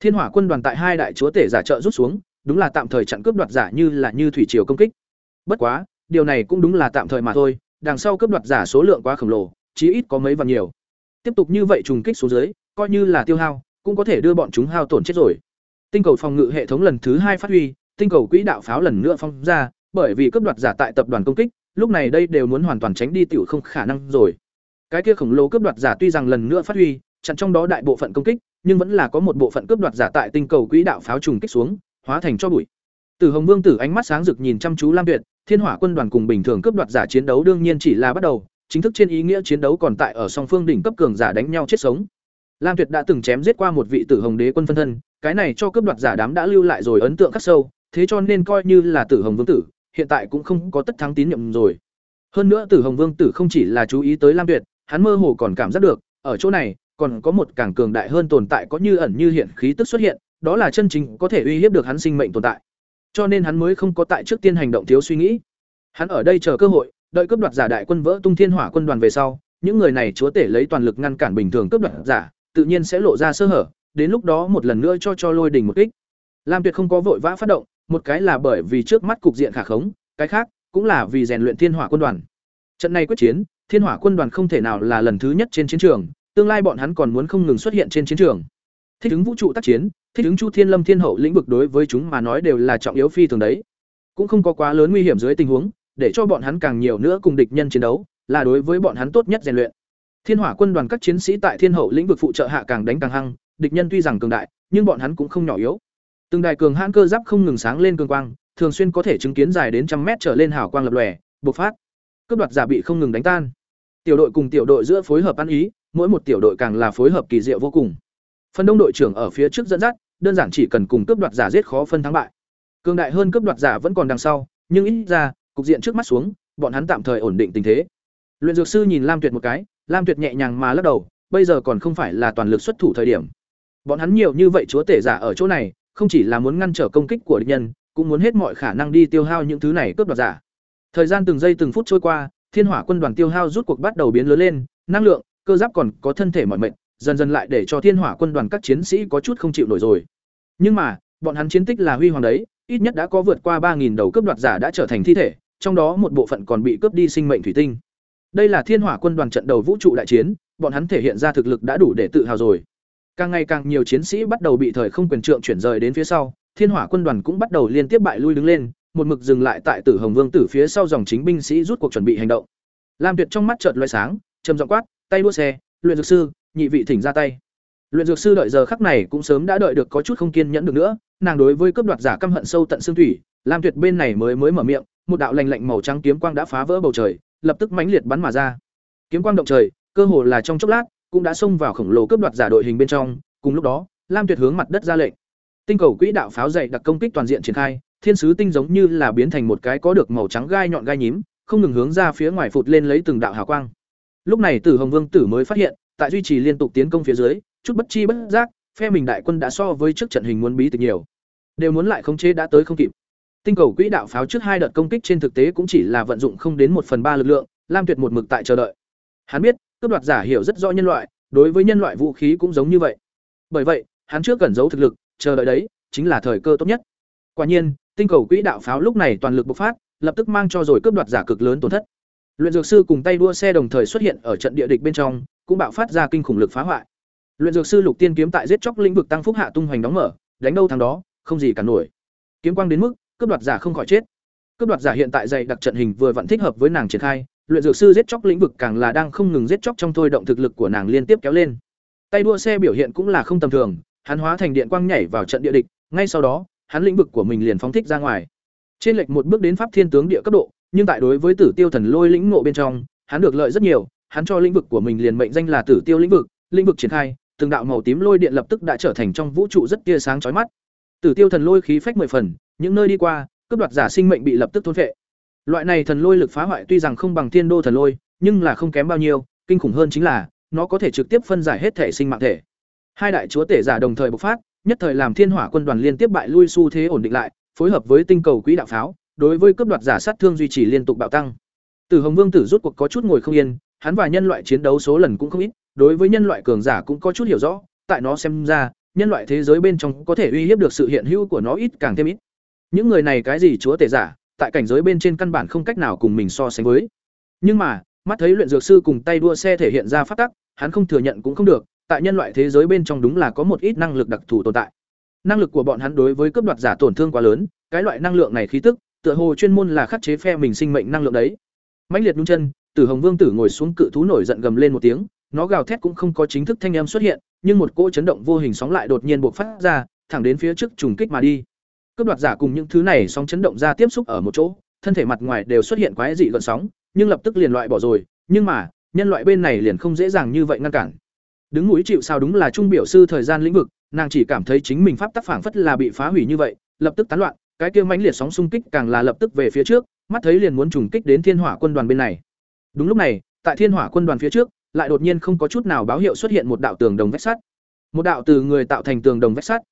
Thiên hỏa quân đoàn tại hai đại chúa tể giả trợ rút xuống, đúng là tạm thời chặn cướp đoạt giả như là như thủy triều công kích. Bất quá, điều này cũng đúng là tạm thời mà thôi, đằng sau cướp đoạt giả số lượng quá khổng lồ, chí ít có mấy vạn nhiều. Tiếp tục như vậy trùng kích xuống dưới, coi như là tiêu hao, cũng có thể đưa bọn chúng hao tổn chết rồi. Tinh cầu phòng ngự hệ thống lần thứ hai phát huy, tinh cầu quỹ đạo pháo lần nữa phong ra bởi vì cướp đoạt giả tại tập đoàn công kích lúc này đây đều muốn hoàn toàn tránh đi tiểu không khả năng rồi cái kia khổng lồ cướp đoạt giả tuy rằng lần nữa phát huy chặn trong đó đại bộ phận công kích nhưng vẫn là có một bộ phận cướp đoạt giả tại tinh cầu quỹ đạo pháo trùng kích xuống hóa thành cho bụi Tử Hồng Vương tử ánh mắt sáng rực nhìn chăm chú Lam Tuyệt, Thiên Hỏa quân đoàn cùng bình thường cướp đoạt giả chiến đấu đương nhiên chỉ là bắt đầu, chính thức trên ý nghĩa chiến đấu còn tại ở song phương đỉnh cấp cường giả đánh nhau chết sống. Lam Tuyệt đã từng chém giết qua một vị Tử Hồng Đế quân phân thân, cái này cho cướp đoạt giả đám đã lưu lại rồi ấn tượng khắc sâu, thế cho nên coi như là Tử Hồng Vương tử, hiện tại cũng không có tất thắng tín nhiệm rồi. Hơn nữa Tử Hồng Vương tử không chỉ là chú ý tới Lam Tuyệt, hắn mơ hồ còn cảm giác được, ở chỗ này còn có một càng cường đại hơn tồn tại có như ẩn như hiện khí tức xuất hiện, đó là chân chính có thể uy hiếp được hắn sinh mệnh tồn tại. Cho nên hắn mới không có tại trước tiên hành động thiếu suy nghĩ. Hắn ở đây chờ cơ hội đợi cướp đoạt giả đại quân vỡ tung thiên hỏa quân đoàn về sau những người này chúa tể lấy toàn lực ngăn cản bình thường cướp đoạt giả tự nhiên sẽ lộ ra sơ hở đến lúc đó một lần nữa cho cho lôi đình một kích. Lam tuyệt không có vội vã phát động một cái là bởi vì trước mắt cục diện khả khống, cái khác cũng là vì rèn luyện thiên hỏa quân đoàn. Trận này quyết chiến, thiên hỏa quân đoàn không thể nào là lần thứ nhất trên chiến trường, tương lai bọn hắn còn muốn không ngừng xuất hiện trên chiến trường. Thích ứng vũ trụ tác chiến, thích ứng chu thiên lâm thiên hậu lĩnh vực đối với chúng mà nói đều là trọng yếu phi thường đấy. Cũng không có quá lớn nguy hiểm dưới tình huống, để cho bọn hắn càng nhiều nữa cùng địch nhân chiến đấu, là đối với bọn hắn tốt nhất rèn luyện. Thiên hỏa quân đoàn các chiến sĩ tại thiên hậu lĩnh vực phụ trợ hạ càng đánh càng hăng, địch nhân tuy rằng cường đại, nhưng bọn hắn cũng không nhỏ yếu từng đài cường hãn cơ giáp không ngừng sáng lên cường quang thường xuyên có thể chứng kiến dài đến trăm mét trở lên hào quang lập lòe bộc phát cướp đoạt giả bị không ngừng đánh tan tiểu đội cùng tiểu đội giữa phối hợp ăn ý mỗi một tiểu đội càng là phối hợp kỳ diệu vô cùng phần đông đội trưởng ở phía trước dẫn dắt đơn giản chỉ cần cùng cướp đoạt giả giết khó phân thắng bại. Cường đại hơn cướp đoạt giả vẫn còn đằng sau, nhưng ít ra, cục diện trước mắt xuống, bọn hắn tạm thời ổn định tình thế. Luyện dược sư nhìn Lam Tuyệt một cái, Lam Tuyệt nhẹ nhàng mà lắc đầu, bây giờ còn không phải là toàn lực xuất thủ thời điểm. Bọn hắn nhiều như vậy chúa tể giả ở chỗ này, không chỉ là muốn ngăn trở công kích của địch nhân, cũng muốn hết mọi khả năng đi tiêu hao những thứ này cướp đoạt giả. Thời gian từng giây từng phút trôi qua, Thiên Hỏa quân đoàn tiêu hao rút cuộc bắt đầu biến lớn lên, năng lượng, cơ giáp còn có thân thể mọi mệnh, dần dần lại để cho thiên hỏa quân đoàn các chiến sĩ có chút không chịu nổi rồi. Nhưng mà bọn hắn chiến tích là huy hoàng đấy ít nhất đã có vượt qua ba đầu cướp đoạt giả đã trở thành thi thể trong đó một bộ phận còn bị cướp đi sinh mệnh thủy tinh. Đây là thiên hỏa quân đoàn trận đầu vũ trụ đại chiến bọn hắn thể hiện ra thực lực đã đủ để tự hào rồi càng ngày càng nhiều chiến sĩ bắt đầu bị thời không quyền trượng chuyển rời đến phía sau thiên hỏa quân đoàn cũng bắt đầu liên tiếp bại lui đứng lên một mực dừng lại tại Tử Hồng Vương tử phía sau dòng chính binh sĩ rút cuộc chuẩn bị hành động. Lam Tuyệt trong mắt chợt lóe sáng, trầm giọng quát, tay đua xe, luyện dược sư, nhị vị thỉnh ra tay. Luyện dược sư đợi giờ khắc này cũng sớm đã đợi được có chút không kiên nhẫn được nữa, nàng đối với cướp đoạt giả căm hận sâu tận xương thủy, Lam Tuyệt bên này mới mới mở miệng, một đạo lạnh lạnh màu trắng kiếm quang đã phá vỡ bầu trời, lập tức mãnh liệt bắn mà ra. Kiếm quang động trời, cơ hồ là trong chốc lát, cũng đã xông vào khổng lồ cướp đoạt giả đội hình bên trong, cùng lúc đó, Lam Tuyệt hướng mặt đất ra lệnh. Tinh cầu quỹ đạo pháo dày đặc công kích toàn diện triển khai, thiên sứ tinh giống như là biến thành một cái có được màu trắng gai nhọn gai nhím, không ngừng hướng ra phía ngoài phụt lên lấy từng đạo hào quang. Lúc này Tử Hồng Vương tử mới phát hiện, tại duy trì liên tục tiến công phía dưới, chút bất chi bất giác, phe mình đại quân đã so với trước trận hình muốn bí tịch nhiều. Đều muốn lại khống chế đã tới không kịp. Tinh cầu quỹ đạo pháo trước hai đợt công kích trên thực tế cũng chỉ là vận dụng không đến một phần ba lực lượng, Lam Tuyệt một mực tại chờ đợi. Hắn biết, cướp đoạt giả hiểu rất rõ nhân loại, đối với nhân loại vũ khí cũng giống như vậy. Bởi vậy, hắn trước cần giấu thực lực, chờ đợi đấy chính là thời cơ tốt nhất. Quả nhiên, tinh cầu quỹ đạo pháo lúc này toàn lực bộc phát, lập tức mang cho rồi cướp đoạt giả cực lớn tổn thất. Luyện dược sư cùng tay đua xe đồng thời xuất hiện ở trận địa địch bên trong, cũng bạo phát ra kinh khủng lực phá hoại. Luyện dược sư Lục Tiên kiếm tại giết chóc lĩnh vực tăng phúc hạ tung hoành đóng mở, đánh đâu thằng đó, không gì cả nổi. Kiếm quang đến mức, cướp đoạt giả không khỏi chết. Cướp đoạt giả hiện tại dày đặc trận hình vừa vẫn thích hợp với nàng triển khai, luyện dược sư giết chóc lĩnh vực càng là đang không ngừng giết chóc trong thôi động thực lực của nàng liên tiếp kéo lên. Tay đua xe biểu hiện cũng là không tầm thường, hắn hóa thành điện quang nhảy vào trận địa địch, ngay sau đó, hắn lĩnh vực của mình liền phóng thích ra ngoài. Trên lệch một bước đến pháp thiên tướng địa cấp độ, nhưng tại đối với Tử Tiêu thần lôi lĩnh ngộ bên trong, hắn được lợi rất nhiều, hắn cho lĩnh vực của mình liền mệnh danh là Tử Tiêu lĩnh vực, lĩnh vực triển khai, từng đạo màu tím lôi điện lập tức đã trở thành trong vũ trụ rất tia sáng chói mắt. Tử Tiêu thần lôi khí phách mười phần, những nơi đi qua, cướp đoạt giả sinh mệnh bị lập tức thôn phệ. Loại này thần lôi lực phá hoại tuy rằng không bằng Thiên Đô thần lôi, nhưng là không kém bao nhiêu, kinh khủng hơn chính là nó có thể trực tiếp phân giải hết thể sinh mạng thể. Hai đại chúa tể giả đồng thời bộc phát, nhất thời làm Thiên Hỏa quân đoàn liên tiếp bại lui xu thế ổn định lại, phối hợp với tinh cầu quỹ đạo pháo, đối với cướp đoạt giả sát thương duy trì liên tục bạo tăng. Từ Hồng Vương tử rút cuộc có chút ngồi không yên, hắn và nhân loại chiến đấu số lần cũng không ít, đối với nhân loại cường giả cũng có chút hiểu rõ, tại nó xem ra, nhân loại thế giới bên trong có thể uy hiếp được sự hiện hữu của nó ít càng thêm ít. Những người này cái gì chúa tể giả, tại cảnh giới bên trên căn bản không cách nào cùng mình so sánh với. Nhưng mà, mắt thấy luyện dược sư cùng tay đua xe thể hiện ra phát tắc, hắn không thừa nhận cũng không được, tại nhân loại thế giới bên trong đúng là có một ít năng lực đặc thù tồn tại. Năng lực của bọn hắn đối với cấp đoạt giả tổn thương quá lớn, cái loại năng lượng này khí tức, tựa hồ chuyên môn là khắc chế phe mình sinh mệnh năng lượng đấy. Mãnh liệt nhún chân, Tử Hồng Vương tử ngồi xuống cự thú nổi giận gầm lên một tiếng, nó gào thét cũng không có chính thức thanh âm xuất hiện, nhưng một cỗ chấn động vô hình sóng lại đột nhiên bộc phát ra, thẳng đến phía trước trùng kích mà đi. Cướp đoạt giả cùng những thứ này sóng chấn động ra tiếp xúc ở một chỗ, thân thể mặt ngoài đều xuất hiện quái dị gợn sóng, nhưng lập tức liền loại bỏ rồi, nhưng mà, nhân loại bên này liền không dễ dàng như vậy ngăn cản. Đứng núi chịu sao đúng là trung biểu sư thời gian lĩnh vực, nàng chỉ cảm thấy chính mình pháp tắc phản phất là bị phá hủy như vậy, lập tức tán loạn, cái kia mãnh liệt sóng xung kích càng là lập tức về phía trước, mắt thấy liền muốn trùng kích đến Thiên Hỏa quân đoàn bên này. Đúng lúc này, tại Thiên Hỏa quân đoàn phía trước, lại đột nhiên không có chút nào báo hiệu xuất hiện một đạo tường đồng vách sắt. Một đạo từ người tạo thành tường đồng vách sắt.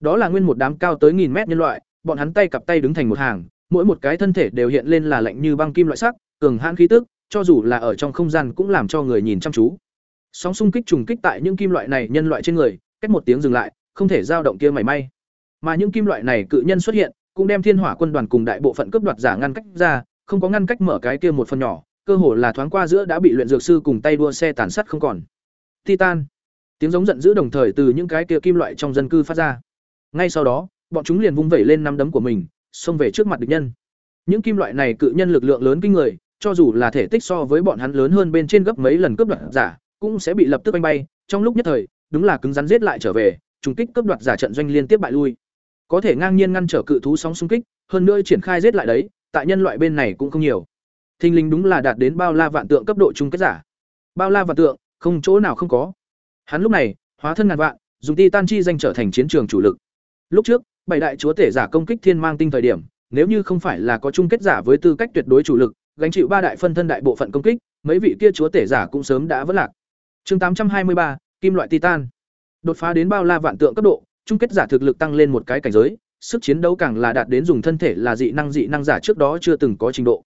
Đó là nguyên một đám cao tới nghìn mét nhân loại, bọn hắn tay cặp tay đứng thành một hàng, mỗi một cái thân thể đều hiện lên là lạnh như băng kim loại sắc, cường hãn khí tức, cho dù là ở trong không gian cũng làm cho người nhìn chăm chú. Sóng xung kích trùng kích tại những kim loại này nhân loại trên người, cách một tiếng dừng lại, không thể dao động kia mảy may. Mà những kim loại này cự nhân xuất hiện, cũng đem Thiên Hỏa quân đoàn cùng đại bộ phận cướp đoạt giả ngăn cách ra, không có ngăn cách mở cái kia một phần nhỏ, cơ hồ là thoáng qua giữa đã bị luyện dược sư cùng tay đua xe tàn sát không còn. Titan. Tiếng giống giận dữ đồng thời từ những cái kia kim loại trong dân cư phát ra. Ngay sau đó, bọn chúng liền vung vẩy lên năm đấm của mình, xông về trước mặt địch nhân. Những kim loại này cự nhân lực lượng lớn kinh người, cho dù là thể tích so với bọn hắn lớn hơn bên trên gấp mấy lần cướp đoạt giả, cũng sẽ bị lập tức bay bay, trong lúc nhất thời, đúng là cứng rắn giết lại trở về, trùng kích cướp đoạt giả trận doanh liên tiếp bại lui. Có thể ngang nhiên ngăn trở cự thú sóng xung kích, hơn nữa triển khai giết lại đấy, tại nhân loại bên này cũng không nhiều. Thinh linh đúng là đạt đến bao la vạn tượng cấp độ chung kết giả. Bao la vạn tượng, không chỗ nào không có. Hắn lúc này, hóa thân ngàn vạn, dùng titan chi danh trở thành chiến trường chủ lực. Lúc trước, bảy đại chúa tể giả công kích thiên mang tinh thời điểm, nếu như không phải là có chung kết giả với tư cách tuyệt đối chủ lực, gánh chịu ba đại phân thân đại bộ phận công kích, mấy vị kia chúa tể giả cũng sớm đã vỡ lạc. Chương tám trăm hai mươi ba, kim loại titan. Đột phá đến bao la vạn tượng cấp độ, chung kết giả thực lực tăng lên một cái cảnh giới, sức chiến đấu càng là đạt đến dùng thân thể là dị năng dị năng giả trước đó chưa từng có trình độ.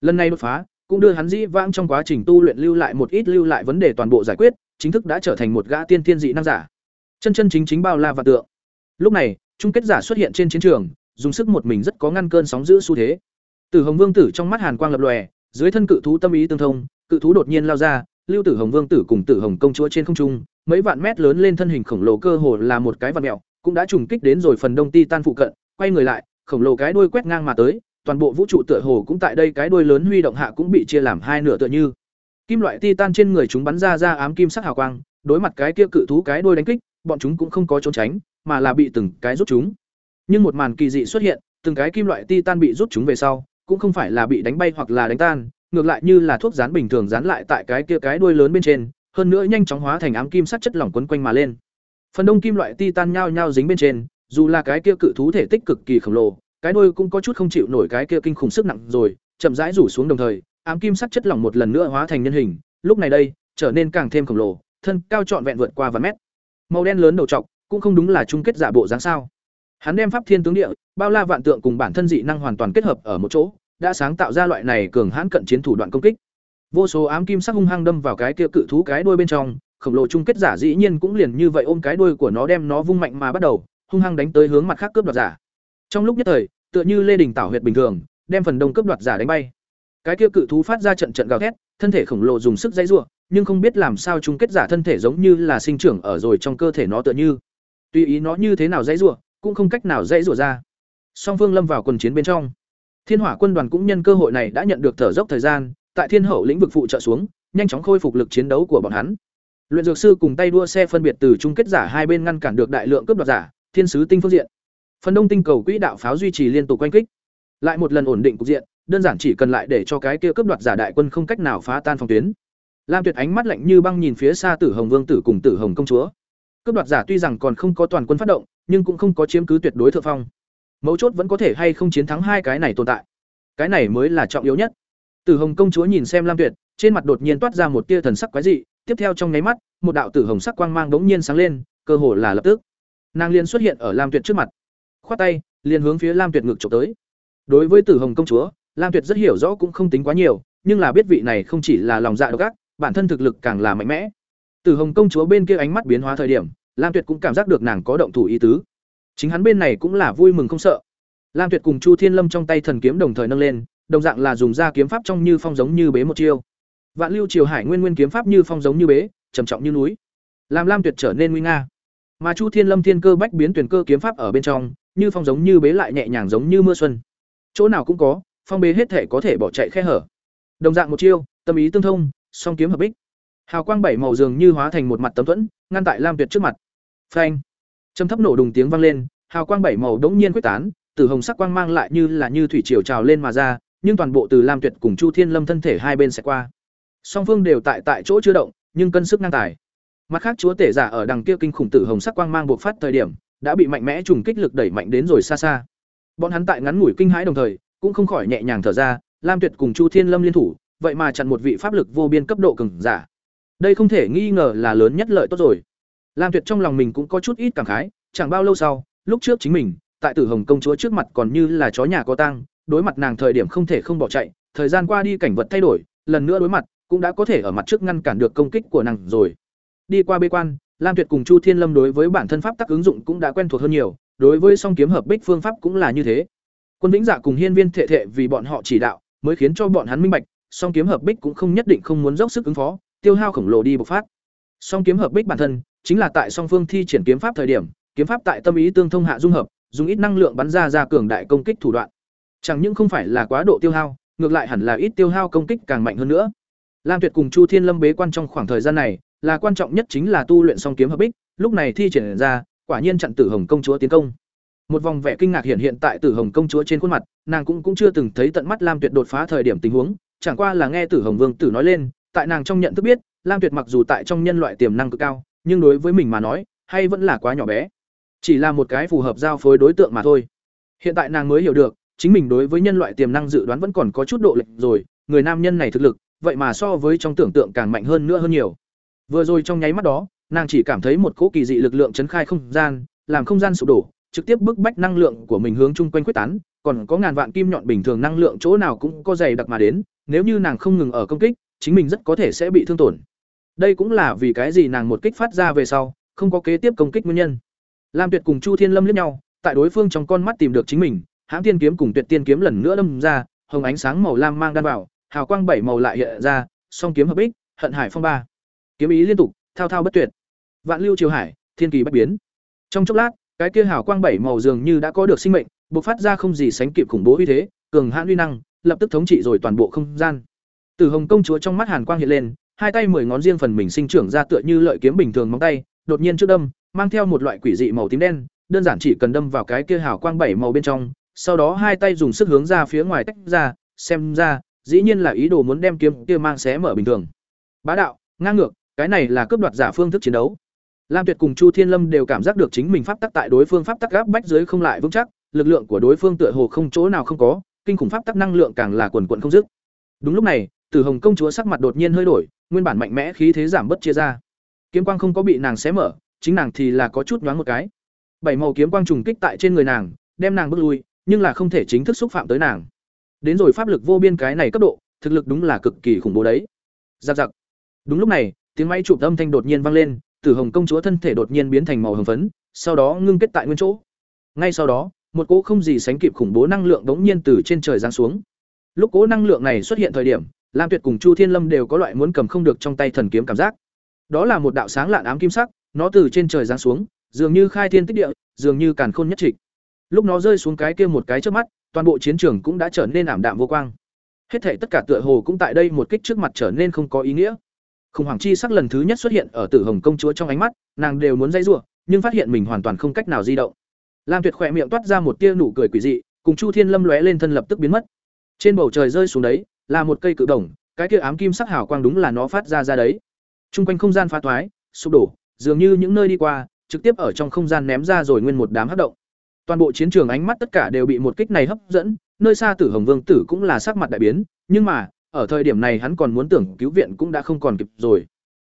Lần này đột phá, cũng đưa hắn dĩ vãng trong quá trình tu luyện lưu lại một ít lưu lại vấn đề toàn bộ giải quyết, chính thức đã trở thành một gã tiên thiên dị năng giả. Chân chân chính chính bao la vạn tượng. Lúc này, chung kết giả xuất hiện trên chiến trường, dùng sức một mình rất có ngăn cơn sóng dữ xu thế. Tử Hồng Vương tử trong mắt hàn quang lập lòe, dưới thân cự thú tâm ý tương thông, cự thú đột nhiên lao ra, Lưu Tử Hồng Vương tử cùng Tử Hồng công chúa trên không trung, mấy vạn mét lớn lên thân hình khổng lồ cơ hồ là một cái vật mèo, cũng đã trùng kích đến rồi phần đông Titan phụ cận, quay người lại, khổng lồ cái đuôi quét ngang mà tới, toàn bộ vũ trụ tựa hồ cũng tại đây cái đuôi lớn huy động hạ cũng bị chia làm hai nửa tựa như. Kim loại titan trên người chúng bắn ra ra ám kim sắc hào quang, đối mặt cái kia cự thú cái đuôi đánh kích, bọn chúng cũng không có trốn tránh, mà là bị từng cái rút chúng. Nhưng một màn kỳ dị xuất hiện, từng cái kim loại titan bị rút chúng về sau, cũng không phải là bị đánh bay hoặc là đánh tan, ngược lại như là thuốc dán bình thường dán lại tại cái kia cái đuôi lớn bên trên, hơn nữa nhanh chóng hóa thành ám kim sắt chất lỏng quấn quanh mà lên. Phần đông kim loại titan nhao nhao dính bên trên, dù là cái kia cự thú thể tích cực kỳ khổng lồ, cái đuôi cũng có chút không chịu nổi cái kia kinh khủng sức nặng rồi, chậm rãi rủ xuống đồng thời, ám kim sắt chất lỏng một lần nữa hóa thành nhân hình, lúc này đây, trở nên càng thêm khổng lồ, thân cao trọn vẹn vượt qua vài mét. Màu đen lớn đầu trọc, cũng không đúng là chung kết giả bộ dáng sao? Hắn đem pháp thiên tướng địa, bao la vạn tượng cùng bản thân dị năng hoàn toàn kết hợp ở một chỗ, đã sáng tạo ra loại này cường hãn cận chiến thủ đoạn công kích. Vô số ám kim sắc hung hăng đâm vào cái kia cự thú cái đuôi bên trong, khổng lồ chung kết giả dĩ nhiên cũng liền như vậy ôm cái đuôi của nó đem nó vung mạnh mà bắt đầu, hung hăng đánh tới hướng mặt khác cướp đoạt giả. Trong lúc nhất thời, tựa như lê đình tảo huyệt bình thường, đem phần đông cướp đoạt giả đánh bay. Cái kia cự thú phát ra trận trận gào thét, thân thể khổng lồ dùng sức dãy rủa, nhưng không biết làm sao chung kết giả thân thể giống như là sinh trưởng ở rồi trong cơ thể nó tựa như. Tùy ý nó như thế nào dãy rủa, cũng không cách nào dãy rủa ra. Song Phương lâm vào quần chiến bên trong. Thiên Hỏa quân đoàn cũng nhân cơ hội này đã nhận được thở dốc thời gian, tại Thiên Hậu lĩnh vực phụ trợ xuống, nhanh chóng khôi phục lực chiến đấu của bọn hắn. Luyện dược sư cùng tay đua xe phân biệt từ chung kết giả hai bên ngăn cản được đại lượng cướp đoạt giả, thiên sứ tinh phương diện. Phần đông tinh cầu quỹ đạo pháo duy trì liên tục quanh kích. Lại một lần ổn định cục diện, đơn giản chỉ cần lại để cho cái kia cướp đoạt giả đại quân không cách nào phá tan phòng tuyến. Lam Tuyệt ánh mắt lạnh như băng nhìn phía xa Tử Hồng Vương tử cùng Tử Hồng công chúa. Cướp đoạt giả tuy rằng còn không có toàn quân phát động, nhưng cũng không có chiếm cứ tuyệt đối thượng phong. Mấu chốt vẫn có thể hay không chiến thắng hai cái này tồn tại. Cái này mới là trọng yếu nhất. Tử Hồng công chúa nhìn xem Lam Tuyệt, trên mặt đột nhiên toát ra một tia thần sắc quái dị, tiếp theo trong nháy mắt, một đạo tử hồng sắc quang mang đống nhiên sáng lên, cơ hồ là lập tức. Nàng liền xuất hiện ở Lam Tuyệt trước mặt. Khoát tay, liền hướng phía Lam Tuyệt ngực chụp tới. Đối với Tử Hồng công chúa, Lam Tuyệt rất hiểu rõ cũng không tính quá nhiều, nhưng là biết vị này không chỉ là lòng dạ độc ác, bản thân thực lực càng là mạnh mẽ từ Hồng công chúa bên kia ánh mắt biến hóa thời điểm, Lam Tuyệt cũng cảm giác được nàng có động thủ ý tứ. Chính hắn bên này cũng là vui mừng không sợ. Lam Tuyệt cùng Chu Thiên Lâm trong tay thần kiếm đồng thời nâng lên, đồng dạng là dùng ra kiếm pháp trong như phong giống như bế một chiêu. Vạn Lưu Triều Hải Nguyên Nguyên kiếm pháp như phong giống như bế, trầm trọng như núi, làm Lam Tuyệt trở nên nguy nga. Mà Chu Thiên Lâm Thiên Cơ bách biến tuyển cơ kiếm pháp ở bên trong, như phong giống như bế lại nhẹ nhàng giống như mưa xuân. Chỗ nào cũng có, phong bế hết thể có thể bỏ chạy khe hở. Đồng dạng một chiêu, tâm ý tương thông, song kiếm hợp bích. Hào quang bảy màu dường như hóa thành một mặt tấm thuẫn, ngăn tại Lam Tuyệt trước mặt. Phanh! châm thấp nổ đùng tiếng vang lên, hào quang bảy màu đống nhiên quyết tán, tử hồng sắc quang mang lại như là như thủy triều trào lên mà ra, nhưng toàn bộ từ Lam Tuyệt cùng Chu Thiên Lâm thân thể hai bên sẽ qua. Song phương đều tại tại chỗ chưa động, nhưng cân sức ngang tài. Mặt khác chúa tể giả ở đằng kia kinh khủng tử hồng sắc quang mang bộc phát thời điểm, đã bị mạnh mẽ trùng kích lực đẩy mạnh đến rồi xa xa. Bọn hắn tại ngắn ngủi kinh hãi đồng thời, cũng không khỏi nhẹ nhàng thở ra, Lam Tuyệt cùng Chu Thiên Lâm liên thủ, vậy mà chặn một vị pháp lực vô biên cấp độ cường giả. Đây không thể nghi ngờ là lớn nhất lợi tốt rồi. Lam Tuyệt trong lòng mình cũng có chút ít cảm khái, chẳng bao lâu sau, lúc trước chính mình, tại Tử Hồng công chúa trước mặt còn như là chó nhà có tang, đối mặt nàng thời điểm không thể không bỏ chạy, thời gian qua đi cảnh vật thay đổi, lần nữa đối mặt, cũng đã có thể ở mặt trước ngăn cản được công kích của nàng rồi. Đi qua bê quan, Lam Tuyệt cùng Chu Thiên Lâm đối với bản thân pháp tắc ứng dụng cũng đã quen thuộc hơn nhiều, đối với song kiếm hợp bích phương pháp cũng là như thế. Quân Vĩnh Dạ cùng Hiên Viên Thệ Thệ vì bọn họ chỉ đạo, mới khiến cho bọn hắn minh bạch, song kiếm hợp bích cũng không nhất định không muốn dốc sức ứng phó, tiêu hao khổng lồ đi bộc phát. Song kiếm hợp bích bản thân, chính là tại song phương thi triển kiếm pháp thời điểm, kiếm pháp tại tâm ý tương thông hạ dung hợp, dùng ít năng lượng bắn ra ra cường đại công kích thủ đoạn. Chẳng những không phải là quá độ tiêu hao, ngược lại hẳn là ít tiêu hao công kích càng mạnh hơn nữa. Lam Tuyệt cùng Chu Thiên Lâm bế quan trong khoảng thời gian này, là quan trọng nhất chính là tu luyện song kiếm hợp bích, lúc này thi triển ra, quả nhiên chặn Tử Hồng công chúa tiến công. Một vòng vẻ kinh ngạc hiện hiện tại Tử Hồng công chúa trên khuôn mặt, nàng cũng cũng chưa từng thấy tận mắt Lam Tuyệt đột phá thời điểm tình huống, chẳng qua là nghe Tử Hồng Vương tử nói lên, tại nàng trong nhận thức biết, Lam Tuyệt mặc dù tại trong nhân loại tiềm năng cực cao, nhưng đối với mình mà nói, hay vẫn là quá nhỏ bé. Chỉ là một cái phù hợp giao phối đối tượng mà thôi. Hiện tại nàng mới hiểu được, chính mình đối với nhân loại tiềm năng dự đoán vẫn còn có chút độ lệch rồi, người nam nhân này thực lực, vậy mà so với trong tưởng tượng càng mạnh hơn nữa hơn nhiều. Vừa rồi trong nháy mắt đó, nàng chỉ cảm thấy một cỗ kỳ dị lực lượng chấn khai không gian, làm không gian sụp đổ, trực tiếp bức bách năng lượng của mình hướng chung quanh quyết tán, còn có ngàn vạn kim nhọn bình thường năng lượng chỗ nào cũng có dày đặc mà đến, nếu như nàng không ngừng ở công kích, chính mình rất có thể sẽ bị thương tổn. Đây cũng là vì cái gì nàng một kích phát ra về sau, không có kế tiếp công kích nguyên nhân. Lam Tuyệt cùng Chu Thiên Lâm liếc nhau, tại đối phương trong con mắt tìm được chính mình, hãng tiên kiếm cùng Tuyệt tiên kiếm lần nữa lâm ra, hồng ánh sáng màu lam mang đan vào, hào quang bảy màu lại hiện ra, song kiếm hợp ích, hận hải phong ba. Kiếm ý liên tục, thao thao bất tuyệt. Vạn lưu triều hải, thiên kỳ bất biến. Trong chốc lát, cái kia hào quang bảy màu dường như đã có được sinh mệnh, bộc phát ra không gì sánh kịp khủng bố uy thế, cường hãn uy năng, lập tức thống trị rồi toàn bộ không gian từ Hồng công chúa trong mắt hàn quang hiện lên, hai tay mười ngón riêng phần mình sinh trưởng ra tựa như lợi kiếm bình thường móng tay, đột nhiên trước đâm, mang theo một loại quỷ dị màu tím đen, đơn giản chỉ cần đâm vào cái kia hào quang bảy màu bên trong, sau đó hai tay dùng sức hướng ra phía ngoài tách ra, xem ra, dĩ nhiên là ý đồ muốn đem kiếm kia mang xé mở bình thường. Bá đạo, ngang ngược, cái này là cướp đoạt giả phương thức chiến đấu. Lam Tuyệt cùng Chu Thiên Lâm đều cảm giác được chính mình pháp tắc tại đối phương pháp tắc gáp bách dưới không lại vững chắc, lực lượng của đối phương tựa hồ không chỗ nào không có, kinh khủng pháp tắc năng lượng càng là quần quần không dứt. Đúng lúc này, Tử Hồng công chúa sắc mặt đột nhiên hơi đổi, nguyên bản mạnh mẽ khí thế giảm bớt chia ra. Kiếm quang không có bị nàng xé mở, chính nàng thì là có chút nhoáng một cái. Bảy màu kiếm quang trùng kích tại trên người nàng, đem nàng bước lui, nhưng là không thể chính thức xúc phạm tới nàng. Đến rồi pháp lực vô biên cái này cấp độ, thực lực đúng là cực kỳ khủng bố đấy. Giặc giặc. Đúng lúc này, tiếng máy chụp âm thanh đột nhiên vang lên, Tử Hồng công chúa thân thể đột nhiên biến thành màu hồng phấn, sau đó ngưng kết tại nguyên chỗ. Ngay sau đó, một cỗ không gì sánh kịp khủng bố năng lượng bỗng nhiên từ trên trời giáng xuống. Lúc cỗ năng lượng này xuất hiện thời điểm, Lam Tuyệt cùng Chu Thiên Lâm đều có loại muốn cầm không được trong tay thần kiếm cảm giác. Đó là một đạo sáng lạn ám kim sắc, nó từ trên trời giáng xuống, dường như khai thiên tích địa, dường như càn khôn nhất trịch. Lúc nó rơi xuống cái kia một cái trước mắt, toàn bộ chiến trường cũng đã trở nên ảm đạm vô quang. Hết thảy tất cả tựa hồ cũng tại đây một kích trước mặt trở nên không có ý nghĩa. Khủng hoảng chi sắc lần thứ nhất xuất hiện ở Tử Hồng công chúa trong ánh mắt, nàng đều muốn dây rủa, nhưng phát hiện mình hoàn toàn không cách nào di động. Lam Tuyệt khỏe miệng toát ra một tia nụ cười quỷ dị, cùng Chu Thiên Lâm lóe lên thân lập tức biến mất. Trên bầu trời rơi xuống đấy, là một cây cự đồng, cái kia ám kim sắc hào quang đúng là nó phát ra ra đấy. Trung quanh không gian phá thoái, sụp đổ, dường như những nơi đi qua, trực tiếp ở trong không gian ném ra rồi nguyên một đám hấp động. Toàn bộ chiến trường ánh mắt tất cả đều bị một kích này hấp dẫn, nơi xa Tử Hồng Vương tử cũng là sắc mặt đại biến, nhưng mà, ở thời điểm này hắn còn muốn tưởng cứu viện cũng đã không còn kịp rồi.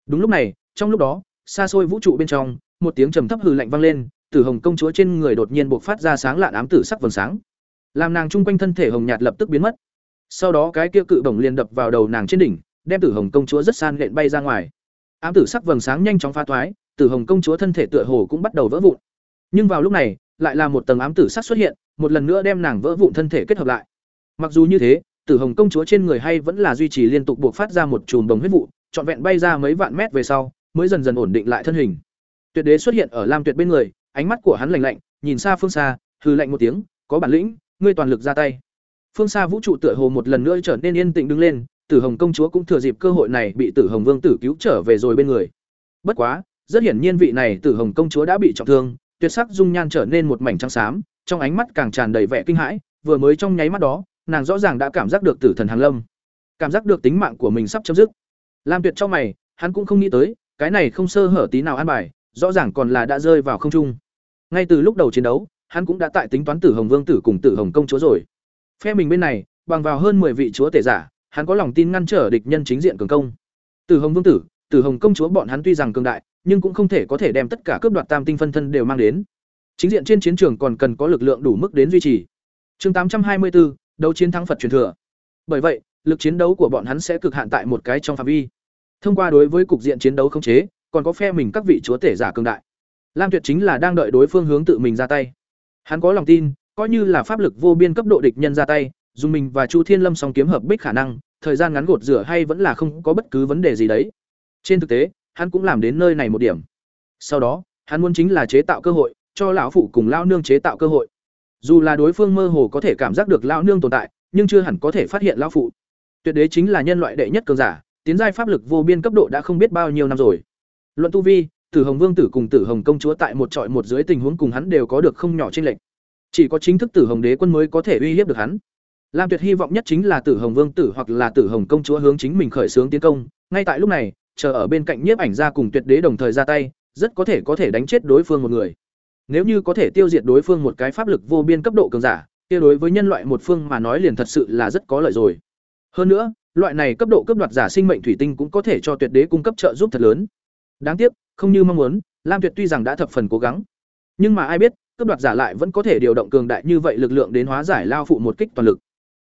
Đúng lúc này, trong lúc đó, xa xôi vũ trụ bên trong, một tiếng trầm thấp hừ lạnh vang lên, Tử Hồng công chúa trên người đột nhiên bộc phát ra sáng lạn ám tử sắc vầng sáng. Làm nàng trung quanh thân thể hồng nhạt lập tức biến mất. Sau đó cái kia cự bổng liền đập vào đầu nàng trên đỉnh, đem Tử Hồng công chúa rất san lện bay ra ngoài. Ám tử sắc vầng sáng nhanh chóng phá thoái, Tử Hồng công chúa thân thể tựa hồ cũng bắt đầu vỡ vụn. Nhưng vào lúc này, lại là một tầng ám tử sắc xuất hiện, một lần nữa đem nàng vỡ vụn thân thể kết hợp lại. Mặc dù như thế, Tử Hồng công chúa trên người hay vẫn là duy trì liên tục buộc phát ra một chùm đồng huyết vụ, trọn vẹn bay ra mấy vạn mét về sau, mới dần dần ổn định lại thân hình. Tuyệt đế xuất hiện ở Lam Tuyệt bên người, ánh mắt của hắn lạnh lạnh, nhìn xa phương xa, hừ lạnh một tiếng, "Có bản lĩnh, ngươi toàn lực ra tay." Phương xa vũ trụ tựa hồ một lần nữa trở nên yên tĩnh đứng lên, Tử Hồng công chúa cũng thừa dịp cơ hội này bị Tử Hồng Vương tử cứu trở về rồi bên người. Bất quá, rất hiển nhiên vị này Tử Hồng công chúa đã bị trọng thương, tuyệt sắc dung nhan trở nên một mảnh trắng xám, trong ánh mắt càng tràn đầy vẻ kinh hãi, vừa mới trong nháy mắt đó, nàng rõ ràng đã cảm giác được tử thần hàng lâm, cảm giác được tính mạng của mình sắp chấm dứt. Làm Tuyệt cho mày, hắn cũng không nghĩ tới, cái này không sơ hở tí nào an bài, rõ ràng còn là đã rơi vào không trung. Ngay từ lúc đầu chiến đấu, hắn cũng đã tại tính toán Tử Hồng Vương tử cùng Tử Hồng công chúa rồi. Phe mình bên này, bằng vào hơn 10 vị chúa tể giả, hắn có lòng tin ngăn trở địch nhân chính diện cường công. từ Hồng Vương tử, từ Hồng công chúa bọn hắn tuy rằng cường đại, nhưng cũng không thể có thể đem tất cả cướp đoạt tam tinh phân thân đều mang đến. Chính diện trên chiến trường còn cần có lực lượng đủ mức đến duy trì. Chương 824, đấu chiến thắng Phật truyền thừa. Bởi vậy, lực chiến đấu của bọn hắn sẽ cực hạn tại một cái trong phạm vi. Thông qua đối với cục diện chiến đấu khống chế, còn có phe mình các vị chúa tể giả cường đại. Lam Tuyệt chính là đang đợi đối phương hướng tự mình ra tay. Hắn có lòng tin, coi như là pháp lực vô biên cấp độ địch nhân ra tay, dùng mình và Chu Thiên Lâm song kiếm hợp bích khả năng, thời gian ngắn gột rửa hay vẫn là không có bất cứ vấn đề gì đấy. Trên thực tế, hắn cũng làm đến nơi này một điểm. Sau đó, hắn muốn chính là chế tạo cơ hội, cho lão phụ cùng lão nương chế tạo cơ hội. Dù là đối phương mơ hồ có thể cảm giác được lão nương tồn tại, nhưng chưa hẳn có thể phát hiện lão phụ. Tuyệt đế chính là nhân loại đệ nhất cường giả, tiến giai pháp lực vô biên cấp độ đã không biết bao nhiêu năm rồi. Luận tu vi, Tử Hồng Vương tử cùng Tử Hồng công chúa tại một trọi một dưới tình huống cùng hắn đều có được không nhỏ chênh lệch. Chỉ có chính thức Tử Hồng đế quân mới có thể uy hiếp được hắn. Lam Tuyệt hy vọng nhất chính là Tử Hồng Vương tử hoặc là Tử Hồng công chúa hướng chính mình khởi xướng tiến công, ngay tại lúc này, chờ ở bên cạnh nhiếp ảnh ra cùng Tuyệt đế đồng thời ra tay, rất có thể có thể đánh chết đối phương một người. Nếu như có thể tiêu diệt đối phương một cái pháp lực vô biên cấp độ cường giả, kia đối với nhân loại một phương mà nói liền thật sự là rất có lợi rồi. Hơn nữa, loại này cấp độ cấp đoạt giả sinh mệnh thủy tinh cũng có thể cho Tuyệt đế cung cấp trợ giúp thật lớn. Đáng tiếc, không như mong muốn, Lam Tuyệt tuy rằng đã thập phần cố gắng, nhưng mà ai biết, cấp đoạt giả lại vẫn có thể điều động cường đại như vậy lực lượng đến hóa giải lao phụ một kích toàn lực.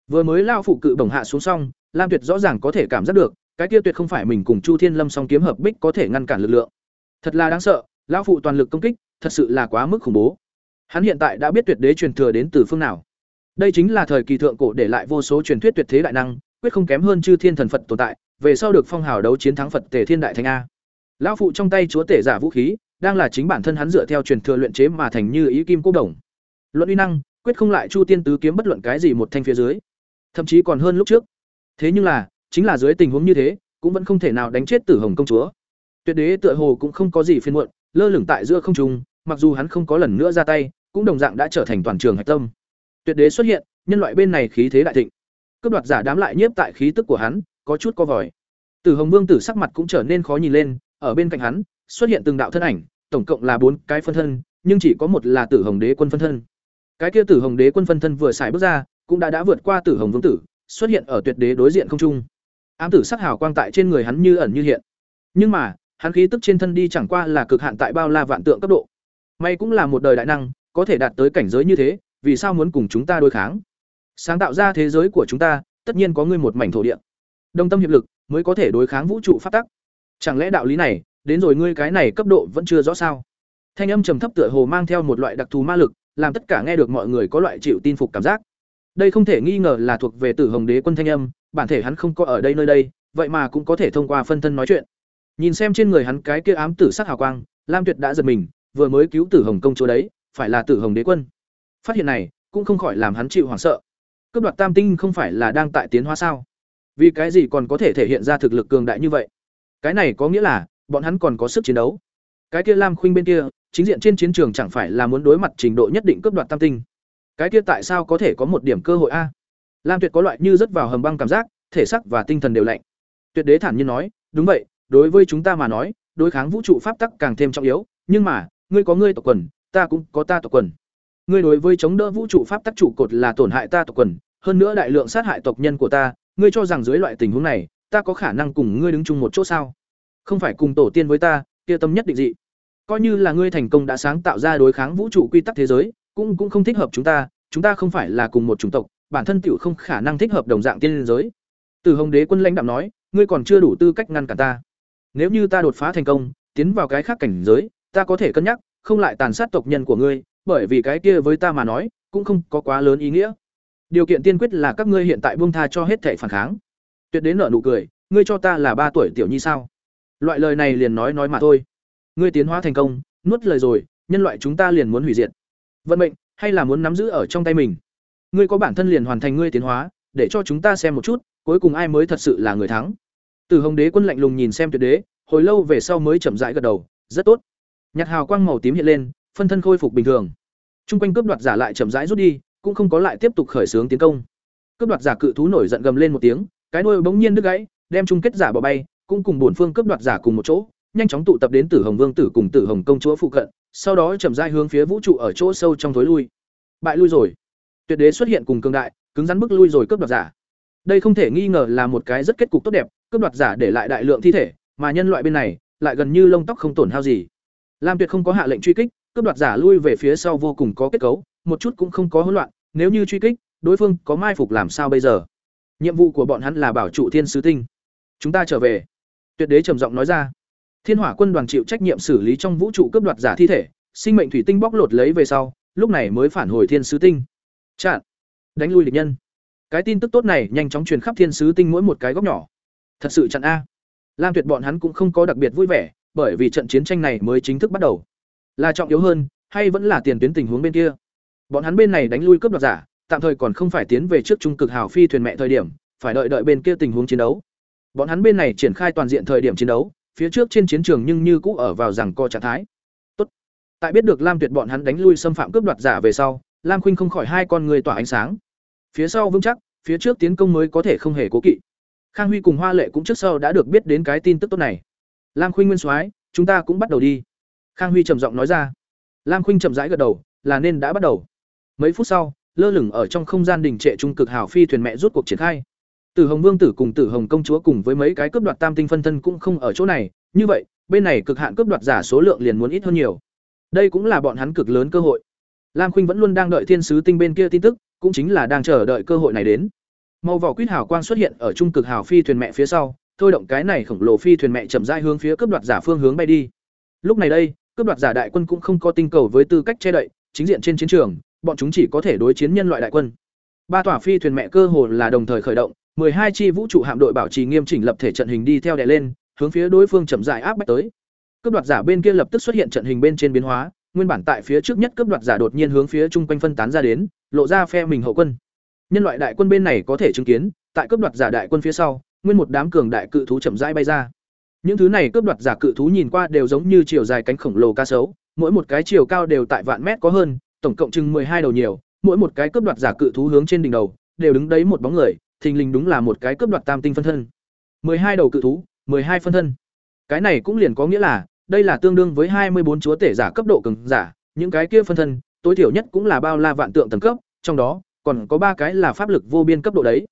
Vừa mới lao phụ cự bổng hạ xuống xong, Lam Tuyệt rõ ràng có thể cảm giác được, cái kia tuyệt không phải mình cùng Chu Thiên Lâm song kiếm hợp bích có thể ngăn cản lực lượng. Thật là đáng sợ, lao phụ toàn lực công kích, thật sự là quá mức khủng bố. Hắn hiện tại đã biết tuyệt đế truyền thừa đến từ phương nào. Đây chính là thời kỳ thượng cổ để lại vô số truyền thuyết tuyệt thế đại năng, quyết không kém hơn chư thiên thần Phật tồn tại, về sau được phong hào đấu chiến thắng Phật Tề Thiên Đại Thánh a. Lão phụ trong tay chúa tể giả vũ khí, đang là chính bản thân hắn dựa theo truyền thừa luyện chế mà thành như ý kim cô đồng. Luận uy năng, quyết không lại Chu Tiên tứ kiếm bất luận cái gì một thanh phía dưới, thậm chí còn hơn lúc trước. Thế nhưng là, chính là dưới tình huống như thế, cũng vẫn không thể nào đánh chết Tử Hồng công chúa. Tuyệt đế tựa hồ cũng không có gì phiền muộn, lơ lửng tại giữa không trung, mặc dù hắn không có lần nữa ra tay, cũng đồng dạng đã trở thành toàn trường hạch tâm. Tuyệt đế xuất hiện, nhân loại bên này khí thế đại thịnh. Cướp đoạt giả đám lại nhiếp tại khí tức của hắn, có chút co vòi. Tử Hồng Vương tử sắc mặt cũng trở nên khó nhìn lên, ở bên cạnh hắn xuất hiện từng đạo thân ảnh, tổng cộng là bốn cái phân thân, nhưng chỉ có một là Tử Hồng Đế quân phân thân. Cái kia Tử Hồng Đế quân phân thân vừa xài bước ra, cũng đã đã vượt qua Tử Hồng Vương tử, xuất hiện ở tuyệt đế đối diện không trung. Ám tử sắc hào quang tại trên người hắn như ẩn như hiện. Nhưng mà, hắn khí tức trên thân đi chẳng qua là cực hạn tại bao la vạn tượng cấp độ. May cũng là một đời đại năng, có thể đạt tới cảnh giới như thế, vì sao muốn cùng chúng ta đối kháng? Sáng tạo ra thế giới của chúng ta, tất nhiên có ngươi một mảnh thổ địa. Đồng tâm hiệp lực mới có thể đối kháng vũ trụ pháp tắc. Chẳng lẽ đạo lý này, đến rồi ngươi cái này cấp độ vẫn chưa rõ sao? Thanh âm trầm thấp tựa hồ mang theo một loại đặc thù ma lực, làm tất cả nghe được mọi người có loại chịu tin phục cảm giác. Đây không thể nghi ngờ là thuộc về Tử Hồng Đế quân thanh âm, bản thể hắn không có ở đây nơi đây, vậy mà cũng có thể thông qua phân thân nói chuyện. Nhìn xem trên người hắn cái kia ám tử sắc hào quang, Lam Tuyệt đã giật mình, vừa mới cứu Tử Hồng công chúa đấy, phải là Tử Hồng Đế quân. Phát hiện này, cũng không khỏi làm hắn chịu hoảng sợ. Cướp đoạt Tam tinh không phải là đang tại tiến hóa sao? Vì cái gì còn có thể thể hiện ra thực lực cường đại như vậy? Cái này có nghĩa là bọn hắn còn có sức chiến đấu. Cái kia Lam Khuynh bên kia, chính diện trên chiến trường chẳng phải là muốn đối mặt trình độ nhất định cướp đoạt Tam tinh. Cái kia tại sao có thể có một điểm cơ hội a? Lam Tuyệt có loại như rất vào hầm băng cảm giác, thể xác và tinh thần đều lạnh. Tuyệt đế thản nhiên nói, đúng vậy, đối với chúng ta mà nói, đối kháng vũ trụ pháp tắc càng thêm trọng yếu, nhưng mà, ngươi có ngươi tộc quần, ta cũng có ta tộc quần. Ngươi đối với chống đỡ vũ trụ pháp tắc trụ cột là tổn hại ta tộc quần, hơn nữa đại lượng sát hại tộc nhân của ta, ngươi cho rằng dưới loại tình huống này, ta có khả năng cùng ngươi đứng chung một chỗ sao? Không phải cùng tổ tiên với ta, kia tâm nhất định dị. Coi như là ngươi thành công đã sáng tạo ra đối kháng vũ trụ quy tắc thế giới, cũng cũng không thích hợp chúng ta, chúng ta không phải là cùng một chủng tộc, bản thân tiểu không khả năng thích hợp đồng dạng tiên giới. Từ Hồng Đế quân lãnh đạm nói, ngươi còn chưa đủ tư cách ngăn cản ta. Nếu như ta đột phá thành công, tiến vào cái khác cảnh giới, ta có thể cân nhắc, không lại tàn sát tộc nhân của ngươi, bởi vì cái kia với ta mà nói, cũng không có quá lớn ý nghĩa. Điều kiện tiên quyết là các ngươi hiện tại buông tha cho hết thảy phản kháng. Tuyệt đến nở nụ cười, ngươi cho ta là ba tuổi tiểu nhi sao? Loại lời này liền nói nói mà thôi. Ngươi tiến hóa thành công, nuốt lời rồi, nhân loại chúng ta liền muốn hủy diệt. Vận mệnh, hay là muốn nắm giữ ở trong tay mình? Ngươi có bản thân liền hoàn thành ngươi tiến hóa, để cho chúng ta xem một chút, cuối cùng ai mới thật sự là người thắng. Từ Hồng Đế quân lạnh lùng nhìn xem Tuyệt Đế, hồi lâu về sau mới chậm rãi gật đầu, rất tốt. Nhạt hào quang màu tím hiện lên, phân thân khôi phục bình thường. Trung quanh cướp đoạt giả lại chậm rãi rút đi, cũng không có lại tiếp tục khởi xướng tiến công. Cướp đoạt giả cự thú nổi giận gầm lên một tiếng, cái đuôi bỗng nhiên đứt gãy, đem chung kết giả bỏ bay, cũng cùng bổn phương cướp đoạt giả cùng một chỗ, nhanh chóng tụ tập đến Tử Hồng Vương tử cùng Tử Hồng công chúa phụ cận, sau đó chậm rãi hướng phía vũ trụ ở chỗ sâu trong tối lui. Bại lui rồi. Tuyệt đế xuất hiện cùng cường đại, cứng rắn bức lui rồi cướp đoạt giả. Đây không thể nghi ngờ là một cái rất kết cục tốt đẹp, cướp đoạt giả để lại đại lượng thi thể, mà nhân loại bên này lại gần như lông tóc không tổn hao gì. Lam Tuyệt không có hạ lệnh truy kích, cướp đoạt giả lui về phía sau vô cùng có kết cấu, một chút cũng không có hỗn loạn, nếu như truy kích, đối phương có mai phục làm sao bây giờ? Nhiệm vụ của bọn hắn là bảo trụ Thiên Sứ Tinh. Chúng ta trở về." Tuyệt Đế trầm giọng nói ra. Thiên Hỏa Quân đoàn chịu trách nhiệm xử lý trong vũ trụ cướp đoạt giả thi thể, sinh mệnh thủy tinh bóc lột lấy về sau, lúc này mới phản hồi Thiên Sứ Tinh. Chặn, đánh lui địch nhân. Cái tin tức tốt này nhanh chóng truyền khắp Thiên Sứ Tinh mỗi một cái góc nhỏ. Thật sự chặn a. Lam Tuyệt bọn hắn cũng không có đặc biệt vui vẻ, bởi vì trận chiến tranh này mới chính thức bắt đầu. Là trọng yếu hơn, hay vẫn là tiền tuyến tình huống bên kia? Bọn hắn bên này đánh lui cướp đoạt giả, tạm thời còn không phải tiến về trước trung cực hào phi thuyền mẹ thời điểm, phải đợi đợi bên kia tình huống chiến đấu. Bọn hắn bên này triển khai toàn diện thời điểm chiến đấu, phía trước trên chiến trường nhưng như cũ ở vào rằng co trạng thái. Tốt. Tại biết được Lam Tuyệt bọn hắn đánh lui xâm phạm cướp đoạt giả về sau, Lam Khuynh không khỏi hai con người tỏa ánh sáng. Phía sau vững chắc, phía trước tiến công mới có thể không hề cố kỵ. Khang Huy cùng Hoa Lệ cũng trước sau đã được biết đến cái tin tức tốt này. Lam Khuynh Nguyên Soái, chúng ta cũng bắt đầu đi. Khang Huy trầm giọng nói ra. Lam Khuynh chậm rãi gật đầu, là nên đã bắt đầu. Mấy phút sau, lơ lửng ở trong không gian đình trệ trung cực hào phi thuyền mẹ rút cuộc triển khai. Tử Hồng Vương tử cùng Tử Hồng công chúa cùng với mấy cái cướp đoạt tam tinh phân thân cũng không ở chỗ này, như vậy, bên này cực hạn cướp đoạt giả số lượng liền muốn ít hơn nhiều. Đây cũng là bọn hắn cực lớn cơ hội. Lam Khuynh vẫn luôn đang đợi thiên sứ tinh bên kia tin tức, cũng chính là đang chờ đợi cơ hội này đến. Màu vỏ quýt hào quang xuất hiện ở trung cực hào phi thuyền mẹ phía sau, thôi động cái này khổng lồ phi thuyền mẹ chậm rãi hướng phía cướp đoạt giả phương hướng bay đi. Lúc này đây, cướp đoạt giả đại quân cũng không có tinh cầu với tư cách che đậy, chính diện trên chiến trường, bọn chúng chỉ có thể đối chiến nhân loại đại quân. Ba tòa phi thuyền mẹ cơ hồ là đồng thời khởi động, hai chi vũ trụ hạm đội bảo trì nghiêm chỉnh lập thể trận hình đi theo đè lên, hướng phía đối phương chậm rãi áp bách tới. Cướp đoạt giả bên kia lập tức xuất hiện trận hình bên trên biến hóa, nguyên bản tại phía trước nhất cướp đoạt giả đột nhiên hướng phía trung quanh phân tán ra đến, lộ ra phe mình hậu quân. Nhân loại đại quân bên này có thể chứng kiến, tại cướp đoạt giả đại quân phía sau, nguyên một đám cường đại cự thú chậm rãi bay ra. Những thứ này cướp đoạt giả cự thú nhìn qua đều giống như chiều dài cánh khổng lồ ca sấu, mỗi một cái chiều cao đều tại vạn mét có hơn, tổng cộng chừng hai đầu nhiều, mỗi một cái cướp đoạt giả cự thú hướng trên đỉnh đầu, đều đứng đấy một bóng người, thình lình đúng là một cái cướp đoạt tam tinh phân thân. hai đầu cự thú, hai phân thân. Cái này cũng liền có nghĩa là, đây là tương đương với hai mươi bốn chúa tể giả cấp độ cường giả, những cái kia phân thân, tối thiểu nhất cũng là bao la vạn tượng tầng cấp, trong đó còn có ba cái là pháp lực vô biên cấp độ đấy.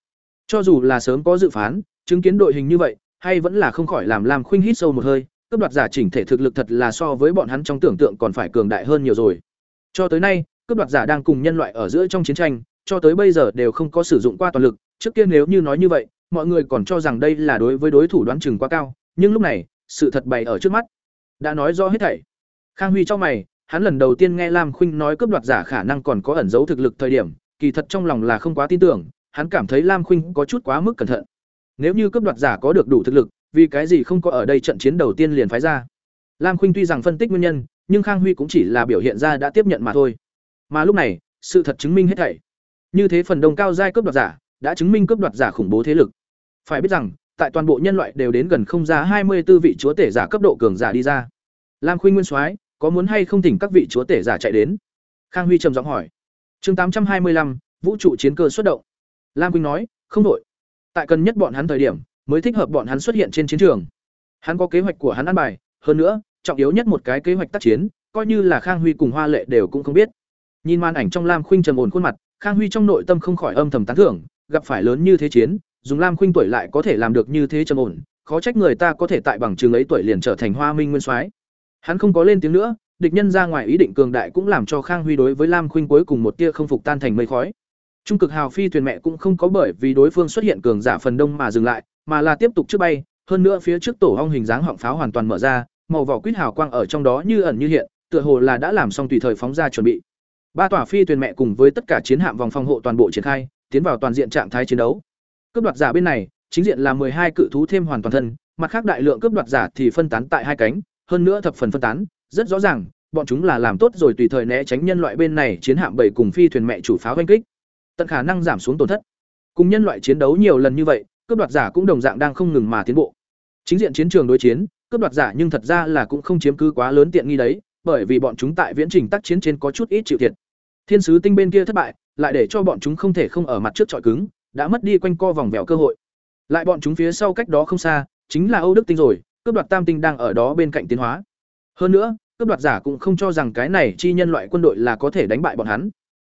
Cho dù là sớm có dự phán, chứng kiến đội hình như vậy, hay vẫn là không khỏi làm làm khuynh hít sâu một hơi, cấp đoạt giả chỉnh thể thực lực thật là so với bọn hắn trong tưởng tượng còn phải cường đại hơn nhiều rồi. Cho tới nay, cấp đoạt giả đang cùng nhân loại ở giữa trong chiến tranh, cho tới bây giờ đều không có sử dụng qua toàn lực, trước kia nếu như nói như vậy, mọi người còn cho rằng đây là đối với đối thủ đoán chừng quá cao, nhưng lúc này, sự thật bày ở trước mắt. Đã nói rõ hết thảy. Khang Huy cho mày, hắn lần đầu tiên nghe Lam Khuynh nói cướp đoạt giả khả năng còn có ẩn giấu thực lực thời điểm, kỳ thật trong lòng là không quá tin tưởng, hắn cảm thấy Lam Khuynh có chút quá mức cẩn thận. Nếu như cướp đoạt giả có được đủ thực lực, vì cái gì không có ở đây trận chiến đầu tiên liền phái ra? Lam Khuynh tuy rằng phân tích nguyên nhân, nhưng Khang Huy cũng chỉ là biểu hiện ra đã tiếp nhận mà thôi. Mà lúc này, sự thật chứng minh hết thảy. Như thế phần đông cao giai cướp đoạt giả, đã chứng minh cướp đoạt giả khủng bố thế lực. Phải biết rằng, tại toàn bộ nhân loại đều đến gần không ra hai mươi 24 vị chúa tể giả cấp độ cường giả đi ra. Lam Khuynh Nguyên Soái, có muốn hay không thỉnh các vị chúa tể giả chạy đến? Khang Huy trầm giọng hỏi. Chương tám trăm hai mươi lăm, vũ trụ chiến cơ xuất động. Lam Khuynh nói, không đổi. Tại cần nhất bọn hắn thời điểm, mới thích hợp bọn hắn xuất hiện trên chiến trường. Hắn có kế hoạch của hắn ăn bài, hơn nữa, trọng yếu nhất một cái kế hoạch tác chiến, coi như là Khang Huy cùng Hoa Lệ đều cũng không biết. Nhìn màn ảnh trong Lam Khuynh trầm ổn khuôn mặt, Khang Huy trong nội tâm không khỏi âm thầm tán thưởng, gặp phải lớn như thế chiến, dùng Lam Khuynh tuổi lại có thể làm được như thế trầm ổn, khó trách người ta có thể tại bằng trường ấy tuổi liền trở thành Hoa Minh Nguyên Soái. Hắn không có lên tiếng nữa, địch nhân ra ngoài ý định cường đại cũng làm cho Khang Huy đối với Lam Khuynh cuối cùng một tia không phục tan thành mây khói. Trung cực hào phi thuyền mẹ cũng không có bởi vì đối phương xuất hiện cường giả phần đông mà dừng lại, mà là tiếp tục trước bay, hơn nữa phía trước tổ ong hình dáng họng pháo hoàn toàn mở ra, màu vỏ quýt hào quang ở trong đó như ẩn như hiện, tựa hồ là đã làm xong tùy thời phóng ra chuẩn bị. Ba tòa phi thuyền mẹ cùng với tất cả chiến hạm vòng phòng hộ toàn bộ triển khai, tiến vào toàn diện trạng thái chiến đấu. Cướp đoạt giả bên này, chính diện là hai cự thú thêm hoàn toàn thân, mặt khác đại lượng cướp đoạt giả thì phân tán tại hai cánh, hơn nữa thập phần phân tán, rất rõ ràng, bọn chúng là làm tốt rồi tùy thời né tránh nhân loại bên này chiến hạm bảy cùng phi thuyền mẹ chủ pháo đánh kích, tận khả năng giảm xuống tổn thất. Cùng nhân loại chiến đấu nhiều lần như vậy, cướp đoạt giả cũng đồng dạng đang không ngừng mà tiến bộ. Chính diện chiến trường đối chiến, cướp đoạt giả nhưng thật ra là cũng không chiếm cứ quá lớn tiện nghi đấy, bởi vì bọn chúng tại viễn trình tác chiến trên có chút ít chịu thiệt. Thiên sứ tinh bên kia thất bại, lại để cho bọn chúng không thể không ở mặt trước trọi cứng, đã mất đi quanh co vòng vèo cơ hội. Lại bọn chúng phía sau cách đó không xa, chính là Âu Đức tinh rồi, cướp đoạt tam tinh đang ở đó bên cạnh tiến hóa. Hơn nữa, cướp đoạt giả cũng không cho rằng cái này chi nhân loại quân đội là có thể đánh bại bọn hắn.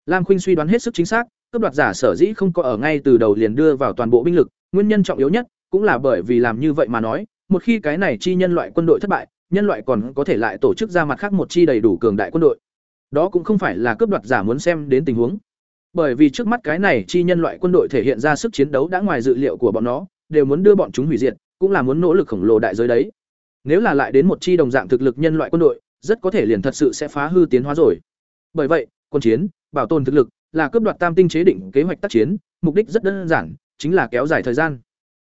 Lam Khuynh suy đoán hết sức chính xác, cướp đoạt giả sở dĩ không có ở ngay từ đầu liền đưa vào toàn bộ binh lực, nguyên nhân trọng yếu nhất cũng là bởi vì làm như vậy mà nói, một khi cái này chi nhân loại quân đội thất bại, nhân loại còn có thể lại tổ chức ra mặt khác một chi đầy đủ cường đại quân đội. Đó cũng không phải là cướp đoạt giả muốn xem đến tình huống. Bởi vì trước mắt cái này chi nhân loại quân đội thể hiện ra sức chiến đấu đã ngoài dự liệu của bọn nó, đều muốn đưa bọn chúng hủy diệt, cũng là muốn nỗ lực khổng lồ đại giới đấy. Nếu là lại đến một chi đồng dạng thực lực nhân loại quân đội, rất có thể liền thật sự sẽ phá hư tiến hóa rồi. Bởi vậy, quân chiến, bảo tồn thực lực là cướp đoạt tam tinh chế định kế hoạch tác chiến, mục đích rất đơn giản, chính là kéo dài thời gian.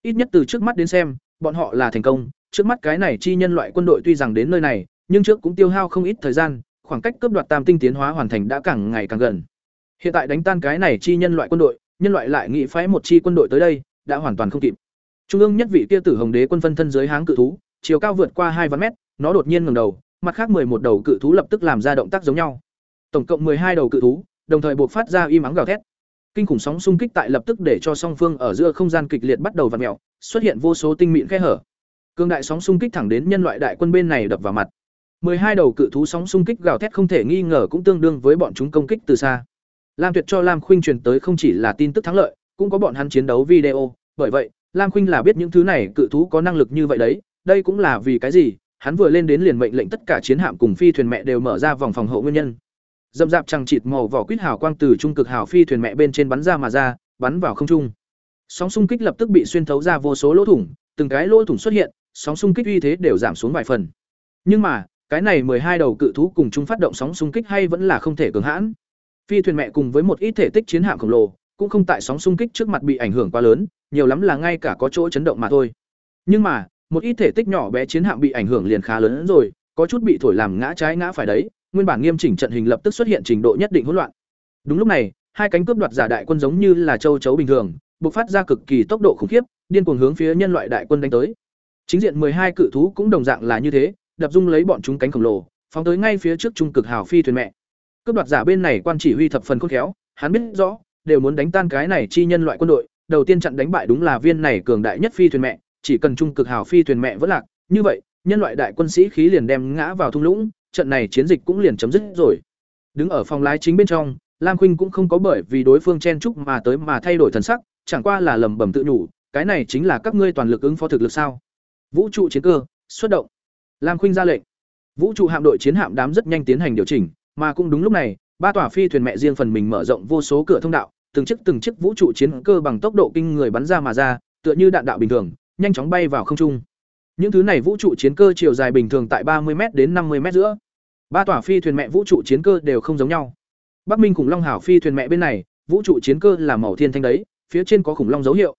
Ít nhất từ trước mắt đến xem, bọn họ là thành công, trước mắt cái này chi nhân loại quân đội tuy rằng đến nơi này, nhưng trước cũng tiêu hao không ít thời gian, khoảng cách cướp đoạt tam tinh tiến hóa hoàn thành đã càng ngày càng gần. Hiện tại đánh tan cái này chi nhân loại quân đội, nhân loại lại nghĩ phái một chi quân đội tới đây, đã hoàn toàn không kịp. Trung ương nhất vị kia tử hồng đế quân phân thân dưới háng cự thú, chiều cao vượt qua hai vạn mét, nó đột nhiên ngẩng đầu, mặt khác một đầu cự thú lập tức làm ra động tác giống nhau. Tổng cộng hai đầu cự thú, đồng thời buộc phát ra im ắng gào thét. Kinh khủng sóng xung kích tại lập tức để cho song phương ở giữa không gian kịch liệt bắt đầu vặn mèo, xuất hiện vô số tinh mịn khe hở. Cương đại sóng xung kích thẳng đến nhân loại đại quân bên này đập vào mặt. hai đầu cự thú sóng xung kích gào thét không thể nghi ngờ cũng tương đương với bọn chúng công kích từ xa. Lam Tuyệt cho Lam Khuynh truyền tới không chỉ là tin tức thắng lợi, cũng có bọn hắn chiến đấu video, bởi vậy, Lam Khuynh là biết những thứ này cự thú có năng lực như vậy đấy, đây cũng là vì cái gì? Hắn vừa lên đến liền mệnh lệnh tất cả chiến hạm cùng phi thuyền mẹ đều mở ra vòng phòng hộ nguyên nhân. Dậm dạp chẳng chịt màu vỏ quýt hào quang từ trung cực hào phi thuyền mẹ bên trên bắn ra mà ra, bắn vào không trung. Sóng xung kích lập tức bị xuyên thấu ra vô số lỗ thủng, từng cái lỗ thủng xuất hiện, sóng xung kích uy thế đều giảm xuống vài phần. Nhưng mà, cái này hai đầu cự thú cùng chúng phát động sóng xung kích hay vẫn là không thể cường hãn. Phi thuyền mẹ cùng với một ít thể tích chiến hạm khổng lồ, cũng không tại sóng xung kích trước mặt bị ảnh hưởng quá lớn, nhiều lắm là ngay cả có chỗ chấn động mà thôi. Nhưng mà, một ít thể tích nhỏ bé chiến hạm bị ảnh hưởng liền khá lớn hơn rồi, có chút bị thổi làm ngã trái ngã phải đấy, nguyên bản nghiêm chỉnh trận hình lập tức xuất hiện trình độ nhất định hỗn loạn. Đúng lúc này, hai cánh cướp đoạt giả đại quân giống như là châu chấu bình thường, bộc phát ra cực kỳ tốc độ khủng khiếp, điên cuồng hướng phía nhân loại đại quân đánh tới. Chính diện hai cự thú cũng đồng dạng là như thế, đập dung lấy bọn chúng cánh khổng lồ, phóng tới ngay phía trước trung cực hào phi thuyền mẹ. Cướp đoạt giả bên này quan chỉ huy thập phần khôn khéo, hắn biết rõ, đều muốn đánh tan cái này chi nhân loại quân đội, đầu tiên chặn đánh bại đúng là viên này cường đại nhất phi thuyền mẹ, chỉ cần trung cực hào phi thuyền mẹ vẫn lạc, như vậy, nhân loại đại quân sĩ khí liền đem ngã vào thung lũng, trận này chiến dịch cũng liền chấm dứt rồi. Đứng ở phòng lái chính bên trong, Lam Khuynh cũng không có bởi vì đối phương chen chúc mà tới mà thay đổi thần sắc, chẳng qua là lẩm bẩm tự nhủ, cái này chính là các ngươi toàn lực ứng phó thực lực sao? Vũ trụ chiến cơ, xuất động. Lam Khuynh ra lệnh. Vũ trụ hạm đội chiến hạm đám rất nhanh tiến hành điều chỉnh, mà cũng đúng lúc này, ba tòa phi thuyền mẹ riêng phần mình mở rộng vô số cửa thông đạo, từng chiếc từng chiếc vũ trụ chiến cơ bằng tốc độ kinh người bắn ra mà ra, tựa như đạn đạo bình thường, nhanh chóng bay vào không trung. Những thứ này vũ trụ chiến cơ chiều dài bình thường tại ba mươi m đến năm mươi m giữa. Ba tòa phi thuyền mẹ vũ trụ chiến cơ đều không giống nhau. Bắc Minh khủng long hảo phi thuyền mẹ bên này, vũ trụ chiến cơ là màu thiên thanh đấy, phía trên có khủng long dấu hiệu.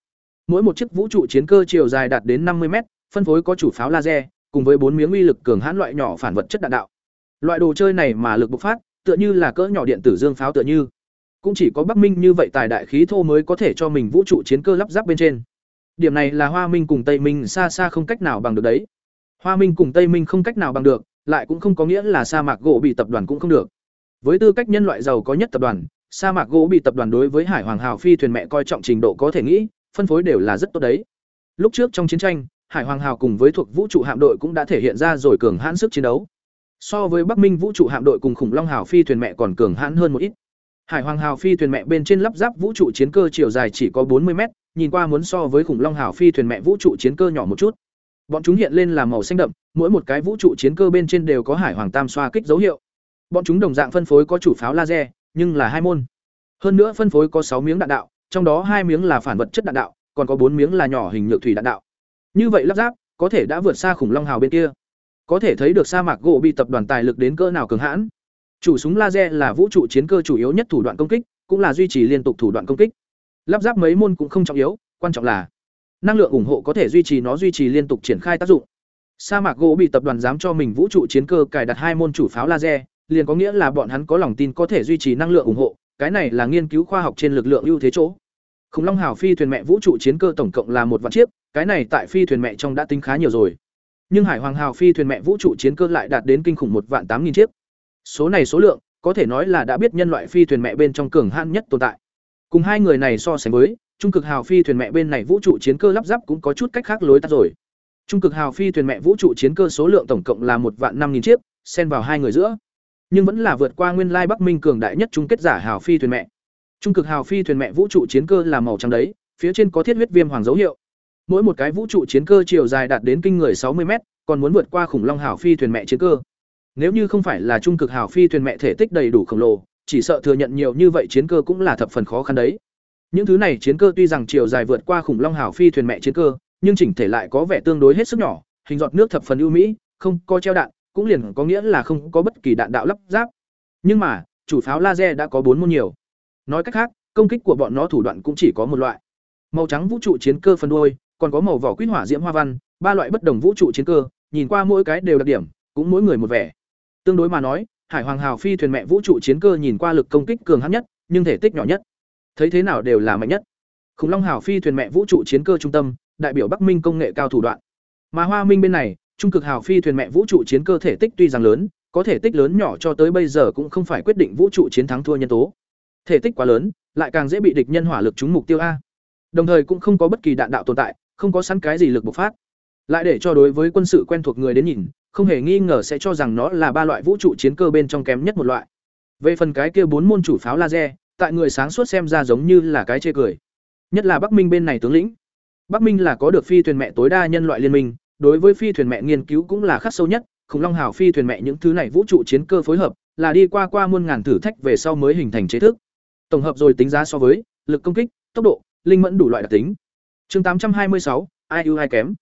Mỗi một chiếc vũ trụ chiến cơ chiều dài đạt đến năm mươi m phân phối có chủ pháo laser, cùng với bốn miếng uy lực cường hãn loại nhỏ phản vật chất đạn đạo. Loại đồ chơi này mà lực bộc phát, tựa như là cỡ nhỏ điện tử dương pháo tựa như. Cũng chỉ có Bắc Minh như vậy tài đại khí thô mới có thể cho mình vũ trụ chiến cơ lắp ráp bên trên. Điểm này là Hoa Minh cùng Tây Minh xa xa không cách nào bằng được đấy. Hoa Minh cùng Tây Minh không cách nào bằng được, lại cũng không có nghĩa là sa mạc gỗ bị tập đoàn cũng không được. Với tư cách nhân loại giàu có nhất tập đoàn, sa mạc gỗ bị tập đoàn đối với Hải Hoàng Hào phi thuyền mẹ coi trọng trình độ có thể nghĩ, phân phối đều là rất tốt đấy. Lúc trước trong chiến tranh, Hải Hoàng Hào cùng với thuộc vũ trụ hạm đội cũng đã thể hiện ra rồi cường hãn sức chiến đấu. So với Bắc Minh vũ trụ hạm đội cùng khủng long hào phi thuyền mẹ còn cường hãn hơn một ít. Hải Hoàng Hào phi thuyền mẹ bên trên lắp ráp vũ trụ chiến cơ chiều dài chỉ có 40 mét, nhìn qua muốn so với khủng long hào phi thuyền mẹ vũ trụ chiến cơ nhỏ một chút. Bọn chúng hiện lên là màu xanh đậm, mỗi một cái vũ trụ chiến cơ bên trên đều có hải hoàng tam xoa kích dấu hiệu. Bọn chúng đồng dạng phân phối có chủ pháo laser, nhưng là hai môn. Hơn nữa phân phối có sáu miếng đạn đạo, trong đó hai miếng là phản vật chất đạn đạo, còn có bốn miếng là nhỏ hình nhựa thủy đạn đạo. Như vậy lắp ráp có thể đã vượt xa khủng long hào bên kia. Có thể thấy được sa mạc gỗ bị tập đoàn tài lực đến cỡ nào cường hãn. Chủ súng laser là vũ trụ chiến cơ chủ yếu nhất thủ đoạn công kích, cũng là duy trì liên tục thủ đoạn công kích. Lắp ráp mấy môn cũng không trọng yếu, quan trọng là năng lượng ủng hộ có thể duy trì nó duy trì liên tục triển khai tác dụng. Sa mạc gỗ bị tập đoàn dám cho mình vũ trụ chiến cơ cài đặt hai môn chủ pháo laser, liền có nghĩa là bọn hắn có lòng tin có thể duy trì năng lượng ủng hộ, cái này là nghiên cứu khoa học trên lực lượng ưu thế chỗ. Khủng Long Hào phi thuyền mẹ vũ trụ chiến cơ tổng cộng là một vạn chiếc, cái này tại phi thuyền mẹ trong đã tính khá nhiều rồi. Nhưng Hải Hoàng Hào phi thuyền mẹ vũ trụ chiến cơ lại đạt đến kinh khủng một vạn tám nghìn chiếc. Số này số lượng, có thể nói là đã biết nhân loại phi thuyền mẹ bên trong cường hãn nhất tồn tại. Cùng hai người này so sánh với, trung cực hào phi thuyền mẹ bên này vũ trụ chiến cơ lắp ráp cũng có chút cách khác lối tắt rồi. Trung cực hào phi thuyền mẹ vũ trụ chiến cơ số lượng tổng cộng là một vạn năm nghìn chiếc, xen vào hai người giữa, nhưng vẫn là vượt qua nguyên lai Bắc Minh cường đại nhất Chung kết giả hào phi thuyền mẹ. Trung cực hào phi thuyền mẹ vũ trụ chiến cơ là màu trắng đấy, phía trên có thiết huyết viêm hoàng dấu hiệu. Mỗi một cái vũ trụ chiến cơ chiều dài đạt đến kinh người sáu mươi m còn muốn vượt qua khủng long hào phi thuyền mẹ chiến cơ. Nếu như không phải là trung cực hào phi thuyền mẹ thể tích đầy đủ khổng lồ, chỉ sợ thừa nhận nhiều như vậy chiến cơ cũng là thập phần khó khăn đấy. Những thứ này chiến cơ tuy rằng chiều dài vượt qua khủng long hào phi thuyền mẹ chiến cơ, nhưng chỉnh thể lại có vẻ tương đối hết sức nhỏ, hình giọt nước thập phần ưu mỹ, không có treo đạn, cũng liền có nghĩa là không có bất kỳ đạn đạo lắp ráp. Nhưng mà, chủ pháo laser đã có bốn môn nhiều. Nói cách khác, công kích của bọn nó thủ đoạn cũng chỉ có một loại. Màu trắng vũ trụ chiến cơ phần đuôi, còn có màu vỏ quýt hỏa diễm hoa văn, ba loại bất đồng vũ trụ chiến cơ, nhìn qua mỗi cái đều đặc điểm, cũng mỗi người một vẻ. Tương đối mà nói, Hải Hoàng Hào phi thuyền mẹ vũ trụ chiến cơ nhìn qua lực công kích cường hãn nhất, nhưng thể tích nhỏ nhất. Thấy thế nào đều là mạnh nhất. Khủng Long Hào phi thuyền mẹ vũ trụ chiến cơ trung tâm, đại biểu Bắc Minh công nghệ cao thủ đoạn. Mà Hoa Minh bên này, trung cực hào phi thuyền mẹ vũ trụ chiến cơ thể tích tuy rằng lớn, có thể tích lớn nhỏ cho tới bây giờ cũng không phải quyết định vũ trụ chiến thắng thua nhân tố. Thể tích quá lớn, lại càng dễ bị địch nhân hỏa lực trúng mục tiêu a. Đồng thời cũng không có bất kỳ đạn đạo tồn tại, không có sẵn cái gì lực bộc phát. Lại để cho đối với quân sự quen thuộc người đến nhìn, không hề nghi ngờ sẽ cho rằng nó là ba loại vũ trụ chiến cơ bên trong kém nhất một loại. Về phần cái kia bốn môn chủ pháo laser, tại người sáng suốt xem ra giống như là cái chê cười. Nhất là Bắc Minh bên này tướng lĩnh. Bắc Minh là có được phi thuyền mẹ tối đa nhân loại liên minh, đối với phi thuyền mẹ nghiên cứu cũng là khắc sâu nhất, khủng long hào phi thuyền mẹ những thứ này vũ trụ chiến cơ phối hợp, là đi qua qua muôn ngàn thử thách về sau mới hình thành chế thức. Tổng hợp rồi tính giá so với lực công kích, tốc độ, linh mẫn đủ loại đặc tính. Chương 826, ai ưu ai kém.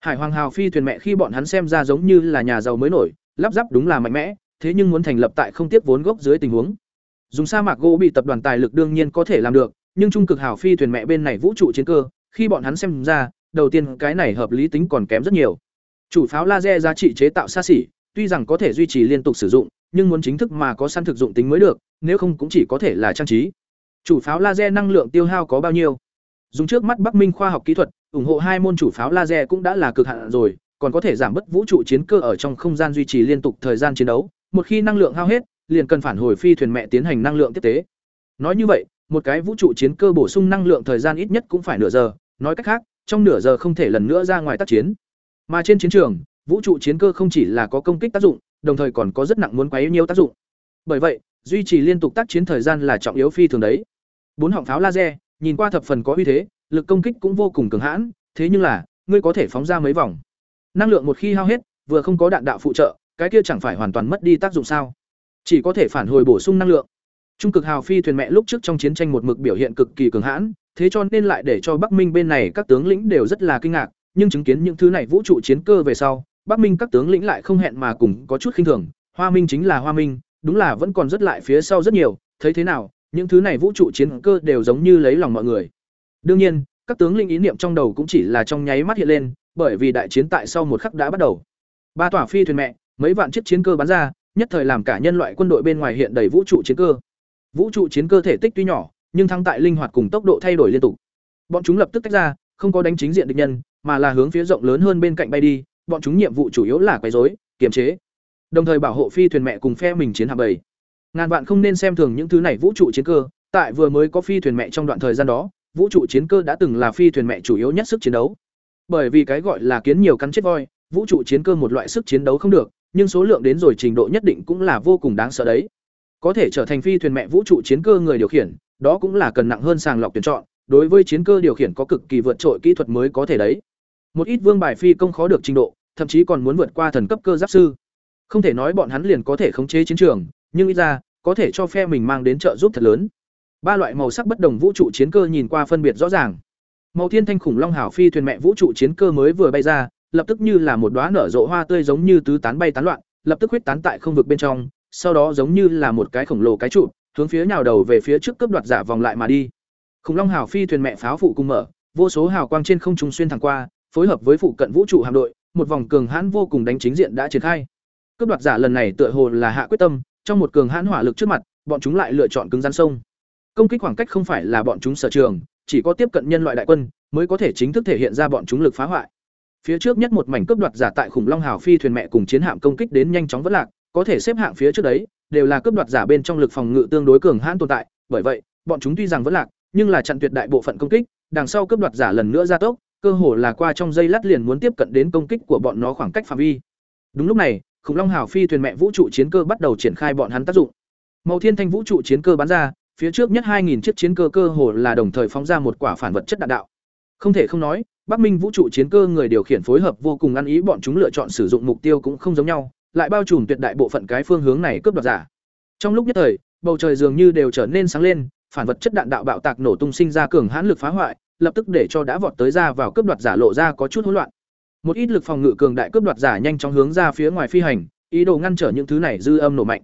Hải Hoàng Hào phi thuyền mẹ khi bọn hắn xem ra giống như là nhà giàu mới nổi, lắp ráp đúng là mạnh mẽ, thế nhưng muốn thành lập tại không tiếc vốn gốc dưới tình huống. Dùng sa mạc gỗ bị tập đoàn tài lực đương nhiên có thể làm được, nhưng trung cực hào phi thuyền mẹ bên này vũ trụ chiến cơ, khi bọn hắn xem ra, đầu tiên cái này hợp lý tính còn kém rất nhiều. Chủ pháo laser giá trị chế tạo xa xỉ, tuy rằng có thể duy trì liên tục sử dụng, nhưng muốn chính thức mà có săn thực dụng tính mới được, nếu không cũng chỉ có thể là trang trí. Chủ pháo laser năng lượng tiêu hao có bao nhiêu? Dùng trước mắt Bắc Minh khoa học kỹ thuật, ủng hộ hai môn chủ pháo laser cũng đã là cực hạn rồi, còn có thể giảm bớt vũ trụ chiến cơ ở trong không gian duy trì liên tục thời gian chiến đấu, một khi năng lượng hao hết, liền cần phản hồi phi thuyền mẹ tiến hành năng lượng tiếp tế. Nói như vậy, một cái vũ trụ chiến cơ bổ sung năng lượng thời gian ít nhất cũng phải nửa giờ, nói cách khác, trong nửa giờ không thể lần nữa ra ngoài tác chiến. Mà trên chiến trường, vũ trụ chiến cơ không chỉ là có công kích tác dụng, đồng thời còn có rất nặng muốn quấy nhiều tác dụng. Bởi vậy, duy trì liên tục tác chiến thời gian là trọng yếu phi thường đấy. Bốn họng pháo laser, nhìn qua thập phần có uy thế, lực công kích cũng vô cùng cường hãn, thế nhưng là, ngươi có thể phóng ra mấy vòng. Năng lượng một khi hao hết, vừa không có đạn đạo phụ trợ, cái kia chẳng phải hoàn toàn mất đi tác dụng sao? Chỉ có thể phản hồi bổ sung năng lượng. Trung cực hào phi thuyền mẹ lúc trước trong chiến tranh một mực biểu hiện cực kỳ cường hãn, thế cho nên lại để cho Bắc Minh bên này các tướng lĩnh đều rất là kinh ngạc, nhưng chứng kiến những thứ này vũ trụ chiến cơ về sau, Bắc Minh các tướng lĩnh lại không hẹn mà cùng có chút khinh thường, Hoa Minh chính là Hoa Minh, đúng là vẫn còn rất lại phía sau rất nhiều, thấy thế nào, những thứ này vũ trụ chiến cơ đều giống như lấy lòng mọi người. Đương nhiên, các tướng linh ý niệm trong đầu cũng chỉ là trong nháy mắt hiện lên, bởi vì đại chiến tại sau một khắc đã bắt đầu. Ba tòa phi thuyền mẹ, mấy vạn chiếc chiến cơ bắn ra, nhất thời làm cả nhân loại quân đội bên ngoài hiện đầy vũ trụ chiến cơ. Vũ trụ chiến cơ thể tích tuy nhỏ, nhưng thắng tại linh hoạt cùng tốc độ thay đổi liên tục. Bọn chúng lập tức tách ra, không có đánh chính diện địch nhân, mà là hướng phía rộng lớn hơn bên cạnh bay đi, bọn chúng nhiệm vụ chủ yếu là quấy rối, kiềm chế, đồng thời bảo hộ phi thuyền mẹ cùng phe mình chiến hạm bầy. Ngàn vạn không nên xem thường những thứ này vũ trụ chiến cơ, tại vừa mới có phi thuyền mẹ trong đoạn thời gian đó, vũ trụ chiến cơ đã từng là phi thuyền mẹ chủ yếu nhất sức chiến đấu. Bởi vì cái gọi là kiến nhiều cắn chết voi, vũ trụ chiến cơ một loại sức chiến đấu không được, nhưng số lượng đến rồi trình độ nhất định cũng là vô cùng đáng sợ đấy. Có thể trở thành phi thuyền mẹ vũ trụ chiến cơ người điều khiển, đó cũng là cần nặng hơn sàng lọc tuyển chọn, đối với chiến cơ điều khiển có cực kỳ vượt trội kỹ thuật mới có thể đấy. Một ít vương bài phi công khó được trình độ, thậm chí còn muốn vượt qua thần cấp cơ giáp sư. Không thể nói bọn hắn liền có thể khống chế chiến trường, nhưng ít ra có thể cho phe mình mang đến trợ giúp thật lớn. Ba loại màu sắc bất đồng vũ trụ chiến cơ nhìn qua phân biệt rõ ràng. Màu thiên thanh khủng long hảo phi thuyền mẹ vũ trụ chiến cơ mới vừa bay ra, lập tức như là một đóa nở rộ hoa tươi giống như tứ tán bay tán loạn, lập tức huyết tán tại không vực bên trong, sau đó giống như là một cái khổng lồ cái trụ, hướng phía nhào đầu về phía trước cướp đoạt giả vòng lại mà đi. Khủng long hảo phi thuyền mẹ pháo phụ cùng mở, vô số hào quang trên không trung xuyên thẳng qua, phối hợp với phụ cận vũ trụ hạm đội, một vòng cường hãn vô cùng đánh chính diện đã triển khai. Cướp đoạt giả lần này tựa hồ là hạ quyết tâm, trong một cường hãn hỏa lực trước mặt, bọn chúng lại lựa chọn cứng rắn sông. Công kích khoảng cách không phải là bọn chúng sở trường, chỉ có tiếp cận nhân loại đại quân mới có thể chính thức thể hiện ra bọn chúng lực phá hoại. Phía trước nhất một mảnh cướp đoạt giả tại khủng long hào phi thuyền mẹ cùng chiến hạm công kích đến nhanh chóng vẫn lạc, có thể xếp hạng phía trước đấy, đều là cướp đoạt giả bên trong lực phòng ngự tương đối cường hãn tồn tại, bởi vậy, bọn chúng tuy rằng vẫn lạc, nhưng là chặn tuyệt đại bộ phận công kích, đằng sau cướp đoạt giả lần nữa gia tốc, cơ hồ là qua trong giây lát liền muốn tiếp cận đến công kích của bọn nó khoảng cách phạm vi. Đúng lúc này, khủng long hào phi thuyền mẹ vũ trụ chiến cơ bắt đầu triển khai bọn hắn tác dụng. Màu thiên thanh vũ trụ chiến cơ bắn ra, phía trước nhất 2000 chiếc chiến cơ cơ hồ là đồng thời phóng ra một quả phản vật chất đạn đạo. Không thể không nói, Bắc Minh vũ trụ chiến cơ người điều khiển phối hợp vô cùng ăn ý bọn chúng lựa chọn sử dụng mục tiêu cũng không giống nhau, lại bao trùm tuyệt đại bộ phận cái phương hướng này cướp đoạt giả. Trong lúc nhất thời, bầu trời dường như đều trở nên sáng lên, phản vật chất đạn đạo bạo tạc nổ tung sinh ra cường hãn lực phá hoại, lập tức để cho đã vọt tới ra vào cướp đoạt giả lộ ra có chút hỗn loạn. Một ít lực phòng ngự cường đại cướp đoạt giả nhanh chóng hướng ra phía ngoài phi hành, ý đồ ngăn trở những thứ này dư âm nổ mạnh.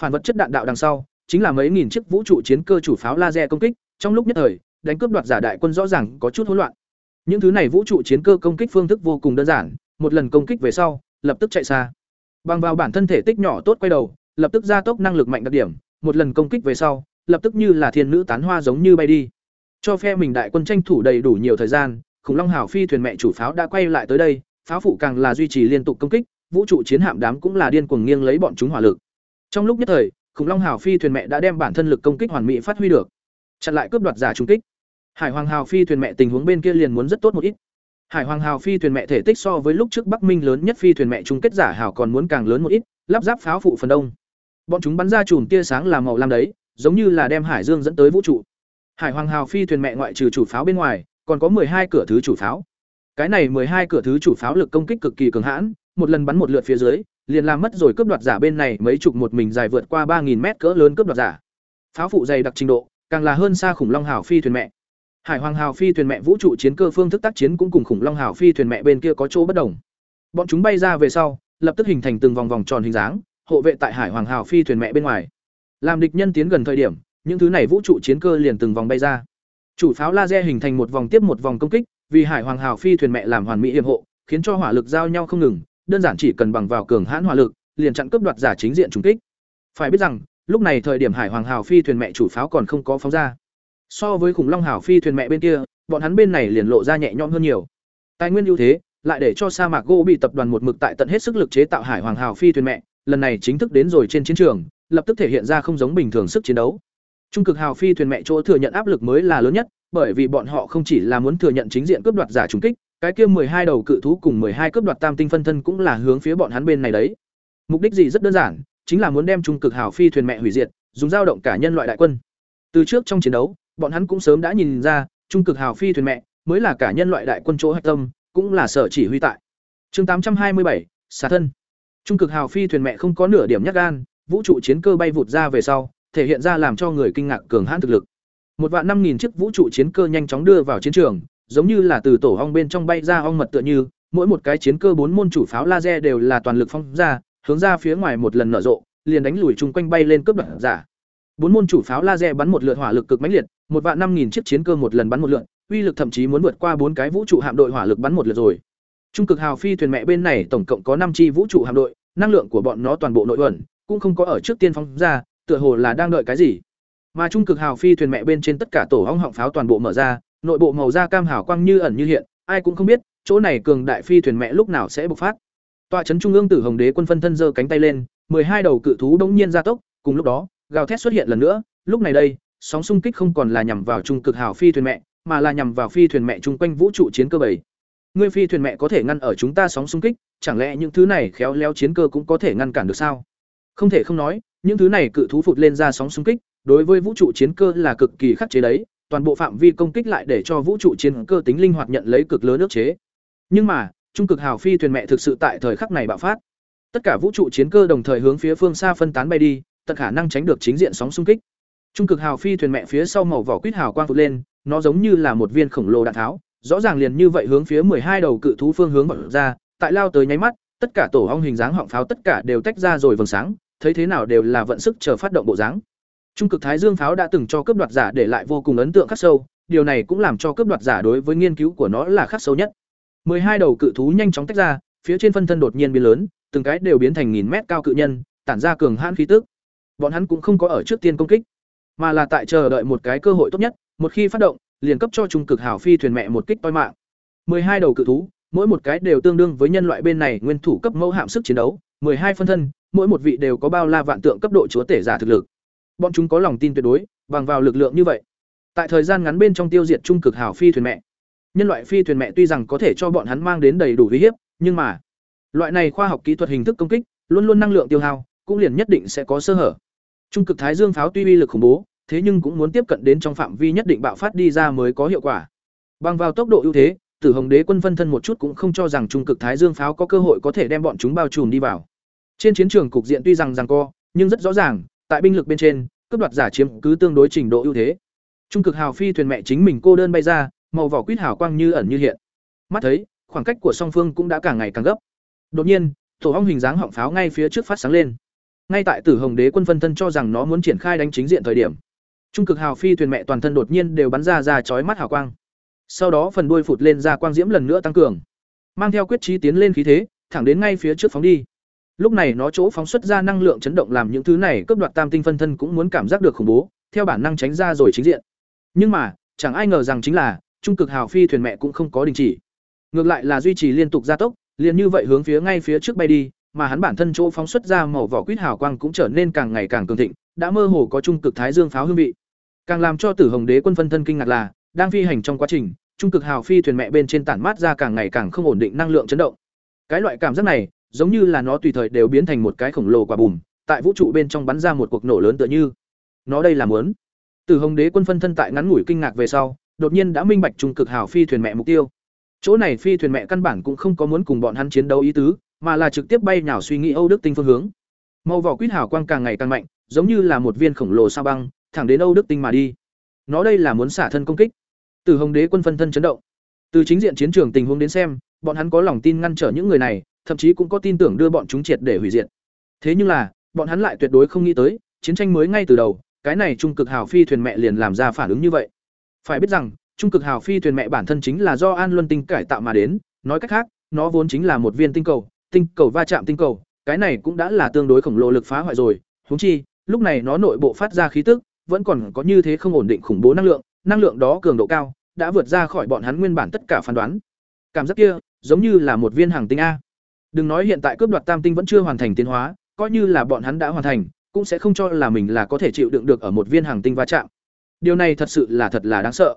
Phản vật chất đạn đạo đằng sau, chính là mấy nghìn chiếc vũ trụ chiến cơ chủ pháo laser công kích, trong lúc nhất thời, đánh cướp đoạt giả đại quân rõ ràng có chút hỗn loạn. Những thứ này vũ trụ chiến cơ công kích phương thức vô cùng đơn giản, một lần công kích về sau, lập tức chạy xa. Bằng vào bản thân thể tích nhỏ tốt quay đầu, lập tức gia tốc năng lực mạnh đặc điểm, một lần công kích về sau, lập tức như là thiên nữ tán hoa giống như bay đi. Cho phe mình đại quân tranh thủ đầy đủ nhiều thời gian, khủng long hào phi thuyền mẹ chủ pháo đã quay lại tới đây, pháo phụ càng là duy trì liên tục công kích, vũ trụ chiến hạm đám cũng là điên cuồng nghiêng lấy bọn chúng hỏa lực. Trong lúc nhất thời, khủng long hào phi thuyền mẹ đã đem bản thân lực công kích hoàn mỹ phát huy được, chặn lại cướp đoạt giả trung kích. Hải Hoàng Hào phi thuyền mẹ tình huống bên kia liền muốn rất tốt một ít. Hải Hoàng Hào phi thuyền mẹ thể tích so với lúc trước Bắc Minh lớn nhất phi thuyền mẹ chung kết giả hào còn muốn càng lớn một ít, lắp ráp pháo phụ phần đông. Bọn chúng bắn ra chùm tia sáng là màu lam đấy, giống như là đem hải dương dẫn tới vũ trụ. Hải Hoàng Hào phi thuyền mẹ ngoại trừ chủ pháo bên ngoài, còn có hai cửa thứ chủ pháo. Cái này hai cửa thứ chủ pháo lực công kích cực kỳ cường hãn, một lần bắn một lượt phía dưới, liền làm mất rồi cướp đoạt giả bên này mấy chục một mình dài vượt qua 3000 mét cỡ lớn cướp đoạt giả. Pháo phụ dày đặc trình độ, càng là hơn xa khủng long hào phi thuyền mẹ. Hải Hoàng Hào phi thuyền mẹ vũ trụ chiến cơ phương thức tác chiến cũng cùng khủng long hào phi thuyền mẹ bên kia có chỗ bất đồng. Bọn chúng bay ra về sau, lập tức hình thành từng vòng vòng tròn hình dáng, hộ vệ tại Hải Hoàng Hào phi thuyền mẹ bên ngoài. Làm địch nhân tiến gần thời điểm, những thứ này vũ trụ chiến cơ liền từng vòng bay ra. Chủ pháo laser hình thành một vòng tiếp một vòng công kích, vì Hải Hoàng Hào phi thuyền mẹ làm hoàn mỹ yểm hộ, khiến cho hỏa lực giao nhau không ngừng, đơn giản chỉ cần bằng vào cường hãn hỏa lực, liền chặn cướp đoạt giả chính diện trùng kích. Phải biết rằng, lúc này thời điểm Hải Hoàng Hào phi thuyền mẹ chủ pháo còn không có phóng ra. So với khủng long hào phi thuyền mẹ bên kia, bọn hắn bên này liền lộ ra nhẹ nhõm hơn nhiều. Tài nguyên ưu thế, lại để cho sa mạc gỗ bị tập đoàn một mực tại tận hết sức lực chế tạo Hải Hoàng Hào phi thuyền mẹ, lần này chính thức đến rồi trên chiến trường, lập tức thể hiện ra không giống bình thường sức chiến đấu. Trung cực hào phi thuyền mẹ chỗ thừa nhận áp lực mới là lớn nhất, bởi vì bọn họ không chỉ là muốn thừa nhận chính diện cướp đoạt giả trùng kích, cái kia hai đầu cự thú cùng hai cướp đoạt tam tinh phân thân cũng là hướng phía bọn hắn bên này đấy. Mục đích gì rất đơn giản, chính là muốn đem trung cực hào phi thuyền mẹ hủy diệt, dùng dao động cả nhân loại đại quân. Từ trước trong chiến đấu, bọn hắn cũng sớm đã nhìn ra, trung cực hào phi thuyền mẹ mới là cả nhân loại đại quân chỗ hạch tâm, cũng là sở chỉ huy tại. Chương tám trăm hai mươi bảy, xả thân. Trung cực hào phi thuyền mẹ không có nửa điểm nhát gan, vũ trụ chiến cơ bay vụt ra về sau, thể hiện ra làm cho người kinh ngạc cường hãn thực lực. Một vạn năm nghìn chiếc vũ trụ chiến cơ nhanh chóng đưa vào chiến trường, giống như là từ tổ ong bên trong bay ra ong mật tựa như, mỗi một cái chiến cơ bốn môn chủ pháo laser đều là toàn lực phong ra, hướng ra phía ngoài một lần nở rộ, liền đánh lùi chung quanh bay lên cướp đoạt giả. Bốn môn chủ pháo laser bắn một lượt hỏa lực cực mãnh liệt, một vạn năm nghìn chiếc chiến cơ một lần bắn một lượt, uy lực thậm chí muốn vượt qua bốn cái vũ trụ hạm đội hỏa lực bắn một lượt rồi. Trung cực hào phi thuyền mẹ bên này tổng cộng có năm chi vũ trụ hạm đội, năng lượng của bọn nó toàn bộ nội ẩn, cũng không có ở trước tiên phóng ra, tựa hồ là đang đợi cái gì. Mà trung cực hào phi thuyền mẹ bên trên tất cả tổ ong họng pháo toàn bộ mở ra, nội bộ màu da cam hào quang như ẩn như hiện, ai cũng không biết, chỗ này cường đại phi thuyền mẹ lúc nào sẽ bộc phát. Tọa trấn trung ương Tử Hồng Đế quân phân thân giơ cánh tay lên, hai đầu cự thú đống nhiên gia tốc, cùng lúc đó, gào thét xuất hiện lần nữa, lúc này đây, sóng xung kích không còn là nhằm vào trung cực hào phi thuyền mẹ, mà là nhằm vào phi thuyền mẹ chung quanh vũ trụ chiến cơ bảy. Ngươi phi thuyền mẹ có thể ngăn ở chúng ta sóng xung kích, chẳng lẽ những thứ này khéo léo chiến cơ cũng có thể ngăn cản được sao? Không thể không nói, những thứ này cự thú phụt lên ra sóng xung kích, đối với vũ trụ chiến cơ là cực kỳ khắc chế đấy, toàn bộ phạm vi công kích lại để cho vũ trụ chiến cơ tính linh hoạt nhận lấy cực lớn ước chế. Nhưng mà, trung cực hào phi thuyền mẹ thực sự tại thời khắc này bạo phát. Tất cả vũ trụ chiến cơ đồng thời hướng phía phương xa phân tán bay đi, tận khả năng tránh được chính diện sóng xung kích. Trung cực hào phi thuyền mẹ phía sau màu vỏ quýt hào quang phụt lên, nó giống như là một viên khổng lồ đạn tháo, rõ ràng liền như vậy hướng phía hai đầu cự thú phương hướng bật ra, tại lao tới nháy mắt, tất cả tổ ong hình dáng họng pháo tất cả đều tách ra rồi vầng sáng, thấy thế nào đều là vận sức chờ phát động bộ dáng. Trung cực Thái Dương pháo đã từng cho cướp đoạt giả để lại vô cùng ấn tượng khắc sâu, điều này cũng làm cho cướp đoạt giả đối với nghiên cứu của nó là khắc sâu nhất. 12 đầu cự thú nhanh chóng tách ra, phía trên phân thân đột nhiên biến lớn, từng cái đều biến thành nghìn mét cao cự nhân, tản ra cường hãn khí tức. Bọn hắn cũng không có ở trước tiên công kích, mà là tại chờ đợi một cái cơ hội tốt nhất, một khi phát động, liền cấp cho trung cực hảo phi thuyền mẹ một kích toi mạng. 12 đầu cự thú, mỗi một cái đều tương đương với nhân loại bên này nguyên thủ cấp mẫu hạm sức chiến đấu, hai phân thân, mỗi một vị đều có bao la vạn tượng cấp độ chúa tể giả thực lực. Bọn chúng có lòng tin tuyệt đối, bằng vào lực lượng như vậy. Tại thời gian ngắn bên trong tiêu diệt trung cực hảo phi thuyền mẹ. Nhân loại phi thuyền mẹ tuy rằng có thể cho bọn hắn mang đến đầy đủ uy hiếp, nhưng mà, loại này khoa học kỹ thuật hình thức công kích, luôn luôn năng lượng tiêu hao, cũng liền nhất định sẽ có sơ hở. Trung cực thái dương pháo tuy uy lực khủng bố, thế nhưng cũng muốn tiếp cận đến trong phạm vi nhất định bạo phát đi ra mới có hiệu quả. Bằng vào tốc độ ưu thế, Tử Hồng Đế quân phân thân một chút cũng không cho rằng trung cực thái dương pháo có cơ hội có thể đem bọn chúng bao trùm đi vào. Trên chiến trường cục diện tuy rằng rằng co, nhưng rất rõ ràng, tại binh lực bên trên, cướp đoạt giả chiếm cứ tương đối trình độ ưu thế. Trung cực hào phi thuyền mẹ chính mình cô đơn bay ra, màu vỏ quýt hào quang như ẩn như hiện. Mắt thấy, khoảng cách của song phương cũng đã càng ngày càng gấp. Đột nhiên, tổ ong hình dáng họng pháo ngay phía trước phát sáng lên. Ngay tại Tử Hồng Đế quân phân thân cho rằng nó muốn triển khai đánh chính diện thời điểm, trung cực hào phi thuyền mẹ toàn thân đột nhiên đều bắn ra ra chói mắt hào quang. Sau đó phần đuôi phụt lên ra quang diễm lần nữa tăng cường, mang theo quyết trí tiến lên khí thế, thẳng đến ngay phía trước phóng đi. Lúc này nó chỗ phóng xuất ra năng lượng chấn động làm những thứ này cướp đoạt tam tinh phân thân cũng muốn cảm giác được khủng bố, theo bản năng tránh ra rồi chính diện. Nhưng mà, chẳng ai ngờ rằng chính là, trung cực hào phi thuyền mẹ cũng không có đình chỉ. Ngược lại là duy trì liên tục gia tốc, liền như vậy hướng phía ngay phía trước bay đi, mà hắn bản thân chỗ phóng xuất ra màu vỏ quýt hào quang cũng trở nên càng ngày càng cường thịnh, đã mơ hồ có trung cực thái dương pháo hương vị. Càng làm cho Tử Hồng Đế quân phân thân kinh ngạc là, đang phi hành trong quá trình, trung cực hào phi thuyền mẹ bên trên tản mát ra càng ngày càng không ổn định năng lượng chấn động. Cái loại cảm giác này, giống như là nó tùy thời đều biến thành một cái khổng lồ quả bùm, tại vũ trụ bên trong bắn ra một cuộc nổ lớn tựa như. Nó đây là muốn. Từ Hồng Đế quân phân thân tại ngắn ngủi kinh ngạc về sau, đột nhiên đã minh bạch trung cực hào phi thuyền mẹ mục tiêu. Chỗ này phi thuyền mẹ căn bản cũng không có muốn cùng bọn hắn chiến đấu ý tứ, mà là trực tiếp bay nhào suy nghĩ Âu Đức Tinh phương hướng. Màu vỏ quýt hào quang càng ngày càng mạnh, giống như là một viên khổng lồ sao băng, thẳng đến Âu Đức Tinh mà đi. Nó đây là muốn xả thân công kích. Từ Hồng Đế quân phân thân chấn động. Từ chính diện chiến trường tình huống đến xem, bọn hắn có lòng tin ngăn trở những người này, thậm chí cũng có tin tưởng đưa bọn chúng triệt để hủy diệt. Thế nhưng là, bọn hắn lại tuyệt đối không nghĩ tới, chiến tranh mới ngay từ đầu, cái này trung cực hào phi thuyền mẹ liền làm ra phản ứng như vậy. Phải biết rằng, trung cực hào phi thuyền mẹ bản thân chính là do An Luân tinh cải tạo mà đến, nói cách khác, nó vốn chính là một viên tinh cầu, tinh cầu va chạm tinh cầu, cái này cũng đã là tương đối khổng lồ lực phá hoại rồi, huống chi, lúc này nó nội bộ phát ra khí tức, vẫn còn có như thế không ổn định khủng bố năng lượng, năng lượng đó cường độ cao, đã vượt ra khỏi bọn hắn nguyên bản tất cả phán đoán. Cảm giác kia, giống như là một viên hàng tinh a. Đừng nói hiện tại cướp đoạt tam tinh vẫn chưa hoàn thành tiến hóa, coi như là bọn hắn đã hoàn thành, cũng sẽ không cho là mình là có thể chịu đựng được ở một viên hàng tinh va chạm. Điều này thật sự là thật là đáng sợ.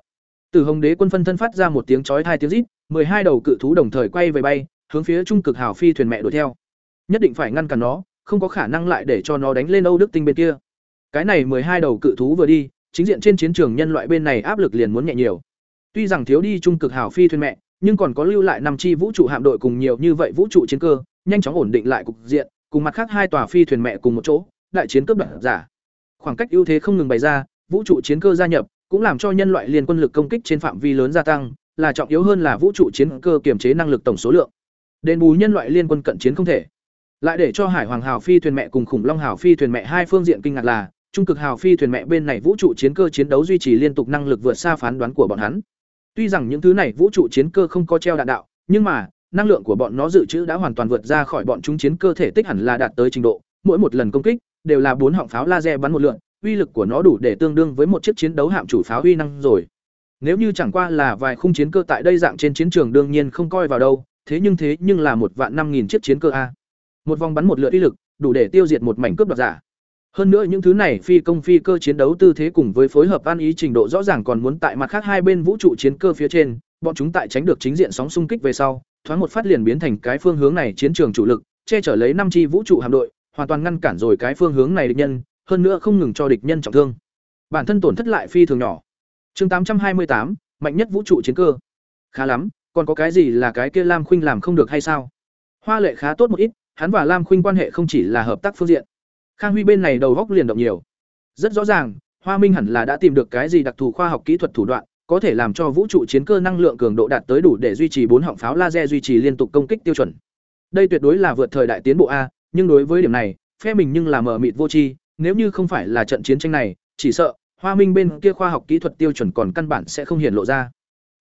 Từ Hồng Đế quân phân thân phát ra một tiếng chói tai tiếng rít, hai đầu cự thú đồng thời quay về bay, hướng phía trung cực hào phi thuyền mẹ đuổi theo. Nhất định phải ngăn cản nó, không có khả năng lại để cho nó đánh lên Âu Đức tinh bên kia. Cái này hai đầu cự thú vừa đi, chính diện trên chiến trường nhân loại bên này áp lực liền muốn nhẹ nhiều. Tuy rằng thiếu đi trung cực hảo phi thuyền mẹ, nhưng còn có lưu lại năm chi vũ trụ hạm đội cùng nhiều như vậy vũ trụ chiến cơ, nhanh chóng ổn định lại cục diện, cùng mặt khác hai tòa phi thuyền mẹ cùng một chỗ, đại chiến cấp đoạt giả. Khoảng cách ưu thế không ngừng bày ra, vũ trụ chiến cơ gia nhập, cũng làm cho nhân loại liên quân lực công kích trên phạm vi lớn gia tăng, là trọng yếu hơn là vũ trụ chiến cơ kiểm chế năng lực tổng số lượng. Đền bù nhân loại liên quân cận chiến không thể. Lại để cho Hải Hoàng Hào phi thuyền mẹ cùng khủng long hào phi thuyền mẹ hai phương diện kinh ngạc là, trung cực hào phi thuyền mẹ bên này vũ trụ chiến cơ chiến đấu duy trì liên tục năng lực vượt xa phán đoán của bọn hắn. Tuy rằng những thứ này vũ trụ chiến cơ không có treo đạn đạo, nhưng mà, năng lượng của bọn nó dự trữ đã hoàn toàn vượt ra khỏi bọn chúng chiến cơ thể tích hẳn là đạt tới trình độ, mỗi một lần công kích đều là bốn họng pháo laser bắn một lượn, uy lực của nó đủ để tương đương với một chiếc chiến đấu hạm chủ pháo uy năng rồi. Nếu như chẳng qua là vài khung chiến cơ tại đây dạng trên chiến trường đương nhiên không coi vào đâu, thế nhưng thế nhưng là một vạn năm nghìn chiếc chiến cơ a. Một vòng bắn một lượt uy lực, đủ để tiêu diệt một mảnh cướp đoạt giả. Hơn nữa những thứ này phi công phi cơ chiến đấu tư thế cùng với phối hợp an ý trình độ rõ ràng còn muốn tại mặt khác hai bên vũ trụ chiến cơ phía trên, bọn chúng tại tránh được chính diện sóng xung kích về sau, thoáng một phát liền biến thành cái phương hướng này chiến trường chủ lực, che chở lấy năm chi vũ trụ hạm đội, hoàn toàn ngăn cản rồi cái phương hướng này địch nhân, hơn nữa không ngừng cho địch nhân trọng thương. Bản thân tổn thất lại phi thường nhỏ. Chương tám trăm hai mươi tám mạnh nhất vũ trụ chiến cơ. Khá lắm, còn có cái gì là cái kia Lam Khuynh làm không được hay sao? Hoa Lệ khá tốt một ít, hắn và Lam Khuynh quan hệ không chỉ là hợp tác phương diện. Khang Huy bên này đầu góc liền động nhiều. Rất rõ ràng, Hoa Minh hẳn là đã tìm được cái gì đặc thù khoa học kỹ thuật thủ đoạn, có thể làm cho vũ trụ chiến cơ năng lượng cường độ đạt tới đủ để duy trì bốn họng pháo laser duy trì liên tục công kích tiêu chuẩn. Đây tuyệt đối là vượt thời đại tiến bộ a, nhưng đối với điểm này, phe mình nhưng là mờ mịt vô tri, nếu như không phải là trận chiến tranh này, chỉ sợ Hoa Minh bên kia khoa học kỹ thuật tiêu chuẩn còn căn bản sẽ không hiện lộ ra.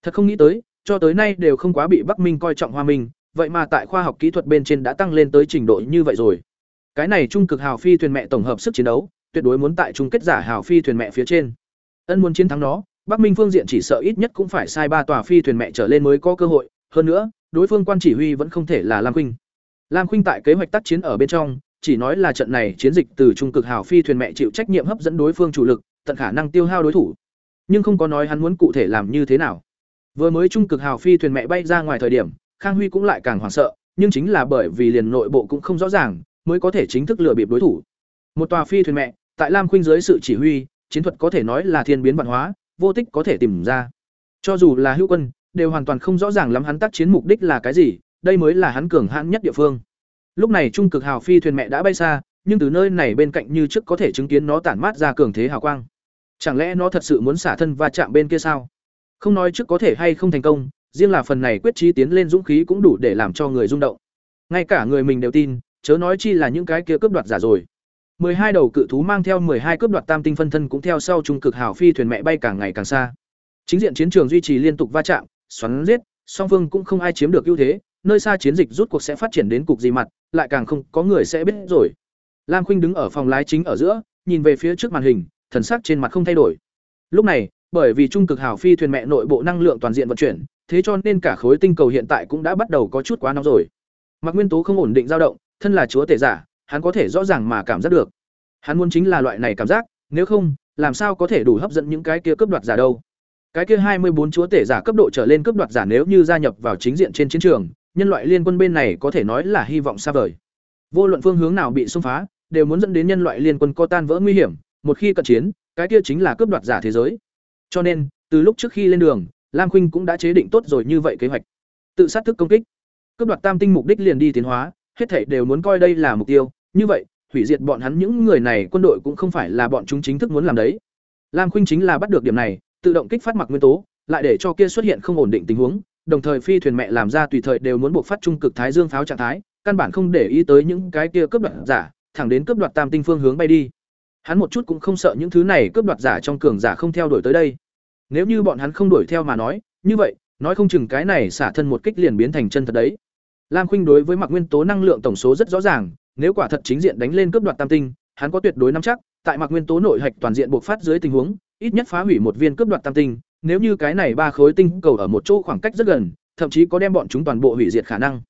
Thật không nghĩ tới, cho tới nay đều không quá bị Bắc Minh coi trọng Hoa Minh, vậy mà tại khoa học kỹ thuật bên trên đã tăng lên tới trình độ như vậy rồi. Cái này trung cực hào phi thuyền mẹ tổng hợp sức chiến đấu, tuyệt đối muốn tại chung kết giả hào phi thuyền mẹ phía trên. Ân muốn chiến thắng nó, Bắc Minh phương diện chỉ sợ ít nhất cũng phải sai ba tòa phi thuyền mẹ trở lên mới có cơ hội, hơn nữa, đối phương quan chỉ huy vẫn không thể là Lam Khuynh. Lam Khuynh tại kế hoạch tác chiến ở bên trong, chỉ nói là trận này chiến dịch từ trung cực hào phi thuyền mẹ chịu trách nhiệm hấp dẫn đối phương chủ lực, tận khả năng tiêu hao đối thủ, nhưng không có nói hắn muốn cụ thể làm như thế nào. Vừa mới trung cực hào phi thuyền mẹ bay ra ngoài thời điểm, Khang Huy cũng lại càng hoảng sợ, nhưng chính là bởi vì liền nội bộ cũng không rõ ràng, mới có thể chính thức lừa bịp đối thủ. Một tòa phi thuyền mẹ, tại Lam Khuynh dưới sự chỉ huy, chiến thuật có thể nói là thiên biến vạn hóa, vô tích có thể tìm ra. Cho dù là hữu quân, đều hoàn toàn không rõ ràng lắm hắn tác chiến mục đích là cái gì, đây mới là hắn cường hãn nhất địa phương. Lúc này trung cực hào phi thuyền mẹ đã bay xa, nhưng từ nơi này bên cạnh như trước có thể chứng kiến nó tản mát ra cường thế hào quang. Chẳng lẽ nó thật sự muốn xả thân va chạm bên kia sao? Không nói trước có thể hay không thành công, riêng là phần này quyết chí tiến lên dũng khí cũng đủ để làm cho người rung động. Ngay cả người mình đều tin, chớ nói chi là những cái kia cướp đoạt giả rồi. hai đầu cự thú mang theo hai cướp đoạt tam tinh phân thân cũng theo sau trung cực hào phi thuyền mẹ bay càng ngày càng xa. Chính diện chiến trường duy trì liên tục va chạm, xoắn giết, song phương cũng không ai chiếm được ưu thế, nơi xa chiến dịch rút cuộc sẽ phát triển đến cục gì mặt, lại càng không có người sẽ biết rồi. Lam Khuynh đứng ở phòng lái chính ở giữa, nhìn về phía trước màn hình, thần sắc trên mặt không thay đổi. Lúc này, bởi vì trung cực hào phi thuyền mẹ nội bộ năng lượng toàn diện vận chuyển, thế cho nên cả khối tinh cầu hiện tại cũng đã bắt đầu có chút quá nóng rồi. Mặc Nguyên Tố không ổn định dao động, thân là chúa tể giả, hắn có thể rõ ràng mà cảm giác được. Hắn muốn chính là loại này cảm giác, nếu không, làm sao có thể đủ hấp dẫn những cái kia cướp đoạt giả đâu? Cái kia hai mươi bốn chúa tể giả cấp độ trở lên cướp đoạt giả nếu như gia nhập vào chính diện trên chiến trường, nhân loại liên quân bên này có thể nói là hy vọng xa vời. Vô luận phương hướng nào bị xung phá, đều muốn dẫn đến nhân loại liên quân co tan vỡ nguy hiểm, một khi cận chiến, cái kia chính là cướp đoạt giả thế giới. Cho nên, từ lúc trước khi lên đường, Lam Khuynh cũng đã chế định tốt rồi như vậy kế hoạch. Tự sát thức công kích, cướp đoạt tam tinh mục đích liền đi tiến hóa, hết thảy đều muốn coi đây là mục tiêu, như vậy, hủy diệt bọn hắn những người này quân đội cũng không phải là bọn chúng chính thức muốn làm đấy. Lam Khuynh chính là bắt được điểm này, tự động kích phát mặc nguyên tố, lại để cho kia xuất hiện không ổn định tình huống, đồng thời phi thuyền mẹ làm ra tùy thời đều muốn buộc phát trung cực thái dương pháo trạng thái, căn bản không để ý tới những cái kia cướp đoạt giả, thẳng đến cướp đoạt tam tinh phương hướng bay đi. Hắn một chút cũng không sợ những thứ này cướp đoạt giả trong cường giả không theo đuổi tới đây. Nếu như bọn hắn không đuổi theo mà nói, như vậy, nói không chừng cái này xả thân một kích liền biến thành chân thật đấy. Lam Khuynh đối với Mạc nguyên tố năng lượng tổng số rất rõ ràng, nếu quả thật chính diện đánh lên cướp đoạt tam tinh, hắn có tuyệt đối nắm chắc, tại Mạc Nguyên tố nội hạch toàn diện bộc phát dưới tình huống, ít nhất phá hủy một viên cướp đoạt tam tinh, nếu như cái này ba khối tinh cầu ở một chỗ khoảng cách rất gần, thậm chí có đem bọn chúng toàn bộ hủy diệt khả năng.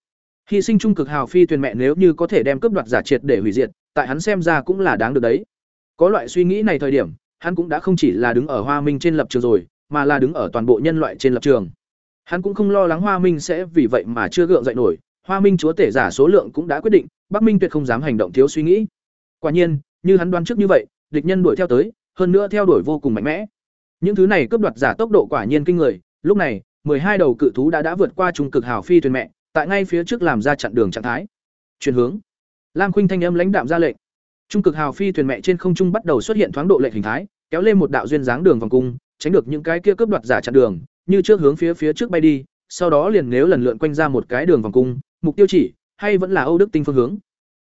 Hy sinh trung cực hào phi thuyền mẹ nếu như có thể đem cướp đoạt giả triệt để hủy diệt, tại hắn xem ra cũng là đáng được đấy. Có loại suy nghĩ này thời điểm, hắn cũng đã không chỉ là đứng ở Hoa Minh trên lập trường rồi, mà là đứng ở toàn bộ nhân loại trên lập trường. Hắn cũng không lo lắng Hoa Minh sẽ vì vậy mà chưa gượng dậy nổi, Hoa Minh chúa tể giả số lượng cũng đã quyết định, Bắc Minh tuyệt không dám hành động thiếu suy nghĩ. Quả nhiên, như hắn đoán trước như vậy, địch nhân đuổi theo tới, hơn nữa theo đuổi vô cùng mạnh mẽ. Những thứ này cướp đoạt giả tốc độ quả nhiên kinh người, lúc này, hai đầu cự thú đã đã vượt qua trung cực hào phi thuyền mẹ, tại ngay phía trước làm ra chặn đường trạng thái. Chuyển hướng. Lam Khuynh thanh âm lãnh đạm ra lệnh. Trung cực hào phi thuyền mẹ trên không trung bắt đầu xuất hiện thoáng độ lệch hình thái, kéo lên một đạo duyên dáng đường vòng cung, tránh được những cái kia cướp đoạt giả chặn đường, như trước hướng phía phía trước bay đi, sau đó liền nếu lần lượn quanh ra một cái đường vòng cung, mục tiêu chỉ hay vẫn là Âu Đức tinh phương hướng.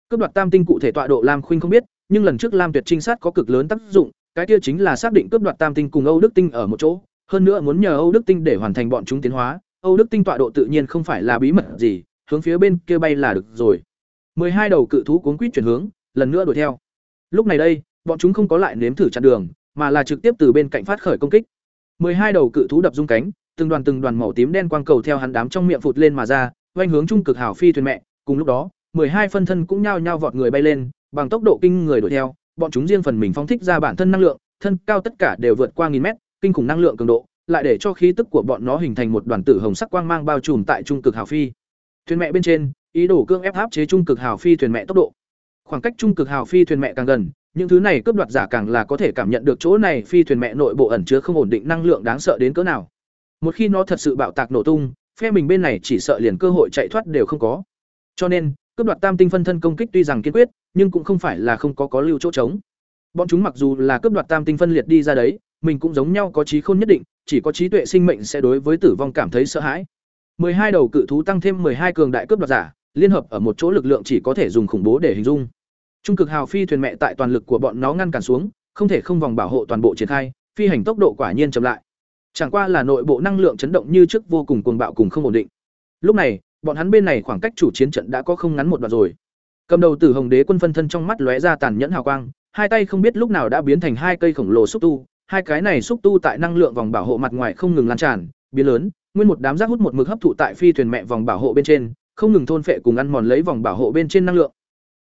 Cướp đoạt tam tinh cụ thể tọa độ Lam Khuynh không biết, nhưng lần trước Lam Tuyệt trinh sát có cực lớn tác dụng, cái kia chính là xác định cướp đoạt tam tinh cùng Âu Đức tinh ở một chỗ, hơn nữa muốn nhờ Âu Đức tinh để hoàn thành bọn chúng tiến hóa, Âu Đức tinh tọa độ tự nhiên không phải là bí mật gì, hướng phía bên kia bay là được rồi. hai đầu cự thú cuốn quýt chuyển hướng, lần nữa đuổi theo. Lúc này đây, bọn chúng không có lại nếm thử chặn đường, mà là trực tiếp từ bên cạnh phát khởi công kích. hai đầu cự thú đập rung cánh, từng đoàn từng đoàn màu tím đen quang cầu theo hắn đám trong miệng phụt lên mà ra, oanh hướng trung cực hảo phi thuyền mẹ, cùng lúc đó, hai phân thân cũng nhao nhao vọt người bay lên, bằng tốc độ kinh người đuổi theo, bọn chúng riêng phần mình phóng thích ra bản thân năng lượng, thân cao tất cả đều vượt qua nghìn mét, kinh khủng năng lượng cường độ, lại để cho khí tức của bọn nó hình thành một đoàn tử hồng sắc quang mang bao trùm tại trung cực hào phi. Thuyền mẹ bên trên, ý đồ cương ép áp chế trung cực hào phi thuyền mẹ tốc độ. Khoảng cách trung cực hào phi thuyền mẹ càng gần, những thứ này cướp đoạt giả càng là có thể cảm nhận được chỗ này phi thuyền mẹ nội bộ ẩn chứa không ổn định năng lượng đáng sợ đến cỡ nào. Một khi nó thật sự bạo tạc nổ tung, phe mình bên này chỉ sợ liền cơ hội chạy thoát đều không có. Cho nên, cướp đoạt tam tinh phân thân công kích tuy rằng kiên quyết, nhưng cũng không phải là không có có lưu chỗ trống. Bọn chúng mặc dù là cướp đoạt tam tinh phân liệt đi ra đấy, mình cũng giống nhau có trí khôn nhất định, chỉ có trí tuệ sinh mệnh sẽ đối với tử vong cảm thấy sợ hãi. 12 đầu cự thú tăng thêm 12 cường đại cướp đoạt giả, liên hợp ở một chỗ lực lượng chỉ có thể dùng khủng bố để hình dung. Trung cực hào phi thuyền mẹ tại toàn lực của bọn nó ngăn cản xuống, không thể không vòng bảo hộ toàn bộ triển khai, phi hành tốc độ quả nhiên chậm lại. Chẳng qua là nội bộ năng lượng chấn động như trước vô cùng cuồng bạo cùng không ổn định. Lúc này, bọn hắn bên này khoảng cách chủ chiến trận đã có không ngắn một đoạn rồi. Cầm đầu Tử Hồng Đế quân phân thân trong mắt lóe ra tàn nhẫn hào quang, hai tay không biết lúc nào đã biến thành hai cây khổng lồ xúc tu, hai cái này xúc tu tại năng lượng vòng bảo hộ mặt ngoài không ngừng lan tràn, biến lớn, nguyên một đám rác hút một mực hấp thụ tại phi thuyền mẹ vòng bảo hộ bên trên, không ngừng thôn phệ cùng ăn mòn lấy vòng bảo hộ bên trên năng lượng.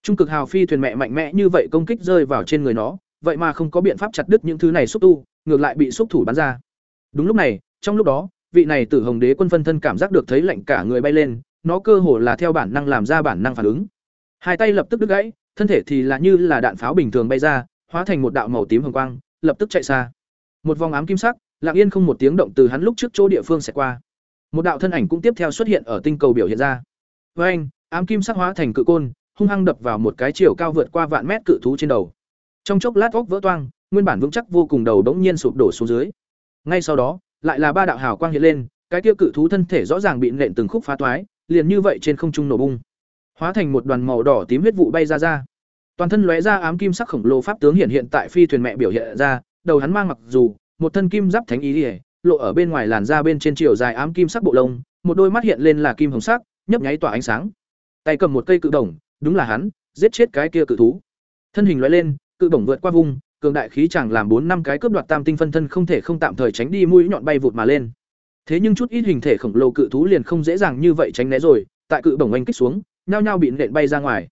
Trung cực hào phi thuyền mẹ mạnh mẽ như vậy công kích rơi vào trên người nó, vậy mà không có biện pháp chặt đứt những thứ này xúc tu, ngược lại bị xúc thủ bắn ra. Đúng lúc này, trong lúc đó, vị này Tử Hồng Đế quân phân thân cảm giác được thấy lạnh cả người bay lên, nó cơ hồ là theo bản năng làm ra bản năng phản ứng. Hai tay lập tức đứt gãy, thân thể thì là như là đạn pháo bình thường bay ra, hóa thành một đạo màu tím hồng quang, lập tức chạy xa. Một vòng ám kim sắc, lặng yên không một tiếng động từ hắn lúc trước chỗ địa phương sẽ qua. Một đạo thân ảnh cũng tiếp theo xuất hiện ở tinh cầu biểu hiện ra. Với anh, ám kim sắc hóa thành cự côn, hung hăng đập vào một cái chiều cao vượt qua vạn mét cự thú trên đầu. Trong chốc lát óc vỡ toang, nguyên bản vững chắc vô cùng đầu đống nhiên sụp đổ xuống dưới. Ngay sau đó, lại là ba đạo hào quang hiện lên, cái kia cự thú thân thể rõ ràng bị nện từng khúc phá toái, liền như vậy trên không trung nổ bung, hóa thành một đoàn màu đỏ tím huyết vụ bay ra ra. Toàn thân lóe ra ám kim sắc khổng lồ pháp tướng hiện hiện tại phi thuyền mẹ biểu hiện ra, đầu hắn mang mặc dù một thân kim giáp thánh ý ỉa lộ ở bên ngoài làn da bên trên chiều dài ám kim sắc bộ lông, một đôi mắt hiện lên là kim hồng sắc, nhấp nháy tỏa ánh sáng. Tay cầm một cây cự đồng, đúng là hắn, giết chết cái kia cự thú. Thân hình lóe lên, cự đồng vượt qua vùng, cường đại khí chẳng làm bốn năm cái cướp đoạt tam tinh phân thân không thể không tạm thời tránh đi mũi nhọn bay vụt mà lên. Thế nhưng chút ít hình thể khổng lồ cự thú liền không dễ dàng như vậy tránh né rồi, tại cự bổng anh kích xuống, nhao nhao bị nện bay ra ngoài.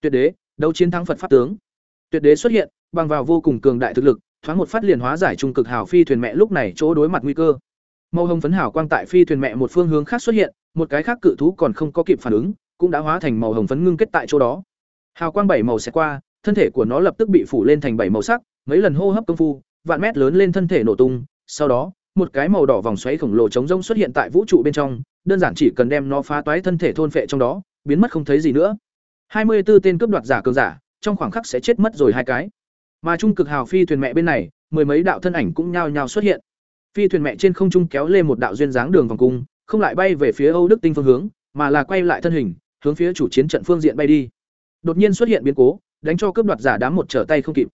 Tuyệt đế, đấu chiến thắng Phật pháp tướng. Tuyệt đế xuất hiện, bằng vào vô cùng cường đại thực lực, thoáng một phát liền hóa giải trung cực hào phi thuyền mẹ lúc này chỗ đối mặt nguy cơ. Màu hồng phấn hào quang tại phi thuyền mẹ một phương hướng khác xuất hiện, một cái khác cự thú còn không có kịp phản ứng, cũng đã hóa thành màu hồng phấn ngưng kết tại chỗ đó. Hào quang bảy màu sẽ qua, thân thể của nó lập tức bị phủ lên thành bảy màu sắc, mấy lần hô hấp công phu, vạn mét lớn lên thân thể nổ tung, sau đó, một cái màu đỏ vòng xoáy khổng lồ trống rỗng xuất hiện tại vũ trụ bên trong, đơn giản chỉ cần đem nó phá toái thân thể thôn phệ trong đó, biến mất không thấy gì nữa. Hai mươi 24 tên cướp đoạt giả cường giả, trong khoảng khắc sẽ chết mất rồi hai cái. Mà trung cực hào phi thuyền mẹ bên này, mười mấy đạo thân ảnh cũng nhao nhao xuất hiện. Phi thuyền mẹ trên không trung kéo lên một đạo duyên dáng đường vòng cung, không lại bay về phía Âu Đức Tinh phương hướng, mà là quay lại thân hình, hướng phía chủ chiến trận phương diện bay đi. Đột nhiên xuất hiện biến cố, đánh cho cướp đoạt giả đám một trở tay không kịp.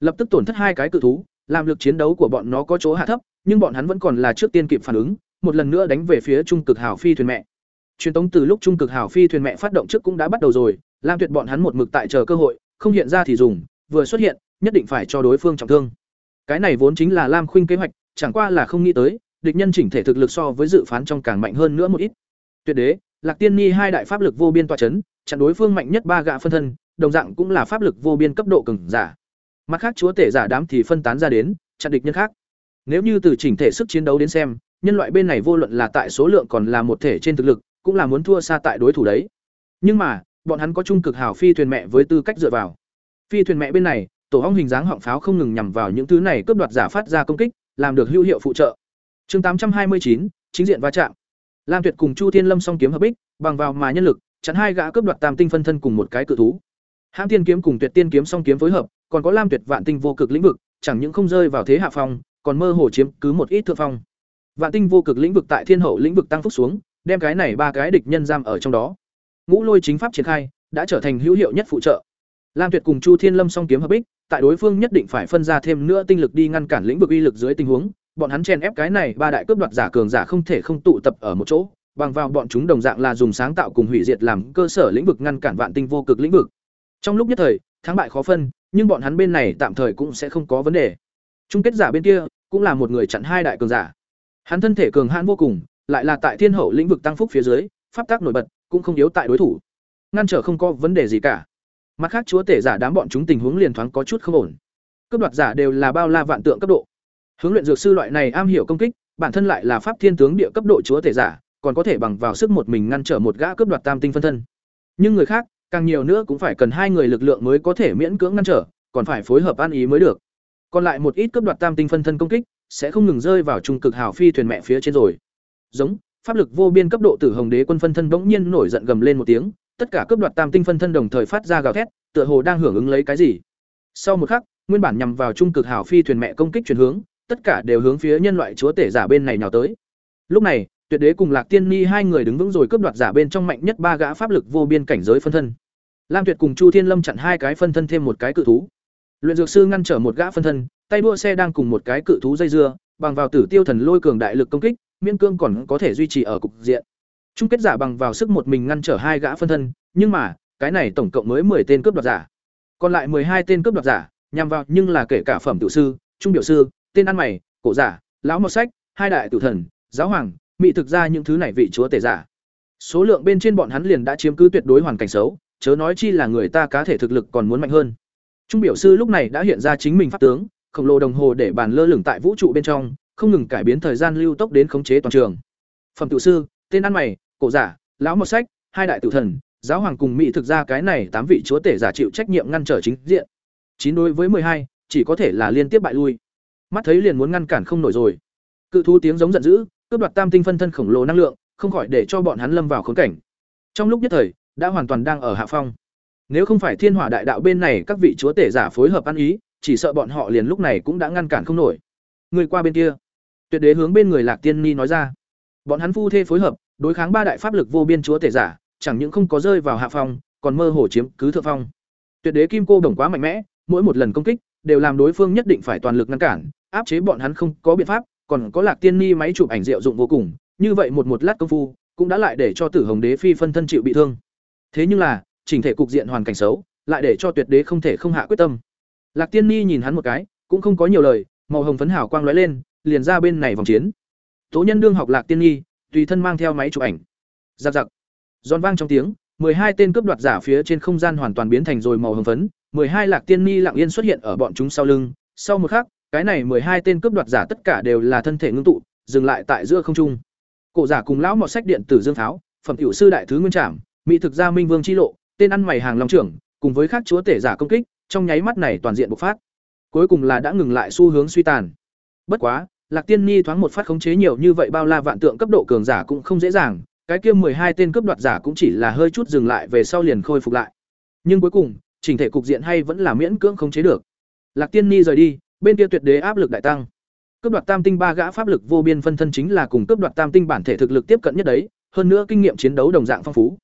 Lập tức tổn thất hai cái cự thú, làm lực chiến đấu của bọn nó có chỗ hạ thấp, nhưng bọn hắn vẫn còn là trước tiên kịp phản ứng, một lần nữa đánh về phía trung cực hào phi thuyền mẹ. Truyền tống từ lúc trung cực hào phi thuyền mẹ phát động trước cũng đã bắt đầu rồi, Lam Tuyệt bọn hắn một mực tại chờ cơ hội, không hiện ra thì dùng, vừa xuất hiện, nhất định phải cho đối phương trọng thương. Cái này vốn chính là Lam Khuynh kế hoạch, chẳng qua là không nghĩ tới, địch nhân chỉnh thể thực lực so với dự phán trong càng mạnh hơn nữa một ít. Tuyệt đế, Lạc Tiên Nhi hai đại pháp lực vô biên tọa chấn, chặn đối phương mạnh nhất ba gã phân thân, đồng dạng cũng là pháp lực vô biên cấp độ cường giả. Mặt khác chúa tể giả đám thì phân tán ra đến, chặn địch nhân khác. Nếu như từ chỉnh thể sức chiến đấu đến xem, nhân loại bên này vô luận là tại số lượng còn là một thể trên thực lực, cũng là muốn thua xa tại đối thủ đấy. Nhưng mà, bọn hắn có trung cực hảo phi thuyền mẹ với tư cách dựa vào. Phi thuyền mẹ bên này, tổ ong hình dáng họng pháo không ngừng nhằm vào những thứ này cướp đoạt giả phát ra công kích, làm được hữu hiệu phụ trợ. Chương tám trăm hai mươi chín chính diện va chạm. Lam Tuyệt cùng Chu Thiên Lâm song kiếm hợp bích, bằng vào mà nhân lực, chắn hai gã cướp đoạt tam tinh phân thân cùng một cái cự thú. Hãng Tiên kiếm cùng Tuyệt Tiên kiếm song kiếm phối hợp, còn có Lam Tuyệt Vạn Tinh vô cực lĩnh vực, chẳng những không rơi vào thế hạ phong, còn mơ hồ chiếm cứ một ít thượng phong. Vạn Tinh vô cực lĩnh vực tại Thiên Hậu lĩnh vực tăng phúc xuống, đem cái này ba cái địch nhân giam ở trong đó. Ngũ Lôi chính pháp triển khai, đã trở thành hữu hiệu nhất phụ trợ. Lam Tuyệt cùng Chu Thiên Lâm song kiếm hợp bích, tại đối phương nhất định phải phân ra thêm nữa tinh lực đi ngăn cản lĩnh vực uy lực dưới tình huống, bọn hắn chen ép cái này ba đại cướp đoạt giả cường giả không thể không tụ tập ở một chỗ, bằng vào bọn chúng đồng dạng là dùng sáng tạo cùng hủy diệt làm cơ sở lĩnh vực ngăn cản vạn tinh vô cực lĩnh vực. Trong lúc nhất thời, thắng bại khó phân, nhưng bọn hắn bên này tạm thời cũng sẽ không có vấn đề. Chung kết giả bên kia cũng là một người chặn hai đại cường giả. Hắn thân thể cường hãn vô cùng, lại là tại thiên hậu lĩnh vực tăng phúc phía dưới, pháp tác nổi bật, cũng không yếu tại đối thủ. Ngăn trở không có vấn đề gì cả. Mặt khác chúa tể giả đám bọn chúng tình huống liền thoáng có chút không ổn. Cấp đoạt giả đều là bao la vạn tượng cấp độ. Hướng luyện dược sư loại này am hiểu công kích, bản thân lại là pháp thiên tướng địa cấp độ chúa tể giả, còn có thể bằng vào sức một mình ngăn trở một gã cướp đoạt tam tinh phân thân. Nhưng người khác, càng nhiều nữa cũng phải cần hai người lực lượng mới có thể miễn cưỡng ngăn trở, còn phải phối hợp an ý mới được. Còn lại một ít cướp đoạt tam tinh phân thân công kích, sẽ không ngừng rơi vào trung cực hào phi thuyền mẹ phía trên rồi. Giống, pháp lực vô biên cấp độ tử hồng đế quân phân thân bỗng nhiên nổi giận gầm lên một tiếng, tất cả cướp đoạt tam tinh phân thân đồng thời phát ra gào thét, tựa hồ đang hưởng ứng lấy cái gì. Sau một khắc, nguyên bản nhằm vào trung cực hào phi thuyền mẹ công kích chuyển hướng, tất cả đều hướng phía nhân loại chúa tể giả bên này nào tới. Lúc này, Tuyệt Đế cùng Lạc Tiên Ni hai người đứng vững rồi cướp đoạt giả bên trong mạnh nhất ba gã pháp lực vô biên cảnh giới phân thân. Lam Tuyệt cùng Chu Thiên Lâm chặn hai cái phân thân thêm một cái cự thú. Luyện dược sư ngăn trở một gã phân thân, tay đua xe đang cùng một cái cự thú dây dưa, bằng vào Tử Tiêu Thần Lôi cường đại lực công kích, miên cương còn có thể duy trì ở cục diện. Chung kết giả bằng vào sức một mình ngăn trở hai gã phân thân, nhưng mà, cái này tổng cộng mới 10 tên cướp đoạt giả. Còn lại 12 tên cướp đoạt giả, nhằm vào nhưng là kể cả phẩm tiểu sư, trung biểu sư, tên ăn mày, cổ giả, lão mọt sách, hai đại tiểu thần, giáo hoàng, Mị thực ra những thứ này vị chúa tể giả. Số lượng bên trên bọn hắn liền đã chiếm cứ tuyệt đối hoàn cảnh xấu, chớ nói chi là người ta cá thể thực lực còn muốn mạnh hơn. Trung biểu sư lúc này đã hiện ra chính mình pháp tướng, khổng lồ đồng hồ để bàn lơ lửng tại vũ trụ bên trong, không ngừng cải biến thời gian lưu tốc đến khống chế toàn trường. Phẩm tự sư, tên ăn mày, cổ giả, lão một sách, hai đại tử thần, giáo hoàng cùng mỹ thực ra cái này tám vị chúa tể giả chịu trách nhiệm ngăn trở chính diện. Chín đối với mười hai, chỉ có thể là liên tiếp bại lui. Mắt thấy liền muốn ngăn cản không nổi rồi. Cự thú tiếng giống giận dữ, cướp đoạt tam tinh phân thân khổng lồ năng lượng, không khỏi để cho bọn hắn lâm vào khốn cảnh. Trong lúc nhất thời, đã hoàn toàn đang ở hạ phong. Nếu không phải Thiên Hỏa Đại Đạo bên này các vị chúa tể giả phối hợp ăn ý, chỉ sợ bọn họ liền lúc này cũng đã ngăn cản không nổi. Người qua bên kia, Tuyệt Đế hướng bên người Lạc Tiên Ni nói ra. Bọn hắn phu thê phối hợp, đối kháng ba đại pháp lực vô biên chúa tể giả, chẳng những không có rơi vào hạ phong, còn mơ hồ chiếm cứ thượng phong. Tuyệt Đế Kim Cô đồng quá mạnh mẽ, mỗi một lần công kích đều làm đối phương nhất định phải toàn lực ngăn cản, áp chế bọn hắn không có biện pháp, còn có Lạc Tiên Ni máy chụp ảnh diệu dụng vô cùng, như vậy một một lát công phu, cũng đã lại để cho Tử Hồng Đế phi phân thân chịu bị thương. Thế nhưng là, chỉnh thể cục diện hoàn cảnh xấu, lại để cho Tuyệt Đế không thể không hạ quyết tâm. Lạc Tiên Ni nhìn hắn một cái, cũng không có nhiều lời, màu hồng phấn hảo quang lóe lên, liền ra bên này vòng chiến. Tố Nhân đương học Lạc Tiên ni tùy thân mang theo máy chụp ảnh. Giặc giặc. Giòn vang trong tiếng, hai tên cướp đoạt giả phía trên không gian hoàn toàn biến thành rồi màu hồng phấn, hai Lạc Tiên ni lặng yên xuất hiện ở bọn chúng sau lưng, sau một khắc, cái này hai tên cướp đoạt giả tất cả đều là thân thể ngưng tụ, dừng lại tại giữa không trung. Cổ giả cùng lão mọt sách điện tử Dương Tháo, phẩm tiểu sư đại thứ nguyên trảm, mỹ thực gia Minh Vương chi lộ, tên ăn mày hàng long trưởng, cùng với các chúa tể giả công kích, trong nháy mắt này toàn diện bộc phát. Cuối cùng là đã ngừng lại xu hướng suy tàn. Bất quá, Lạc Tiên Ni thoáng một phát khống chế nhiều như vậy bao la vạn tượng cấp độ cường giả cũng không dễ dàng, cái kia hai tên cướp đoạt giả cũng chỉ là hơi chút dừng lại về sau liền khôi phục lại. Nhưng cuối cùng, chỉnh thể cục diện hay vẫn là miễn cưỡng khống chế được. Lạc Tiên Ni rời đi, bên kia tuyệt đế áp lực đại tăng. Cướp đoạt tam tinh ba gã pháp lực vô biên phân thân chính là cùng cướp đoạt tam tinh bản thể thực lực tiếp cận nhất đấy, hơn nữa kinh nghiệm chiến đấu đồng dạng phong phú.